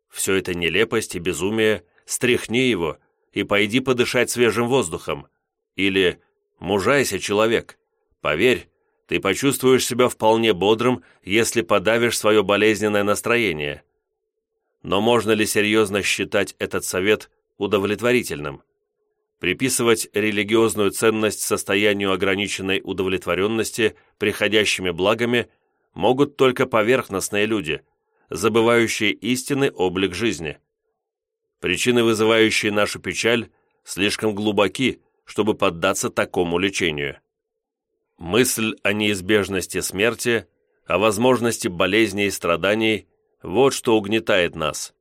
Все это нелепость и безумие, стряхни его – и пойди подышать свежим воздухом. Или «Мужайся, человек, поверь, ты почувствуешь себя вполне бодрым, если подавишь свое болезненное настроение». Но можно ли серьезно считать этот совет удовлетворительным? Приписывать религиозную ценность состоянию ограниченной удовлетворенности приходящими благами могут только поверхностные люди, забывающие истинный облик жизни. Причины, вызывающие нашу печаль, слишком глубоки, чтобы поддаться такому лечению. Мысль о неизбежности смерти, о возможности болезней и страданий – вот что угнетает нас.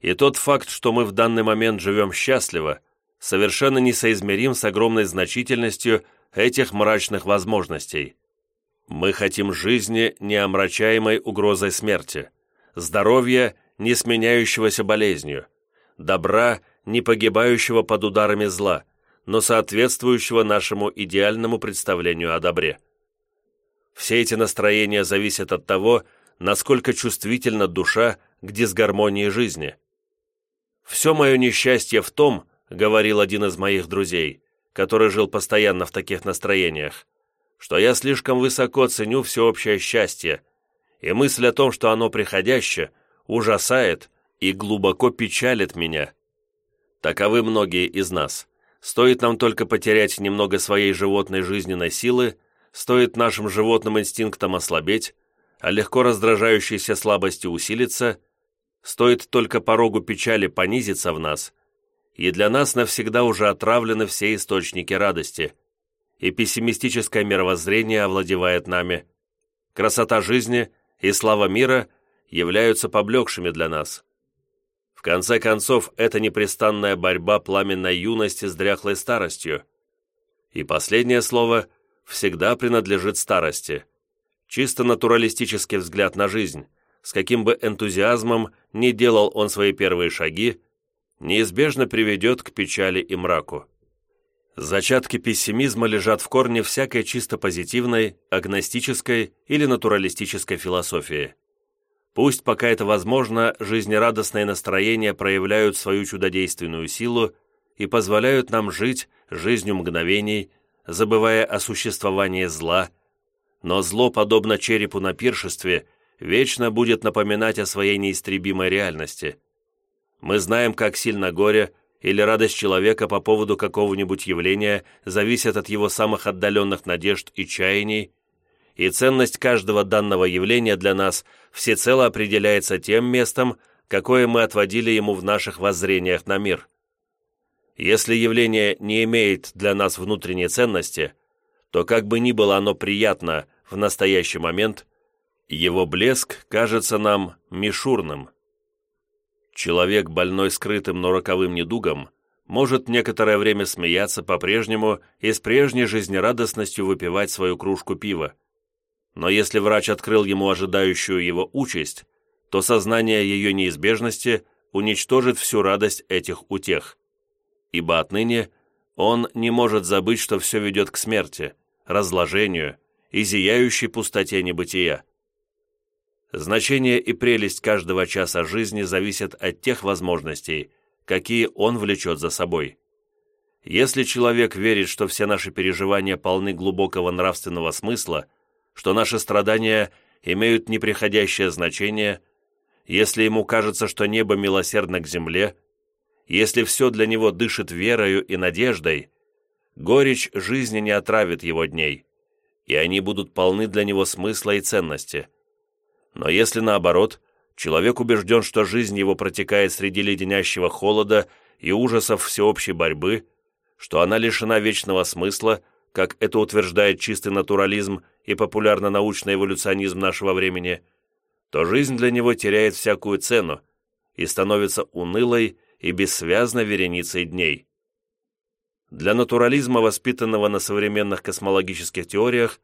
И тот факт, что мы в данный момент живем счастливо, совершенно несоизмерим с огромной значительностью этих мрачных возможностей. Мы хотим жизни, не омрачаемой угрозой смерти, здоровья, не сменяющегося болезнью, добра, не погибающего под ударами зла, но соответствующего нашему идеальному представлению о добре. Все эти настроения зависят от того, насколько чувствительна душа к дисгармонии жизни. «Все мое несчастье в том, — говорил один из моих друзей, который жил постоянно в таких настроениях, что я слишком высоко ценю всеобщее счастье, и мысль о том, что оно приходяще, ужасает и глубоко печалит меня. Таковы многие из нас. Стоит нам только потерять немного своей животной жизненной силы, стоит нашим животным инстинктам ослабеть, а легко раздражающейся слабости усилиться, стоит только порогу печали понизиться в нас, и для нас навсегда уже отравлены все источники радости, и пессимистическое мировоззрение овладевает нами. Красота жизни и слава мира являются поблекшими для нас. Конце концов, это непрестанная борьба пламенной юности с дряхлой старостью. И последнее слово всегда принадлежит старости. Чисто натуралистический взгляд на жизнь, с каким бы энтузиазмом не делал он свои первые шаги, неизбежно приведет к печали и мраку. Зачатки пессимизма лежат в корне всякой чисто позитивной, агностической или натуралистической философии. Пусть пока это возможно, жизнерадостные настроения проявляют свою чудодейственную силу и позволяют нам жить жизнью мгновений, забывая о существовании зла, но зло, подобно черепу на пиршестве, вечно будет напоминать о своей неистребимой реальности. Мы знаем, как сильно горе – или радость человека по поводу какого-нибудь явления зависят от его самых отдаленных надежд и чаяний, и ценность каждого данного явления для нас всецело определяется тем местом, какое мы отводили ему в наших воззрениях на мир. Если явление не имеет для нас внутренней ценности, то как бы ни было оно приятно в настоящий момент, его блеск кажется нам мишурным. Человек, больной скрытым, но роковым недугом, может некоторое время смеяться по-прежнему и с прежней жизнерадостностью выпивать свою кружку пива. Но если врач открыл ему ожидающую его участь, то сознание ее неизбежности уничтожит всю радость этих утех. Ибо отныне он не может забыть, что все ведет к смерти, разложению и зияющей пустоте небытия. Значение и прелесть каждого часа жизни зависят от тех возможностей, какие он влечет за собой. Если человек верит, что все наши переживания полны глубокого нравственного смысла, что наши страдания имеют неприходящее значение, если ему кажется, что небо милосердно к земле, если все для него дышит верою и надеждой, горечь жизни не отравит его дней, и они будут полны для него смысла и ценности. Но если наоборот, человек убежден, что жизнь его протекает среди леденящего холода и ужасов всеобщей борьбы, что она лишена вечного смысла, как это утверждает чистый натурализм и популярно-научный эволюционизм нашего времени, то жизнь для него теряет всякую цену и становится унылой и бессвязной вереницей дней. Для натурализма, воспитанного на современных космологических теориях,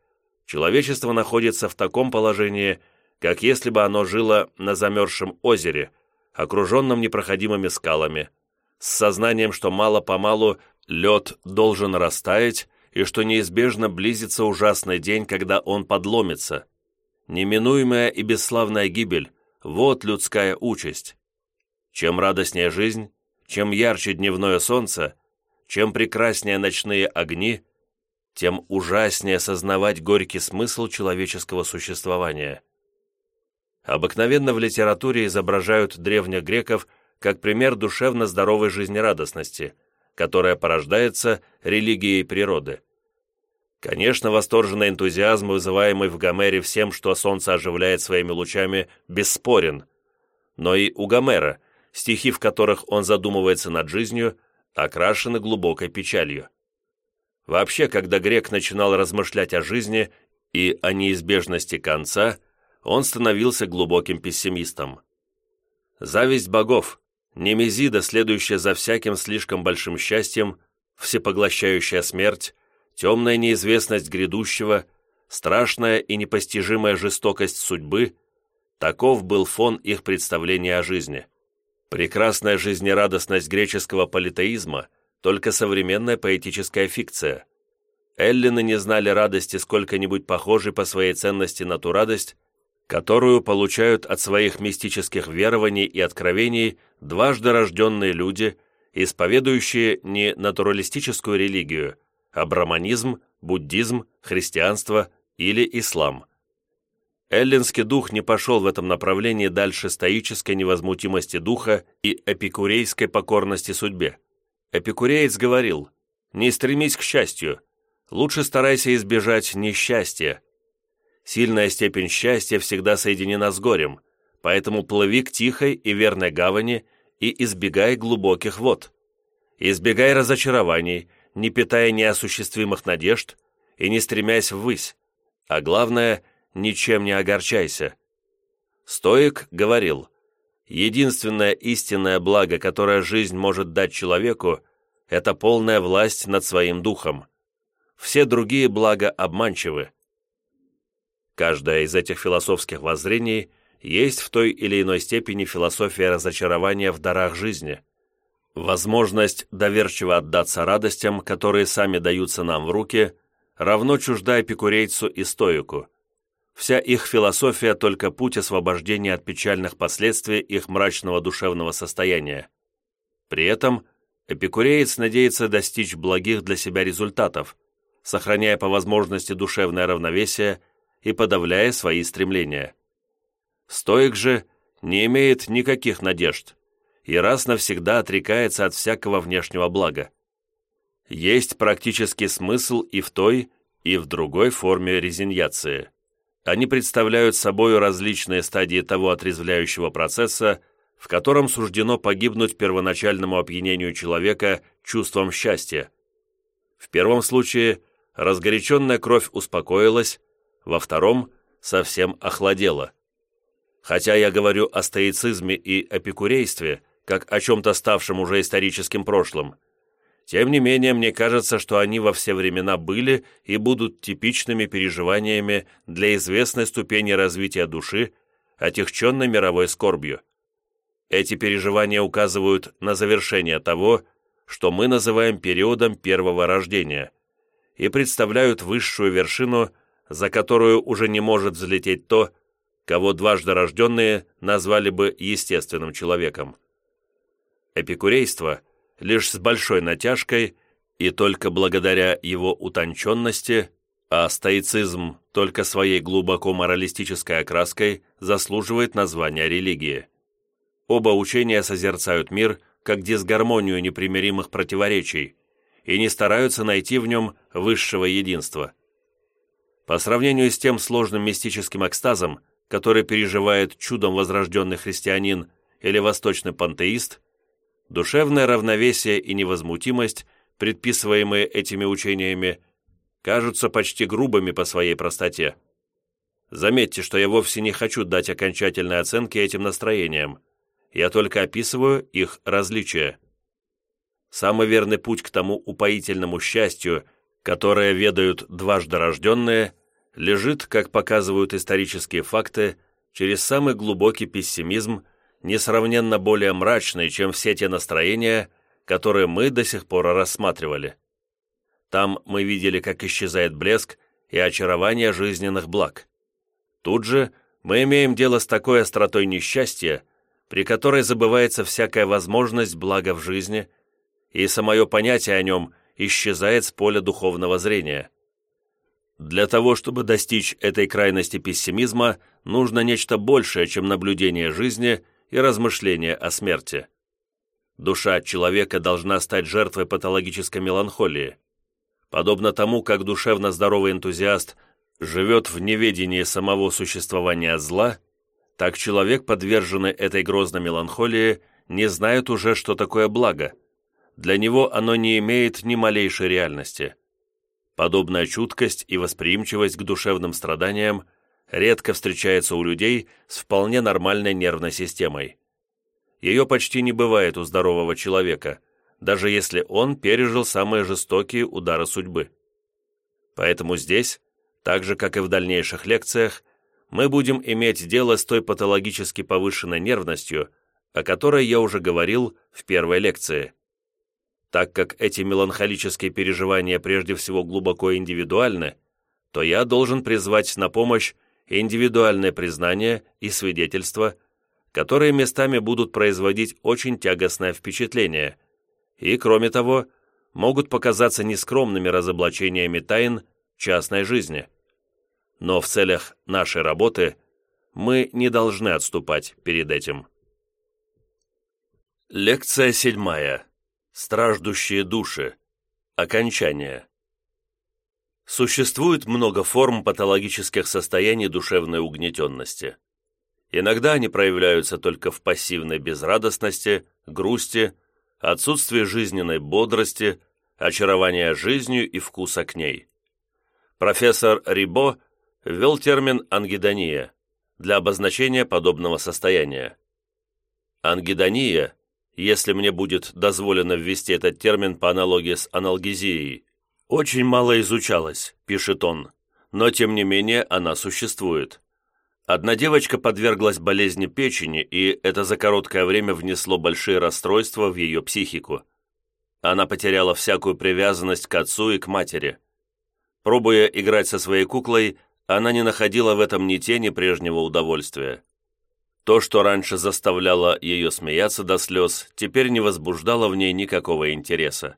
человечество находится в таком положении, как если бы оно жило на замерзшем озере, окруженном непроходимыми скалами, с сознанием, что мало-помалу лед должен растаять и что неизбежно близится ужасный день, когда он подломится. Неминуемая и бесславная гибель – вот людская участь. Чем радостнее жизнь, чем ярче дневное солнце, чем прекраснее ночные огни, тем ужаснее осознавать горький смысл человеческого существования. Обыкновенно в литературе изображают древних греков как пример душевно здоровой жизнерадостности, которая порождается религией природы. Конечно, восторженный энтузиазм, вызываемый в Гомере всем, что солнце оживляет своими лучами, бесспорен. Но и у Гомера, стихи, в которых он задумывается над жизнью, окрашены глубокой печалью. Вообще, когда грек начинал размышлять о жизни и о неизбежности конца – он становился глубоким пессимистом. Зависть богов, немезида, следующая за всяким слишком большим счастьем, всепоглощающая смерть, темная неизвестность грядущего, страшная и непостижимая жестокость судьбы – таков был фон их представления о жизни. Прекрасная жизнерадостность греческого политеизма – только современная поэтическая фикция. Эллины не знали радости сколько-нибудь похожей по своей ценности на ту радость, которую получают от своих мистических верований и откровений дважды рожденные люди, исповедующие не натуралистическую религию, а браманизм, буддизм, христианство или ислам. Эллинский дух не пошел в этом направлении дальше стоической невозмутимости духа и эпикурейской покорности судьбе. Эпикуреец говорил, «Не стремись к счастью, лучше старайся избежать несчастья. Сильная степень счастья всегда соединена с горем, поэтому плыви к тихой и верной гавани и избегай глубоких вод. Избегай разочарований, не питая неосуществимых надежд и не стремясь ввысь, а главное, ничем не огорчайся. Стоик говорил, единственное истинное благо, которое жизнь может дать человеку, это полная власть над своим духом. Все другие блага обманчивы. Каждое из этих философских воззрений есть в той или иной степени философия разочарования в дарах жизни. Возможность доверчиво отдаться радостям, которые сами даются нам в руки, равно чужда эпикурейцу и стоику. Вся их философия – только путь освобождения от печальных последствий их мрачного душевного состояния. При этом эпикуреец надеется достичь благих для себя результатов, сохраняя по возможности душевное равновесие и подавляя свои стремления. Стоик же не имеет никаких надежд и раз навсегда отрекается от всякого внешнего блага. Есть практический смысл и в той, и в другой форме резиньяции. Они представляют собой различные стадии того отрезвляющего процесса, в котором суждено погибнуть первоначальному опьянению человека чувством счастья. В первом случае разгоряченная кровь успокоилась, во втором совсем охладела. Хотя я говорю о стоицизме и эпикурействе, как о чем-то ставшем уже историческим прошлым, тем не менее, мне кажется, что они во все времена были и будут типичными переживаниями для известной ступени развития души, отягченной мировой скорбью. Эти переживания указывают на завершение того, что мы называем периодом первого рождения, и представляют высшую вершину за которую уже не может взлететь то, кого дважды рожденные назвали бы естественным человеком. Эпикурейство лишь с большой натяжкой и только благодаря его утонченности, а стоицизм только своей глубоко моралистической окраской заслуживает названия религии. Оба учения созерцают мир как дисгармонию непримиримых противоречий и не стараются найти в нем высшего единства – по сравнению с тем сложным мистическим экстазом, который переживает чудом возрожденный христианин или восточный пантеист, душевное равновесие и невозмутимость, предписываемые этими учениями, кажутся почти грубыми по своей простоте. Заметьте, что я вовсе не хочу дать окончательной оценки этим настроениям, я только описываю их различия. Самый верный путь к тому упоительному счастью, которое ведают дважды рожденные, лежит, как показывают исторические факты, через самый глубокий пессимизм, несравненно более мрачный, чем все те настроения, которые мы до сих пор рассматривали. Там мы видели, как исчезает блеск и очарование жизненных благ. Тут же мы имеем дело с такой остротой несчастья, при которой забывается всякая возможность блага в жизни, и самое понятие о нем исчезает с поля духовного зрения. Для того, чтобы достичь этой крайности пессимизма, нужно нечто большее, чем наблюдение жизни и размышление о смерти. Душа человека должна стать жертвой патологической меланхолии. Подобно тому, как душевно здоровый энтузиаст живет в неведении самого существования зла, так человек, подверженный этой грозной меланхолии, не знает уже, что такое благо. Для него оно не имеет ни малейшей реальности. Подобная чуткость и восприимчивость к душевным страданиям редко встречается у людей с вполне нормальной нервной системой. Ее почти не бывает у здорового человека, даже если он пережил самые жестокие удары судьбы. Поэтому здесь, так же как и в дальнейших лекциях, мы будем иметь дело с той патологически повышенной нервностью, о которой я уже говорил в первой лекции. Так как эти меланхолические переживания прежде всего глубоко индивидуальны, то я должен призвать на помощь индивидуальное признание и свидетельство, которые местами будут производить очень тягостное впечатление и, кроме того, могут показаться нескромными разоблачениями тайн частной жизни. Но в целях нашей работы мы не должны отступать перед этим. Лекция седьмая. Страждущие души. Окончание. Существует много форм патологических состояний душевной угнетенности. Иногда они проявляются только в пассивной безрадостности, грусти, отсутствии жизненной бодрости, очарования жизнью и вкуса к ней. Профессор Рибо ввел термин «ангидония» для обозначения подобного состояния. Ангидония, если мне будет дозволено ввести этот термин по аналогии с аналгезией, очень мало изучалась, пишет он, но тем не менее она существует. Одна девочка подверглась болезни печени, и это за короткое время внесло большие расстройства в ее психику. Она потеряла всякую привязанность к отцу и к матери. Пробуя играть со своей куклой, она не находила в этом ни тени прежнего удовольствия. То, что раньше заставляло ее смеяться до слез, теперь не возбуждало в ней никакого интереса.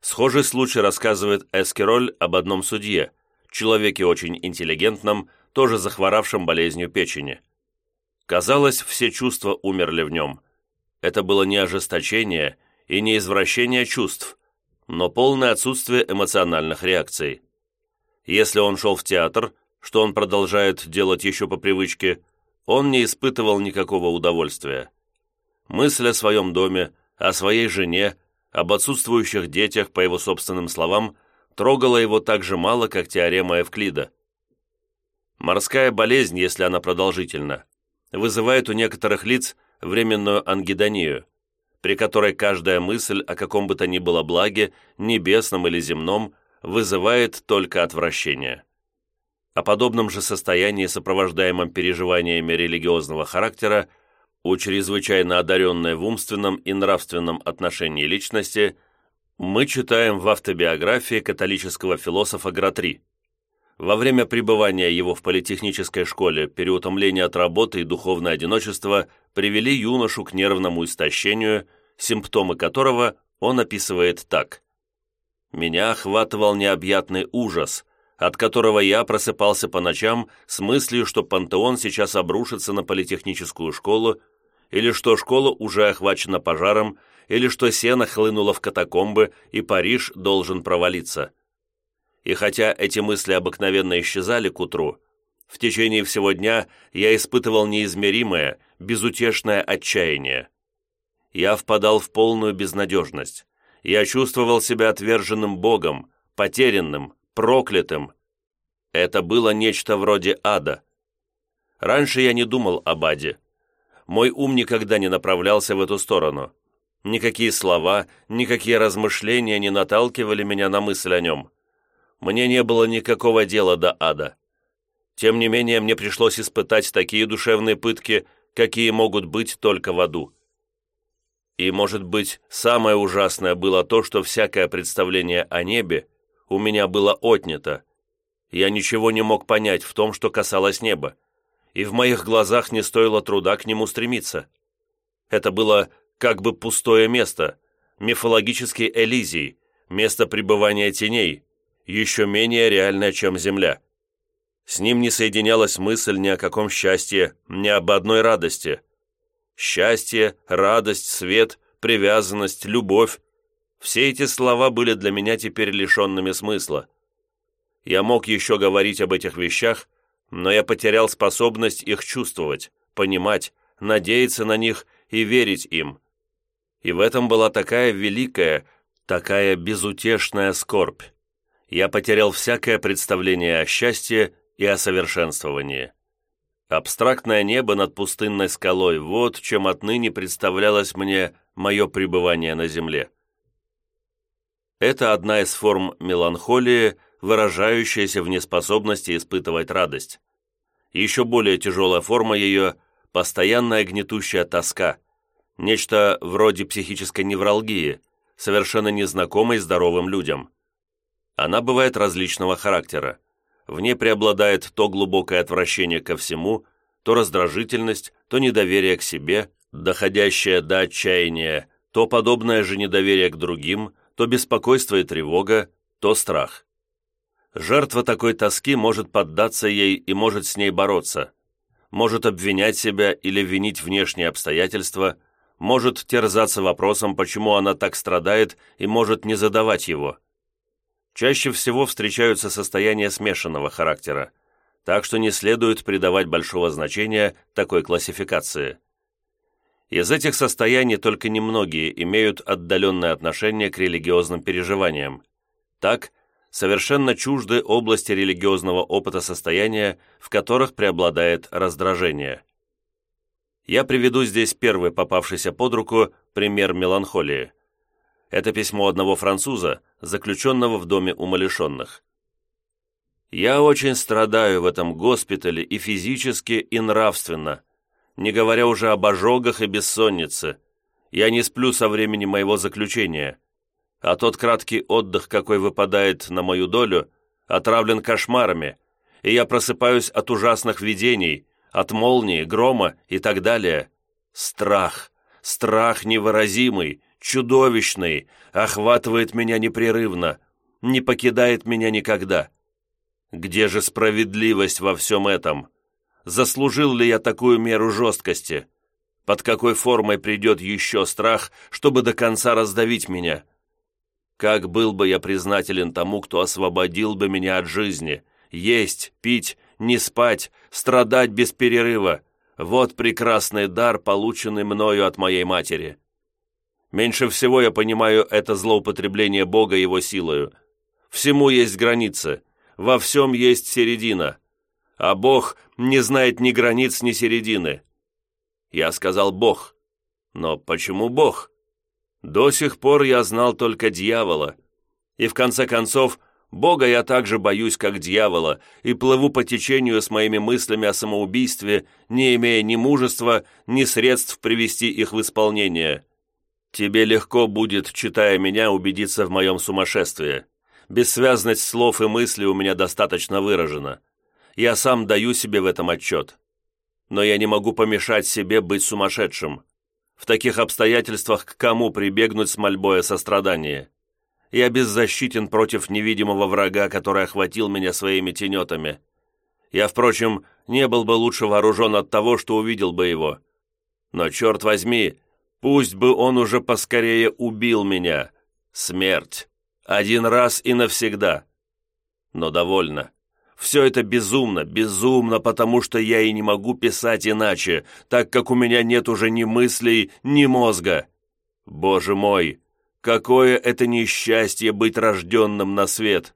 Схожий случай рассказывает Эскероль об одном судье, человеке очень интеллигентном, тоже захворавшем болезнью печени. Казалось, все чувства умерли в нем. Это было не ожесточение и не извращение чувств, но полное отсутствие эмоциональных реакций. Если он шел в театр, что он продолжает делать еще по привычке, он не испытывал никакого удовольствия. Мысль о своем доме, о своей жене, об отсутствующих детях, по его собственным словам, трогала его так же мало, как теорема Эвклида. Морская болезнь, если она продолжительна, вызывает у некоторых лиц временную ангидонию, при которой каждая мысль о каком бы то ни было благе, небесном или земном, вызывает только отвращение. О подобном же состоянии, сопровождаемом переживаниями религиозного характера, у чрезвычайно одаренной в умственном и нравственном отношении личности, мы читаем в автобиографии католического философа Гратри – во время пребывания его в политехнической школе переутомление от работы и духовное одиночество привели юношу к нервному истощению, симптомы которого он описывает так. «Меня охватывал необъятный ужас, от которого я просыпался по ночам с мыслью, что пантеон сейчас обрушится на политехническую школу, или что школа уже охвачена пожаром, или что сено хлынуло в катакомбы, и Париж должен провалиться» и хотя эти мысли обыкновенно исчезали к утру, в течение всего дня я испытывал неизмеримое, безутешное отчаяние. Я впадал в полную безнадежность. Я чувствовал себя отверженным Богом, потерянным, проклятым. Это было нечто вроде ада. Раньше я не думал об аде. Мой ум никогда не направлялся в эту сторону. Никакие слова, никакие размышления не наталкивали меня на мысль о нем мне не было никакого дела до ада. Тем не менее, мне пришлось испытать такие душевные пытки, какие могут быть только в аду. И, может быть, самое ужасное было то, что всякое представление о небе у меня было отнято. Я ничего не мог понять в том, что касалось неба, и в моих глазах не стоило труда к нему стремиться. Это было как бы пустое место, мифологический Элизий, место пребывания теней, еще менее реальное, чем Земля. С ним не соединялась мысль ни о каком счастье, ни об одной радости. Счастье, радость, свет, привязанность, любовь – все эти слова были для меня теперь лишенными смысла. Я мог еще говорить об этих вещах, но я потерял способность их чувствовать, понимать, надеяться на них и верить им. И в этом была такая великая, такая безутешная скорбь я потерял всякое представление о счастье и о совершенствовании. Абстрактное небо над пустынной скалой – вот чем отныне представлялось мне мое пребывание на земле. Это одна из форм меланхолии, выражающаяся в неспособности испытывать радость. Еще более тяжелая форма ее – постоянная гнетущая тоска, нечто вроде психической невралгии, совершенно незнакомой здоровым людям. Она бывает различного характера. В ней преобладает то глубокое отвращение ко всему, то раздражительность, то недоверие к себе, доходящее до отчаяния, то подобное же недоверие к другим, то беспокойство и тревога, то страх. Жертва такой тоски может поддаться ей и может с ней бороться, может обвинять себя или винить внешние обстоятельства, может терзаться вопросом, почему она так страдает, и может не задавать его. Чаще всего встречаются состояния смешанного характера, так что не следует придавать большого значения такой классификации. Из этих состояний только немногие имеют отдаленное отношение к религиозным переживаниям. Так, совершенно чужды области религиозного опыта состояния, в которых преобладает раздражение. Я приведу здесь первый попавшийся под руку пример меланхолии. Это письмо одного француза, заключенного в доме умалишенных. «Я очень страдаю в этом госпитале и физически, и нравственно», не говоря уже об ожогах и бессоннице. Я не сплю со времени моего заключения, а тот краткий отдых, какой выпадает на мою долю, отравлен кошмарами, и я просыпаюсь от ужасных видений, от молнии, грома и так далее. Страх, страх невыразимый, чудовищный, охватывает меня непрерывно, не покидает меня никогда. Где же справедливость во всем этом? Заслужил ли я такую меру жесткости? Под какой формой придет еще страх, чтобы до конца раздавить меня? Как был бы я признателен тому, кто освободил бы меня от жизни? Есть, пить, не спать, страдать без перерыва. Вот прекрасный дар, полученный мною от моей матери. Меньше всего я понимаю это злоупотребление Бога его силою. Всему есть границы, во всем есть середина а Бог не знает ни границ, ни середины. Я сказал Бог. Но почему Бог? До сих пор я знал только дьявола. И в конце концов, Бога я так же боюсь, как дьявола, и плыву по течению с моими мыслями о самоубийстве, не имея ни мужества, ни средств привести их в исполнение. Тебе легко будет, читая меня, убедиться в моем сумасшествии. Бессвязность слов и мыслей у меня достаточно выражена я сам даю себе в этом отчет. Но я не могу помешать себе быть сумасшедшим. В таких обстоятельствах к кому прибегнуть с мольбой о сострадании? Я беззащитен против невидимого врага, который охватил меня своими тенетами. Я, впрочем, не был бы лучше вооружен от того, что увидел бы его. Но, черт возьми, пусть бы он уже поскорее убил меня. Смерть. Один раз и навсегда. Но довольно. Все это безумно, безумно, потому что я и не могу писать иначе, так как у меня нет уже ни мыслей, ни мозга. Боже мой, какое это несчастье быть рожденным на свет!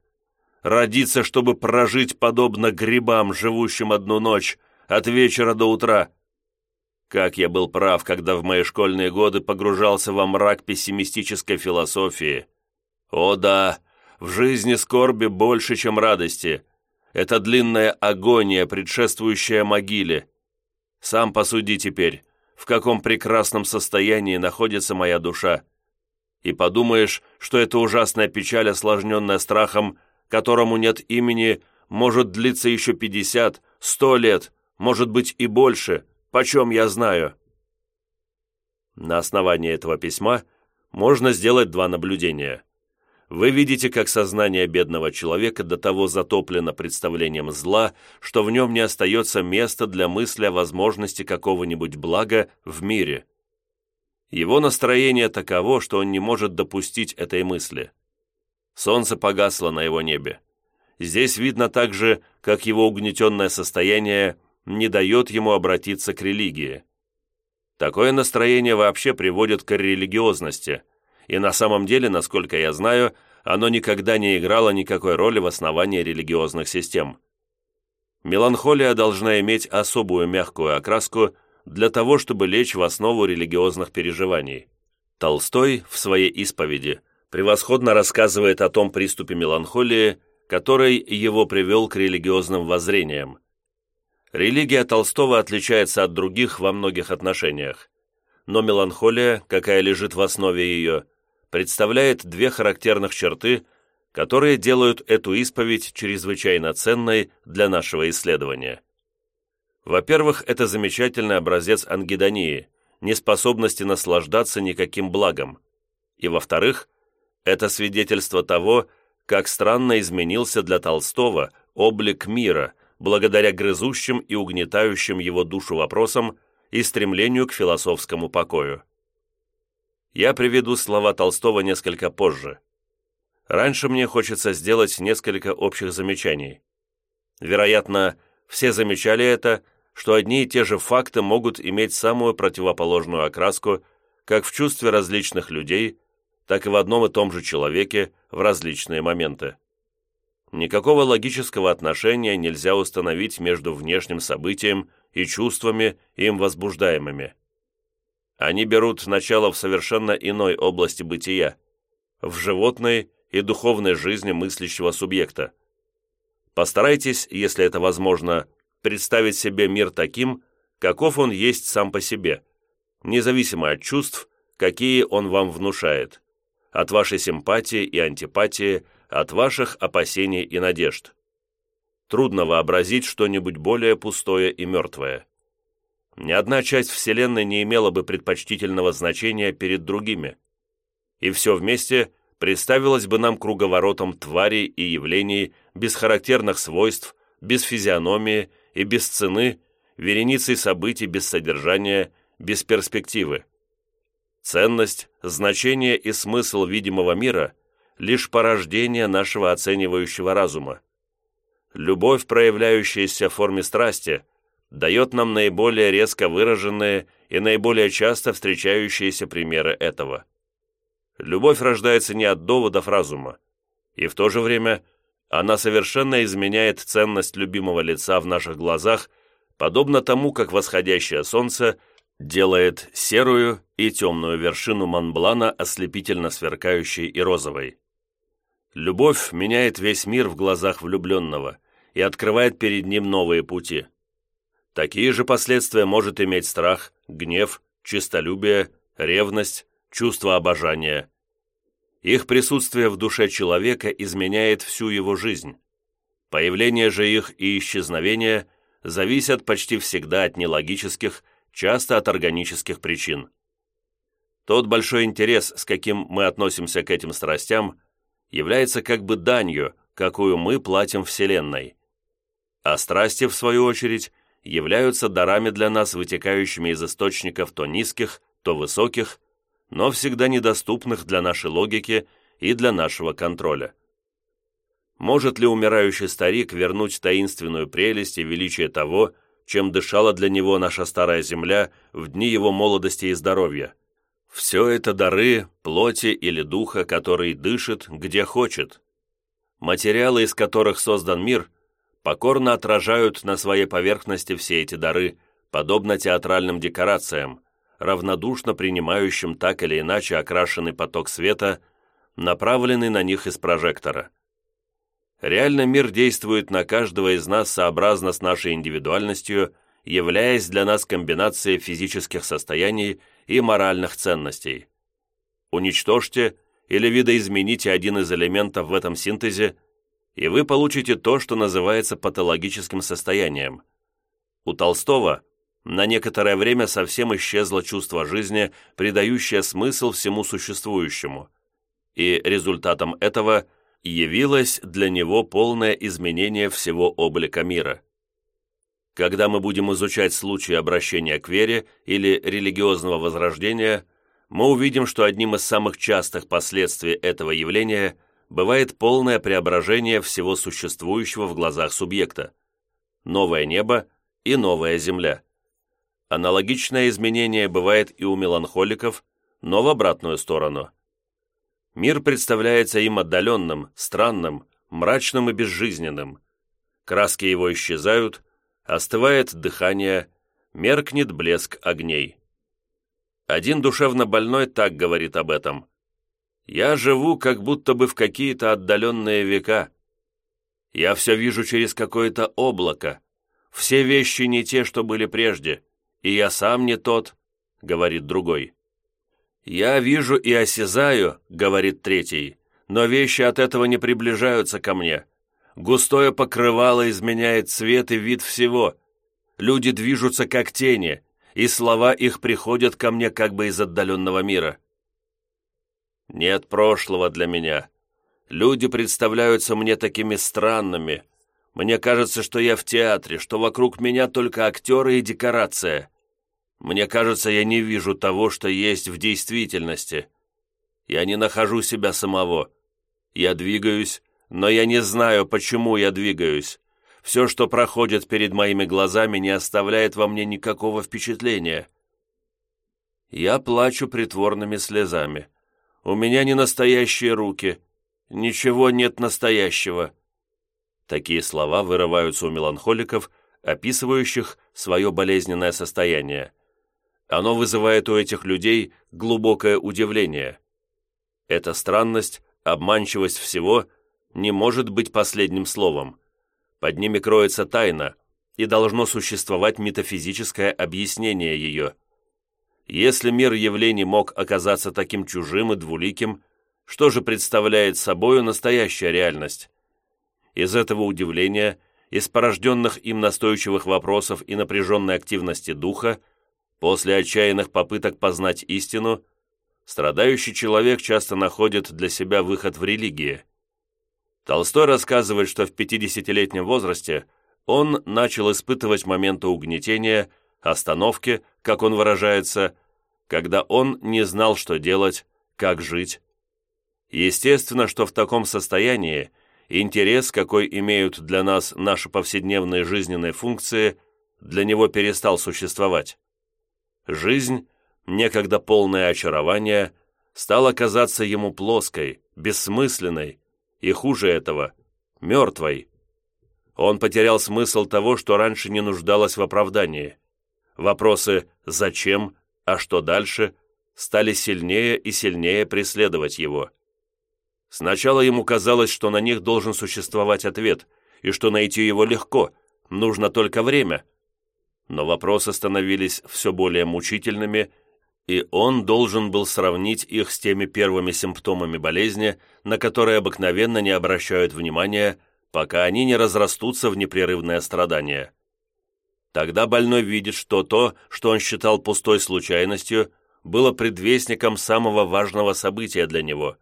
Родиться, чтобы прожить подобно грибам, живущим одну ночь, от вечера до утра. Как я был прав, когда в мои школьные годы погружался во мрак пессимистической философии. О да, в жизни скорби больше, чем радости — это длинная агония, предшествующая могиле. Сам посуди теперь, в каком прекрасном состоянии находится моя душа. И подумаешь, что эта ужасная печаль, осложненная страхом, которому нет имени, может длиться еще пятьдесят, сто лет, может быть и больше, почем я знаю. На основании этого письма можно сделать два наблюдения вы видите, как сознание бедного человека до того затоплено представлением зла, что в нем не остается места для мысли о возможности какого-нибудь блага в мире. Его настроение таково, что он не может допустить этой мысли. Солнце погасло на его небе. Здесь видно также, как его угнетенное состояние не дает ему обратиться к религии. Такое настроение вообще приводит к религиозности – и на самом деле, насколько я знаю, оно никогда не играло никакой роли в основании религиозных систем. Меланхолия должна иметь особую мягкую окраску для того, чтобы лечь в основу религиозных переживаний. Толстой в своей исповеди превосходно рассказывает о том приступе меланхолии, который его привел к религиозным воззрениям. Религия Толстого отличается от других во многих отношениях, но меланхолия, какая лежит в основе ее – представляет две характерных черты, которые делают эту исповедь чрезвычайно ценной для нашего исследования. Во-первых, это замечательный образец ангидонии, неспособности наслаждаться никаким благом. И во-вторых, это свидетельство того, как странно изменился для Толстого облик мира, благодаря грызущим и угнетающим его душу вопросам и стремлению к философскому покою. Я приведу слова Толстого несколько позже. Раньше мне хочется сделать несколько общих замечаний. Вероятно, все замечали это, что одни и те же факты могут иметь самую противоположную окраску как в чувстве различных людей, так и в одном и том же человеке в различные моменты. Никакого логического отношения нельзя установить между внешним событием и чувствами, им возбуждаемыми. Они берут начало в совершенно иной области бытия, в животной и духовной жизни мыслящего субъекта. Постарайтесь, если это возможно, представить себе мир таким, каков он есть сам по себе, независимо от чувств, какие он вам внушает, от вашей симпатии и антипатии, от ваших опасений и надежд. Трудно вообразить что-нибудь более пустое и мертвое. Ни одна часть Вселенной не имела бы предпочтительного значения перед другими. И все вместе представилось бы нам круговоротом тварей и явлений без характерных свойств, без физиономии и без цены, вереницей событий без содержания, без перспективы. Ценность, значение и смысл видимого мира – лишь порождение нашего оценивающего разума. Любовь, проявляющаяся в форме страсти, дает нам наиболее резко выраженные и наиболее часто встречающиеся примеры этого. Любовь рождается не от доводов разума, и в то же время она совершенно изменяет ценность любимого лица в наших глазах, подобно тому, как восходящее солнце делает серую и темную вершину Монблана ослепительно сверкающей и розовой. Любовь меняет весь мир в глазах влюбленного и открывает перед ним новые пути. Такие же последствия может иметь страх, гнев, честолюбие, ревность, чувство обожания. Их присутствие в душе человека изменяет всю его жизнь. Появление же их и исчезновение зависят почти всегда от нелогических, часто от органических причин. Тот большой интерес, с каким мы относимся к этим страстям, является как бы данью, какую мы платим Вселенной. А страсти, в свою очередь, являются дарами для нас, вытекающими из источников то низких, то высоких, но всегда недоступных для нашей логики и для нашего контроля. Может ли умирающий старик вернуть таинственную прелесть и величие того, чем дышала для него наша старая земля в дни его молодости и здоровья? Все это дары плоти или духа, который дышит, где хочет. Материалы, из которых создан мир, покорно отражают на своей поверхности все эти дары, подобно театральным декорациям, равнодушно принимающим так или иначе окрашенный поток света, направленный на них из прожектора. Реальный мир действует на каждого из нас сообразно с нашей индивидуальностью, являясь для нас комбинацией физических состояний и моральных ценностей. Уничтожьте или видоизмените один из элементов в этом синтезе, и вы получите то, что называется патологическим состоянием. У Толстого на некоторое время совсем исчезло чувство жизни, придающее смысл всему существующему, и результатом этого явилось для него полное изменение всего облика мира. Когда мы будем изучать случаи обращения к вере или религиозного возрождения, мы увидим, что одним из самых частых последствий этого явления бывает полное преображение всего существующего в глазах субъекта. Новое небо и новая земля. Аналогичное изменение бывает и у меланхоликов, но в обратную сторону. Мир представляется им отдаленным, странным, мрачным и безжизненным. Краски его исчезают, остывает дыхание, меркнет блеск огней. Один душевно больной так говорит об этом. «Я живу как будто бы в какие-то отдаленные века. Я все вижу через какое-то облако. Все вещи не те, что были прежде, и я сам не тот», — говорит другой. «Я вижу и осязаю», — говорит третий, «но вещи от этого не приближаются ко мне. Густое покрывало изменяет цвет и вид всего. Люди движутся как тени, и слова их приходят ко мне как бы из отдаленного мира. Нет прошлого для меня. Люди представляются мне такими странными. Мне кажется, что я в театре, что вокруг меня только актеры и декорация. Мне кажется, я не вижу того, что есть в действительности. Я не нахожу себя самого. Я двигаюсь, но я не знаю, почему я двигаюсь. Все, что проходит перед моими глазами, не оставляет во мне никакого впечатления. Я плачу притворными слезами. У меня не настоящие руки. Ничего нет настоящего. Такие слова вырываются у меланхоликов, описывающих свое болезненное состояние. Оно вызывает у этих людей глубокое удивление. Эта странность, обманчивость всего не может быть последним словом. Под ними кроется тайна, и должно существовать метафизическое объяснение ее. Если мир явлений мог оказаться таким чужим и двуликим, что же представляет собою настоящая реальность? Из этого удивления, из порожденных им настойчивых вопросов и напряженной активности духа, после отчаянных попыток познать истину, страдающий человек часто находит для себя выход в религии. Толстой рассказывает, что в 50-летнем возрасте он начал испытывать моменты угнетения, остановки, как он выражается, когда он не знал, что делать, как жить. Естественно, что в таком состоянии интерес, какой имеют для нас наши повседневные жизненные функции, для него перестал существовать. Жизнь, некогда полное очарование, стала казаться ему плоской, бессмысленной и, хуже этого, мертвой. Он потерял смысл того, что раньше не нуждалось в оправдании. Вопросы «зачем?», «а что дальше?» стали сильнее и сильнее преследовать его. Сначала ему казалось, что на них должен существовать ответ, и что найти его легко, нужно только время – но вопросы становились все более мучительными, и он должен был сравнить их с теми первыми симптомами болезни, на которые обыкновенно не обращают внимания, пока они не разрастутся в непрерывное страдание. Тогда больной видит, что то, что он считал пустой случайностью, было предвестником самого важного события для него,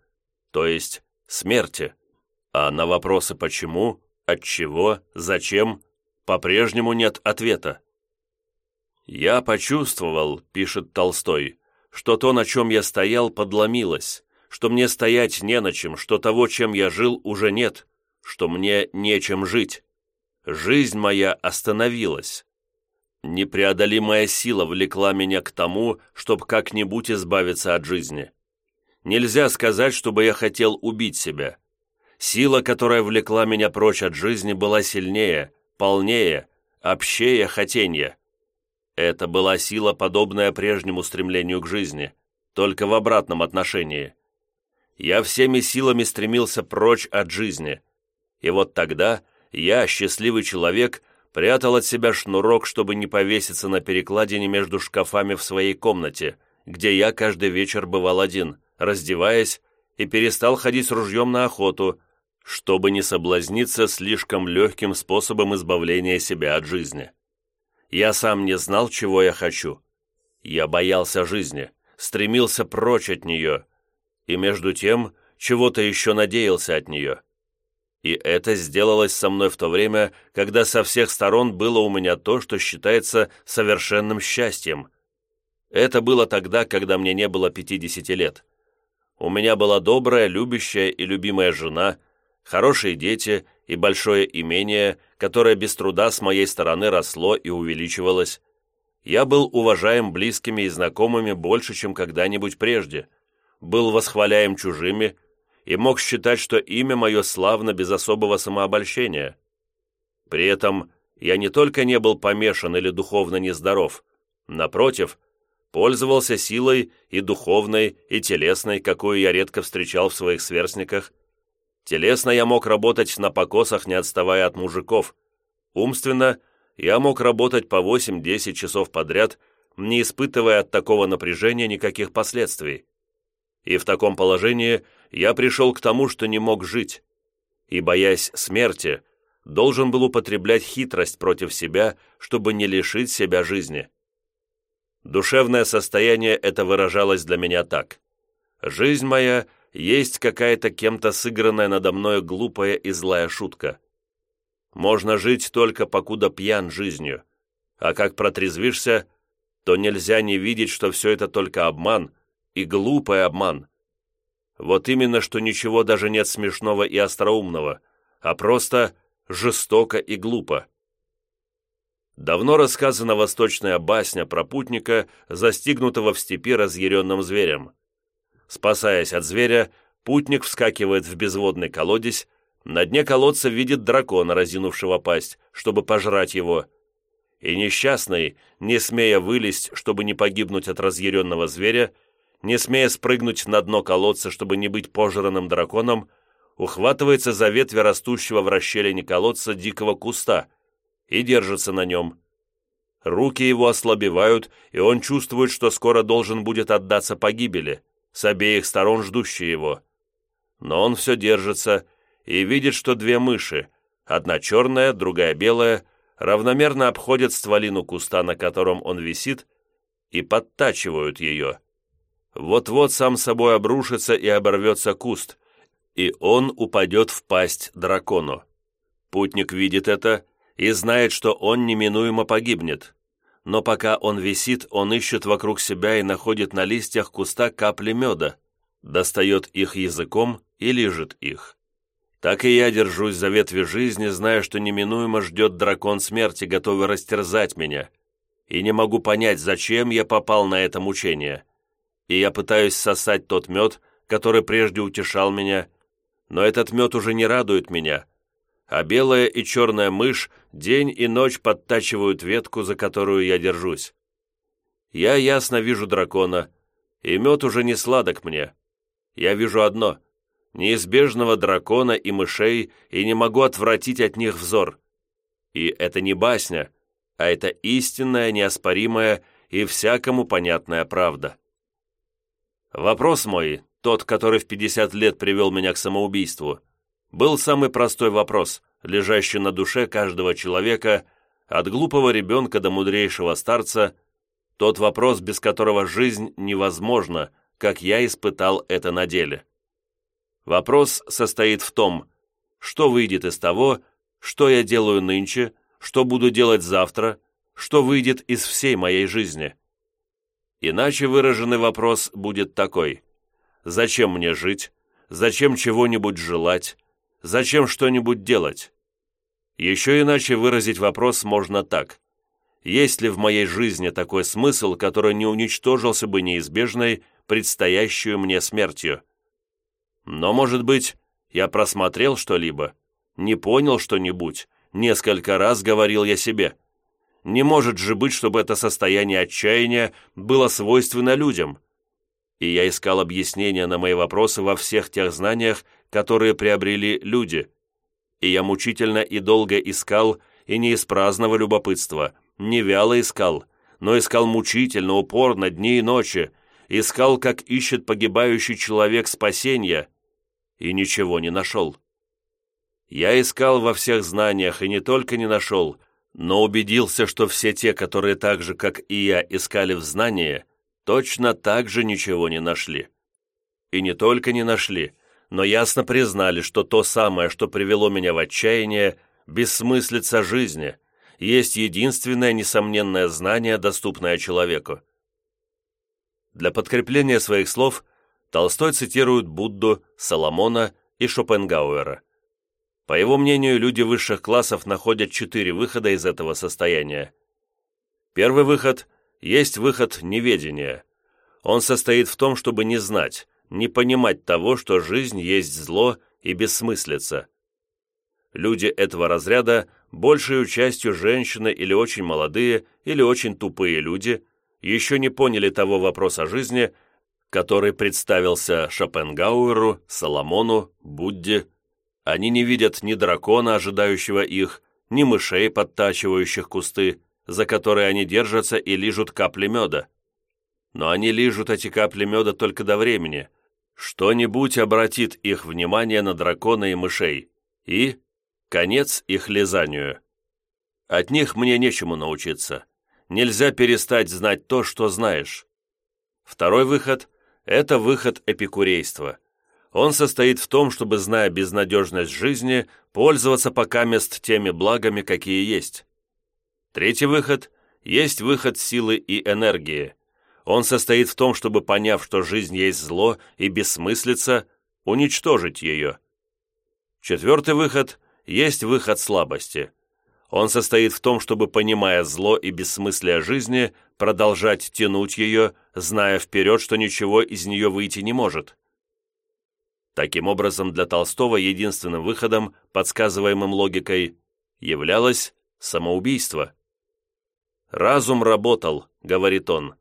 то есть смерти. А на вопросы «почему», «отчего», «зачем» по-прежнему нет ответа. «Я почувствовал», — пишет Толстой, «что то, на чем я стоял, подломилось, что мне стоять не на чем, что того, чем я жил, уже нет, что мне нечем жить. Жизнь моя остановилась. Непреодолимая сила влекла меня к тому, чтобы как-нибудь избавиться от жизни. Нельзя сказать, чтобы я хотел убить себя. Сила, которая влекла меня прочь от жизни, была сильнее, полнее, общее хотенье. Это была сила, подобная прежнему стремлению к жизни, только в обратном отношении. Я всеми силами стремился прочь от жизни. И вот тогда я, счастливый человек, прятал от себя шнурок, чтобы не повеситься на перекладине между шкафами в своей комнате, где я каждый вечер бывал один, раздеваясь, и перестал ходить с ружьем на охоту, чтобы не соблазниться слишком легким способом избавления себя от жизни. Я сам не знал, чего я хочу. Я боялся жизни, стремился прочь от нее, и между тем чего-то еще надеялся от нее. И это сделалось со мной в то время, когда со всех сторон было у меня то, что считается совершенным счастьем. Это было тогда, когда мне не было 50 лет. У меня была добрая, любящая и любимая жена, хорошие дети и большое имение, которое без труда с моей стороны росло и увеличивалось. Я был уважаем близкими и знакомыми больше, чем когда-нибудь прежде, был восхваляем чужими и мог считать, что имя мое славно без особого самообольщения. При этом я не только не был помешан или духовно нездоров, напротив, пользовался силой и духовной, и телесной, какую я редко встречал в своих сверстниках, Телесно я мог работать на покосах, не отставая от мужиков. Умственно я мог работать по 8-10 часов подряд, не испытывая от такого напряжения никаких последствий. И в таком положении я пришел к тому, что не мог жить. И, боясь смерти, должен был употреблять хитрость против себя, чтобы не лишить себя жизни. Душевное состояние это выражалось для меня так. Жизнь моя есть какая-то кем-то сыгранная надо мною глупая и злая шутка. Можно жить только покуда пьян жизнью, а как протрезвишься, то нельзя не видеть, что все это только обман, и глупый обман. Вот именно, что ничего даже нет смешного и остроумного, а просто жестоко и глупо. Давно рассказана восточная басня про путника, застигнутого в степи разъяренным зверем. Спасаясь от зверя, путник вскакивает в безводный колодец, на дне колодца видит дракона, разинувшего пасть, чтобы пожрать его. И несчастный, не смея вылезть, чтобы не погибнуть от разъяренного зверя, не смея спрыгнуть на дно колодца, чтобы не быть пожранным драконом, ухватывается за ветви растущего в расщелине колодца дикого куста и держится на нем. Руки его ослабевают, и он чувствует, что скоро должен будет отдаться погибели, с обеих сторон ждущие его. Но он все держится и видит, что две мыши, одна черная, другая белая, равномерно обходят стволину куста, на котором он висит, и подтачивают ее. Вот-вот сам собой обрушится и оборвется куст, и он упадет в пасть дракону. Путник видит это и знает, что он неминуемо погибнет. Но пока он висит, он ищет вокруг себя и находит на листьях куста капли меда, достает их языком и лижет их. Так и я держусь за ветви жизни, зная, что неминуемо ждет дракон смерти, готовый растерзать меня. И не могу понять, зачем я попал на это мучение. И я пытаюсь сосать тот мед, который прежде утешал меня, но этот мед уже не радует меня, а белая и черная мышь день и ночь подтачивают ветку, за которую я держусь. Я ясно вижу дракона, и мед уже не сладок мне. Я вижу одно — неизбежного дракона и мышей, и не могу отвратить от них взор. И это не басня, а это истинная, неоспоримая и всякому понятная правда. Вопрос мой тот, который в 50 лет привел меня к самоубийству, был самый простой вопрос, лежащий на душе каждого человека, от глупого ребенка до мудрейшего старца, тот вопрос, без которого жизнь невозможна, как я испытал это на деле. Вопрос состоит в том, что выйдет из того, что я делаю нынче, что буду делать завтра, что выйдет из всей моей жизни. Иначе выраженный вопрос будет такой. Зачем мне жить? Зачем чего-нибудь желать? Зачем что-нибудь делать? Еще иначе выразить вопрос можно так. Есть ли в моей жизни такой смысл, который не уничтожился бы неизбежной, предстоящую мне смертью? Но, может быть, я просмотрел что-либо, не понял что-нибудь, несколько раз говорил я себе. Не может же быть, чтобы это состояние отчаяния было свойственно людям и я искал объяснения на мои вопросы во всех тех знаниях, которые приобрели люди. И я мучительно и долго искал, и не из праздного любопытства, не вяло искал, но искал мучительно, упорно, дни и ночи, искал, как ищет погибающий человек спасения, и ничего не нашел. Я искал во всех знаниях и не только не нашел, но убедился, что все те, которые так же, как и я, искали в знания, точно так же ничего не нашли. И не только не нашли, но ясно признали, что то самое, что привело меня в отчаяние, бессмыслица жизни, есть единственное несомненное знание, доступное человеку. Для подкрепления своих слов Толстой цитирует Будду, Соломона и Шопенгауэра. По его мнению, люди высших классов находят четыре выхода из этого состояния. Первый выход есть выход неведения. Он состоит в том, чтобы не знать, не понимать того, что жизнь есть зло и бессмыслица. Люди этого разряда, большей частью женщины или очень молодые, или очень тупые люди, еще не поняли того вопроса жизни, который представился Шопенгауэру, Соломону, Будде. Они не видят ни дракона, ожидающего их, ни мышей, подтачивающих кусты, за которые они держатся и лижут капли меда. Но они лижут эти капли меда только до времени. Что-нибудь обратит их внимание на дракона и мышей. И конец их лизанию. От них мне нечему научиться. Нельзя перестать знать то, что знаешь. Второй выход – это выход эпикурейства. Он состоит в том, чтобы, зная безнадежность жизни, пользоваться пока мест теми благами, какие есть. Третий выход – есть выход силы и энергии. Он состоит в том, чтобы, поняв, что жизнь есть зло и бессмыслица, уничтожить ее. Четвертый выход – есть выход слабости. Он состоит в том, чтобы, понимая зло и бессмыслие жизни, продолжать тянуть ее, зная вперед, что ничего из нее выйти не может. Таким образом, для Толстого единственным выходом, подсказываемым логикой, являлось самоубийство. «Разум работал», — говорит он,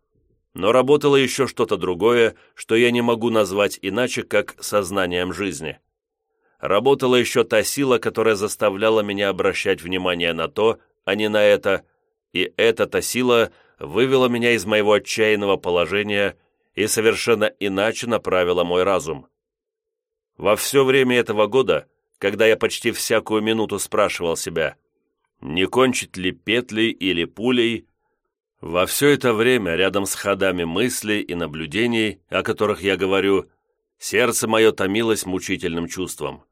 «но работало еще что-то другое, что я не могу назвать иначе, как сознанием жизни. Работала еще та сила, которая заставляла меня обращать внимание на то, а не на это, и эта-то сила вывела меня из моего отчаянного положения и совершенно иначе направила мой разум. Во все время этого года, когда я почти всякую минуту спрашивал себя, не кончить ли петлей или пулей, во все это время, рядом с ходами мыслей и наблюдений, о которых я говорю, сердце мое томилось мучительным чувством.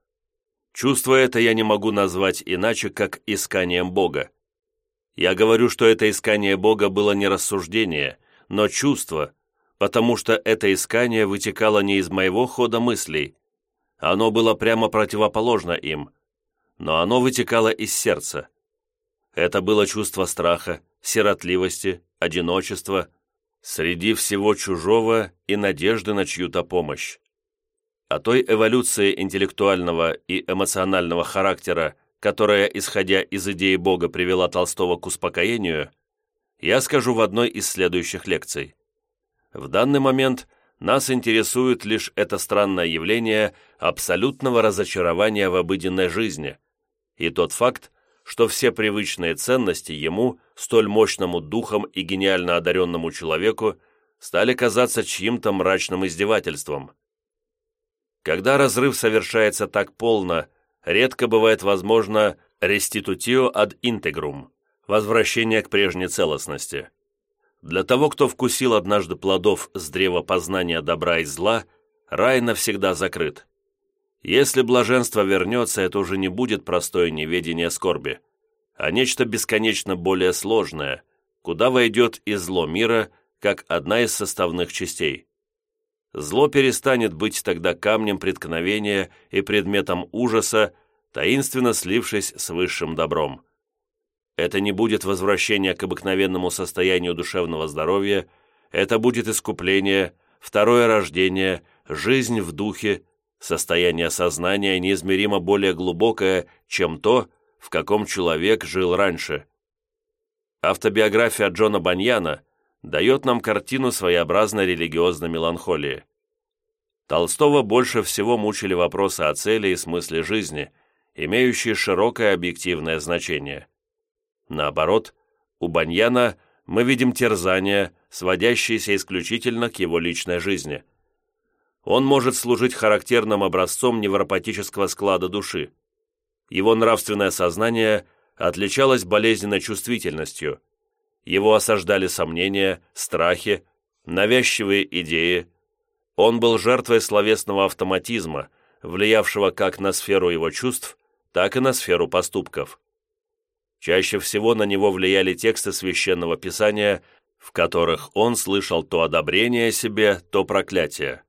Чувство это я не могу назвать иначе, как исканием Бога. Я говорю, что это искание Бога было не рассуждение, но чувство, потому что это искание вытекало не из моего хода мыслей, оно было прямо противоположно им, но оно вытекало из сердца. Это было чувство страха, сиротливости, одиночества, среди всего чужого и надежды на чью-то помощь. О той эволюции интеллектуального и эмоционального характера, которая, исходя из идеи Бога, привела Толстого к успокоению, я скажу в одной из следующих лекций. В данный момент – нас интересует лишь это странное явление абсолютного разочарования в обыденной жизни и тот факт, что все привычные ценности ему, столь мощному духом и гениально одаренному человеку, стали казаться чьим-то мрачным издевательством. Когда разрыв совершается так полно, редко бывает возможно restitutio ad integrum, возвращение к прежней целостности. Для того, кто вкусил однажды плодов с древа познания добра и зла, рай навсегда закрыт. Если блаженство вернется, это уже не будет простое неведение скорби, а нечто бесконечно более сложное, куда войдет и зло мира, как одна из составных частей. Зло перестанет быть тогда камнем преткновения и предметом ужаса, таинственно слившись с высшим добром. Это не будет возвращение к обыкновенному состоянию душевного здоровья, это будет искупление, второе рождение, жизнь в духе, состояние сознания неизмеримо более глубокое, чем то, в каком человек жил раньше. Автобиография Джона Баньяна дает нам картину своеобразной религиозной меланхолии. Толстого больше всего мучили вопросы о цели и смысле жизни, имеющие широкое объективное значение. Наоборот, у Баньяна мы видим терзания, сводящиеся исключительно к его личной жизни. Он может служить характерным образцом невропатического склада души. Его нравственное сознание отличалось болезненной чувствительностью. Его осаждали сомнения, страхи, навязчивые идеи. Он был жертвой словесного автоматизма, влиявшего как на сферу его чувств, так и на сферу поступков. Чаще всего на него влияли тексты священного писания, в которых он слышал то одобрение себе, то проклятие.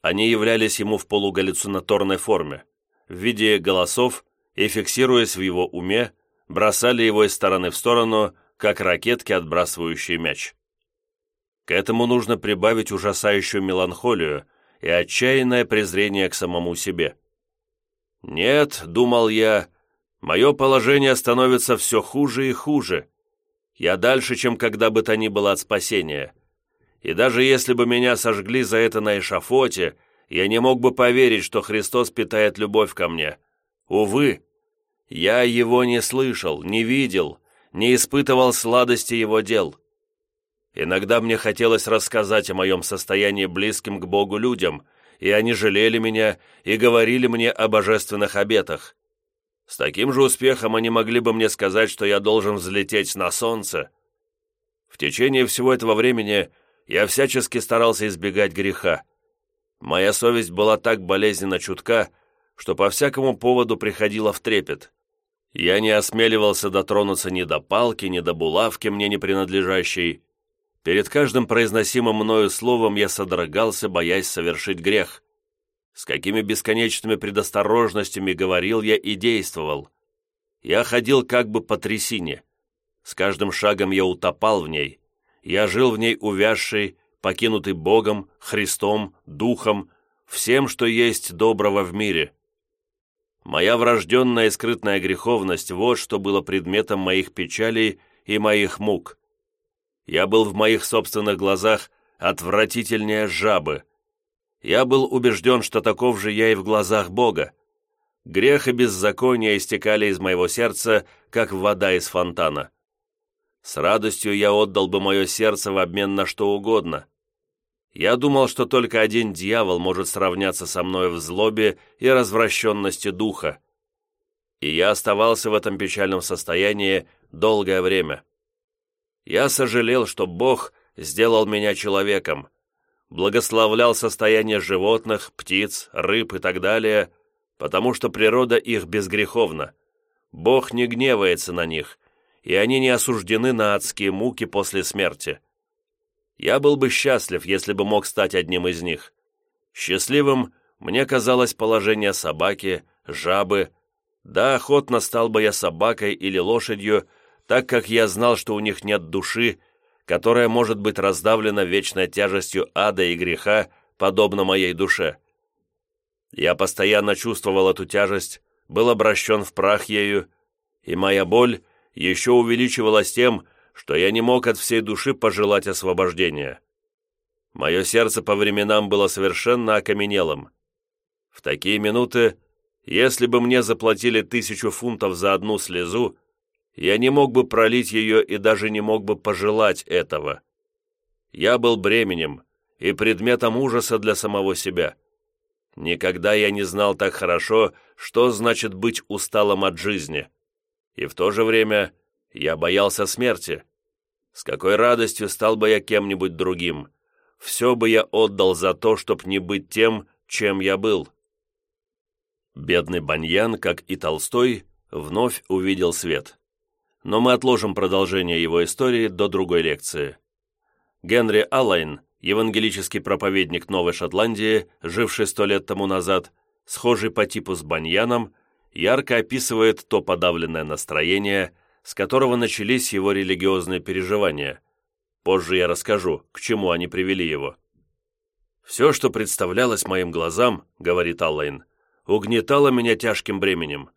Они являлись ему в полугаллюцинаторной форме, в виде голосов и, фиксируясь в его уме, бросали его из стороны в сторону, как ракетки, отбрасывающие мяч. К этому нужно прибавить ужасающую меланхолию и отчаянное презрение к самому себе. «Нет», — думал я, Мое положение становится все хуже и хуже. Я дальше, чем когда бы то ни было от спасения. И даже если бы меня сожгли за это на эшафоте, я не мог бы поверить, что Христос питает любовь ко мне. Увы, я его не слышал, не видел, не испытывал сладости его дел. Иногда мне хотелось рассказать о моем состоянии близким к Богу людям, и они жалели меня и говорили мне о божественных обетах. С таким же успехом они могли бы мне сказать, что я должен взлететь на солнце. В течение всего этого времени я всячески старался избегать греха. Моя совесть была так болезненно чутка, что по всякому поводу приходила в трепет. Я не осмеливался дотронуться ни до палки, ни до булавки, мне не принадлежащей. Перед каждым произносимым мною словом я содрогался, боясь совершить грех. С какими бесконечными предосторожностями говорил я и действовал. Я ходил как бы по трясине. С каждым шагом я утопал в ней. Я жил в ней увязший, покинутый Богом, Христом, Духом, всем, что есть доброго в мире. Моя врожденная и скрытная греховность – вот что было предметом моих печалей и моих мук. Я был в моих собственных глазах отвратительнее жабы. Я был убежден, что таков же я и в глазах Бога. Грех и беззаконие истекали из моего сердца, как вода из фонтана. С радостью я отдал бы мое сердце в обмен на что угодно. Я думал, что только один дьявол может сравняться со мной в злобе и развращенности духа. И я оставался в этом печальном состоянии долгое время. Я сожалел, что Бог сделал меня человеком, благословлял состояние животных, птиц, рыб и так далее, потому что природа их безгреховна. Бог не гневается на них, и они не осуждены на адские муки после смерти. Я был бы счастлив, если бы мог стать одним из них. Счастливым мне казалось положение собаки, жабы. Да, охотно стал бы я собакой или лошадью, так как я знал, что у них нет души, которая может быть раздавлена вечной тяжестью ада и греха, подобно моей душе. Я постоянно чувствовал эту тяжесть, был обращен в прах ею, и моя боль еще увеличивалась тем, что я не мог от всей души пожелать освобождения. Мое сердце по временам было совершенно окаменелым. В такие минуты, если бы мне заплатили тысячу фунтов за одну слезу, я не мог бы пролить ее и даже не мог бы пожелать этого. Я был бременем и предметом ужаса для самого себя. Никогда я не знал так хорошо, что значит быть усталым от жизни. И в то же время я боялся смерти. С какой радостью стал бы я кем-нибудь другим. Все бы я отдал за то, чтоб не быть тем, чем я был. Бедный Баньян, как и Толстой, вновь увидел свет. Но мы отложим продолжение его истории до другой лекции. Генри Аллайн, евангелический проповедник Новой Шотландии, живший сто лет тому назад, схожий по типу с Баньяном, ярко описывает то подавленное настроение, с которого начались его религиозные переживания. Позже я расскажу, к чему они привели его. «Все, что представлялось моим глазам, — говорит Аллайн, — угнетало меня тяжким бременем.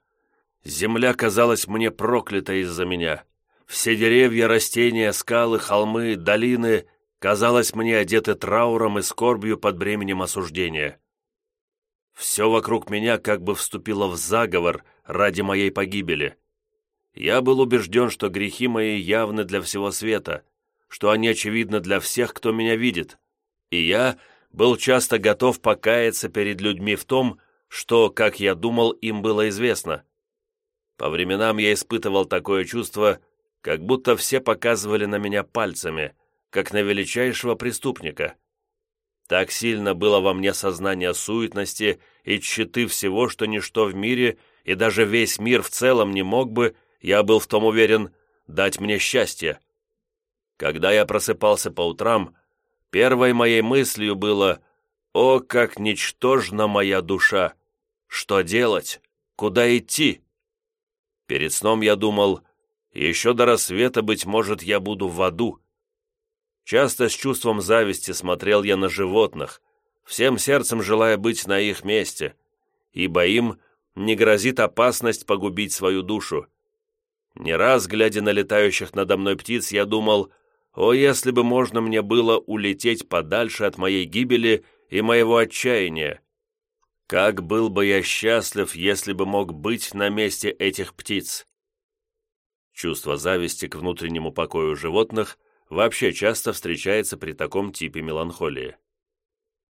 Земля казалась мне проклятой из-за меня. Все деревья, растения, скалы, холмы, долины казалось мне одеты трауром и скорбью под бременем осуждения. Все вокруг меня как бы вступило в заговор ради моей погибели. Я был убежден, что грехи мои явны для всего света, что они очевидны для всех, кто меня видит, и я был часто готов покаяться перед людьми в том, что, как я думал, им было известно. По временам я испытывал такое чувство, как будто все показывали на меня пальцами, как на величайшего преступника. Так сильно было во мне сознание суетности и тщеты всего, что ничто в мире и даже весь мир в целом не мог бы я был в том уверен, дать мне счастье. Когда я просыпался по утрам, первой моей мыслью было «О, как ничтожна моя душа! Что делать? Куда идти?» Перед сном я думал «Еще до рассвета, быть может, я буду в аду». Часто с чувством зависти смотрел я на животных, всем сердцем желая быть на их месте, ибо им не грозит опасность погубить свою душу. Не раз, глядя на летающих надо мной птиц, я думал, о, если бы можно мне было улететь подальше от моей гибели и моего отчаяния. Как был бы я счастлив, если бы мог быть на месте этих птиц. Чувство зависти к внутреннему покою животных вообще часто встречается при таком типе меланхолии.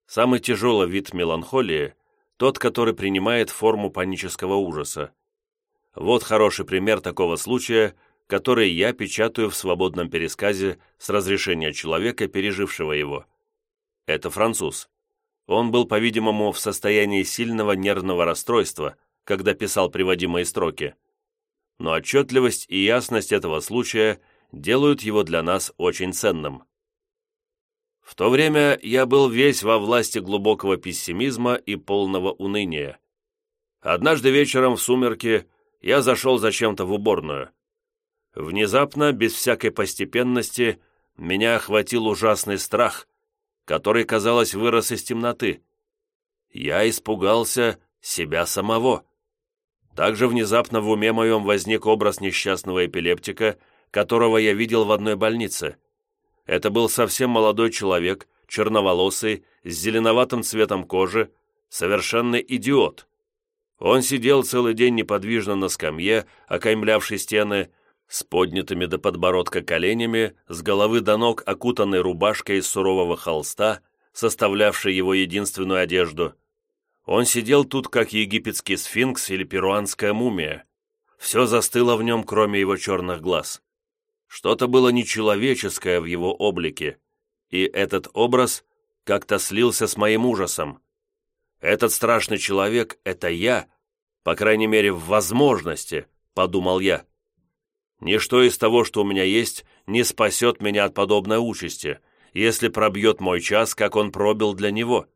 Самый тяжелый вид меланхолии – тот, который принимает форму панического ужаса. Вот хороший пример такого случая, который я печатаю в свободном пересказе с разрешения человека, пережившего его. Это француз. Он был, по-видимому, в состоянии сильного нервного расстройства, когда писал приводимые строки. Но отчетливость и ясность этого случая делают его для нас очень ценным. В то время я был весь во власти глубокого пессимизма и полного уныния. Однажды вечером в сумерки я зашел зачем-то в уборную. Внезапно, без всякой постепенности, меня охватил ужасный страх, который, казалось, вырос из темноты. Я испугался себя самого. Также внезапно в уме моем возник образ несчастного эпилептика, которого я видел в одной больнице. Это был совсем молодой человек, черноволосый, с зеленоватым цветом кожи, совершенный идиот. Он сидел целый день неподвижно на скамье, окаймлявшей стены, с поднятыми до подбородка коленями, с головы до ног окутанной рубашкой из сурового холста, составлявшей его единственную одежду. Он сидел тут, как египетский сфинкс или перуанская мумия. Все застыло в нем, кроме его черных глаз. Что-то было нечеловеческое в его облике, и этот образ как-то слился с моим ужасом. Этот страшный человек — это я, по крайней мере, в возможности, подумал я. Ничто из того, что у меня есть, не спасет меня от подобной участи, если пробьет мой час, как он пробил для него.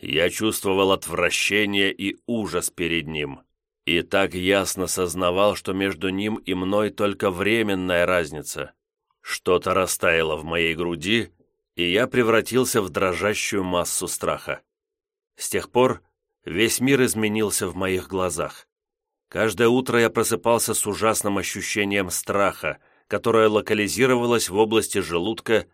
Я чувствовал отвращение и ужас перед ним, и так ясно сознавал, что между ним и мной только временная разница. Что-то растаяло в моей груди, и я превратился в дрожащую массу страха. С тех пор весь мир изменился в моих глазах. Каждое утро я просыпался с ужасным ощущением страха, которое локализировалось в области желудка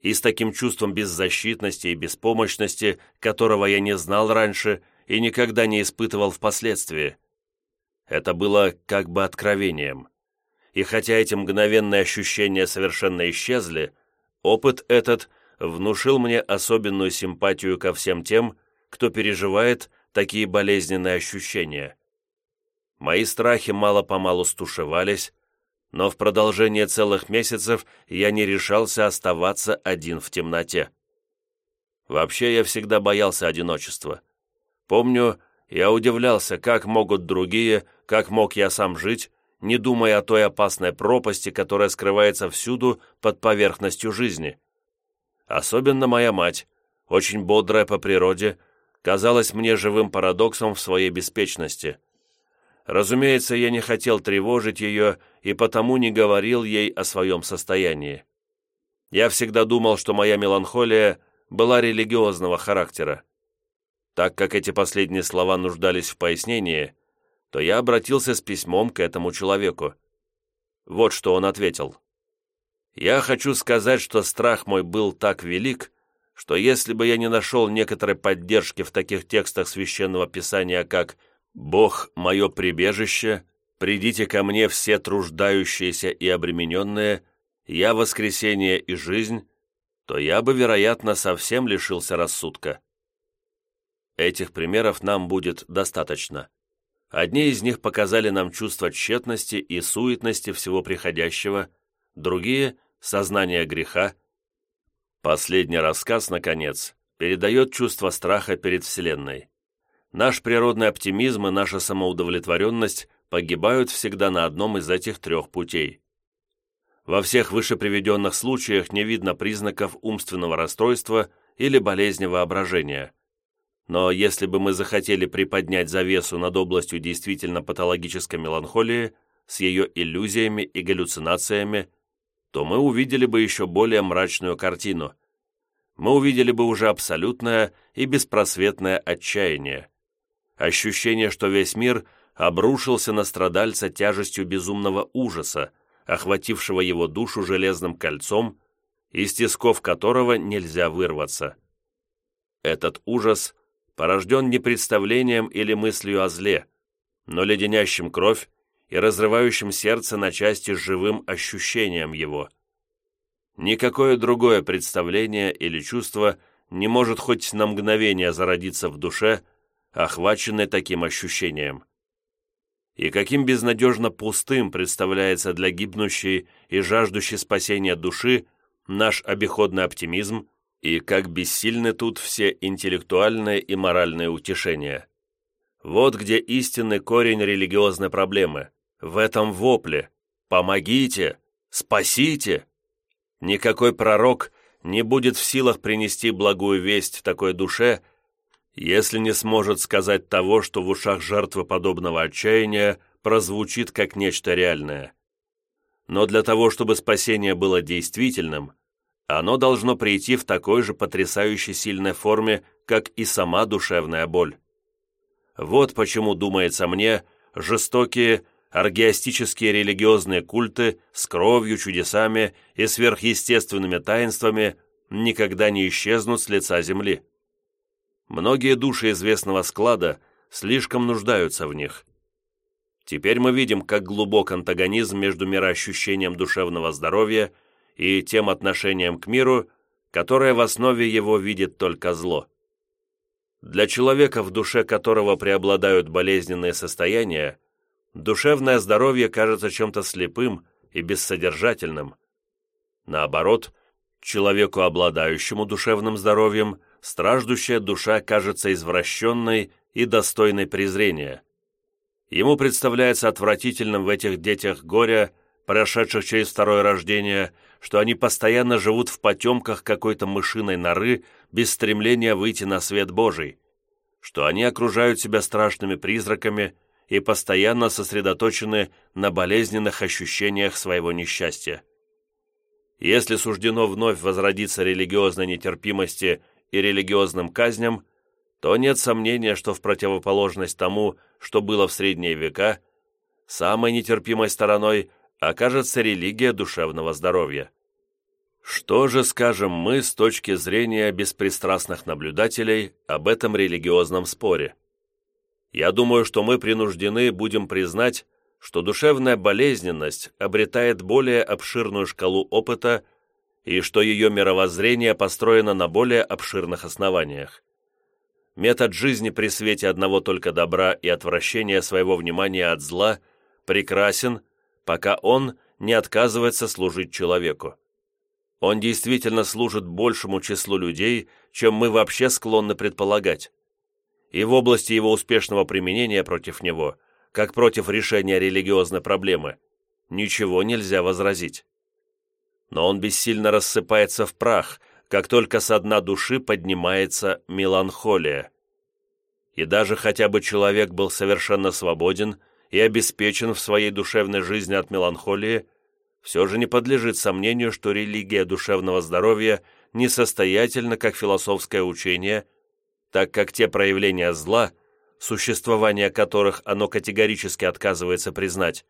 и с таким чувством беззащитности и беспомощности, которого я не знал раньше и никогда не испытывал впоследствии. Это было как бы откровением. И хотя эти мгновенные ощущения совершенно исчезли, опыт этот внушил мне особенную симпатию ко всем тем, кто переживает такие болезненные ощущения. Мои страхи мало-помалу стушевались, но в продолжение целых месяцев я не решался оставаться один в темноте. Вообще я всегда боялся одиночества. Помню, я удивлялся, как могут другие, как мог я сам жить, не думая о той опасной пропасти, которая скрывается всюду под поверхностью жизни. Особенно моя мать, очень бодрая по природе, казалась мне живым парадоксом в своей беспечности – Разумеется, я не хотел тревожить ее и потому не говорил ей о своем состоянии. Я всегда думал, что моя меланхолия была религиозного характера. Так как эти последние слова нуждались в пояснении, то я обратился с письмом к этому человеку. Вот что он ответил. «Я хочу сказать, что страх мой был так велик, что если бы я не нашел некоторой поддержки в таких текстах Священного Писания, как «Бог – мое прибежище, придите ко мне все труждающиеся и обремененные, я воскресение и жизнь», то я бы, вероятно, совсем лишился рассудка. Этих примеров нам будет достаточно. Одни из них показали нам чувство тщетности и суетности всего приходящего, другие – сознание греха. Последний рассказ, наконец, передает чувство страха перед Вселенной. Наш природный оптимизм и наша самоудовлетворенность погибают всегда на одном из этих трех путей. Во всех выше приведенных случаях не видно признаков умственного расстройства или болезни воображения. Но если бы мы захотели приподнять завесу над областью действительно патологической меланхолии с ее иллюзиями и галлюцинациями, то мы увидели бы еще более мрачную картину. Мы увидели бы уже абсолютное и беспросветное отчаяние ощущение, что весь мир обрушился на страдальца тяжестью безумного ужаса, охватившего его душу железным кольцом, из тисков которого нельзя вырваться. Этот ужас порожден не представлением или мыслью о зле, но леденящим кровь и разрывающим сердце на части живым ощущением его. Никакое другое представление или чувство не может хоть на мгновение зародиться в душе, охваченный таким ощущением. И каким безнадежно пустым представляется для гибнущей и жаждущей спасения души наш обиходный оптимизм, И как бессильны тут все интеллектуальные и моральные утешения. Вот где истинный корень религиозной проблемы. В этом вопле. «Помогите! Спасите!» Никакой пророк не будет в силах принести благую весть такой душе, если не сможет сказать того, что в ушах жертвы подобного отчаяния прозвучит как нечто реальное. Но для того, чтобы спасение было действительным, оно должно прийти в такой же потрясающе сильной форме, как и сама душевная боль. Вот почему, думается мне, жестокие, аргиастические религиозные культы с кровью, чудесами и сверхъестественными таинствами никогда не исчезнут с лица земли. Многие души известного склада слишком нуждаются в них. Теперь мы видим, как глубок антагонизм между мироощущением душевного здоровья и тем отношением к миру, которое в основе его видит только зло. Для человека, в душе которого преобладают болезненные состояния, душевное здоровье кажется чем-то слепым и бессодержательным. Наоборот, человеку, обладающему душевным здоровьем, страждущая душа кажется извращенной и достойной презрения. Ему представляется отвратительным в этих детях горя, прошедших через второе рождение, что они постоянно живут в потемках какой-то мышиной норы без стремления выйти на свет Божий, что они окружают себя страшными призраками и постоянно сосредоточены на болезненных ощущениях своего несчастья. Если суждено вновь возродиться религиозной нетерпимости и религиозным казням, то нет сомнения, что в противоположность тому, что было в средние века, самой нетерпимой стороной окажется религия душевного здоровья. Что же скажем мы с точки зрения беспристрастных наблюдателей об этом религиозном споре? Я думаю, что мы принуждены будем признать, что душевная болезненность обретает более обширную шкалу опыта и что ее мировоззрение построено на более обширных основаниях. Метод жизни при свете одного только добра и отвращения своего внимания от зла прекрасен, пока он не отказывается служить человеку. Он действительно служит большему числу людей, чем мы вообще склонны предполагать. И в области его успешного применения против него, как против решения религиозной проблемы, ничего нельзя возразить но он бессильно рассыпается в прах, как только со дна души поднимается меланхолия. И даже хотя бы человек был совершенно свободен и обеспечен в своей душевной жизни от меланхолии, все же не подлежит сомнению, что религия душевного здоровья несостоятельна как философское учение, так как те проявления зла, существование которых оно категорически отказывается признать,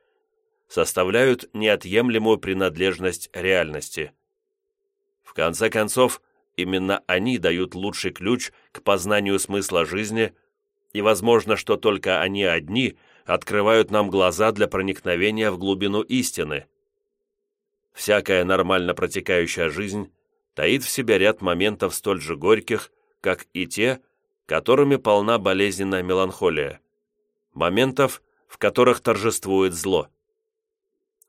составляют неотъемлемую принадлежность реальности. В конце концов, именно они дают лучший ключ к познанию смысла жизни, и возможно, что только они одни открывают нам глаза для проникновения в глубину истины. Всякая нормально протекающая жизнь таит в себе ряд моментов столь же горьких, как и те, которыми полна болезненная меланхолия. Моментов, в которых торжествует зло.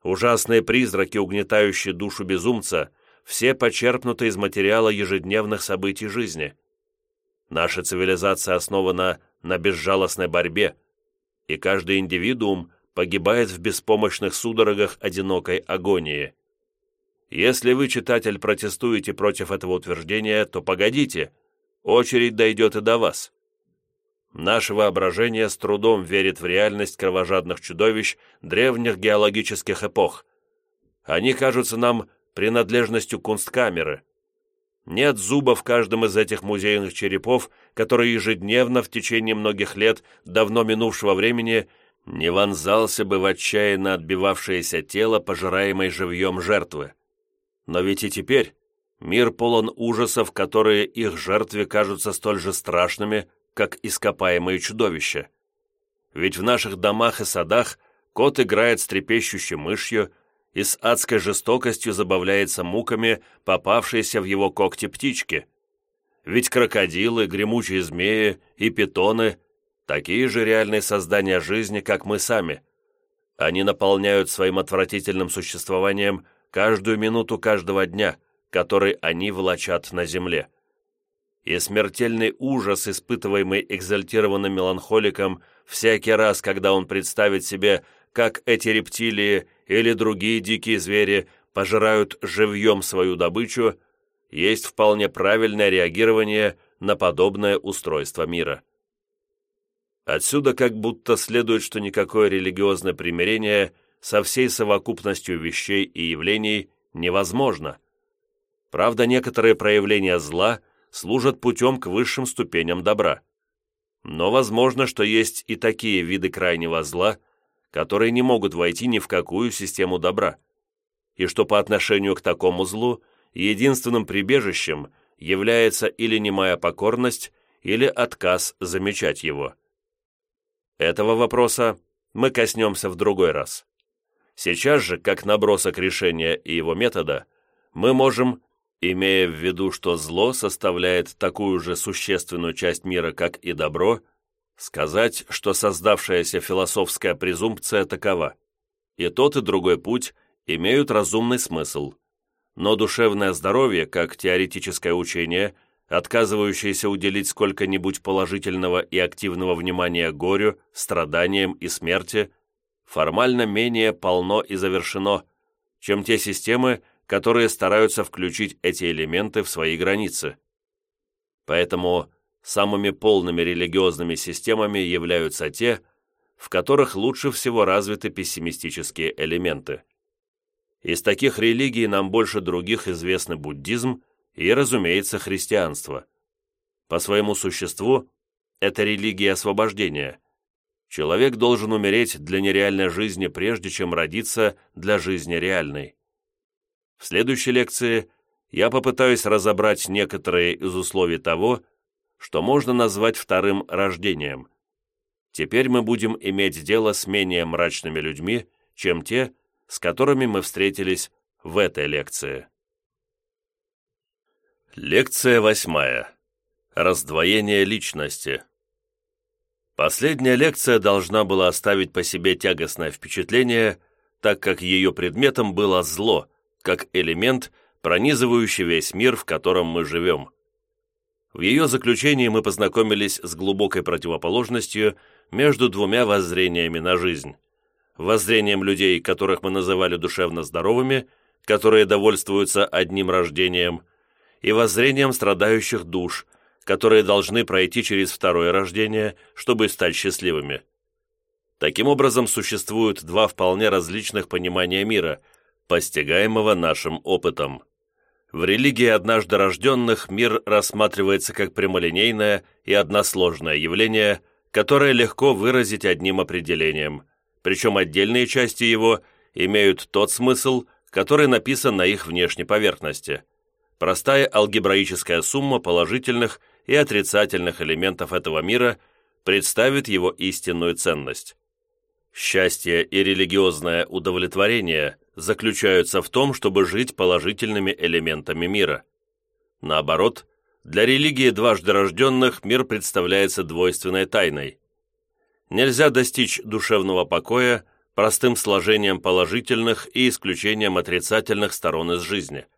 Ужасные призраки, угнетающие душу безумца, все почерпнуты из материала ежедневных событий жизни. Наша цивилизация основана на безжалостной борьбе, и каждый индивидуум погибает в беспомощных судорогах одинокой агонии. Если вы, читатель, протестуете против этого утверждения, то погодите, очередь дойдет и до вас. Наше воображение с трудом верит в реальность кровожадных чудовищ древних геологических эпох. Они кажутся нам принадлежностью кунсткамеры. Нет зуба в каждом из этих музейных черепов, который ежедневно в течение многих лет давно минувшего времени не вонзался бы в отчаянно отбивавшееся тело, пожираемой живьем жертвы. Но ведь и теперь мир полон ужасов, которые их жертве кажутся столь же страшными, как ископаемые чудовища. Ведь в наших домах и садах кот играет с трепещущей мышью и с адской жестокостью забавляется муками попавшейся в его когти птички. Ведь крокодилы, гремучие змеи и питоны – такие же реальные создания жизни, как мы сами. Они наполняют своим отвратительным существованием каждую минуту каждого дня, который они влачат на земле. И смертельный ужас, испытываемый экзальтированным меланхоликом всякий раз, когда он представит себе, как эти рептилии или другие дикие звери пожирают живьем свою добычу, есть вполне правильное реагирование на подобное устройство мира. Отсюда как будто следует, что никакое религиозное примирение со всей совокупностью вещей и явлений невозможно. Правда, некоторые проявления зла служат путем к высшим ступеням добра. Но возможно, что есть и такие виды крайнего зла, которые не могут войти ни в какую систему добра, и что по отношению к такому злу единственным прибежищем является или немая покорность, или отказ замечать его. Этого вопроса мы коснемся в другой раз. Сейчас же, как набросок решения и его метода, мы можем, имея в виду, что зло составляет такую же существенную часть мира, как и добро, сказать, что создавшаяся философская презумпция такова. И тот, и другой путь имеют разумный смысл. Но душевное здоровье, как теоретическое учение – отказывающиеся уделить сколько-нибудь положительного и активного внимания горю, страданиям и смерти, формально менее полно и завершено, чем те системы, которые стараются включить эти элементы в свои границы. Поэтому самыми полными религиозными системами являются те, в которых лучше всего развиты пессимистические элементы. Из таких религий нам больше других известны буддизм и, разумеется, христианство. По своему существу это религия освобождения. Человек должен умереть для нереальной жизни, прежде чем родиться для жизни реальной. В следующей лекции я попытаюсь разобрать некоторые из условий того, что можно назвать вторым рождением. Теперь мы будем иметь дело с менее мрачными людьми, чем те, с которыми мы встретились в этой лекции. Лекция восьмая. Раздвоение личности. Последняя лекция должна была оставить по себе тягостное впечатление, так как ее предметом было зло, как элемент, пронизывающий весь мир, в котором мы живем. В ее заключении мы познакомились с глубокой противоположностью между двумя воззрениями на жизнь. Воззрением людей, которых мы называли душевно здоровыми, которые довольствуются одним рождением – и воззрением страдающих душ, которые должны пройти через второе рождение, чтобы стать счастливыми. Таким образом, существуют два вполне различных понимания мира, постигаемого нашим опытом. В религии однажды рожденных мир рассматривается как прямолинейное и односложное явление, которое легко выразить одним определением, причем отдельные части его имеют тот смысл, который написан на их внешней поверхности – Простая алгебраическая сумма положительных и отрицательных элементов этого мира представит его истинную ценность. Счастье и религиозное удовлетворение заключаются в том, чтобы жить положительными элементами мира. Наоборот, для религии дважды рожденных мир представляется двойственной тайной. Нельзя достичь душевного покоя простым сложением положительных и исключением отрицательных сторон из жизни –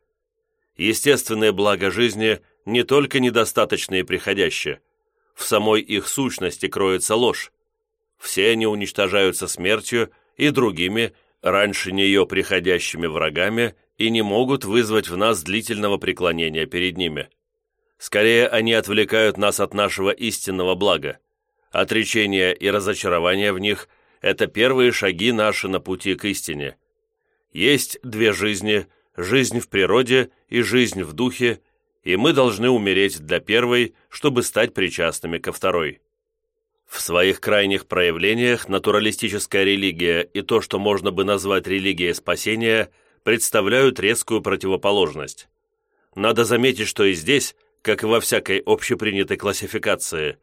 естественные блага жизни не только недостаточные и приходящие, в самой их сущности кроется ложь. Все они уничтожаются смертью и другими, раньше нее приходящими врагами, и не могут вызвать в нас длительного преклонения перед ними. Скорее, они отвлекают нас от нашего истинного блага. Отречение и разочарование в них – это первые шаги наши на пути к истине. Есть две жизни – жизнь в природе и жизнь в духе, и мы должны умереть для первой, чтобы стать причастными ко второй. В своих крайних проявлениях натуралистическая религия и то, что можно бы назвать религией спасения, представляют резкую противоположность. Надо заметить, что и здесь, как и во всякой общепринятой классификации,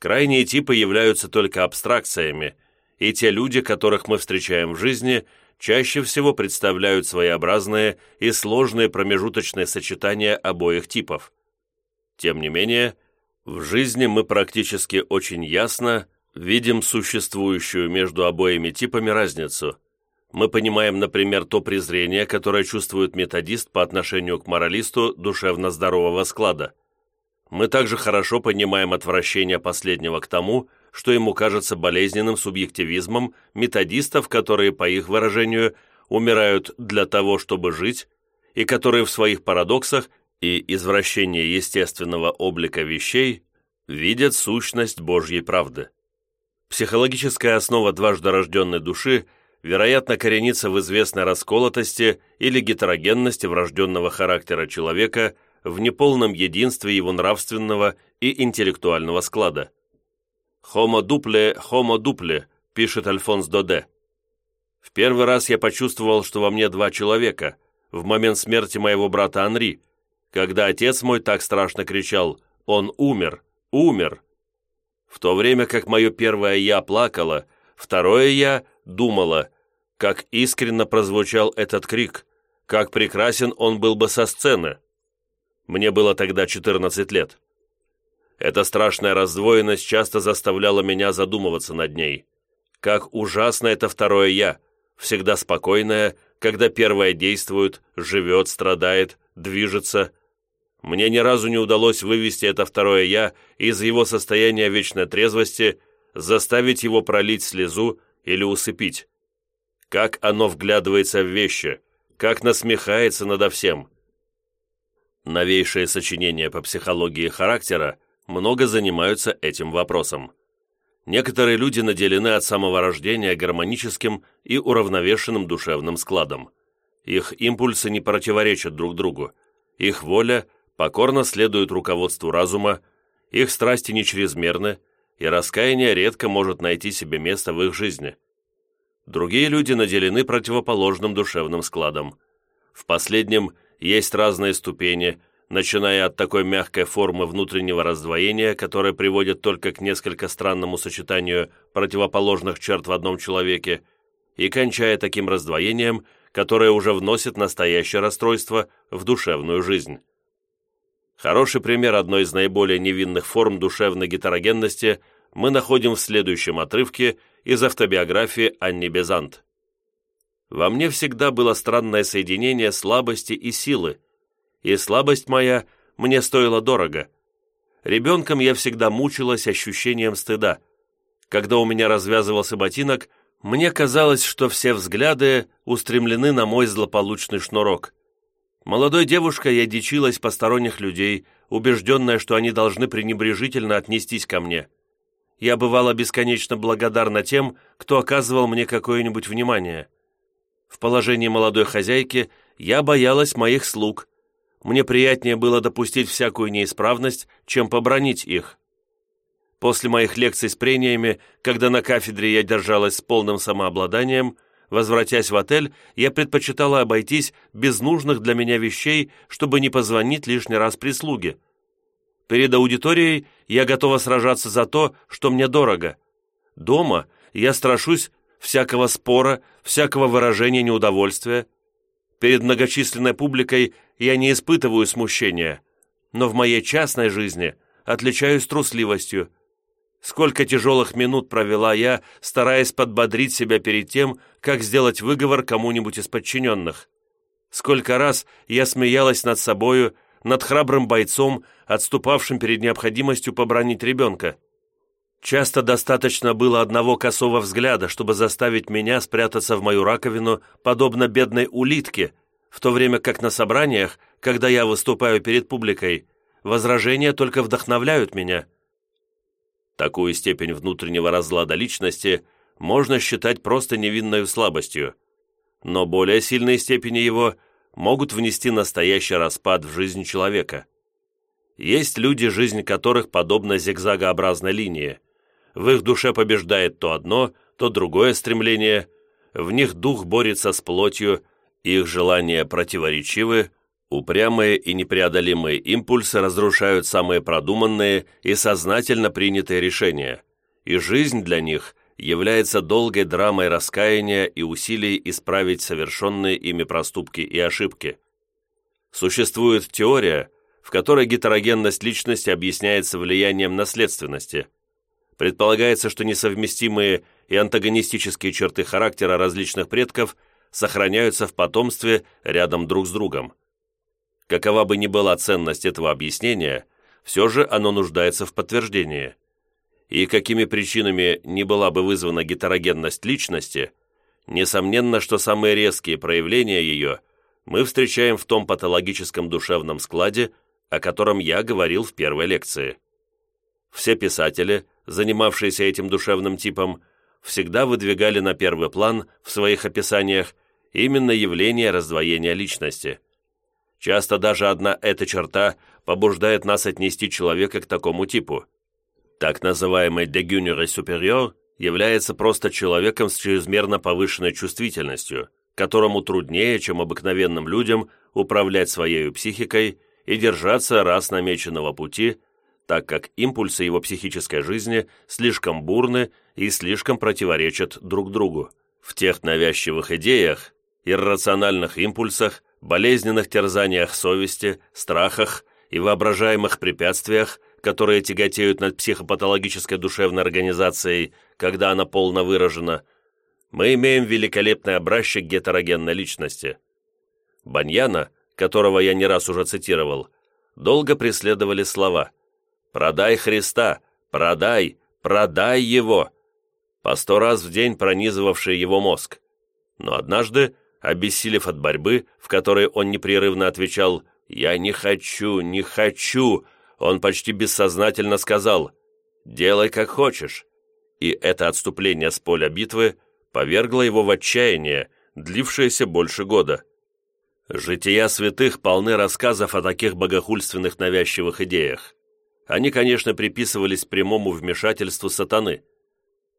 крайние типы являются только абстракциями, и те люди, которых мы встречаем в жизни – чаще всего представляют своеобразные и сложные промежуточные сочетания обоих типов. Тем не менее, в жизни мы практически очень ясно видим существующую между обоими типами разницу. Мы понимаем, например, то презрение, которое чувствует методист по отношению к моралисту душевно здорового склада. Мы также хорошо понимаем отвращение последнего к тому, что ему кажется болезненным субъективизмом методистов, которые, по их выражению, умирают для того, чтобы жить, и которые в своих парадоксах и извращении естественного облика вещей видят сущность Божьей правды. Психологическая основа дважды рожденной души – вероятно, коренится в известной расколотости или гетерогенности врожденного характера человека в неполном единстве его нравственного и интеллектуального склада. «Homo duple, homo duple», пишет Альфонс Доде. «В первый раз я почувствовал, что во мне два человека, в момент смерти моего брата Анри, когда отец мой так страшно кричал «Он умер! Умер!». В то время как мое первое «я» плакало, второе «я» думала, как искренно прозвучал этот крик, как прекрасен он был бы со сцены. Мне было тогда 14 лет. Эта страшная раздвоенность часто заставляла меня задумываться над ней. Как ужасно это второе «я», всегда спокойное, когда первое действует, живет, страдает, движется. Мне ни разу не удалось вывести это второе «я» из его состояния вечной трезвости, заставить его пролить слезу или усыпить. Как оно вглядывается в вещи, как насмехается надо всем. Новейшие сочинения по психологии характера много занимаются этим вопросом. Некоторые люди наделены от самого рождения гармоническим и уравновешенным душевным складом. Их импульсы не противоречат друг другу. Их воля покорно следует руководству разума, их страсти не чрезмерны, и раскаяние редко может найти себе место в их жизни. Другие люди наделены противоположным душевным складом. В последнем есть разные ступени, начиная от такой мягкой формы внутреннего раздвоения, которая приводит только к несколько странному сочетанию противоположных черт в одном человеке, и кончая таким раздвоением, которое уже вносит настоящее расстройство в душевную жизнь. Хороший пример одной из наиболее невинных форм душевной гетерогенности мы находим в следующем отрывке из автобиографии Анни Безант. «Во мне всегда было странное соединение слабости и силы, и слабость моя мне стоила дорого. Ребенком я всегда мучилась ощущением стыда. Когда у меня развязывался ботинок, мне казалось, что все взгляды устремлены на мой злополучный шнурок. Молодой девушкой я дичилась посторонних людей, убежденная, что они должны пренебрежительно отнестись ко мне. Я бывала бесконечно благодарна тем, кто оказывал мне какое-нибудь внимание. В положении молодой хозяйки я боялась моих слуг. Мне приятнее было допустить всякую неисправность, чем побронить их. После моих лекций с прениями, когда на кафедре я держалась с полным самообладанием, Возвратясь в отель, я предпочитала обойтись без нужных для меня вещей, чтобы не позвонить лишний раз прислуге. Перед аудиторией я готова сражаться за то, что мне дорого. Дома я страшусь всякого спора, всякого выражения неудовольствия. Перед многочисленной публикой я не испытываю смущения, но в моей частной жизни отличаюсь трусливостью. Сколько тяжелых минут провела я, стараясь подбодрить себя перед тем, как сделать выговор кому-нибудь из подчиненных. Сколько раз я смеялась над собою, над храбрым бойцом, отступавшим перед необходимостью побронить ребенка. Часто достаточно было одного косого взгляда, чтобы заставить меня спрятаться в мою раковину, подобно бедной улитке, в то время как на собраниях, когда я выступаю перед публикой, возражения только вдохновляют меня. Такую степень внутреннего разлада личности можно считать просто невинной слабостью, но более сильные степени его могут внести настоящий распад в жизнь человека. Есть люди, жизнь которых подобна зигзагообразной линии. В их душе побеждает то одно, то другое стремление, в них дух борется с плотью, их желания противоречивы, Упрямые и непреодолимые импульсы разрушают самые продуманные и сознательно принятые решения, и жизнь для них является долгой драмой раскаяния и усилий исправить совершенные ими проступки и ошибки. Существует теория, в которой гетерогенность личности объясняется влиянием наследственности. Предполагается, что несовместимые и антагонистические черты характера различных предков сохраняются в потомстве рядом друг с другом. Какова бы ни была ценность этого объяснения, все же оно нуждается в подтверждении. И какими причинами не была бы вызвана гетерогенность личности, несомненно, что самые резкие проявления ее мы встречаем в том патологическом душевном складе, о котором я говорил в первой лекции. Все писатели, занимавшиеся этим душевным типом, всегда выдвигали на первый план в своих описаниях именно явление раздвоения личности. Часто даже одна эта черта побуждает нас отнести человека к такому типу. Так называемый «дегюнер superior является просто человеком с чрезмерно повышенной чувствительностью, которому труднее, чем обыкновенным людям, управлять своей психикой и держаться раз намеченного пути – так как импульсы его психической жизни слишком бурны и слишком противоречат друг другу. В тех навязчивых идеях, иррациональных импульсах, болезненных терзаниях совести, страхах и воображаемых препятствиях, которые тяготеют над психопатологической душевной организацией, когда она полно выражена, мы имеем великолепный образчик гетерогенной личности. Баньяна, которого я не раз уже цитировал, долго преследовали слова – Продай Христа! Продай! Продай его!» По сто раз в день пронизывавший его мозг. Но однажды, обессилев от борьбы, в которой он непрерывно отвечал «Я не хочу, не хочу», он почти бессознательно сказал «Делай как хочешь». И это отступление с поля битвы повергло его в отчаяние, длившееся больше года. Жития святых полны рассказов о таких богохульственных навязчивых идеях. Они, конечно, приписывались прямому вмешательству сатаны.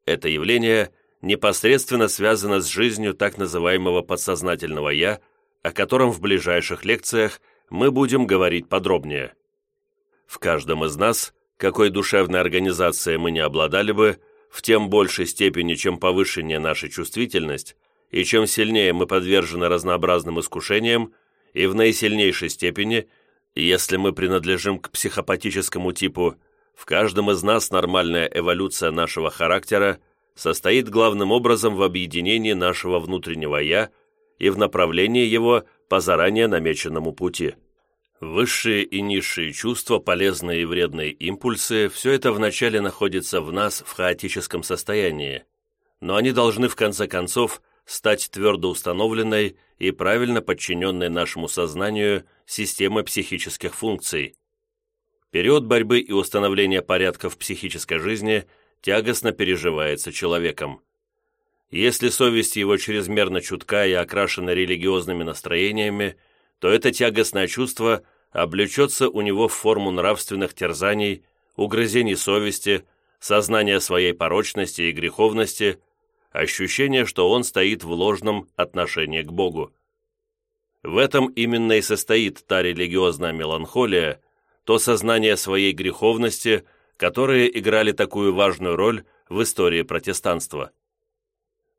Это явление непосредственно связано с жизнью так называемого подсознательного «я», о котором в ближайших лекциях мы будем говорить подробнее. В каждом из нас, какой душевной организацией мы не обладали бы, в тем большей степени, чем повышение нашей чувствительность, и чем сильнее мы подвержены разнообразным искушениям, и в наисильнейшей степени – если мы принадлежим к психопатическому типу, в каждом из нас нормальная эволюция нашего характера состоит главным образом в объединении нашего внутреннего «я» и в направлении его по заранее намеченному пути. Высшие и низшие чувства, полезные и вредные импульсы – все это вначале находится в нас в хаотическом состоянии, но они должны в конце концов стать твердо установленной и правильно подчиненной нашему сознанию системы психических функций. Период борьбы и установления порядка в психической жизни тягостно переживается человеком. Если совесть его чрезмерно чутка и окрашена религиозными настроениями, то это тягостное чувство облечется у него в форму нравственных терзаний, угрызений совести, сознания своей порочности и греховности, ощущение, что он стоит в ложном отношении к Богу. В этом именно и состоит та религиозная меланхолия, то сознание своей греховности, которые играли такую важную роль в истории протестанства.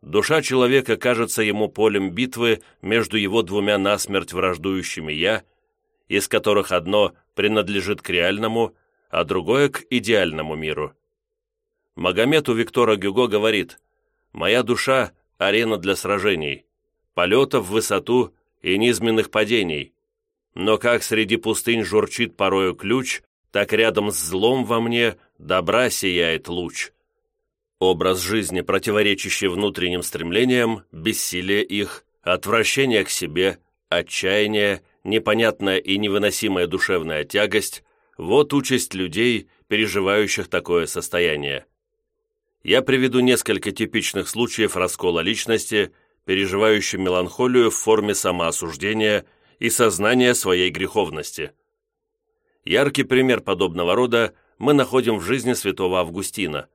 Душа человека кажется ему полем битвы между его двумя насмерть враждующими «я», из которых одно принадлежит к реальному, а другое к идеальному миру. Магомед у Виктора Гюго говорит «Моя душа – арена для сражений, полетов в высоту и низменных падений. Но как среди пустынь журчит порою ключ, так рядом с злом во мне добра сияет луч. Образ жизни, противоречащий внутренним стремлениям, бессилие их, отвращение к себе, отчаяние, непонятная и невыносимая душевная тягость – вот участь людей, переживающих такое состояние. Я приведу несколько типичных случаев раскола личности – переживающим меланхолию в форме самоосуждения и сознания своей греховности. Яркий пример подобного рода мы находим в жизни святого Августина.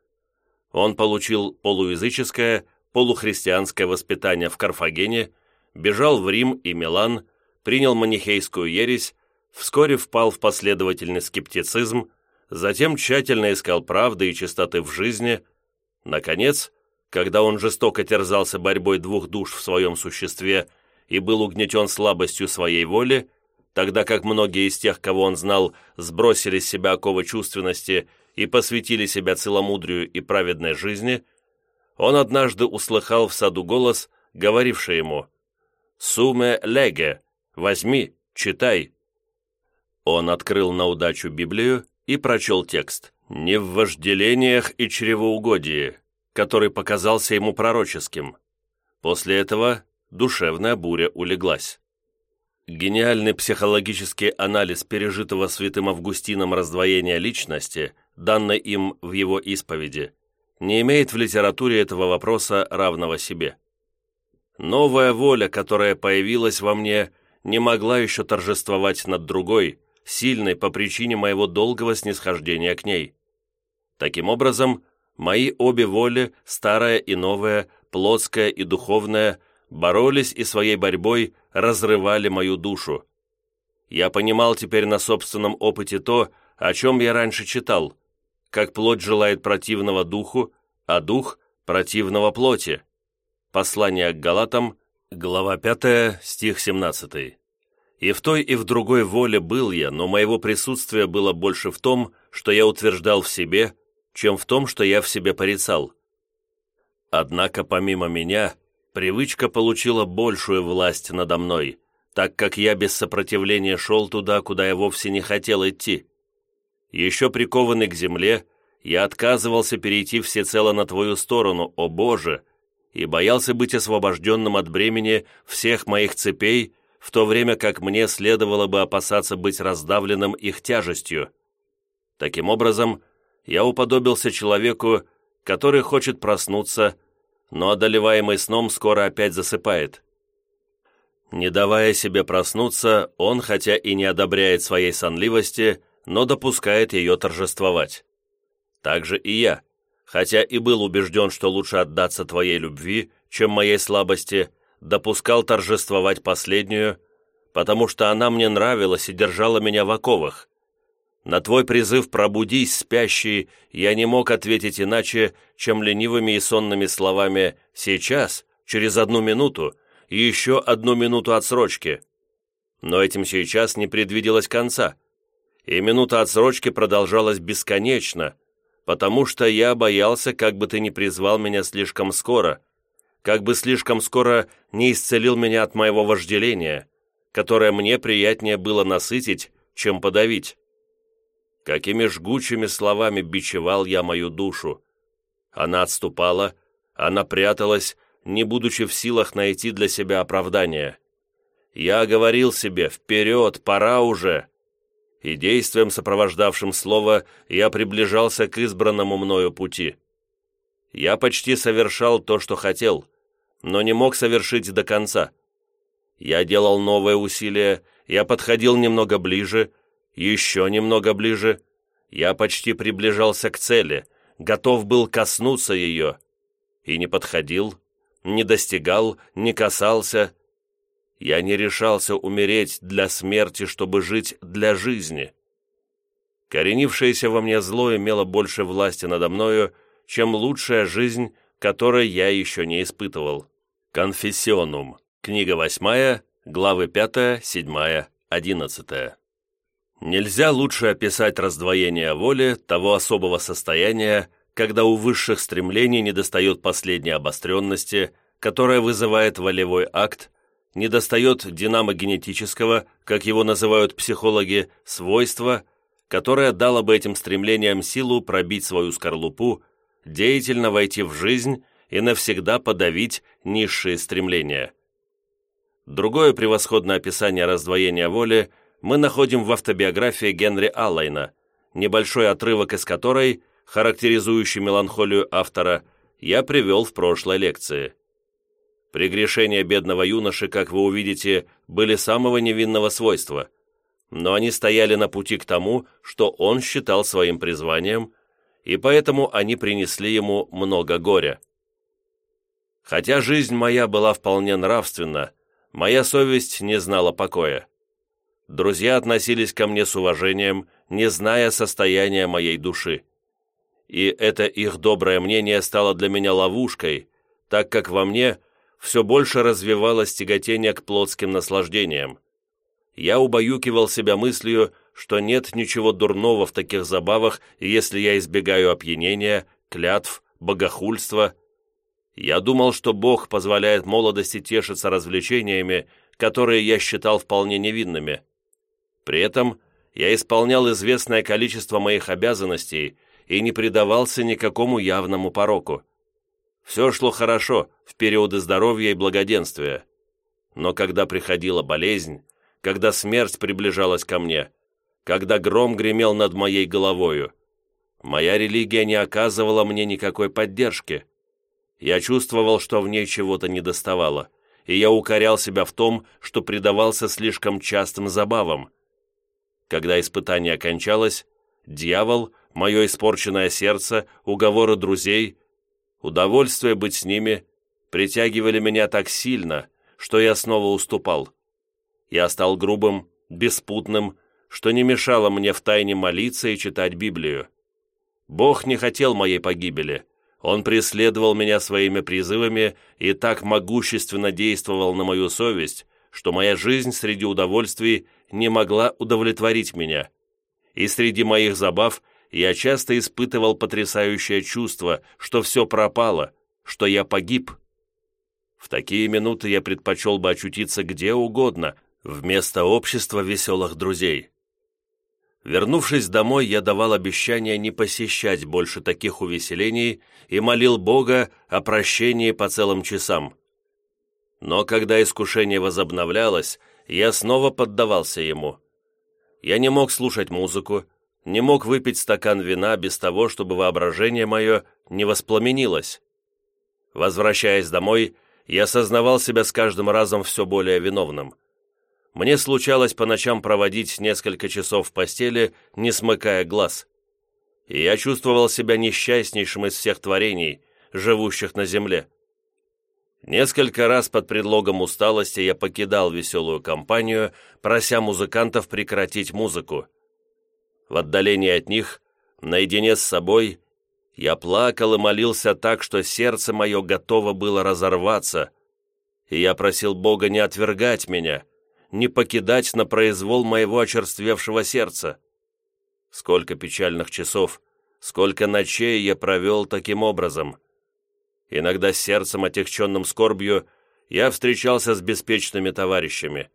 Он получил полуязыческое, полухристианское воспитание в Карфагене, бежал в Рим и Милан, принял манихейскую ересь, вскоре впал в последовательный скептицизм, затем тщательно искал правды и чистоты в жизни, наконец, когда он жестоко терзался борьбой двух душ в своем существе и был угнетен слабостью своей воли, тогда как многие из тех, кого он знал, сбросили с себя оковы чувственности и посвятили себя целомудрию и праведной жизни, он однажды услыхал в саду голос, говоривший ему «Суме леге, возьми, читай». Он открыл на удачу Библию и прочел текст «Не в вожделениях и чревоугодии», который показался ему пророческим. После этого душевная буря улеглась. Гениальный психологический анализ пережитого святым Августином раздвоения личности, данный им в его исповеди, не имеет в литературе этого вопроса равного себе. Новая воля, которая появилась во мне, не могла еще торжествовать над другой, сильной по причине моего долгого снисхождения к ней. Таким образом, мои обе воли, старая и новая, плотская и духовная, боролись и своей борьбой разрывали мою душу. Я понимал теперь на собственном опыте то, о чем я раньше читал, как плоть желает противного духу, а дух – противного плоти. Послание к Галатам, глава 5, стих 17. И в той, и в другой воле был я, но моего присутствия было больше в том, что я утверждал в себе, чем в том, что я в себе порицал. Однако помимо меня, привычка получила большую власть надо мной, так как я без сопротивления шел туда, куда я вовсе не хотел идти. Еще прикованный к земле, я отказывался перейти всецело на Твою сторону, о Боже, и боялся быть освобожденным от бремени всех моих цепей, в то время как мне следовало бы опасаться быть раздавленным их тяжестью. Таким образом, я уподобился человеку, который хочет проснуться, но одолеваемый сном скоро опять засыпает. Не давая себе проснуться, он, хотя и не одобряет своей сонливости, но допускает ее торжествовать. Так же и я, хотя и был убежден, что лучше отдаться твоей любви, чем моей слабости, допускал торжествовать последнюю, потому что она мне нравилась и держала меня в оковах. На твой призыв «пробудись, спящий» я не мог ответить иначе, чем ленивыми и сонными словами «сейчас», «через одну минуту» и еще одну минуту отсрочки. Но этим сейчас не предвиделось конца, и минута отсрочки продолжалась бесконечно, потому что я боялся, как бы ты ни призвал меня слишком скоро, как бы слишком скоро не исцелил меня от моего вожделения, которое мне приятнее было насытить, чем подавить. Какими жгучими словами бичевал я мою душу. Она отступала, она пряталась, не будучи в силах найти для себя оправдание. Я говорил себе «Вперед, пора уже!» И действием, сопровождавшим слово, я приближался к избранному мною пути. Я почти совершал то, что хотел, но не мог совершить до конца. Я делал новые усилия, я подходил немного ближе, еще немного ближе. Я почти приближался к цели, готов был коснуться ее. И не подходил, не достигал, не касался. Я не решался умереть для смерти, чтобы жить для жизни. Коренившееся во мне зло имело больше власти надо мною, чем лучшая жизнь, которой я еще не испытывал. Конфессионум. Книга 8, главы 5, 7, 11. Нельзя лучше описать раздвоение воли того особого состояния, когда у высших стремлений недостает последней обостренности, которая вызывает волевой акт, недостает динамогенетического, как его называют психологи, свойства, которое дало бы этим стремлениям силу пробить свою скорлупу, деятельно войти в жизнь и навсегда подавить низшие стремления. Другое превосходное описание раздвоения воли мы находим в автобиографии Генри Аллайна, небольшой отрывок из которой, характеризующий меланхолию автора, я привел в прошлой лекции. Прегрешения бедного юноши, как вы увидите, были самого невинного свойства, но они стояли на пути к тому, что он считал своим призванием, и поэтому они принесли ему много горя. Хотя жизнь моя была вполне нравственна, моя совесть не знала покоя. Друзья относились ко мне с уважением, не зная состояния моей души. И это их доброе мнение стало для меня ловушкой, так как во мне все больше развивалось тяготение к плотским наслаждениям. Я убаюкивал себя мыслью, что нет ничего дурного в таких забавах, если я избегаю опьянения, клятв, богохульства. Я думал, что Бог позволяет молодости тешиться развлечениями, которые я считал вполне невинными. При этом я исполнял известное количество моих обязанностей и не предавался никакому явному пороку. Все шло хорошо в периоды здоровья и благоденствия. Но когда приходила болезнь, когда смерть приближалась ко мне, когда гром гремел над моей головою, моя религия не оказывала мне никакой поддержки. Я чувствовал, что в ней чего-то недоставало, и я укорял себя в том, что предавался слишком частым забавам. Когда испытание окончалось, дьявол, мое испорченное сердце, уговоры друзей, удовольствие быть с ними притягивали меня так сильно, что я снова уступал. Я стал грубым, беспутным, что не мешало мне втайне молиться и читать Библию. Бог не хотел моей погибели. Он преследовал меня своими призывами и так могущественно действовал на мою совесть, что моя жизнь среди удовольствий не могла удовлетворить меня. И среди моих забав я часто испытывал потрясающее чувство, что все пропало, что я погиб. В такие минуты я предпочел бы очутиться где угодно, вместо общества веселых друзей. Вернувшись домой, я давал обещание не посещать больше таких увеселений и молил Бога о прощении по целым часам. Но когда искушение возобновлялось, я снова поддавался ему. Я не мог слушать музыку, не мог выпить стакан вина без того, чтобы воображение мое не воспламенилось. Возвращаясь домой, я сознавал себя с каждым разом все более виновным. Мне случалось по ночам проводить несколько часов в постели, не смыкая глаз. И я чувствовал себя несчастнейшим из всех творений, живущих на земле. Несколько раз под предлогом усталости я покидал веселую компанию, прося музыкантов прекратить музыку. В отдалении от них, наедине с собой, я плакал и молился так, что сердце мое готово было разорваться, и я просил Бога не отвергать меня, не покидать на произвол моего очерствевшего сердца. Сколько печальных часов, сколько ночей я провел таким образом — Иногда сердцем, отягченным скорбью, я встречался с беспечными товарищами.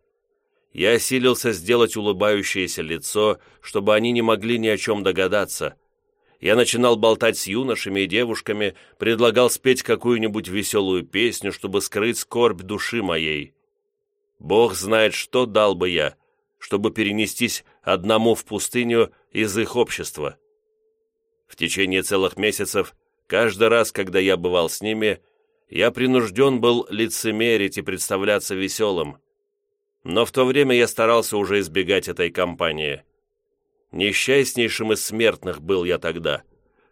Я осилился сделать улыбающееся лицо, чтобы они не могли ни о чем догадаться. Я начинал болтать с юношами и девушками, предлагал спеть какую-нибудь веселую песню, чтобы скрыть скорбь души моей. Бог знает, что дал бы я, чтобы перенестись одному в пустыню из их общества. В течение целых месяцев Каждый раз, когда я бывал с ними, я принужден был лицемерить и представляться веселым. Но в то время я старался уже избегать этой компании. Несчастнейшим из смертных был я тогда.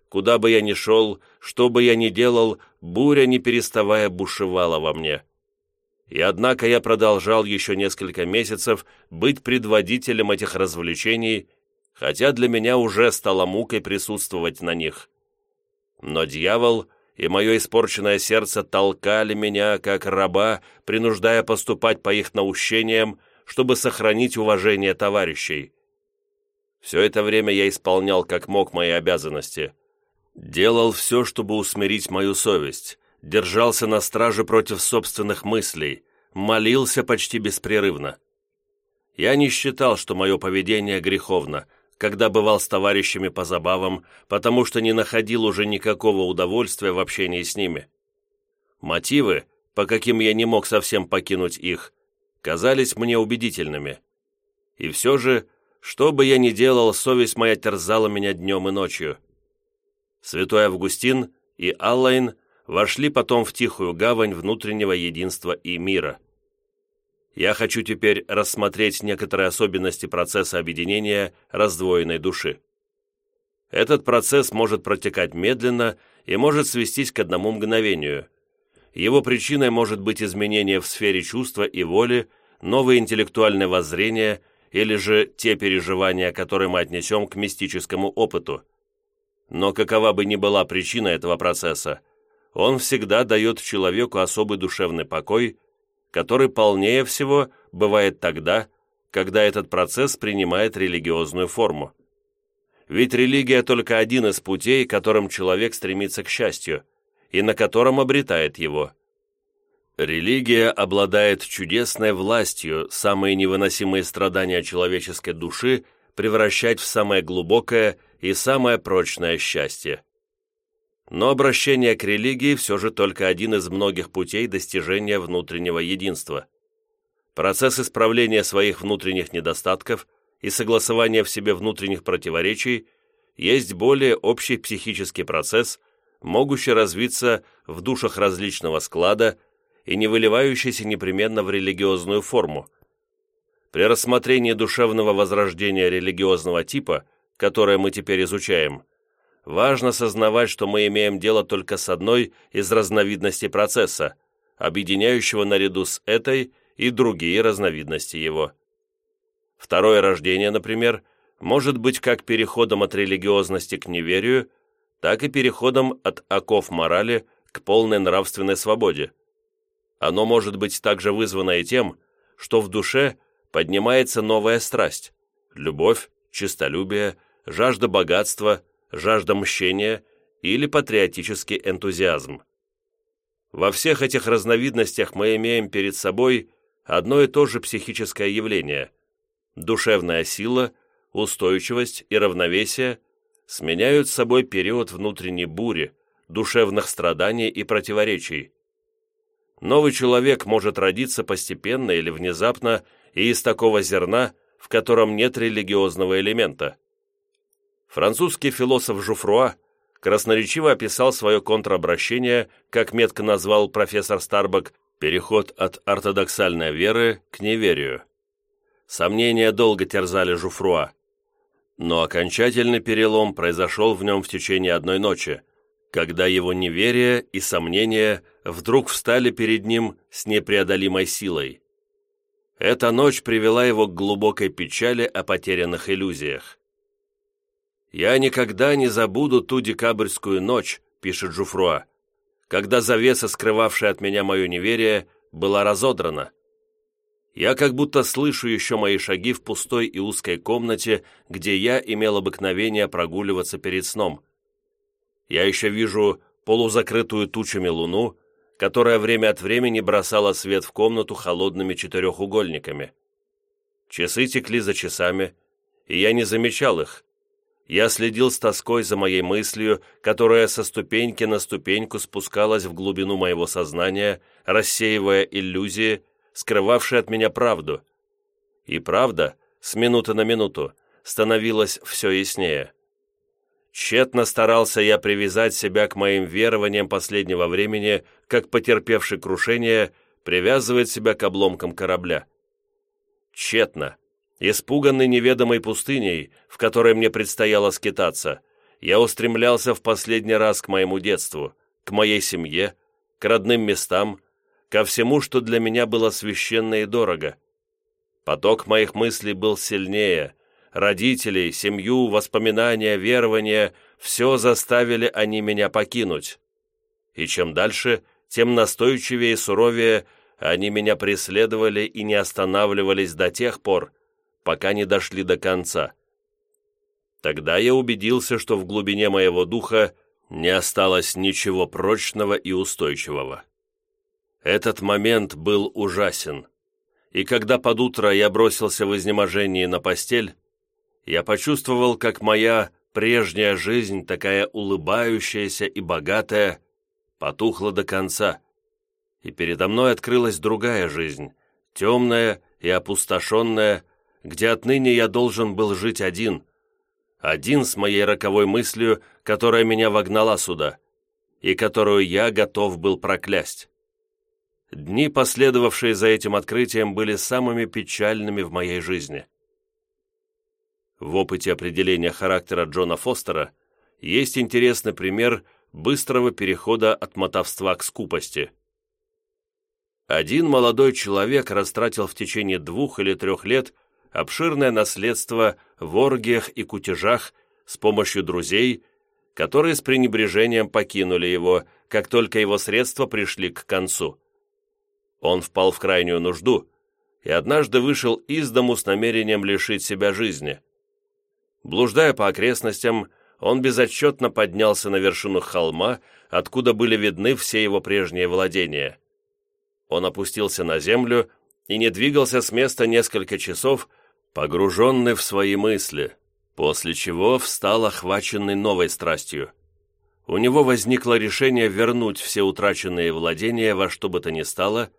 Куда бы я ни шел, что бы я ни делал, буря, не переставая, бушевала во мне. И однако я продолжал еще несколько месяцев быть предводителем этих развлечений, хотя для меня уже стало мукой присутствовать на них. Но дьявол и мое испорченное сердце толкали меня, как раба, принуждая поступать по их наущениям, чтобы сохранить уважение товарищей. Все это время я исполнял как мог мои обязанности. Делал все, чтобы усмирить мою совесть, держался на страже против собственных мыслей, молился почти беспрерывно. Я не считал, что мое поведение греховно – когда бывал с товарищами по забавам, потому что не находил уже никакого удовольствия в общении с ними. Мотивы, по каким я не мог совсем покинуть их, казались мне убедительными. И все же, что бы я ни делал, совесть моя терзала меня днем и ночью. Святой Августин и Аллайн вошли потом в тихую гавань внутреннего единства и мира – я хочу теперь рассмотреть некоторые особенности процесса объединения раздвоенной души. Этот процесс может протекать медленно и может свестись к одному мгновению. Его причиной может быть изменение в сфере чувства и воли, новые интеллектуальные воззрения или же те переживания, которые мы отнесем к мистическому опыту. Но какова бы ни была причина этого процесса, он всегда дает человеку особый душевный покой – который полнее всего бывает тогда, когда этот процесс принимает религиозную форму. Ведь религия только один из путей, которым человек стремится к счастью, и на котором обретает его. Религия обладает чудесной властью самые невыносимые страдания человеческой души превращать в самое глубокое и самое прочное счастье. Но обращение к религии все же только один из многих путей достижения внутреннего единства. Процесс исправления своих внутренних недостатков и согласования в себе внутренних противоречий есть более общий психический процесс, могущий развиться в душах различного склада и не выливающийся непременно в религиозную форму. При рассмотрении душевного возрождения религиозного типа, которое мы теперь изучаем, важно сознавать, что мы имеем дело только с одной из разновидностей процесса, объединяющего наряду с этой и другие разновидности его. Второе рождение, например, может быть как переходом от религиозности к неверию, так и переходом от оков морали к полной нравственной свободе. Оно может быть также вызвано и тем, что в душе поднимается новая страсть – любовь, честолюбие, жажда богатства, жажда мщения или патриотический энтузиазм. Во всех этих разновидностях мы имеем перед собой одно и то же психическое явление – душевная сила, устойчивость и равновесие сменяют собой период внутренней бури, душевных страданий и противоречий. Новый человек может родиться постепенно или внезапно и из такого зерна, в котором нет религиозного элемента. Французский философ Жуфруа красноречиво описал свое контробращение, как метко назвал профессор Старбак, переход от ортодоксальной веры к неверию. Сомнения долго терзали Жуфруа, но окончательный перелом произошел в нем в течение одной ночи, когда его неверие и сомнения вдруг встали перед ним с непреодолимой силой. Эта ночь привела его к глубокой печали о потерянных иллюзиях. «Я никогда не забуду ту декабрьскую ночь», — пишет Жуфруа, «когда завеса, скрывавшая от меня мое неверие, была разодрана. Я как будто слышу еще мои шаги в пустой и узкой комнате, где я имел обыкновение прогуливаться перед сном. Я еще вижу полузакрытую тучами луну, которая время от времени бросала свет в комнату холодными четырехугольниками. Часы текли за часами, и я не замечал их, я следил с тоской за моей мыслью, которая со ступеньки на ступеньку спускалась в глубину моего сознания, рассеивая иллюзии, скрывавшие от меня правду. И правда, с минуты на минуту, становилась все яснее. Тщетно старался я привязать себя к моим верованиям последнего времени, как потерпевший крушение привязывает себя к обломкам корабля. Тщетно. Испуганный неведомой пустыней, в которой мне предстояло скитаться, я устремлялся в последний раз к моему детству, к моей семье, к родным местам, ко всему, что для меня было священно и дорого. Поток моих мыслей был сильнее. Родителей, семью, воспоминания, верования — все заставили они меня покинуть. И чем дальше, тем настойчивее и суровее они меня преследовали и не останавливались до тех пор, пока не дошли до конца. Тогда я убедился, что в глубине моего духа не осталось ничего прочного и устойчивого. Этот момент был ужасен, и когда под утро я бросился в изнеможении на постель, я почувствовал, как моя прежняя жизнь, такая улыбающаяся и богатая, потухла до конца, и передо мной открылась другая жизнь, темная и опустошенная, где отныне я должен был жить один. Один с моей роковой мыслью, которая меня вогнала сюда, и которую я готов был проклясть. Дни, последовавшие за этим открытием, были самыми печальными в моей жизни. В опыте определения характера Джона Фостера есть интересный пример быстрого перехода от мотовства к скупости. Один молодой человек растратил в течение двух или трех лет обширное наследство в оргиях и кутежах с помощью друзей, которые с пренебрежением покинули его, как только его средства пришли к концу. Он впал в крайнюю нужду и однажды вышел из дому с намерением лишить себя жизни. Блуждая по окрестностям, он безотчетно поднялся на вершину холма, откуда были видны все его прежние владения. Он опустился на землю и не двигался с места несколько часов, погруженный в свои мысли, после чего встал охваченный новой страстью. У него возникло решение вернуть все утраченные владения во что бы то ни стало,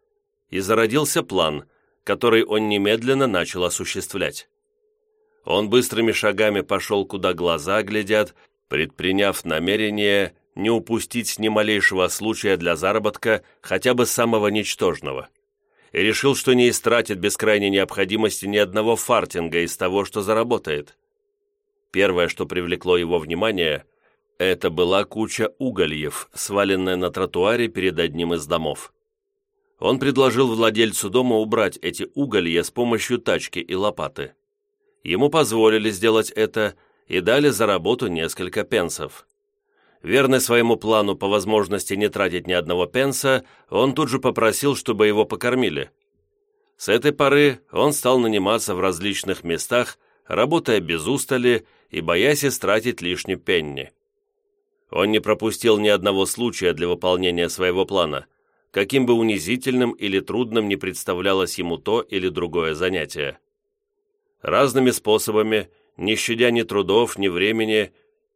и зародился план, который он немедленно начал осуществлять. Он быстрыми шагами пошел, куда глаза глядят, предприняв намерение не упустить ни малейшего случая для заработка, хотя бы самого ничтожного. И решил, что не истратит без крайней необходимости ни одного фартинга из того, что заработает. Первое, что привлекло его внимание, это была куча угольев, сваленная на тротуаре перед одним из домов. Он предложил владельцу дома убрать эти уголья с помощью тачки и лопаты. Ему позволили сделать это и дали за работу несколько пенсов. Верный своему плану по возможности не тратить ни одного пенса, он тут же попросил, чтобы его покормили. С этой поры он стал наниматься в различных местах, работая без устали и боясь истратить лишний пенни. Он не пропустил ни одного случая для выполнения своего плана, каким бы унизительным или трудным не представлялось ему то или другое занятие. Разными способами, не щадя ни трудов, ни времени,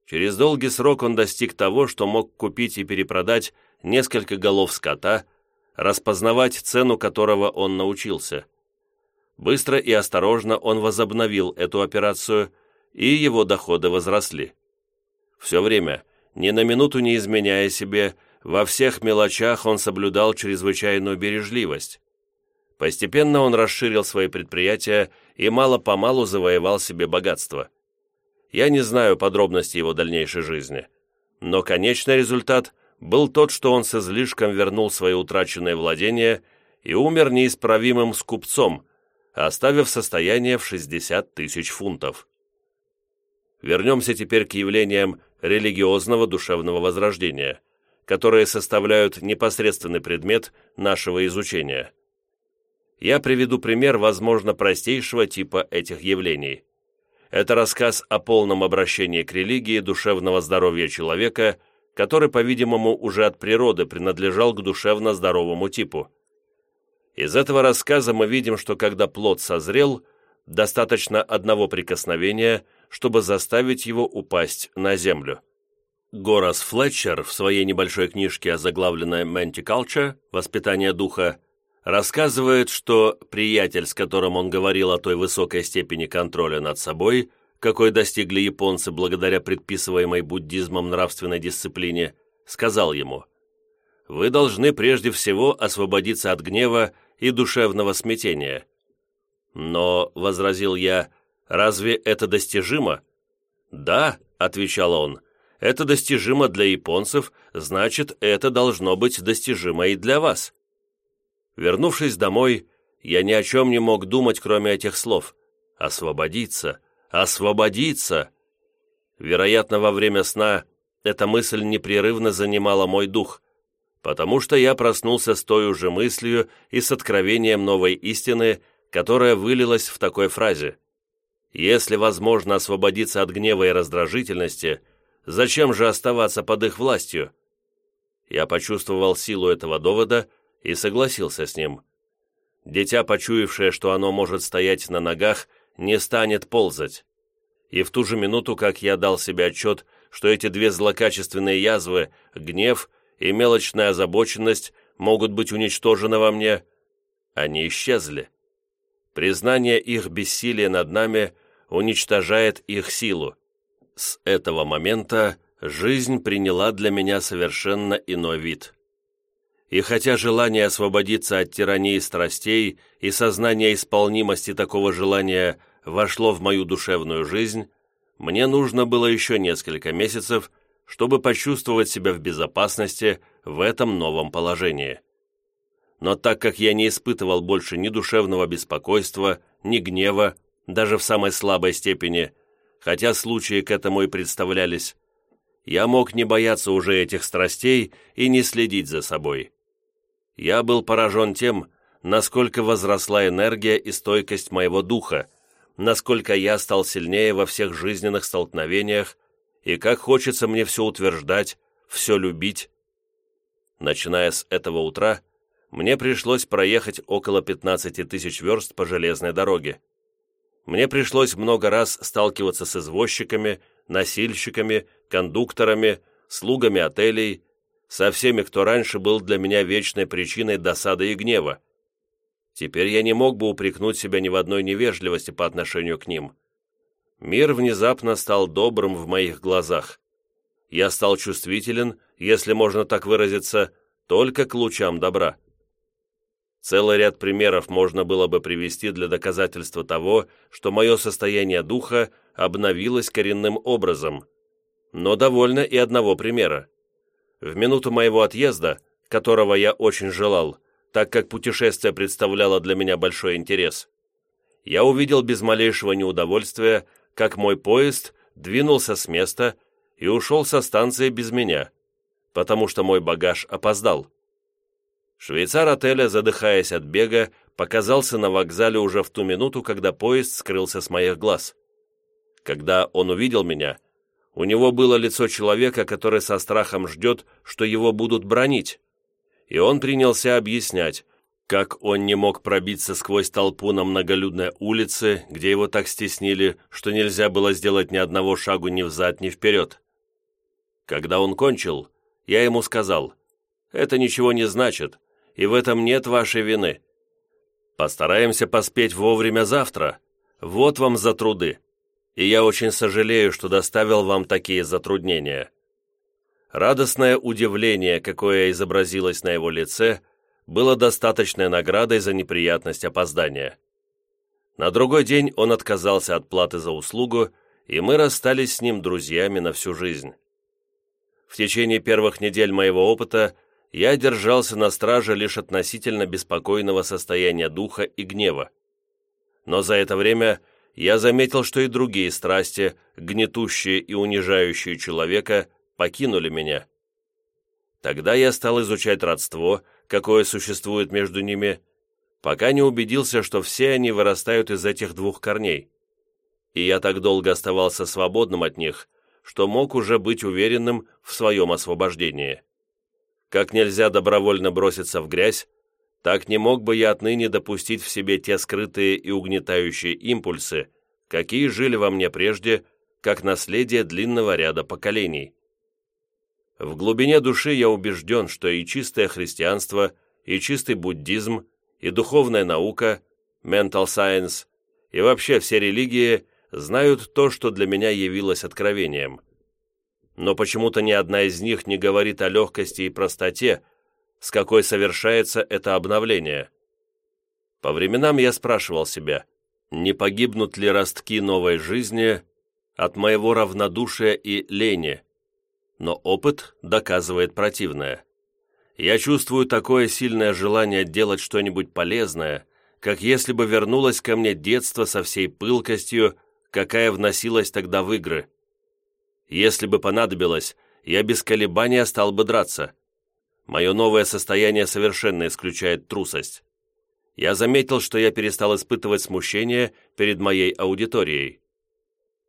через долгий срок он достиг того, что мог купить и перепродать несколько голов скота, распознавать цену которого он научился. Быстро и осторожно он возобновил эту операцию, и его доходы возросли. Все время, ни на минуту не изменяя себе, во всех мелочах он соблюдал чрезвычайную бережливость. Постепенно он расширил свои предприятия и мало-помалу завоевал себе богатство. Я не знаю подробностей его дальнейшей жизни, но конечный результат был тот, что он с излишком вернул свои утраченные владения и умер неисправимым скупцом, оставив состояние в 60 тысяч фунтов. Вернемся теперь к явлениям религиозного душевного возрождения, которые составляют непосредственный предмет нашего изучения. Я приведу пример, возможно, простейшего типа этих явлений. Это рассказ о полном обращении к религии душевного здоровья человека, который, по-видимому, уже от природы принадлежал к душевно здоровому типу. Из этого рассказа мы видим, что когда плод созрел, достаточно одного прикосновения, чтобы заставить его упасть на землю. Горас Флетчер в своей небольшой книжке, озаглавленной «Menti Culture» «Воспитание духа», рассказывает, что приятель, с которым он говорил о той высокой степени контроля над собой, какой достигли японцы благодаря предписываемой буддизмом нравственной дисциплине, сказал ему, «Вы должны прежде всего освободиться от гнева и душевного смятения». «Но», — возразил я, — «разве это достижимо?» «Да», — отвечал он, это достижимо для японцев, значит, это должно быть достижимо и для вас. Вернувшись домой, я ни о чем не мог думать, кроме этих слов. Освободиться, освободиться. Вероятно, во время сна эта мысль непрерывно занимала мой дух, потому что я проснулся с той уже мыслью и с откровением новой истины, которая вылилась в такой фразе. Если возможно освободиться от гнева и раздражительности – Зачем же оставаться под их властью? Я почувствовал силу этого довода и согласился с ним. Дитя, почуявшее, что оно может стоять на ногах, не станет ползать. И в ту же минуту, как я дал себе отчет, что эти две злокачественные язвы, гнев и мелочная озабоченность, могут быть уничтожены во мне, они исчезли. Признание их бессилия над нами уничтожает их силу. С этого момента жизнь приняла для меня совершенно иной вид. И хотя желание освободиться от тирании страстей и сознание исполнимости такого желания вошло в мою душевную жизнь, мне нужно было еще несколько месяцев, чтобы почувствовать себя в безопасности в этом новом положении. Но так как я не испытывал больше ни душевного беспокойства, ни гнева, даже в самой слабой степени – хотя случаи к этому и представлялись, я мог не бояться уже этих страстей и не следить за собой. Я был поражен тем, насколько возросла энергия и стойкость моего духа, насколько я стал сильнее во всех жизненных столкновениях и как хочется мне все утверждать, все любить. Начиная с этого утра, мне пришлось проехать около 15 тысяч верст по железной дороге. Мне пришлось много раз сталкиваться с извозчиками, носильщиками, кондукторами, слугами отелей, со всеми, кто раньше был для меня вечной причиной досады и гнева. Теперь я не мог бы упрекнуть себя ни в одной невежливости по отношению к ним. Мир внезапно стал добрым в моих глазах. Я стал чувствителен, если можно так выразиться, только к лучам добра. Целый ряд примеров можно было бы привести для доказательства того, что мое состояние духа обновилось коренным образом. Но довольно и одного примера. В минуту моего отъезда, которого я очень желал, так как путешествие представляло для меня большой интерес, я увидел без малейшего неудовольствия, как мой поезд двинулся с места и ушел со станции без меня, потому что мой багаж опоздал. Швейцар отеля, задыхаясь от бега, показался на вокзале уже в ту минуту, когда поезд скрылся с моих глаз. Когда он увидел меня, у него было лицо человека, который со страхом ждет, что его будут бронить. И он принялся объяснять, как он не мог пробиться сквозь толпу на многолюдной улице, где его так стеснили, что нельзя было сделать ни одного шагу ни взад, ни вперед. Когда он кончил, я ему сказал, «Это ничего не значит, и в этом нет вашей вины. Постараемся поспеть вовремя завтра. Вот вам за труды. И я очень сожалею, что доставил вам такие затруднения». Радостное удивление, какое изобразилось на его лице, было достаточной наградой за неприятность опоздания. На другой день он отказался от платы за услугу, и мы расстались с ним друзьями на всю жизнь. В течение первых недель моего опыта я держался на страже лишь относительно беспокойного состояния духа и гнева. Но за это время я заметил, что и другие страсти, гнетущие и унижающие человека, покинули меня. Тогда я стал изучать родство, какое существует между ними, пока не убедился, что все они вырастают из этих двух корней. И я так долго оставался свободным от них, что мог уже быть уверенным в своем освобождении. Как нельзя добровольно броситься в грязь, так не мог бы я отныне допустить в себе те скрытые и угнетающие импульсы, какие жили во мне прежде, как наследие длинного ряда поколений. В глубине души я убежден, что и чистое христианство, и чистый буддизм, и духовная наука, mental science, и вообще все религии знают то, что для меня явилось откровением но почему-то ни одна из них не говорит о легкости и простоте, с какой совершается это обновление. По временам я спрашивал себя, не погибнут ли ростки новой жизни от моего равнодушия и лени, но опыт доказывает противное. Я чувствую такое сильное желание делать что-нибудь полезное, как если бы вернулось ко мне детство со всей пылкостью, какая вносилась тогда в игры. Если бы понадобилось, я без колебания стал бы драться. Мое новое состояние совершенно исключает трусость. Я заметил, что я перестал испытывать смущение перед моей аудиторией.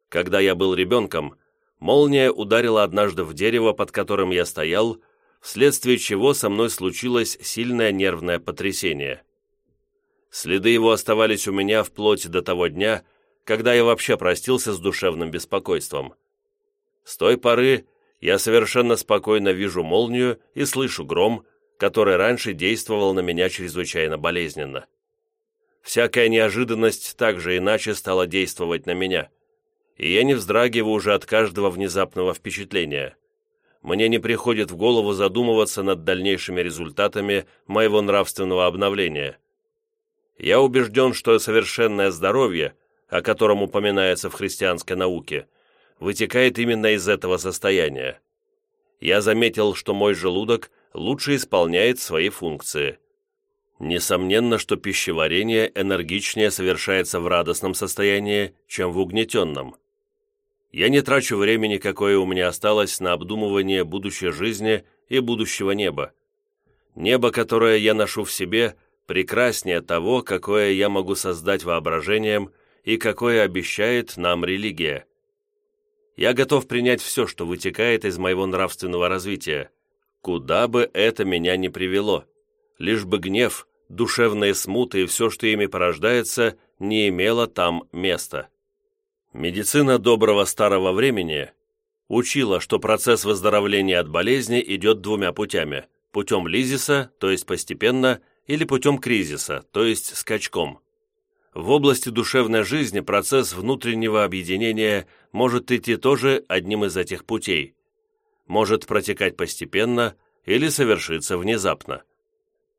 Когда я был ребенком, молния ударила однажды в дерево, под которым я стоял, вследствие чего со мной случилось сильное нервное потрясение. Следы его оставались у меня вплоть до того дня, когда я вообще простился с душевным беспокойством. С той поры я совершенно спокойно вижу молнию и слышу гром, который раньше действовал на меня чрезвычайно болезненно. Всякая неожиданность также иначе стала действовать на меня, и я не вздрагиваю уже от каждого внезапного впечатления. Мне не приходит в голову задумываться над дальнейшими результатами моего нравственного обновления. Я убежден, что совершенное здоровье, о котором упоминается в христианской науке – вытекает именно из этого состояния. Я заметил, что мой желудок лучше исполняет свои функции. Несомненно, что пищеварение энергичнее совершается в радостном состоянии, чем в угнетенном. Я не трачу времени, какое у меня осталось, на обдумывание будущей жизни и будущего неба. Небо, которое я ношу в себе, прекраснее того, какое я могу создать воображением и какое обещает нам религия. Я готов принять все, что вытекает из моего нравственного развития, куда бы это меня ни привело, лишь бы гнев, душевные смуты и все, что ими порождается, не имело там места. Медицина доброго старого времени учила, что процесс выздоровления от болезни идет двумя путями – путем лизиса, то есть постепенно, или путем кризиса, то есть скачком. В области душевной жизни процесс внутреннего объединения может идти тоже одним из этих путей. Может протекать постепенно или совершиться внезапно.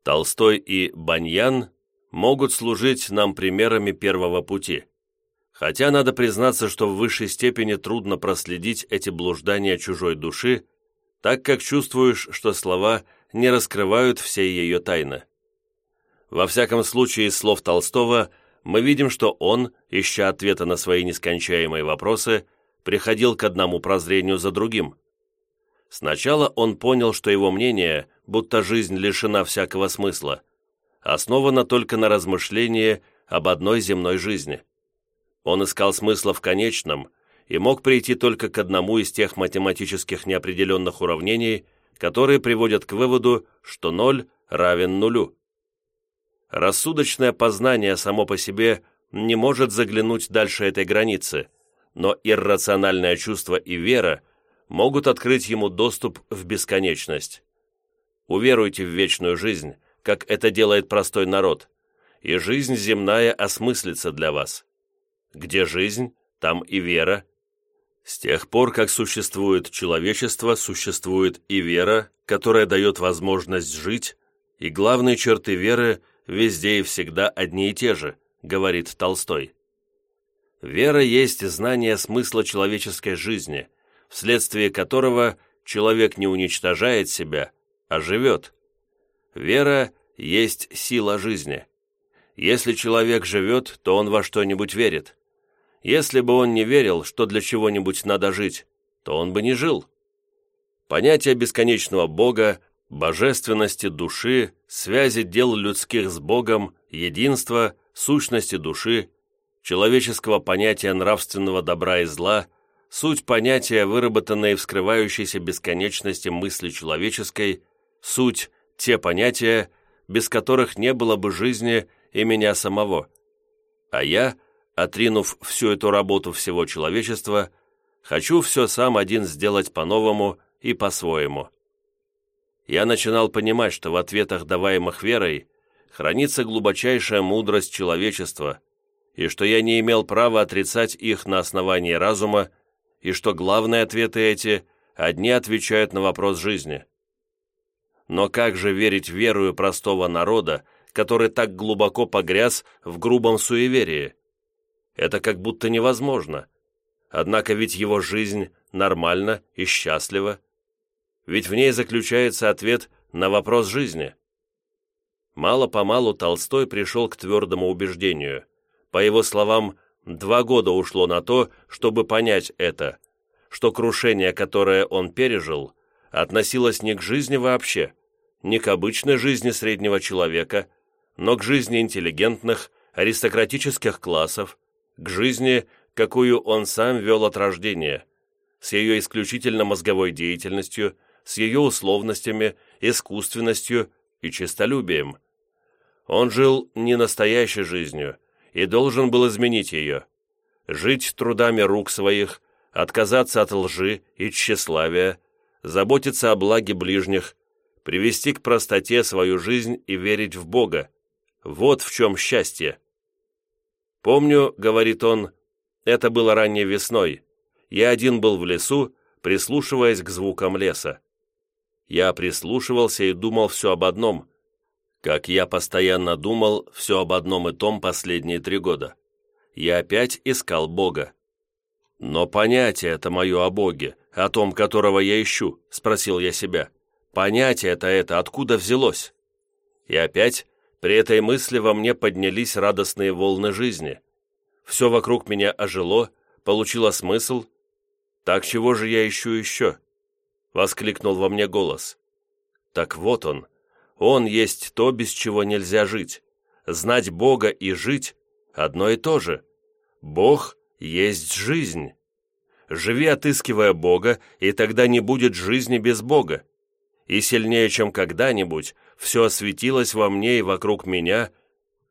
Толстой и Баньян могут служить нам примерами первого пути. Хотя надо признаться, что в высшей степени трудно проследить эти блуждания чужой души, так как чувствуешь, что слова не раскрывают всей ее тайны. Во всяком случае, из слов Толстого мы видим, что он, ища ответа на свои нескончаемые вопросы, приходил к одному прозрению за другим. Сначала он понял, что его мнение, будто жизнь лишена всякого смысла, основано только на размышлении об одной земной жизни. Он искал смысла в конечном и мог прийти только к одному из тех математических неопределенных уравнений, которые приводят к выводу, что ноль равен нулю. Рассудочное познание само по себе не может заглянуть дальше этой границы, но иррациональное чувство и вера могут открыть ему доступ в бесконечность. Уверуйте в вечную жизнь, как это делает простой народ, и жизнь земная осмыслится для вас. Где жизнь, там и вера. С тех пор, как существует человечество, существует и вера, которая дает возможность жить, и главные черты веры везде и всегда одни и те же, говорит Толстой. Вера есть знание смысла человеческой жизни, вследствие которого человек не уничтожает себя, а живет. Вера есть сила жизни. Если человек живет, то он во что-нибудь верит. Если бы он не верил, что для чего-нибудь надо жить, то он бы не жил. Понятие бесконечного Бога божественности души, связи дел людских с Богом, единства, сущности души, человеческого понятия нравственного добра и зла, суть понятия, выработанной в скрывающейся бесконечности мысли человеческой, суть – те понятия, без которых не было бы жизни и меня самого. А я, отринув всю эту работу всего человечества, хочу все сам один сделать по-новому и по-своему я начинал понимать, что в ответах, даваемых верой, хранится глубочайшая мудрость человечества, и что я не имел права отрицать их на основании разума, и что главные ответы эти одни отвечают на вопрос жизни. Но как же верить верою простого народа, который так глубоко погряз в грубом суеверии? Это как будто невозможно. Однако ведь его жизнь нормальна и счастлива, ведь в ней заключается ответ на вопрос жизни. Мало-помалу Толстой пришел к твердому убеждению. По его словам, два года ушло на то, чтобы понять это, что крушение, которое он пережил, относилось не к жизни вообще, не к обычной жизни среднего человека, но к жизни интеллигентных, аристократических классов, к жизни, какую он сам вел от рождения, с ее исключительно мозговой деятельностью – с ее условностями, искусственностью и честолюбием. Он жил не настоящей жизнью и должен был изменить ее. Жить трудами рук своих, отказаться от лжи и тщеславия, заботиться о благе ближних, привести к простоте свою жизнь и верить в Бога. Вот в чем счастье. «Помню, — говорит он, — это было ранней весной. Я один был в лесу, прислушиваясь к звукам леса. Я прислушивался и думал все об одном, как я постоянно думал все об одном и том последние три года. Я опять искал Бога. «Но понятие это мое о Боге, о том, которого я ищу», — спросил я себя. «Понятие-то это откуда взялось?» И опять при этой мысли во мне поднялись радостные волны жизни. Все вокруг меня ожило, получило смысл. Так чего же я ищу еще? — воскликнул во мне голос. «Так вот он. Он есть то, без чего нельзя жить. Знать Бога и жить — одно и то же. Бог есть жизнь. живи, отыскивая Бога, и тогда не будет жизни без Бога. И сильнее, чем когда-нибудь, все осветилось во мне и вокруг меня,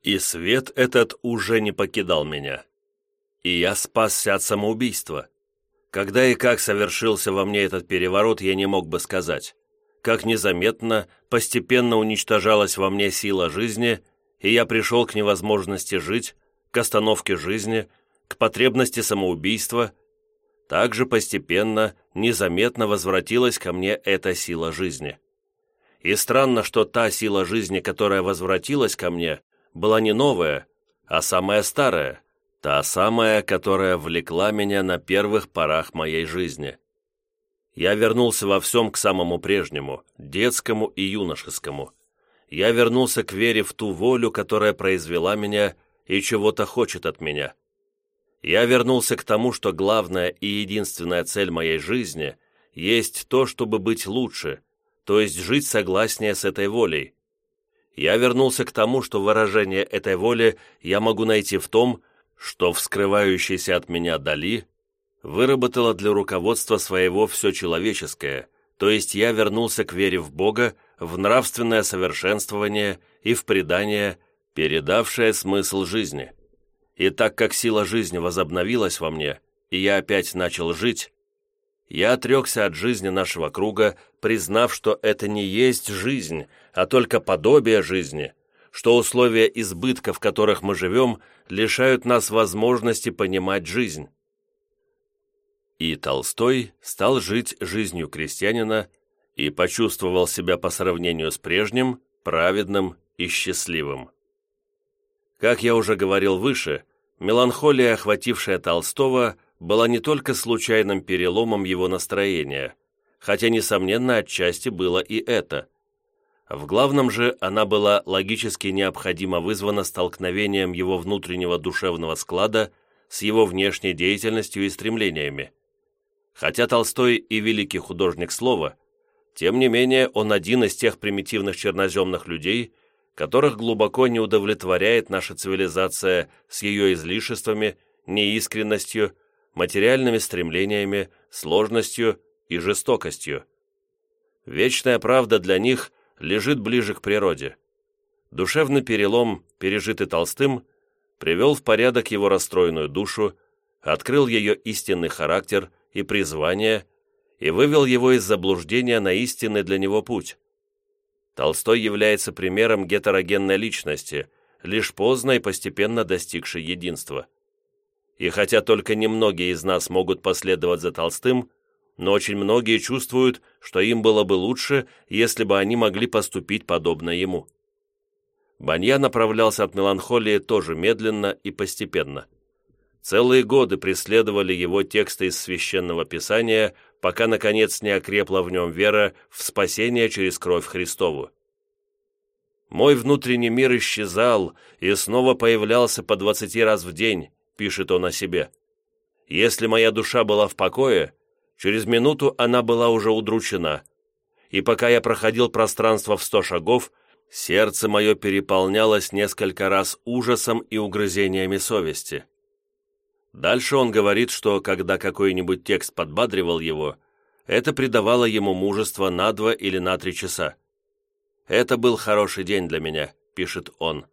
и свет этот уже не покидал меня. И я спасся от самоубийства. Когда и как совершился во мне этот переворот, я не мог бы сказать. Как незаметно, постепенно уничтожалась во мне сила жизни, и я пришел к невозможности жить, к остановке жизни, к потребности самоубийства. Также постепенно, незаметно возвратилась ко мне эта сила жизни. И странно, что та сила жизни, которая возвратилась ко мне, была не новая, а самая старая, та самая, которая влекла меня на первых порах моей жизни. Я вернулся во всем к самому прежнему, детскому и юношескому. Я вернулся к вере в ту волю, которая произвела меня и чего-то хочет от меня. Я вернулся к тому, что главная и единственная цель моей жизни есть то, чтобы быть лучше, то есть жить согласнее с этой волей, я вернулся к тому, что выражение этой воли я могу найти в том, что вскрывающийся от меня Дали выработала для руководства своего все человеческое, то есть я вернулся к вере в Бога, в нравственное совершенствование и в предание, передавшее смысл жизни. И так как сила жизни возобновилась во мне, и я опять начал жить, я отрекся от жизни нашего круга, признав, что это не есть жизнь, а только подобие жизни, что условия избытка, в которых мы живем, лишают нас возможности понимать жизнь. И Толстой стал жить жизнью крестьянина и почувствовал себя по сравнению с прежним праведным и счастливым. Как я уже говорил выше, меланхолия, охватившая Толстого – была не только случайным переломом его настроения, хотя, несомненно, отчасти было и это. В главном же она была логически необходимо вызвана столкновением его внутреннего душевного склада с его внешней деятельностью и стремлениями. Хотя Толстой и великий художник слова, тем не менее он один из тех примитивных черноземных людей, которых глубоко не удовлетворяет наша цивилизация с ее излишествами, неискренностью, материальными стремлениями, сложностью и жестокостью. Вечная правда для них лежит ближе к природе. Душевный перелом, пережитый Толстым, привел в порядок его расстроенную душу, открыл ее истинный характер и призвание и вывел его из заблуждения на истинный для него путь. Толстой является примером гетерогенной личности, лишь поздно и постепенно достигшей единства. И хотя только немногие из нас могут последовать за Толстым, но очень многие чувствуют, что им было бы лучше, если бы они могли поступить подобно ему. Банья направлялся от меланхолии тоже медленно и постепенно. Целые годы преследовали его тексты из Священного Писания, пока, наконец, не окрепла в нем вера в спасение через кровь Христову. «Мой внутренний мир исчезал и снова появлялся по двадцати раз в день, пишет он о себе. «Если моя душа была в покое, через минуту она была уже удручена, и пока я проходил пространство в сто шагов, сердце мое переполнялось несколько раз ужасом и угрызениями совести». Дальше он говорит, что когда какой-нибудь текст подбадривал его, это придавало ему мужество на два или на три часа. «Это был хороший день для меня», — пишет он.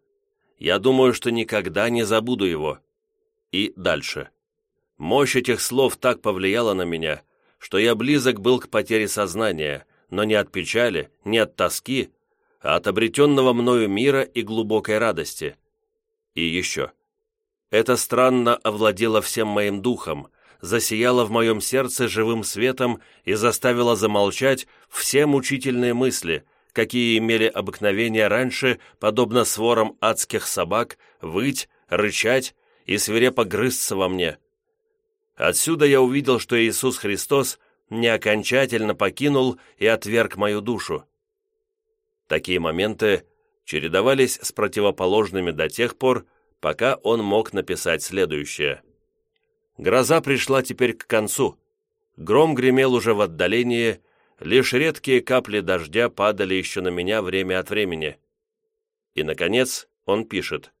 «Я думаю, что никогда не забуду его и дальше. Мощь этих слов так повлияла на меня, что я близок был к потере сознания, но не от печали, не от тоски, а от обретенного мною мира и глубокой радости. И еще. Это странно овладело всем моим духом, засияло в моем сердце живым светом и заставило замолчать все мучительные мысли, какие имели обыкновение раньше, подобно сворам адских собак, выть, рычать и свирепо грызться во мне. Отсюда я увидел, что Иисус Христос не окончательно покинул и отверг мою душу. Такие моменты чередовались с противоположными до тех пор, пока он мог написать следующее. Гроза пришла теперь к концу. Гром гремел уже в отдалении, лишь редкие капли дождя падали еще на меня время от времени. И, наконец, он пишет.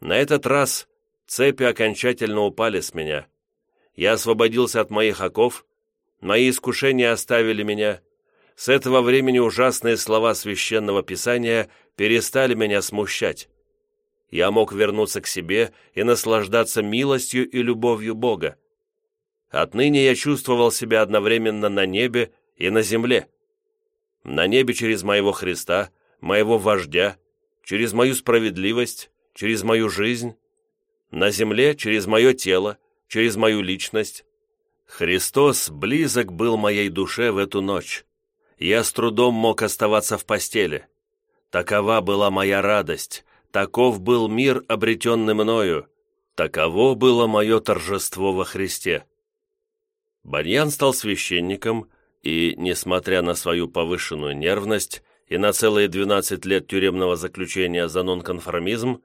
«На этот раз Цепи окончательно упали с меня. Я освободился от моих оков, мои искушения оставили меня. С этого времени ужасные слова священного писания перестали меня смущать. Я мог вернуться к себе и наслаждаться милостью и любовью Бога. Отныне я чувствовал себя одновременно на небе и на земле. На небе через моего Христа, моего вождя, через мою справедливость, через мою жизнь, на земле через мое тело, через мою личность. Христос близок был моей душе в эту ночь. Я с трудом мог оставаться в постели. Такова была моя радость, таков был мир, обретенный мною, таково было мое торжество во Христе. Баньян стал священником, и, несмотря на свою повышенную нервность и на целые 12 лет тюремного заключения за нонконформизм,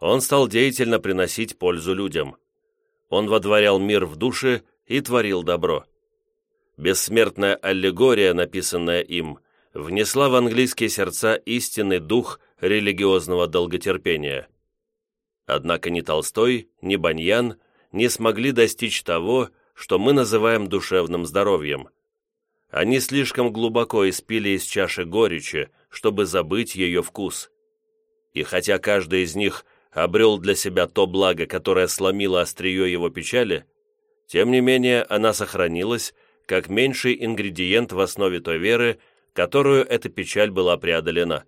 он стал деятельно приносить пользу людям. Он водворял мир в душе и творил добро. Бессмертная аллегория, написанная им, внесла в английские сердца истинный дух религиозного долготерпения. Однако ни Толстой, ни Баньян не смогли достичь того, что мы называем душевным здоровьем. Они слишком глубоко испили из чаши горечи, чтобы забыть ее вкус. И хотя каждый из них обрел для себя то благо, которое сломило острие его печали, тем не менее она сохранилась как меньший ингредиент в основе той веры, которую эта печаль была преодолена.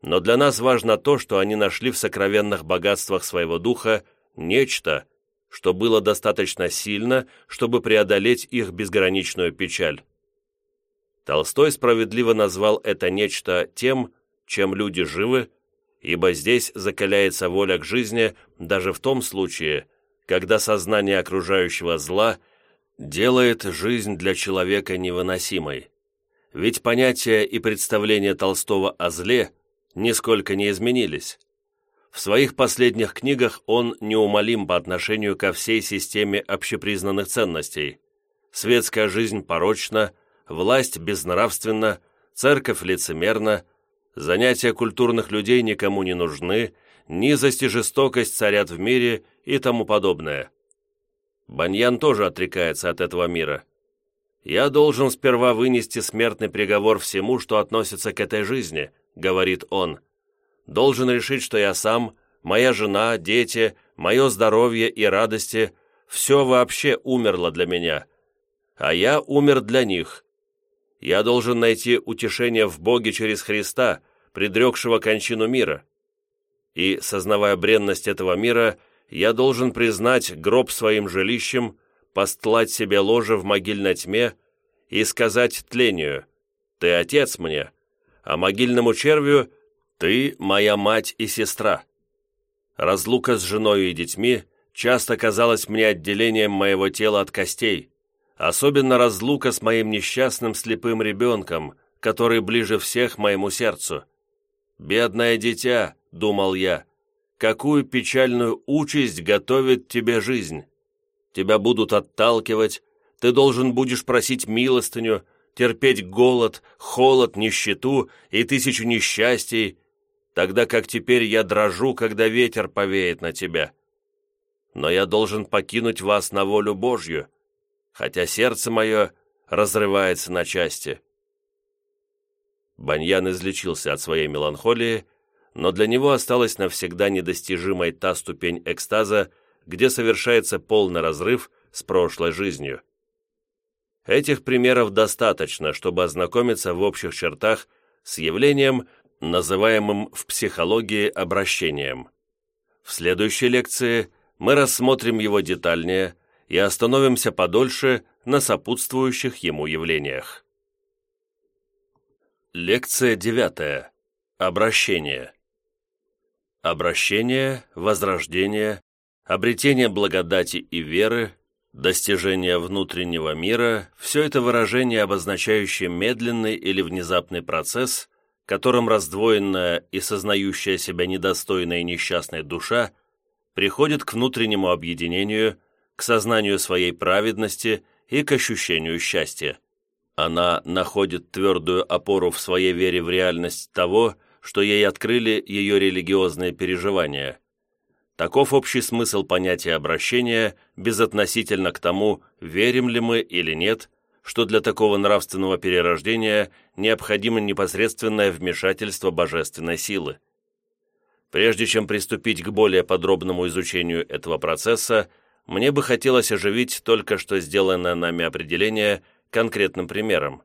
Но для нас важно то, что они нашли в сокровенных богатствах своего духа нечто, что было достаточно сильно, чтобы преодолеть их безграничную печаль. Толстой справедливо назвал это нечто тем, чем люди живы, ибо здесь закаляется воля к жизни даже в том случае, когда сознание окружающего зла делает жизнь для человека невыносимой. Ведь понятия и представления Толстого о зле нисколько не изменились. В своих последних книгах он неумолим по отношению ко всей системе общепризнанных ценностей. Светская жизнь порочна, власть безнравственна, церковь лицемерна, занятия культурных людей никому не нужны, низость и жестокость царят в мире и тому подобное. Баньян тоже отрекается от этого мира. «Я должен сперва вынести смертный приговор всему, что относится к этой жизни», — говорит он. «Должен решить, что я сам, моя жена, дети, мое здоровье и радости — все вообще умерло для меня, а я умер для них, я должен найти утешение в Боге через Христа, предрекшего кончину мира. И, сознавая бренность этого мира, я должен признать гроб своим жилищем, постлать себе ложе в могильной тьме и сказать тлению «Ты отец мне», а могильному червю «Ты моя мать и сестра». Разлука с женой и детьми часто казалась мне отделением моего тела от костей, Особенно разлука с моим несчастным слепым ребенком, который ближе всех моему сердцу. «Бедное дитя», — думал я, — «какую печальную участь готовит тебе жизнь? Тебя будут отталкивать, ты должен будешь просить милостыню, терпеть голод, холод, нищету и тысячу несчастий, тогда как теперь я дрожу, когда ветер повеет на тебя. Но я должен покинуть вас на волю Божью, хотя сердце мое разрывается на части». Баньян излечился от своей меланхолии, но для него осталась навсегда недостижимой та ступень экстаза, где совершается полный разрыв с прошлой жизнью. Этих примеров достаточно, чтобы ознакомиться в общих чертах с явлением, называемым в психологии обращением. В следующей лекции мы рассмотрим его детальнее, и остановимся подольше на сопутствующих ему явлениях. Лекция девятая. Обращение. Обращение, возрождение, обретение благодати и веры, достижение внутреннего мира – все это выражение, обозначающее медленный или внезапный процесс, которым раздвоенная и сознающая себя недостойная и несчастная душа приходит к внутреннему объединению – к сознанию своей праведности и к ощущению счастья. Она находит твердую опору в своей вере в реальность того, что ей открыли ее религиозные переживания. Таков общий смысл понятия обращения, безотносительно к тому, верим ли мы или нет, что для такого нравственного перерождения необходимо непосредственное вмешательство божественной силы. Прежде чем приступить к более подробному изучению этого процесса, мне бы хотелось оживить только что сделанное нами определение конкретным примером.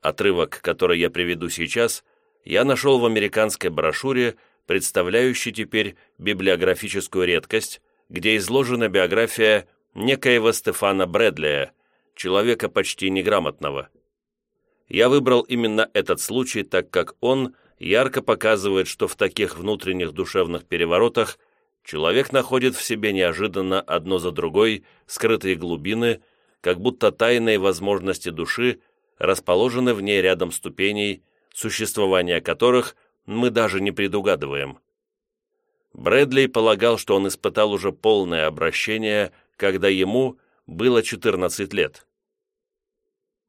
Отрывок, который я приведу сейчас, я нашел в американской брошюре, представляющей теперь библиографическую редкость, где изложена биография некоего Стефана Брэдлия, человека почти неграмотного. Я выбрал именно этот случай, так как он ярко показывает, что в таких внутренних душевных переворотах человек находит в себе неожиданно одно за другой скрытые глубины, как будто тайные возможности души расположены в ней рядом ступеней, существования которых мы даже не предугадываем. Брэдли полагал, что он испытал уже полное обращение, когда ему было 14 лет.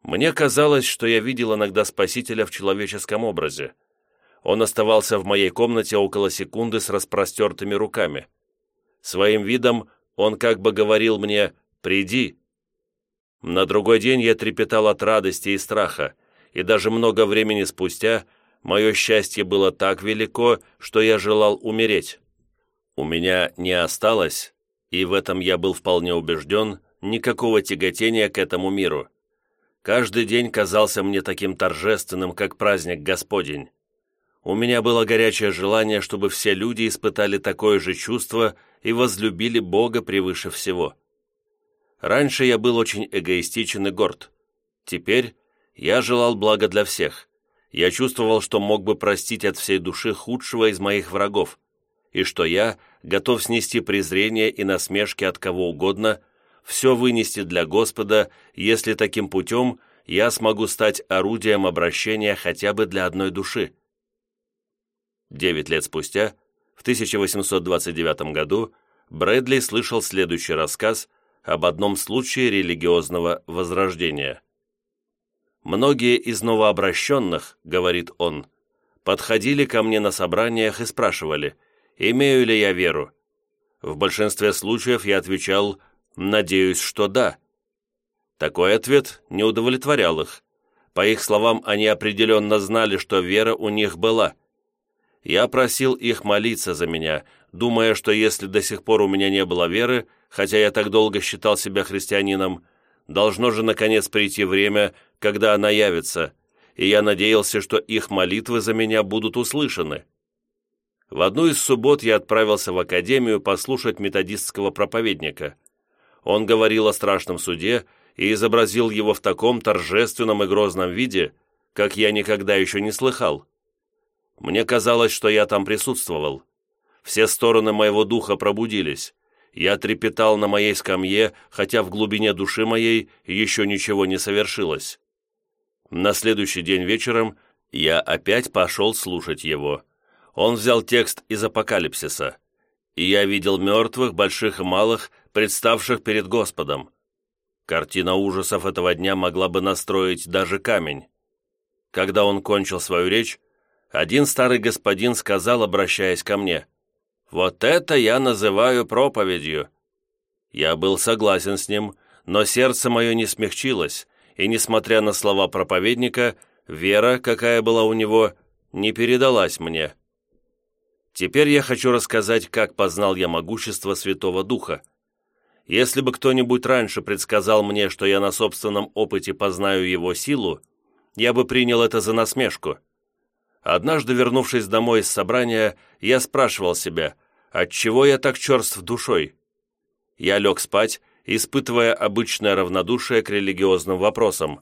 Мне казалось, что я видел иногда Спасителя в человеческом образе. Он оставался в моей комнате около секунды с распростертыми руками. Своим видом он как бы говорил мне «приди». На другой день я трепетал от радости и страха, и даже много времени спустя мое счастье было так велико, что я желал умереть. У меня не осталось, и в этом я был вполне убежден, никакого тяготения к этому миру. Каждый день казался мне таким торжественным, как праздник Господень. У меня было горячее желание, чтобы все люди испытали такое же чувство и возлюбили Бога превыше всего. Раньше я был очень эгоистичен и горд. Теперь я желал блага для всех. Я чувствовал, что мог бы простить от всей души худшего из моих врагов, и что я готов снести презрение и насмешки от кого угодно, все вынести для Господа, если таким путем я смогу стать орудием обращения хотя бы для одной души. Девять лет спустя, в 1829 году, Брэдли слышал следующий рассказ об одном случае религиозного возрождения. «Многие из новообращенных, — говорит он, — подходили ко мне на собраниях и спрашивали, имею ли я веру. В большинстве случаев я отвечал «Надеюсь, что да». Такой ответ не удовлетворял их. По их словам, они определенно знали, что вера у них была. Я просил их молиться за меня, думая, что если до сих пор у меня не было веры, хотя я так долго считал себя христианином, должно же наконец прийти время, когда она явится, и я надеялся, что их молитвы за меня будут услышаны. В одну из суббот я отправился в академию послушать методистского проповедника – он говорил о страшном суде и изобразил его в таком торжественном и грозном виде, как я никогда еще не слыхал. Мне казалось, что я там присутствовал. Все стороны моего духа пробудились. Я трепетал на моей скамье, хотя в глубине души моей еще ничего не совершилось. На следующий день вечером я опять пошел слушать его. Он взял текст из Апокалипсиса. «И я видел мертвых, больших и малых, представших перед Господом. Картина ужасов этого дня могла бы настроить даже камень. Когда он кончил свою речь, один старый господин сказал, обращаясь ко мне, «Вот это я называю проповедью». Я был согласен с ним, но сердце мое не смягчилось, и, несмотря на слова проповедника, вера, какая была у него, не передалась мне. Теперь я хочу рассказать, как познал я могущество Святого Духа. Если бы кто-нибудь раньше предсказал мне, что я на собственном опыте познаю его силу, я бы принял это за насмешку. Однажды, вернувшись домой из собрания, я спрашивал себя, отчего я так черств душой? Я лег спать, испытывая обычное равнодушие к религиозным вопросам.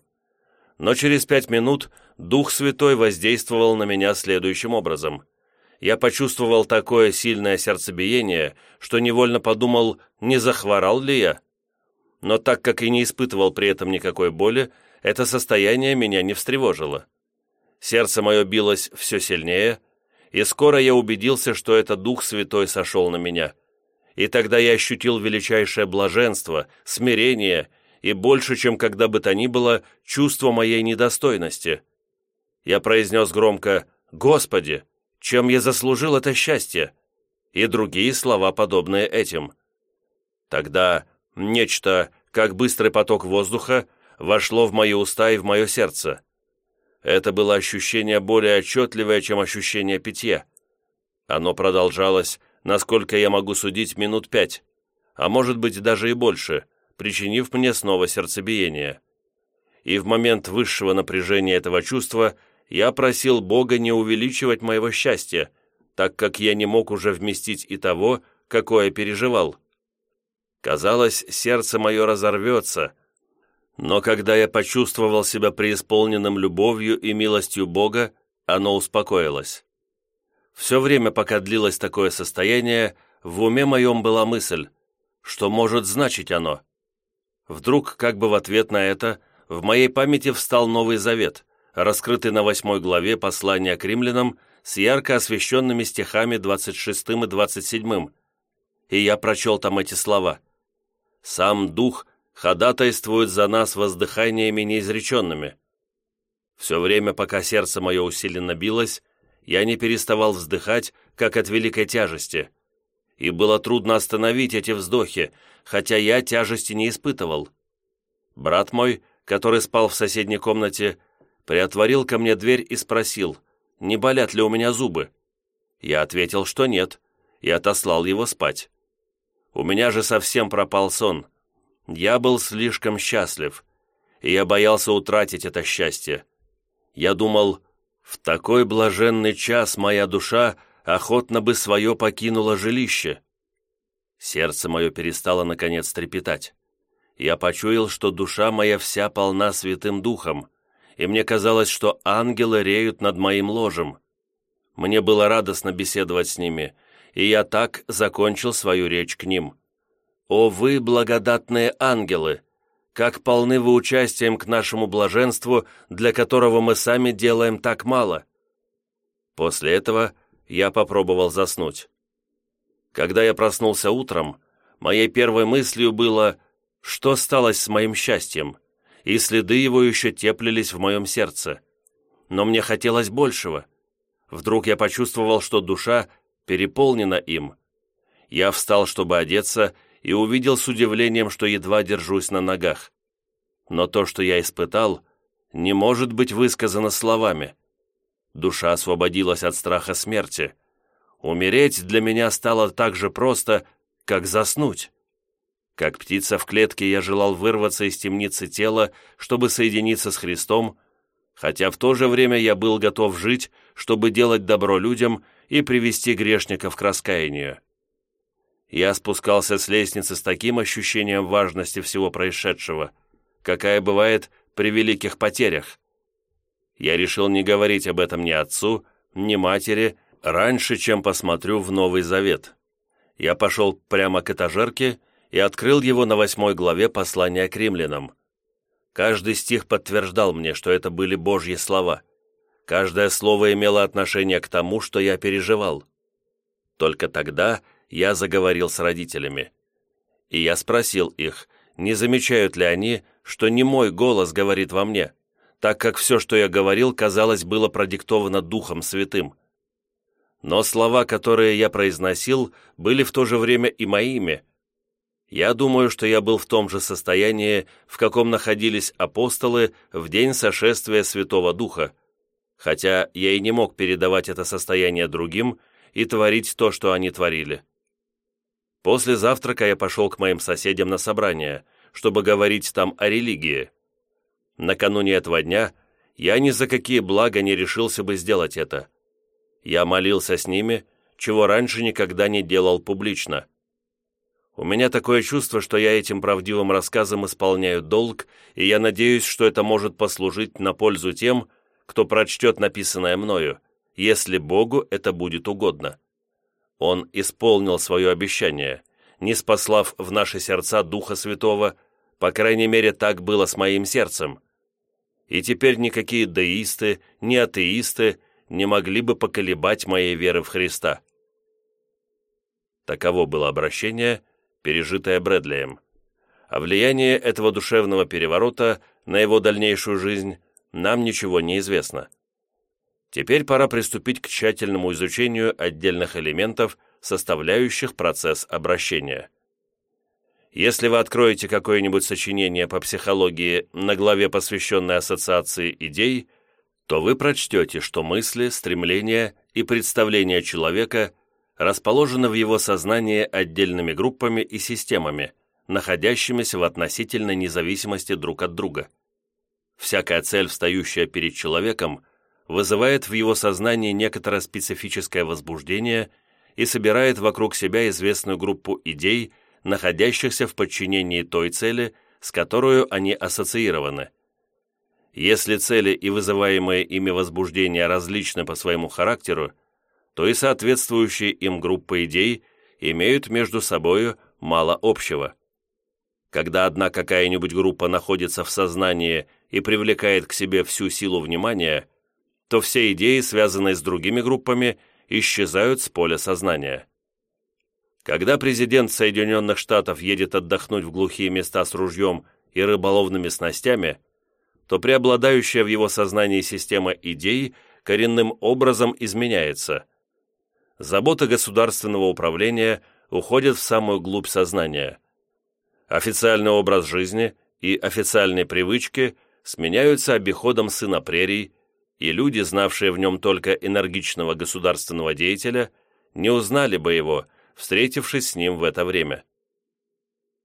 Но через пять минут Дух Святой воздействовал на меня следующим образом – я почувствовал такое сильное сердцебиение, что невольно подумал, не захворал ли я. Но так как и не испытывал при этом никакой боли, это состояние меня не встревожило. Сердце мое билось все сильнее, и скоро я убедился, что это Дух Святой сошел на меня. И тогда я ощутил величайшее блаженство, смирение и больше, чем когда бы то ни было, чувство моей недостойности. Я произнес громко «Господи!» чем я заслужил это счастье. и другие слова, подобные этим. Тогда нечто, как быстрый поток воздуха, вошло в мои уста и в мое сердце. Это было ощущение более отчетливое, чем ощущение питья. Оно продолжалось, насколько я могу судить, минут пять, а может быть даже и больше, причинив мне снова сердцебиение. И в момент высшего напряжения этого чувства я просил Бога не увеличивать моего счастья, так как я не мог уже вместить и того, какое переживал. Казалось, сердце мое разорвется, но когда я почувствовал себя преисполненным любовью и милостью Бога, оно успокоилось. Все время, пока длилось такое состояние, в уме моем была мысль, что может значить оно. Вдруг, как бы в ответ на это, в моей памяти встал Новый Завет, раскрытый на восьмой главе послания к римлянам с ярко освещенными стихами 26 и 27, и я прочел там эти слова. «Сам Дух ходатайствует за нас воздыханиями неизреченными». Все время, пока сердце мое усиленно билось, я не переставал вздыхать, как от великой тяжести. И было трудно остановить эти вздохи, хотя я тяжести не испытывал. Брат мой, который спал в соседней комнате, приотворил ко мне дверь и спросил, не болят ли у меня зубы. Я ответил, что нет, и отослал его спать. У меня же совсем пропал сон. Я был слишком счастлив, и я боялся утратить это счастье. Я думал, в такой блаженный час моя душа охотно бы свое покинула жилище. Сердце мое перестало, наконец, трепетать. Я почуял, что душа моя вся полна Святым Духом, и мне казалось, что ангелы реют над моим ложем. Мне было радостно беседовать с ними, и я так закончил свою речь к ним. «О вы, благодатные ангелы! как полны вы участием к нашему блаженству, для которого мы сами делаем так мало». После этого я попробовал заснуть. Когда я проснулся утром, моей первой мыслью было, что стало с моим счастьем, и следы его еще теплились в моем сердце. Но мне хотелось большего. Вдруг я почувствовал, что душа переполнена им. Я встал, чтобы одеться, и увидел с удивлением, что едва держусь на ногах. Но то, что я испытал, не может быть высказано словами. Душа освободилась от страха смерти. Умереть для меня стало так же просто, как заснуть. Как птица в клетке я желал вырваться из темницы тела, чтобы соединиться с Христом, хотя в то же время я был готов жить, чтобы делать добро людям и привести грешников к раскаянию. Я спускался с лестницы с таким ощущением важности всего происшедшего, какая бывает при великих потерях. Я решил не говорить об этом ни отцу, ни матери, раньше, чем посмотрю в Новый Завет. Я пошел прямо к этажерке и открыл его на восьмой главе послания к римлянам. Каждый стих подтверждал мне, что это были Божьи слова. Каждое слово имело отношение к тому, что я переживал. Только тогда я заговорил с родителями. И я спросил их, не замечают ли они, что не мой голос говорит во мне, так как все, что я говорил, казалось, было продиктовано Духом Святым. Но слова, которые я произносил, были в то же время и моими. Я думаю, что я был в том же состоянии, в каком находились апостолы в день сошествия Святого Духа, хотя я и не мог передавать это состояние другим и творить то, что они творили. После завтрака я пошел к моим соседям на собрание, чтобы говорить там о религии. Накануне этого дня я ни за какие блага не решился бы сделать это. Я молился с ними, чего раньше никогда не делал публично. У меня такое чувство, что я этим правдивым рассказом исполняю долг, и я надеюсь, что это может послужить на пользу тем, кто прочтет написанное мною, если Богу это будет угодно. Он исполнил свое обещание, не спаслав в наши сердца Духа Святого, по крайней мере, так было с моим сердцем. И теперь никакие деисты, ни атеисты не могли бы поколебать моей веры в Христа. Таково было обращение, пережитое Брэдлием. О влиянии этого душевного переворота на его дальнейшую жизнь нам ничего не известно. Теперь пора приступить к тщательному изучению отдельных элементов, составляющих процесс обращения. Если вы откроете какое-нибудь сочинение по психологии на главе, посвященной ассоциации идей, то вы прочтете, что мысли, стремления и представления человека расположены в его сознании отдельными группами и системами, находящимися в относительной независимости друг от друга. Всякая цель, встающая перед человеком, вызывает в его сознании некоторое специфическое возбуждение и собирает вокруг себя известную группу идей, находящихся в подчинении той цели, с которой они ассоциированы. Если цели и вызываемые ими возбуждения различны по своему характеру, то и соответствующие им группы идей имеют между собою мало общего. Когда одна какая-нибудь группа находится в сознании и привлекает к себе всю силу внимания, то все идеи, связанные с другими группами, исчезают с поля сознания. Когда президент Соединенных Штатов едет отдохнуть в глухие места с ружьем и рыболовными снастями, то преобладающая в его сознании система идей коренным образом изменяется. Забота государственного управления уходит в самую глубь сознания. Официальный образ жизни и официальные привычки сменяются обиходом сына прерий, и люди, знавшие в нем только энергичного государственного деятеля, не узнали бы его – встретившись с ним в это время.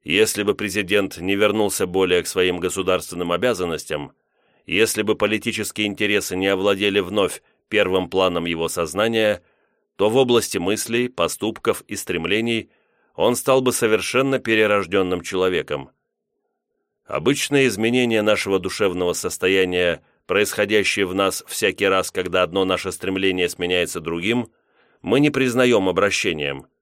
Если бы президент не вернулся более к своим государственным обязанностям, если бы политические интересы не овладели вновь первым планом его сознания, то в области мыслей, поступков и стремлений он стал бы совершенно перерожденным человеком. Обычные изменения нашего душевного состояния, происходящие в нас всякий раз, когда одно наше стремление сменяется другим, мы не признаем обращением –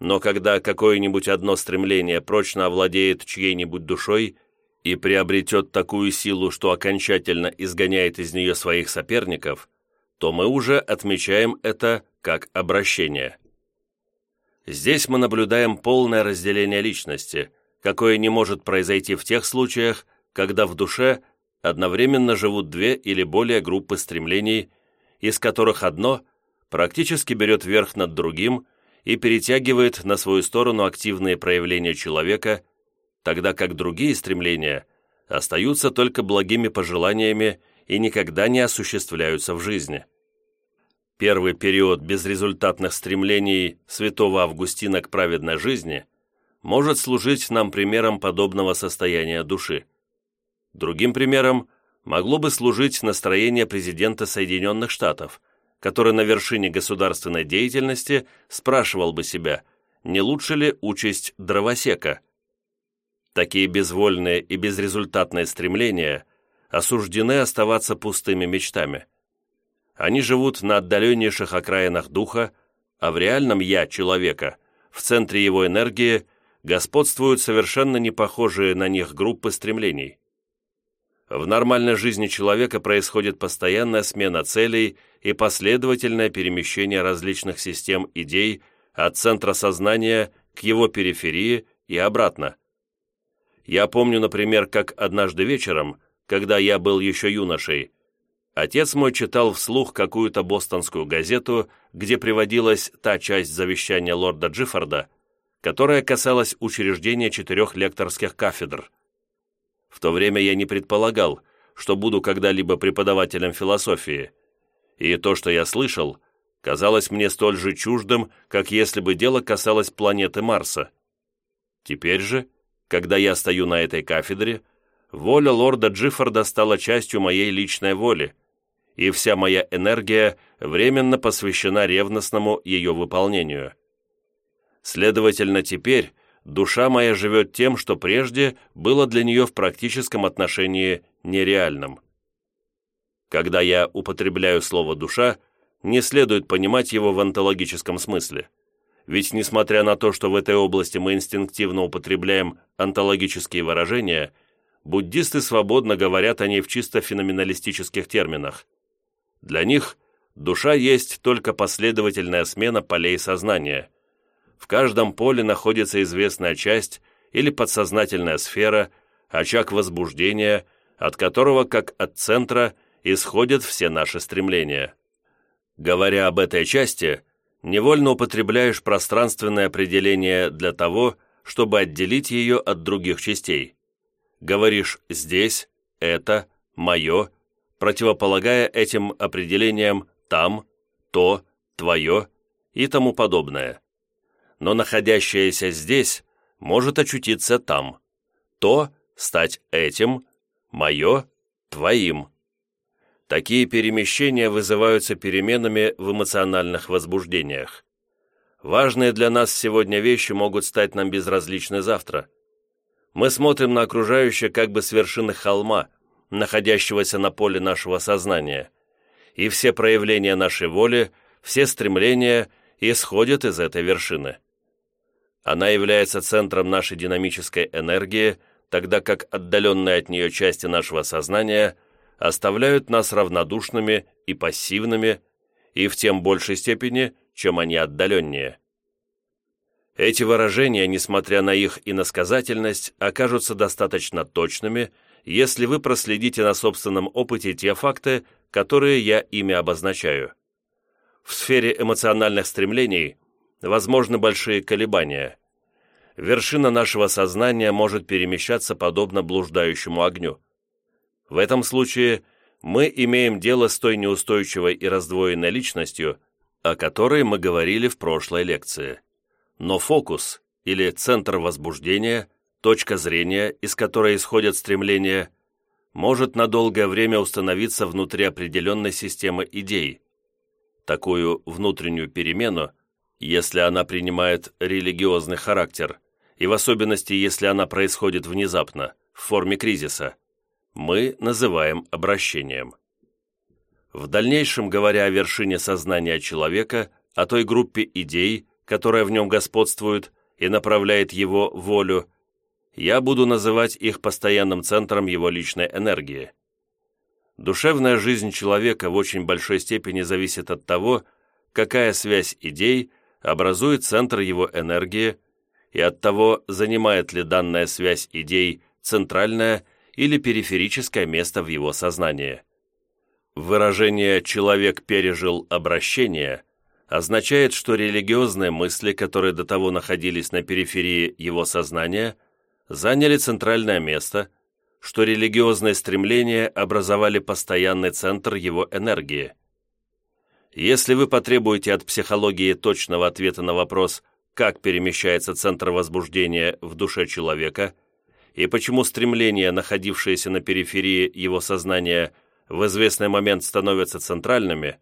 но когда какое-нибудь одно стремление прочно овладеет чьей-нибудь душой и приобретет такую силу, что окончательно изгоняет из нее своих соперников, то мы уже отмечаем это как обращение. Здесь мы наблюдаем полное разделение личности, какое не может произойти в тех случаях, когда в душе одновременно живут две или более группы стремлений, из которых одно практически берет верх над другим и перетягивает на свою сторону активные проявления человека, тогда как другие стремления остаются только благими пожеланиями и никогда не осуществляются в жизни. Первый период безрезультатных стремлений святого Августина к праведной жизни может служить нам примером подобного состояния души. Другим примером могло бы служить настроение президента Соединенных Штатов – который на вершине государственной деятельности спрашивал бы себя, не лучше ли участь дровосека. Такие безвольные и безрезультатные стремления осуждены оставаться пустыми мечтами. Они живут на отдаленнейших окраинах духа, а в реальном «я» человека, в центре его энергии, господствуют совершенно не похожие на них группы стремлений. В нормальной жизни человека происходит постоянная смена целей и последовательное перемещение различных систем идей от центра сознания к его периферии и обратно. Я помню, например, как однажды вечером, когда я был еще юношей, отец мой читал вслух какую-то бостонскую газету, где приводилась та часть завещания лорда Джиффорда, которая касалась учреждения четырех лекторских кафедр – в то время я не предполагал, что буду когда-либо преподавателем философии, и то, что я слышал, казалось мне столь же чуждым, как если бы дело касалось планеты Марса. Теперь же, когда я стою на этой кафедре, воля лорда Джиффорда стала частью моей личной воли, и вся моя энергия временно посвящена ревностному ее выполнению. Следовательно, теперь душа моя живет тем, что прежде было для нее в практическом отношении нереальным. Когда я употребляю слово «душа», не следует понимать его в онтологическом смысле. Ведь несмотря на то, что в этой области мы инстинктивно употребляем онтологические выражения, буддисты свободно говорят о ней в чисто феноменалистических терминах. Для них душа есть только последовательная смена полей сознания – в каждом поле находится известная часть или подсознательная сфера, очаг возбуждения, от которого, как от центра, исходят все наши стремления. Говоря об этой части, невольно употребляешь пространственное определение для того, чтобы отделить ее от других частей. Говоришь «здесь», «это», «мое», противополагая этим определениям «там», «то», «твое» и тому подобное. Но находящееся здесь может очутиться там. То стать этим, мое – твоим. Такие перемещения вызываются переменами в эмоциональных возбуждениях. Важные для нас сегодня вещи могут стать нам безразличны завтра. Мы смотрим на окружающее как бы с вершины холма, находящегося на поле нашего сознания, и все проявления нашей воли, все стремления исходят из этой вершины. Она является центром нашей динамической энергии, тогда как отдаленные от нее части нашего сознания оставляют нас равнодушными и пассивными, и в тем большей степени, чем они отдаленнее. Эти выражения, несмотря на их иносказательность, окажутся достаточно точными, если вы проследите на собственном опыте те факты, которые я ими обозначаю. В сфере эмоциональных стремлений возможны большие колебания. Вершина нашего сознания может перемещаться подобно блуждающему огню. В этом случае мы имеем дело с той неустойчивой и раздвоенной личностью, о которой мы говорили в прошлой лекции. Но фокус, или центр возбуждения, точка зрения, из которой исходят стремления, может на долгое время установиться внутри определенной системы идей. Такую внутреннюю перемену – если она принимает религиозный характер, и в особенности, если она происходит внезапно, в форме кризиса, мы называем обращением. В дальнейшем, говоря о вершине сознания человека, о той группе идей, которая в нем господствует и направляет его волю, я буду называть их постоянным центром его личной энергии. Душевная жизнь человека в очень большой степени зависит от того, какая связь идей – образует центр его энергии и от того, занимает ли данная связь идей центральное или периферическое место в его сознании. Выражение «человек пережил обращение» означает, что религиозные мысли, которые до того находились на периферии его сознания, заняли центральное место, что религиозные стремления образовали постоянный центр его энергии – если вы потребуете от психологии точного ответа на вопрос, как перемещается центр возбуждения в душе человека и почему стремления, находившиеся на периферии его сознания, в известный момент становятся центральными,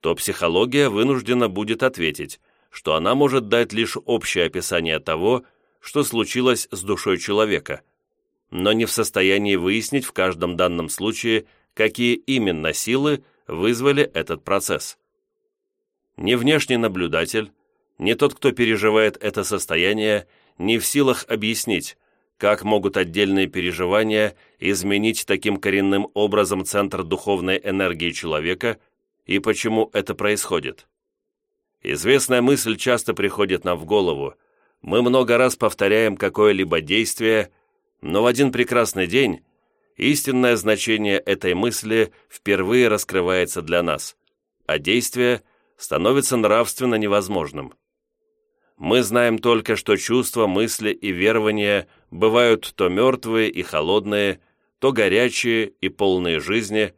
то психология вынуждена будет ответить, что она может дать лишь общее описание того, что случилось с душой человека, но не в состоянии выяснить в каждом данном случае, какие именно силы вызвали этот процесс. Ни внешний наблюдатель, ни тот, кто переживает это состояние, не в силах объяснить, как могут отдельные переживания изменить таким коренным образом центр духовной энергии человека и почему это происходит. Известная мысль часто приходит нам в голову. Мы много раз повторяем какое-либо действие, но в один прекрасный день истинное значение этой мысли впервые раскрывается для нас, а действие становится нравственно невозможным. Мы знаем только, что чувства, мысли и верования бывают то мертвые и холодные, то горячие и полные жизни,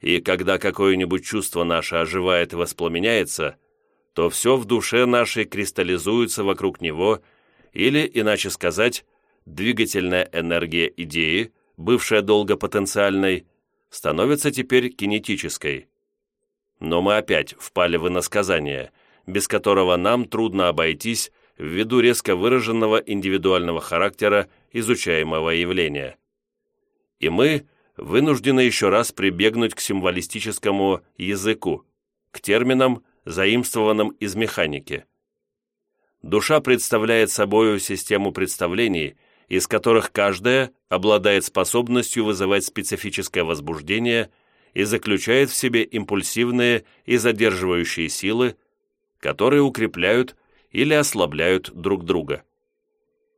и когда какое-нибудь чувство наше оживает и воспламеняется, то все в душе нашей кристаллизуется вокруг него, или, иначе сказать, двигательная энергия идеи – бывшая долго потенциальной, становится теперь кинетической. Но мы опять впали в иносказание, без которого нам трудно обойтись ввиду резко выраженного индивидуального характера изучаемого явления. И мы вынуждены еще раз прибегнуть к символистическому языку, к терминам, заимствованным из механики. Душа представляет собою систему представлений – из которых каждая обладает способностью вызывать специфическое возбуждение и заключает в себе импульсивные и задерживающие силы, которые укрепляют или ослабляют друг друга.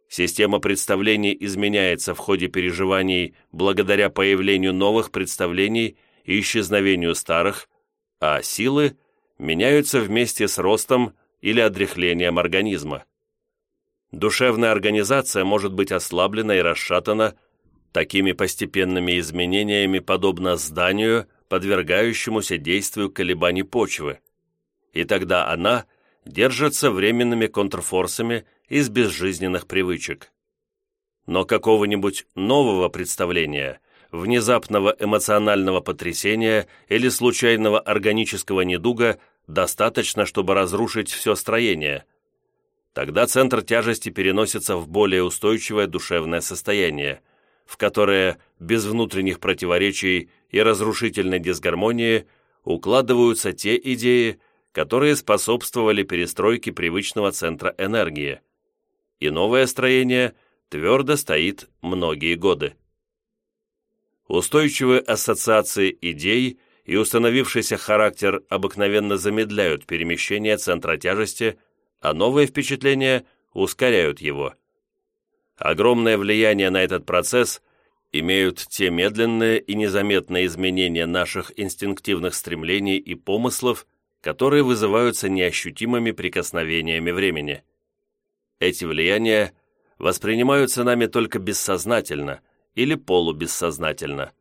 Система представлений изменяется в ходе переживаний благодаря появлению новых представлений и исчезновению старых, а силы меняются вместе с ростом или одряхлением организма. Душевная организация может быть ослаблена и расшатана такими постепенными изменениями, подобно зданию, подвергающемуся действию колебаний почвы, и тогда она держится временными контрфорсами из безжизненных привычек. Но какого-нибудь нового представления, внезапного эмоционального потрясения или случайного органического недуга достаточно, чтобы разрушить все строение. Тогда центр тяжести переносится в более устойчивое душевное состояние, в которое без внутренних противоречий и разрушительной дисгармонии укладываются те идеи, которые способствовали перестройке привычного центра энергии. И новое строение твердо стоит многие годы. Устойчивые ассоциации идей и установившийся характер обыкновенно замедляют перемещение центра тяжести, а новые впечатления ускоряют его. Огромное влияние на этот процесс имеют те медленные и незаметные изменения наших инстинктивных стремлений и помыслов, которые вызываются неощутимыми прикосновениями времени. Эти влияния воспринимаются нами только бессознательно или полубессознательно.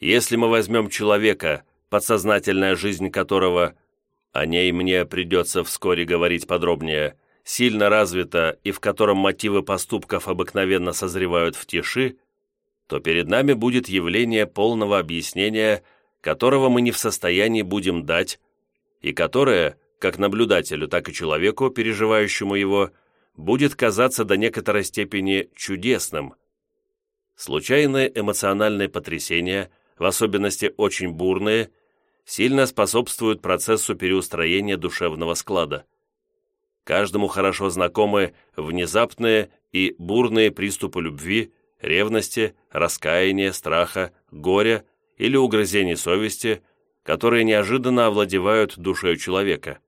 Если мы возьмем человека, подсознательная жизнь которого, о ней мне придется вскоре говорить подробнее, сильно развита и в котором мотивы поступков обыкновенно созревают в тиши, то перед нами будет явление полного объяснения, которого мы не в состоянии будем дать и которое, как наблюдателю, так и человеку, переживающему его, будет казаться до некоторой степени чудесным. Случайные эмоциональные потрясения, в особенности очень бурные, сильно способствуют процессу переустроения душевного склада. Каждому хорошо знакомы внезапные и бурные приступы любви, ревности, раскаяния, страха, горя или угрызений совести – которые неожиданно овладевают душой человека.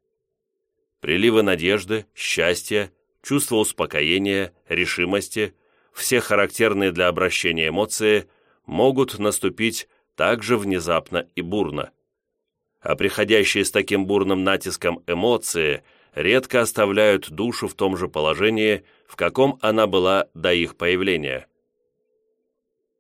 Приливы надежды, счастья, чувство успокоения, решимости, все характерные для обращения эмоции, могут наступить также внезапно и бурно. А приходящие с таким бурным натиском эмоции редко оставляют душу в том же положении, в каком она была до их появления.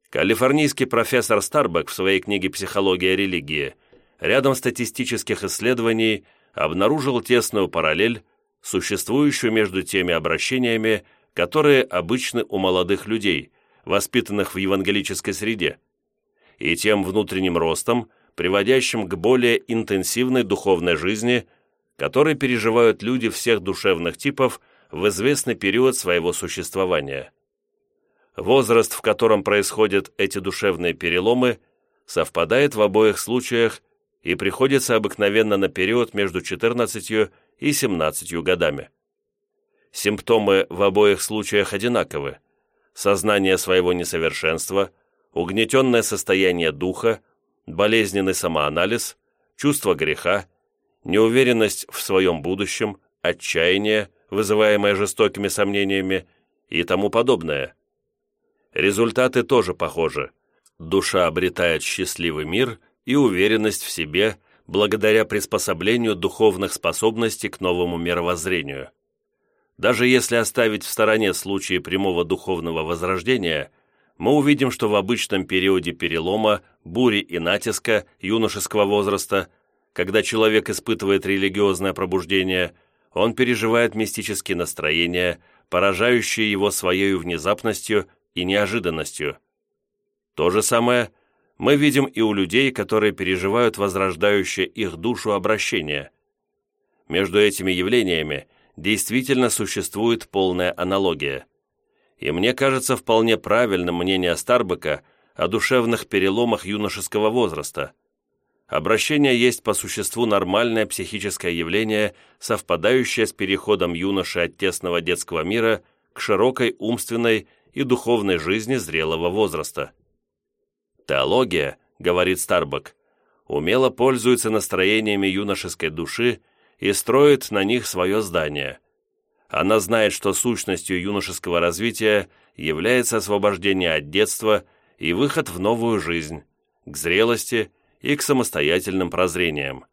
Калифорнийский профессор Старбек в своей книге «Психология религии» рядом статистических исследований обнаружил тесную параллель, существующую между теми обращениями, которые обычны у молодых людей, воспитанных в евангелической среде, и тем внутренним ростом, приводящим к более интенсивной духовной жизни, который переживают люди всех душевных типов в известный период своего существования. Возраст, в котором происходят эти душевные переломы, совпадает в обоих случаях и приходится обыкновенно на период между 14 и 17 годами. Симптомы в обоих случаях одинаковы. Сознание своего несовершенства, угнетенное состояние духа, болезненный самоанализ, чувство греха, неуверенность в своем будущем, отчаяние, вызываемое жестокими сомнениями и тому подобное. Результаты тоже похожи. Душа обретает счастливый мир – и уверенность в себе благодаря приспособлению духовных способностей к новому мировоззрению. Даже если оставить в стороне случаи прямого духовного возрождения, мы увидим, что в обычном периоде перелома, бури и натиска юношеского возраста, когда человек испытывает религиозное пробуждение, он переживает мистические настроения, поражающие его своей внезапностью и неожиданностью. То же самое – мы видим и у людей, которые переживают возрождающее их душу обращение. Между этими явлениями действительно существует полная аналогия. И мне кажется вполне правильным мнение Старбека о душевных переломах юношеского возраста. Обращение есть по существу нормальное психическое явление, совпадающее с переходом юноши от тесного детского мира к широкой умственной и духовной жизни зрелого возраста. Теология, говорит Старбак, умело пользуется настроениями юношеской души и строит на них свое здание. Она знает, что сущностью юношеского развития является освобождение от детства и выход в новую жизнь, к зрелости и к самостоятельным прозрениям.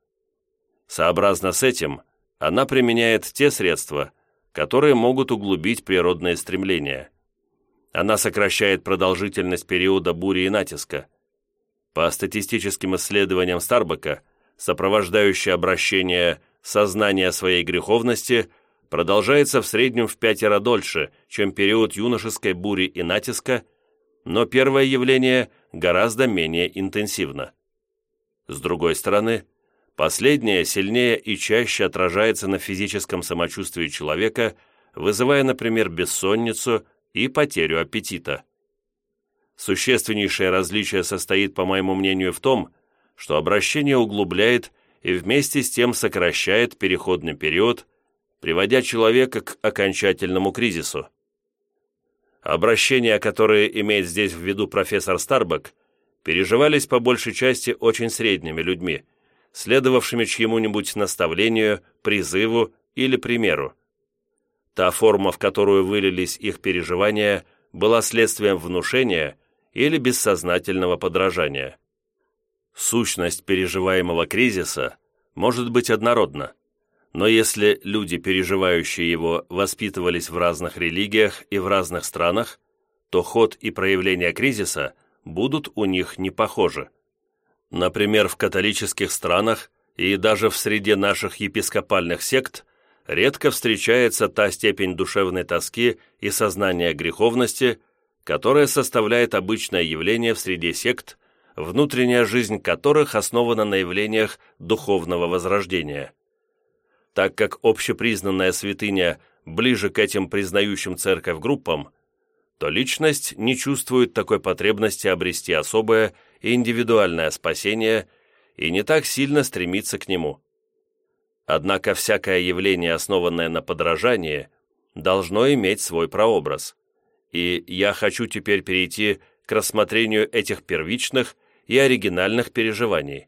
Сообразно с этим, она применяет те средства, которые могут углубить природные стремления. Она сокращает продолжительность периода бури и натиска. По статистическим исследованиям Старбака, сопровождающее обращение сознания своей греховности продолжается в среднем в пятеро дольше, чем период юношеской бури и натиска, но первое явление гораздо менее интенсивно. С другой стороны, последнее сильнее и чаще отражается на физическом самочувствии человека, вызывая, например, бессонницу и потерю аппетита. Существеннейшее различие состоит, по моему мнению, в том, что обращение углубляет и вместе с тем сокращает переходный период, приводя человека к окончательному кризису. Обращения, которые имеет здесь в виду профессор Старбак, переживались по большей части очень средними людьми, следовавшими чьему-нибудь наставлению, призыву или примеру. Та форма, в которую вылились их переживания, была следствием внушения или бессознательного подражания. Сущность переживаемого кризиса может быть однородна, но если люди, переживающие его, воспитывались в разных религиях и в разных странах, то ход и проявление кризиса будут у них не похожи. Например, в католических странах и даже в среде наших епископальных сект редко встречается та степень душевной тоски и сознания греховности, которая составляет обычное явление в среде сект, внутренняя жизнь которых основана на явлениях духовного возрождения. Так как общепризнанная святыня ближе к этим признающим церковь группам, то личность не чувствует такой потребности обрести особое и индивидуальное спасение и не так сильно стремится к нему. Однако всякое явление, основанное на подражании, должно иметь свой прообраз. И я хочу теперь перейти к рассмотрению этих первичных и оригинальных переживаний.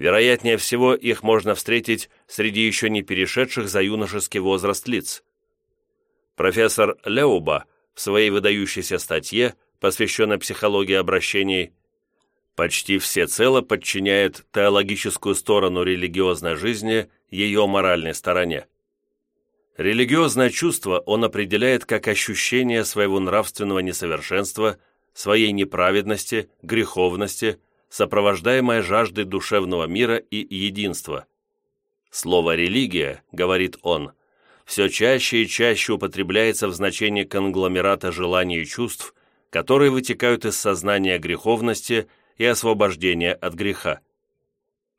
Вероятнее всего, их можно встретить среди еще не перешедших за юношеский возраст лиц. Профессор Леуба в своей выдающейся статье, посвященной психологии обращений, почти всецело подчиняет теологическую сторону религиозной жизни ее моральной стороне. Религиозное чувство он определяет как ощущение своего нравственного несовершенства – своей неправедности, греховности, сопровождаемая жаждой душевного мира и единства. Слово «религия», говорит он, все чаще и чаще употребляется в значении конгломерата желаний и чувств, которые вытекают из сознания греховности и освобождения от греха.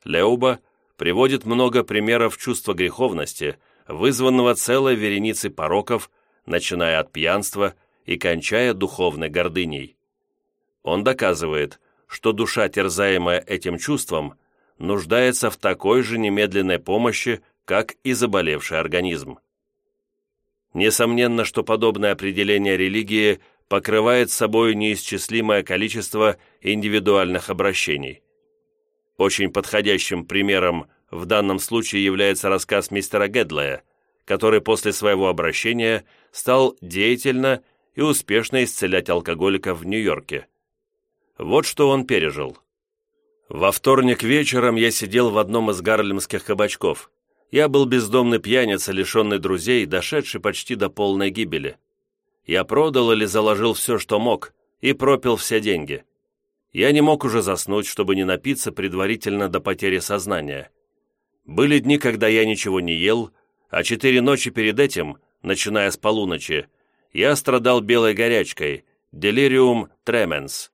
Леуба приводит много примеров чувства греховности, вызванного целой вереницей пороков, начиная от пьянства и кончая духовной гордыней. Он доказывает, что душа, терзаемая этим чувством, нуждается в такой же немедленной помощи, как и заболевший организм. Несомненно, что подобное определение религии покрывает собой неисчислимое количество индивидуальных обращений. Очень подходящим примером в данном случае является рассказ мистера Гедлая, который после своего обращения стал деятельно и успешно исцелять алкоголиков в Нью-Йорке. Вот что он пережил. Во вторник вечером я сидел в одном из гарлемских кабачков. Я был бездомный пьяница, лишенный друзей, дошедший почти до полной гибели. Я продал или заложил все, что мог, и пропил все деньги. Я не мог уже заснуть, чтобы не напиться предварительно до потери сознания. Были дни, когда я ничего не ел, а четыре ночи перед этим, начиная с полуночи, я страдал белой горячкой, делириум тременс.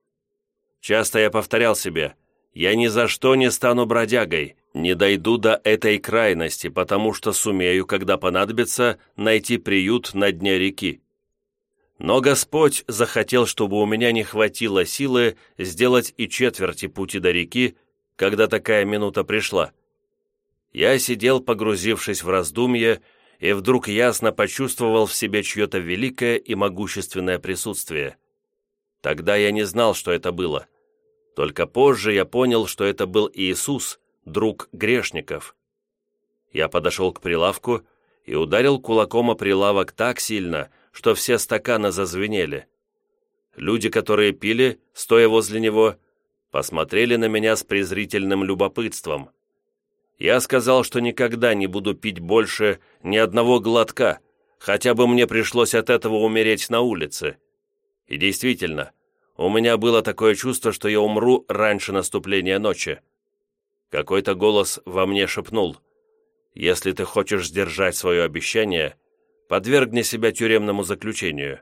Часто я повторял себе, я ни за что не стану бродягой, не дойду до этой крайности, потому что сумею, когда понадобится, найти приют на дне реки. Но Господь захотел, чтобы у меня не хватило силы сделать и четверти пути до реки, когда такая минута пришла. Я сидел, погрузившись в раздумье, и вдруг ясно почувствовал в себе чье-то великое и могущественное присутствие. Тогда я не знал, что это было. Только позже я понял, что это был Иисус, друг грешников. Я подошел к прилавку и ударил кулаком о прилавок так сильно, что все стаканы зазвенели. Люди, которые пили, стоя возле него, посмотрели на меня с презрительным любопытством. Я сказал, что никогда не буду пить больше ни одного глотка, хотя бы мне пришлось от этого умереть на улице. И действительно, у меня было такое чувство, что я умру раньше наступления ночи. Какой-то голос во мне шепнул, «Если ты хочешь сдержать свое обещание, подвергни себя тюремному заключению».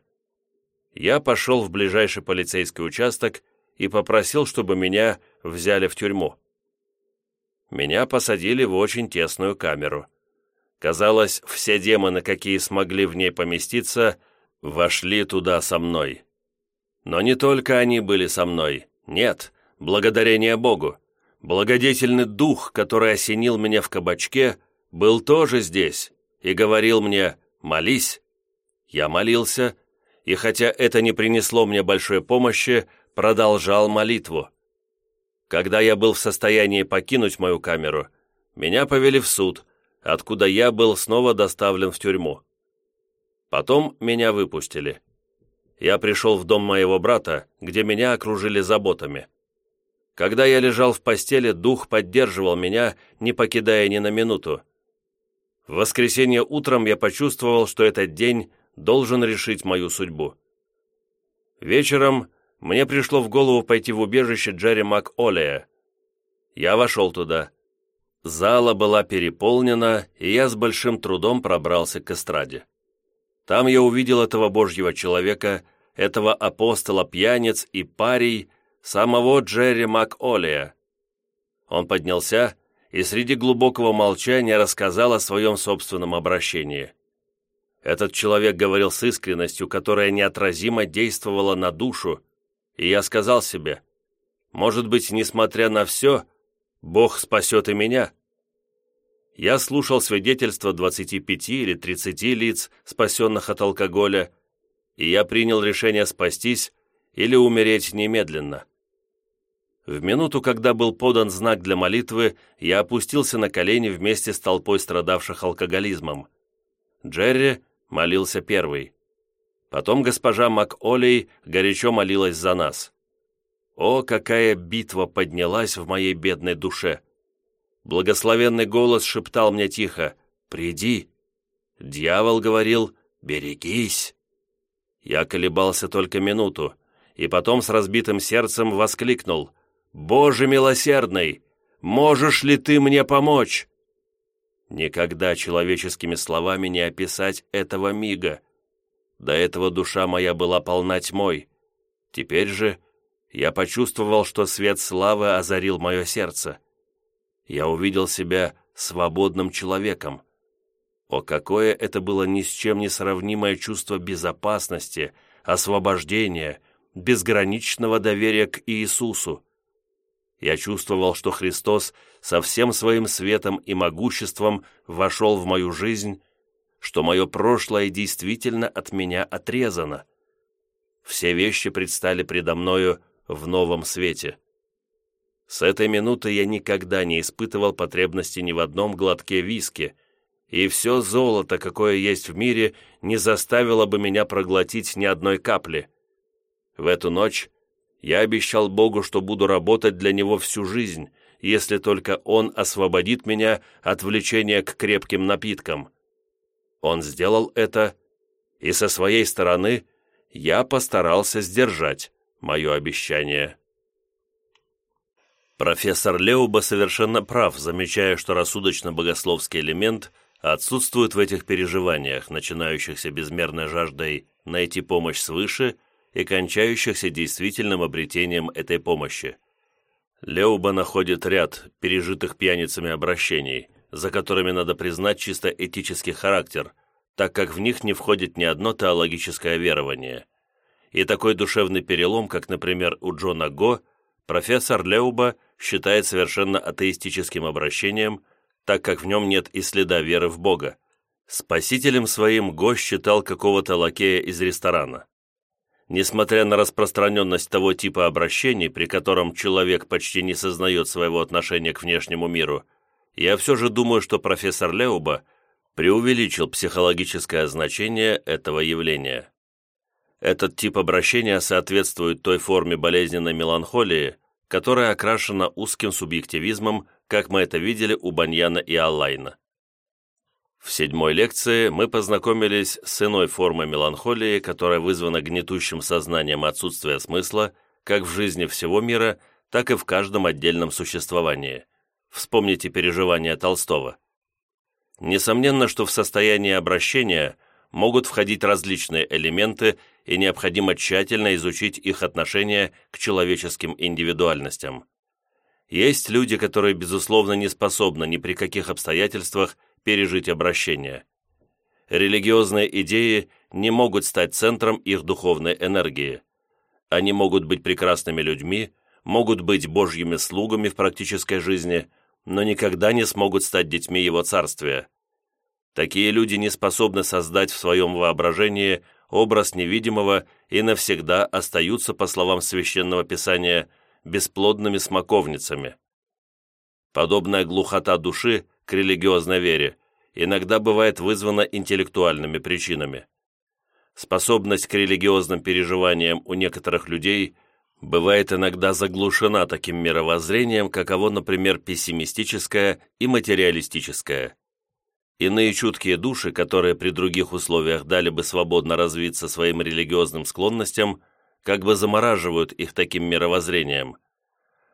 Я пошел в ближайший полицейский участок и попросил, чтобы меня взяли в тюрьму. Меня посадили в очень тесную камеру. Казалось, все демоны, какие смогли в ней поместиться, вошли туда со мной. Но не только они были со мной. Нет, благодарение Богу. Благодетельный дух, который осенил меня в кабачке, был тоже здесь и говорил мне «молись». Я молился, и хотя это не принесло мне большой помощи, продолжал молитву. Когда я был в состоянии покинуть мою камеру, меня повели в суд, откуда я был снова доставлен в тюрьму. Потом меня выпустили я пришел в дом моего брата, где меня окружили заботами. Когда я лежал в постели, дух поддерживал меня, не покидая ни на минуту. В воскресенье утром я почувствовал, что этот день должен решить мою судьбу. Вечером мне пришло в голову пойти в убежище Джерри МакОлея. Я вошел туда. Зала была переполнена, и я с большим трудом пробрался к эстраде. Там я увидел этого божьего человека, этого апостола пьяниц и парий, самого Джерри МакОлия. Он поднялся и среди глубокого молчания рассказал о своем собственном обращении. Этот человек говорил с искренностью, которая неотразимо действовала на душу, и я сказал себе, может быть, несмотря на все, Бог спасет и меня. Я слушал свидетельства 25 или 30 лиц, спасенных от алкоголя, и я принял решение спастись или умереть немедленно. В минуту, когда был подан знак для молитвы, я опустился на колени вместе с толпой страдавших алкоголизмом. Джерри молился первый. Потом госпожа МакОлей горячо молилась за нас. О, какая битва поднялась в моей бедной душе! Благословенный голос шептал мне тихо «Приди». Дьявол говорил «Берегись». Я колебался только минуту, и потом с разбитым сердцем воскликнул «Боже милосердный, можешь ли ты мне помочь?» Никогда человеческими словами не описать этого мига. До этого душа моя была полна тьмой. Теперь же я почувствовал, что свет славы озарил мое сердце я увидел себя свободным человеком. О, какое это было ни с чем не сравнимое чувство безопасности, освобождения, безграничного доверия к Иисусу. Я чувствовал, что Христос со всем своим светом и могуществом вошел в мою жизнь, что мое прошлое действительно от меня отрезано. Все вещи предстали предо мною в новом свете. С этой минуты я никогда не испытывал потребности ни в одном глотке виски, и все золото, какое есть в мире, не заставило бы меня проглотить ни одной капли. В эту ночь я обещал Богу, что буду работать для Него всю жизнь, если только Он освободит меня от влечения к крепким напиткам. Он сделал это, и со своей стороны я постарался сдержать мое обещание. Профессор Леуба совершенно прав, замечая, что рассудочно-богословский элемент отсутствует в этих переживаниях, начинающихся безмерной жаждой найти помощь свыше и кончающихся действительным обретением этой помощи. Леуба находит ряд пережитых пьяницами обращений, за которыми надо признать чисто этический характер, так как в них не входит ни одно теологическое верование. И такой душевный перелом, как, например, у Джона Го, профессор Леуба считает совершенно атеистическим обращением, так как в нем нет и следа веры в Бога. Спасителем своим гость считал какого-то лакея из ресторана. Несмотря на распространенность того типа обращений, при котором человек почти не сознает своего отношения к внешнему миру, я все же думаю, что профессор Леуба преувеличил психологическое значение этого явления. Этот тип обращения соответствует той форме болезненной меланхолии, которая окрашена узким субъективизмом как мы это видели у Баньяна и Аллайна. В седьмой лекции мы познакомились с иной формой меланхолии, которая вызвана гнетущим сознанием отсутствия смысла как в жизни всего мира, так и в каждом отдельном существовании. Вспомните переживания Толстого. Несомненно, что в состоянии обращения могут входить различные элементы, и необходимо тщательно изучить их отношение к человеческим индивидуальностям. Есть люди, которые, безусловно, не способны ни при каких обстоятельствах пережить обращение. Религиозные идеи не могут стать центром их духовной энергии. Они могут быть прекрасными людьми, могут быть божьими слугами в практической жизни, но никогда не смогут стать детьми его царствия. Такие люди не способны создать в своем воображении образ невидимого и навсегда остаются, по словам Священного Писания, бесплодными смоковницами. Подобная глухота души к религиозной вере иногда бывает вызвана интеллектуальными причинами. Способность к религиозным переживаниям у некоторых людей бывает иногда заглушена таким мировоззрением, каково, например, пессимистическое и материалистическое. Иные чуткие души, которые при других условиях дали бы свободно развиться своим религиозным склонностям, как бы замораживают их таким мировоззрением.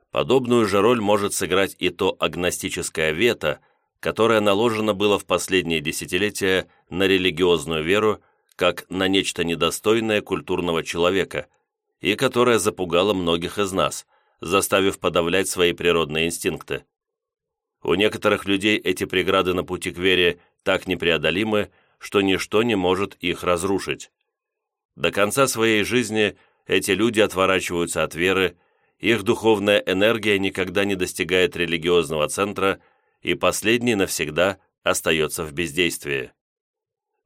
Подобную же роль может сыграть и то агностическое вето, которое наложено было в последние десятилетия на религиозную веру как на нечто недостойное культурного человека и которое запугало многих из нас, заставив подавлять свои природные инстинкты. У некоторых людей эти преграды на пути к вере так непреодолимы, что ничто не может их разрушить. До конца своей жизни эти люди отворачиваются от веры, их духовная энергия никогда не достигает религиозного центра, и последний навсегда остается в бездействии.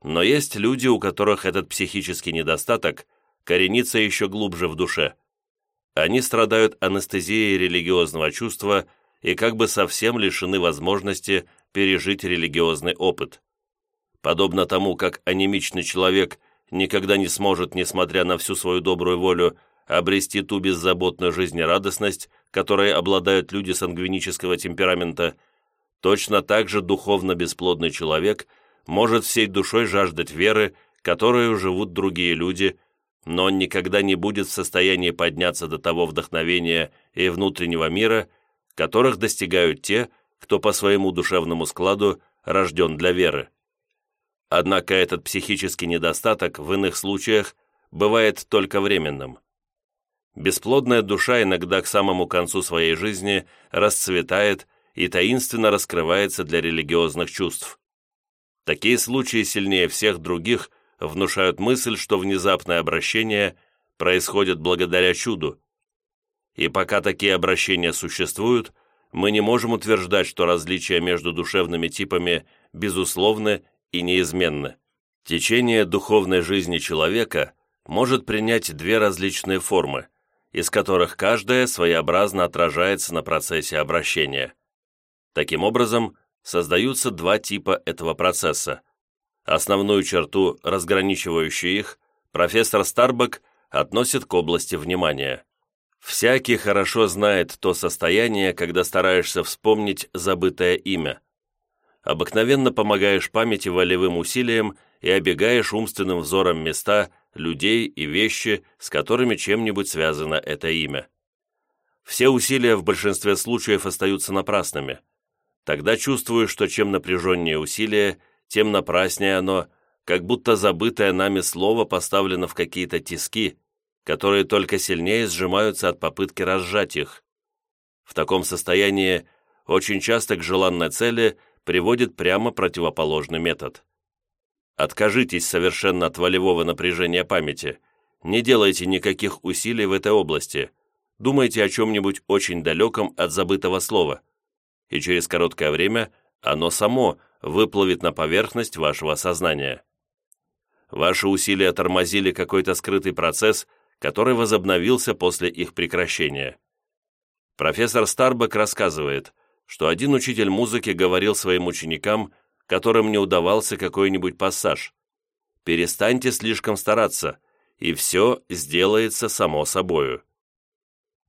Но есть люди, у которых этот психический недостаток коренится еще глубже в душе. Они страдают анестезией религиозного чувства и как бы совсем лишены возможности пережить религиозный опыт. Подобно тому, как анемичный человек никогда не сможет, несмотря на всю свою добрую волю, обрести ту беззаботную жизнерадостность, которой обладают люди сангвинического темперамента, точно так же духовно бесплодный человек может всей душой жаждать веры, которой живут другие люди, но он никогда не будет в состоянии подняться до того вдохновения и внутреннего мира, которых достигают те, кто по своему душевному складу рожден для веры. Однако этот психический недостаток в иных случаях бывает только временным. Бесплодная душа иногда к самому концу своей жизни расцветает и таинственно раскрывается для религиозных чувств. Такие случаи сильнее всех других внушают мысль, что внезапное обращение происходит благодаря чуду, и пока такие обращения существуют, мы не можем утверждать, что различия между душевными типами безусловны и неизменны. Течение духовной жизни человека может принять две различные формы, из которых каждая своеобразно отражается на процессе обращения. Таким образом, создаются два типа этого процесса. Основную черту, разграничивающую их, профессор Старбак относит к области внимания. Всякий хорошо знает то состояние, когда стараешься вспомнить забытое имя. Обыкновенно помогаешь памяти волевым усилием и обегаешь умственным взором места, людей и вещи, с которыми чем-нибудь связано это имя. Все усилия в большинстве случаев остаются напрасными. Тогда чувствую, что чем напряженнее усилие, тем напраснее оно, как будто забытое нами слово поставлено в какие-то тиски, которые только сильнее сжимаются от попытки разжать их. В таком состоянии очень часто к желанной цели приводит прямо противоположный метод. Откажитесь совершенно от волевого напряжения памяти, не делайте никаких усилий в этой области, думайте о чем-нибудь очень далеком от забытого слова, и через короткое время оно само выплывет на поверхность вашего сознания. Ваши усилия тормозили какой-то скрытый процесс, который возобновился после их прекращения. Профессор Старбак рассказывает, что один учитель музыки говорил своим ученикам, которым не удавался какой-нибудь пассаж, «Перестаньте слишком стараться, и все сделается само собою».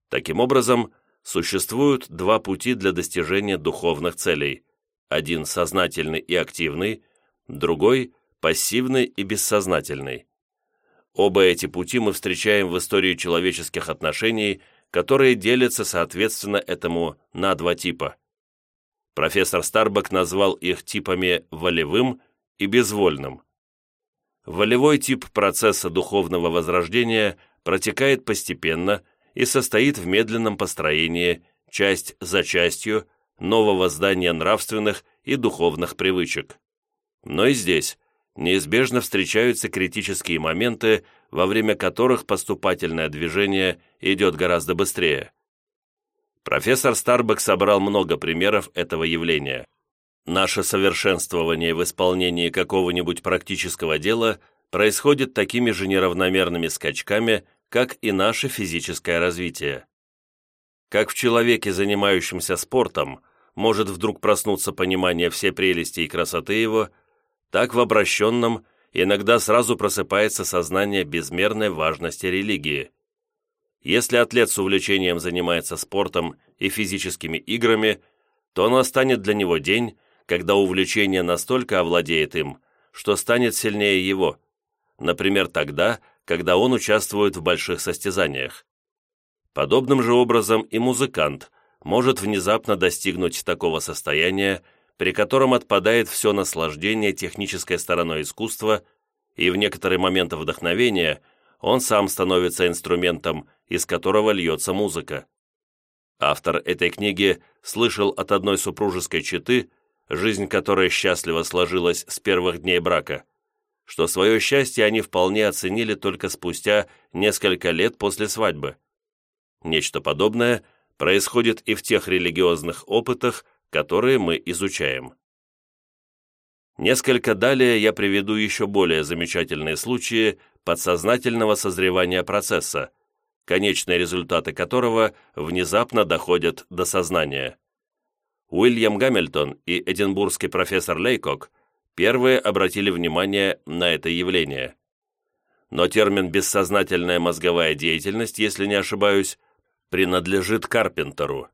Таким образом, Существуют два пути для достижения духовных целей. Один сознательный и активный, другой пассивный и бессознательный. Оба эти пути мы встречаем в истории человеческих отношений, которые делятся соответственно этому на два типа. Профессор Старбак назвал их типами волевым и безвольным. Волевой тип процесса духовного возрождения протекает постепенно и состоит в медленном построении, часть за частью, нового здания нравственных и духовных привычек. Но и здесь неизбежно встречаются критические моменты, во время которых поступательное движение идет гораздо быстрее. Профессор Старбек собрал много примеров этого явления. Наше совершенствование в исполнении какого-нибудь практического дела происходит такими же неравномерными скачками, как и наше физическое развитие. Как в человеке, занимающемся спортом, может вдруг проснуться понимание всей прелести и красоты его, так в обращенном иногда сразу просыпается сознание безмерной важности религии. Если атлет с увлечением занимается спортом и физическими играми, то настанет для него день, когда увлечение настолько овладеет им, что станет сильнее его, например, тогда, когда он участвует в больших состязаниях. Подобным же образом и музыкант может внезапно достигнуть такого состояния, при котором отпадает все наслаждение технической стороной искусства, и в некоторые моменты вдохновения он сам становится инструментом, из которого льется музыка. Автор этой книги слышал от одной супружеской четы, жизнь которой счастливо сложилась с первых дней брака, что свое счастье они вполне оценили только спустя несколько лет после свадьбы. Нечто подобное происходит и в тех религиозных опытах, которые мы изучаем. Несколько далее я приведу еще более замечательные случаи подсознательного созревания процесса, конечные результаты которого внезапно доходят до сознания. Уильям Гамильтон и эдинбургский профессор Лейкок первые обратили внимание на это явление. Но термин «бессознательная мозговая деятельность», если не ошибаюсь, принадлежит Карпентеру.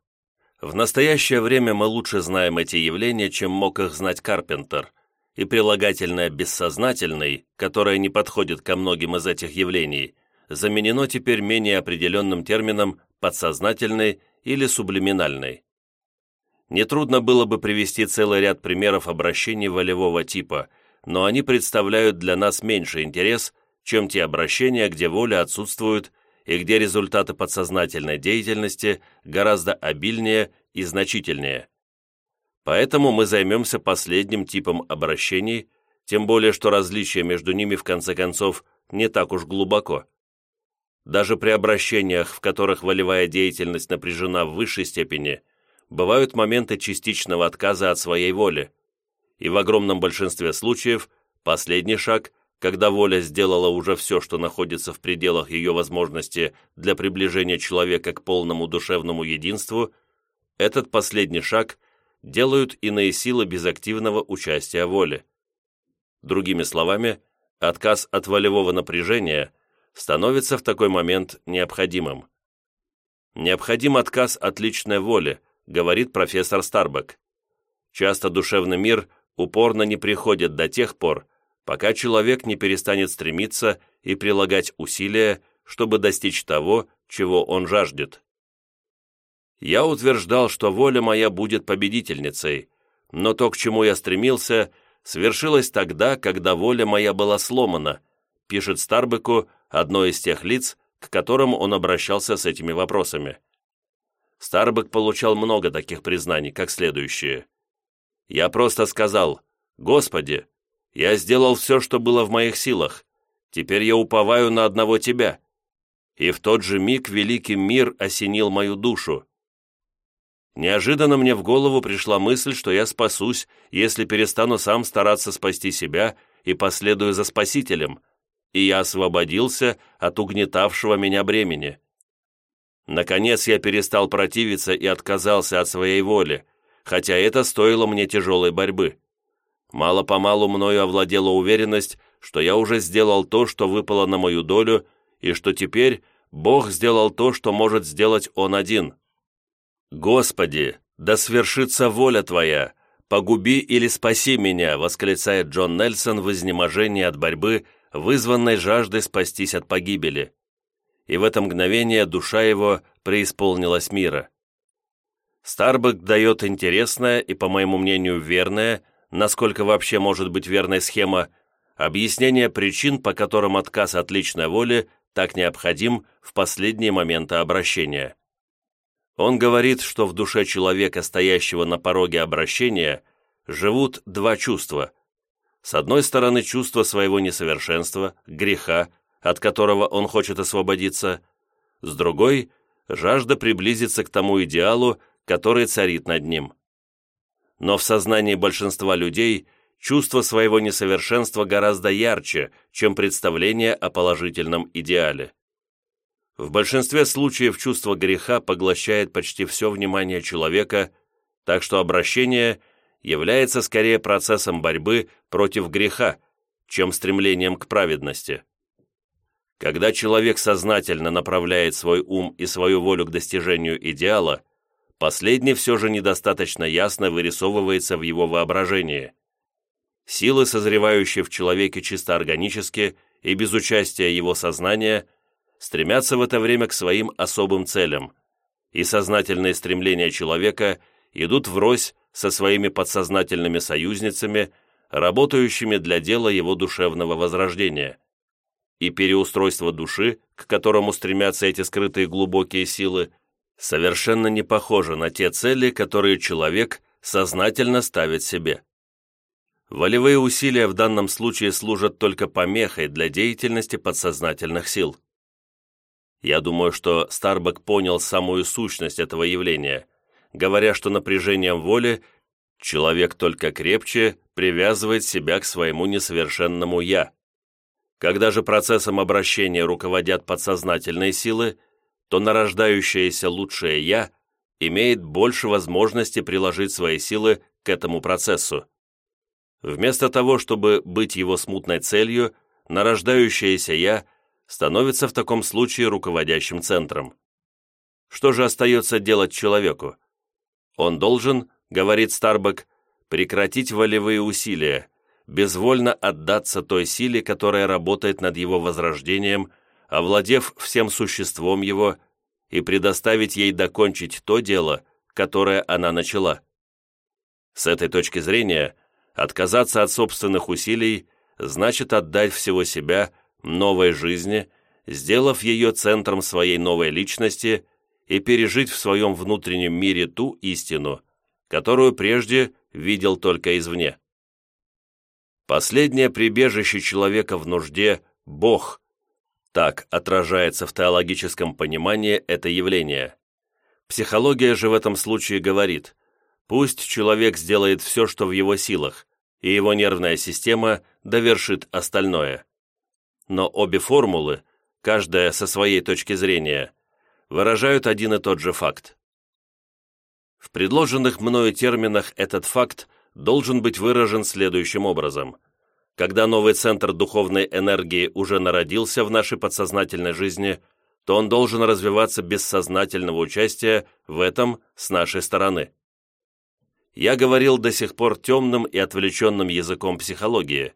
В настоящее время мы лучше знаем эти явления, чем мог их знать Карпентер, и прилагательное «бессознательный», которое не подходит ко многим из этих явлений, заменено теперь менее определенным термином «подсознательный» или «сублиминальный». Нетрудно было бы привести целый ряд примеров обращений волевого типа, но они представляют для нас меньше интерес, чем те обращения, где воля отсутствует и где результаты подсознательной деятельности гораздо обильнее и значительнее. Поэтому мы займемся последним типом обращений, тем более что различие между ними в конце концов не так уж глубоко. Даже при обращениях, в которых волевая деятельность напряжена в высшей степени – бывают моменты частичного отказа от своей воли, и в огромном большинстве случаев последний шаг, когда воля сделала уже все, что находится в пределах ее возможности для приближения человека к полному душевному единству, этот последний шаг делают иные силы без активного участия воли. Другими словами, отказ от волевого напряжения становится в такой момент необходимым. Необходим отказ от личной воли – говорит профессор Старбак. Часто душевный мир упорно не приходит до тех пор, пока человек не перестанет стремиться и прилагать усилия, чтобы достичь того, чего он жаждет. Я утверждал, что воля моя будет победительницей, но то, к чему я стремился, свершилось тогда, когда воля моя была сломана, пишет Старбеку одно из тех лиц, к которым он обращался с этими вопросами. Старбек получал много таких признаний, как следующее. «Я просто сказал, Господи, я сделал все, что было в моих силах. Теперь я уповаю на одного Тебя». И в тот же миг великий мир осенил мою душу. Неожиданно мне в голову пришла мысль, что я спасусь, если перестану сам стараться спасти себя и последую за Спасителем, и я освободился от угнетавшего меня бремени. Наконец я перестал противиться и отказался от своей воли, хотя это стоило мне тяжелой борьбы. Мало-помалу мною овладела уверенность, что я уже сделал то, что выпало на мою долю, и что теперь Бог сделал то, что может сделать Он один. «Господи, да свершится воля Твоя! Погуби или спаси меня!» восклицает Джон Нельсон в изнеможении от борьбы, вызванной жаждой спастись от погибели. И в это мгновение душа его преисполнилась мира. Старбек дает интересное и, по моему мнению, верное, насколько вообще может быть верной схема, объяснение причин, по которым отказ от личной воли так необходим в последние моменты обращения. Он говорит, что в душе человека, стоящего на пороге обращения, живут два чувства. С одной стороны, чувство своего несовершенства, греха, от которого он хочет освободиться, с другой – жажда приблизиться к тому идеалу, который царит над ним. Но в сознании большинства людей чувство своего несовершенства гораздо ярче, чем представление о положительном идеале. В большинстве случаев чувство греха поглощает почти все внимание человека, так что обращение является скорее процессом борьбы против греха, чем стремлением к праведности. Когда человек сознательно направляет свой ум и свою волю к достижению идеала, последний все же недостаточно ясно вырисовывается в его воображении. Силы, созревающие в человеке чисто органически и без участия его сознания, стремятся в это время к своим особым целям, и сознательные стремления человека идут врозь со своими подсознательными союзницами, работающими для дела его душевного возрождения. И переустройство души, к которому стремятся эти скрытые глубокие силы, совершенно не похоже на те цели, которые человек сознательно ставит себе. Волевые усилия в данном случае служат только помехой для деятельности подсознательных сил. Я думаю, что Старбак понял самую сущность этого явления, говоря, что напряжением воли человек только крепче привязывает себя к своему несовершенному «я». Когда же процессом обращения руководят подсознательные силы – то нарождающееся лучшее «я» имеет больше возможности приложить свои силы к этому процессу. Вместо того, чтобы быть его смутной целью, нарождающееся «я» становится в таком случае руководящим центром. Что же остается делать человеку? Он должен, говорит Старбак, прекратить волевые усилия, безвольно отдаться той силе, которая работает над его возрождением овладев всем существом его, и предоставить ей докончить то дело, которое она начала. С этой точки зрения, отказаться от собственных усилий значит отдать всего себя новой жизни, сделав ее центром своей новой личности и пережить в своем внутреннем мире ту истину, которую прежде видел только извне. Последнее прибежище человека в нужде – Бог, так отражается в теологическом понимании это явление. Психология же в этом случае говорит, пусть человек сделает все, что в его силах, и его нервная система довершит остальное. Но обе формулы, каждая со своей точки зрения, выражают один и тот же факт. В предложенных мною терминах этот факт должен быть выражен следующим образом – когда новый центр духовной энергии уже народился в нашей подсознательной жизни, то он должен развиваться без сознательного участия в этом с нашей стороны. Я говорил до сих пор темным и отвлеченным языком психологии.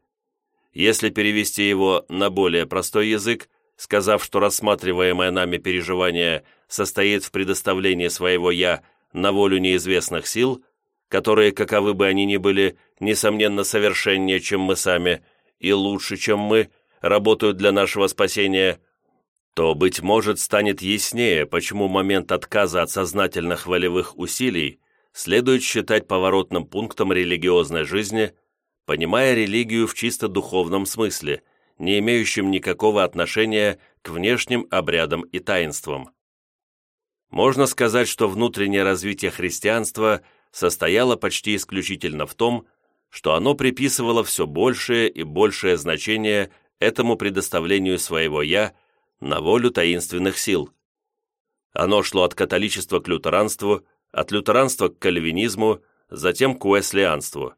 Если перевести его на более простой язык, сказав, что рассматриваемое нами переживание состоит в предоставлении своего «я» на волю неизвестных сил – которые, каковы бы они ни были, несомненно совершеннее, чем мы сами, и лучше, чем мы, работают для нашего спасения, то, быть может, станет яснее, почему момент отказа от сознательных волевых усилий следует считать поворотным пунктом религиозной жизни, понимая религию в чисто духовном смысле, не имеющим никакого отношения к внешним обрядам и таинствам. Можно сказать, что внутреннее развитие христианства – состояло почти исключительно в том, что оно приписывало все большее и большее значение этому предоставлению своего «я» на волю таинственных сил. Оно шло от католичества к лютеранству, от лютеранства к кальвинизму, затем к уэслианству.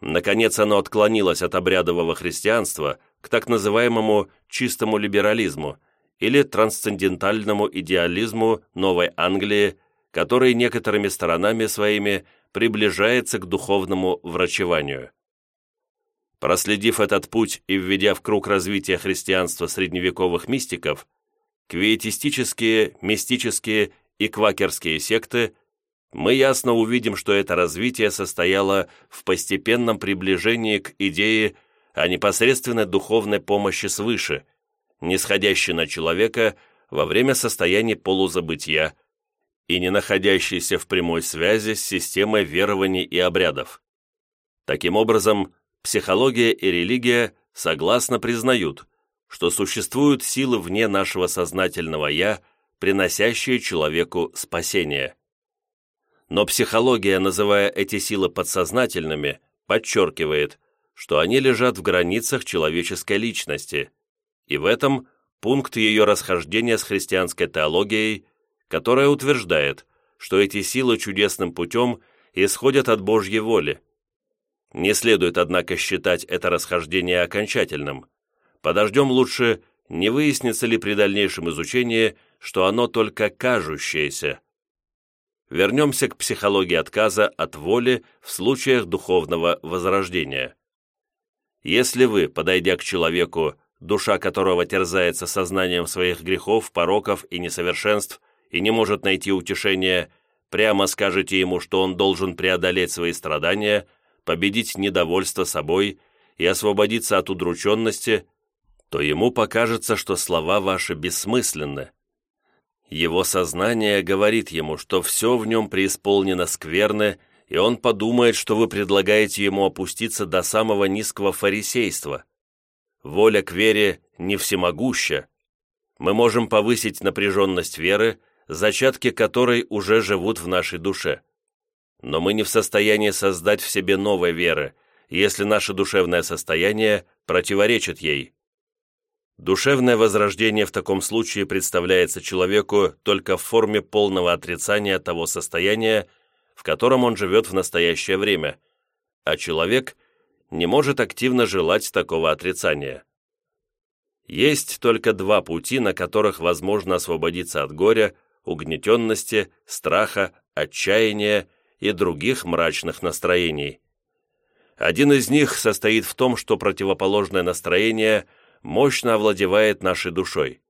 Наконец, оно отклонилось от обрядового христианства к так называемому чистому либерализму или трансцендентальному идеализму Новой Англии который некоторыми сторонами своими приближается к духовному врачеванию. Проследив этот путь и введя в круг развития христианства средневековых мистиков, квиетистические, мистические и квакерские секты, мы ясно увидим, что это развитие состояло в постепенном приближении к идее о непосредственной духовной помощи свыше, нисходящей на человека во время состояния полузабытия и не находящейся в прямой связи с системой верований и обрядов. Таким образом, психология и религия согласно признают, что существуют силы вне нашего сознательного «я», приносящие человеку спасение. Но психология, называя эти силы подсознательными, подчеркивает, что они лежат в границах человеческой личности, и в этом пункт ее расхождения с христианской теологией, которая утверждает, что эти силы чудесным путем исходят от Божьей воли, не следует, однако, считать это расхождение окончательным. Подождем лучше, не выяснится ли при дальнейшем изучении, что оно только кажущееся. Вернемся к психологии отказа от воли в случаях духовного возрождения. Если вы, подойдя к человеку, душа которого терзается сознанием своих грехов, пороков и несовершенств и не может найти утешения, прямо скажете ему, что он должен преодолеть свои страдания – победить недовольство собой и освободиться от удрученности, то ему покажется, что слова ваши бессмысленны. Его сознание говорит ему, что все в нем преисполнено скверны, и он подумает, что вы предлагаете ему опуститься до самого низкого фарисейства. Воля к вере не всемогуща. Мы можем повысить напряженность веры, зачатки которой уже живут в нашей душе но мы не в состоянии создать в себе новой веры, если наше душевное состояние противоречит ей. Душевное возрождение в таком случае представляется человеку только в форме полного отрицания того состояния, в котором он живет в настоящее время, а человек не может активно желать такого отрицания. Есть только два пути, на которых возможно освободиться от горя, угнетенности, страха, отчаяния и других мрачных настроений. Один из них состоит в том, что противоположное настроение мощно овладевает нашей душой.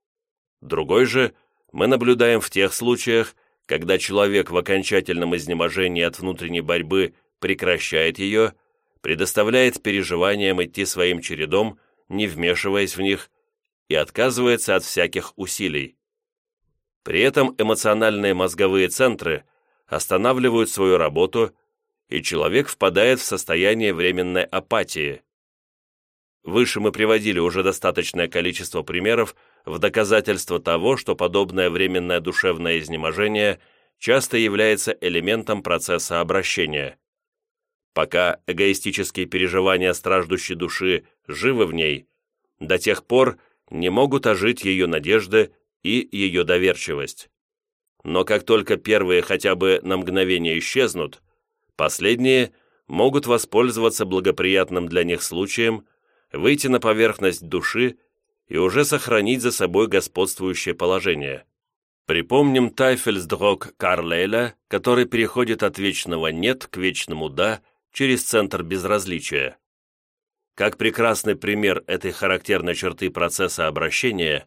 Другой же мы наблюдаем в тех случаях, когда человек в окончательном изнеможении от внутренней борьбы прекращает ее, предоставляет переживаниям идти своим чередом, не вмешиваясь в них, и отказывается от всяких усилий. При этом эмоциональные мозговые центры – останавливают свою работу, и человек впадает в состояние временной апатии. Выше мы приводили уже достаточное количество примеров в доказательство того, что подобное временное душевное изнеможение часто является элементом процесса обращения. Пока эгоистические переживания страждущей души живы в ней, до тех пор не могут ожить ее надежды и ее доверчивость но как только первые хотя бы на мгновение исчезнут, последние могут воспользоваться благоприятным для них случаем, выйти на поверхность души и уже сохранить за собой господствующее положение. Припомним Тайфельсдрог Карлейля, который переходит от вечного «нет» к вечному «да» через центр безразличия. Как прекрасный пример этой характерной черты процесса обращения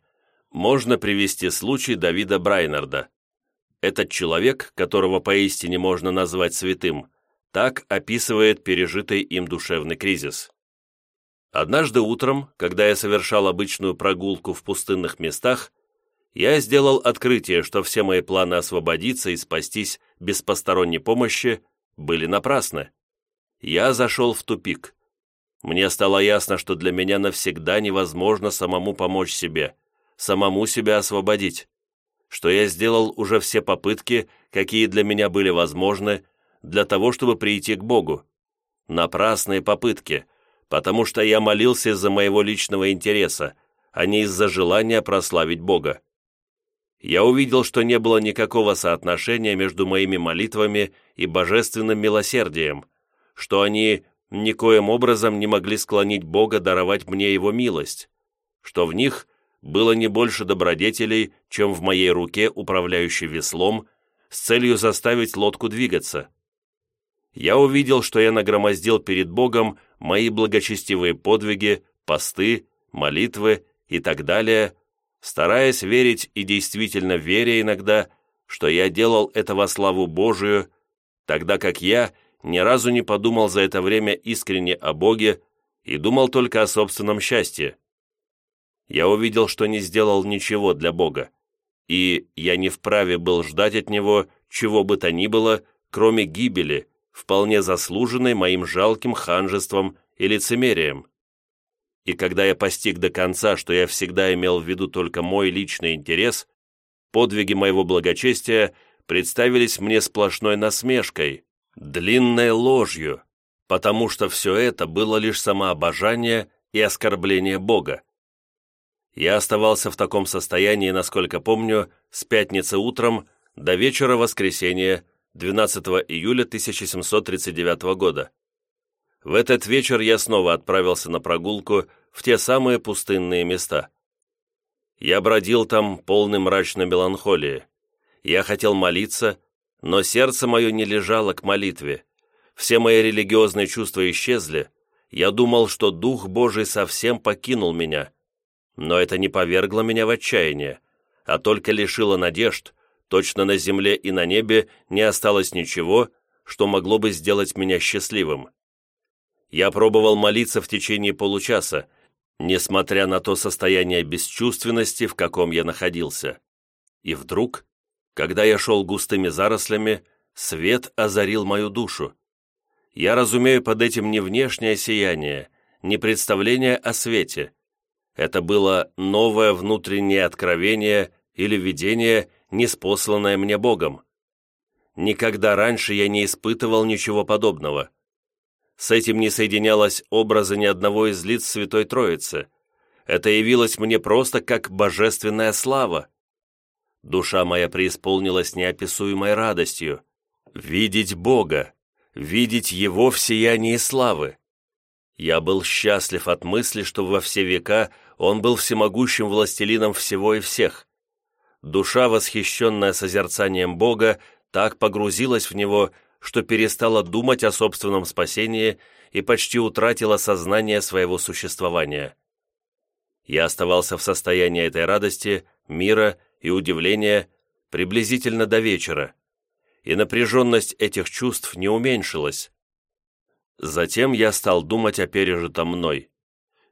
можно привести случай Давида Брайнерда. Этот человек, которого поистине можно назвать святым, так описывает пережитый им душевный кризис. Однажды утром, когда я совершал обычную прогулку в пустынных местах, я сделал открытие, что все мои планы освободиться и спастись без посторонней помощи были напрасны. Я зашел в тупик. Мне стало ясно, что для меня навсегда невозможно самому помочь себе, самому себя освободить что я сделал уже все попытки, какие для меня были возможны, для того, чтобы прийти к Богу. Напрасные попытки, потому что я молился из-за моего личного интереса, а не из-за желания прославить Бога. Я увидел, что не было никакого соотношения между моими молитвами и божественным милосердием, что они никоим образом не могли склонить Бога даровать мне Его милость, что в них – было не больше добродетелей, чем в моей руке, управляющей веслом, с целью заставить лодку двигаться. Я увидел, что я нагромоздил перед Богом мои благочестивые подвиги, посты, молитвы и так далее, стараясь верить и действительно веря иногда, что я делал это во славу Божию, тогда как я ни разу не подумал за это время искренне о Боге и думал только о собственном счастье. Я увидел, что не сделал ничего для Бога, и я не вправе был ждать от Него чего бы то ни было, кроме гибели, вполне заслуженной моим жалким ханжеством и лицемерием. И когда я постиг до конца, что я всегда имел в виду только мой личный интерес, подвиги моего благочестия представились мне сплошной насмешкой, длинной ложью, потому что все это было лишь самообожание и оскорбление Бога. Я оставался в таком состоянии, насколько помню, с пятницы утром до вечера воскресенья 12 июля 1739 года. В этот вечер я снова отправился на прогулку в те самые пустынные места. Я бродил там полный мрачной меланхолии. Я хотел молиться, но сердце мое не лежало к молитве. Все мои религиозные чувства исчезли. Я думал, что Дух Божий совсем покинул меня. Но это не повергло меня в отчаяние, а только лишило надежд, точно на земле и на небе не осталось ничего, что могло бы сделать меня счастливым. Я пробовал молиться в течение получаса, несмотря на то состояние бесчувственности, в каком я находился. И вдруг когда я шел густыми зарослями, свет озарил мою душу. Я разумею под этим не внешнее сияние, не представление о свете. Это было новое внутреннее откровение или видение, неспосланное мне Богом. Никогда раньше я не испытывал ничего подобного. С этим не соединялось образа ни одного из лиц Святой Троицы. Это явилось мне просто как божественная слава. Душа моя преисполнилась неописуемой радостью. Видеть Бога, видеть Его в сиянии славы. Я был счастлив от мысли, что во все века Он был всемогущим властелином всего и всех. Душа, восхищенная созерцанием Бога, так погрузилась в Него, что перестала думать о собственном спасении и почти утратила сознание своего существования. Я оставался в состоянии этой радости, мира и удивление приблизительно до вечера, и напряженность этих чувств не уменьшилась. Затем я стал думать о пережитом мной.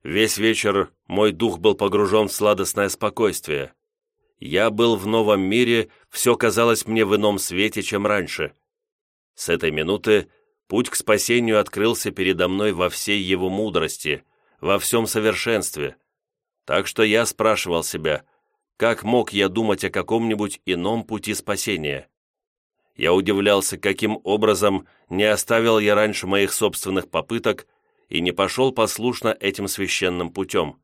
Весь вечер мой дух был погружен в сладостное спокойствие. Я был в новом мире, все казалось мне в ином свете, чем раньше. С этой минуты путь к спасению открылся передо мной во всей его мудрости, во всем совершенстве. Так что я спрашивал себя – как мог я думать о каком-нибудь ином пути спасения? Я удивлялся, каким образом не оставил я раньше моих собственных попыток и не пошел послушно этим священным путем.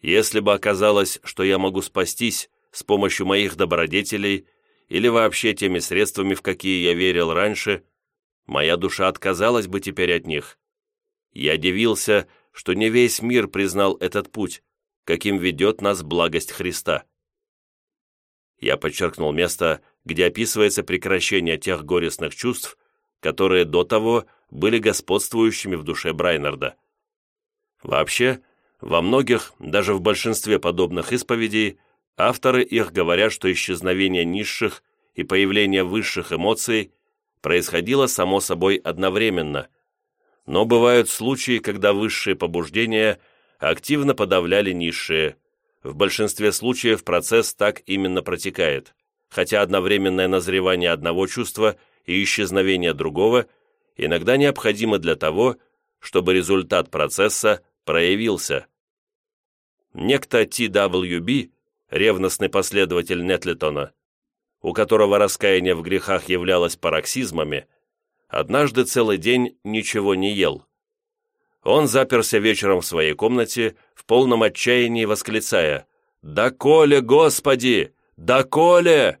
Если бы оказалось, что я могу спастись с помощью моих добродетелей или вообще теми средствами, в какие я верил раньше, моя душа отказалась бы теперь от них. Я дивился, что не весь мир признал этот путь, каким ведет нас благость Христа. Я подчеркнул место, где описывается прекращение тех горестных чувств, которые до того были господствующими в душе Брайнарда. Вообще, во многих, даже в большинстве подобных исповедей, авторы их говорят, что исчезновение низших и появление высших эмоций происходило само собой одновременно, но бывают случаи, когда высшие побуждения – активно подавляли низшие. В большинстве случаев процесс так именно протекает, хотя одновременное назревание одного чувства и исчезновение другого иногда необходимо для того, чтобы результат процесса проявился. Некто T.W.B., ревностный последователь Нетлетона, у которого раскаяние в грехах являлось пароксизмами, однажды целый день ничего не ел. Он заперся вечером в своей комнате, в полном отчаянии восклицая «Да коле, Господи! Да коле!»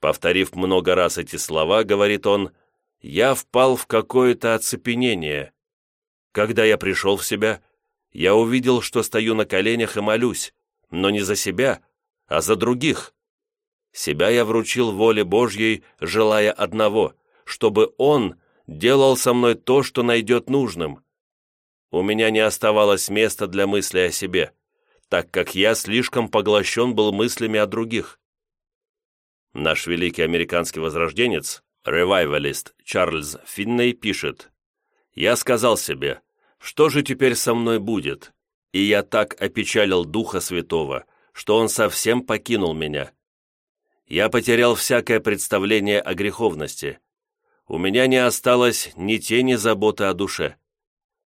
Повторив много раз эти слова, говорит он, «Я впал в какое-то оцепенение. Когда я пришел в себя, я увидел, что стою на коленях и молюсь, но не за себя, а за других. Себя я вручил воле Божьей, желая одного, чтобы Он делал со мной то, что найдет нужным. У меня не оставалось места для мысли о себе, так как я слишком поглощен был мыслями о других. Наш великий американский возрожденец, ревайвалист Чарльз Финней пишет, «Я сказал себе, что же теперь со мной будет? И я так опечалил Духа Святого, что Он совсем покинул меня. Я потерял всякое представление о греховности. У меня не осталось ни тени заботы о душе.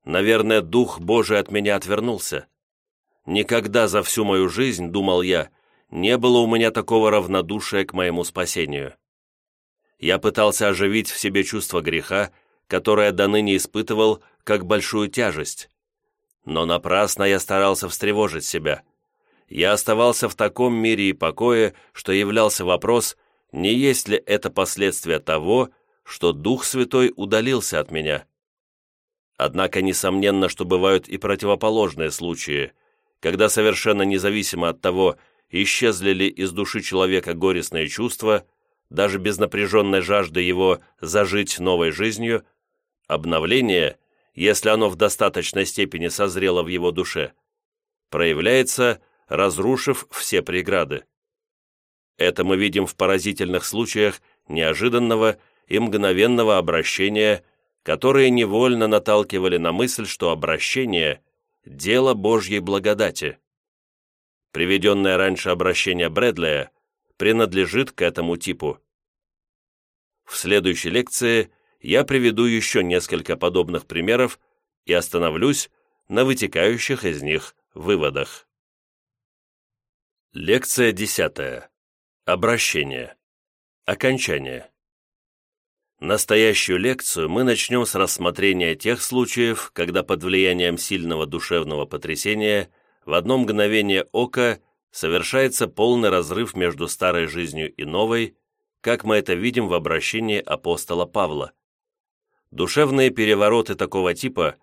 Наверное, Дух Божий от меня отвернулся. Никогда за всю мою жизнь, думал я, не было у меня такого равнодушия к моему спасению. Я пытался оживить в себе чувство греха, которое до ныне испытывал как большую тяжесть. Но напрасно я старался встревожить себя. Я оставался в таком мире и покое, что являлся вопрос, не есть ли это последствия того, что Дух Святой удалился от меня. Однако несомненно, что бывают и противоположные случаи, когда совершенно независимо от того, исчезли ли из души человека горестные чувства, даже без напряженной жажды его зажить новой жизнью, обновление, если оно в достаточной степени созрело в его душе, проявляется, разрушив все преграды. Это мы видим в поразительных случаях неожиданного и мгновенного обращения, которые невольно наталкивали на мысль, что обращение – дело Божьей благодати. Приведенное раньше обращение Брэдлея принадлежит к этому типу. В следующей лекции я приведу еще несколько подобных примеров и остановлюсь на вытекающих из них выводах. Лекция десятая. Обращение. Окончание. Настоящую лекцию мы начнем с рассмотрения тех случаев, когда под влиянием сильного душевного потрясения – в одно мгновение ока совершается полный разрыв между старой жизнью и новой, как мы это видим в обращении апостола Павла. Душевные перевороты такого типа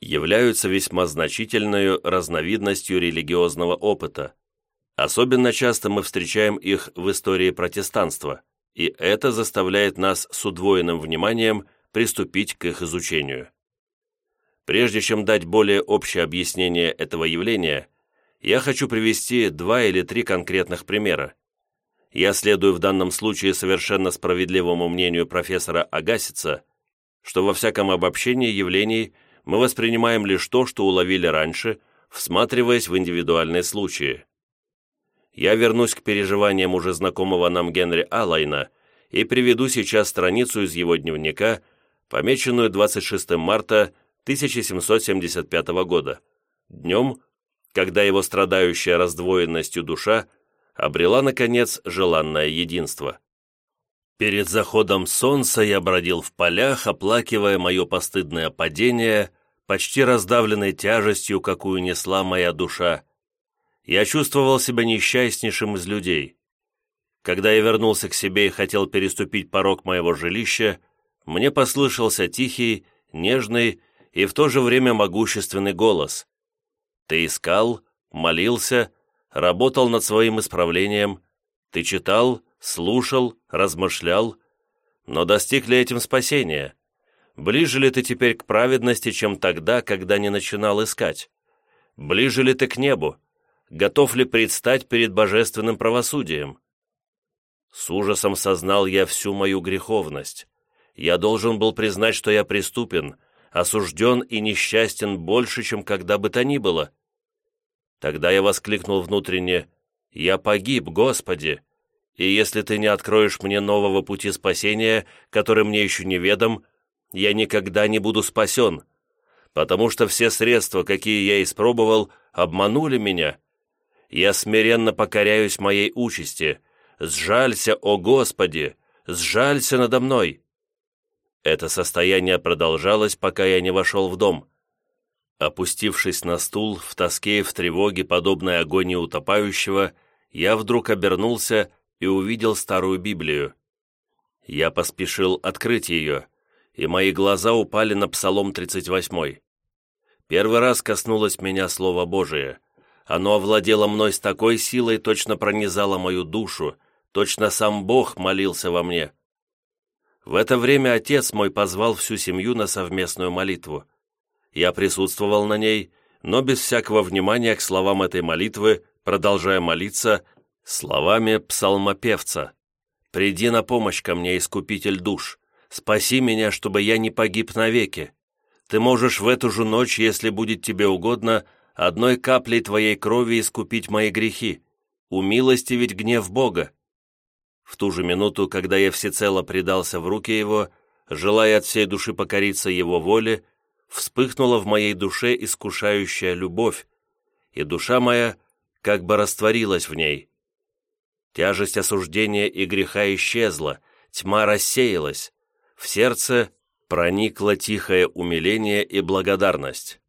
являются весьма значительной разновидностью религиозного опыта. Особенно часто мы встречаем их в истории протестанства, и это заставляет нас с удвоенным вниманием приступить к их изучению. Прежде чем дать более общее объяснение этого явления, я хочу привести два или три конкретных примера. Я следую в данном случае совершенно справедливому мнению профессора Агасица, что во всяком обобщении явлений мы воспринимаем лишь то, что уловили раньше, всматриваясь в индивидуальные случаи. Я вернусь к переживаниям уже знакомого нам Генри Алайна и приведу сейчас страницу из его дневника, помеченную 26 марта 1775 года, днем, когда его страдающая раздвоенностью душа обрела, наконец, желанное единство. Перед заходом солнца я бродил в полях, оплакивая мое постыдное падение, почти раздавленной тяжестью, какую несла моя душа. Я чувствовал себя несчастнейшим из людей. Когда я вернулся к себе и хотел переступить порог моего жилища, мне послышался тихий, нежный и в то же время могущественный голос. Ты искал, молился, работал над своим исправлением, ты читал, слушал, размышлял, но достиг ли этим спасения? Ближе ли ты теперь к праведности, чем тогда, когда не начинал искать? Ближе ли ты к небу? Готов ли предстать перед божественным правосудием? С ужасом сознал я всю мою греховность. Я должен был признать, что я преступен, осужден и несчастен больше, чем когда бы то ни было. Тогда я воскликнул внутренне «Я погиб, Господи!» И если ты не откроешь мне нового пути спасения, который мне еще неведом, я никогда не буду спасен, потому что все средства, какие я испробовал, обманули меня. Я смиренно покоряюсь моей участи. Сжалься, о Господи, сжалься надо мной. Это состояние продолжалось, пока я не вошел в дом. Опустившись на стул, в тоске и в тревоге, подобной агонии утопающего, я вдруг обернулся и увидел старую Библию. Я поспешил открыть ее, и мои глаза упали на Псалом 38. Первый раз коснулось меня Слово Божие. Оно овладело мной с такой силой, точно пронизало мою душу, точно сам Бог молился во мне. В это время отец мой позвал всю семью на совместную молитву. Я присутствовал на ней, но без всякого внимания к словам этой молитвы, продолжая молиться словами псалмопевца. «Приди на помощь ко мне, искупитель душ, спаси меня, чтобы я не погиб навеки. Ты можешь в эту же ночь, если будет тебе угодно, одной каплей твоей крови искупить мои грехи. У милости ведь гнев Бога. В ту же минуту, когда я всецело предался в руки его, желая от всей души покориться его воле, вспыхнула в моей душе искушающая любовь, и душа моя как бы растворилась в ней. Тяжесть осуждения и греха исчезла, тьма рассеялась, в сердце проникло тихое умиление и благодарность.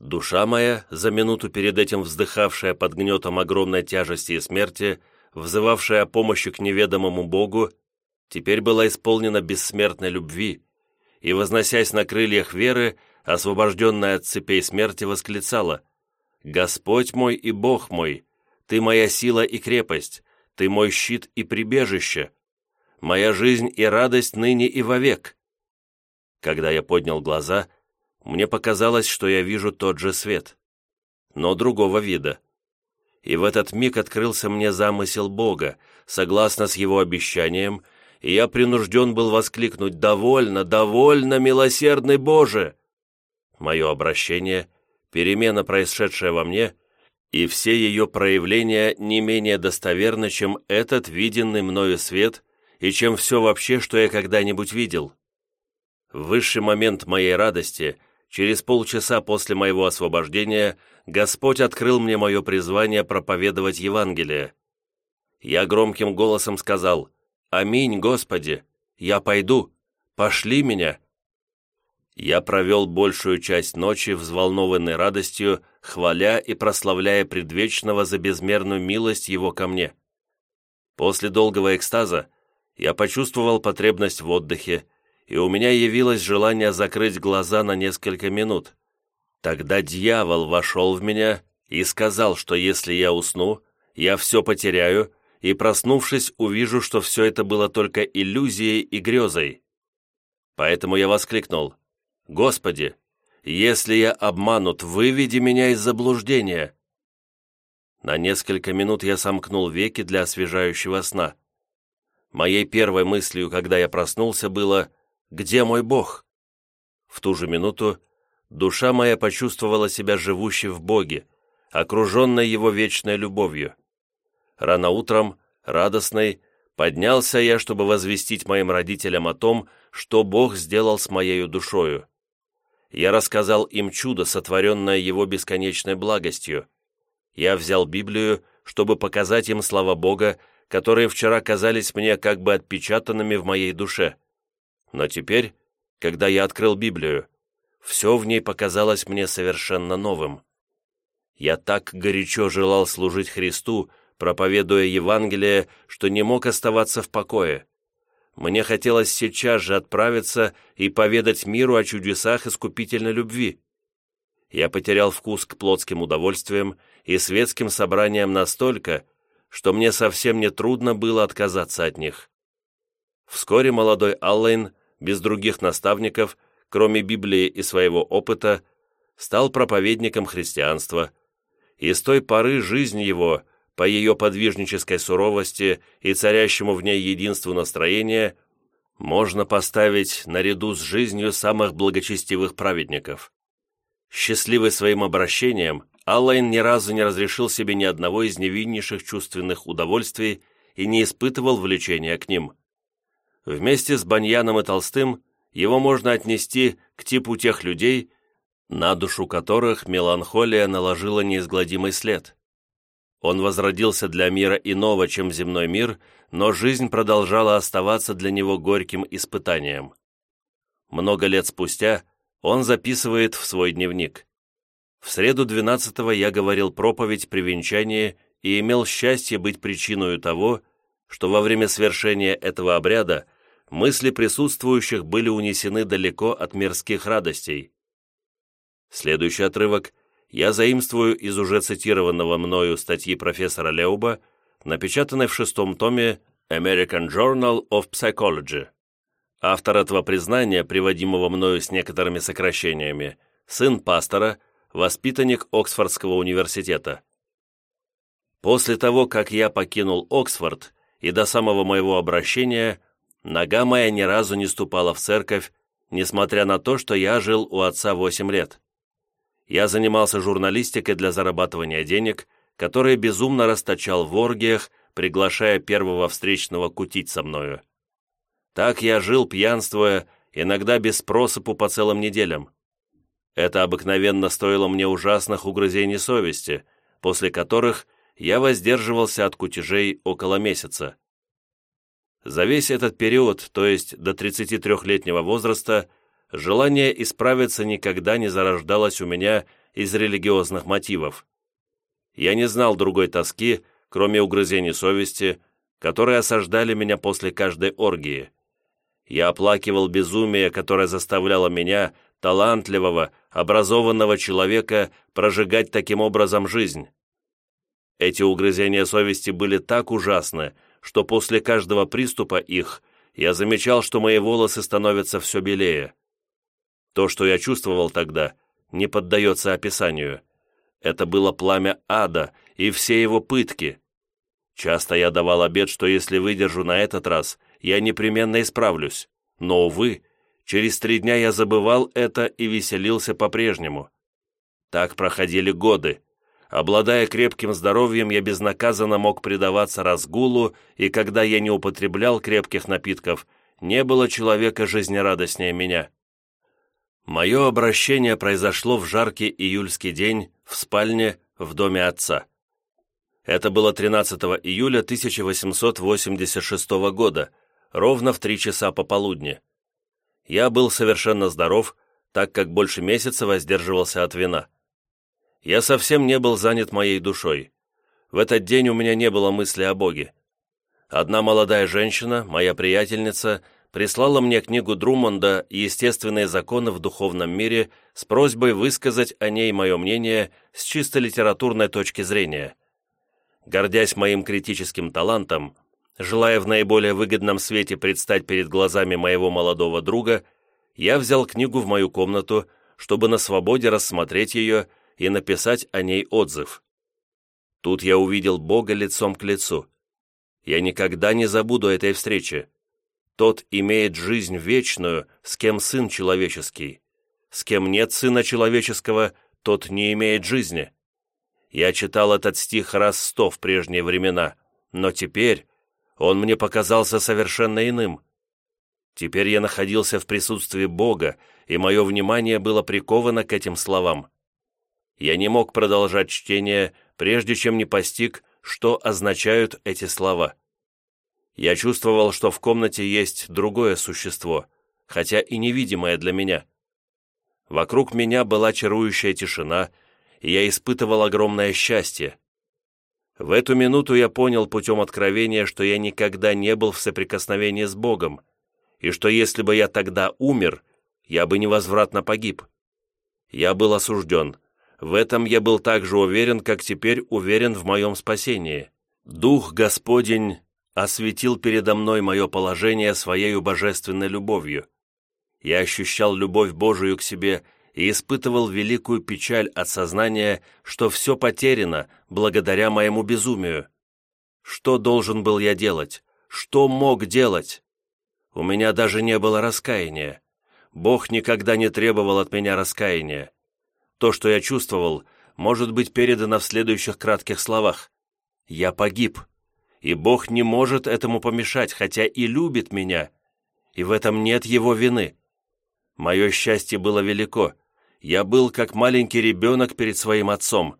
Душа моя, за минуту перед этим вздыхавшая под гнетом огромной тяжести и смерти, взывавшая о помощи к неведомому Богу, теперь была исполнена бессмертной любви, и, возносясь на крыльях веры, освобожденная от цепей смерти, восклицала «Господь мой и Бог мой, Ты моя сила и крепость, Ты мой щит и прибежище, моя жизнь и радость ныне и вовек». Когда я поднял глаза, мне показалось, что я вижу тот же свет, но другого вида и в этот миг открылся мне замысел Бога, согласно с его обещанием, и я принужден был воскликнуть «Довольно, довольно, милосердный Боже!» Мое обращение, перемена, происшедшая во мне, и все ее проявления не менее достоверны, чем этот виденный мною свет и чем все вообще, что я когда-нибудь видел. Высший момент моей радости, через полчаса после моего освобождения, Господь открыл мне мое призвание проповедовать Евангелие. Я громким голосом сказал «Аминь, Господи! Я пойду! Пошли меня!» Я провел большую часть ночи, взволнованной радостью, хваля и прославляя предвечного за безмерную милость его ко мне. После долгого экстаза я почувствовал потребность в отдыхе, и у меня явилось желание закрыть глаза на несколько минут. Тогда дьявол вошел в меня и сказал, что если я усну, я все потеряю, и, проснувшись, увижу, что все это было только иллюзией и грезой. Поэтому я воскликнул, «Господи, если я обманут, выведи меня из заблуждения». На несколько минут я сомкнул веки для освежающего сна. Моей первой мыслью, когда я проснулся, было «Где мой Бог?» В ту же минуту душа моя почувствовала себя живущей в Боге, окруженной Его вечной любовью. Рано утром, радостный, поднялся я, чтобы возвестить моим родителям о том, что Бог сделал с моею душою. Я рассказал им чудо, сотворенное Его бесконечной благостью. Я взял Библию, чтобы показать им слова Бога, которые вчера казались мне как бы отпечатанными в моей душе. Но теперь, когда я открыл Библию, все в ней показалось мне совершенно новым. Я так горячо желал служить Христу, проповедуя Евангелие, что не мог оставаться в покое. Мне хотелось сейчас же отправиться и поведать миру о чудесах искупительной любви. Я потерял вкус к плотским удовольствиям и светским собраниям настолько, что мне совсем не трудно было отказаться от них. Вскоре молодой Аллейн, без других наставников, кроме Библии и своего опыта, стал проповедником христианства, и с той поры жизнь его, по ее подвижнической суровости и царящему в ней единству настроения, можно поставить наряду с жизнью самых благочестивых праведников. Счастливый своим обращением, Аллайн ни разу не разрешил себе ни одного из невиннейших чувственных удовольствий и не испытывал влечения к ним. Вместе с Баньяном и Толстым его можно отнести к типу тех людей, на душу которых меланхолия наложила неизгладимый след. Он возродился для мира иного, чем земной мир, но жизнь продолжала оставаться для него горьким испытанием. Много лет спустя он записывает в свой дневник. В среду 12-го я говорил проповедь при венчании и имел счастье быть причиной того, что во время свершения этого обряда мысли присутствующих были унесены далеко от мирских радостей. Следующий отрывок я заимствую из уже цитированного мною статьи профессора Леуба, напечатанной в шестом томе American Journal of Psychology. Автор этого признания, приводимого мною с некоторыми сокращениями, сын пастора, воспитанник Оксфордского университета. После того, как я покинул Оксфорд, и до самого моего обращения, нога моя ни разу не ступала в церковь, несмотря на то, что я жил у отца 8 лет. Я занимался журналистикой для зарабатывания денег, которые безумно расточал в оргиях, приглашая первого встречного кутить со мною. Так я жил, пьянствуя, иногда без просыпу по целым неделям. Это обыкновенно стоило мне ужасных угрызений совести, после которых я воздерживался от кутежей около месяца. За весь этот период, то есть до 33-летнего возраста, желание исправиться никогда не зарождалось у меня из религиозных мотивов. Я не знал другой тоски, кроме угрызений совести, которые осаждали меня после каждой оргии. Я оплакивал безумие, которое заставляло меня, талантливого, образованного человека, прожигать таким образом жизнь. Эти угрызения совести были так ужасны, что после каждого приступа их я замечал, что мои волосы становятся все белее. То, что я чувствовал тогда, не поддается описанию. Это было пламя ада и все его пытки. Часто я давал обет, что если выдержу на этот раз, я непременно исправлюсь. Но, увы, через три дня я забывал это и веселился по-прежнему. Так проходили годы. Обладая крепким здоровьем, я безнаказанно мог предаваться разгулу, и когда я не употреблял крепких напитков, не было человека жизнерадостнее меня. Мое обращение произошло в жаркий июльский день в спальне в доме отца. Это было 13 июля 1886 года, ровно в три часа пополудни. Я был совершенно здоров, так как больше месяца воздерживался от вина. Я совсем не был занят моей душой. В этот день у меня не было мысли о Боге. Одна молодая женщина, моя приятельница, прислала мне книгу Друмонда «Естественные законы в духовном мире» с просьбой высказать о ней мое мнение с чисто литературной точки зрения. Гордясь моим критическим талантом, желая в наиболее выгодном свете предстать перед глазами моего молодого друга, я взял книгу в мою комнату, чтобы на свободе рассмотреть ее и написать о ней отзыв. Тут я увидел Бога лицом к лицу. Я никогда не забуду этой встречи. Тот имеет жизнь вечную, с кем сын человеческий. С кем нет сына человеческого, тот не имеет жизни. Я читал этот стих раз сто в прежние времена, но теперь он мне показался совершенно иным. Теперь я находился в присутствии Бога, и мое внимание было приковано к этим словам я не мог продолжать чтение, прежде чем не постиг, что означают эти слова. Я чувствовал, что в комнате есть другое существо, хотя и невидимое для меня. Вокруг меня была чарующая тишина, и я испытывал огромное счастье. В эту минуту я понял путем откровения, что я никогда не был в соприкосновении с Богом, и что если бы я тогда умер, я бы невозвратно погиб. Я был осужден, в этом я был так же уверен, как теперь уверен в моем спасении. Дух Господень осветил передо мной мое положение своей божественной любовью. Я ощущал любовь Божию к себе и испытывал великую печаль от сознания, что все потеряно благодаря моему безумию. Что должен был я делать? Что мог делать? У меня даже не было раскаяния. Бог никогда не требовал от меня раскаяния. То, что я чувствовал, может быть передано в следующих кратких словах. «Я погиб, и Бог не может этому помешать, хотя и любит меня, и в этом нет его вины. Мое счастье было велико. Я был как маленький ребенок перед своим отцом.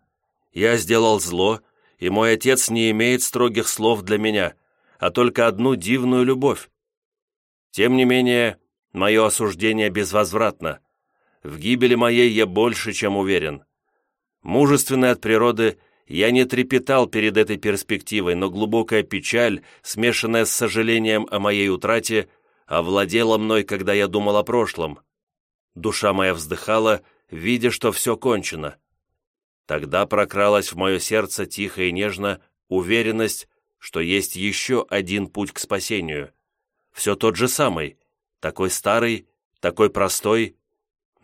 Я сделал зло, и мой отец не имеет строгих слов для меня, а только одну дивную любовь. Тем не менее, мое осуждение безвозвратно. В гибели моей я больше, чем уверен. Мужественный от природы, я не трепетал перед этой перспективой, но глубокая печаль, смешанная с сожалением о моей утрате, овладела мной, когда я думал о прошлом. Душа моя вздыхала, видя, что все кончено. Тогда прокралась в мое сердце тихо и нежно уверенность, что есть еще один путь к спасению. Все тот же самый, такой старый, такой простой.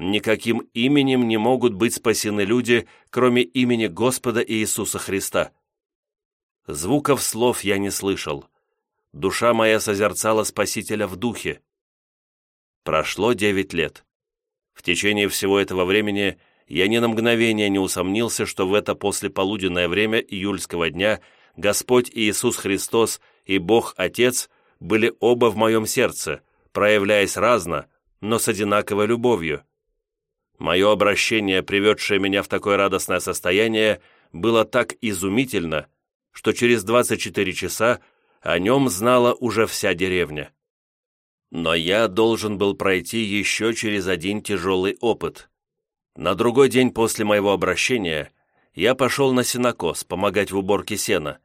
Никаким именем не могут быть спасены люди, кроме имени Господа Иисуса Христа. Звуков слов я не слышал. Душа моя созерцала Спасителя в духе. Прошло девять лет. В течение всего этого времени я ни на мгновение не усомнился, что в это послеполуденное время июльского дня Господь Иисус Христос и Бог Отец были оба в моем сердце, проявляясь разно, но с одинаковой любовью. Мое обращение, приведшее меня в такое радостное состояние, было так изумительно, что через 24 часа о нем знала уже вся деревня. Но я должен был пройти еще через один тяжелый опыт. На другой день после моего обращения я пошел на сенокос помогать в уборке сена,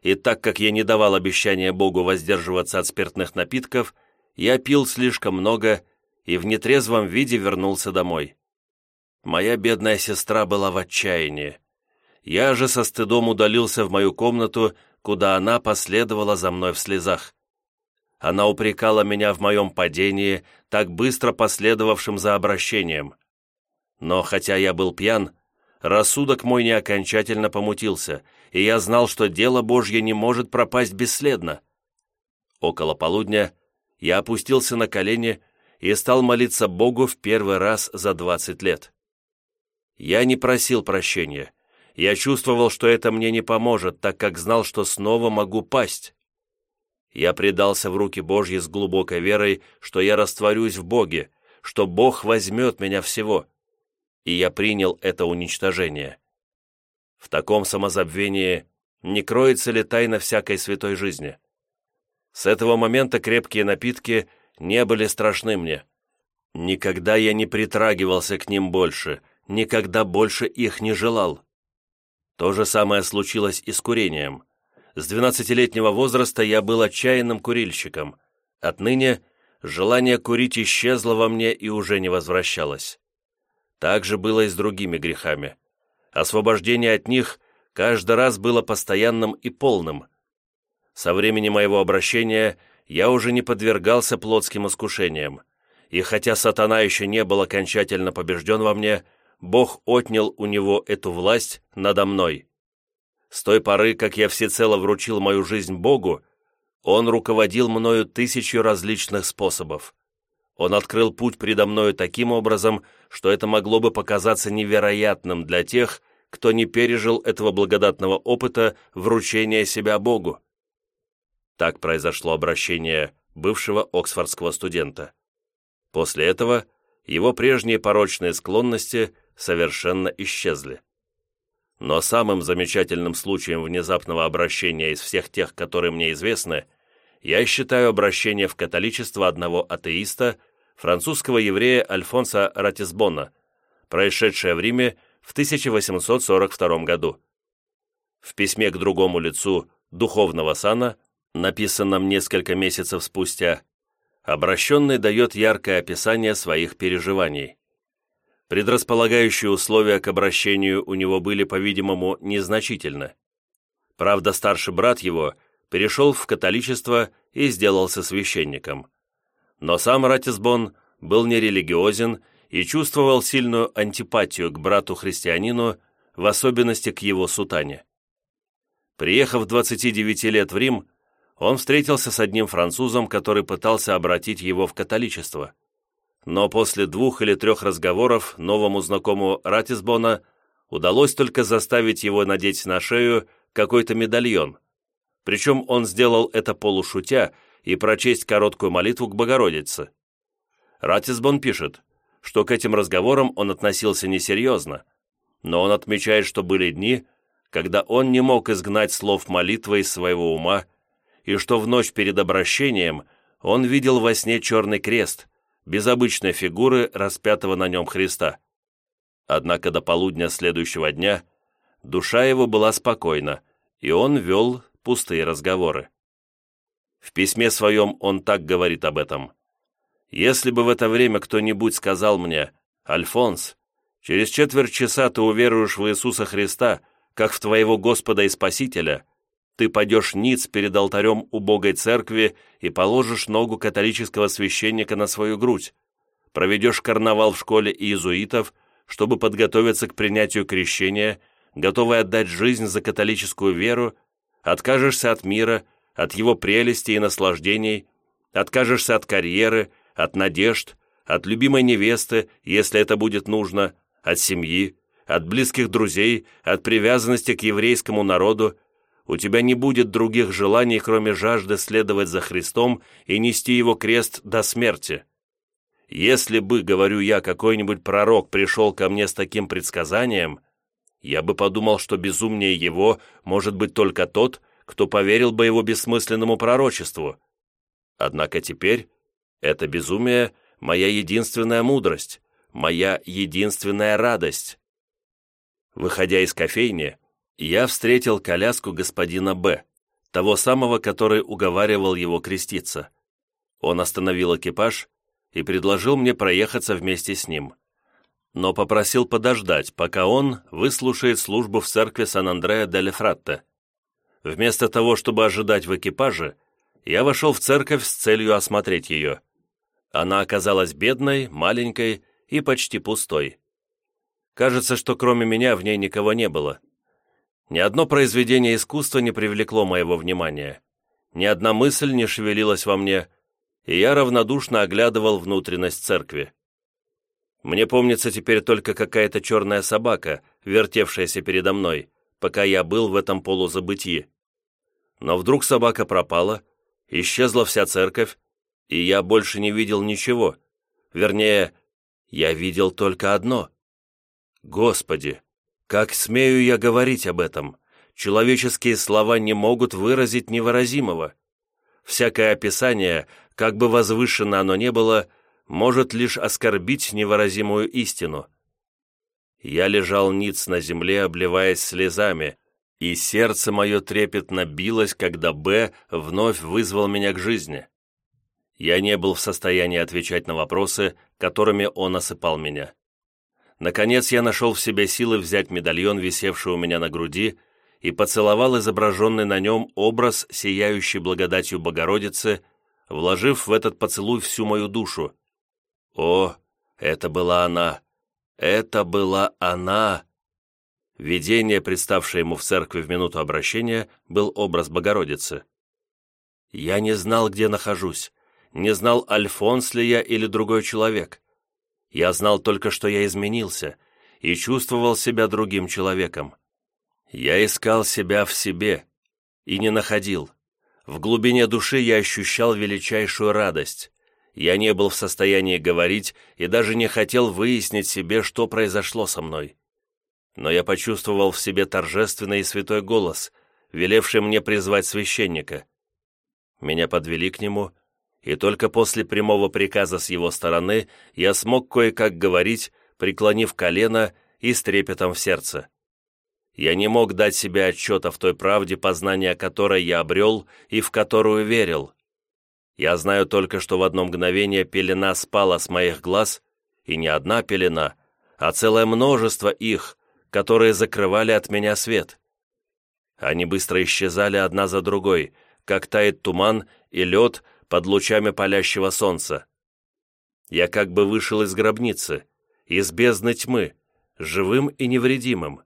и так как я не давал обещания Богу воздерживаться от спиртных напитков, я пил слишком много и в нетрезвом виде вернулся домой. Моя бедная сестра была в отчаянии. Я же со стыдом удалился в мою комнату, куда она последовала за мной в слезах. Она упрекала меня в моем падении, так быстро последовавшим за обращением. Но хотя я был пьян, рассудок мой не окончательно помутился, и я знал, что дело Божье не может пропасть бесследно. Около полудня я опустился на колени и стал молиться Богу в первый раз за двадцать лет. Я не просил прощения. Я чувствовал, что это мне не поможет, так как знал, что снова могу пасть. Я предался в руки Божьи с глубокой верой, что я растворюсь в Боге, что Бог возьмет меня всего. И я принял это уничтожение. В таком самозабвении не кроется ли тайна всякой святой жизни? С этого момента крепкие напитки не были страшны мне. Никогда я не притрагивался к ним больше, никогда больше их не желал. То же самое случилось и с курением. С двенадцатилетнего возраста я был отчаянным курильщиком. Отныне желание курить исчезло во мне и уже не возвращалось. Так же было и с другими грехами. Освобождение от них каждый раз было постоянным и полным. Со времени моего обращения я уже не подвергался плотским искушениям, и хотя сатана еще не был окончательно побежден во мне, Бог отнял у него эту власть надо мной. С той поры, как я всецело вручил мою жизнь Богу, Он руководил мною тысячью различных способов. Он открыл путь предо мною таким образом, что это могло бы показаться невероятным для тех, кто не пережил этого благодатного опыта вручения себя Богу. Так произошло обращение бывшего оксфордского студента. После этого его прежние порочные склонности совершенно исчезли. Но самым замечательным случаем внезапного обращения из всех тех, которые мне известны, я считаю обращение в католичество одного атеиста, французского еврея Альфонса Ратисбона, происшедшее в Риме в 1842 году. В письме к другому лицу духовного сана, написанном несколько месяцев спустя, обращенный дает яркое описание своих переживаний. Предрасполагающие условия к обращению у него были, по-видимому, незначительны. Правда, старший брат его перешел в католичество и сделался священником. Но сам Ратисбон был нерелигиозен и чувствовал сильную антипатию к брату-христианину, в особенности к его сутане. Приехав 29 лет в Рим, он встретился с одним французом, который пытался обратить его в католичество но после двух или трех разговоров новому знакомому Ратисбона удалось только заставить его надеть на шею какой-то медальон. Причем он сделал это полушутя и прочесть короткую молитву к Богородице. Ратисбон пишет, что к этим разговорам он относился несерьезно, но он отмечает, что были дни, когда он не мог изгнать слов молитвы из своего ума, и что в ночь перед обращением он видел во сне черный крест, без обычной фигуры распятого на нем Христа. Однако до полудня следующего дня душа его была спокойна, и он вел пустые разговоры. В письме своем он так говорит об этом. «Если бы в это время кто-нибудь сказал мне, «Альфонс, через четверть часа ты уверуешь в Иисуса Христа, как в твоего Господа и Спасителя», ты падешь ниц перед алтарем убогой церкви и положишь ногу католического священника на свою грудь, проведешь карнавал в школе иезуитов, чтобы подготовиться к принятию крещения, готовый отдать жизнь за католическую веру, откажешься от мира, от его прелести и наслаждений, откажешься от карьеры, от надежд, от любимой невесты, если это будет нужно, от семьи, от близких друзей, от привязанности к еврейскому народу, у тебя не будет других желаний, кроме жажды следовать за Христом и нести его крест до смерти. Если бы, говорю я, какой-нибудь пророк пришел ко мне с таким предсказанием, я бы подумал, что безумнее его может быть только тот, кто поверил бы его бессмысленному пророчеству. Однако теперь это безумие — моя единственная мудрость, моя единственная радость. Выходя из кофейни, я встретил коляску господина Б., того самого, который уговаривал его креститься. Он остановил экипаж и предложил мне проехаться вместе с ним. Но попросил подождать, пока он выслушает службу в церкви Сан-Андреа де Лефратте. Вместо того, чтобы ожидать в экипаже, я вошел в церковь с целью осмотреть ее. Она оказалась бедной, маленькой и почти пустой. Кажется, что кроме меня в ней никого не было. Ни одно произведение искусства не привлекло моего внимания. Ни одна мысль не шевелилась во мне, и я равнодушно оглядывал внутренность церкви. Мне помнится теперь только какая-то черная собака, вертевшаяся передо мной, пока я был в этом полузабытии. Но вдруг собака пропала, исчезла вся церковь, и я больше не видел ничего. Вернее, я видел только одно. Господи, как смею я говорить об этом? Человеческие слова не могут выразить невыразимого. Всякое описание, как бы возвышенно оно ни было, может лишь оскорбить невыразимую истину. Я лежал ниц на земле, обливаясь слезами, и сердце мое трепетно билось, когда Б вновь вызвал меня к жизни. Я не был в состоянии отвечать на вопросы, которыми он осыпал меня. Наконец я нашел в себе силы взять медальон, висевший у меня на груди, и поцеловал изображенный на нем образ, сияющий благодатью Богородицы, вложив в этот поцелуй всю мою душу. О, это была она! Это была она! Видение, представшее ему в церкви в минуту обращения, был образ Богородицы. Я не знал, где нахожусь, не знал, Альфонс ли я или другой человек. Я знал только, что я изменился и чувствовал себя другим человеком. Я искал себя в себе и не находил. В глубине души я ощущал величайшую радость. Я не был в состоянии говорить и даже не хотел выяснить себе, что произошло со мной. Но я почувствовал в себе торжественный и святой голос, велевший мне призвать священника. Меня подвели к нему, и только после прямого приказа с его стороны я смог кое-как говорить, преклонив колено и с трепетом в сердце. Я не мог дать себе отчета в той правде, познания которой я обрел и в которую верил. Я знаю только, что в одно мгновение пелена спала с моих глаз, и не одна пелена, а целое множество их, которые закрывали от меня свет. Они быстро исчезали одна за другой, как тает туман и лед, под лучами палящего солнца. Я как бы вышел из гробницы, из бездны тьмы, живым и невредимым.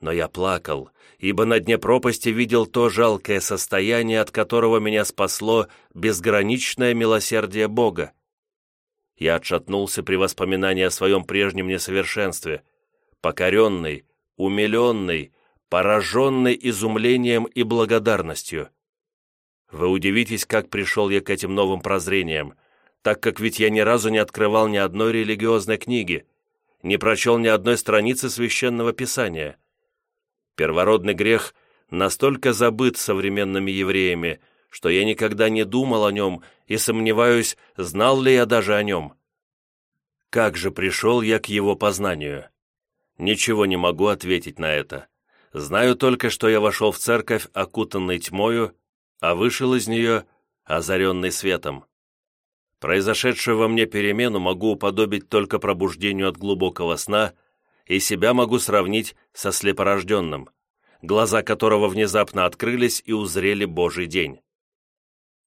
Но я плакал, ибо на дне пропасти видел то жалкое состояние, от которого меня спасло безграничное милосердие Бога. Я отшатнулся при воспоминании о своем прежнем несовершенстве, покоренный, умиленный, пораженный изумлением и благодарностью. Вы удивитесь, как пришел я к этим новым прозрениям, так как ведь я ни разу не открывал ни одной религиозной книги, не прочел ни одной страницы священного писания. Первородный грех настолько забыт современными евреями, что я никогда не думал о нем и сомневаюсь, знал ли я даже о нем. Как же пришел я к его познанию? Ничего не могу ответить на это. Знаю только, что я вошел в церковь, окутанный тьмою, а вышел из нее, озаренный светом. Произошедшую во мне перемену могу уподобить только пробуждению от глубокого сна, и себя могу сравнить со слепорожденным. глаза которого внезапно открылись и узрели Божий день.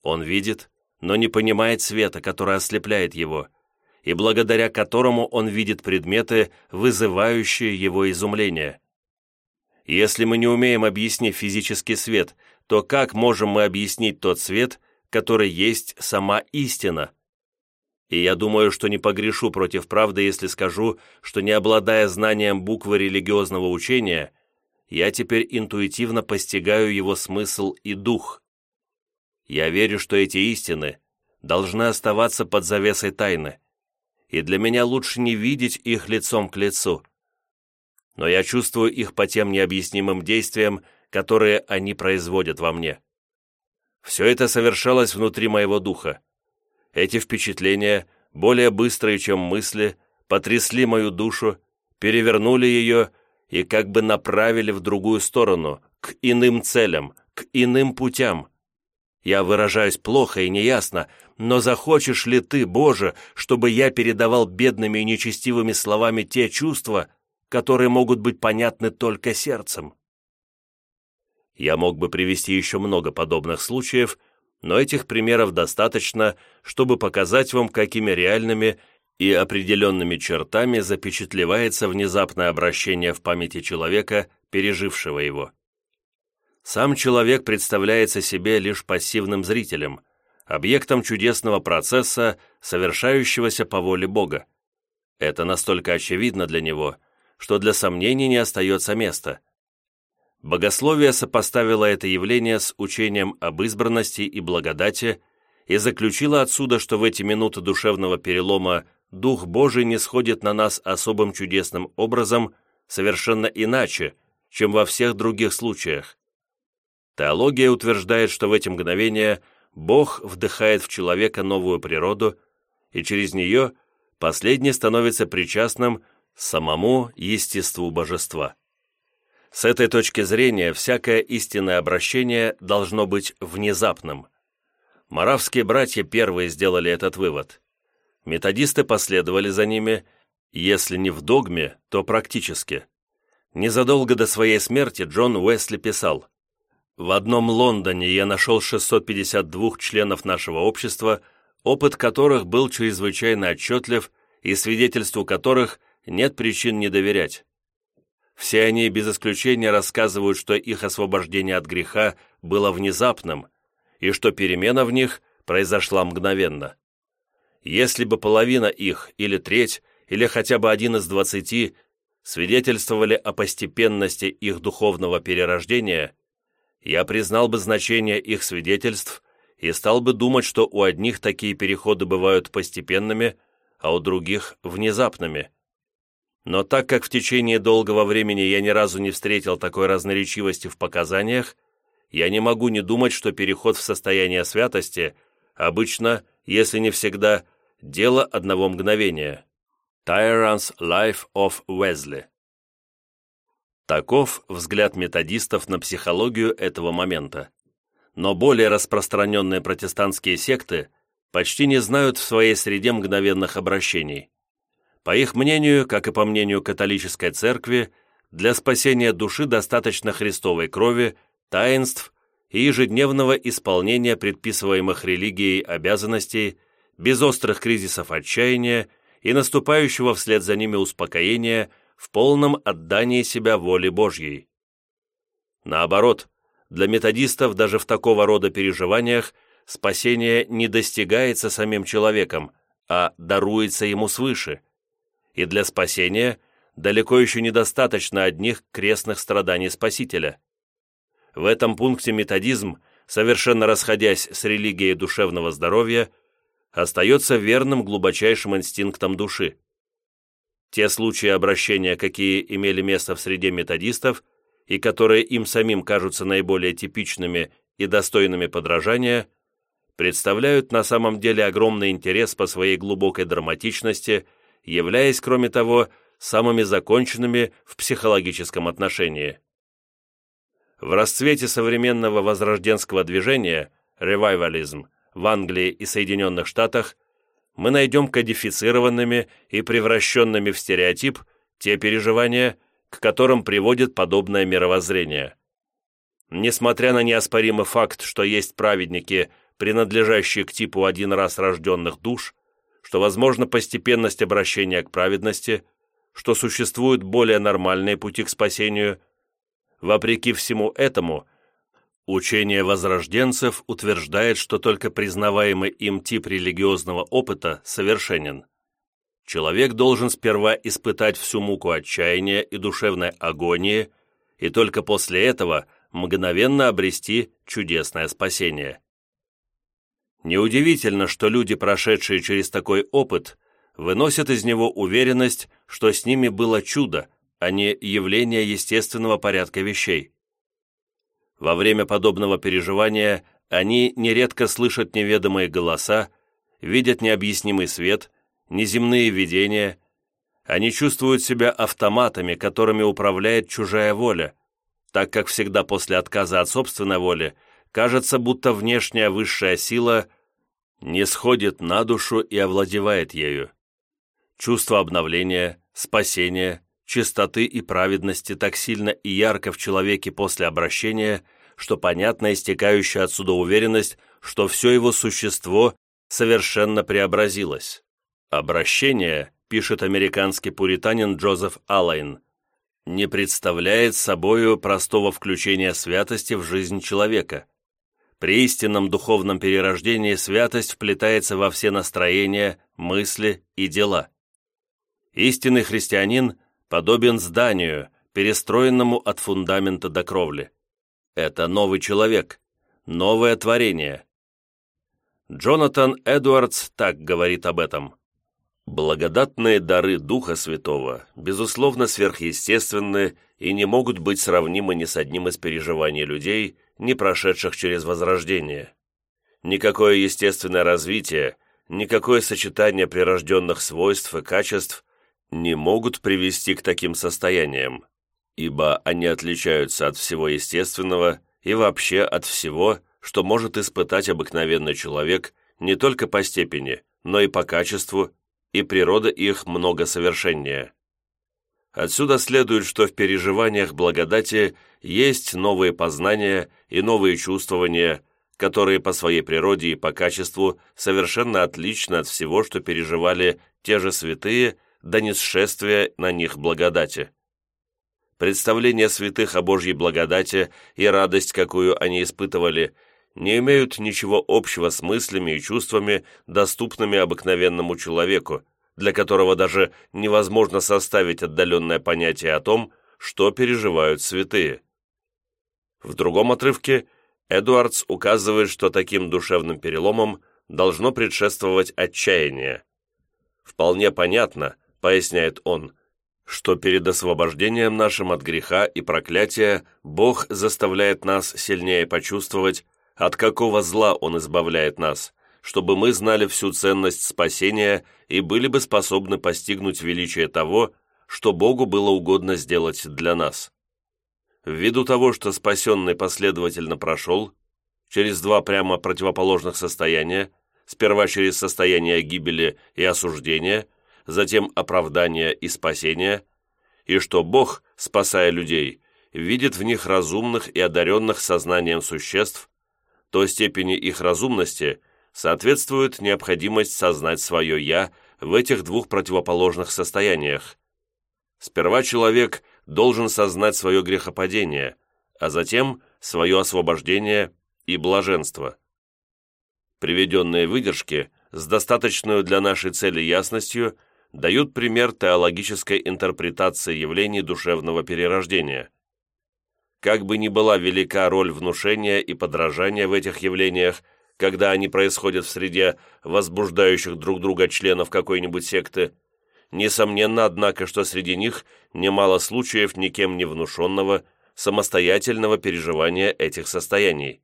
Он видит, но не понимает света, который ослепляет его, и благодаря которому он видит предметы, вызывающие его изумление. Если мы не умеем объяснить физический свет, то как можем мы объяснить тот свет, который есть сама истина? И я думаю, что не погрешу против правды, если скажу, что не обладая знанием буквы религиозного учения, я теперь интуитивно постигаю его смысл и дух. Я верю, что эти истины должны оставаться под завесой тайны, и для меня лучше не видеть их лицом к лицу. Но я чувствую их по тем необъяснимым действиям, которые они производят во мне. Все это совершалось внутри моего духа. Эти впечатления, более быстрые, чем мысли, потрясли мою душу, перевернули ее и как бы направили в другую сторону, к иным целям, к иным путям. Я выражаюсь плохо и неясно, но захочешь ли ты, Боже, чтобы я передавал бедными и нечестивыми словами те чувства, которые могут быть понятны только сердцем? Я мог бы привести еще много подобных случаев, но этих примеров достаточно, чтобы показать вам, какими реальными и определенными чертами запечатлевается внезапное обращение в памяти человека, пережившего его. Сам человек представляется себе лишь пассивным зрителем, объектом чудесного процесса, совершающегося по воле Бога. Это настолько очевидно для него, что для сомнений не остается места – Богословие сопоставило это явление с учением об избранности и благодати и заключило отсюда, что в эти минуты душевного перелома Дух Божий не сходит на нас особым чудесным образом, совершенно иначе, чем во всех других случаях. Теология утверждает, что в эти мгновения Бог вдыхает в человека новую природу, и через нее последний становится причастным самому естеству божества. С этой точки зрения всякое истинное обращение должно быть внезапным. Моравские братья первые сделали этот вывод. Методисты последовали за ними, если не в догме, то практически. Незадолго до своей смерти Джон Уэсли писал «В одном Лондоне я нашел 652 членов нашего общества, опыт которых был чрезвычайно отчетлив и свидетельству которых нет причин не доверять. Все они без исключения рассказывают, что их освобождение от греха было внезапным и что перемена в них произошла мгновенно. Если бы половина их, или треть, или хотя бы один из двадцати свидетельствовали о постепенности их духовного перерождения, я признал бы значение их свидетельств и стал бы думать, что у одних такие переходы бывают постепенными, а у других – внезапными – но так как в течение долгого времени я ни разу не встретил такой разноречивости в показаниях, я не могу не думать, что переход в состояние святости обычно, если не всегда, дело одного мгновения. Tyrant's Life of Wesley Таков взгляд методистов на психологию этого момента. Но более распространенные протестантские секты почти не знают в своей среде мгновенных обращений. По их мнению, как и по мнению католической церкви, для спасения души достаточно Христовой крови, таинств и ежедневного исполнения предписываемых религией обязанностей, без острых кризисов отчаяния и наступающего вслед за ними успокоения в полном отдании себя воле Божьей. Наоборот, для методистов даже в такого рода переживаниях спасение не достигается самим человеком, а даруется ему свыше – и для спасения далеко еще недостаточно одних крестных страданий Спасителя. В этом пункте методизм, совершенно расходясь с религией душевного здоровья, остается верным глубочайшим инстинктам души. Те случаи обращения, какие имели место в среде методистов и которые им самим кажутся наиболее типичными и достойными подражания, представляют на самом деле огромный интерес по своей глубокой драматичности – являясь, кроме того, самыми законченными в психологическом отношении. В расцвете современного возрожденского движения, ревайвализм, в Англии и Соединенных Штатах, мы найдем кодифицированными и превращенными в стереотип те переживания, к которым приводит подобное мировоззрение. несмотря на неоспоримый факт, что есть праведники, принадлежащие к типу один раз рожденных душ, что возможна постепенность обращения к праведности, что существуют более нормальные пути к спасению, вопреки всему этому, учение возрожденцев утверждает, что только признаваемый им тип религиозного опыта совершенен. Человек должен сперва испытать всю муку отчаяния и душевной агонии, и только после этого мгновенно обрести чудесное спасение. Неудивительно, что люди, прошедшие через такой опыт, выносят из него уверенность, что с ними было чудо, а не явление естественного порядка вещей. Во время подобного переживания они нередко слышат неведомые голоса, видят необъяснимый свет, неземные видения, они чувствуют себя автоматами, которыми управляет чужая воля, так как всегда после отказа от собственной воли кажется, будто внешняя высшая сила не сходит на душу и овладевает ею. Чувство обновления, спасения, чистоты и праведности так сильно и ярко в человеке после обращения, что понятна истекающая отсюда уверенность, что все его существо совершенно преобразилось. Обращение, пишет американский пуританин Джозеф Аллайн, не представляет собою простого включения святости в жизнь человека. При истинном духовном перерождении святость вплетается во все настроения, мысли и дела. Истинный христианин подобен зданию, перестроенному от фундамента до кровли. Это новый человек, новое творение. Джонатан Эдуардс так говорит об этом. Благодатные дары Духа Святого, безусловно, сверхъестественны и не могут быть сравнимы ни с одним из переживаний людей, не прошедших через возрождение. Никакое естественное развитие, никакое сочетание прирожденных свойств и качеств не могут привести к таким состояниям, ибо они отличаются от всего естественного и вообще от всего, что может испытать обыкновенный человек не только по степени, но и по качеству и природа их много совершеннее. Отсюда следует, что в переживаниях благодати есть новые познания и новые чувствования, которые по своей природе и по качеству совершенно отличны от всего, что переживали те же святые до несшествия на них благодати. Представление святых о Божьей благодати и радость, какую они испытывали, не имеют ничего общего с мыслями и чувствами, доступными обыкновенному человеку, для которого даже невозможно составить отдаленное понятие о том, что переживают святые. В другом отрывке Эдуардс указывает, что таким душевным переломом должно предшествовать отчаяние. «Вполне понятно», — поясняет он, что перед освобождением нашим от греха и проклятия Бог заставляет нас сильнее почувствовать, от какого зла Он избавляет нас, чтобы мы знали всю ценность спасения и были бы способны постигнуть величие того, что Богу было угодно сделать для нас. Ввиду того, что спасенный последовательно прошел, через два прямо противоположных состояния, сперва через состояние гибели и осуждения, затем оправдания и спасения, и что Бог, спасая людей, видит в них разумных и одаренных сознанием существ, то степени их разумности соответствует необходимость сознать свое «я» в этих двух противоположных состояниях. Сперва человек должен сознать свое грехопадение, а затем свое освобождение и блаженство. Приведенные выдержки с достаточной для нашей цели ясностью дают пример теологической интерпретации явлений душевного перерождения – как бы ни была велика роль внушения и подражания в этих явлениях, когда они происходят в среде возбуждающих друг друга членов какой-нибудь секты, несомненно, однако, что среди них немало случаев никем не внушенного, самостоятельного переживания этих состояний.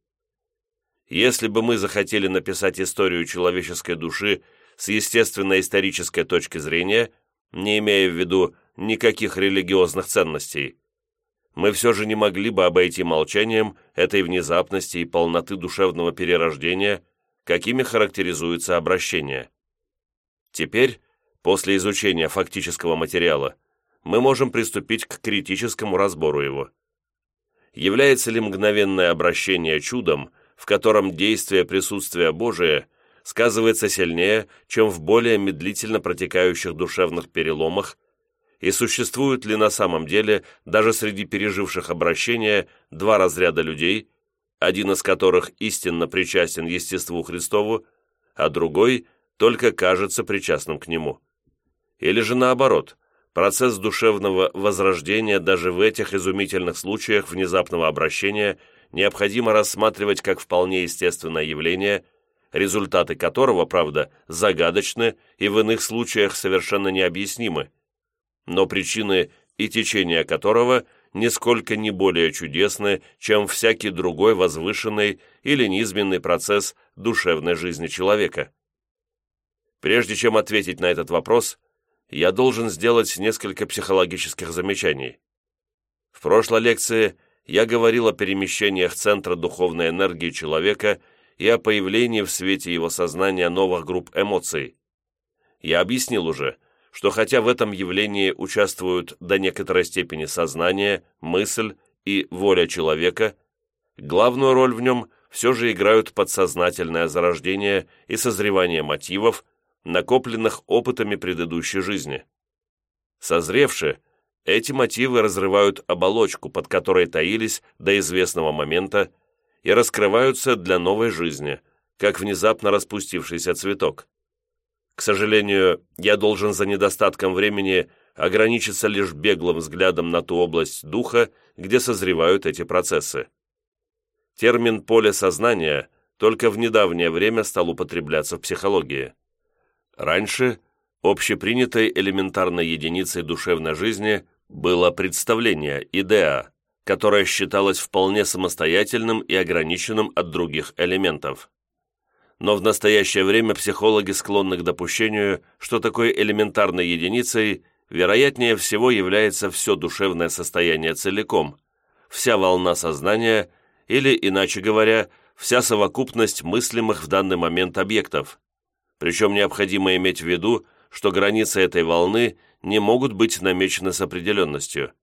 Если бы мы захотели написать историю человеческой души с естественно-исторической точки зрения, не имея в виду никаких религиозных ценностей, мы все же не могли бы обойти молчанием этой внезапности и полноты душевного перерождения, какими характеризуется обращение. Теперь, после изучения фактического материала, мы можем приступить к критическому разбору его. является ли мгновенное обращение чудом, в котором действие присутствия Божия сказывается сильнее, чем в более медлительно протекающих душевных переломах, и существует ли на самом деле даже среди переживших обращение два разряда людей, один из которых истинно причастен естеству Христову, а другой только кажется причастным к нему. Или же наоборот, процесс душевного возрождения даже в этих изумительных случаях внезапного обращения необходимо рассматривать как вполне естественное явление, результаты которого, правда, загадочны и в иных случаях совершенно необъяснимы, но причины и течения которого нисколько не более чудесны, чем всякий другой возвышенный или низменный процесс душевной жизни человека. Прежде чем ответить на этот вопрос, я должен сделать несколько психологических замечаний. В прошлой лекции я говорил о перемещениях центра духовной энергии человека и о появлении в свете его сознания новых групп эмоций. Я объяснил уже, что хотя в этом явлении участвуют до некоторой степени сознание, мысль и воля человека, главную роль в нем все же играют подсознательное зарождение и созревание мотивов, накопленных опытами предыдущей жизни. Созревшие, эти мотивы разрывают оболочку, под которой таились до известного момента, и раскрываются для новой жизни, как внезапно распустившийся цветок. К сожалению, я должен за недостатком времени ограничиться лишь беглым взглядом на ту область духа, где созревают эти процессы. Термин «поле сознания» только в недавнее время стал употребляться в психологии. Раньше общепринятой элементарной единицей душевной жизни было представление, идея, которое считалось вполне самостоятельным и ограниченным от других элементов. Но в настоящее время психологи склонны к допущению, что такой элементарной единицей вероятнее всего является все душевное состояние целиком, вся волна сознания или, иначе говоря, вся совокупность мыслимых в данный момент объектов, причем необходимо иметь в виду, что границы этой волны не могут быть намечены с определенностью.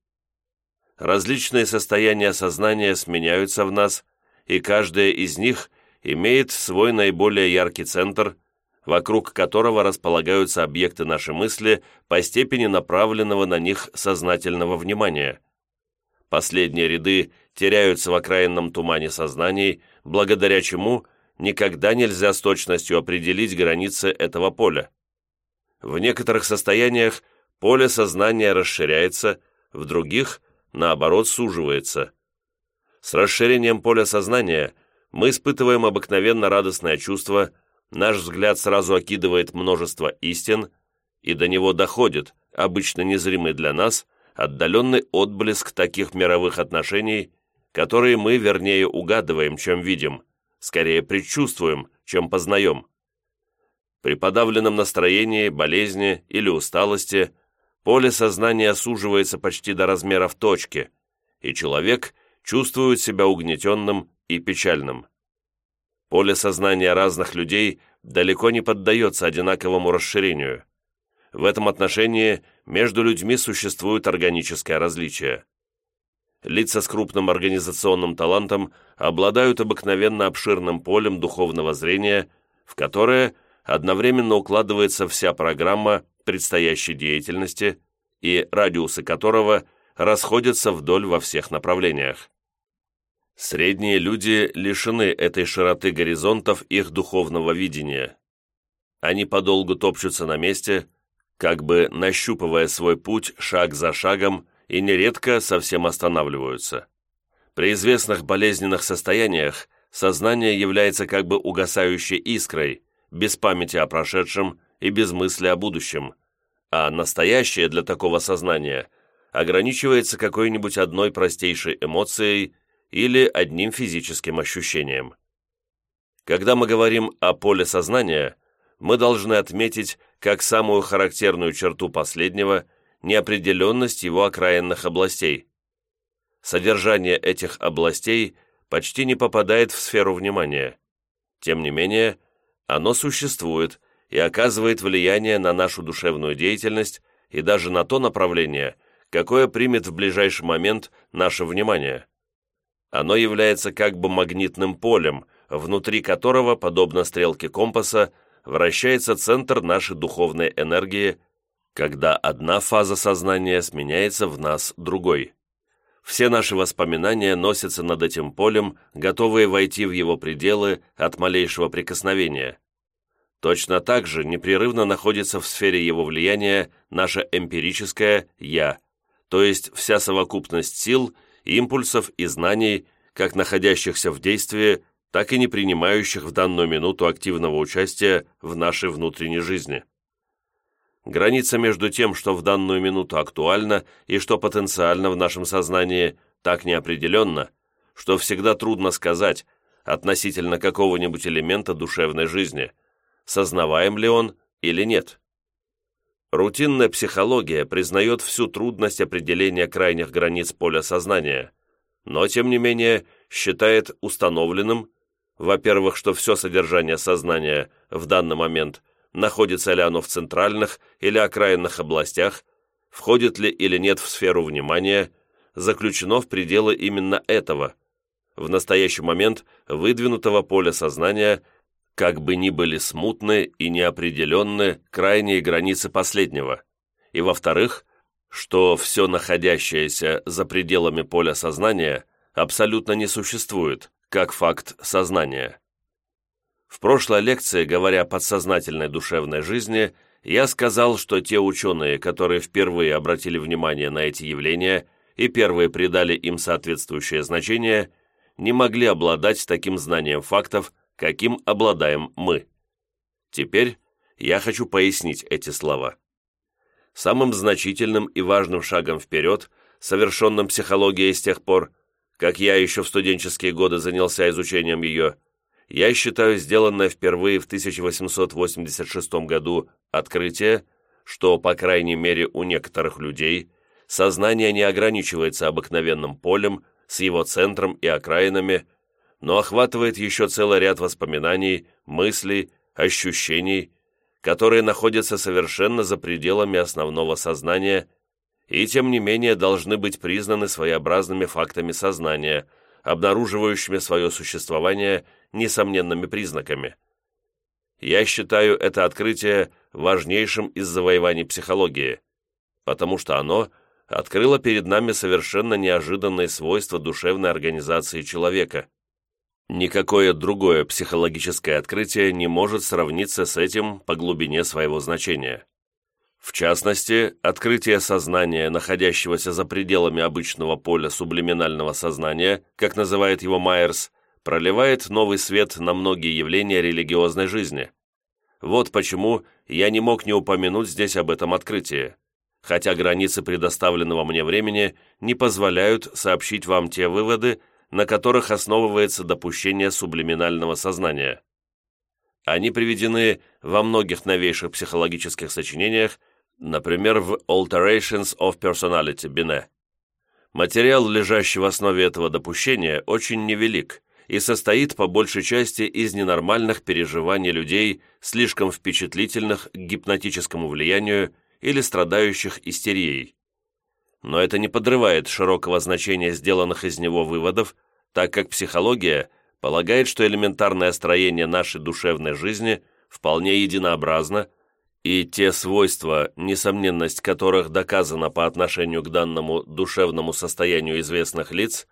Различные состояния сознания сменяются в нас, и каждое из них имеет свой наиболее яркий центр, вокруг которого располагаются объекты нашей мысли по степени направленного на них сознательного внимания. Последние ряды теряются в окраинном тумане сознаний, благодаря чему – никогда нельзя с точностью определить границы этого поля. В некоторых состояниях поле сознания расширяется, в других, наоборот, суживается. С расширением поля сознания мы испытываем обыкновенно радостное чувство, наш взгляд сразу окидывает множество истин, и до него доходит, обычно незримый для нас, отдаленный отблеск таких мировых отношений, которые мы вернее угадываем, чем видим – скорее предчувствуем, чем познаем. При подавленном настроении, болезни или усталости поле сознания суживается почти до размеров точки, и человек чувствует себя угнетенным и печальным. Поле сознания разных людей далеко не поддается одинаковому расширению. В этом отношении между людьми существует органическое различие лица с крупным организационным талантом обладают обыкновенно обширным полем духовного зрения, в которое одновременно укладывается вся программа предстоящей деятельности и радиусы которого расходятся вдоль во всех направлениях. Средние люди лишены этой широты горизонтов их духовного видения. Они подолгу топчутся на месте, как бы нащупывая свой путь шаг за шагом и нередко совсем останавливаются. При известных болезненных состояниях сознание является как бы угасающей искрой, без памяти о прошедшем и без мысли о будущем, а настоящее для такого сознания ограничивается какой-нибудь одной простейшей эмоцией или одним физическим ощущением. Когда мы говорим о поле сознания, мы должны отметить как самую характерную черту последнего – неопределенность его окраинных областей. Содержание этих областей почти не попадает в сферу внимания. Тем не менее, оно существует и оказывает влияние на нашу душевную деятельность и даже на то направление, какое примет в ближайший момент наше внимание. Оно является как бы магнитным полем, внутри которого, подобно стрелке компаса, вращается центр нашей духовной энергии, когда одна фаза сознания сменяется в нас другой. Все наши воспоминания носятся над этим полем, готовые войти в его пределы от малейшего прикосновения. Точно так же непрерывно находится в сфере его влияния наше эмпирическое «я», то есть вся совокупность сил, импульсов и знаний, как находящихся в действии, так и не принимающих в данную минуту активного участия в нашей внутренней жизни. Граница между тем, что в данную минуту актуально и что потенциально в нашем сознании, так неопределенно, что всегда трудно сказать относительно какого-нибудь элемента душевной жизни, сознаваем ли он или нет. Рутинная психология признает всю трудность определения крайних границ поля сознания, но, тем не менее, считает установленным, во-первых, что все содержание сознания в данный момент – находится ли оно в центральных или окраинных областях, входит ли или нет в сферу внимания, заключено в пределы именно этого, в настоящий момент выдвинутого поля сознания, как бы ни были смутны и неопределенны крайние границы последнего, и, во-вторых, что все находящееся за пределами поля сознания абсолютно не существует, как факт сознания. В прошлой лекции, говоря о подсознательной душевной жизни, я сказал, что те ученые, которые впервые обратили внимание на эти явления и первые придали им соответствующее значение, не могли обладать таким знанием фактов, каким обладаем мы. Теперь я хочу пояснить эти слова. Самым значительным и важным шагом вперед, совершенным психологией с тех пор, как я еще в студенческие годы занялся изучением ее, я считаю сделанное впервые в 1886 году открытие, что, по крайней мере, у некоторых людей сознание не ограничивается обыкновенным полем с его центром и окраинами, но охватывает еще целый ряд воспоминаний, мыслей, ощущений, которые находятся совершенно за пределами основного сознания и, тем не менее, должны быть признаны своеобразными фактами сознания, обнаруживающими свое существование несомненными признаками. Я считаю это открытие важнейшим из завоеваний психологии, потому что оно открыло перед нами совершенно неожиданные свойства душевной организации человека. Никакое другое психологическое открытие не может сравниться с этим по глубине своего значения. В частности, открытие сознания, находящегося за пределами обычного поля сублиминального сознания, как называет его Майерс, проливает новый свет на многие явления религиозной жизни. Вот почему я не мог не упомянуть здесь об этом открытии, хотя границы предоставленного мне времени не позволяют сообщить вам те выводы, на которых основывается допущение сублиминального сознания. Они приведены во многих новейших психологических сочинениях, например, в Alterations of Personality Бине. Материал, лежащий в основе этого допущения, очень невелик, и состоит по большей части из ненормальных переживаний людей, слишком впечатлительных к гипнотическому влиянию или страдающих истерией. Но это не подрывает широкого значения сделанных из него выводов, так как психология полагает, что элементарное строение нашей душевной жизни вполне единообразно, и те свойства, несомненность которых доказана по отношению к данному душевному состоянию известных лиц,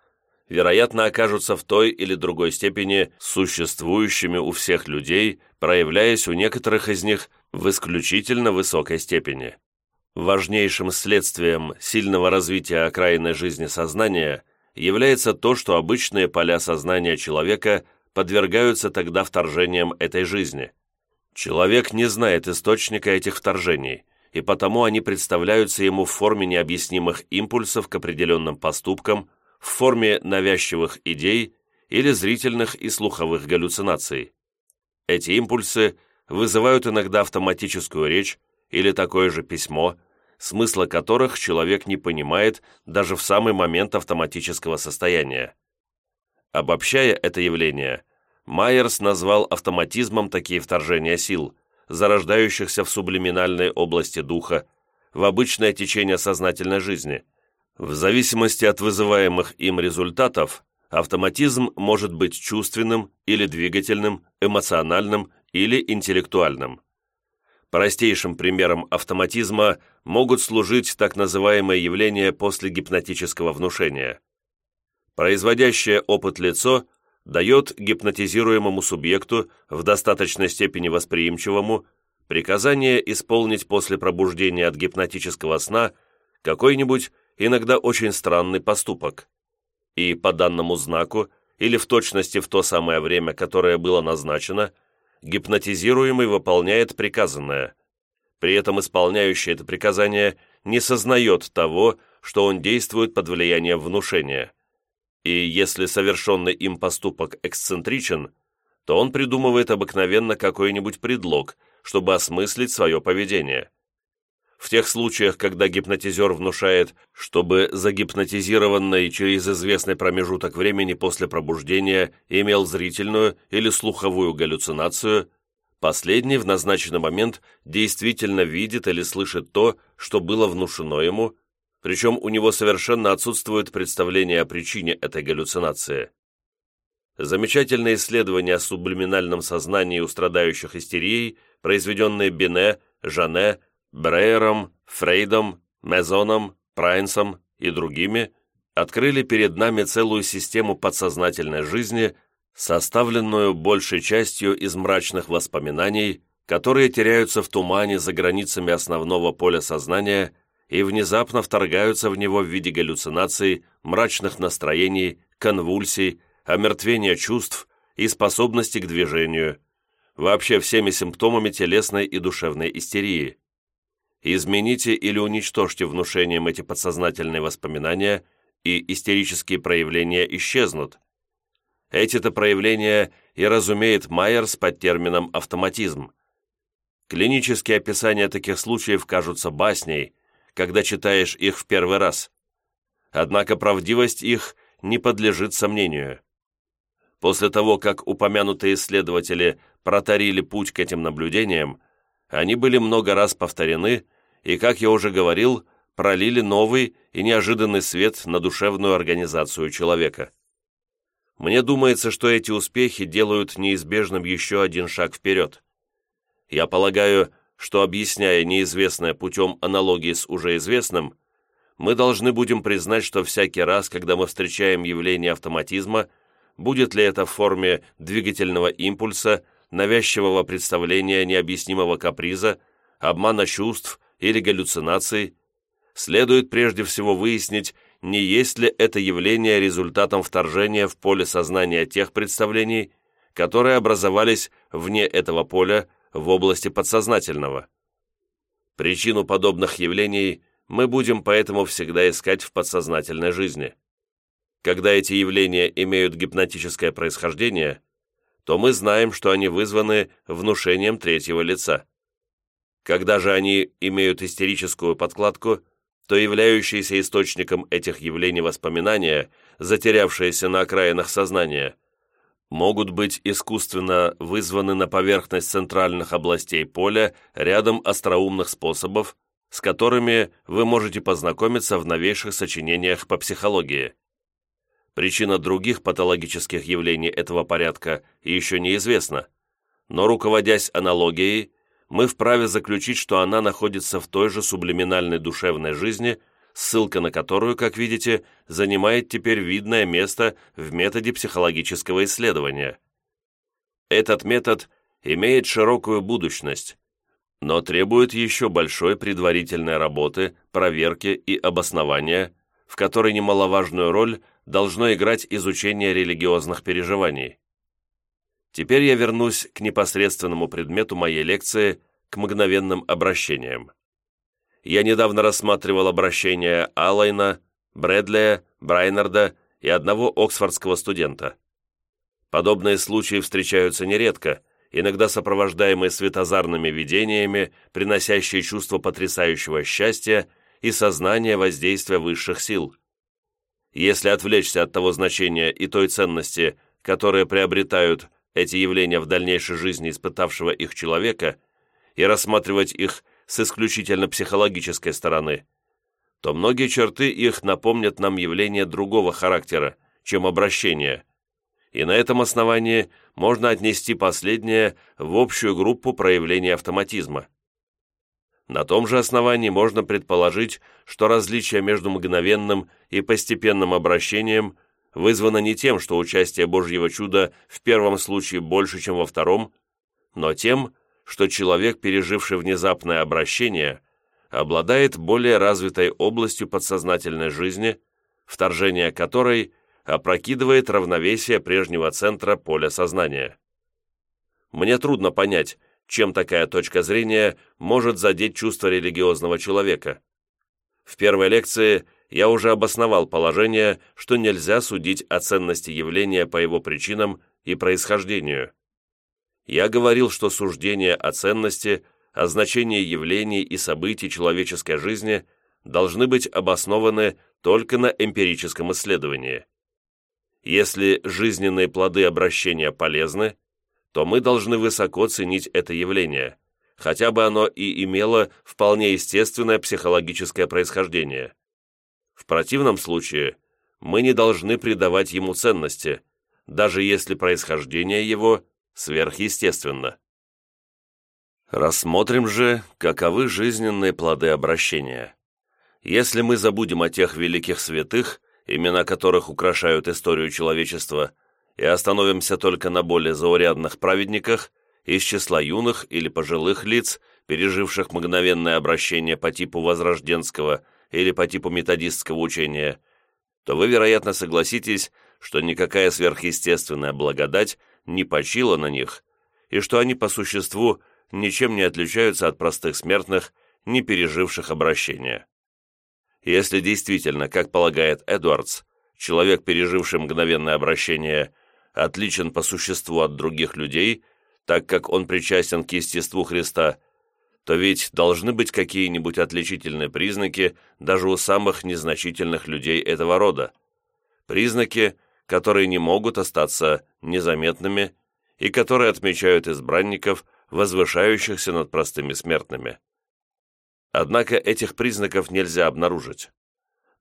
вероятно, окажутся в той или другой степени существующими у всех людей, проявляясь у некоторых из них в исключительно высокой степени. Важнейшим следствием сильного развития окраинной жизни сознания является то, что обычные поля сознания человека подвергаются тогда вторжениям этой жизни. Человек не знает источника этих вторжений, и потому они представляются ему в форме необъяснимых импульсов к определенным поступкам, в форме навязчивых идей или зрительных и слуховых галлюцинаций. Эти импульсы вызывают иногда автоматическую речь или такое же письмо, смысла которых человек не понимает даже в самый момент автоматического состояния. Обобщая это явление, Майерс назвал автоматизмом такие вторжения сил, зарождающихся в сублиминальной области духа, в обычное течение сознательной жизни – в зависимости от вызываемых им результатов, Автоматизм может быть чувственным или двигательным, эмоциональным или интеллектуальным. Простейшим примером автоматизма могут служить так называемые явления после гипнотического внушения. Производящее опыт лицо дает гипнотизируемому субъекту, в достаточной степени восприимчивому, приказание исполнить после пробуждения от гипнотического сна какой-нибудь, иногда очень странный поступок. И по данному знаку, или в точности в то самое время, которое было назначено, гипнотизируемый выполняет приказанное. При этом исполняющий это приказание не сознает того, что он действует под влиянием внушения. И если совершенный им поступок эксцентричен, то он придумывает обыкновенно какой-нибудь предлог, чтобы осмыслить свое поведение. В тех случаях, когда гипнотизер внушает, чтобы загипнотизированный через известный промежуток времени после пробуждения имел зрительную или слуховую галлюцинацию, последний в назначенный момент действительно видит или слышит то, что было внушено ему, причем у него совершенно отсутствует представление о причине этой галлюцинации. Замечательные исследования о сублиминальном сознании у страдающих истерией, произведенные Бине, Жане, Брейером, Фрейдом, Мезоном, Прайнсом и другими, открыли перед нами целую систему подсознательной жизни, составленную большей частью из мрачных воспоминаний, которые теряются в тумане за границами основного поля сознания и внезапно вторгаются в него в виде галлюцинаций, мрачных настроений, конвульсий, омертвения чувств и способности к движению, вообще всеми симптомами телесной и душевной истерии. Измените или уничтожьте внушением эти подсознательные воспоминания, и истерические проявления исчезнут. Эти-то проявления и разумеет Майерс под термином «автоматизм». Клинические описания таких случаев кажутся басней, когда читаешь их в первый раз. Однако правдивость их не подлежит сомнению. После того, как упомянутые исследователи протарили путь к этим наблюдениям, они были много раз повторены и, как я уже говорил, пролили новый и неожиданный свет на душевную организацию человека. Мне думается, что эти успехи делают неизбежным еще один шаг вперед. Я полагаю, что, объясняя неизвестное путем аналогии с уже известным, мы должны будем признать, что всякий раз, когда мы встречаем явление автоматизма – будет ли это в форме двигательного импульса, навязчивого представления необъяснимого каприза, обмана чувств или галлюцинаций, следует прежде всего выяснить, не есть ли это явление результатом вторжения в поле сознания тех представлений, которые образовались вне этого поля в области подсознательного. Причину подобных явлений мы будем поэтому всегда искать в подсознательной жизни. Когда эти явления имеют гипнотическое происхождение, то мы знаем, что они вызваны внушением третьего лица. Когда же они имеют истерическую подкладку, то являющиеся источником этих явлений воспоминания, затерявшиеся на окраинах сознания, могут быть искусственно вызваны на поверхность центральных областей поля рядом остроумных способов, с которыми вы можете познакомиться в новейших сочинениях по психологии. Причина других патологических явлений этого порядка еще неизвестна, но, руководясь аналогией, мы вправе заключить, что она находится в той же сублиминальной душевной жизни, ссылка на которую, как видите, занимает теперь видное место в методе психологического исследования. Этот метод имеет широкую будущность, но требует еще большой предварительной работы, проверки и обоснования, в которой немаловажную роль – должно играть изучение религиозных переживаний. Теперь я вернусь к непосредственному предмету моей лекции, к мгновенным обращениям. Я недавно рассматривал обращения Аллайна, Брэдлея, Брайнарда и одного оксфордского студента. Подобные случаи встречаются нередко, иногда сопровождаемые светозарными видениями, приносящие чувство потрясающего счастья и сознание воздействия высших сил – если отвлечься от того значения и той ценности, которые приобретают эти явления в дальнейшей жизни испытавшего их человека, и рассматривать их с исключительно психологической стороны, то многие черты их напомнят нам явления другого характера, чем обращение, и на этом основании можно отнести последнее в общую группу проявлений автоматизма. На том же основании можно предположить, что различие между мгновенным и постепенным обращением вызвано не тем, что участие Божьего чуда в первом случае больше, чем во втором, но тем, что человек, переживший внезапное обращение, обладает более развитой областью подсознательной жизни, вторжение которой опрокидывает равновесие прежнего центра поля сознания. Мне трудно понять, чем такая точка зрения может задеть чувство религиозного человека. В первой лекции я уже обосновал положение, что нельзя судить о ценности явления по его причинам и происхождению. Я говорил, что суждение о ценности, о значении явлений и событий человеческой жизни должны быть обоснованы только на эмпирическом исследовании. Если жизненные плоды обращения полезны, то мы должны высоко ценить это явление, хотя бы оно и имело вполне естественное психологическое происхождение. В противном случае мы не должны придавать ему ценности, даже если происхождение его сверхъестественно. Рассмотрим же, каковы жизненные плоды обращения. Если мы забудем о тех великих святых, имена которых украшают историю человечества, и остановимся только на более заурядных праведниках из числа юных или пожилых лиц, переживших мгновенное обращение по типу возрожденского или по типу методистского учения, то вы, вероятно, согласитесь, что никакая сверхъестественная благодать не почила на них, и что они по существу ничем не отличаются от простых смертных, не переживших обращения. Если действительно, как полагает Эдвардс, человек, переживший мгновенное обращение, отличен по существу от других людей, так как он причастен к естеству Христа, то ведь должны быть какие-нибудь отличительные признаки даже у самых незначительных людей этого рода. Признаки, которые не могут остаться незаметными и которые отмечают избранников, возвышающихся над простыми смертными. Однако этих признаков нельзя обнаружить.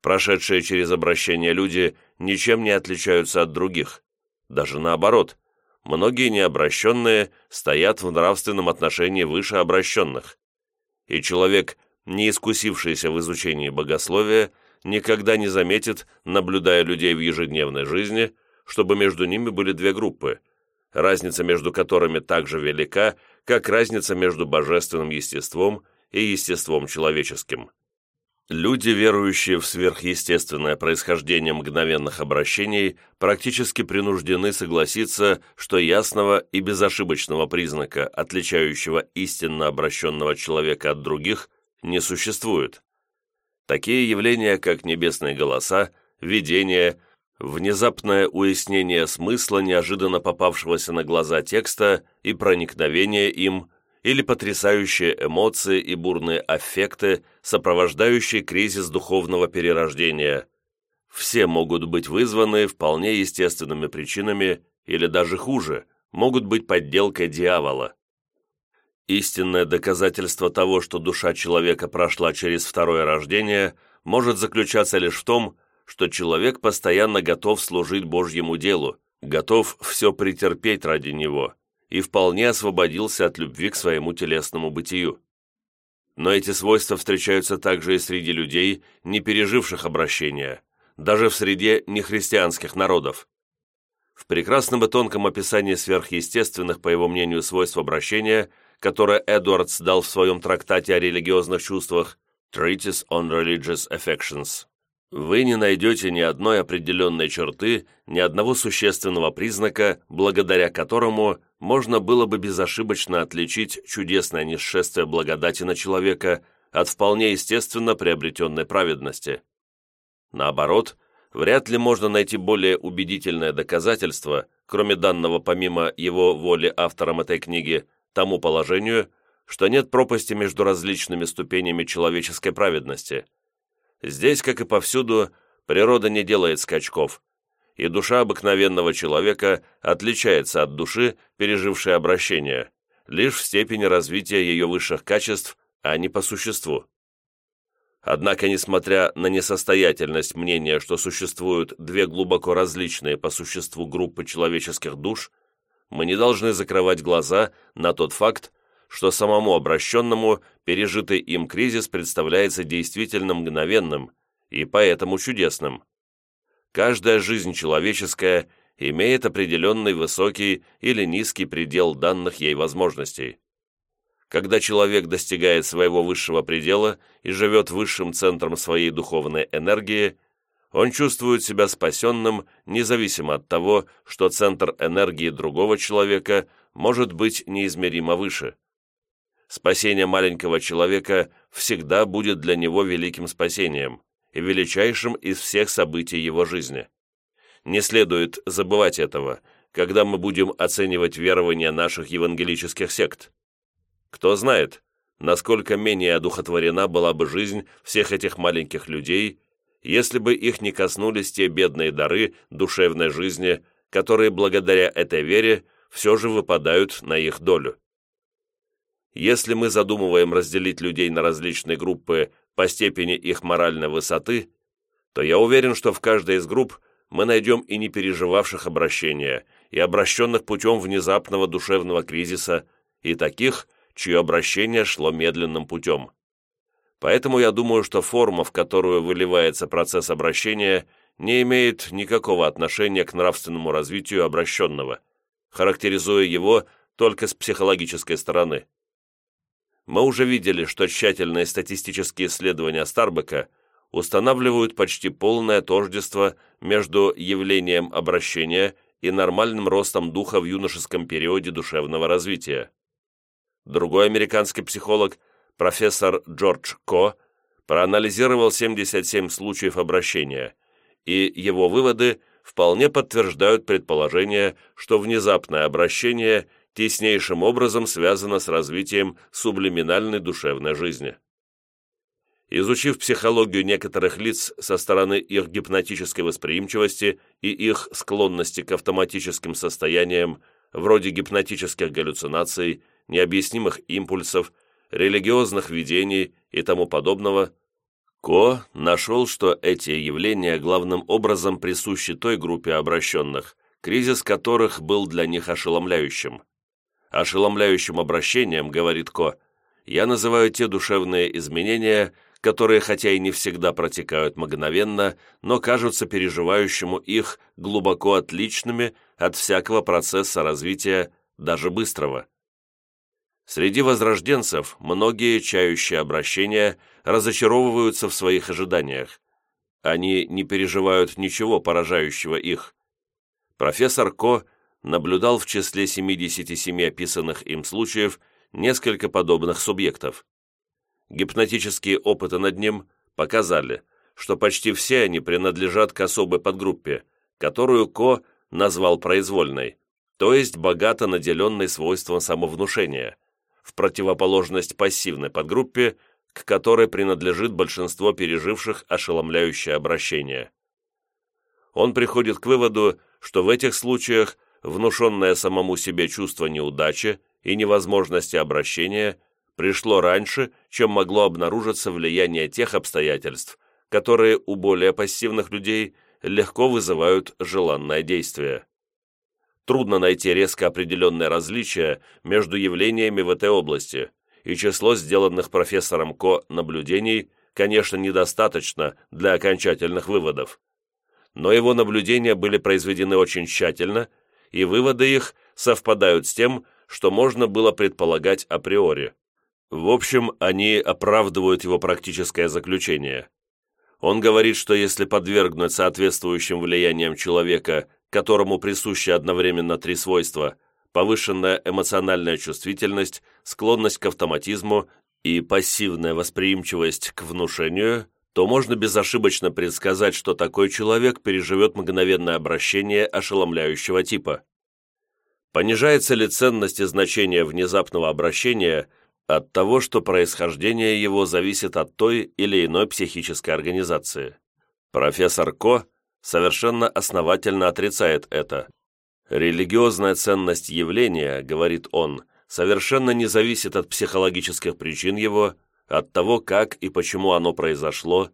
Прошедшие через обращение люди ничем не отличаются от других, даже наоборот, многие необращенные стоят в нравственном отношении выше обращенных. И человек, не искусившийся в изучении богословия, никогда не заметит, наблюдая людей в ежедневной жизни, чтобы между ними были две группы, разница между которыми так же велика, как разница между божественным естеством и естеством человеческим. Люди, верующие в сверхъестественное происхождение мгновенных обращений, практически принуждены согласиться, что ясного и безошибочного признака, отличающего истинно обращенного человека от других, не существует. Такие явления, как небесные голоса, видения, внезапное уяснение смысла неожиданно попавшегося на глаза текста и проникновение им, или потрясающие эмоции и бурные аффекты, сопровождающие кризис духовного перерождения. Все могут быть вызваны вполне естественными причинами или даже хуже, могут быть подделкой дьявола. Истинное доказательство того, что душа человека прошла через второе рождение, может заключаться лишь в том, что человек постоянно готов служить Божьему делу, готов все претерпеть ради него и вполне освободился от любви к своему телесному бытию. Но эти свойства встречаются также и среди людей, не переживших обращения, даже в среде нехристианских народов. В прекрасном и тонком описании сверхъестественных, по его мнению, свойств обращения, которое Эдвардс дал в своем трактате о религиозных чувствах «Treatise on Religious Affections», вы не найдете ни одной определенной черты, ни одного существенного признака, благодаря которому можно было бы безошибочно отличить чудесное несшествие благодати на человека от вполне естественно приобретенной праведности. Наоборот, вряд ли можно найти более убедительное доказательство, кроме данного помимо его воли автором этой книги, тому положению, что нет пропасти между различными ступенями человеческой праведности – Здесь, как и повсюду, природа не делает скачков, и душа обыкновенного человека отличается от души, пережившей обращение, лишь в степени развития ее высших качеств, а не по существу. Однако, несмотря на несостоятельность мнения, что существуют две глубоко различные по существу группы человеческих душ, мы не должны закрывать глаза на тот факт, что самому обращенному пережитый им кризис представляется действительно мгновенным и поэтому чудесным. Каждая жизнь человеческая имеет определенный высокий или низкий предел данных ей возможностей. Когда человек достигает своего высшего предела и живет высшим центром своей духовной энергии, он чувствует себя спасенным, независимо от того, что центр энергии другого человека может быть неизмеримо выше. Спасение маленького человека всегда будет для него великим спасением и величайшим из всех событий его жизни. Не следует забывать этого, когда мы будем оценивать верования наших евангелических сект. Кто знает, насколько менее одухотворена была бы жизнь всех этих маленьких людей, если бы их не коснулись те бедные дары душевной жизни, которые благодаря этой вере все же выпадают на их долю. Если мы задумываем разделить людей на различные группы по степени их моральной высоты, то я уверен, что в каждой из групп мы найдем и не переживавших обращения, и обращенных путем внезапного душевного кризиса, и таких, чье обращение шло медленным путем. Поэтому я думаю, что форма, в которую выливается процесс обращения, не имеет никакого отношения к нравственному развитию обращенного, характеризуя его только с психологической стороны. Мы уже видели, что тщательные статистические исследования Старбека устанавливают почти полное тождество между явлением обращения и нормальным ростом духа в юношеском периоде душевного развития. Другой американский психолог – профессор Джордж Ко проанализировал 77 случаев обращения, и его выводы вполне подтверждают предположение, что внезапное обращение теснейшим образом связано с развитием сублиминальной душевной жизни. Изучив психологию некоторых лиц со стороны их гипнотической восприимчивости и их склонности к автоматическим состояниям, вроде гипнотических галлюцинаций, необъяснимых импульсов, религиозных видений и тому подобного, Ко нашел, что эти явления главным образом присущи той группе обращенных, кризис которых был для них ошеломляющим. Ошеломляющим обращением, говорит Ко, я называю те душевные изменения, которые хотя и не всегда протекают мгновенно, но кажутся переживающему их глубоко отличными от всякого процесса развития, даже быстрого. Среди возрожденцев многие, чающие обращения, разочаровываются в своих ожиданиях. Они не переживают ничего поражающего их. Профессор Ко наблюдал в числе 77 описанных им случаев несколько подобных субъектов. Гипнотические опыты над ним показали, что почти все они принадлежат к особой подгруппе, которую Ко назвал произвольной, то есть богато наделенной свойством самовнушения – в противоположность пассивной подгруппе, к которой принадлежит большинство переживших ошеломляющее обращение. Он приходит к выводу, что в этих случаях внушенное самому себе чувство неудачи и невозможности обращения пришло раньше, чем могло обнаружиться влияние тех обстоятельств, которые у более пассивных людей легко вызывают желанное действие трудно найти резко определенное различие между явлениями в этой области, и число сделанных профессором Ко наблюдений, конечно, недостаточно для окончательных выводов. Но его наблюдения были произведены очень тщательно, и выводы их совпадают с тем, что можно было предполагать априори. В общем, они оправдывают его практическое заключение. Он говорит, что если подвергнуть соответствующим влияниям человека которому присущи одновременно три свойства – повышенная эмоциональная чувствительность, склонность к автоматизму и пассивная восприимчивость к внушению, то можно безошибочно предсказать, что такой человек переживет мгновенное обращение ошеломляющего типа. Понижается ли ценность и значение внезапного обращения от того, что происхождение его зависит от той или иной психической организации? Профессор Ко совершенно основательно отрицает это. Религиозная ценность явления, говорит он, совершенно не зависит от психологических причин его, от того, как и почему оно произошло,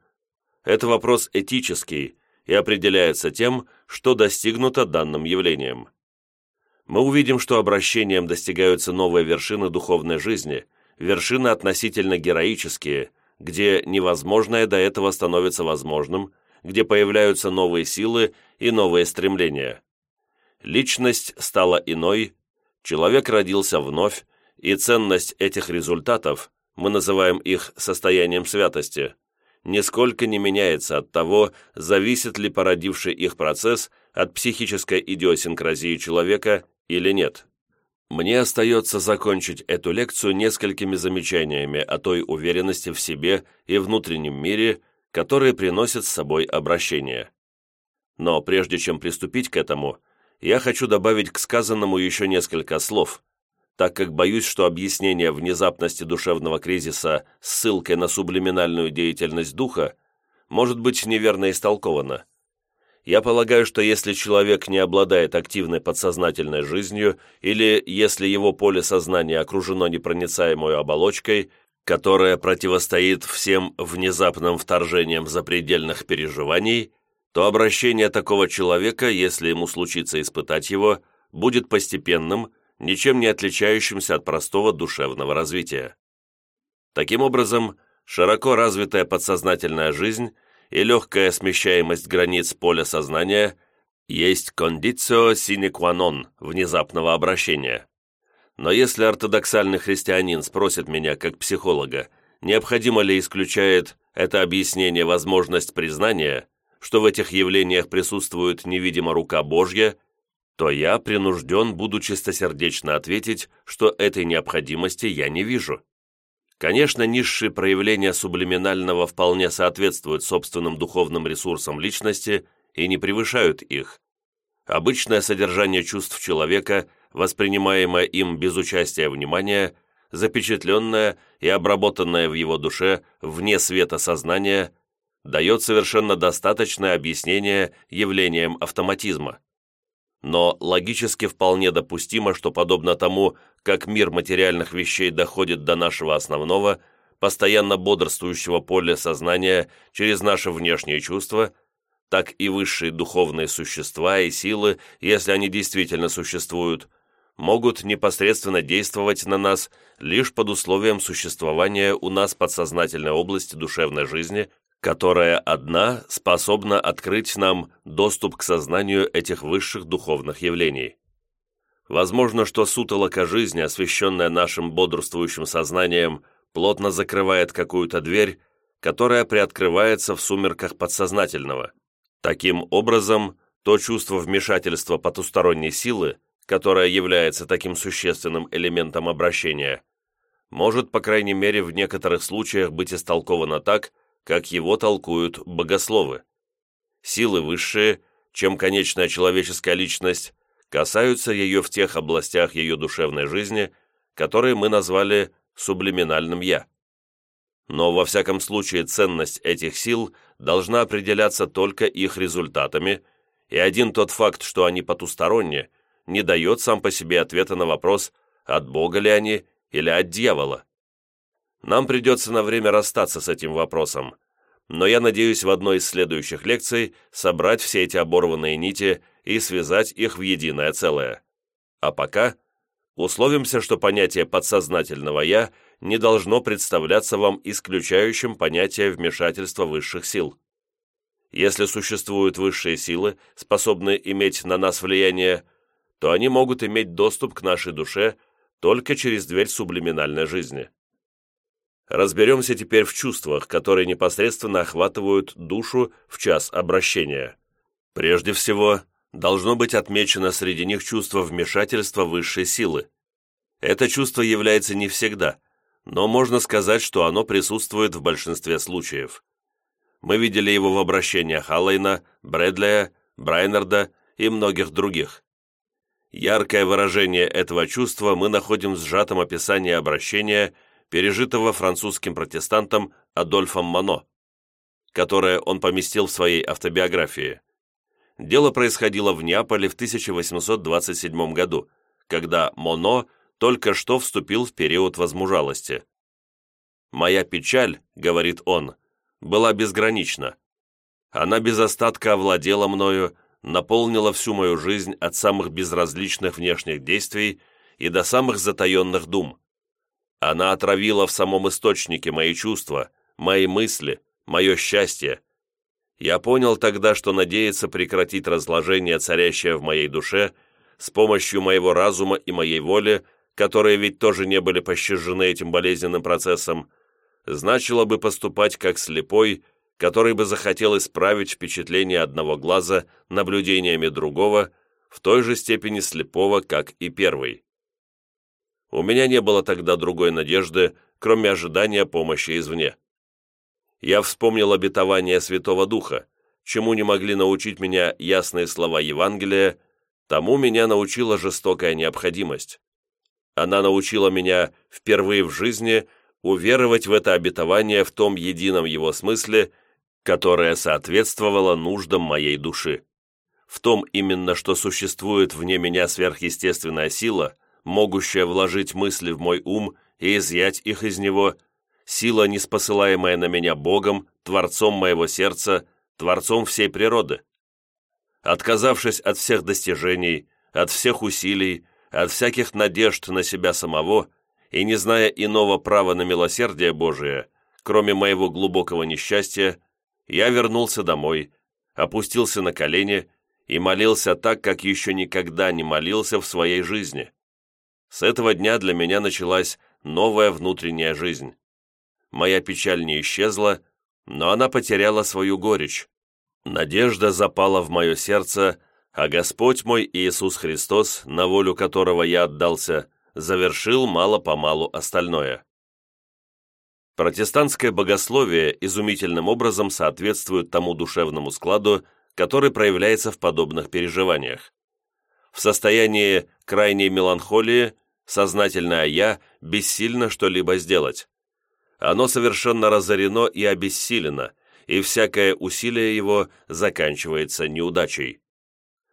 это вопрос этический и определяется тем, что достигнуто данным явлением. Мы увидим, что обращением достигаются новые вершины духовной жизни, вершины относительно героические, где невозможное до этого становится возможным, где появляются новые силы и новые стремления. Личность стала иной, человек родился вновь, и ценность этих результатов, мы называем их состоянием святости, нисколько не меняется от того, зависит ли породивший их процесс от психической идиосинкразии человека или нет. Мне остается закончить эту лекцию несколькими замечаниями о той уверенности в себе и внутреннем мире, которые приносят с собой обращение. Но прежде чем приступить к этому, я хочу добавить к сказанному еще несколько слов, так как боюсь, что объяснение внезапности душевного кризиса ссылкой на сублиминальную деятельность духа может быть неверно истолковано. Я полагаю, что если человек не обладает активной подсознательной жизнью или если его поле сознания окружено непроницаемой оболочкой, которая противостоит всем внезапным вторжениям запредельных переживаний, то обращение такого человека, если ему случится испытать его, будет постепенным ничем не отличающимся от простого душевного развития. Таким образом, широко развитая подсознательная жизнь и легкая смещаемость границ поля сознания есть кондицио sine внезапного обращения. Но если ортодоксальный христианин спросит меня как психолога, необходимо ли исключает это объяснение возможность признания, что в этих явлениях присутствует невидима рука Божья то я принужден буду чистосердечно ответить, что этой необходимости я не вижу. Конечно, низшие проявления сублиминального вполне соответствуют собственным духовным ресурсам личности и не превышают их. Обычное содержание чувств человека, воспринимаемое им без участия внимания, запечатленное и обработанное в его душе вне света сознания, дает совершенно достаточное объяснение явлениям автоматизма но логически вполне допустимо, что подобно тому, как мир материальных вещей доходит до нашего основного, постоянно бодрствующего поля сознания через наши внешние чувства, так и высшие духовные существа и силы, если они действительно существуют, могут непосредственно действовать на нас лишь под условием существования у нас подсознательной области душевной жизни, которая одна способна открыть нам доступ к сознанию этих высших духовных явлений. Возможно, что сутолока жизни, освещенная нашим бодрствующим сознанием, плотно закрывает какую-то дверь, которая приоткрывается в сумерках подсознательного. Таким образом, то чувство вмешательства потусторонней силы, которое является таким существенным элементом обращения, может, по крайней мере, в некоторых случаях быть истолковано так, как его толкуют богословы. Силы высшие, чем конечная человеческая личность, касаются ее в тех областях ее душевной жизни, которые мы назвали сублиминальным «я». Но во всяком случае ценность этих сил должна определяться только их результатами, и один тот факт, что они потусторонние, не дает сам по себе ответа на вопрос, от Бога ли они или от дьявола. Нам придется на время расстаться с этим вопросом, но я надеюсь в одной из следующих лекций собрать все эти оборванные нити и связать их в единое целое. А пока условимся, что понятие подсознательного «я» не должно представляться вам исключающим понятие вмешательства высших сил. Если существуют высшие силы, способные иметь на нас влияние, то они могут иметь доступ к нашей душе только через дверь сублиминальной жизни. Разберемся теперь в чувствах, которые непосредственно охватывают душу в час обращения. Прежде всего, должно быть отмечено среди них чувство вмешательства высшей силы. Это чувство является не всегда, но можно сказать, что оно присутствует в большинстве случаев. Мы видели его в обращениях Аллейна, Брэдлея, Брайнерда и многих других. Яркое выражение этого чувства мы находим в сжатом описании обращения – пережитого французским протестантом Адольфом Мано, которое он поместил в своей автобиографии. Дело происходило в Неаполе в 1827 году, когда Моно только что вступил в период возмужалости. «Моя печаль, — говорит он, — была безгранична. Она без остатка овладела мною, наполнила всю мою жизнь от самых безразличных внешних действий и до самых затаенных дум. Она отравила в самом источнике мои чувства, мои мысли, мое счастье. Я понял тогда, что надеяться прекратить разложение, царящее в моей душе, с помощью моего разума и моей воли, которые ведь тоже не были пощажены этим болезненным процессом, значило бы поступать как слепой, который бы захотел исправить впечатление одного глаза наблюдениями другого, в той же степени слепого, как и первый. У меня не было тогда другой надежды, кроме ожидания помощи извне. Я вспомнил обетование Святого Духа, чему не могли научить меня ясные слова Евангелия, тому меня научила жестокая необходимость. Она научила меня впервые в жизни уверовать в это обетование в том едином его смысле, которое соответствовало нуждам моей души. В том именно, что существует вне меня сверхъестественная сила, могущая вложить мысли в мой ум и изъять их из него, сила, неспосылаемая на меня Богом, Творцом моего сердца, Творцом всей природы. Отказавшись от всех достижений, от всех усилий, от всяких надежд на себя самого и не зная иного права на милосердие Божие, кроме моего глубокого несчастья, я вернулся домой, опустился на колени и молился так, как еще никогда не молился в своей жизни. С этого дня для меня началась новая внутренняя жизнь. Моя печаль не исчезла, но она потеряла свою горечь. Надежда запала в мое сердце, а Господь мой Иисус Христос, на волю которого я отдался, завершил мало-помалу остальное. Протестантское богословие изумительным образом соответствует тому душевному складу, который проявляется в подобных переживаниях. В состоянии крайней меланхолии сознательное «я» бессильно что-либо сделать. Оно совершенно разорено и обессилено, и всякое усилие его заканчивается неудачей.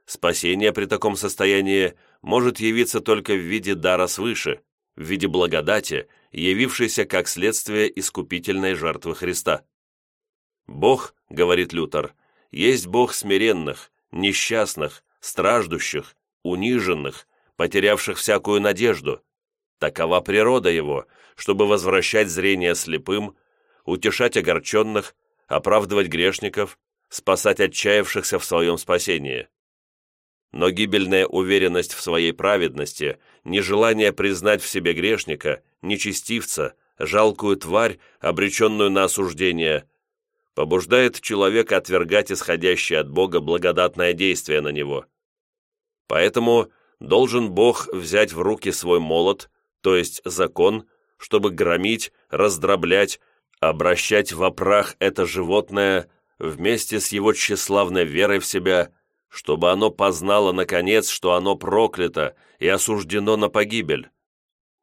Спасение при таком состоянии может явиться только в виде дара свыше, в виде благодати, явившейся как следствие искупительной жертвы Христа. «Бог, — говорит Лютер, — есть Бог смиренных, несчастных, страждущих, униженных, потерявших всякую надежду. Такова природа Его, чтобы возвращать зрение слепым, утешать огорченных, оправдывать грешников, спасать отчаявшихся в своем спасении но гибельная уверенность в своей праведности, нежелание признать в себе грешника, нечестивца, жалкую тварь, обреченную на осуждение, побуждает человека отвергать исходящее от Бога благодатное действие на него. Поэтому должен Бог взять в руки свой молот, то есть закон, чтобы громить, раздроблять, обращать в прах это животное вместе с его тщеславной верой в себя – чтобы оно познало, наконец, что оно проклято и осуждено на погибель.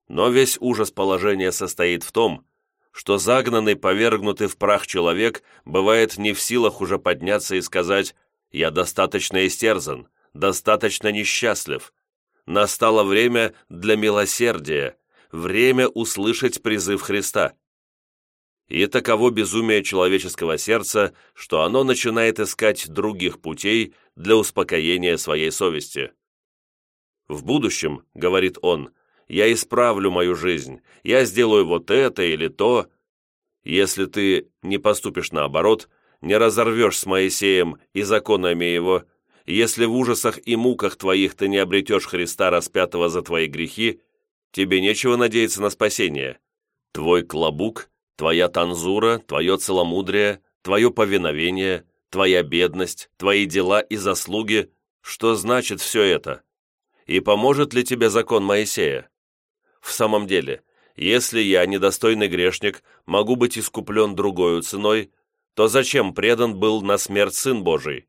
Но весь ужас положения состоит в том, что загнанный, повергнутый в прах человек бывает не в силах уже подняться и сказать «Я достаточно истерзан, достаточно несчастлив. Настало время для милосердия, время услышать призыв Христа». И таково безумие человеческого сердца, что оно начинает искать других путей для успокоения своей совести. «В будущем, — говорит он, — я исправлю мою жизнь, я сделаю вот это или то. Если ты не поступишь наоборот, не разорвешь с Моисеем и законами его, если в ужасах и муках твоих ты не обретешь Христа, распятого за твои грехи, тебе нечего надеяться на спасение. Твой клобук, твоя танзура, твое целомудрие, твое повиновение, твоя бедность, твои дела и заслуги, что значит все это? И поможет ли тебе закон Моисея? В самом деле, если я, недостойный грешник, могу быть искуплен другою ценой, то зачем предан был на смерть Сын Божий?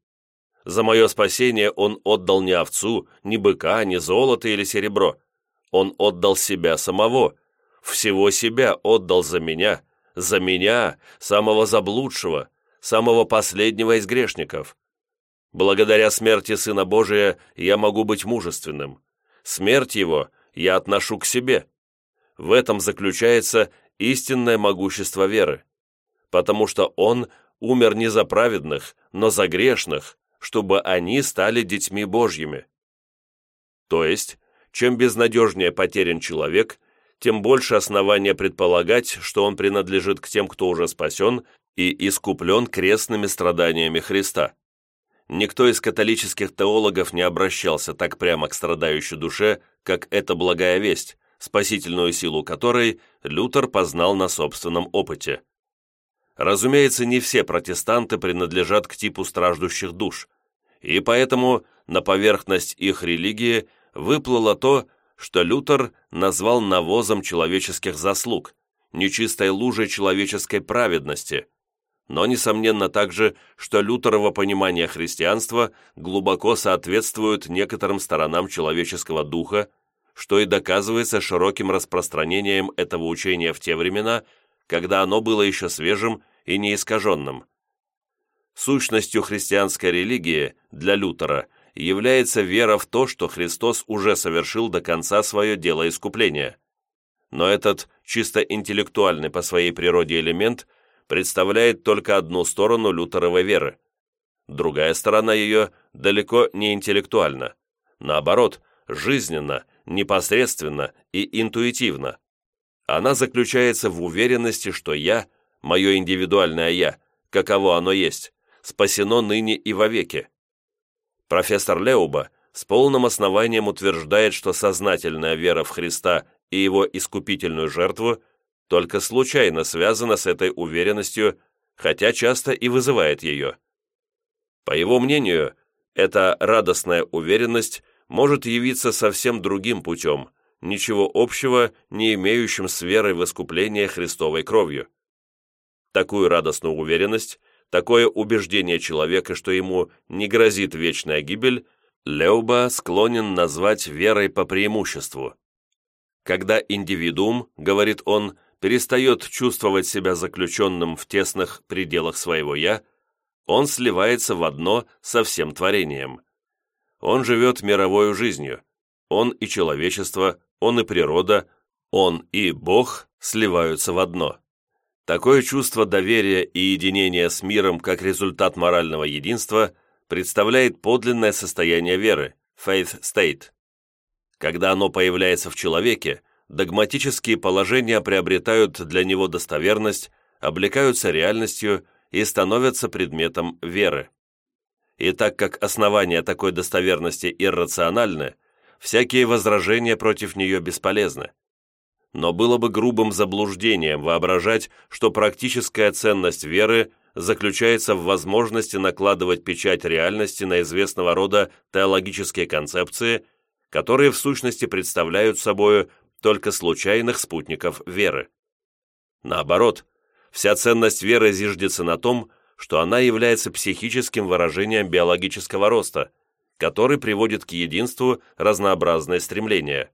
За мое спасение Он отдал не овцу, ни быка, ни золото или серебро. Он отдал себя самого, всего себя отдал за меня, за меня, самого заблудшего, самого последнего из грешников. Благодаря смерти Сына Божия я могу быть мужественным. Смерть Его я отношу к себе. В этом заключается истинное могущество веры, потому что Он умер не за праведных, но за грешных, чтобы они стали детьми Божьими. То есть, чем безнадежнее потерян человек, тем больше основания предполагать, что он принадлежит к тем, кто уже спасен и искуплен крестными страданиями Христа. Никто из католических теологов не обращался так прямо к страдающей душе, как эта благая весть, спасительную силу которой Лютер познал на собственном опыте. Разумеется, не все протестанты принадлежат к типу страждущих душ, и поэтому на поверхность их религии выплыло то, что Лютер назвал навозом человеческих заслуг, нечистой лужей человеческой праведности, но, несомненно, также, что Лютерово понимание христианства глубоко соответствует некоторым сторонам человеческого духа, что и доказывается широким распространением этого учения в те времена, когда оно было еще свежим и неискаженным. Сущностью христианской религии для Лютера является вера в то, что Христос уже совершил до конца свое дело искупления. Но этот чисто интеллектуальный по своей природе элемент представляет только одну сторону лютеровой веры. Другая сторона ее далеко не интеллектуальна. Наоборот, жизненно, непосредственно и интуитивно. Она заключается в уверенности, что я, мое индивидуальное «я», каково оно есть, спасено ныне и вовеки. Профессор Леуба с полным основанием утверждает, что сознательная вера в Христа и его искупительную жертву только случайно связана с этой уверенностью, хотя часто и вызывает ее. По его мнению, эта радостная уверенность может явиться совсем другим путем, ничего общего не имеющим с верой в искупление Христовой кровью. Такую радостную уверенность такое убеждение человека, что ему не грозит вечная гибель, Леуба склонен назвать верой по преимуществу. Когда индивидуум, говорит он, перестает чувствовать себя заключенным в тесных пределах своего «я», он сливается в одно со всем творением. Он живет мировой жизнью. Он и человечество, он и природа, он и Бог сливаются в одно. Такое чувство доверия и единения с миром как результат морального единства представляет подлинное состояние веры, faith state. Когда оно появляется в человеке, догматические положения приобретают для него достоверность, облекаются реальностью и становятся предметом веры. И так как основания такой достоверности иррациональны, всякие возражения против нее бесполезны но было бы грубым заблуждением воображать, что практическая ценность веры заключается в возможности накладывать печать реальности на известного рода теологические концепции, которые в сущности представляют собой только случайных спутников веры. Наоборот, вся ценность веры зиждется на том, что она является психическим выражением биологического роста, который приводит к единству разнообразные стремления.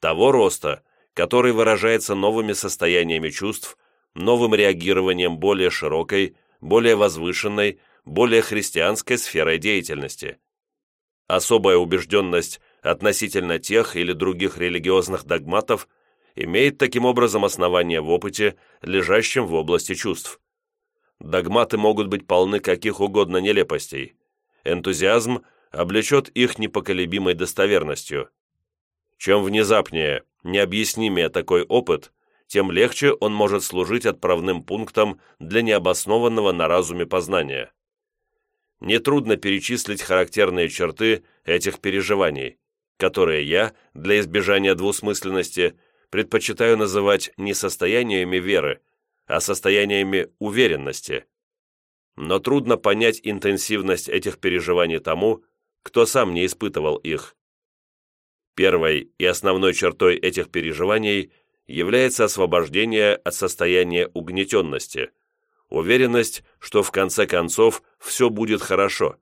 Того роста – который выражается новыми состояниями чувств, новым реагированием более широкой, более возвышенной, более христианской сферой деятельности. Особая убежденность относительно тех или других религиозных догматов имеет таким образом основание в опыте, лежащем в области чувств. Догматы могут быть полны каких угодно нелепостей. Энтузиазм облечет их непоколебимой достоверностью. Чем внезапнее необъяснимее такой опыт, тем легче он может служить отправным пунктом для необоснованного на разуме познания. Нетрудно перечислить характерные черты этих переживаний, которые я, для избежания двусмысленности, предпочитаю называть не состояниями веры, а состояниями уверенности. Но трудно понять интенсивность этих переживаний тому, кто сам не испытывал их. Первой и основной чертой этих переживаний является освобождение от состояния угнетенности, уверенность, что в конце концов все будет хорошо,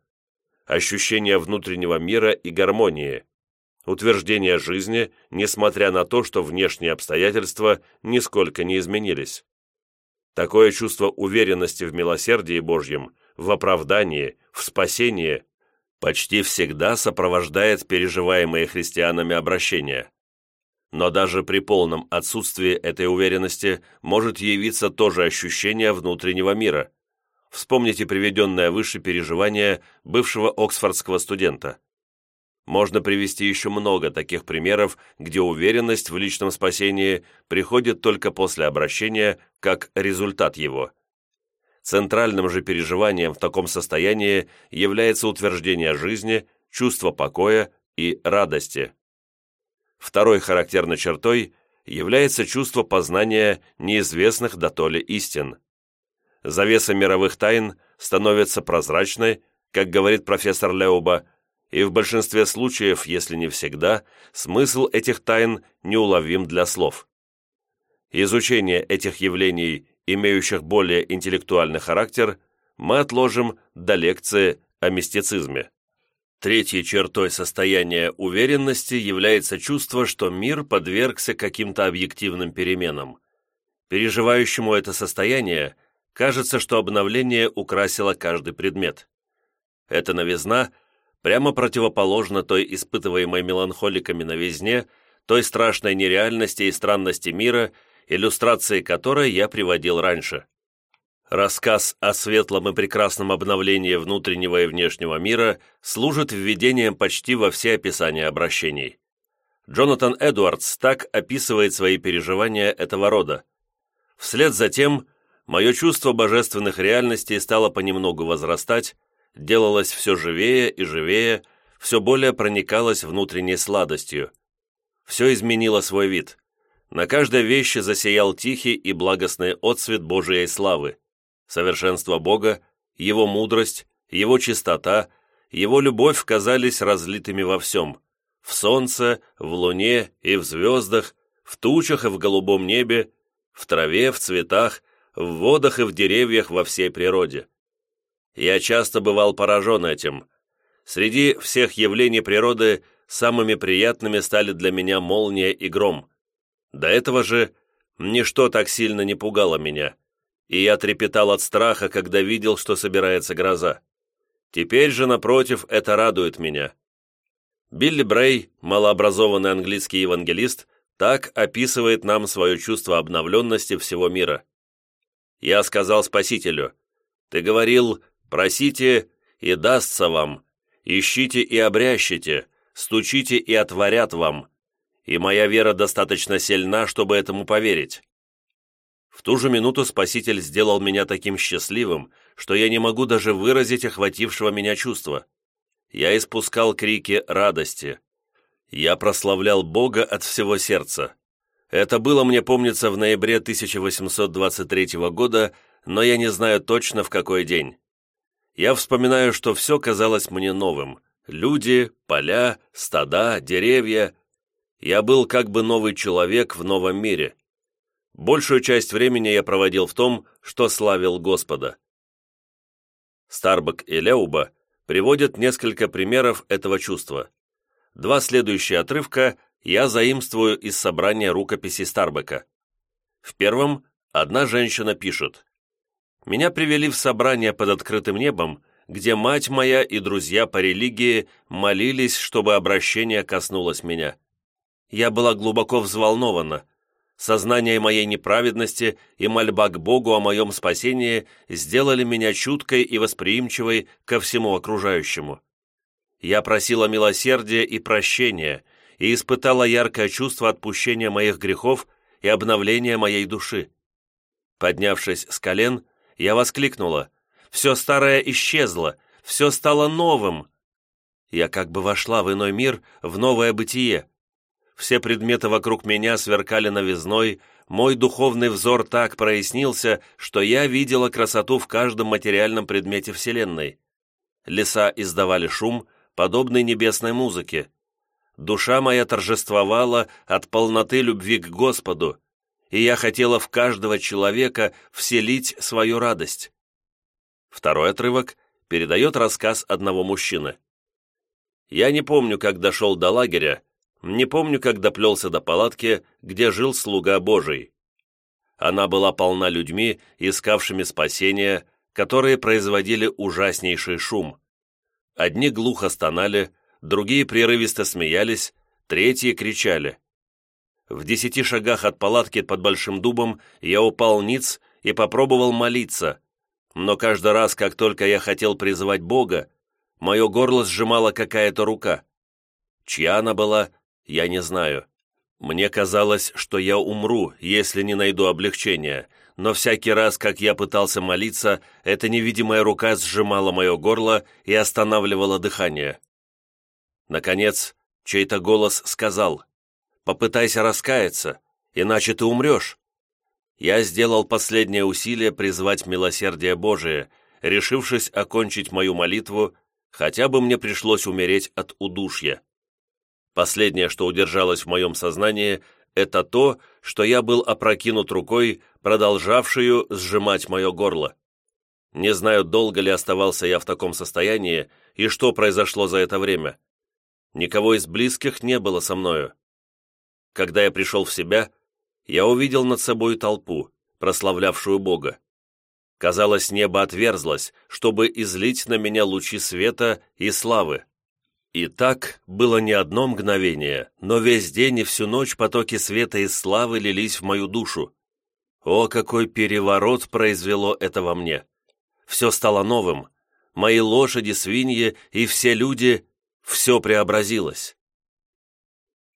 ощущение внутреннего мира и гармонии, утверждение жизни, несмотря на то, что внешние обстоятельства нисколько не изменились. Такое чувство уверенности в милосердии Божьем, в оправдании, в спасении почти всегда сопровождает переживаемые христианами обращения. Но даже при полном отсутствии этой уверенности может явиться тоже ощущение внутреннего мира. Вспомните приведенное выше переживание бывшего оксфордского студента. Можно привести еще много таких примеров, где уверенность в личном спасении приходит только после обращения как результат его. Центральным же переживанием в таком состоянии является утверждение жизни, чувство покоя и радости. Второй характерной чертой является чувство познания неизвестных до толи истин. Завеса мировых тайн становится прозрачной, как говорит профессор Леуба, и в большинстве случаев, если не всегда, смысл этих тайн неуловим для слов. Изучение этих явлений, имеющих более интеллектуальный характер, мы отложим до лекции о мистицизме. Третьей чертой состояния уверенности является чувство, что мир подвергся каким-то объективным переменам. Переживающему это состояние кажется, что обновление украсило каждый предмет. Эта новизна прямо противоположна той испытываемой меланхоликами новизне, той страшной нереальности и странности мира, иллюстрации которой я приводил раньше. Рассказ о светлом и прекрасном обновлении внутреннего и внешнего мира служит введением почти во все описания обращений. Джонатан Эдуардс так описывает свои переживания этого рода. Вслед за тем, мое чувство божественных реальностей стало понемногу возрастать, делалось все живее и живее, все более проникалось внутренней сладостью. Все изменило свой вид. На каждой вещи засиял тихий и благостный отсвет Божией славы совершенство Бога, Его мудрость, Его чистота, Его любовь казались разлитыми во всем – в солнце, в луне и в звездах, в тучах и в голубом небе, в траве, в цветах, в водах и в деревьях во всей природе. Я часто бывал поражен этим. Среди всех явлений природы самыми приятными стали для меня молния и гром. До этого же ничто так сильно не пугало меня и я трепетал от страха, когда видел, что собирается гроза. Теперь же, напротив, это радует меня. Билли Брей, малообразованный английский евангелист, так описывает нам свое чувство обновленности всего мира. «Я сказал Спасителю, ты говорил, просите, и дастся вам, ищите и обрящите, стучите и отворят вам, и моя вера достаточно сильна, чтобы этому поверить. В ту же минуту Спаситель сделал меня таким счастливым, что я не могу даже выразить охватившего меня чувства. Я испускал крики радости. Я прославлял Бога от всего сердца. Это было, мне помнится, в ноябре 1823 года, но я не знаю точно, в какой день. Я вспоминаю, что все казалось мне новым. Люди, поля, стада, деревья. Я был как бы новый человек в новом мире. Большую часть времени я проводил в том, что славил Господа. Старбак и Леуба приводят несколько примеров этого чувства. Два следующие отрывка я заимствую из собрания рукописей Старбека. В первом одна женщина пишет «Меня привели в собрание под открытым небом, где мать моя и друзья по религии молились, чтобы обращение коснулось меня. Я была глубоко взволнована, Сознание моей неправедности и мольба к Богу о моем спасении сделали меня чуткой и восприимчивой ко всему окружающему. Я просила милосердия и прощения и испытала яркое чувство отпущения моих грехов и обновления моей души. Поднявшись с колен, я воскликнула «Все старое исчезло, все стало новым!» Я как бы вошла в иной мир, в новое бытие, все предметы вокруг меня сверкали новизной, мой духовный взор так прояснился, что я видела красоту в каждом материальном предмете Вселенной. Леса издавали шум, подобный небесной музыке. Душа моя торжествовала от полноты любви к Господу, и я хотела в каждого человека вселить свою радость. Второй отрывок передает рассказ одного мужчины. Я не помню, как дошел до лагеря, не помню, как доплелся до палатки, где жил слуга Божий. Она была полна людьми, искавшими спасения, которые производили ужаснейший шум. Одни глухо стонали, другие прерывисто смеялись, третьи кричали. В десяти шагах от палатки под Большим Дубом я упал ниц и попробовал молиться, но каждый раз, как только я хотел призывать Бога, мое горло сжимала какая-то рука. Чья она была, я не знаю. Мне казалось, что я умру, если не найду облегчения, но всякий раз, как я пытался молиться, эта невидимая рука сжимала мое горло и останавливала дыхание. Наконец, чей-то голос сказал, «Попытайся раскаяться, иначе ты умрешь». Я сделал последнее усилие призвать милосердие Божие, решившись окончить мою молитву, хотя бы мне пришлось умереть от удушья. Последнее, что удержалось в моем сознании, это то, что я был опрокинут рукой, продолжавшую сжимать мое горло. Не знаю, долго ли оставался я в таком состоянии и что произошло за это время. Никого из близких не было со мною. Когда я пришел в себя, я увидел над собой толпу, прославлявшую Бога. Казалось, небо отверзлось, чтобы излить на меня лучи света и славы. И так было не одно мгновение, но весь день и всю ночь потоки света и славы лились в мою душу. О, какой переворот произвело это во мне! Все стало новым. Мои лошади, свиньи и все люди — все преобразилось.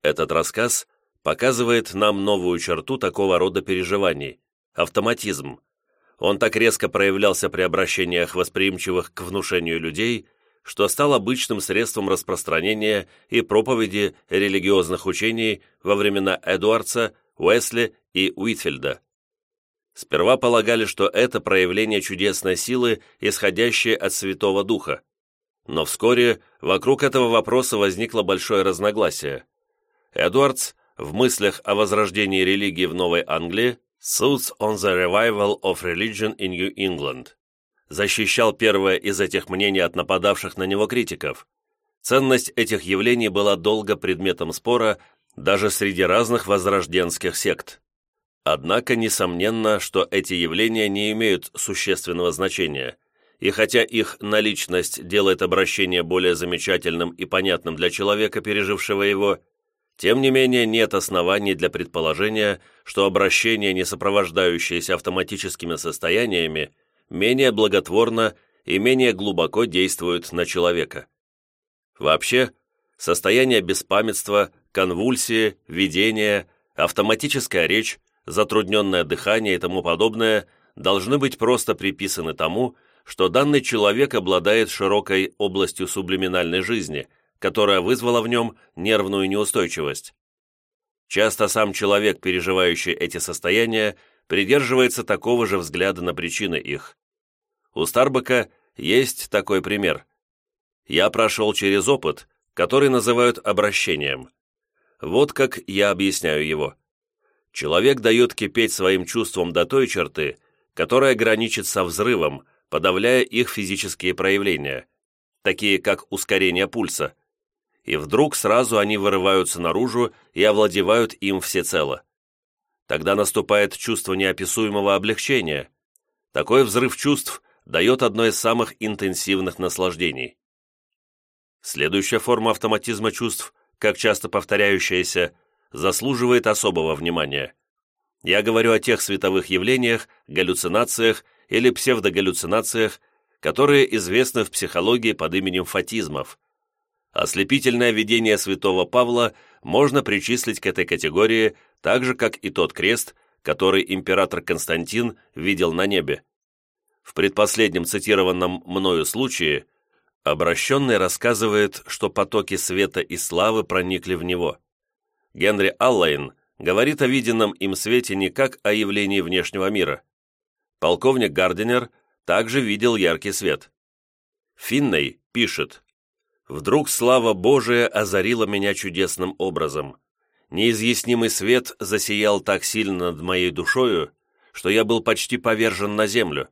Этот рассказ показывает нам новую черту такого рода переживаний – автоматизм. Он так резко проявлялся при обращениях восприимчивых к внушению людей, что стал обычным средством распространения и проповеди религиозных учений во времена Эдуардса, Уэсли и Уитфельда. Сперва полагали, что это проявление чудесной силы, исходящее от Святого Духа. Но вскоре вокруг этого вопроса возникло большое разногласие. Эдуардс в мыслях о возрождении религии в Новой Англии Suits on the Revival of Religion in New England защищал первое из этих мнений от нападавших на него критиков. Ценность этих явлений была долго предметом спора даже среди разных возрожденских сект. Однако, несомненно, что эти явления не имеют существенного значения, и хотя их наличность делает обращение более замечательным и понятным для человека, пережившего его, тем не менее нет оснований для предположения, что обращение, не сопровождающееся автоматическими состояниями, менее благотворно и менее глубоко действуют на человека. Вообще, состояние беспамятства, конвульсии, видения, автоматическая речь, затрудненное дыхание и тому подобное должны быть просто приписаны тому, что данный человек обладает широкой областью сублиминальной жизни, которая вызвала в нем нервную неустойчивость. Часто сам человек, переживающий эти состояния, придерживается такого же взгляда на причины их. У Старбака есть такой пример. Я прошел через опыт, который называют обращением. Вот как я объясняю его. Человек дает кипеть своим чувствам до той черты, которая граничит со взрывом, подавляя их физические проявления, такие как ускорение пульса. И вдруг сразу они вырываются наружу и овладевают им всецело. Тогда наступает чувство неописуемого облегчения. Такой взрыв чувств дает одно из самых интенсивных наслаждений. Следующая форма автоматизма чувств, как часто повторяющаяся, заслуживает особого внимания. Я говорю о тех световых явлениях, галлюцинациях или псевдогаллюцинациях, которые известны в психологии под именем фатизмов. Ослепительное видение святого Павла можно причислить к этой категории так же, как и тот крест, который император Константин видел на небе. В предпоследнем цитированном мною случае обращенный рассказывает, что потоки света и славы проникли в него. Генри Аллайн говорит о виденном им свете не как о явлении внешнего мира. Полковник Гардинер также видел яркий свет. Финней пишет, «Вдруг слава Божия озарила меня чудесным образом неизъяснимый свет засиял так сильно над моей душою, что я был почти повержен на землю.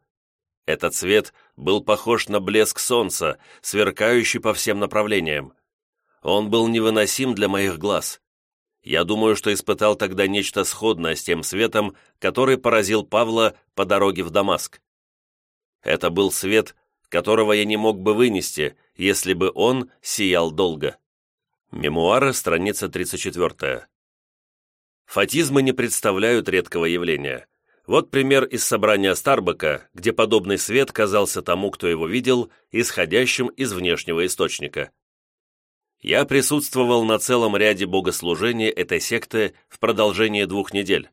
Этот свет был похож на блеск солнца, сверкающий по всем направлениям. Он был невыносим для моих глаз. Я думаю, что испытал тогда нечто сходное с тем светом, который поразил Павла по дороге в Дамаск. Это был свет, которого я не мог бы вынести, если бы он сиял долго. Мемуары, страница 34. Фатизмы не представляют редкого явления. Вот пример из собрания Старбака, где подобный свет казался тому, кто его видел, исходящим из внешнего источника. Я присутствовал на целом ряде богослужений этой секты в продолжении двух недель.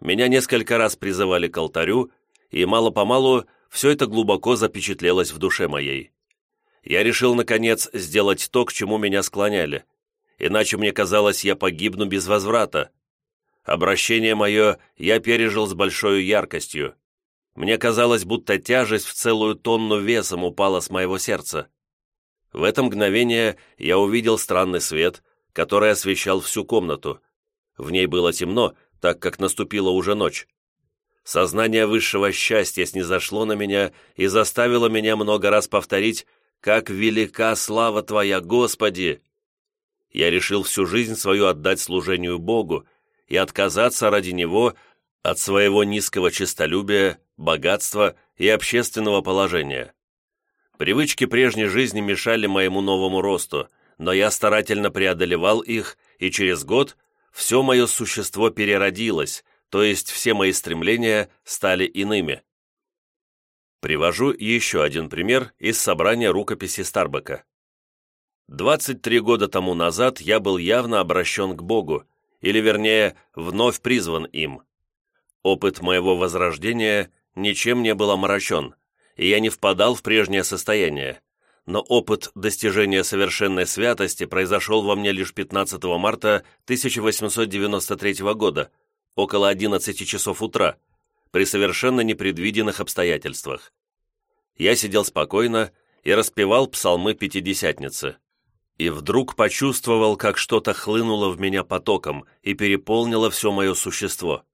Меня несколько раз призывали к алтарю, и мало-помалу все это глубоко запечатлелось в душе моей. Я решил, наконец, сделать то, к чему меня склоняли, иначе мне казалось, я погибну без возврата. Обращение мое я пережил с большой яркостью. Мне казалось, будто тяжесть в целую тонну весом упала с моего сердца. В это мгновение я увидел странный свет, который освещал всю комнату. В ней было темно, так как наступила уже ночь. Сознание высшего счастья снизошло на меня и заставило меня много раз повторить «Как велика слава Твоя, Господи!» Я решил всю жизнь свою отдать служению Богу и отказаться ради Него от своего низкого честолюбия, богатства и общественного положения. Привычки прежней жизни мешали моему новому росту, но я старательно преодолевал их, и через год все мое существо переродилось, то есть все мои стремления стали иными. Привожу еще один пример из собрания рукописи Старбека. 23 года тому назад я был явно обращен к Богу, или вернее, вновь призван им. Опыт моего возрождения ничем не был омрачен, и я не впадал в прежнее состояние, но опыт достижения совершенной святости произошел во мне лишь 15 марта 1893 года, около 11 часов утра, при совершенно непредвиденных обстоятельствах. Я сидел спокойно и распевал псалмы Пятидесятницы. И вдруг почувствовал, как что-то хлынуло в меня потоком и переполнило все мое существо.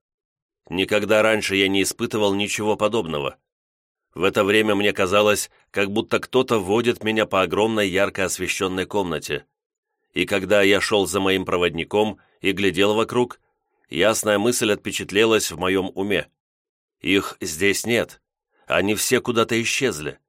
Никогда раньше я не испытывал ничего подобного. В это время мне казалось, как будто кто-то водит меня по огромной ярко освещенной комнате. И когда я шел за моим проводником и глядел вокруг, ясная мысль отпечатлелась в моем уме. Их здесь нет, они все куда-то исчезли.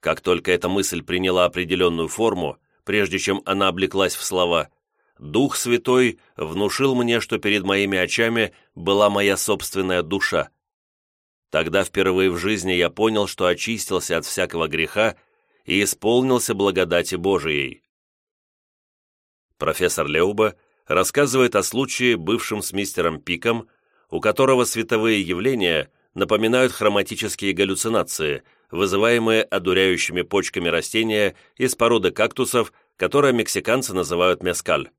Как только эта мысль приняла определенную форму, прежде чем она облеклась в слова, Дух Святой внушил мне, что перед моими очами была моя собственная душа. Тогда впервые в жизни я понял, что очистился от всякого греха и исполнился благодати Божией. Профессор Леуба рассказывает о случае, бывшем с мистером Пиком, у которого световые явления напоминают хроматические галлюцинации, вызываемые одуряющими почками растения из породы кактусов, которые мексиканцы называют мескаль.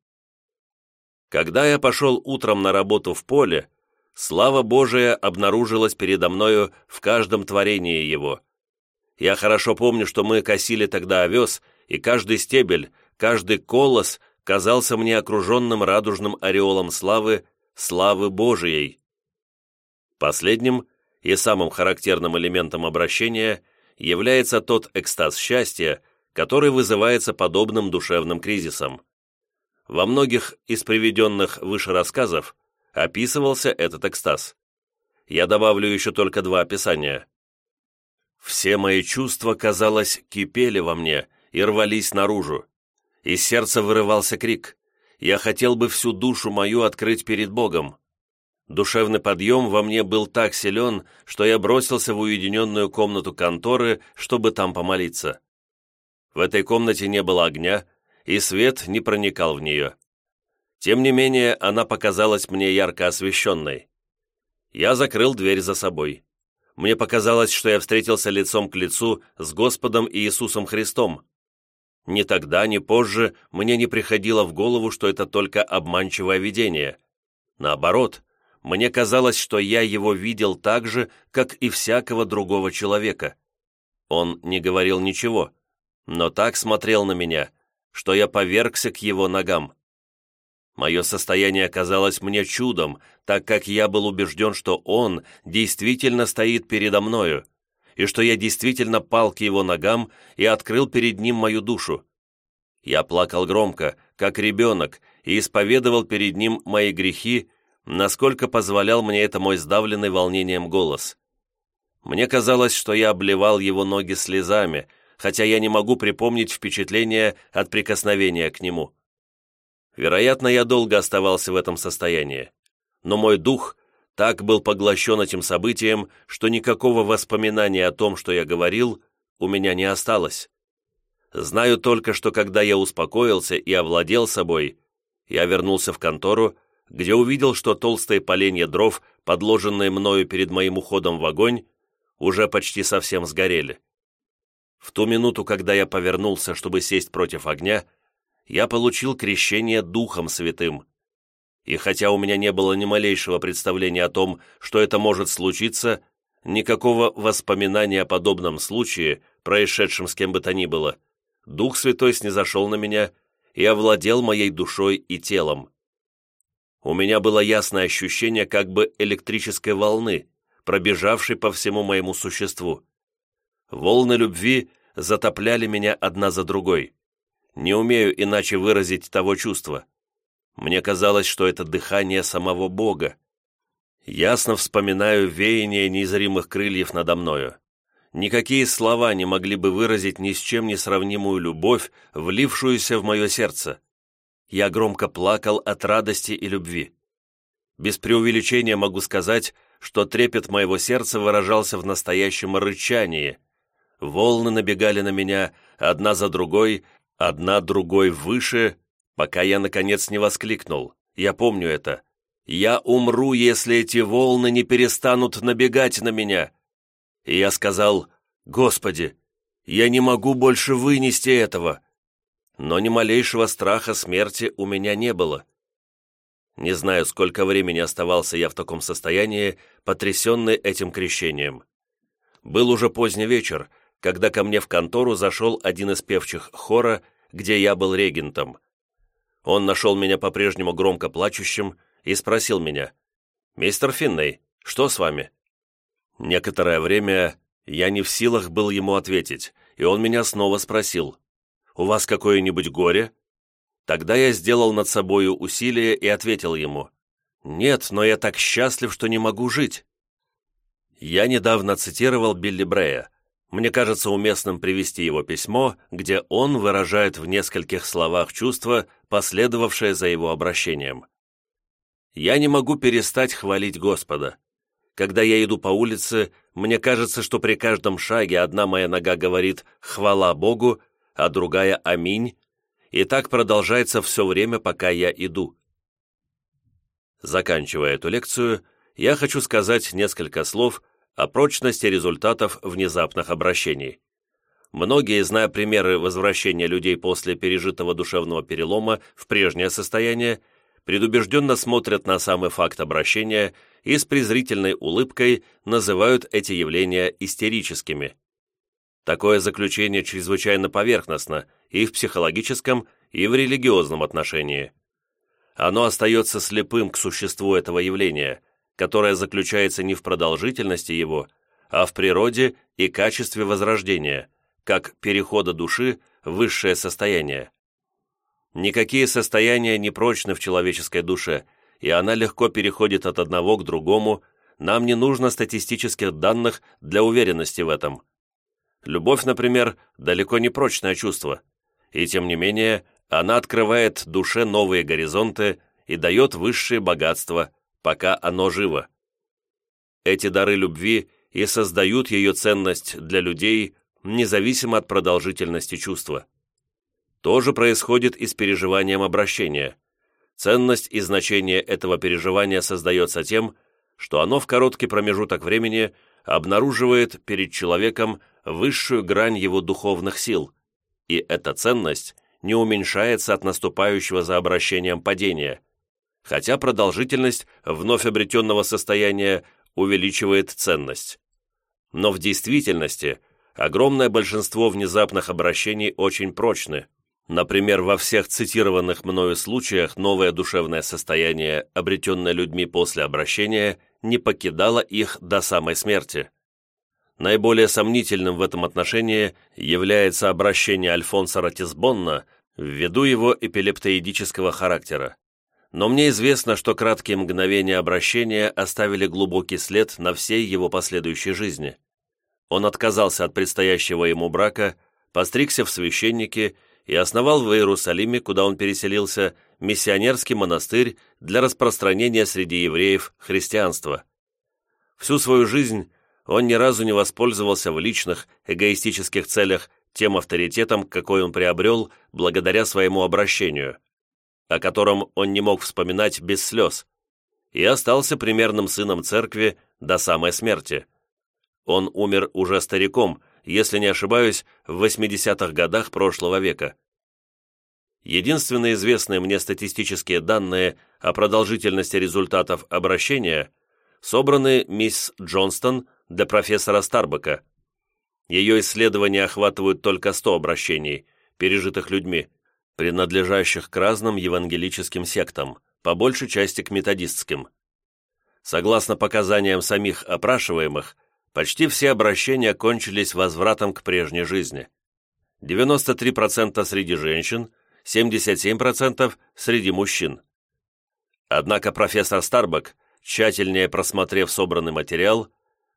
Когда я пошел утром на работу в поле, слава Божия обнаружилась передо мною в каждом творении его. Я хорошо помню, что мы косили тогда овес, и каждый стебель, каждый колос казался мне окруженным радужным ореолом славы, славы Божией. Последним и самым характерным элементом обращения является тот экстаз счастья, который вызывается подобным душевным кризисом. Во многих из приведенных выше рассказов описывался этот экстаз. Я добавлю еще только два описания. Все мои чувства, казалось, кипели во мне и рвались наружу. Из сердца вырывался крик. Я хотел бы всю душу мою открыть перед Богом. Душевный подъем во мне был так силен, что я бросился в уединенную комнату конторы, чтобы там помолиться. В этой комнате не было огня, и свет не проникал в нее. Тем не менее, она показалась мне ярко освещенной. Я закрыл дверь за собой. Мне показалось, что я встретился лицом к лицу с Господом Иисусом Христом. Ни тогда, ни позже мне не приходило в голову, что это только обманчивое видение. Наоборот, мне казалось, что я его видел так же, как и всякого другого человека. Он не говорил ничего, но так смотрел на меня, что я повергся к его ногам. Мое состояние казалось мне чудом, так как я был убежден, что он действительно стоит передо мною, и что я действительно пал к его ногам и открыл перед ним мою душу. Я плакал громко, как ребенок, и исповедовал перед ним мои грехи, насколько позволял мне это мой сдавленный волнением голос. Мне казалось, что я обливал его ноги слезами, хотя я не могу припомнить впечатление от прикосновения к нему. Вероятно, я долго оставался в этом состоянии. Но мой дух так был поглощен этим событием, что никакого воспоминания о том, что я говорил, у меня не осталось. Знаю только, что когда я успокоился и овладел собой, я вернулся в контору, где увидел, что толстые поленья дров, подложенные мною перед моим уходом в огонь, уже почти совсем сгорели. В ту минуту, когда я повернулся, чтобы сесть против огня, я получил крещение Духом Святым. И хотя у меня не было ни малейшего представления о том, что это может случиться, никакого воспоминания о подобном случае, происшедшем с кем бы то ни было, Дух Святой снизошел на меня и овладел моей душой и телом. У меня было ясное ощущение как бы электрической волны, пробежавшей по всему моему существу. Волны любви затопляли меня одна за другой. Не умею иначе выразить того чувства. Мне казалось, что это дыхание самого Бога. Ясно вспоминаю веяние незримых крыльев надо мною. Никакие слова не могли бы выразить ни с чем не сравнимую любовь, влившуюся в мое сердце я громко плакал от радости и любви. Без преувеличения могу сказать, что трепет моего сердца выражался в настоящем рычании. Волны набегали на меня, одна за другой, одна другой выше, пока я, наконец, не воскликнул. Я помню это. «Я умру, если эти волны не перестанут набегать на меня». И я сказал, «Господи, я не могу больше вынести этого но ни малейшего страха смерти у меня не было. Не знаю, сколько времени оставался я в таком состоянии, потрясенный этим крещением. Был уже поздний вечер, когда ко мне в контору зашел один из певчих хора, где я был регентом. Он нашел меня по-прежнему громко плачущим и спросил меня, «Мистер Финней, что с вами?» Некоторое время я не в силах был ему ответить, и он меня снова спросил, «У вас какое-нибудь горе?» Тогда я сделал над собою усилие и ответил ему, «Нет, но я так счастлив, что не могу жить». Я недавно цитировал Билли Брея. Мне кажется уместным привести его письмо, где он выражает в нескольких словах чувство, последовавшее за его обращением. «Я не могу перестать хвалить Господа. Когда я иду по улице, мне кажется, что при каждом шаге одна моя нога говорит «хвала Богу», а другая «Аминь», и так продолжается все время, пока я иду. Заканчивая эту лекцию, я хочу сказать несколько слов о прочности результатов внезапных обращений. Многие, зная примеры возвращения людей после пережитого душевного перелома в прежнее состояние, предубежденно смотрят на самый факт обращения и с презрительной улыбкой называют эти явления истерическими. Такое заключение чрезвычайно поверхностно и в психологическом, и в религиозном отношении. Оно остается слепым к существу этого явления, которое заключается не в продолжительности его, а в природе и качестве возрождения, как перехода души в высшее состояние. Никакие состояния не прочны в человеческой душе, и она легко переходит от одного к другому, нам не нужно статистических данных для уверенности в этом. Любовь, например, далеко не прочное чувство, и тем не менее она открывает душе новые горизонты и дает высшие богатства, пока оно живо. Эти дары любви и создают ее ценность для людей, независимо от продолжительности чувства. То же происходит и с переживанием обращения. Ценность и значение этого переживания создается тем, что оно в короткий промежуток времени обнаруживает перед человеком высшую грань его духовных сил, и эта ценность не уменьшается от наступающего за обращением падения, хотя продолжительность вновь обретенного состояния увеличивает ценность. Но в действительности огромное большинство внезапных обращений очень прочны. Например, во всех цитированных мною случаях новое душевное состояние, обретенное людьми после обращения, не покидало их до самой смерти. Наиболее сомнительным в этом отношении является обращение Альфонса Ратисбонна ввиду его эпилептоидического характера. Но мне известно, что краткие мгновения обращения оставили глубокий след на всей его последующей жизни. Он отказался от предстоящего ему брака, постригся в священники и основал в Иерусалиме, куда он переселился, миссионерский монастырь для распространения среди евреев христианства. Всю свою жизнь он ни разу не воспользовался в личных, эгоистических целях тем авторитетом, какой он приобрел благодаря своему обращению, о котором он не мог вспоминать без слез, и остался примерным сыном церкви до самой смерти. Он умер уже стариком, если не ошибаюсь, в 80-х годах прошлого века. Единственные известные мне статистические данные о продолжительности результатов обращения собраны мисс Джонстон для профессора Старбека. Ее исследования охватывают только 100 обращений, пережитых людьми, принадлежащих к разным евангелическим сектам, по большей части к методистским. Согласно показаниям самих опрашиваемых, почти все обращения кончились возвратом к прежней жизни. 93% среди женщин, 77% среди мужчин. Однако профессор Старбак, тщательнее просмотрев собранный материал,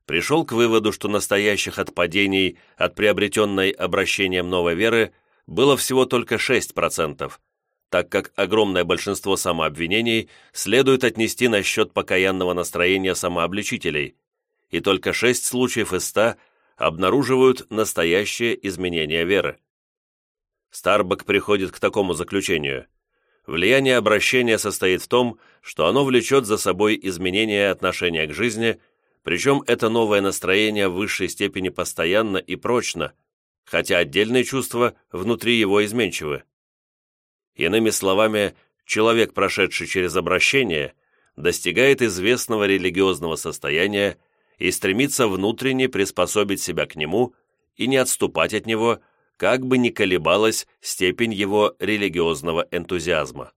пришел к выводу, что настоящих отпадений от приобретенной обращением новой веры было всего только 6%, так как огромное большинство самообвинений следует отнести на счет покаянного настроения самообличителей, и только 6 случаев из 100 обнаруживают настоящее изменение веры. Старбак приходит к такому заключению. Влияние обращения состоит в том, что оно влечет за собой изменение отношения к жизни – причем это новое настроение в высшей степени постоянно и прочно, хотя отдельные чувства внутри его изменчивы. Иными словами, человек, прошедший через обращение, достигает известного религиозного состояния и стремится внутренне приспособить себя к нему и не отступать от него, как бы ни колебалась степень его религиозного энтузиазма.